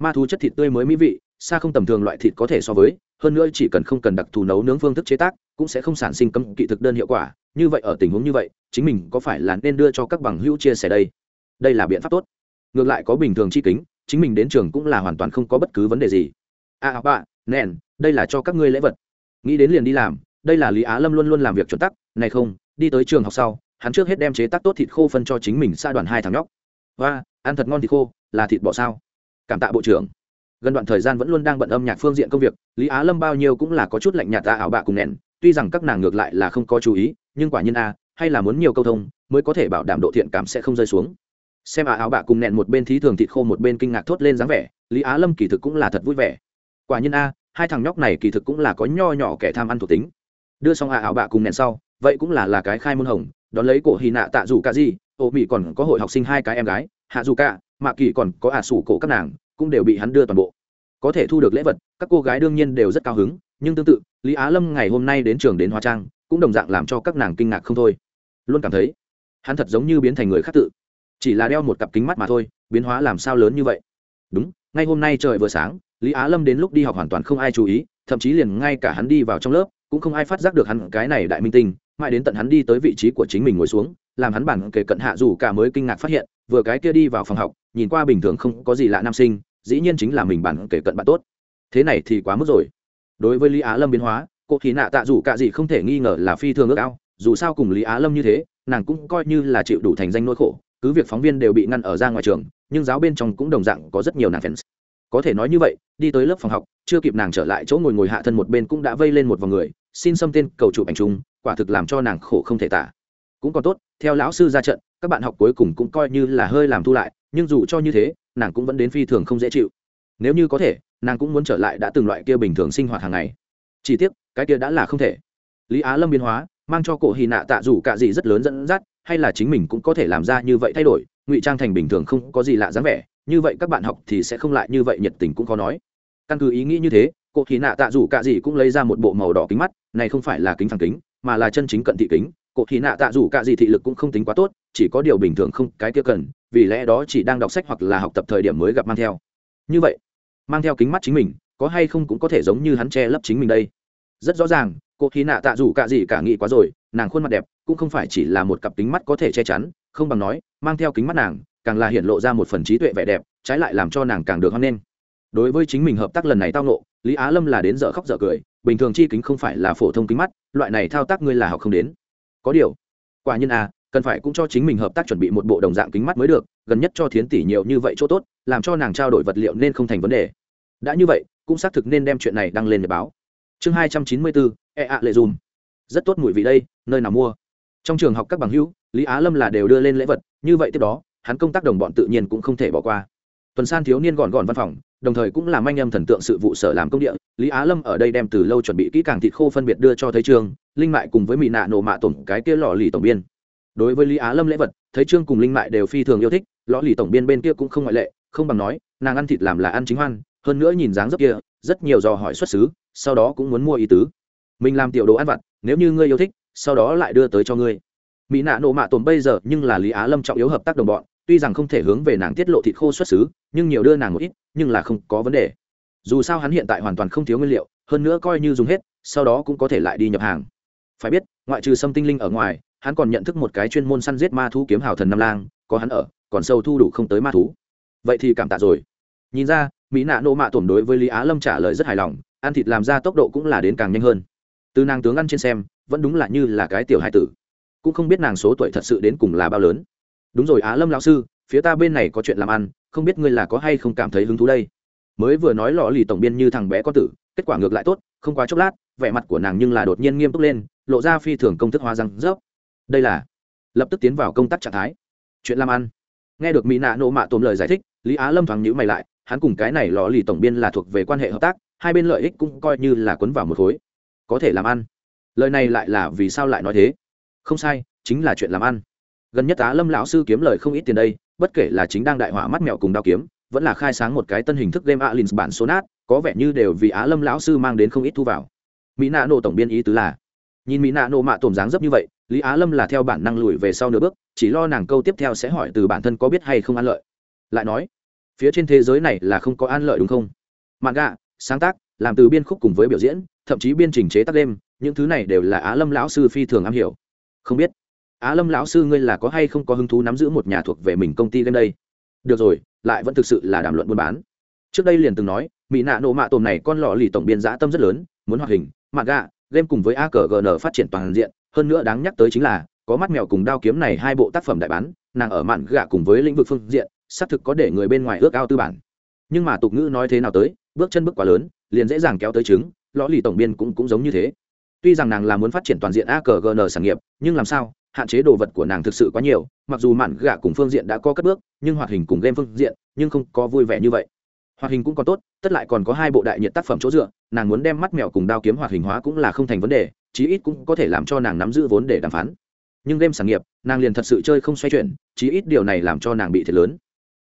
Ma thú chất thịt tươi mới mỹ vị, xa không tầm thường loại thịt có thể so với, hơn nữa chỉ cần không cần đặc thù nấu nướng phương thức chế tác, cũng sẽ không sản sinh cấm kỵ thực đơn hiệu quả như vậy ở tình huống như vậy, chính mình có phải là nên đưa cho các bằng hữu chia sẻ đây? Đây là biện pháp tốt. Ngược lại có bình thường chi kính, chính mình đến trường cũng là hoàn toàn không có bất cứ vấn đề gì. À ba nèn, đây là cho các ngươi lễ vật. Nghĩ đến liền đi làm, đây là lý á lâm luôn luôn làm việc chuẩn tắc, này không, đi tới trường học sau, hắn trước hết đem chế tác tốt thịt khô phân cho chính mình xa đoàn hai thằng nhóc. Và ăn thật ngon thịt khô, là thịt bò sao? Cảm tạ bộ trưởng. Gần đoạn thời gian vẫn luôn đang bận âm nhạc phương diện công việc, lý á lâm bao nhiêu cũng là có chút lạnh nhạt ta ảo bạ cùng nèn tuy rằng các nàng ngược lại là không có chú ý, nhưng quả nhiên a, hay là muốn nhiều câu thông, mới có thể bảo đảm độ thiện cảm sẽ không rơi xuống. Xem à áo bạ cùng nẹn một bên thí thường thịt khô một bên kinh ngạc thốt lên dáng vẻ, lý á lâm kỳ thực cũng là thật vui vẻ. Quả nhiên a, hai thằng nhóc này kỳ thực cũng là có nho nhỏ kẻ tham ăn thuộc tính. Đưa xong à áo bạ cùng nẹn sau, vậy cũng là là cái khai môn hồng, đón lấy cổ hy nạ tạ dù cả gì ô mỹ còn có hội học sinh hai cái em gái, hạ dù cả, mạ kỳ còn có ả à sủ cổ các nàng, cũng đều bị hắn đưa toàn bộ có thể thu được lễ vật, các cô gái đương nhiên đều rất cao hứng, nhưng tương tự, lý á lâm ngày hôm nay đến trường đến hóa trang, cũng đồng dạng làm cho các nàng kinh ngạc không thôi. Luôn cảm thấy, hắn thật giống như biến thành người khác tự. Chỉ là đeo một cặp kính mắt mà thôi, biến hóa làm sao lớn như vậy? Đúng, ngay hôm nay trời vừa sáng, lý á lâm đến lúc đi học hoàn toàn không ai chú ý, thậm chí liền ngay cả hắn đi vào trong lớp, cũng không ai phát giác được hắn cái này đại minh tinh, mãi đến tận hắn đi tới vị trí của chính mình ngồi xuống, làm hắn bản kể cận hạ dù cả mới kinh ngạc phát hiện, vừa cái kia đi vào phòng học, nhìn qua bình thường không có gì lạ nam sinh dĩ nhiên chính là mình bản kể cận bạn tốt. Thế này thì quá mức rồi. Đối với lý á lâm biến hóa, cô thì nạ tạ dù cả gì không thể nghi ngờ là phi thường ước ao, dù sao cùng lý á lâm như thế, nàng cũng coi như là chịu đủ thành danh nỗi khổ, cứ việc phóng viên đều bị ngăn ở ra ngoài trường, nhưng giáo bên trong cũng đồng dạng có rất nhiều nàng fans. Có thể nói như vậy, đi tới lớp phòng học, chưa kịp nàng trở lại chỗ ngồi ngồi hạ thân một bên cũng đã vây lên một vòng người, xin xâm tên cầu chụp ảnh chung, quả thực làm cho nàng khổ không thể tả. Cũng còn tốt, theo lão sư ra trận, các bạn học cuối cùng cũng coi như là hơi làm thu lại, nhưng dù cho như thế nàng cũng vẫn đến phi thường không dễ chịu. Nếu như có thể, nàng cũng muốn trở lại đã từng loại kia bình thường sinh hoạt hàng ngày. Chỉ tiếc, cái kia đã là không thể. Lý á lâm biến hóa, mang cho cổ hy nạ tạ dù cả gì rất lớn dẫn dắt, hay là chính mình cũng có thể làm ra như vậy thay đổi, ngụy trang thành bình thường không có gì lạ dáng vẻ, như vậy các bạn học thì sẽ không lại như vậy nhiệt tình cũng khó nói. Căn cứ ý nghĩ như thế, cổ hy nạ tạ dù cả gì cũng lấy ra một bộ màu đỏ kính mắt, này không phải là kính phản kính, mà là chân chính cận thị kính cổ thì nạ tạ dù cả gì thị lực cũng không tính quá tốt, chỉ có điều bình thường không cái kia cần, vì lẽ đó chỉ đang đọc sách hoặc là học tập thời điểm mới gặp mang theo. Như vậy, mang theo kính mắt chính mình, có hay không cũng có thể giống như hắn che lấp chính mình đây. Rất rõ ràng cô khí nạ tạ dù cả gì cả nghĩ quá rồi, nàng khuôn mặt đẹp, cũng không phải chỉ là một cặp kính mắt có thể che chắn, không bằng nói, mang theo kính mắt nàng, càng là hiện lộ ra một phần trí tuệ vẻ đẹp, trái lại làm cho nàng càng được hoan nghênh. Đối với chính mình hợp tác lần này tao nộ lý á lâm là đến dở khóc dở cười, bình thường chi kính không phải là phổ thông kính mắt, loại này thao tác ngươi là học không đến có điều, quả nhiên à cần phải cũng cho chính mình hợp tác chuẩn bị một bộ đồng dạng kính mắt mới được, gần nhất cho thiến tỷ nhiều như vậy chỗ tốt, làm cho nàng trao đổi vật liệu nên không thành vấn đề. Đã như vậy, cũng xác thực nên đem chuyện này đăng lên để báo. Chương hai trăm chín mươi bốn e ạ lệ dùm. Rất tốt mùi vị đây, nơi nào mua? Trong trường học các bằng hữu, lý á lâm là đều đưa lên lễ vật, như vậy tiếp đó, hắn công tác đồng bọn tự nhiên cũng không thể bỏ qua tuần san thiếu niên gọn gọn văn phòng đồng thời cũng là manh âm thần tượng sự vụ sở làm công địa. Lý á lâm ở đây đem từ lâu chuẩn bị kỹ càng thịt khô phân biệt đưa cho thấy Trương, linh mại cùng với mỹ nạ nổ mạ tổng cái kia lò lì tổng biên. Đối với lý á lâm lễ vật thấy trương cùng linh mại đều phi thường yêu thích lò lì tổng biên bên kia cũng không ngoại lệ không bằng nói nàng ăn thịt làm là ăn chính hoan hơn nữa nhìn dáng dấp kia rất nhiều dò hỏi xuất xứ sau đó cũng muốn mua ý tứ. Mình làm tiểu đồ ăn vặt nếu như ngươi yêu thích sau đó lại đưa tới cho ngươi. Mỹ nạ nộ mạ tồn bây giờ nhưng là lý á lâm trọng yếu hợp tác đồng bọn tuy rằng không thể hướng về nàng tiết lộ thịt khô xuất xứ, nhưng nhiều đưa nàng một ít, nhưng là không có vấn đề. Dù sao hắn hiện tại hoàn toàn không thiếu nguyên liệu, hơn nữa coi như dùng hết, sau đó cũng có thể lại đi nhập hàng. Phải biết, ngoại trừ sâm tinh linh ở ngoài, hắn còn nhận thức một cái chuyên môn săn giết ma thú kiếm hào thần nam lang, có hắn ở, còn sâu thu đủ không tới ma thú. Vậy thì cảm tạ rồi. Nhìn ra, mỹ nạ nộ mạ tổn đối với lý á lâm trả lời rất hài lòng, ăn thịt làm ra tốc độ cũng là đến càng nhanh hơn. Từ nàng tướng ăn trên xem, vẫn đúng là như là cái tiểu hai tử. Cũng không biết nàng số tuổi thật sự đến cùng là bao lớn đúng rồi á lâm lão sư, phía ta bên này có chuyện làm ăn, không biết ngươi là có hay không cảm thấy hứng thú đây? Mới vừa nói lò lì tổng biên như thằng bé có tử, kết quả ngược lại tốt, không quá chốc lát, vẻ mặt của nàng nhưng là đột nhiên nghiêm túc lên, lộ ra phi thường công thức hóa răng rớp. Đây là, lập tức tiến vào công tác trạng thái. Chuyện làm ăn. Nghe được mỹ nạ nộ mạ tôm lời giải thích, lý á lâm thoáng nhữ mày lại, hắn cùng cái này lò lì tổng biên là thuộc về quan hệ hợp tác, hai bên lợi ích cũng coi như là quấn vào một khối. Có thể làm ăn. Lời này lại là vì sao lại nói thế? Không sai, chính là chuyện làm ăn gần nhất á lâm lão sư kiếm lời không ít tiền đây, bất kể là chính đang đại hỏa mắt mèo cùng đao kiếm, vẫn là khai sáng một cái tân hình thức game alin bản số nát có vẻ như đều vì á lâm lão sư mang đến không ít thu vào. Mỹ nạ nổ tổng biên ý tứ là, nhìn mỹ nạ nổ mạ tổm dáng dấp như vậy, lý á lâm là theo bản năng lùi về sau nửa bước, chỉ lo nàng câu tiếp theo sẽ hỏi từ bản thân có biết hay không an lợi. Lại nói, phía trên thế giới này là không có an lợi đúng không? Mạn gạ sáng tác, làm từ biên khúc cùng với biểu diễn, thậm chí biên trình chế tác đêm, những thứ này đều là á lâm lão sư phi thường am hiểu. Không biết á lâm lão sư ngươi là có hay không có hứng thú nắm giữ một nhà thuộc về mình công ty gần đây? Được rồi lại vẫn thực sự là đàm luận buôn bán. Trước đây liền từng nói mỹ nạ nộ mạ tồn này con lò lì tổng biên giã tâm rất lớn muốn hoạt hình mạn gạ game cùng với akgn phát triển toàn diện hơn nữa đáng nhắc tới chính là có mắt mèo cùng đao kiếm này hai bộ tác phẩm đại bán nàng ở mạn gạ cùng với lĩnh vực phương diện xác thực có để người bên ngoài ước ao tư bản. Nhưng mà tục ngữ nói thế nào tới bước chân bước quá lớn liền dễ dàng kéo tới chứng, lõ lì tổng biên cũng cũng giống như thế. Tuy rằng nàng là muốn phát triển toàn diện akgn sản nghiệp nhưng làm sao hạn chế đồ vật của nàng thực sự quá nhiều, mặc dù mạn gạ cùng phương diện đã có cất bước, nhưng hoạt hình cùng game phương diện, nhưng không có vui vẻ như vậy. Hoạt hình cũng còn tốt, tất lại còn có hai bộ đại nhiệt tác phẩm chỗ dựa, nàng muốn đem mắt mèo cùng đao kiếm hoạt hình hóa cũng là không thành vấn đề, chí ít cũng có thể làm cho nàng nắm giữ vốn để đàm phán. Nhưng game sản nghiệp, nàng liền thật sự chơi không xoay chuyển, chí ít điều này làm cho nàng bị thiệt lớn.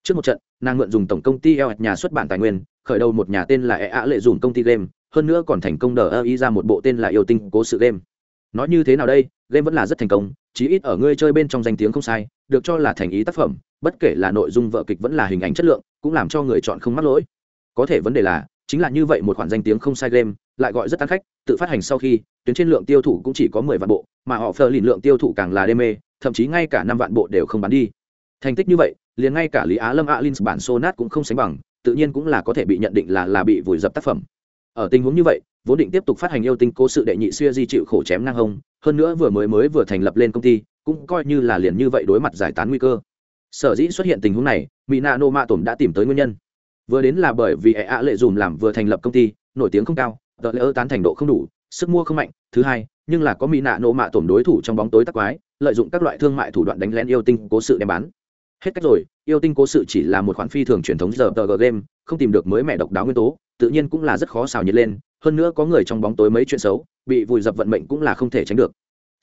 Trước một trận, nàng mượn dùng tổng công ty eo nhà xuất bản tài nguyên, khởi đầu một nhà tên là e ạ lệ dùng công ty game, hơn nữa còn thành công đờ ơ ý ra một bộ tên là yêu tinh cố sự game nói như thế nào đây, game vẫn là rất thành công, chí ít ở ngươi chơi bên trong danh tiếng không sai, được cho là thành ý tác phẩm, bất kể là nội dung vợ kịch vẫn là hình ảnh chất lượng, cũng làm cho người chọn không mắc lỗi. Có thể vấn đề là, chính là như vậy một khoản danh tiếng không sai game, lại gọi rất tán khách, tự phát hành sau khi, tuyến trên lượng tiêu thụ cũng chỉ có mười vạn bộ, mà họ phờ lìn lượng tiêu thụ càng là đê mê, thậm chí ngay cả năm vạn bộ đều không bán đi. Thành tích như vậy, liền ngay cả lý á lâm alin bản sonat cũng không sánh bằng, tự nhiên cũng là có thể bị nhận định là là bị vùi dập tác phẩm. Ở tình huống như vậy vốn định tiếp tục phát hành yêu tinh cố sự đệ nhị xuya di chịu khổ chém ngang hông, hơn nữa vừa mới mới vừa thành lập lên công ty, cũng coi như là liền như vậy đối mặt giải tán nguy cơ. Sở dĩ xuất hiện tình huống này mỹ nạ nô mạ tổm đã tìm tới nguyên nhân. Vừa đến là bởi vì hệ ạ lệ dùm làm vừa thành lập công ty, nổi tiếng không cao, tờ lễ ơ tán thành độ không đủ, sức mua không mạnh. Thứ hai, nhưng là có mỹ nạ nô mạ tổm đối thủ trong bóng tối tắc quái, lợi dụng các loại thương mại thủ đoạn đánh lén yêu tinh cố sự đem bán. Hết cách rồi, yêu tinh cố sự chỉ là một khoản phi thường truyền thống giờ tờ game, không tìm được mới mẹ độc đáo nguyên tố, tự nhiên cũng là rất khó xào nhiệt lên hơn nữa có người trong bóng tối mấy chuyện xấu, bị vùi dập vận mệnh cũng là không thể tránh được.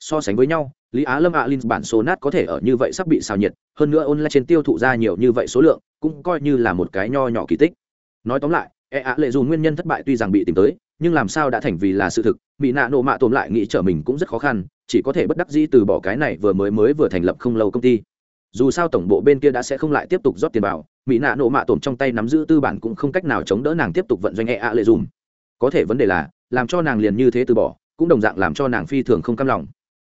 So sánh với nhau, lý á lâm ạ linh, bản số nát có thể ở như vậy sắp bị xào nhiệt, hơn nữa online trên tiêu thụ ra nhiều như vậy số lượng, cũng coi như là một cái nho nhỏ kỳ tích. Nói tóm lại e ạ lệ dù nguyên nhân thất bại tuy rằng bị tìm tới, nhưng làm sao đã thành vì là sự thực, bị nạ nộ mạ tồn lại nghĩ trở mình cũng rất khó khăn, chỉ có thể bất đắc dĩ từ bỏ cái này vừa mới mới vừa thành lập không lâu công ty. Dù sao tổng bộ bên kia đã sẽ không lại tiếp tục rót tiền vào mỹ nạ nộ mạ tổn trong tay nắm giữ tư bản cũng không cách nào chống đỡ nàng tiếp tục vận doanh e ạ lệ dùm có thể vấn đề là, làm cho nàng liền như thế từ bỏ, cũng đồng dạng làm cho nàng phi thường không cam lòng.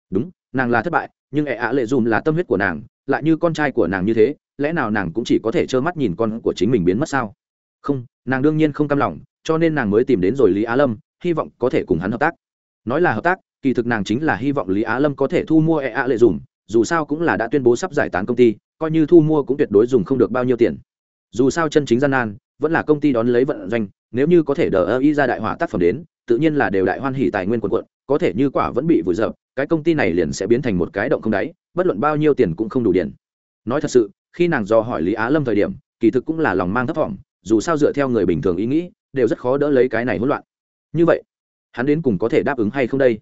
Đúng, nàng là thất bại, nhưng e ạ lệ dùm là tâm huyết của nàng, lại như con trai của nàng như thế, lẽ nào nàng cũng chỉ có thể trơ mắt nhìn con của chính mình biến mất sao? Không, nàng đương nhiên không cam lòng, cho nên nàng mới tìm đến rồi lý á lâm, hy vọng có thể cùng hắn hợp tác. Nói là hợp tác, kỳ thực nàng chính là hy vọng lý á lâm có thể thu mua e ạ lệ dùm, dù sao cũng là đã tuyên bố sắp giải tán công ty, coi như thu mua cũng tuyệt đối dùng không được bao nhiêu tiền. Dù sao chân chính gian nan vẫn là công ty đón lấy vận doanh, nếu như có thể đờ ơ y ra đại hỏa tác phẩm đến, tự nhiên là đều đại hoan hỉ tài nguyên quần quận, có thể như quả vẫn bị vùi dập, cái công ty này liền sẽ biến thành một cái động không đáy, bất luận bao nhiêu tiền cũng không đủ điện. Nói thật sự, khi nàng do hỏi lý á lâm thời điểm, kỳ thực cũng là lòng mang thấp thỏm dù sao dựa theo người bình thường ý nghĩ, đều rất khó đỡ lấy cái này hỗn loạn. Như vậy, hắn đến cùng có thể đáp ứng hay không đây?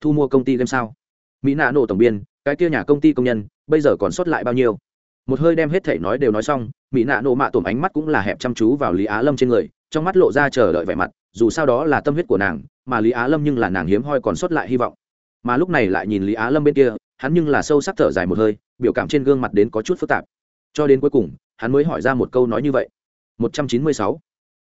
Thu mua công ty game sao? Mỹ nạ nổ tổng biên, cái kia nhà công ty công nhân, bây giờ còn sót lại bao nhiêu? một hơi đem hết thể nói đều nói xong, mỹ nạ nộ mạ tổm ánh mắt cũng là hẹp chăm chú vào lý á lâm trên người, trong mắt lộ ra chờ đợi vẻ mặt, dù sao đó là tâm huyết của nàng, mà lý á lâm nhưng là nàng hiếm hoi còn sót lại hy vọng. Mà lúc này lại nhìn lý á lâm bên kia, hắn nhưng là sâu sắc thở dài một hơi, biểu cảm trên gương mặt đến có chút phức tạp. Cho đến cuối cùng, hắn mới hỏi ra một câu nói như vậy. 196.